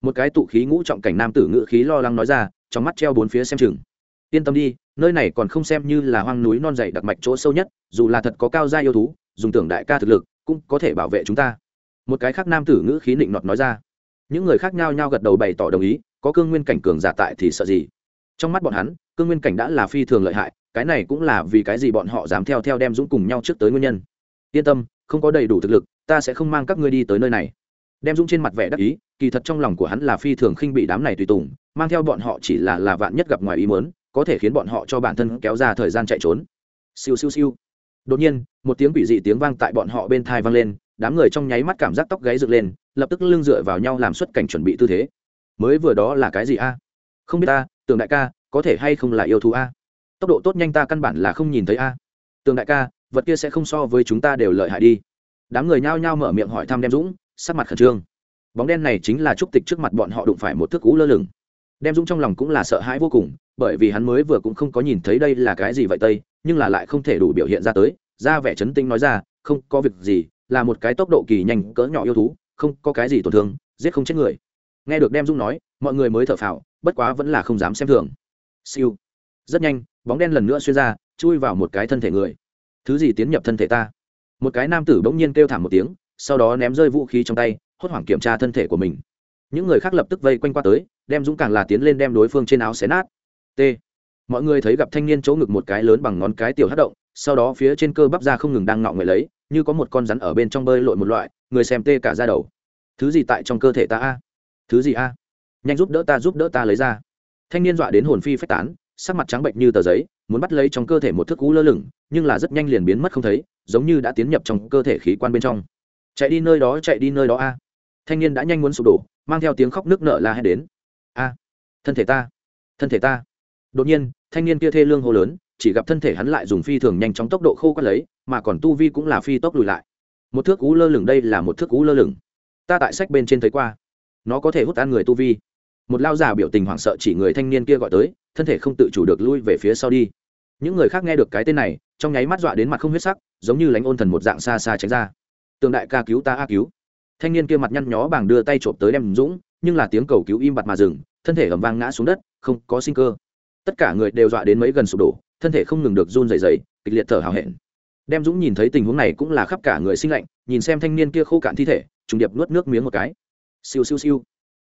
Một cái tụ khí ngũ trọng cảnh nam tử ngự khí lo lắng nói ra, trong mắt treo bốn phía xem chừng. Yên tâm đi nơi này còn không xem như là hoang núi non dày đặc mạch chỗ sâu nhất, dù là thật có cao gia yêu thú, dùng tưởng đại ca thực lực, cũng có thể bảo vệ chúng ta. Một cái khác nam tử ngữ khí định nọt nói ra. Những người khác nhau nhau gật đầu bày tỏ đồng ý, có cương nguyên cảnh cường giả tại thì sợ gì? Trong mắt bọn hắn, cương nguyên cảnh đã là phi thường lợi hại, cái này cũng là vì cái gì bọn họ dám theo theo đem dũng cùng nhau trước tới nguyên nhân. Yên tâm, không có đầy đủ thực lực, ta sẽ không mang các ngươi đi tới nơi này. Đem dũng trên mặt vẻ đắc ý, kỳ thật trong lòng của hắn là phi thường khinh bị đám này tùy tùng, mang theo bọn họ chỉ là là vạn nhất gặp ngoài ý muốn có thể khiến bọn họ cho bản thân kéo ra thời gian chạy trốn. Siêu siêu siêu. Đột nhiên, một tiếng quỷ dị tiếng vang tại bọn họ bên thai vang lên, đám người trong nháy mắt cảm giác tóc gáy dựng lên, lập tức lưng dựa vào nhau làm xuất cảnh chuẩn bị tư thế. Mới vừa đó là cái gì a? Không biết ta, tường đại ca, có thể hay không là yêu thú a? Tốc độ tốt nhanh ta căn bản là không nhìn thấy a. Tường đại ca, vật kia sẽ không so với chúng ta đều lợi hại đi. Đám người nhao nhao mở miệng hỏi thăm đem dũng, sắc mặt khẩn trương. Bóng đen này chính là trúc tịch trước mặt bọn họ đụng phải một thước cú lơ lửng đem dũng trong lòng cũng là sợ hãi vô cùng, bởi vì hắn mới vừa cũng không có nhìn thấy đây là cái gì vậy tây, nhưng là lại không thể đủ biểu hiện ra tới, ra vẻ chấn tinh nói ra, không có việc gì, là một cái tốc độ kỳ nhanh, cỡ nhỏ yêu thú, không có cái gì tổn thương, giết không chết người. Nghe được đem dung nói, mọi người mới thở phào, bất quá vẫn là không dám xem thường. Siêu. Rất nhanh, bóng đen lần nữa xuyên ra, chui vào một cái thân thể người. Thứ gì tiến nhập thân thể ta? Một cái nam tử bỗng nhiên kêu thảm một tiếng, sau đó ném rơi vũ khí trong tay, hốt hoảng kiểm tra thân thể của mình. Những người khác lập tức vây quanh qua tới đem dũng càng là tiến lên đem đối phương trên áo xé nát. T. Mọi người thấy gặp thanh niên chỗ ngực một cái lớn bằng ngón cái tiểu hát động, sau đó phía trên cơ bắp da không ngừng đang ngọ người lấy, như có một con rắn ở bên trong bơi lội một loại, người xem tê cả ra đầu. Thứ gì tại trong cơ thể ta a? Thứ gì a? Nhanh giúp đỡ ta, giúp đỡ ta lấy ra. Thanh niên dọa đến hồn phi phách tán, sắc mặt trắng bệnh như tờ giấy, muốn bắt lấy trong cơ thể một thức cú lơ lửng, nhưng là rất nhanh liền biến mất không thấy, giống như đã tiến nhập trong cơ thể khí quan bên trong. Chạy đi nơi đó, chạy đi nơi đó a. Thanh niên đã nhanh muốn sụp đổ, mang theo tiếng khóc nước nở la hét đến a, thân thể ta, thân thể ta. Đột nhiên, thanh niên kia thê lương hô lớn, chỉ gặp thân thể hắn lại dùng phi thường nhanh chóng tốc độ khô quát lấy, mà còn tu vi cũng là phi tốc lùi lại. Một thước cú lơ lửng đây là một thước cú lơ lửng. Ta tại sách bên trên thấy qua. Nó có thể hút ăn người tu vi. Một lao già biểu tình hoảng sợ chỉ người thanh niên kia gọi tới, thân thể không tự chủ được lui về phía sau đi. Những người khác nghe được cái tên này, trong nháy mắt dọa đến mặt không huyết sắc, giống như lánh ôn thần một dạng xa xa tránh ra. Tường đại ca cứu ta a cứu. Thanh niên kia mặt nhăn nhó bàng đưa tay trộm tới đem dũng nhưng là tiếng cầu cứu im bặt mà dừng, thân thể ầm vang ngã xuống đất, không có sinh cơ. Tất cả người đều dọa đến mấy gần sụp đổ, thân thể không ngừng được run rẩy rẩy, kịch liệt thở hào hẹn. Đem dũng nhìn thấy tình huống này cũng là khắp cả người sinh lạnh, nhìn xem thanh niên kia khô cạn thi thể, trùng điệp nuốt nước miếng một cái. Siêu siêu siêu.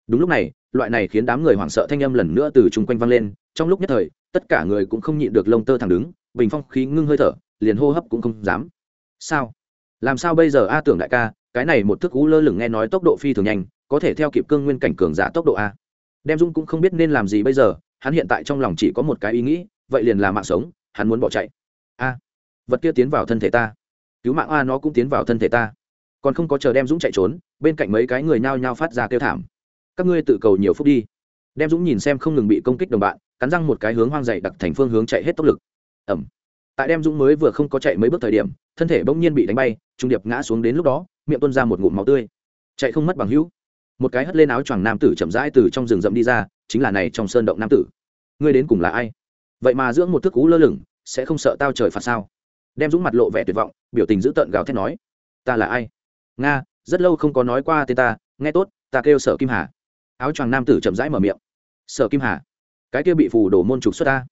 Đúng lúc này, loại này khiến đám người hoảng sợ thanh âm lần nữa từ chung quanh vang lên, trong lúc nhất thời, tất cả người cũng không nhịn được lông tơ thẳng đứng, bình phong khí ngưng hơi thở, liền hô hấp cũng không dám. Sao? Làm sao bây giờ a tưởng đại ca, cái này một thức cú lơ lửng nghe nói tốc độ phi thường nhanh có thể theo kịp cương nguyên cảnh cường giả tốc độ a. Đem dung cũng không biết nên làm gì bây giờ, hắn hiện tại trong lòng chỉ có một cái ý nghĩ, vậy liền là mạng sống, hắn muốn bỏ chạy. A, vật kia tiến vào thân thể ta. Cứu mạng a nó cũng tiến vào thân thể ta. Còn không có chờ đem dũng chạy trốn, bên cạnh mấy cái người nhao nhao phát ra kêu thảm. Các ngươi tự cầu nhiều phút đi. Đem dũng nhìn xem không ngừng bị công kích đồng bạn, cắn răng một cái hướng hoang dày đặc thành phương hướng chạy hết tốc lực. Ẩm tại đem dũng mới vừa không có chạy mấy bước thời điểm, thân thể bỗng nhiên bị đánh bay, trung điệp ngã xuống đến lúc đó, miệng tuôn ra một ngụm máu tươi. Chạy không mất bằng hữu một cái hất lên áo choàng nam tử chậm rãi từ trong rừng rậm đi ra, chính là này trong sơn động nam tử. Ngươi đến cùng là ai? Vậy mà dưỡng một thức cú lơ lửng, sẽ không sợ tao trời phạt sao? Đem dũng mặt lộ vẻ tuyệt vọng, biểu tình dữ tợn gào thét nói, ta là ai? Nga, rất lâu không có nói qua tên ta, nghe tốt, ta kêu sở kim hà. Áo choàng nam tử chậm rãi mở miệng, sở kim hà, cái kia bị phù đổ môn trục xuất ta.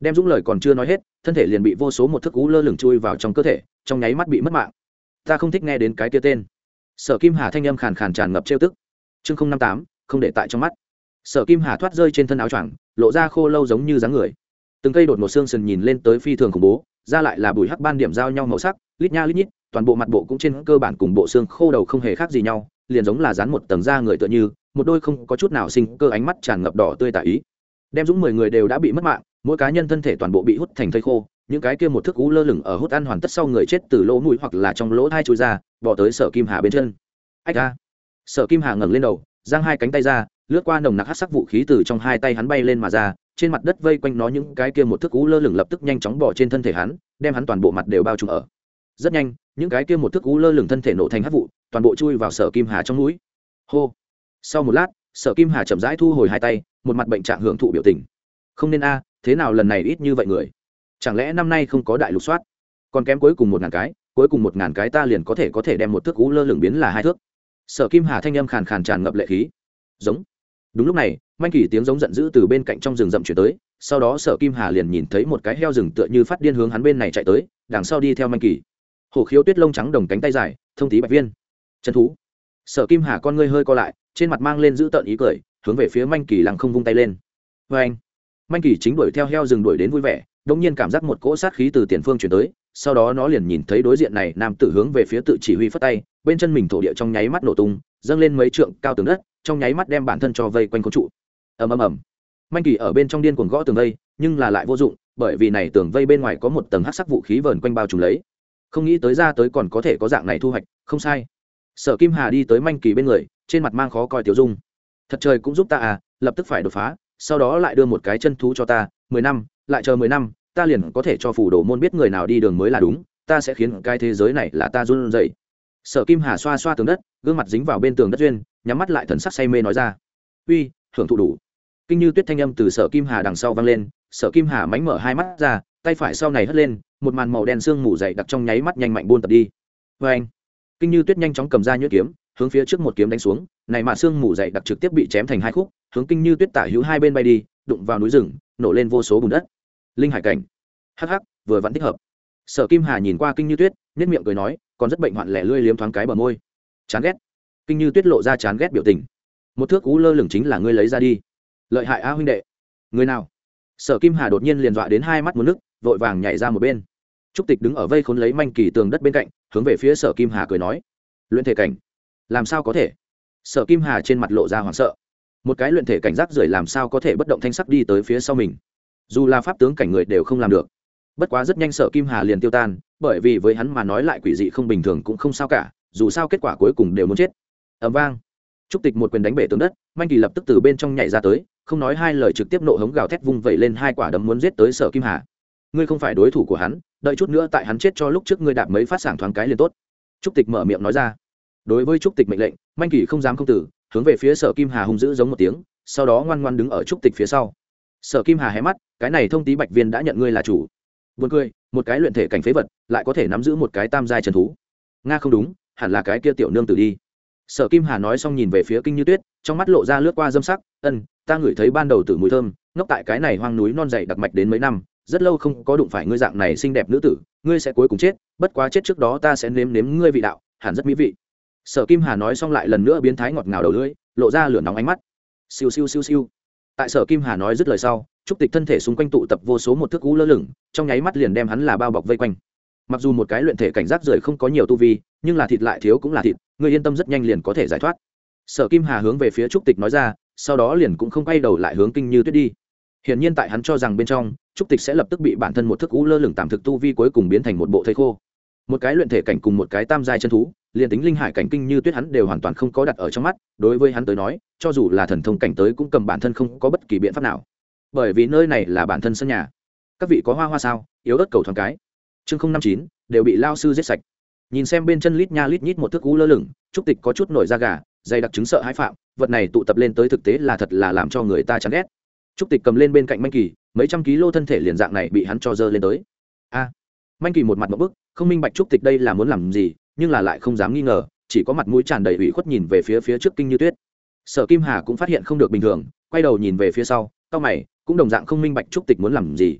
Đem dũng lời còn chưa nói hết, thân thể liền bị vô số một thức cú lơ lửng chui vào trong cơ thể, trong nháy mắt bị mất mạng. Ta không thích nghe đến cái kia tên. Sở kim hà thanh âm khàn khàn tràn ngập trêu tức chương không năm tám, không để tại trong mắt. Sở kim hà thoát rơi trên thân áo choàng, lộ ra khô lâu giống như dáng người. Từng cây đột một xương sần nhìn lên tới phi thường khủng bố, ra lại là bùi hắc ban điểm giao nhau màu sắc, lít nha lít nhít, toàn bộ mặt bộ cũng trên cơ bản cùng bộ xương khô đầu không hề khác gì nhau, liền giống là dán một tầng da người tựa như, một đôi không có chút nào sinh cơ ánh mắt tràn ngập đỏ tươi tả ý. Đem dũng mười người đều đã bị mất mạng, mỗi cá nhân thân thể toàn bộ bị hút thành thây khô, những cái kia một thức cú lơ lửng ở hút ăn hoàn tất sau người chết từ lỗ mũi hoặc là trong lỗ hai chui ra, bỏ tới sở kim hà bên chân. Ách ra sở kim hà ngẩng lên đầu, giang hai cánh tay ra, lướt qua nồng nặc hát sắc vũ khí từ trong hai tay hắn bay lên mà ra, trên mặt đất vây quanh nó những cái kia một thức cú lơ lửng lập tức nhanh chóng bỏ trên thân thể hắn, đem hắn toàn bộ mặt đều bao trùm ở. Rất nhanh, những cái kia một thức cú lơ lửng thân thể nổ thành hát vụ, toàn bộ chui vào sở kim hà trong núi. Hô. Sau một lát, sở kim hà chậm rãi thu hồi hai tay, một mặt bệnh trạng hưởng thụ biểu tình. Không nên a, thế nào lần này ít như vậy người? Chẳng lẽ năm nay không có đại lục soát? Còn kém cuối cùng một ngàn cái, cuối cùng một ngàn cái ta liền có thể có thể đem một thước cú lơ lửng biến là hai thước sở kim hà thanh âm khàn khàn tràn ngập lệ khí. Giống. Đúng lúc này, manh kỳ tiếng giống giận dữ từ bên cạnh trong rừng rậm chuyển tới, sau đó sở kim hà liền nhìn thấy một cái heo rừng tựa như phát điên hướng hắn bên này chạy tới, đằng sau đi theo manh kỳ. Hổ khiếu tuyết lông trắng đồng cánh tay dài, thông tí bạch viên. Chân thú. Sở kim hà con ngươi hơi co lại, trên mặt mang lên giữ tợn ý cười, hướng về phía manh kỳ lặng không vung tay lên. Vê anh manh kỳ chính đuổi theo heo rừng đuổi đến vui vẻ đông nhiên cảm giác một cỗ sát khí từ tiền phương chuyển tới sau đó nó liền nhìn thấy đối diện này nam tử hướng về phía tự chỉ huy phất tay, bên chân mình thổ địa trong nháy mắt nổ tung, dâng lên mấy trượng cao tường đất, trong nháy mắt đem bản thân cho vây quanh cấu trụ. Ầm ầm ầm. Manh kỳ ở bên trong điên cuồng gõ tường vây, nhưng là lại vô dụng, bởi vì này tường vây bên ngoài có một tầng hắc sắc vũ khí vờn quanh bao trùm lấy. Không nghĩ tới ra tới còn có thể có dạng này thu hoạch, không sai. Sở kim hà đi tới manh kỳ bên người, trên mặt mang khó coi tiểu dung. Thật trời cũng giúp ta à lập tức phải đột phá, sau đó lại đưa một cái chân thú cho ta, mười năm, lại chờ mười năm ta liền có thể cho phủ đồ môn biết người nào đi đường mới là đúng, ta sẽ khiến cái thế giới này là ta run rẩy. Sở kim hà xoa xoa tường đất, gương mặt dính vào bên tường đất duyên, nhắm mắt lại thần sắc say mê nói ra. Uy hưởng thụ đủ. Kinh như tuyết thanh âm từ sở kim hà đằng sau vang lên, sở kim hà mánh mở hai mắt ra, tay phải sau này hất lên, một màn màu đen sương mù dày đặc trong nháy mắt nhanh mạnh buôn tập đi. Vê anh kinh như tuyết nhanh chóng cầm ra nhuyễn kiếm, hướng phía trước một kiếm đánh xuống, này mà sương mù dày đặc trực tiếp bị chém thành hai khúc, hướng kinh như tuyết tả hữu hai bên bay đi, đụng vào núi rừng, nổ lên vô số bùn đất linh hải cảnh. Hắc hắc, vừa vẫn thích hợp. Sở kim hà nhìn qua kinh như tuyết nhất miệng cười nói, còn rất bệnh hoạn lẻ lươi liếm thoáng cái bờ môi. Chán ghét. Kinh như tuyết lộ ra chán ghét biểu tình. Một thước cú lơ lửng chính là ngươi lấy ra đi. Lợi hại a huynh đệ. Người nào? Sở kim hà đột nhiên liền dọa đến hai mắt một nước vội vàng nhảy ra một bên. Trúc tịch đứng ở vây khốn lấy manh kỳ tường đất bên cạnh, hướng về phía sở kim hà cười nói. Luyện thể cảnh. Làm sao có thể? Sở kim hà trên mặt lộ ra hoảng sợ. Một cái luyện thể cảnh giác rưởi làm sao có thể bất động thanh sắc đi tới phía sau mình? Dù là pháp tướng cảnh người đều không làm được. Bất quá rất nhanh sở kim hà liền tiêu tan, bởi vì với hắn mà nói lại quỷ dị không bình thường cũng không sao cả, dù sao kết quả cuối cùng đều muốn chết. Ẩm vang. Trúc tịch một quyền đánh bể tướng đất, manh kỳ lập tức từ bên trong nhảy ra tới, không nói hai lời trực tiếp nộ hống gào thét vung vẩy lên hai quả đấm muốn giết tới sở kim hà. Ngươi không phải đối thủ của hắn, đợi chút nữa tại hắn chết cho lúc trước ngươi đạp mấy phát sảng thoáng cái liền tốt. Trúc tịch mở miệng nói ra. Đối với trúc tịch mệnh lệnh, manh kỳ không dám không tử, hướng về phía sở kim hà hung dữ giống một tiếng, sau đó ngoan ngoan đứng ở trúc tịch phía sau sở kim hà hé mắt cái này thông tí bạch viên đã nhận ngươi là chủ Buồn cười, một cái luyện thể cảnh phế vật, lại có thể nắm giữ một cái tam giai trần thú. Nga không đúng, hẳn là cái kia tiểu nương tử đi. Sở Kim Hà nói xong nhìn về phía Kinh Như Tuyết, trong mắt lộ ra lướt qua dâm sắc, "Ân, ta ngửi thấy ban đầu tử mùi thơm, ngốc tại cái này hoang núi non dày đặc mạch đến mấy năm, rất lâu không có đụng phải ngươi dạng này xinh đẹp nữ tử, ngươi sẽ cuối cùng chết, bất quá chết trước đó ta sẽ nếm nếm ngươi vị đạo, hẳn rất mỹ vị." Sở Kim Hà nói xong lại lần nữa biến thái ngọt ngào đầu lưỡi, lộ ra lửa nóng ánh mắt. Siêu siêu siêu siêu. Tại Sở Kim Hà nói dứt lời sau, trúc tịch thân thể xung quanh tụ tập vô số một thước cú lơ lửng trong nháy mắt liền đem hắn là bao bọc vây quanh. Mặc dù một cái luyện thể cảnh giác rời không có nhiều tu vi nhưng là thịt lại thiếu cũng là thịt người yên tâm rất nhanh liền có thể giải thoát. Sở kim hà hướng về phía trúc tịch nói ra sau đó liền cũng không quay đầu lại hướng kinh như tuyết đi. Hiển nhiên tại hắn cho rằng bên trong trúc tịch sẽ lập tức bị bản thân một thức cú lơ lửng tạm thực tu vi cuối cùng biến thành một bộ thây khô. Một cái luyện thể cảnh cùng một cái tam giai chân thú liền tính linh hải cảnh kinh như tuyết hắn đều hoàn toàn không có đặt ở trong mắt đối với hắn tới nói cho dù là thần thông cảnh tới cũng cầm bản thân không có bất kỳ biện pháp nào. Bởi vì nơi này là bản thân sân nhà. Các vị có hoa hoa sao? Yếu ớt cầu thoáng cái. Chương không năm chín đều bị lao sư giết sạch. Nhìn xem bên chân lít nha lít nhít một thước cú lơ lửng trúc tịch có chút nổi da gà dày đặc chứng sợ hãi phạm vật này tụ tập lên tới thực tế là thật là làm cho người ta chán ghét. Trúc tịch cầm lên bên cạnh manh kỳ mấy trăm ký lô thân thể liền dạng này bị hắn cho dơ lên tới. A. À, manh kỳ một mặt một bức không minh bạch trúc tịch đây là muốn làm gì nhưng là lại không dám nghi ngờ, chỉ có mặt mũi tràn đầy ủy khuất nhìn về phía phía trước kinh như tuyết. Sở kim hà cũng phát hiện không được bình thường, quay đầu nhìn về phía sau cao mày, cũng đồng dạng không minh bạch trúc tịch muốn làm gì.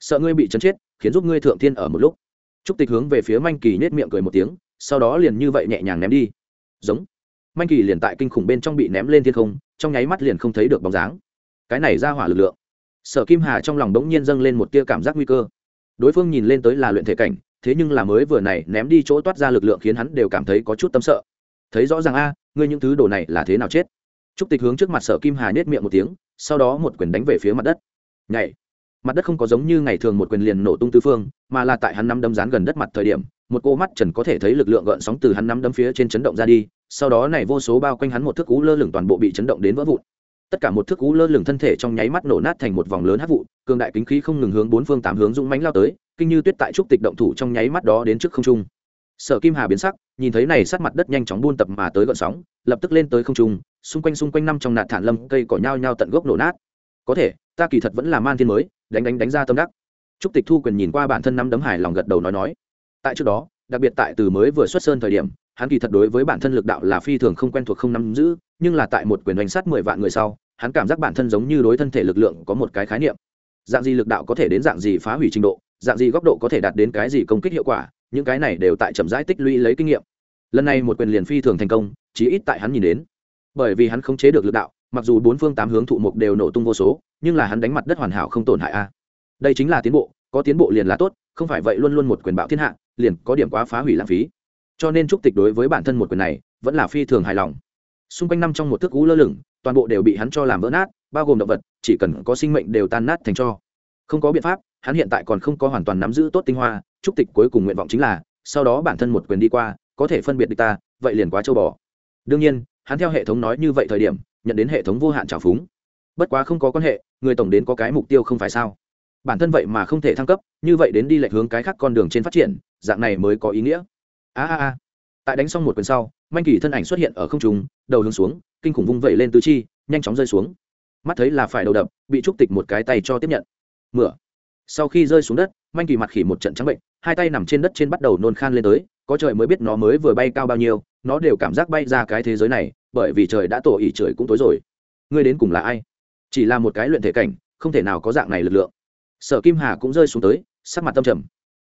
Sợ ngươi bị chấn chết, khiến giúp ngươi thượng thiên ở một lúc. Trúc tịch hướng về phía manh kỳ nết miệng cười một tiếng, sau đó liền như vậy nhẹ nhàng ném đi. Giống. Manh kỳ liền tại kinh khủng bên trong bị ném lên thiên không, trong nháy mắt liền không thấy được bóng dáng. Cái này ra hỏa lực lượng. Sở kim hà trong lòng đống nhiên dâng lên một tia cảm giác nguy cơ. Đối phương nhìn lên tới là luyện thể cảnh thế nhưng là mới vừa này ném đi chỗ toát ra lực lượng khiến hắn đều cảm thấy có chút tâm sợ. Thấy rõ ràng a, ngươi những thứ đồ này là thế nào chết? Trúc tịch hướng trước mặt sở kim hà nết miệng một tiếng, sau đó một quyền đánh về phía mặt đất. Nhảy. Mặt đất không có giống như ngày thường một quyền liền nổ tung tứ phương, mà là tại hắn nắm đấm dán gần đất mặt thời điểm, một cô mắt trần có thể thấy lực lượng gợn sóng từ hắn nắm đấm phía trên chấn động ra đi, sau đó này vô số bao quanh hắn một thước cú lơ lửng toàn bộ bị chấn động đến vỡ vụn. Tất cả một thước cú lơ lửng thân thể trong nháy mắt nổ nát thành một vòng lớn hát vụ, cường đại kính khí không ngừng hướng bốn phương tám hướng dũng mánh lao tới kinh như tuyết tại trúc tịch động thủ trong nháy mắt đó đến trước không trung. Sở kim hà biến sắc, nhìn thấy này sát mặt đất nhanh chóng buôn tập mà tới gợn sóng, lập tức lên tới không trung, xung quanh xung quanh năm trong nạn thản lâm cây cỏ nhao nhao tận gốc nổ nát. Có thể, ta kỳ thật vẫn là man thiên mới, đánh đánh đánh ra tâm đắc. Trúc tịch thu quyền nhìn qua bản thân năm đấm hải lòng gật đầu nói nói. Tại trước đó, đặc biệt tại từ mới vừa xuất sơn thời điểm, hắn kỳ thật đối với bản thân lực đạo là phi thường không quen thuộc không nắm giữ, nhưng là tại một quyền đánh sát mười vạn người sau, hắn cảm giác bản thân giống như đối thân thể lực lượng có một cái khái niệm. Dạng gì lực đạo có thể đến dạng gì phá hủy trình độ dạng gì góc độ có thể đạt đến cái gì công kích hiệu quả, những cái này đều tại chậm rãi tích lũy lấy kinh nghiệm. Lần này một quyền liền phi thường thành công, chí ít tại hắn nhìn đến. Bởi vì hắn không chế được lực đạo, mặc dù bốn phương tám hướng thụ mục đều nổ tung vô số, nhưng là hắn đánh mặt đất hoàn hảo không tổn hại a. Đây chính là tiến bộ, có tiến bộ liền là tốt, không phải vậy luôn luôn một quyền bạo thiên hạ, liền có điểm quá phá hủy lãng phí. Cho nên trúc tịch đối với bản thân một quyền này, vẫn là phi thường hài lòng. Xung quanh năm trong một thước cú lơ lửng, toàn bộ đều bị hắn cho làm vỡ nát, bao gồm động vật, chỉ cần có sinh mệnh đều tan nát thành cho. Không có biện pháp hắn hiện tại còn không có hoàn toàn nắm giữ tốt tinh hoa trúc tịch cuối cùng nguyện vọng chính là, sau đó bản thân một quyền đi qua, có thể phân biệt được ta, vậy liền quá châu bò. Đương nhiên, hắn theo hệ thống nói như vậy thời điểm, nhận đến hệ thống vô hạn trào phúng. Bất quá không có quan hệ, người tổng đến có cái mục tiêu không phải sao? Bản thân vậy mà không thể thăng cấp, như vậy đến đi lệch hướng cái khác con đường trên phát triển, dạng này mới có ý nghĩa. A a a. Tại đánh xong một quyền sau, manh kỳ thân ảnh xuất hiện ở không trung, đầu hướng xuống, kinh khủng vung vẩy lên tứ chi, nhanh chóng rơi xuống. Mắt thấy là phải đầu đập, bị trúc tịch một cái tay cho tiếp nhận. Mửa sau khi rơi xuống đất, manh kỳ mặt khỉ một trận trắng bệnh, hai tay nằm trên đất trên bắt đầu nôn khan lên tới, có trời mới biết nó mới vừa bay cao bao nhiêu, nó đều cảm giác bay ra cái thế giới này, bởi vì trời đã tổ ỉ trời cũng tối rồi. Ngươi đến cùng là ai? Chỉ là một cái luyện thể cảnh, không thể nào có dạng này lực lượng. Sở kim hà cũng rơi xuống tới, sắc mặt tâm trầm.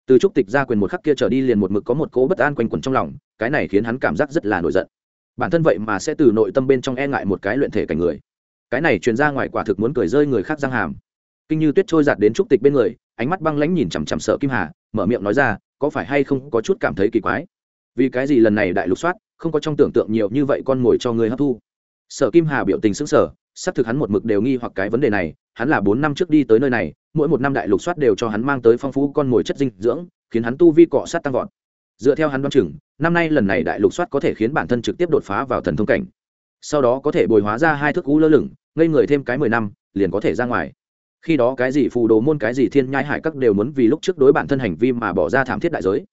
Từ trúc tịch ra quyền một khắc kia trở đi liền một mực có một cố bất an quanh quẩn trong lòng, cái này khiến hắn cảm giác rất là nổi giận. Bản thân vậy mà sẽ từ nội tâm bên trong e ngại một cái luyện thể cảnh người. Cái này truyền ra ngoài quả thực muốn cười rơi người khác răng hàm kinh như tuyết trôi giạt đến trúc tịch bên người, ánh mắt băng lãnh nhìn chằm chằm sợ kim hà, mở miệng nói ra, có phải hay không có chút cảm thấy kỳ quái? Vì cái gì lần này đại lục soát, không có trong tưởng tượng nhiều như vậy con mồi cho người hấp thu? Sở kim hà biểu tình sững sờ, xác thực hắn một mực đều nghi hoặc cái vấn đề này, hắn là bốn năm trước đi tới nơi này, mỗi một năm đại lục soát đều cho hắn mang tới phong phú con mồi chất dinh dưỡng, khiến hắn tu vi cọ sát tăng vọt. Dựa theo hắn đoán chừng, năm nay lần này đại lục soát có thể khiến bản thân trực tiếp đột phá vào thần thông cảnh. Sau đó có thể bồi hóa ra hai thước cú lơ lửng, ngây người thêm cái mười năm, liền có thể ra ngoài khi đó cái gì phù đồ môn, cái gì thiên nhai hải các đều muốn vì lúc trước đối bản thân hành vi mà bỏ ra thảm thiết đại giới.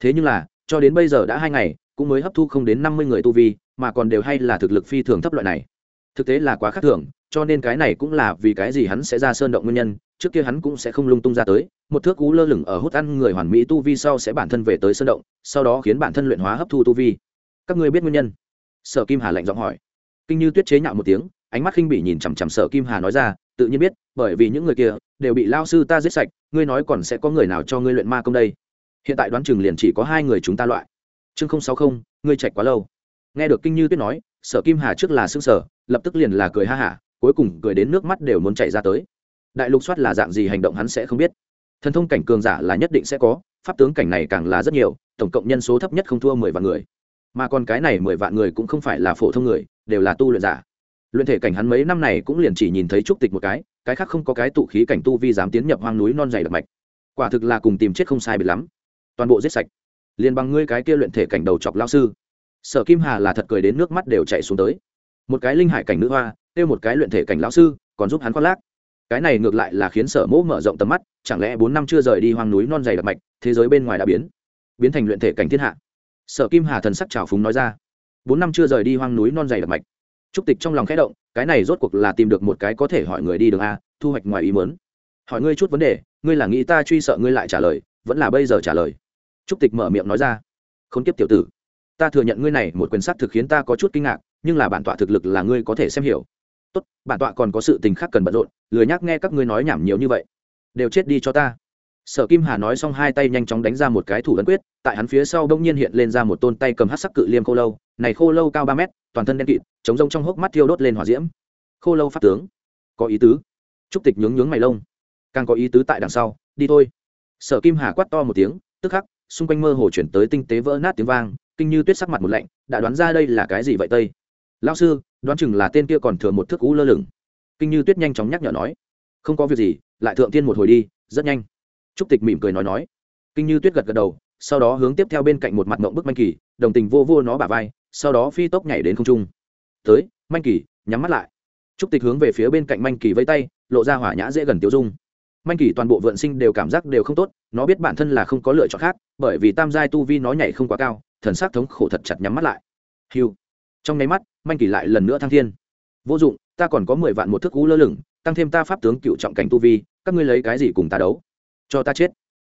Thế nhưng là, cho đến bây giờ đã hai ngày, cũng mới hấp thu không đến năm mươi người tu vi, mà còn đều hay là thực lực phi thường thấp loại này. Thực tế là quá khác thường, cho nên cái này cũng là vì cái gì hắn sẽ ra sơn động nguyên nhân, trước kia hắn cũng sẽ không lung tung ra tới, một thước cú lơ lửng ở hút ăn người hoàn mỹ tu vi sau sẽ bản thân về tới sơn động, sau đó khiến bản thân luyện hóa hấp thu tu vi. Các ngươi biết nguyên nhân? Sở kim hà lạnh giọng hỏi. Kinh như tuyết chế nhạo một tiếng, ánh mắt khinh bỉ nhìn chằm chằm sở kim hà nói ra tự nhiên biết, bởi vì những người kia đều bị lao sư ta giết sạch, ngươi nói còn sẽ có người nào cho ngươi luyện ma công đây? Hiện tại đoán chừng liền chỉ có hai người chúng ta loại. Chương không sáu không, ngươi chạy quá lâu. Nghe được kinh như tuyết nói, sở kim hà trước là xương sở lập tức liền là cười ha hả, cuối cùng cười đến nước mắt đều muốn chạy ra tới. Đại lục soát là dạng gì hành động hắn sẽ không biết. Thần thông cảnh cường giả là nhất định sẽ có, pháp tướng cảnh này càng là rất nhiều, tổng cộng nhân số thấp nhất không thua mười vạn người. Mà còn cái này mười vạn người cũng không phải là phổ thông người, đều là tu luyện giả luyện thể cảnh hắn mấy năm này cũng liền chỉ nhìn thấy trúc tịch một cái cái khác không có cái tụ khí cảnh tu vi dám tiến nhập hoang núi non dày đặc mạch. Quả thực là cùng tìm chết không sai bị lắm. Toàn bộ giết sạch. Liền bằng ngươi cái kia luyện thể cảnh đầu chọc lao sư. Sở kim hà là thật cười đến nước mắt đều chạy xuống tới. Một cái linh hải cảnh nữ hoa, kêu một cái luyện thể cảnh lão sư, còn giúp hắn khoác lác. Cái này ngược lại là khiến sở mỗ mở rộng tầm mắt, chẳng lẽ bốn năm chưa rời đi hoang núi non dày đặc mạch, thế giới bên ngoài đã biến biến thành luyện thể cảnh thiên hạ? Sở kim hà thần sắc trào phúng nói ra. Bốn năm chưa rời đi hoang núi non dày đặc mạch trúc tịch trong lòng khẽ động, cái này rốt cuộc là tìm được một cái có thể hỏi người đi đường a, thu hoạch ngoài ý muốn. hỏi ngươi chút vấn đề, ngươi là nghĩ ta truy sợ ngươi lại trả lời, vẫn là bây giờ trả lời? Trúc tịch mở miệng nói ra. Không tiếp tiểu tử, ta thừa nhận ngươi này một quyền sát thực khiến ta có chút kinh ngạc, nhưng là bản tọa thực lực là ngươi có thể xem hiểu. Tốt, bản tọa còn có sự tình khác cần bận rộn, lười nhắc nghe các ngươi nói nhảm nhiều như vậy. Đều chết đi cho ta sở kim hà nói xong hai tay nhanh chóng đánh ra một cái thủ ấn quyết, tại hắn phía sau đông nhiên hiện lên ra một tôn tay cầm hát sắc cự liêm khô lâu, này khô lâu cao ba mét, toàn thân đen kịt, chống rông trong hốc mắt thiêu đốt lên hỏa diễm. Khô lâu pháp tướng, có ý tứ. Trúc tịch nhướng nhướng mày lông. Càng có ý tứ tại đằng sau, đi thôi. Sở kim hà quát to một tiếng, tức khắc, xung quanh mơ hồ chuyển tới tinh tế vỡ nát tiếng vang, kinh như tuyết sắc mặt một lạnh, đã đoán ra đây là cái gì vậy tây? Lao sư, đoán chừng là tên kia còn thừa một thước cũ lơ lửng. Kinh như tuyết nhanh chóng nhắc nhở nói. Không có việc gì, lại thượng tiên một hồi đi, rất nhanh trúc tịch mỉm cười nói nói. Kinh như tuyết gật gật đầu, sau đó hướng tiếp theo bên cạnh một mặt mộng bức manh kỳ, đồng tình vô vô nó bả vai, sau đó phi tốc nhảy đến không trung. Tới, manh kỳ, nhắm mắt lại. Trúc tịch hướng về phía bên cạnh manh kỳ vẫy tay, lộ ra hỏa nhã dễ gần tiêu dung. Manh kỳ toàn bộ vượn sinh đều cảm giác đều không tốt, nó biết bản thân là không có lựa chọn khác, bởi vì tam giai tu vi nó nhảy không quá cao, thần s á c thống khổ thật chặt nhắm mắt lại. Hiu trong nháy mắt, manh kỳ lại lần nữa thăng thiên. Vô dụng, ta còn có mười vạn một thức cú lơ lửng, tăng thêm ta pháp tướng cựu trọng cảnh tu vi, các ngươi lấy cái gì cùng ta đấu? Cho ta chết.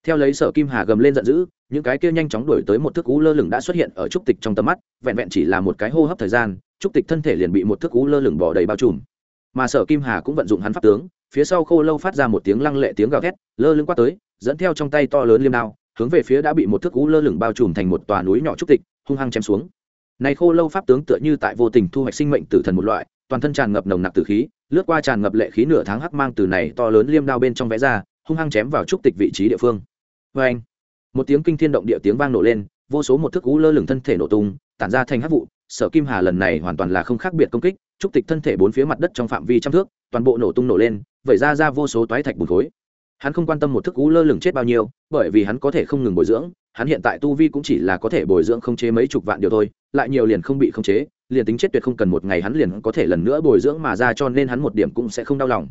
Theo lấy sở kim hà gầm lên giận dữ, những cái kia nhanh chóng đuổi tới một thức cú lơ lửng đã xuất hiện ở trúc tịch trong tầm mắt, vẹn vẹn chỉ là một cái hô hấp thời gian, trúc tịch thân thể liền bị một thức cú lơ lửng bỏ đầy bao trùm. Mà sở kim hà cũng vận dụng hắn pháp tướng, phía sau khô lâu phát ra một tiếng lăng lệ tiếng gào thét, lơ lưng quát tới, dẫn theo trong tay to lớn liêm đao, hướng về phía đã bị một thức cú lơ lửng bao trùm thành một tòa núi nhỏ trúc tịch, hung hăng chém xuống. Này khô lâu pháp tướng tựa như tại vô tình thu hoạch sinh mệnh tử thần một loại, toàn thân tràn ngập nồng nặc tử khí, lướt qua tràn ngập lệ khí nửa tháng hắc mang từ này to lớn liêm đao bên trong vẽ ra hung hăng chém vào trúc tịch vị trí địa phương. Vê anh, một tiếng kinh thiên động địa tiếng vang nổ lên, vô số một thức cú lơ lửng thân thể nổ tung, tản ra thành hắc vụ. Sở kim hà lần này hoàn toàn là không khác biệt công kích, trúc tịch thân thể bốn phía mặt đất trong phạm vi trăm thước, toàn bộ nổ tung nổ lên, vẩy ra ra vô số toái thạch bùn khối. Hắn không quan tâm một thức cú lơ lửng chết bao nhiêu, bởi vì hắn có thể không ngừng bồi dưỡng, hắn hiện tại tu vi cũng chỉ là có thể bồi dưỡng không chế mấy chục vạn điều thôi, lại nhiều liền không bị không chế, liền tính chết tuyệt không cần một ngày hắn liền có thể lần nữa bồi dưỡng mà ra cho nên hắn một điểm cũng sẽ không đau lòng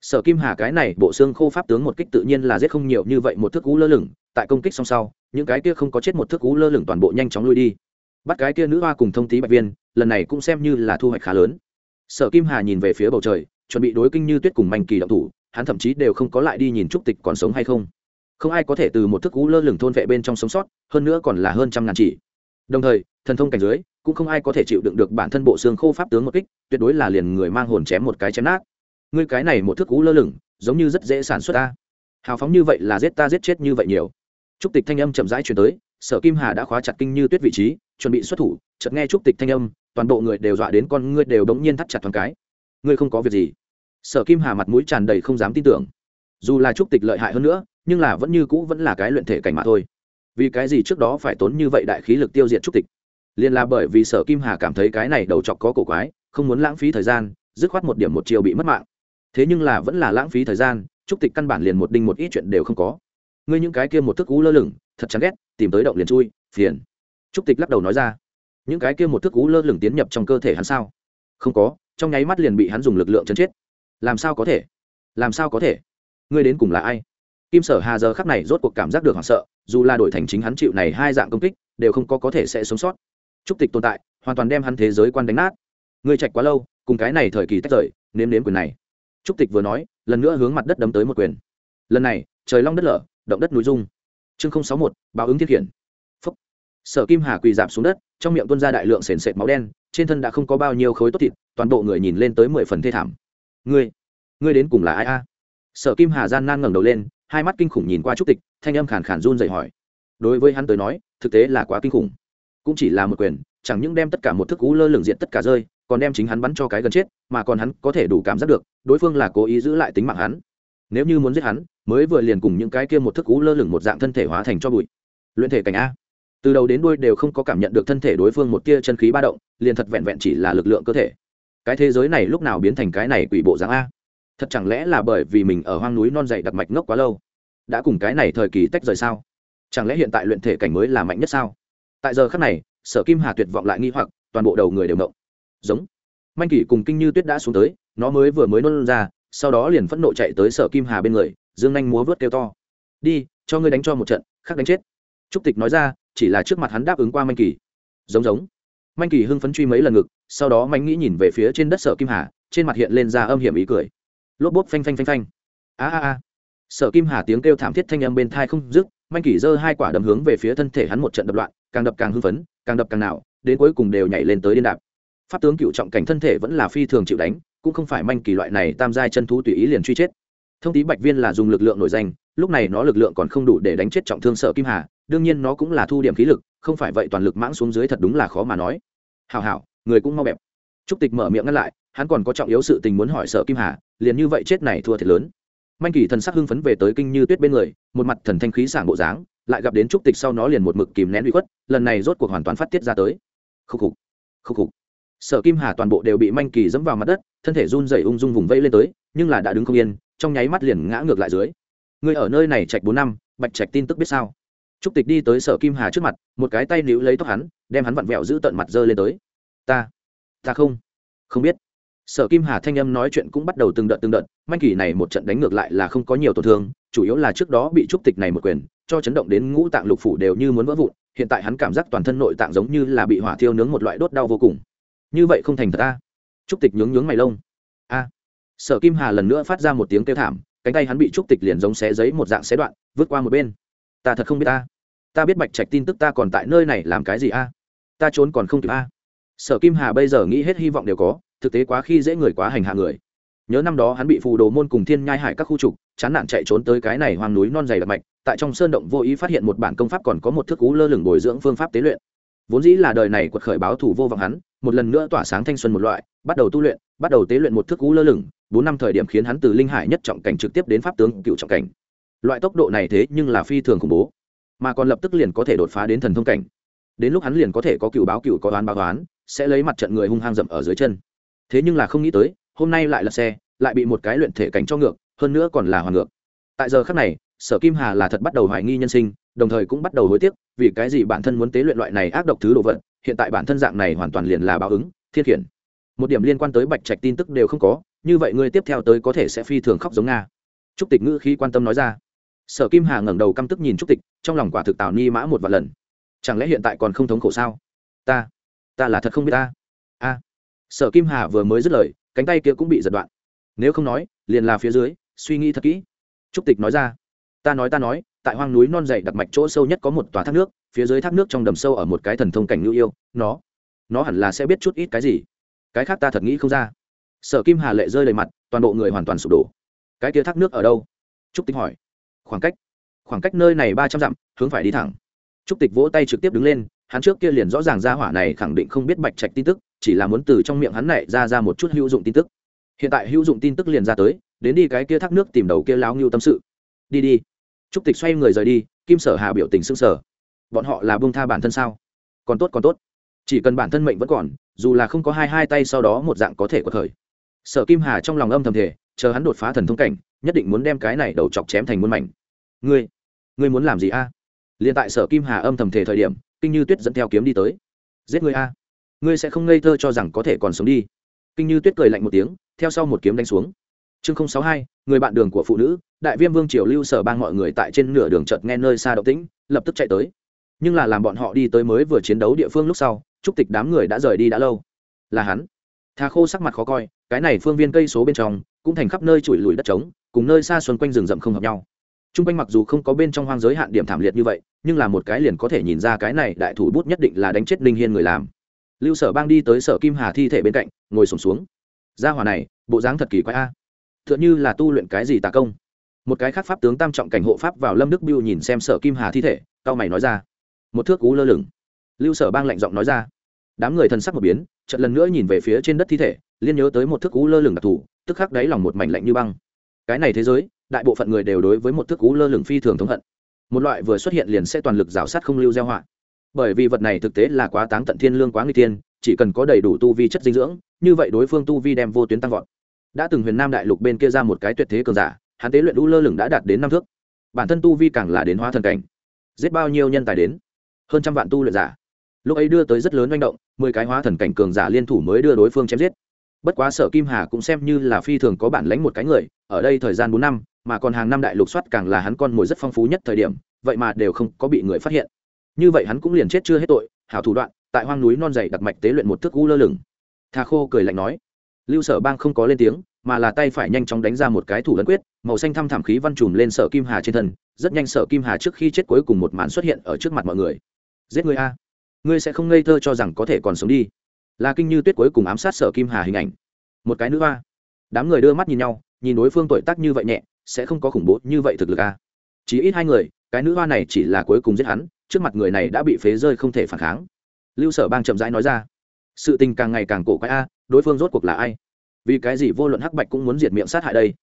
sở kim hà cái này bộ xương khô pháp tướng một kích tự nhiên là giết không nhiều như vậy một thức cú lơ lửng, tại công kích song sau, những cái kia không có chết một thức cú lơ lửng toàn bộ nhanh chóng lui đi. Bắt cái kia nữ hoa cùng thông tí bạch viên, lần này cũng xem như là thu hoạch khá lớn. Sở kim hà nhìn về phía bầu trời, chuẩn bị đối kinh như tuyết cùng manh kỳ động thủ, hắn thậm chí đều không có lại đi nhìn trúc tịch còn sống hay không. Không ai có thể từ một thức cú lơ lửng thôn vệ bên trong sống sót, hơn nữa còn là hơn trăm ngàn chỉ. Đồng thời, thần thông cảnh dưới, cũng không ai có thể chịu đựng được bản thân bộ xương khô pháp tướng một kích, tuyệt đối là liền người mang hồn chém một cái chém nát ngươi cái này một thước cú lơ lửng, giống như rất dễ sản xuất ta. Hào phóng như vậy là giết ta giết chết như vậy nhiều. Trúc tịch thanh âm chậm rãi chuyển tới, sở kim hà đã khóa chặt kinh như tuyết vị trí, chuẩn bị xuất thủ, chợt nghe trúc tịch thanh âm, toàn bộ người đều dọa đến con ngươi đều đống nhiên thắt chặt thoáng cái. Ngươi không có việc gì? Sở kim hà mặt mũi tràn đầy không dám tin tưởng. Dù là trúc tịch lợi hại hơn nữa, nhưng là vẫn như cũ vẫn là cái luyện thể cảnh mà thôi. Vì cái gì trước đó phải tốn như vậy đại khí lực tiêu diệt trúc tịch? Liền là bởi vì sở kim hà cảm thấy cái này đầu chọc có cổ quái, không muốn lãng phí thời gian, dứt khoát một điểm một chiều bị mất mạng thế nhưng là vẫn là lãng phí thời gian, trúc tịch căn bản liền một đinh một ít chuyện đều không có. Ngươi những cái kia một thức cú lơ lửng, thật chán ghét, tìm tới động liền chui, phiền. Trúc tịch lắc đầu nói ra. Những cái kia một thức cú lơ lửng tiến nhập trong cơ thể hắn sao? Không có, trong nháy mắt liền bị hắn dùng lực lượng chấn chết. Làm sao có thể? Làm sao có thể? Ngươi đến cùng là ai? Kim sở hà giờ khắc này rốt cuộc cảm giác được hoảng sợ, dù là đổi thành chính hắn chịu này hai dạng công kích, đều không có có thể sẽ sống sót. Trúc tịch tồn tại, hoàn toàn đem hắn thế giới quan đánh nát. Ngươi trạch quá lâu, cùng cái này thời kỳ tách rời, nếm nếm quyền này trúc tịch vừa nói, lần nữa hướng mặt đất đấm tới một quyền. Lần này, trời long đất lở, động đất núi dung chương sáu một báo ứng thiết hiển. phúc. Sở kim hà quỳ dạp xuống đất, trong miệng tuôn ra đại lượng sền sệt máu đen, trên thân đã không có bao nhiêu khối tốt thịt, toàn bộ người nhìn lên tới mười phần thê thảm. Ngươi ngươi đến cùng là ai a? Sở kim hà gian nan ngẩng đầu lên, hai mắt kinh khủng nhìn qua trúc tịch, thanh âm khàn khàn run dậy hỏi. Đối với hắn tới nói, thực tế là quá kinh khủng. Cũng chỉ là một quyền, chẳng những đem tất cả một thức cú lơ lửng diện tất cả rơi còn đem chính hắn bắn cho cái gần chết, mà còn hắn có thể đủ cảm giác được, đối phương là cố ý giữ lại tính mạng hắn. Nếu như muốn giết hắn, mới vừa liền cùng những cái kia một thức cú lơ lửng một dạng thân thể hóa thành cho bụi. Luyện thể cảnh a. Từ đầu đến đuôi đều không có cảm nhận được thân thể đối phương một tia chân khí ba động, liền thật vẹn vẹn chỉ là lực lượng cơ thể. Cái thế giới này lúc nào biến thành cái này quỷ bộ dáng a? Thật chẳng lẽ là bởi vì mình ở hoang núi non dày đặc mạch ngốc quá lâu? Đã cùng cái này thời kỳ tách rời sao? Chẳng lẽ hiện tại luyện thể cảnh mới là mạnh nhất sao? Tại giờ khắc này, sở kim hà tuyệt vọng lại nghi hoặc, toàn bộ đầu người đều ngộng giống. Manh kỷ cùng kinh như tuyết đã xuống tới, nó mới vừa mới nôn ra, sau đó liền phẫn nộ chạy tới sở kim hà bên người, dương nhanh múa vớt kêu to. Đi, cho ngươi đánh cho một trận, khác đánh chết. Trúc tịch nói ra, chỉ là trước mặt hắn đáp ứng qua manh kỳ giống giống. Manh kỳ hưng phấn truy mấy lần ngực, sau đó manh nghĩ nhìn về phía trên đất sở kim hà, trên mặt hiện lên ra âm hiểm ý cười. Lốp bốp phanh phanh phanh phanh. A a a. Sở kim hà tiếng kêu thảm thiết thanh âm bên thai không dứt, manh kỳ giơ hai quả đấm hướng về phía thân thể hắn một trận đập loạn, càng đập càng hưng phấn, càng đập càng nào đến cuối cùng đều nhảy lên tới điên đạp pháp tướng cựu trọng cảnh thân thể vẫn là phi thường chịu đánh, cũng không phải manh kỳ loại này tam giai chân thú tùy ý liền truy chết. Thông tí bạch viên là dùng lực lượng nổi danh, lúc này nó lực lượng còn không đủ để đánh chết trọng thương sở kim hà, đương nhiên nó cũng là thu điểm khí lực, không phải vậy toàn lực mãng xuống dưới thật đúng là khó mà nói. Hào hào người cũng mau bẹp. Trúc tịch mở miệng ngăn lại, hắn còn có trọng yếu sự tình muốn hỏi sở kim hà, liền như vậy chết này thua thiệt lớn. Manh kỳ thần sắc hưng phấn về tới kinh như tuyết bên người, một mặt thần thanh khí sảng bộ dáng, lại gặp đến trúc tịch sau nó liền một mực kìm nén bị khuất, lần này rốt cuộc hoàn toàn phát tiết ra tới. Khúc khục khúc khục sở kim hà toàn bộ đều bị manh kỳ dẫm vào mặt đất, thân thể run rẩy ung dung vùng vây lên tới, nhưng là đã đứng không yên, trong nháy mắt liền ngã ngược lại dưới. Người ở nơi này trạch bốn năm, bạch trạch tin tức biết sao? Trúc tịch đi tới sở kim hà trước mặt, một cái tay níu lấy tóc hắn, đem hắn vặn vẹo giữ tận mặt dơ lên tới. Ta ta không không biết. Sở kim hà thanh âm nói chuyện cũng bắt đầu từng đợt từng đợt, manh kỳ này một trận đánh ngược lại là không có nhiều tổn thương, chủ yếu là trước đó bị trúc tịch này một quyền, cho chấn động đến ngũ tạng lục phủ đều như muốn vỡ vụn, hiện tại hắn cảm giác toàn thân nội tạng giống như là bị hỏa thiêu nướng một loại đốt đau vô cùng như vậy không thành thật ta. trúc tịch nhướng nhướng mày lông. A. Sở kim hà lần nữa phát ra một tiếng kêu thảm, cánh tay hắn bị trúc tịch liền giống xé giấy một dạng xé đoạn, vứt qua một bên. Ta thật không biết ta. Ta biết bạch trạch tin tức ta còn tại nơi này làm cái gì a? Ta trốn còn không kịp a. Sở kim hà bây giờ nghĩ hết hy vọng đều có, thực tế quá khi dễ người quá hành hạ người. Nhớ năm đó hắn bị phù đồ môn cùng thiên nhai hải các khu trục, chán nản chạy trốn tới cái này hoang núi non dày đặc mạch, tại trong sơn động vô ý phát hiện một bản công pháp còn có một thức cú lơ lửng bồi dưỡng phương pháp tế luyện. Vốn dĩ là đời này quật khởi báo thủ vô vọng hắn một lần nữa tỏa sáng thanh xuân một loại, bắt đầu tu luyện, bắt đầu tế luyện một thức cú lơ lửng, bốn năm thời điểm khiến hắn từ linh hải nhất trọng cảnh trực tiếp đến pháp tướng cựu trọng cảnh. Loại tốc độ này thế nhưng là phi thường khủng bố, mà còn lập tức liền có thể đột phá đến thần thông cảnh. Đến lúc hắn liền có thể có cựu báo cựu có đoán báo đoán sẽ lấy mặt trận người hung hăng dậm ở dưới chân. Thế nhưng là không nghĩ tới, hôm nay lại là xe, lại bị một cái luyện thể cảnh cho ngược, hơn nữa còn là hoàn ngược. Tại giờ khác này, sở kim hà là thật bắt đầu hoài nghi nhân sinh, đồng thời cũng bắt đầu hối tiếc vì cái gì bản thân muốn tế luyện loại này ác độc thứ đồ vật hiện tại bản thân dạng này hoàn toàn liền là báo ứng, thiên khiển. Một điểm liên quan tới bạch trạch tin tức đều không có, như vậy ngươi tiếp theo tới có thể sẽ phi thường khóc giống nga. Trúc tịch ngữ khi quan tâm nói ra. Sở kim hà ngẩng đầu căm tức nhìn trúc tịch, trong lòng quả thực tào ni mã một vài lần. Chẳng lẽ hiện tại còn không thống khổ sao? Ta ta là thật không biết ta. A. Sở kim hà vừa mới dứt lời, cánh tay kia cũng bị giật đoạn. Nếu không nói, liền là phía dưới, suy nghĩ thật kỹ. Trúc tịch nói ra ta nói ta nói, tại hoang núi non dày đặc mạch chỗ sâu nhất có một tòa thác nước, phía dưới thác nước trong đầm sâu ở một cái thần thông cảnh ngưu yêu, nó nó hẳn là sẽ biết chút ít cái gì. Cái khác ta thật nghĩ không ra. Sở kim hà lệ rơi đầy mặt, toàn bộ người hoàn toàn sụp đổ. Cái kia thác nước ở đâu? Trúc tịch hỏi. Khoảng cách khoảng cách nơi này ba trăm dặm, hướng phải đi thẳng. Trúc tịch vỗ tay trực tiếp đứng lên, hắn trước kia liền rõ ràng ra hỏa này khẳng định không biết bạch trạch tin tức, chỉ là muốn từ trong miệng hắn này ra ra một chút hữu dụng tin tức. Hiện tại hữu dụng tin tức liền ra tới, đến đi cái kia thác nước tìm đầu kia láo ngưu tâm sự. Đi đi trúc tịch xoay người rời đi, kim sở hà biểu tình s ư n g sở bọn họ là bông tha bản thân sao? Còn tốt còn tốt. Chỉ cần bản thân mệnh vẫn còn, dù là không có hai hai tay sau đó một dạng có thể có thời sở kim hà trong lòng âm thầm thể chờ hắn đột phá thần thông cảnh, nhất định muốn đem cái này đầu chọc chém thành muôn mảnh. Ngươi ngươi muốn làm gì a? À? liền tại sở kim hà âm thầm thể thời điểm, kinh như tuyết dẫn theo kiếm đi tới. Giết ngươi a. Ngươi sẽ không ngây thơ cho rằng có thể còn sống đi. Kinh như tuyết cười lạnh một tiếng, theo sau một kiếm đánh xuống chương sáu hai người bạn đường của phụ nữ đại viêm vương triều lưu sở bang mọi người tại trên nửa đường chợt nghe nơi xa động tĩnh lập tức chạy tới. Nhưng là làm bọn họ đi tới mới vừa chiến đấu địa phương lúc sau trúc tịch đám người đã rời đi đã lâu. Là hắn. Thà khô sắc mặt khó coi cái này phương viên cây số bên trong cũng thành khắp nơi chùi lùi đất trống cùng nơi xa xuân quanh rừng rậm không hợp nhau. T r u n g quanh mặc dù không có bên trong hoang giới hạn điểm thảm liệt như vậy nhưng là một cái liền có thể nhìn ra cái này đại thủ bút nhất định là đánh chết linh hiên người làm. Lưu sở bang đi tới sở kim hà thi thể bên cạnh ngồi sùng xuống, xuống ra hỏa này bộ dáng thật kỳ quái a t h ư ợ n là tu luyện cái gì tà công. Một cái khác pháp tướng tam trọng cảnh hộ pháp vào lâm đức biêu nhìn xem sở kim hà thi thể, cao mày nói ra. Một thước cú lơ lửng. Lưu sở bang lạnh giọng nói ra. Đám người thần sắc một biến trận lần nữa nhìn về phía trên đất thi thể, liên nhớ tới một thước cú lơ lửng đặc thù, tức khắc đáy lòng một mảnh lạnh như băng. Cái này thế giới, đại bộ phận người đều đối với một thước cú lơ lửng phi thường thống hận. Một loại vừa xuất hiện liền sẽ toàn lực rào sát không lưu gieo họa. Bởi vì vật này thực tế là quá táng tận thiên lương quá nguy tiên, chỉ cần có đầy đủ tu vi chất dinh dưỡng, như vậy đối phương tu vi đem vô tuyến tăng vọt đã từng huyền nam đại lục bên kia ra một cái tuyệt thế cường giả, hắn tế luyện u lơ lửng đã đạt đến năm thước. Bản thân tu vi càng là đến hóa thần cảnh. Giết bao nhiêu nhân tài đến? Hơn trăm vạn tu luyện giả. Lúc ấy đưa tới rất lớn manh động, mười cái hóa thần cảnh cường giả liên thủ mới đưa đối phương chém giết. Bất quá sở kim hà cũng xem như là phi thường có bản lãnh một cái người, ở đây thời gian bốn năm, mà còn hàng năm đại lục soát càng là hắn con mồi rất phong phú nhất thời điểm, vậy mà đều không có bị người phát hiện. Như vậy hắn cũng liền chết chưa hết tội, hảo thủ đoạn, tại hoang núi non dày đặc mạch tế luyện một thức u lơ lửng. Thà khô cười lạnh nói lưu sở bang không có lên tiếng, mà là tay phải nhanh chóng đánh ra một cái thủ lấn quyết, màu xanh thăm thảm khí văn trùm lên sở kim hà trên thân, rất nhanh sở kim hà trước khi chết cuối cùng một màn xuất hiện ở trước mặt mọi người. Giết người a. Ngươi sẽ không ngây thơ cho rằng có thể còn sống đi. Là kinh như tuyết cuối cùng ám sát sở kim hà hình ảnh. Một cái nữ hoa. Đám người đưa mắt nhìn nhau, nhìn đối phương tuổi tác như vậy nhẹ, sẽ không có khủng bố như vậy thực lực a. Chỉ ít hai người, cái nữ hoa này chỉ là cuối cùng giết hắn, trước mặt người này đã bị phế rơi không thể phản kháng. Lưu sở bang chậm rãi nói ra sự tình càng ngày càng cổ quái a, đối phương rốt cuộc là ai? Vì cái gì vô luận hắc bạch cũng muốn diệt miệng sát hại đây?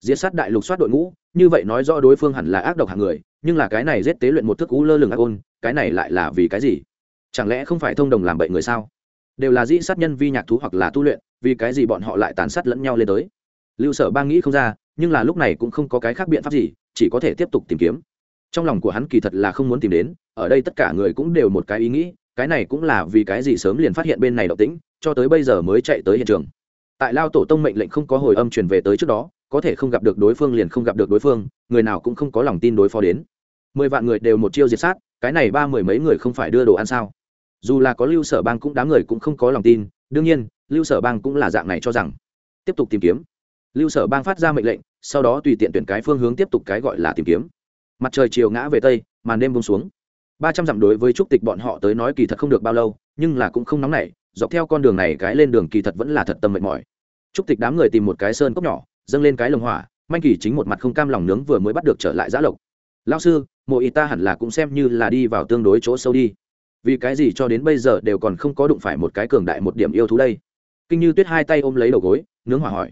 Diệt sát đại lục soát đội ngũ, như vậy nói rõ đối phương hẳn là ác độc hạng người, nhưng là cái này giết tế luyện một thức cú lơ lửng ác ôn, cái này lại là vì cái gì? Chẳng lẽ không phải thông đồng làm bậy người sao? Đều là dĩ sát nhân vi nhạc thú hoặc là tu luyện, vì cái gì bọn họ lại tàn sát lẫn nhau lên tới? Lưu sở bang nghĩ không ra, nhưng là lúc này cũng không có cái khác biện pháp gì, chỉ có thể tiếp tục tìm kiếm. Trong lòng của hắn kỳ thật là không muốn tìm đến, ở đây tất cả người cũng đều một cái ý nghĩ cái này cũng là vì cái gì sớm liền phát hiện bên này động tĩnh cho tới bây giờ mới chạy tới hiện trường. Tại lao tổ tông mệnh lệnh không có hồi âm truyền về tới trước đó, có thể không gặp được đối phương liền không gặp được đối phương, người nào cũng không có lòng tin đối phó đến. Mười vạn người đều một chiêu diệt sát, cái này ba mười mấy người không phải đưa đồ ăn sao? Dù là có lưu sở bang cũng đám người cũng không có lòng tin, đương nhiên, lưu sở bang cũng là dạng này cho rằng. Tiếp tục tìm kiếm. Lưu sở bang phát ra mệnh lệnh, sau đó tùy tiện tuyển cái phương hướng tiếp tục cái gọi là tìm kiếm. Mặt trời chiều ngã về tây, màn đêm bông xuống ba trăm dặm đối với trúc tịch bọn họ tới nói kỳ thật không được bao lâu, nhưng là cũng không nóng nảy, dọc theo con đường này cái lên đường kỳ thật vẫn là thật tâm mệt mỏi. Trúc tịch đám người tìm một cái sơn cốc nhỏ, dâng lên cái lồng hỏa, manh kỳ chính một mặt không cam lòng nướng vừa mới bắt được trở lại giã lộc. Lao sư, mộ y ta hẳn là cũng xem như là đi vào tương đối chỗ sâu đi. Vì cái gì cho đến bây giờ đều còn không có đụng phải một cái cường đại một điểm yêu thú đây? Kinh như tuyết hai tay ôm lấy đầu gối, nướng hỏa hỏi.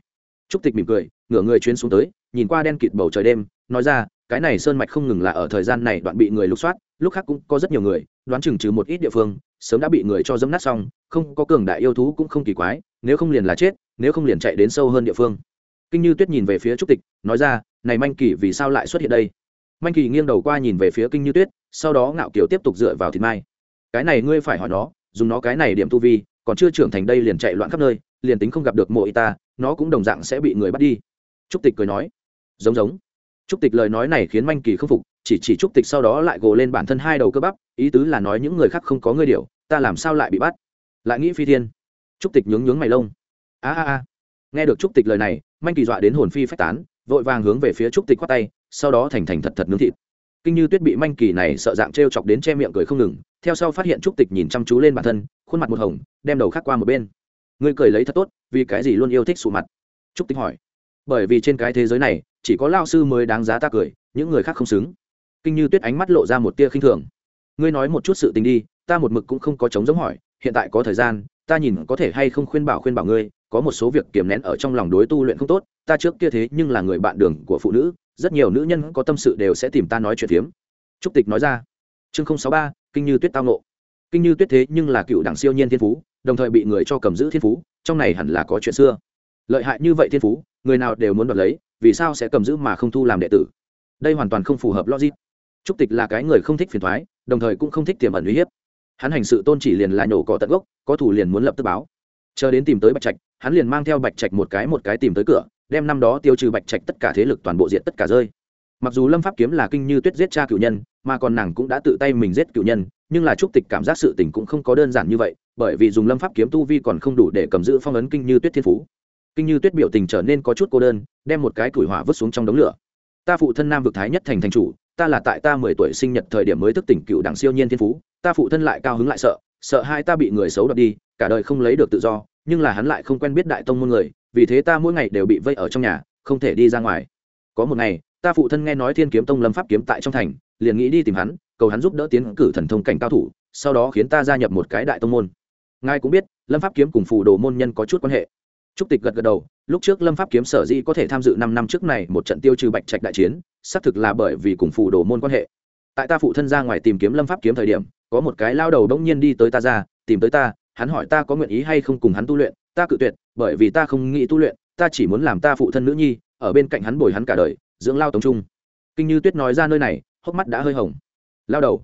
Trúc tịch mỉm cười, ngửa người chuyến xuống tới, nhìn qua đen kịt bầu trời đêm, nói ra cái này sơn mạch không ngừng là ở thời gian này đoạn bị người lục soát, lúc khác cũng có rất nhiều người, đoán chừng trừ một ít địa phương, sớm đã bị người cho dẫm nát xong, không có cường đại yêu thú cũng không kỳ quái, nếu không liền là chết, nếu không liền chạy đến sâu hơn địa phương. Kinh như tuyết nhìn về phía trúc tịch, nói ra, này manh kỳ, vì sao lại xuất hiện đây? Manh kỳ nghiêng đầu qua nhìn về phía kinh như tuyết, sau đó ngạo kiều tiếp tục dựa vào thịt mai. Cái này ngươi phải hỏi nó, dùng nó cái này điểm tu vi, còn chưa trưởng thành đây liền chạy loạn khắp nơi, liền tính không gặp được mộ y ta, nó cũng đồng dạng sẽ bị người bắt đi. Trúc tịch cười nói. Giống giống trúc tịch lời nói này khiến manh kỳ không phục, chỉ chỉ trúc tịch sau đó lại gồ lên bản thân hai đầu cơ bắp, ý tứ là nói những người khác không có ngươi điều, ta làm sao lại bị bắt? Lại nghĩ phi thiên. Trúc tịch nhướng nhướng mày lông. A a a. Nghe được trúc tịch lời này, manh kỳ dọa đến hồn phi phách tán, vội vàng hướng về phía trúc tịch quát tay, sau đó thành thành thật thật nướng thịt. Kinh như tuyết bị manh kỳ này sợ dạng trêu chọc đến che miệng cười không ngừng, theo sau phát hiện trúc tịch nhìn chăm chú lên bản thân, khuôn mặt một hồng, đem đầu khác qua một bên. Ngươi cười lấy thật tốt, vì cái gì luôn yêu thích sụ mặt? Trúc tịch hỏi. Bởi vì trên cái thế giới này chỉ có lao sư mới đáng giá ta cười, những người khác không xứng. Kinh như tuyết ánh mắt lộ ra một tia khinh thường. Ngươi nói một chút sự tình đi, ta một mực cũng không có chống giống hỏi, hiện tại có thời gian, ta nhìn có thể hay không khuyên bảo khuyên bảo ngươi, có một số việc kiềm nén ở trong lòng đối tu luyện không tốt, ta trước kia thế nhưng là người bạn đường của phụ nữ, rất nhiều nữ nhân có tâm sự đều sẽ tìm ta nói chuyện phiếm. Trúc tịch nói ra. Chương sáu ba, kinh như tuyết tao nộ kinh như tuyết thế nhưng là cựu đảng siêu nhiên thiên phú, đồng thời bị người cho cầm giữ thiên phú, trong này hẳn là có chuyện xưa lợi hại như vậy thiên phú, người nào đều muốn đoạt lấy, vì sao sẽ cầm giữ mà không thu làm đệ tử? Đây hoàn toàn không phù hợp logic. Trúc tịch là cái người không thích phiền thoái, đồng thời cũng không thích tiềm ẩn uy hiếp. Hắn hành sự tôn chỉ liền là nhổ cỏ tận gốc, có thủ liền muốn lập tức báo. Chờ đến tìm tới bạch trạch, hắn liền mang theo bạch trạch một cái một cái tìm tới cửa, đem năm đó tiêu trừ bạch trạch tất cả thế lực toàn bộ diện tất cả rơi. Mặc dù lâm pháp kiếm là kinh như tuyết giết cha cựu nhân, mà còn nàng cũng đã tự tay mình giết cựu nhân, nhưng là trúc tịch cảm giác sự tình cũng không có đơn giản như vậy, bởi vì dùng lâm pháp kiếm tu vi còn không đủ để cầm giữ phong ấn kinh như tuyết thiên phú kinh như tuyết biểu tình trở nên có chút cô đơn, đem một cái củi hỏa vứt xuống trong đống lửa. Ta phụ thân nam vực thái nhất thành thành chủ, ta là tại ta mười tuổi sinh nhật thời điểm mới thức tỉnh cựu đảng siêu nhiên thiên phú, ta phụ thân lại cao hứng lại sợ sợ hai ta bị người xấu đập đi, cả đời không lấy được tự do, nhưng là hắn lại không quen biết đại tông môn người, vì thế ta mỗi ngày đều bị vây ở trong nhà, không thể đi ra ngoài. Có một ngày, ta phụ thân nghe nói thiên kiếm tông lâm pháp kiếm tại trong thành, liền nghĩ đi tìm hắn, cầu hắn giúp đỡ tiến cử thần thông cảnh cao thủ, sau đó khiến ta gia nhập một cái đại tông môn. Ngài cũng biết, lâm pháp kiếm cùng phù đồ môn nhân có chút quan hệ trúc tịch gật gật đầu, lúc trước lâm pháp kiếm sở dĩ có thể tham dự năm năm trước này một trận tiêu trừ bạch trạch đại chiến, xác thực là bởi vì cùng phụ đồ môn quan hệ. Tại ta phụ thân ra ngoài tìm kiếm lâm pháp kiếm thời điểm, có một cái lao đầu bỗng nhiên đi tới ta ra, tìm tới ta, hắn hỏi ta có nguyện ý hay không cùng hắn tu luyện, ta cự tuyệt, bởi vì ta không nghĩ tu luyện, ta chỉ muốn làm ta phụ thân nữ nhi, ở bên cạnh hắn bồi hắn cả đời, dưỡng lao tống trung. Kinh như tuyết nói ra nơi này, hốc mắt đã hơi hồng. Lao đầu,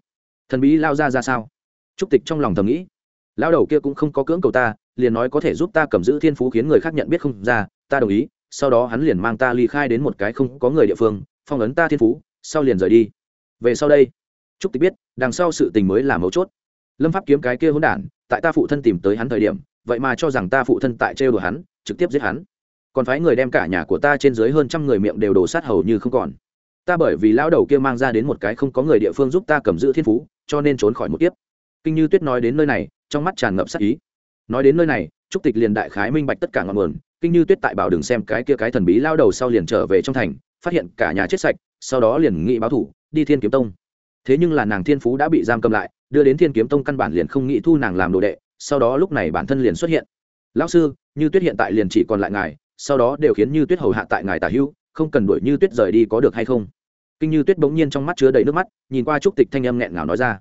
thần bí lao ra ra sao? Trúc tịch trong lòng thầm nghĩ. Lao đầu kia cũng không có cưỡng cầu ta liền nói có thể giúp ta cầm giữ thiên phú khiến người khác nhận biết không ra, ta đồng ý, sau đó hắn liền mang ta ly khai đến một cái không có người địa phương, phong ấn ta thiên phú, sau liền rời đi. Về sau đây, trúc tịch biết, đằng sau sự tình mới là mấu chốt. Lâm pháp kiếm cái kia hỗn đản, tại ta phụ thân tìm tới hắn thời điểm, vậy mà cho rằng ta phụ thân tại trêu đùa hắn, trực tiếp giết hắn. Còn phái người đem cả nhà của ta trên dưới hơn trăm người miệng đều đổ sát hầu như không còn. Ta bởi vì lão đầu kia mang ra đến một cái không có người địa phương giúp ta cầm giữ thiên phú, cho nên trốn khỏi một kiếp. Kinh như tuyết nói đến nơi này, trong mắt tràn ngập sắc ý nói đến nơi này, trúc tịch liền đại khái minh bạch tất cả ngọn nguồn, kinh như tuyết tại bảo đường xem cái kia cái thần bí lao đầu sau liền trở về trong thành, phát hiện cả nhà chết sạch, sau đó liền nghị báo thủ, đi thiên kiếm tông. Thế nhưng là nàng thiên phú đã bị giam cầm lại, đưa đến thiên kiếm tông căn bản liền không nghĩ thu nàng làm đồ đệ, sau đó lúc này bản thân liền xuất hiện. Lão sư, như tuyết hiện tại liền chỉ còn lại ngài, sau đó đều khiến như tuyết hầu hạ tại ngài tả hữu, không cần đuổi như tuyết rời đi có được hay không? Kinh như tuyết bỗng nhiên trong mắt chứa đầy nước mắt, nhìn qua trúc tịch thanh âm nghẹn ngào nói ra.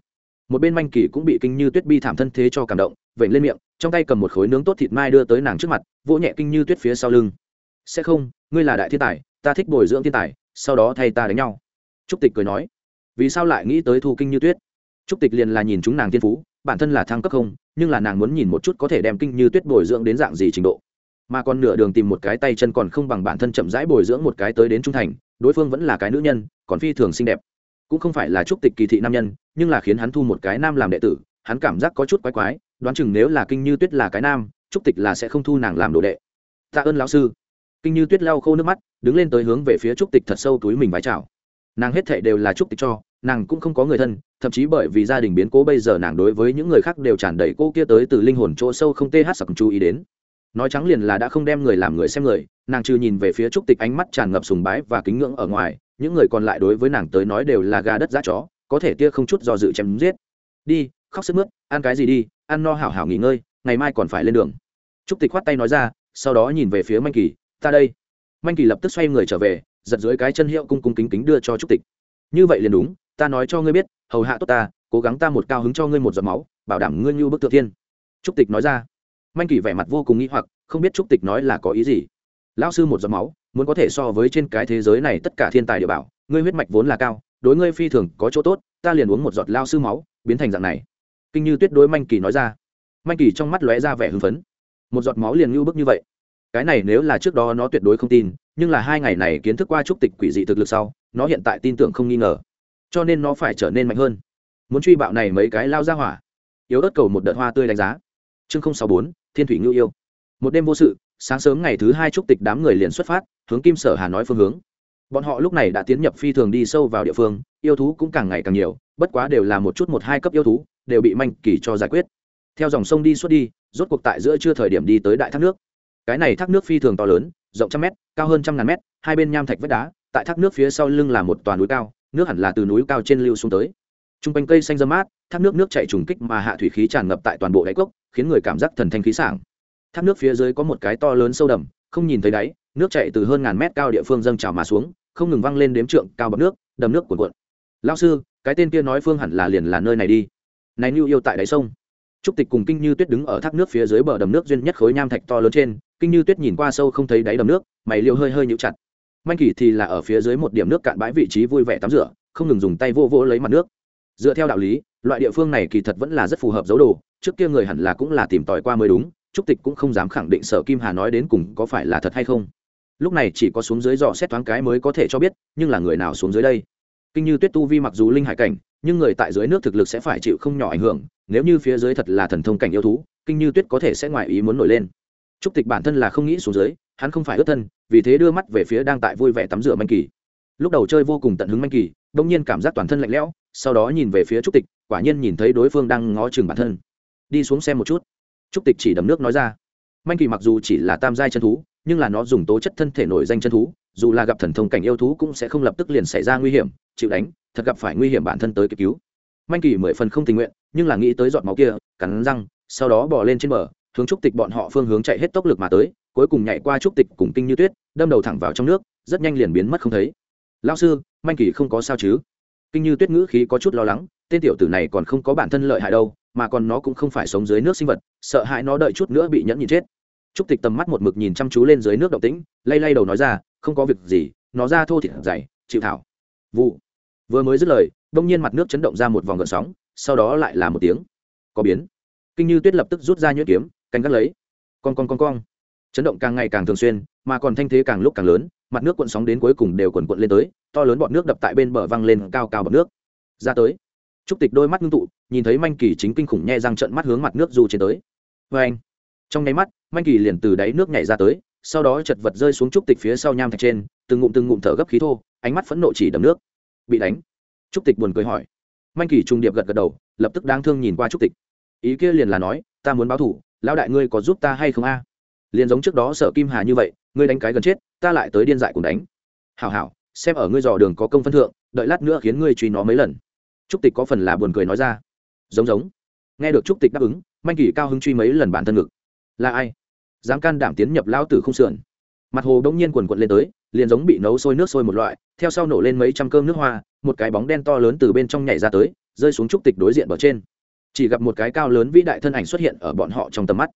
Một bên manh kỳ cũng bị kinh như tuyết bi thảm thân thế cho cảm động vậy lên miệng trong tay cầm một khối nướng tốt thịt mai đưa tới nàng trước mặt, vỗ nhẹ kinh như tuyết phía sau lưng. Sẽ không, ngươi là đại thiên tài, ta thích bồi dưỡng thiên tài, sau đó thay ta đánh nhau. Trúc tịch cười nói. Vì sao lại nghĩ tới thu kinh như tuyết? Trúc tịch liền là nhìn chúng nàng thiên phú, bản thân là thăng cấp không, nhưng là nàng muốn nhìn một chút có thể đem kinh như tuyết bồi dưỡng đến dạng gì trình độ. Mà còn nửa đường tìm một cái tay chân còn không bằng bản thân chậm rãi bồi dưỡng một cái tới đến trung thành, đối phương vẫn là cái nữ nhân, còn phi thường xinh đẹp. Cũng không phải là trúc tịch kỳ thị nam nhân, nhưng là khiến hắn thu một cái nam làm đệ tử, hắn cảm giác có chút quái quái đoán chừng nếu là kinh như tuyết là cái nam trúc tịch là sẽ không thu nàng làm đồ đệ. Tạ ơn lão sư. Kinh như tuyết lau khô nước mắt, đứng lên tới hướng về phía trúc tịch thật sâu túi mình vái chào. Nàng hết thệ đều là trúc tịch cho, nàng cũng không có người thân, thậm chí bởi vì gia đình biến cố bây giờ nàng đối với những người khác đều tràn đầy cô kia tới từ linh hồn chỗ sâu không th sặc chú ý đến. Nói trắng liền là đã không đem người làm người xem người, nàng trừ nhìn về phía trúc tịch ánh mắt tràn ngập sùng bái và kính ngưỡng ở ngoài, những người còn lại đối với nàng tới nói đều là gà đất giá chó, có thể tia không chút do dự chém giết. Đi khóc sức mướt, ăn cái gì đi, ăn no hảo hảo nghỉ ngơi, ngày mai còn phải lên đường. Trúc tịch khoát tay nói ra, sau đó nhìn về phía manh kỳ, ta đây. Manh kỳ lập tức xoay người trở về, giật dưới cái chân hiệu cung cung kính kính đưa cho trúc tịch. Như vậy liền đúng, ta nói cho ngươi biết, hầu hạ tốt ta, cố gắng ta một cao hứng cho ngươi một giọt máu, bảo đảm ngươi như bức tự thiên. Trúc tịch nói ra. Manh kỳ vẻ mặt vô cùng nghĩ hoặc, không biết trúc tịch nói là có ý gì. Lão sư một giọt máu, muốn có thể so với trên cái thế giới này tất cả thiên tài địa bảo, ngươi huyết mạch vốn là cao, đối ngươi phi thường có chỗ tốt, ta liền uống một giọt lao sư máu, biến thành dạng này kinh như tuyết đối manh kỳ nói ra. Manh kỳ trong mắt lóe ra vẻ hưng phấn. Một giọt máu liền ngưu bức như vậy. Cái này nếu là trước đó nó tuyệt đối không tin, nhưng là hai ngày này kiến thức qua trúc tịch quỷ dị thực lực sau, nó hiện tại tin tưởng không nghi ngờ. Cho nên nó phải trở nên mạnh hơn. Muốn truy bạo này mấy cái lao ra hỏa. Yếu ớt cầu một đợt hoa tươi đánh giá. Chương sáu bốn, thiên thủy ngưu yêu. Một đêm vô sự, sáng sớm ngày thứ hai trúc tịch đám người liền xuất phát, hướng kim sở hà nói phương hướng. Bọn họ lúc này đã tiến nhập phi thường đi sâu vào địa phương, yêu thú cũng càng ngày càng nhiều, bất quá đều là một chút một hai cấp yêu thú đều bị manh kỳ cho giải quyết. Theo dòng sông đi suốt đi, rốt cuộc tại giữa chưa thời điểm đi tới đại thác nước. Cái này thác nước phi thường to lớn, rộng trăm mét, cao hơn trăm ngàn mét, hai bên nham thạch vách đá, tại thác nước phía sau lưng là một toàn núi cao, nước hẳn là từ núi cao trên lưu xuống tới. T r u n g quanh cây xanh dâm mát, thác nước nước chạy trùng kích mà hạ thủy khí tràn ngập tại toàn bộ đáy cốc, khiến người cảm giác thần thanh khí sảng. Thác nước phía dưới có một cái to lớn sâu đầm, không nhìn thấy đáy, nước chạy từ hơn ngàn mét cao địa phương dâng trào mà xuống, không ngừng văng lên đếm trượng cao bậc nước, đầm nước cuộn cuộn. Lao sư, cái tên kia nói phương hẳn là liền là nơi này đi này lưu yêu tại đáy sông. Trúc tịch cùng kinh như tuyết đứng ở thác nước phía dưới bờ đầm nước duyên nhất khối nham thạch to lớn trên, kinh như tuyết nhìn qua sâu không thấy đáy đầm nước, mày liêu hơi hơi nhũ chặt. Manh kỳ thì là ở phía dưới một điểm nước cạn bãi vị trí vui vẻ tắm rửa, không ngừng dùng tay vô vô lấy mặt nước. Dựa theo đạo lý, loại địa phương này kỳ thật vẫn là rất phù hợp dấu đồ, trước kia người hẳn là cũng là tìm tòi qua mới đúng, trúc tịch cũng không dám khẳng định sở kim hà nói đến cùng có phải là thật hay không. Lúc này chỉ có xuống dưới dò xét thoáng cái mới có thể cho biết, nhưng là người nào xuống dưới đây? Kinh như tuyết tu vi mặc dù linh hải cảnh nhưng người tại dưới nước thực lực sẽ phải chịu không nhỏ ảnh hưởng, nếu như phía dưới thật là thần thông cảnh yêu thú, kinh như tuyết có thể sẽ ngoài ý muốn nổi lên. Trúc tịch bản thân là không nghĩ xuống dưới, hắn không phải ướt thân, vì thế đưa mắt về phía đang tại vui vẻ tắm rửa manh kỳ. Lúc đầu chơi vô cùng tận hứng manh kỳ đông nhiên cảm giác toàn thân lạnh lẽo, sau đó nhìn về phía trúc tịch, quả nhiên nhìn thấy đối phương đang ngó chừng bản thân. Đi xuống xem một chút. Trúc tịch chỉ đầm nước nói ra. Manh kỳ mặc dù chỉ là tam giai chân thú, nhưng là nó dùng tố chất thân thể nổi danh chân thú dù là gặp thần thông cảnh yêu thú cũng sẽ không lập tức liền xảy ra nguy hiểm, chịu đánh, thật gặp phải nguy hiểm bản thân tới kịp cứu. Manh kỳ mười phần không tình nguyện, nhưng là nghĩ tới giọt máu kia, cắn răng, sau đó bỏ lên trên bờ, hướng trúc tịch bọn họ phương hướng chạy hết tốc lực mà tới, cuối cùng nhảy qua trúc tịch cùng kinh như tuyết, đâm đầu thẳng vào trong nước, rất nhanh liền biến mất không thấy. Lao sư, manh kỳ không có sao chứ? Kinh như tuyết ngữ khí có chút lo lắng, tên tiểu tử này còn không có bản thân lợi hại đâu, mà còn nó cũng không phải sống dưới nước sinh vật, sợ hãi nó đợi chút nữa bị nhẫn nhịn chết. Trúc tịch tầm mắt một mực nhìn chăm chú lên dưới nước động tĩnh lay lay đầu nói ra, không có việc gì, nó ra thô thịt dày, chịu thảo. Vụ. Vừa mới dứt lời, đông nhiên mặt nước chấn động ra một vòng gợn sóng, sau đó lại là một tiếng. Có biến. Kinh như tuyết lập tức rút ra nhuyễn kiếm, canh gắt lấy. Con con con con chấn động càng ngày càng thường xuyên, mà còn thanh thế càng lúc càng lớn, mặt nước cuộn sóng đến cuối cùng đều quần cuộn lên tới, to lớn bọn nước đập tại bên bờ văng lên cao cao bọc nước. Ra tới. Trúc tịch đôi mắt ngưng tụ, nhìn thấy manh kỳ chính kinh khủng nhe răng trận mắt hướng mặt nước du trên tới. Vê anh trong nháy mắt, manh kỳ liền từ đáy nước nhảy ra tới sau đó chật vật rơi xuống trúc tịch phía sau nham thạch trên, từng ngụm từng ngụm thở gấp khí thô, ánh mắt phẫn nộ chỉ đầm nước. Bị đánh. Trúc tịch buồn cười hỏi. Manh kỳ trung điệp gật gật đầu, lập tức đáng thương nhìn qua trúc tịch. Ý kia liền là nói, ta muốn báo thủ, lão đại ngươi có giúp ta hay không a? Liền giống trước đó sợ kim hà như vậy, ngươi đánh cái gần chết, ta lại tới điên dại cùng đánh. Hảo hảo, xem ở ngươi dò đường có công phân thượng, đợi lát nữa khiến ngươi truy nó mấy lần. Trúc tịch có phần là buồn cười nói ra. Giống giống. Nghe được trúc tịch đáp ứng, manh kỳ cao hứng truy mấy lần bản thân ngực. Là ai? Dám can đảm tiến nhập lao tử không sườn. Mặt hồ đông nhiên quần quận lên tới, liền giống bị nấu sôi nước sôi một loại, theo sau nổ lên mấy trăm cơm nước hoa, một cái bóng đen to lớn từ bên trong nhảy ra tới, rơi xuống trúc tịch đối diện bờ trên. Chỉ gặp một cái cao lớn vĩ đại thân ảnh xuất hiện ở bọn họ trong tầm mắt.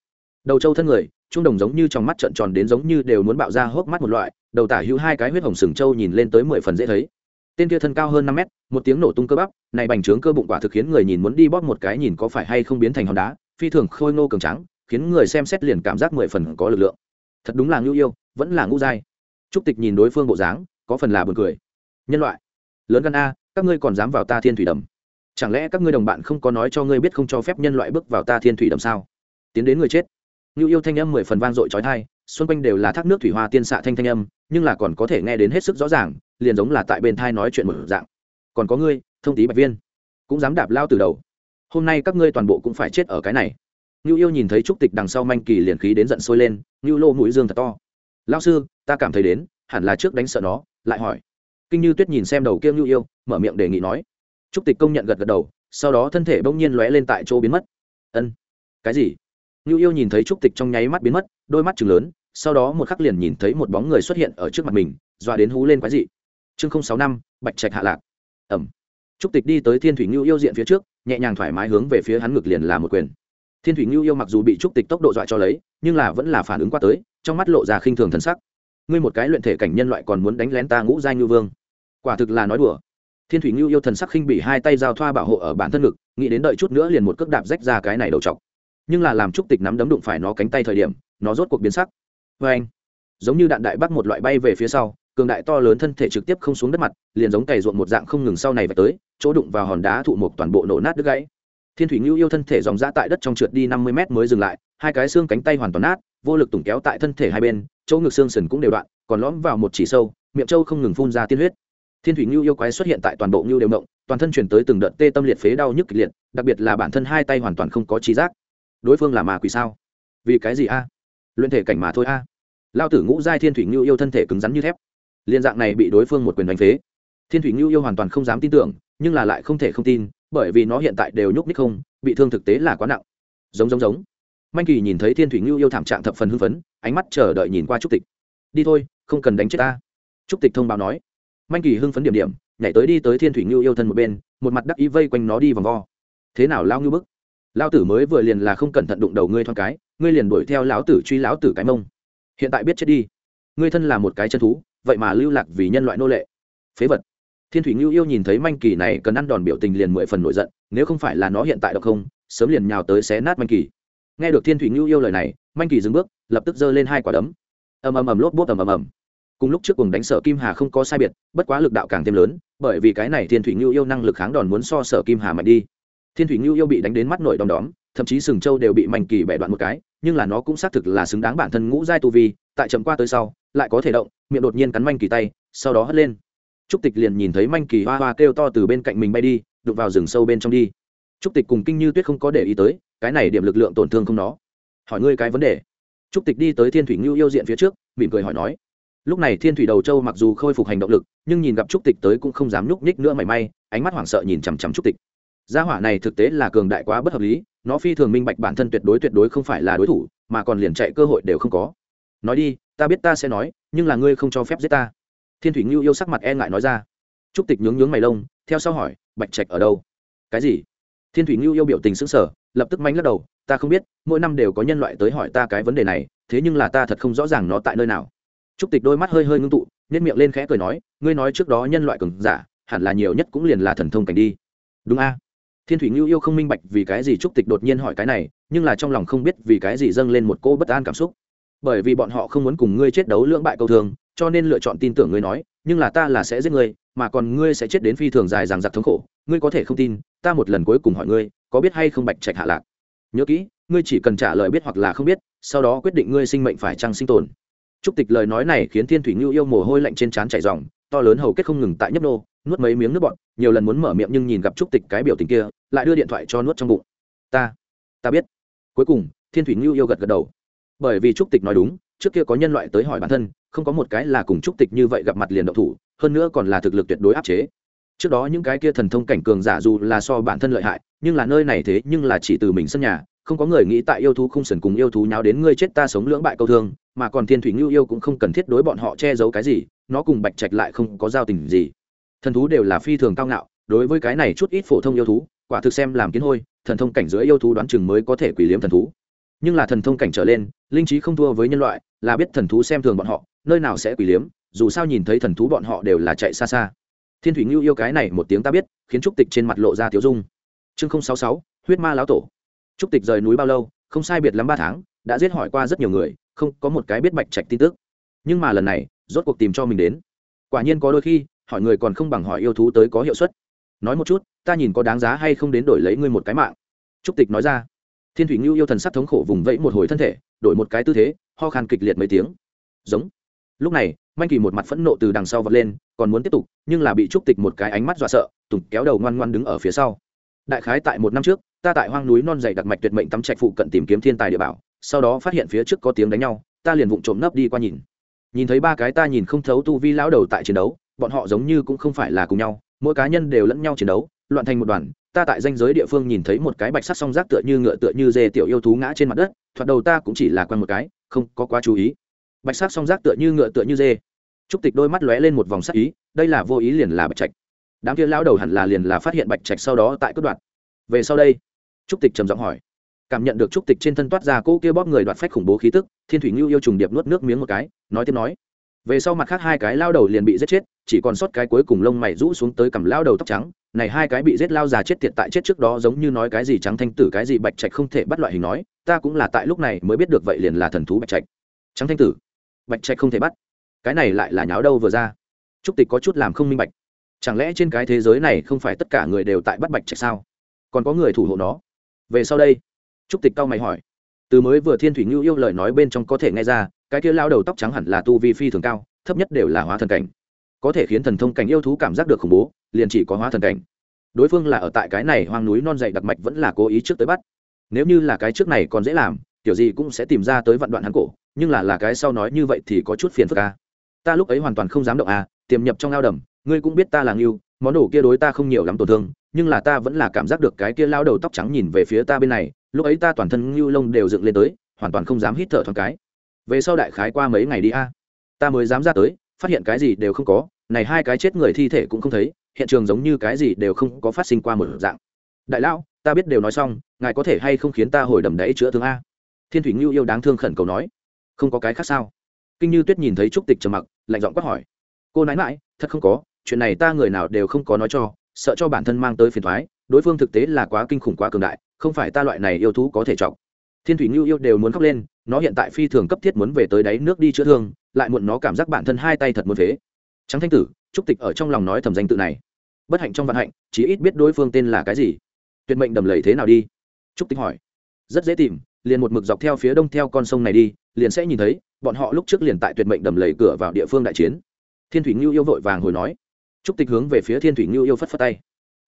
Đầu trâu thân người, trung đồng giống như trong mắt trợn tròn đến giống như đều muốn bạo ra hốc mắt một loại, đầu tả hữu hai cái huyết hồng sừng trâu nhìn lên tới mười phần dễ thấy. Tên kia thân cao hơn năm mét, một tiếng nổ tung cơ bắp, này bành trướng cơ bụng quả thực khiến người nhìn muốn đi bóp một cái nhìn có phải hay không biến thành hòn đá, phi thường khôi ngô cường trắng khiến người xem xét liền cảm giác mười phần có lực lượng. Thật đúng là ngưu yêu, vẫn là ngũ giai. Trúc tịch nhìn đối phương bộ dáng, có phần là buồn cười. Nhân loại, lớn gan a, các ngươi còn dám vào ta thiên thủy đầm? Chẳng lẽ các ngươi đồng bạn không có nói cho ngươi biết không cho phép nhân loại bước vào ta thiên thủy đầm sao? Tiến đến người chết. Ngưu yêu thanh âm mười phần vang dội trói thai xung quanh đều là thác nước thủy hoa tiên xạ thanh thanh âm, nhưng là còn có thể nghe đến hết sức rõ ràng, liền giống là tại bên thai nói chuyện một dạng. Còn có ngươi, thông tí bạch viên, cũng dám đạp lao từ đầu. Hôm nay các ngươi toàn bộ cũng phải chết ở cái này. Nưu yêu nhìn thấy trúc tịch đằng sau manh kỳ liền khí đến giận sôi lên Nưu lô mũi dương thật to. Lão sư, ta cảm thấy đến, hẳn là trước đánh sợ nó, lại hỏi. Kinh như tuyết nhìn xem đầu kia Nưu yêu, mở miệng đề nghị nói. Trúc tịch công nhận gật gật đầu, sau đó thân thể bỗng nhiên lóe lên tại chỗ biến mất. Ân, cái gì? Nưu yêu nhìn thấy trúc tịch trong nháy mắt biến mất, đôi mắt trừng lớn, sau đó một khắc liền nhìn thấy một bóng người xuất hiện ở trước mặt mình, dọa đến hú lên quái dị. Chương sáu năm, bạch trạch hạ lạc. Ẩm. Trúc tịch đi tới thiên thủy Nưu yêu diện phía trước, nhẹ nhàng thoải mái hướng về phía hắn ngực liền là một quyền thiên thủy ngưu yêu mặc dù bị trúc tịch tốc độ dọa cho lấy, nhưng là vẫn là phản ứng qua tới, trong mắt lộ ra khinh thường thân sắc. Ngươi một cái luyện thể cảnh nhân loại còn muốn đánh lén ta ngũ giai ngưu vương. Quả thực là nói đùa. Thiên thủy ngưu yêu thần sắc khinh bị hai tay giao thoa bảo hộ ở bản thân ngực, nghĩ đến đợi chút nữa liền một cước đạp rách ra cái này đầu chọc. Nhưng là làm trúc tịch nắm đấm đụng phải nó cánh tay thời điểm, nó rốt cuộc biến sắc. Vê anh giống như đạn đại bắc một loại bay về phía sau, cường đại to lớn thân thể trực tiếp không xuống đất mặt, liền giống cày ruộng một dạng không ngừng sau này và tới, chỗ đụng vào hòn đá thụ một toàn bộ nổ nát đứt gãy thiên thủy ngưu yêu thân thể dòng ra tại đất trong trượt đi năm mươi mét mới dừng lại, hai cái xương cánh tay hoàn toàn nát, vô lực tủng kéo tại thân thể hai bên, chỗ ngực xương sần cũng đều đoạn, còn lõm vào một chỉ sâu, miệng trâu không ngừng phun ra tiên huyết. Thiên thủy ngưu yêu quái xuất hiện tại toàn bộ ngưu đều động, toàn thân chuyển tới từng đợt tê tâm liệt phế đau nhức kịch liệt, đặc biệt là bản thân hai tay hoàn toàn không có trí giác. Đối phương là mà quỷ sao? Vì cái gì a? Luyện thể cảnh mà thôi a. Lao tử ngũ giai thiên thủy ngưu yêu thân thể cứng rắn như thép. Liên dạng này bị đối phương một quyền đánh phế. Thiên thủy ngưu yêu hoàn toàn không dám tin tưởng nhưng là lại không thể không tin, bởi vì nó hiện tại đều nhúc ních không, bị thương thực tế là quá nặng. Giống giống giống. Manh kỳ nhìn thấy thiên thủy ngưu yêu thảm trạng thập phần hưng phấn, ánh mắt chờ đợi nhìn qua trúc tịch. Đi thôi, không cần đánh chết ta. Trúc tịch thông báo nói. Manh kỳ hưng phấn điểm điểm, nhảy tới đi tới thiên thủy ngưu yêu thân một bên, một mặt đắc ý vây quanh nó đi vòng vo. Thế nào lao ngưu bức? Lao tử mới vừa liền là không cẩn thận đụng đầu ngươi thoáng cái, ngươi liền đuổi theo lão tử truy lão tử cái mông. Hiện tại biết chết đi. Ngươi thân là một cái chân thú, vậy mà lưu lạc vì nhân loại nô lệ. Phế vật thiên thủy ngưu yêu nhìn thấy manh kỳ này cần ăn đòn biểu tình liền mười phần nổi giận, nếu không phải là nó hiện tại độc không, sớm liền nhào tới xé nát manh kỳ. Nghe được thiên thủy ngưu yêu lời này, manh kỳ dừng bước, lập tức giơ lên hai quả đấm. Ầm ầm ầm, lốp bốp ầm ầm ầm. Cùng lúc trước cùng đánh sở kim hà không có sai biệt, bất quá lực đạo càng thêm lớn, bởi vì cái này thiên thủy ngưu yêu năng lực kháng đòn muốn so sở kim hà mạnh đi. Thiên thủy ngưu yêu bị đánh đến mắt nổi đom đóm, thậm chí sừng châu đều bị manh kỳ bẻ đoạn một cái, nhưng là nó cũng xác thực là xứng đáng bản thân ngũ giai tu vi, tại chậm qua tới sau, lại có thể động, miệng đột nhiên cắn manh kỳ tay, sau đó hất lên trúc tịch liền nhìn thấy manh kỳ hoa hoa kêu to từ bên cạnh mình bay đi, đụng vào rừng sâu bên trong đi. Trúc tịch cùng kinh như tuyết không có để ý tới, cái này điểm lực lượng tổn thương không nó. Hỏi ngươi cái vấn đề. Trúc tịch đi tới thiên thủy ngưu yêu diện phía trước, mỉm cười hỏi nói. Lúc này thiên thủy đầu châu mặc dù khôi phục hành động lực, nhưng nhìn gặp trúc tịch tới cũng không dám nhúc nhích nữa mảy may, ánh mắt hoảng sợ nhìn chằm chằm trúc tịch. Gia hỏa này thực tế là cường đại quá bất hợp lý, nó phi thường minh bạch bản thân tuyệt đối tuyệt đối không phải là đối thủ, mà còn liền chạy cơ hội đều không có. Nói đi, ta biết ta sẽ nói, nhưng là ngươi không cho phép giết ta thiên thủy ngưu yêu sắc mặt e ngại nói ra. Trúc tịch nhướng nhướng mày lông, theo sau hỏi, bạch trạch ở đâu? Cái gì? Thiên thủy ngưu yêu biểu tình sững sờ, lập tức manh lắc đầu, ta không biết, mỗi năm đều có nhân loại tới hỏi ta cái vấn đề này, thế nhưng là ta thật không rõ ràng nó tại nơi nào. Trúc tịch đôi mắt hơi hơi ngưng tụ nhét miệng lên khẽ cười nói, ngươi nói trước đó nhân loại cường giả, hẳn là nhiều nhất cũng liền là thần thông cảnh đi. Đúng a. Thiên thủy ngưu yêu không minh bạch vì cái gì trúc tịch đột nhiên hỏi cái này, nhưng là trong lòng không biết vì cái gì dâng lên một cô bất an cảm xúc. Bởi vì bọn họ không muốn cùng ngươi chết đấu lưỡng bại câu thường cho nên lựa chọn tin tưởng ngươi nói nhưng là ta là sẽ giết ngươi mà còn ngươi sẽ chết đến phi thường dài dằng dặc thống khổ ngươi có thể không tin ta một lần cuối cùng hỏi ngươi có biết hay không bạch trạch hạ lạc? Nhớ kỹ ngươi chỉ cần trả lời biết hoặc là không biết sau đó quyết định ngươi sinh mệnh phải chăng sinh tồn. Trúc tịch lời nói này khiến thiên thủy ngưu yêu mồ hôi lạnh trên trán chảy ròng, to lớn hầu kết không ngừng tại nhấp nô nuốt mấy miếng nước bọt nhiều lần muốn mở miệng nhưng nhìn gặp trúc tịch cái biểu tình kia lại đưa điện thoại cho nuốt trong bụng. Ta ta biết. Cuối cùng thiên thủy ngưu yêu gật gật đầu. Bởi vì trúc tịch nói đúng trước kia có nhân loại tới hỏi bản thân không có một cái là cùng trúc tịch như vậy gặp mặt liền động thủ, hơn nữa còn là thực lực tuyệt đối áp chế. Trước đó những cái kia thần thông cảnh cường giả dù là so bản thân lợi hại, nhưng là nơi này thế nhưng là chỉ từ mình sân nhà, không có người nghĩ tại yêu thú không sần cùng yêu thú nháo đến ngươi chết ta sống lưỡng bại câu thương, mà còn thiên thủy ngưu yêu cũng không cần thiết đối bọn họ che giấu cái gì, nó cùng bạch trạch lại không có giao tình gì. Thần thú đều là phi thường cao ngạo, đối với cái này chút ít phổ thông yêu thú, quả thực xem làm kiến hôi, thần thông cảnh giữa yêu thú đoán chừng mới có thể quỷ liếm thần thú. Nhưng là thần thông cảnh trở lên, linh trí không thua với nhân loại, là biết thần thú xem thường bọn họ nơi nào sẽ quỷ liếm, dù sao nhìn thấy thần thú bọn họ đều là chạy xa xa. Thiên thủy ngưu yêu cái này một tiếng ta biết, khiến trúc tịch trên mặt lộ ra tiếu dung. Chương sáu sáu, huyết ma lão tổ. Trúc tịch rời núi bao lâu, không sai biệt lắm ba tháng, đã giết hỏi qua rất nhiều người, không có một cái biết bạch trạch tin tức. Nhưng mà lần này, rốt cuộc tìm cho mình đến. Quả nhiên có đôi khi, hỏi người còn không bằng hỏi yêu thú tới có hiệu suất. Nói một chút, ta nhìn có đáng giá hay không đến đổi lấy ngươi một cái mạng. Trúc tịch nói ra. Thiên thủy ngưu yêu thần sắc thống khổ vùng vẫy một hồi thân thể, đổi một cái tư thế, ho khan kịch liệt mấy tiếng. Giống lúc này manh kỳ một mặt phẫn nộ từ đằng sau vật lên, còn muốn tiếp tục, nhưng là bị trúc tịch một cái ánh mắt dọa sợ, tùng kéo đầu ngoan ngoan đứng ở phía sau. Đại khái tại một năm trước, ta tại hoang núi non dày đặc mạch tuyệt mệnh tắm trạch phụ cận tìm kiếm thiên tài địa bảo, sau đó phát hiện phía trước có tiếng đánh nhau, ta liền vụng trộm nấp đi qua nhìn. Nhìn thấy ba cái ta nhìn không thấu tu vi lão đầu tại chiến đấu, bọn họ giống như cũng không phải là cùng nhau, mỗi cá nhân đều lẫn nhau chiến đấu, loạn thành một đoàn, ta tại danh giới địa phương nhìn thấy một cái bạch sắt song rác tựa như ngựa tựa như dê tiểu yêu thú ngã trên mặt đất, thoạt đầu ta cũng chỉ là quen một cái, không có quá chú ý bạch sắc song rác tựa như ngựa tựa như dê. Trúc tịch đôi mắt lóe lên một vòng sắc ý, đây là vô ý liền là bạch trạch. Đám kia lão đầu hẳn là liền là phát hiện bạch trạch sau đó tại cất đoạt. Về sau đây, trúc tịch trầm giọng hỏi. Cảm nhận được trúc tịch trên thân toát ra cỗ kia bóp người đoạt phách khủng bố khí tức, thiên thủy ngưu yêu trùng điệp nuốt nước miếng một cái, nói tiếp nói. Về sau mặt khác hai cái lao đầu liền bị giết chết, chỉ còn sót cái cuối cùng lông mày rũ xuống tới cầm lao đầu tóc trắng. Này hai cái bị giết lao già chết tiệt tại chết trước đó giống như nói cái gì trắng thanh tử, cái gì bạch trạch không thể bắt loại hình nói, ta cũng là tại lúc này mới biết được vậy liền là thần thú bạch trạch. Trắng thanh tử bạch trạch không thể bắt. Cái này lại là nháo đâu vừa ra. Trúc tịch có chút làm không minh bạch. Chẳng lẽ trên cái thế giới này không phải tất cả người đều tại bắt bạch trạch sao? Còn có người thủ hộ nó. Về sau đây, trúc tịch cao mày hỏi. Từ mới vừa thiên thủy ngưu yêu lời nói bên trong có thể nghe ra, cái kia lao đầu tóc trắng hẳn là tu vi phi thường cao, thấp nhất đều là hóa thần cảnh. Có thể khiến thần thông cảnh yêu thú cảm giác được khủng bố, liền chỉ có hóa thần cảnh. Đối phương là ở tại cái này hoang núi non dậy đặc mạch vẫn là cố ý trước tới bắt. Nếu như là cái trước này còn dễ làm kiểu gì cũng sẽ tìm ra tới vạn đoạn hắn cổ nhưng là là cái sau nói như vậy thì có chút phiền phức a ta lúc ấy hoàn toàn không dám động a, tiềm nhập trong ao đầm ngươi cũng biết ta là ngưu món đồ kia đối ta không nhiều lắm tổn thương nhưng là ta vẫn là cảm giác được cái kia lao đầu tóc trắng nhìn về phía ta bên này lúc ấy ta toàn thân ngưu lông đều dựng lên tới hoàn toàn không dám hít thở thoáng cái. Về sau đại khái qua mấy ngày đi a ta mới dám ra tới phát hiện cái gì đều không có này hai cái chết người thi thể cũng không thấy hiện trường giống như cái gì đều không có phát sinh qua một dạng. Đại lão ta biết đều nói xong ngài có thể hay không khiến ta hồi đầm đấy chữa thương a? Thiên thủy ngưu yêu đáng thương khẩn cầu nói không có cái khác sao? Kinh như tuyết nhìn thấy trúc tịch trầm mặc, lạnh giọng quát hỏi. Cô nãi mãi thật không có, chuyện này ta người nào đều không có nói cho, sợ cho bản thân mang tới phiền thoái đối phương thực tế là quá kinh khủng quá cường đại, không phải ta loại này yêu thú có thể chọc. Thiên thủy ngưu yêu đều muốn khóc lên, nó hiện tại phi thường cấp thiết muốn về tới đáy nước đi chữa thương, lại muộn nó cảm giác bản thân hai tay thật muốn phế. Trắng thanh tử, trúc tịch ở trong lòng nói thầm danh tự này. Bất hạnh trong vận hạnh, chỉ ít biết đối phương tên là cái gì. Tuyệt mệnh đầm lầy thế nào đi? Trúc tịch hỏi. Rất dễ tìm, liền một mực dọc theo phía đông theo con sông này đi liền sẽ nhìn thấy, bọn họ lúc trước liền tại tuyệt mệnh đầm lầy cửa vào địa phương đại chiến. Thiên thủy ngưu yêu vội vàng hồi nói, trúc tịch hướng về phía thiên thủy ngưu yêu phất phất tay.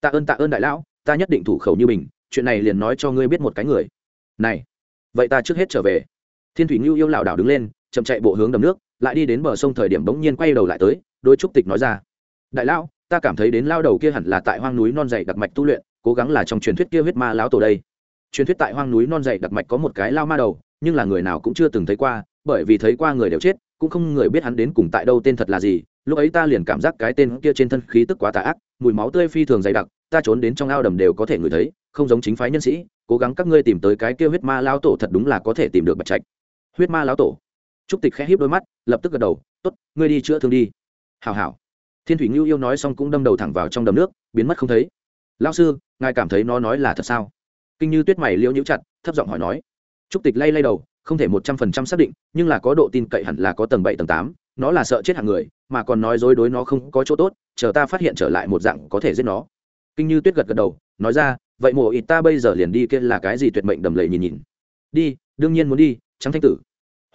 Tạ ơn tạ ơn đại lão, ta nhất định thủ khẩu như mình, chuyện này liền nói cho ngươi biết một cái người. Này, vậy ta trước hết trở về. Thiên thủy ngưu yêu lảo đảo đứng lên, chậm chạy bộ hướng đầm nước, lại đi đến bờ sông thời điểm bỗng nhiên quay đầu lại tới đôi trúc tịch nói ra, đại lão, ta cảm thấy đến lao đầu kia hẳn là tại hoang núi non dày đặc mạch tu luyện, cố gắng là trong truyền thuyết kia huyết ma lão tổ đây. Truyền thuyết tại hoang núi non dày đặc mạch có một cái lao ma đầu nhưng là người nào cũng chưa từng thấy qua, bởi vì thấy qua người đều chết, cũng không người biết hắn đến cùng tại đâu tên thật là gì. Lúc ấy ta liền cảm giác cái tên kia trên thân khí tức quá tà ác, mùi máu tươi phi thường dày đặc, ta trốn đến trong ao đầm đều có thể ngửi thấy, không giống chính phái nhân sĩ, cố gắng các ngươi tìm tới cái kia huyết ma lao tổ thật đúng là có thể tìm được bạch trạch. Huyết ma lão tổ. Trúc tịch khẽ híp đôi mắt, lập tức gật đầu t ố t ngươi đi chữa thương đi. Hào hào thiên thủy ngưu yêu nói xong cũng đâm đầu thẳng vào trong đầm nước, biến mất không thấy. Lao sư, ngài cảm thấy nó nói là thật sao? Kinh như tuyết mày liễu nhũ chặt, thấp giọng hỏi nói trúc tịch lay lay đầu, không thể một trăm phần trăm xác định, nhưng là có độ tin cậy hẳn là có tầng bảy, tầng tám, nó là sợ chết hàng người, mà còn nói dối đối nó không có chỗ tốt, chờ ta phát hiện trở lại một dạng có thể giết nó. Kinh như tuyết gật gật đầu, nói ra, vậy mổ ít ta bây giờ liền đi kia là cái gì tuyệt mệnh đầm lầy nhìn nhìn. Đi, đương nhiên muốn đi, trắng thanh tử.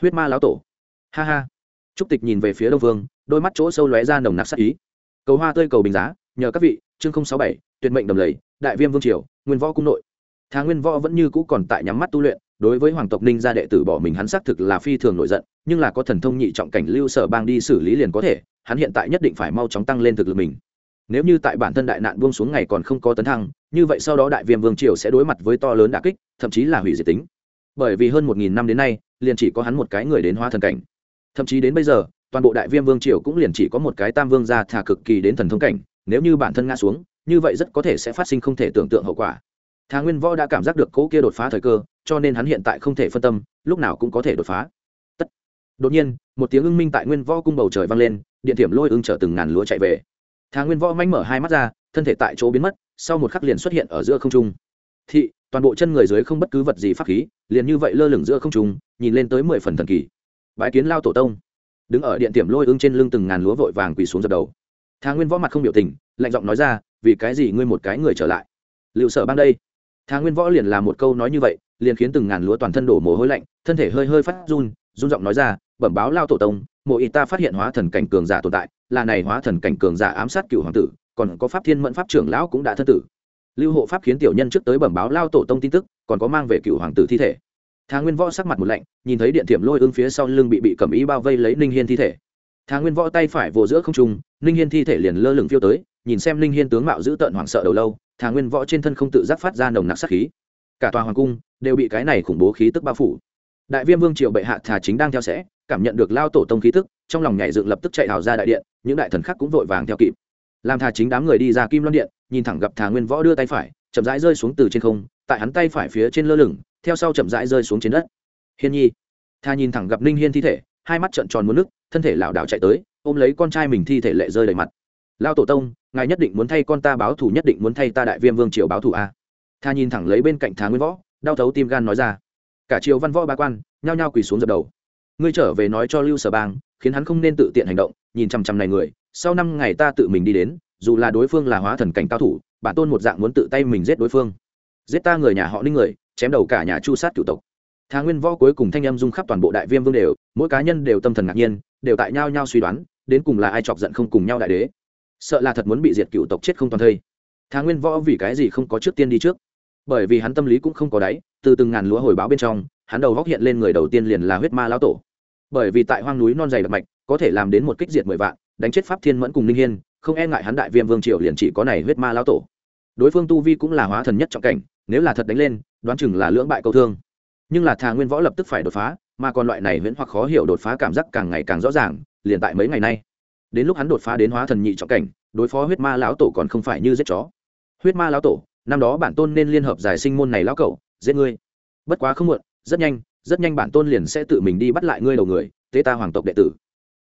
Huyết ma lão tổ. Ha ha. Trúc tịch nhìn về phía đông vương, đôi mắt chỗ sâu lóe ra nồng nặc sắc ý. Cầu hoa tươi, cầu bình giá, nhờ các vị, chương sáu bảy, tuyệt mệnh đầm lầy, đại viêm vương triều, nguyên võ cung nội. Thà nguyên võ vẫn như cũ còn tại nhắm mắt tu luyện đối với hoàng tộc ninh gia đệ tử bỏ mình hắn xác thực là phi thường nổi giận, nhưng là có thần thông nhị trọng cảnh lưu sở bang đi xử lý liền có thể, hắn hiện tại nhất định phải mau chóng tăng lên thực lực mình. Nếu như tại bản thân đại nạn buông xuống ngày còn không có tấn thăng, như vậy sau đó đại viêm vương triều sẽ đối mặt với to lớn đà kích, thậm chí là hủy diệt tính. Bởi vì hơn một nghìn năm đến nay, liền chỉ có hắn một cái người đến hóa thần cảnh. Thậm chí đến bây giờ, toàn bộ đại viêm vương triều cũng liền chỉ có một cái tam vương gia thả cực kỳ đến thần thông cảnh, nếu như bản thân ngã xuống, như vậy rất có thể sẽ phát sinh không thể tưởng tượng hậu quả thà nguyên võ đã cảm giác được cỗ kia đột phá thời cơ, cho nên hắn hiện tại không thể phân tâm, lúc nào cũng có thể đột phá. Tất. đột nhiên, một tiếng ưng minh tại nguyên võ cung bầu trời vang lên, điện thiểm lôi ưng chở từng ngàn lúa chạy về. Thà nguyên võ manh mở hai mắt ra, thân thể tại chỗ biến mất, sau một khắc liền xuất hiện ở giữa không trung. Thị, toàn bộ chân người dưới không bất cứ vật gì pháp khí, liền như vậy lơ lửng giữa không trung, nhìn lên tới mười phần thần kỳ. Bãi kiến lao tổ tông. Đứng ở điện tiệm lôi ưng trên lưng từng ngàn lúa vội vàng quỳ xuống dập đầu. Thà nguyên võ mặt không biểu tình, lạnh giọng nói ra, vì cái gì ngươi một cái người trở lại? Liệu sợ ban đây thà nguyên võ liền làm một câu nói như vậy, liền khiến từng ngàn lúa toàn thân đổ mồ hôi lạnh, thân thể hơi hơi phát run run giọng nói ra, bẩm báo lao tổ tông, mộ y ta phát hiện hóa thần cảnh cường giả tồn tại, là này hóa thần cảnh cường giả ám sát cựu hoàng tử, còn có pháp thiên mẫn pháp trưởng lão cũng đã thân tử. Lưu hộ pháp khiến tiểu nhân trước tới bẩm báo lao tổ tông tin tức, còn có mang về cựu hoàng tử thi thể. Thà nguyên võ sắc mặt một lạnh, nhìn thấy điện thiểm lôi ương phía sau lưng bị bị cầm ý bao vây lấy ninh hiên thi thể. Thà nguyên võ tay phải vồ giữa không trung, ninh hiên thi thể liền lơ lửng phiêu tới, nhìn xem ninh hiên tướng mạo dữ tợn hoảng sợ đầu lâu thà nguyên võ trên thân không tự giác phát ra nồng nặc sát khí. Cả tòa hoàng cung đều bị cái này khủng bố khí tức bao phủ. Đại viêm vương triều bệ hạ thà chính đang theo sẽ, cảm nhận được lao tổ tông khí tức, trong lòng nhảy dựng lập tức chạy hào ra đại điện, những đại thần khác cũng vội vàng theo kịp. Làm thà chính đám người đi ra kim loan điện, nhìn thẳng gặp thà nguyên võ đưa tay phải, chậm rãi rơi xuống từ trên không, tại hắn tay phải phía trên lơ lửng, theo sau chậm rãi rơi xuống trên đất. Hiên nhi, thà nhìn thẳng gặp ninh hiên thi thể, hai mắt trợn tròn muốn nước thân thể lảo đảo chạy tới, ôm lấy con trai mình thi thể lệ rơi đầy mặt lao tổ tông, ngài nhất định muốn thay con ta báo thù, nhất định muốn thay ta đại viêm vương triều báo thù a. Tha nhìn thẳng lấy bên cạnh thá nguyên võ, đau thấu tim gan nói ra. Cả triều văn võ ba quan, nhao nhao quỳ xuống dập đầu. Ngươi trở về nói cho lưu sở bang, khiến hắn không nên tự tiện hành động, nhìn chằm chằm này người, sau năm ngày ta tự mình đi đến, dù là đối phương là hóa thần cảnh cao thủ, bản tôn một dạng muốn tự tay mình giết đối phương. Giết ta người nhà họ ninh người, chém đầu cả nhà chu sát cựu tộc. Thà nguyên võ cuối cùng thanh âm dung khắp toàn bộ đại viêm vương đều, mỗi cá nhân đều tâm thần ngạc nhiên, đều tại nhau nhau suy đoán, đến cùng là ai chọc giận không cùng nhau đại đế sợ là thật muốn bị diệt cựu tộc chết không toàn thây. Thà nguyên võ vì cái gì không có trước tiên đi trước? Bởi vì hắn tâm lý cũng không có đáy, từ từng ngàn lúa hồi báo bên trong, hắn đầu góc hiện lên người đầu tiên liền là huyết ma lão tổ. Bởi vì tại hoang núi non dày đặc mạch, có thể làm đến một kích diệt mười vạn, đánh chết pháp thiên mẫn cùng ninh hiên, không e ngại hắn đại viêm vương triều liền chỉ có này huyết ma lão tổ. Đối phương tu vi cũng là hóa thần nhất trọng cảnh, nếu là thật đánh lên, đoán chừng là lưỡng bại câu thương. Nhưng là thà nguyên võ lập tức phải đột phá, mà còn loại này huyễn hoặc khó hiểu đột phá cảm giác càng ngày càng rõ ràng, liền tại mấy ngày nay đến lúc hắn đột phá đến hóa thần nhị trọng cảnh, đối phó huyết ma lão tổ còn không phải như giết chó. Huyết ma lão tổ, năm đó bản tôn nên liên hợp giải sinh môn này lão cẩu, giết ngươi. Bất quá không muộn, rất nhanh rất nhanh bản tôn liền sẽ tự mình đi bắt lại ngươi đầu người, tế ta hoàng tộc đệ tử.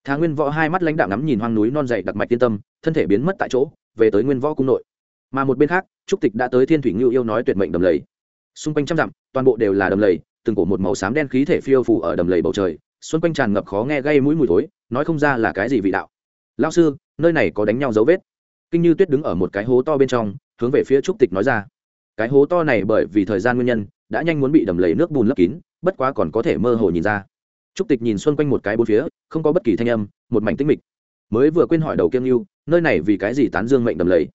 Thá nguyên võ hai mắt lãnh đạo ngắm nhìn hoang núi non dậy đặc mạch tiên tâm, thân thể biến mất tại chỗ, về tới nguyên võ cung nội. Mà một bên khác, trúc tịch đã tới thiên thủy ngưu yêu nói tuyệt mệnh đầm lầy. Xung quanh trăm dặm, toàn bộ đều là đầm lầy, từng cổ một màu xám đen khí thể phiêu phủ ở đầm lầy bầu trời, xung quanh tràn ngập khó nghe gây mũi mùi thối, nói không ra là cái gì vị đạo lao sư, nơi này có đánh nhau dấu vết. Kinh như tuyết đứng ở một cái hố to bên trong, hướng về phía trúc tịch nói ra. Cái hố to này bởi vì thời gian nguyên nhân, đã nhanh muốn bị đầm lầy nước bùn lấp kín, bất quá còn có thể mơ hồ nhìn ra. Trúc tịch nhìn xung quanh một cái bốn phía, không có bất kỳ thanh âm, một mảnh tinh mịch. Mới vừa quên hỏi đầu kiêng lưu nơi này vì cái gì tán dương mệnh đầm lầy?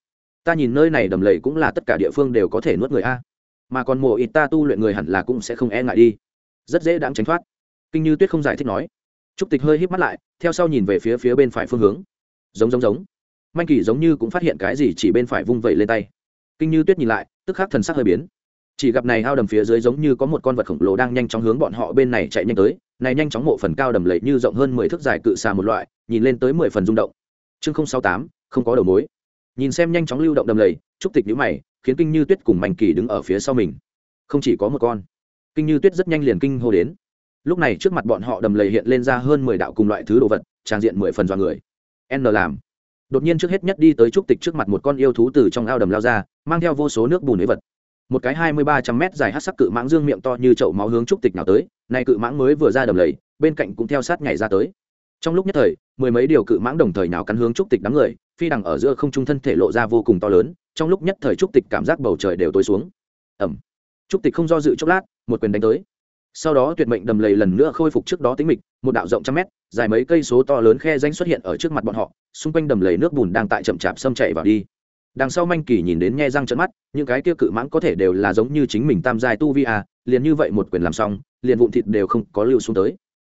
Ta nhìn nơi này đầm lầy cũng là tất cả địa phương đều có thể nuốt người a. Mà còn mùa ít ta tu luyện người hẳn là cũng sẽ không e ngại đi. Rất dễ đáng tránh thoát. Kinh như tuyết không giải thích nói. Trúc tịch hơi híp mắt lại, theo sau nhìn về phía phía bên phải phương hướng giống giống giống. Manh kỳ giống như cũng phát hiện cái gì chỉ bên phải vung vẩy lên tay. Kinh như tuyết nhìn lại, tức khắc thần sắc hơi biến. Chỉ gặp này ao đầm phía dưới giống như có một con vật khổng lồ đang nhanh chóng hướng bọn họ bên này chạy nhanh tới, này nhanh chóng mộ phần cao đầm lầy như rộng hơn mười thước dài cự xà một loại, nhìn lên tới mười phần rung động. Chương không sáu tám, không có đầu mối. Nhìn xem nhanh chóng lưu động đầm lầy, trúc tịch nhữ mày, khiến kinh như tuyết cùng mạnh kỳ đứng ở phía sau mình. Không chỉ có một con. Kinh như tuyết rất nhanh liền kinh hô đến. Lúc này trước mặt bọn họ đầm lầy hiện lên ra hơn mười đạo cùng loại thứ đồ vật, trang diện mười phần dọa người n làm. Đột nhiên trước hết nhất đi tới trúc tịch trước mặt một con yêu thú từ trong ao đầm lao ra, mang theo vô số nước bùn lấy vật. Một cái hai mươi ba trăm mét dài hát sắc cự mãng dương miệng to như chậu máu hướng trúc tịch nào tới nay cự mãng mới vừa ra đầm lầy, bên cạnh cũng theo sát nhảy ra tới. Trong lúc nhất thời, mười mấy điều cự mãng đồng thời nào cắn hướng trúc tịch đám người, phi đằng ở giữa không trung thân thể lộ ra vô cùng to lớn, trong lúc nhất thời trúc tịch cảm giác bầu trời đều tối xuống. Ẩm trúc tịch không do dự chốc lát, một quyền đánh tới. Sau đó tuyệt mệnh đầm lầy lần nữa khôi phục trước đó tính mịch, một đạo rộng trăm mét dài mấy cây số to lớn khe danh xuất hiện ở trước mặt bọn họ, xung quanh đầm lầy nước bùn đang tại chậm chạp xâm chạy vào đi. Đằng sau manh kỳ nhìn đến nhe răng trận mắt, những cái kia cự mãng có thể đều là giống như chính mình tam giai tu vi à liền như vậy một quyền làm xong, liền vụn thịt đều không có lưu xuống tới.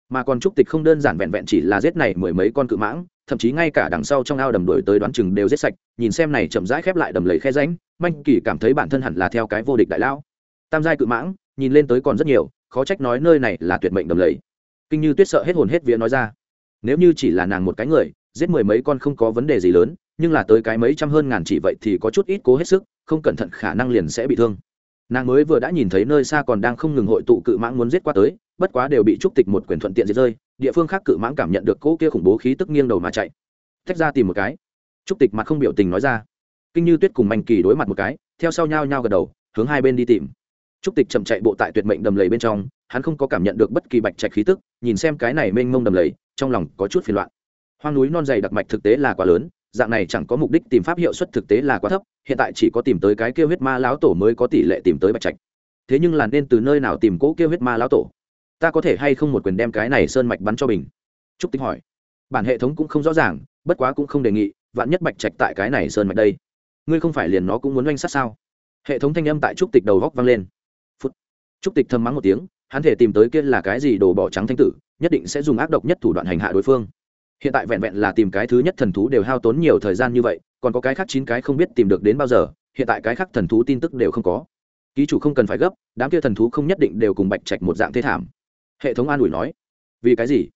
Mà còn trúc tịch không đơn giản vẹn vẹn chỉ là giết này mười mấy con cự mãng, thậm chí ngay cả đằng sau trong ao đầm đuổi tới đoán chừng đều giết sạch, nhìn xem này chậm rãi khép lại đầm lầy khe ránh manh kỳ cảm thấy bản thân hẳn là theo cái vô địch đại lao tam giai cự mãng, nhìn lên tới còn rất nhiều, khó trách nói nơi này là tuyệt mệnh đầm lầy kinh như tuyết sợ hết hồn hết vía nói ra. Nếu như chỉ là nàng một cái người, giết mười mấy con không có vấn đề gì lớn, nhưng là tới cái mấy trăm hơn ngàn chỉ vậy thì có chút ít cố hết sức, không cẩn thận khả năng liền sẽ bị thương. Nàng mới vừa đã nhìn thấy nơi xa còn đang không ngừng hội tụ cự mãng muốn giết qua tới, bất quá đều bị trúc tịch một quyền thuận tiện giết rơi, địa phương khác cự mãng cảm nhận được cỗ kia khủng bố khí tức nghiêng đầu mà chạy. Tách ra tìm một cái. Trúc tịch mặt không biểu tình nói ra. Kinh như tuyết cùng mạnh kỳ đối mặt một cái, theo sau nhau nhau gật đầu, hướng hai bên đi tìm. Trúc tịch chậm chạy bộ tại tuyệt mệnh đầm lầy bên trong hắn không có cảm nhận được bất kỳ bạch trạch khí tức, nhìn xem cái này mênh mông đầm lầy, trong lòng có chút phiền loạn. Hoang núi non dày đặc mạch thực tế là quá lớn, dạng này chẳng có mục đích tìm pháp hiệu suất thực tế là quá thấp, hiện tại chỉ có tìm tới cái kêu huyết ma lão tổ mới có tỷ lệ tìm tới bạch trạch. Thế nhưng là nên từ nơi nào tìm cỗ kêu huyết ma lão tổ? Ta có thể hay không một quyền đem cái này sơn mạch bắn cho bình trúc tính hỏi. Bản hệ thống cũng không rõ ràng, bất quá cũng không đề nghị, vạn nhất bạch trạch tại cái này sơn mạch đây, ngươi không phải liền nó cũng muốn oanh sát sao? Hệ thống thanh âm tại trúc tịch đầu góc vang lên. Phút. Trúc tịch thầm mắng một tiếng hắn thể tìm tới kia là cái gì đồ bỏ trắng thanh tử, nhất định sẽ dùng ác độc nhất thủ đoạn hành hạ đối phương. Hiện tại vẹn vẹn là tìm cái thứ nhất thần thú đều hao tốn nhiều thời gian như vậy, còn có cái khác chín cái không biết tìm được đến bao giờ, hiện tại cái khác thần thú tin tức đều không có. Ký chủ không cần phải gấp, đám kia thần thú không nhất định đều cùng bạch trạch một dạng thế thảm. Hệ thống an ủi nói, vì cái gì?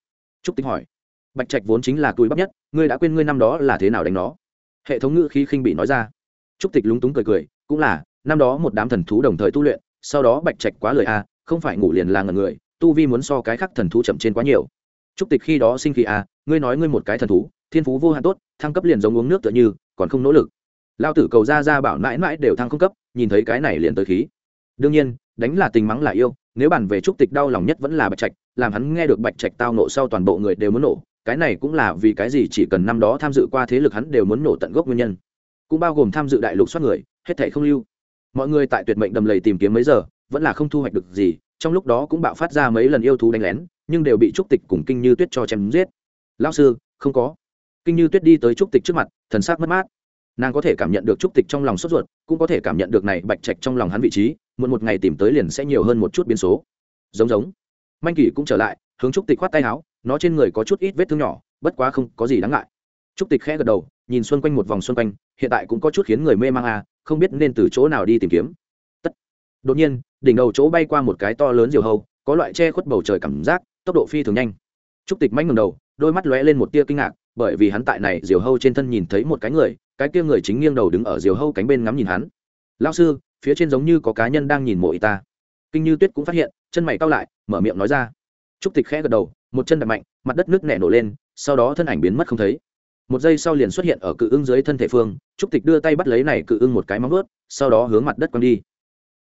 Trúc tính hỏi. Bạch trạch vốn chính là túi bắp nhất, ngươi đã quên ngươi năm đó là thế nào đánh nó? Hệ thống ngữ khí khinh bị nói ra. Trúc tịch lúng túng cười cười, cũng là, năm đó một đám thần thú đồng thời tu luyện, sau đó bạch trạch quá lời a à, không phải ngủ liền là ngần người tu vi muốn so cái khác thần thú chậm trên quá nhiều. Trúc tịch khi đó sinh khí à, ngươi nói ngươi một cái thần thú thiên phú vô hạn tốt thăng cấp liền giống uống nước tựa như còn không nỗ lực. Lao tử cầu ra ra bảo mãi mãi đều thăng không cấp nhìn thấy cái này liền tới khí. Đương nhiên đánh là tình mắng là yêu nếu bàn về trúc tịch đau lòng nhất vẫn là bạch trạch làm hắn nghe được bạch trạch tao nộ sau toàn bộ người đều muốn nổ cái này cũng là vì cái gì chỉ cần năm đó tham dự qua thế lực hắn đều muốn nổ tận gốc nguyên nhân. Cũng bao gồm tham dự đại lục soát người hết thể không lưu. Mọi người tại tuyệt mệnh đầm lầy tìm kiếm mấy giờ vẫn là không thu hoạch được gì, trong lúc đó cũng bạo phát ra mấy lần yêu thú đánh lén, nhưng đều bị trúc tịch cùng kinh như tuyết cho chém giết. Lao sư, không có. Kinh như tuyết đi tới trúc tịch trước mặt, thần sắc mất mát. Nàng có thể cảm nhận được trúc tịch trong lòng sốt ruột, cũng có thể cảm nhận được này bạch trạch trong lòng hắn vị trí, muộn một ngày tìm tới liền sẽ nhiều hơn một chút biến số. Giống giống. Manh kỳ cũng trở lại, hướng trúc tịch khoát tay áo, nó trên người có chút ít vết thương nhỏ, bất quá không có gì đáng ngại. Trúc tịch khẽ gật đầu, nhìn xung quanh một vòng xung quanh, hiện tại cũng có chút khiến người mê mang à không biết nên từ chỗ nào đi tìm kiếm đột nhiên, đỉnh đầu chỗ bay qua một cái to lớn diều hâu, có loại che khuất bầu trời cảm giác, tốc độ phi thường nhanh. Trúc tịch manh ngầm đầu, đôi mắt lóe lên một tia kinh ngạc, bởi vì hắn tại này diều hâu trên thân nhìn thấy một cái người, cái kia người chính nghiêng đầu đứng ở diều hâu cánh bên ngắm nhìn hắn. Lao sư, phía trên giống như có cá nhân đang nhìn mộ y ta. Kinh như tuyết cũng phát hiện, chân mày cao lại, mở miệng nói ra. Trúc tịch khẽ gật đầu, một chân đập mạnh, mặt đất nước nẻ nổ lên, sau đó thân ảnh biến mất không thấy. Một giây sau liền xuất hiện ở cự ưng dưới thân thể phương, trúc tịch đưa tay bắt lấy này cự ưng một cái móng ướt sau đó hướng mặt đất quăng đi.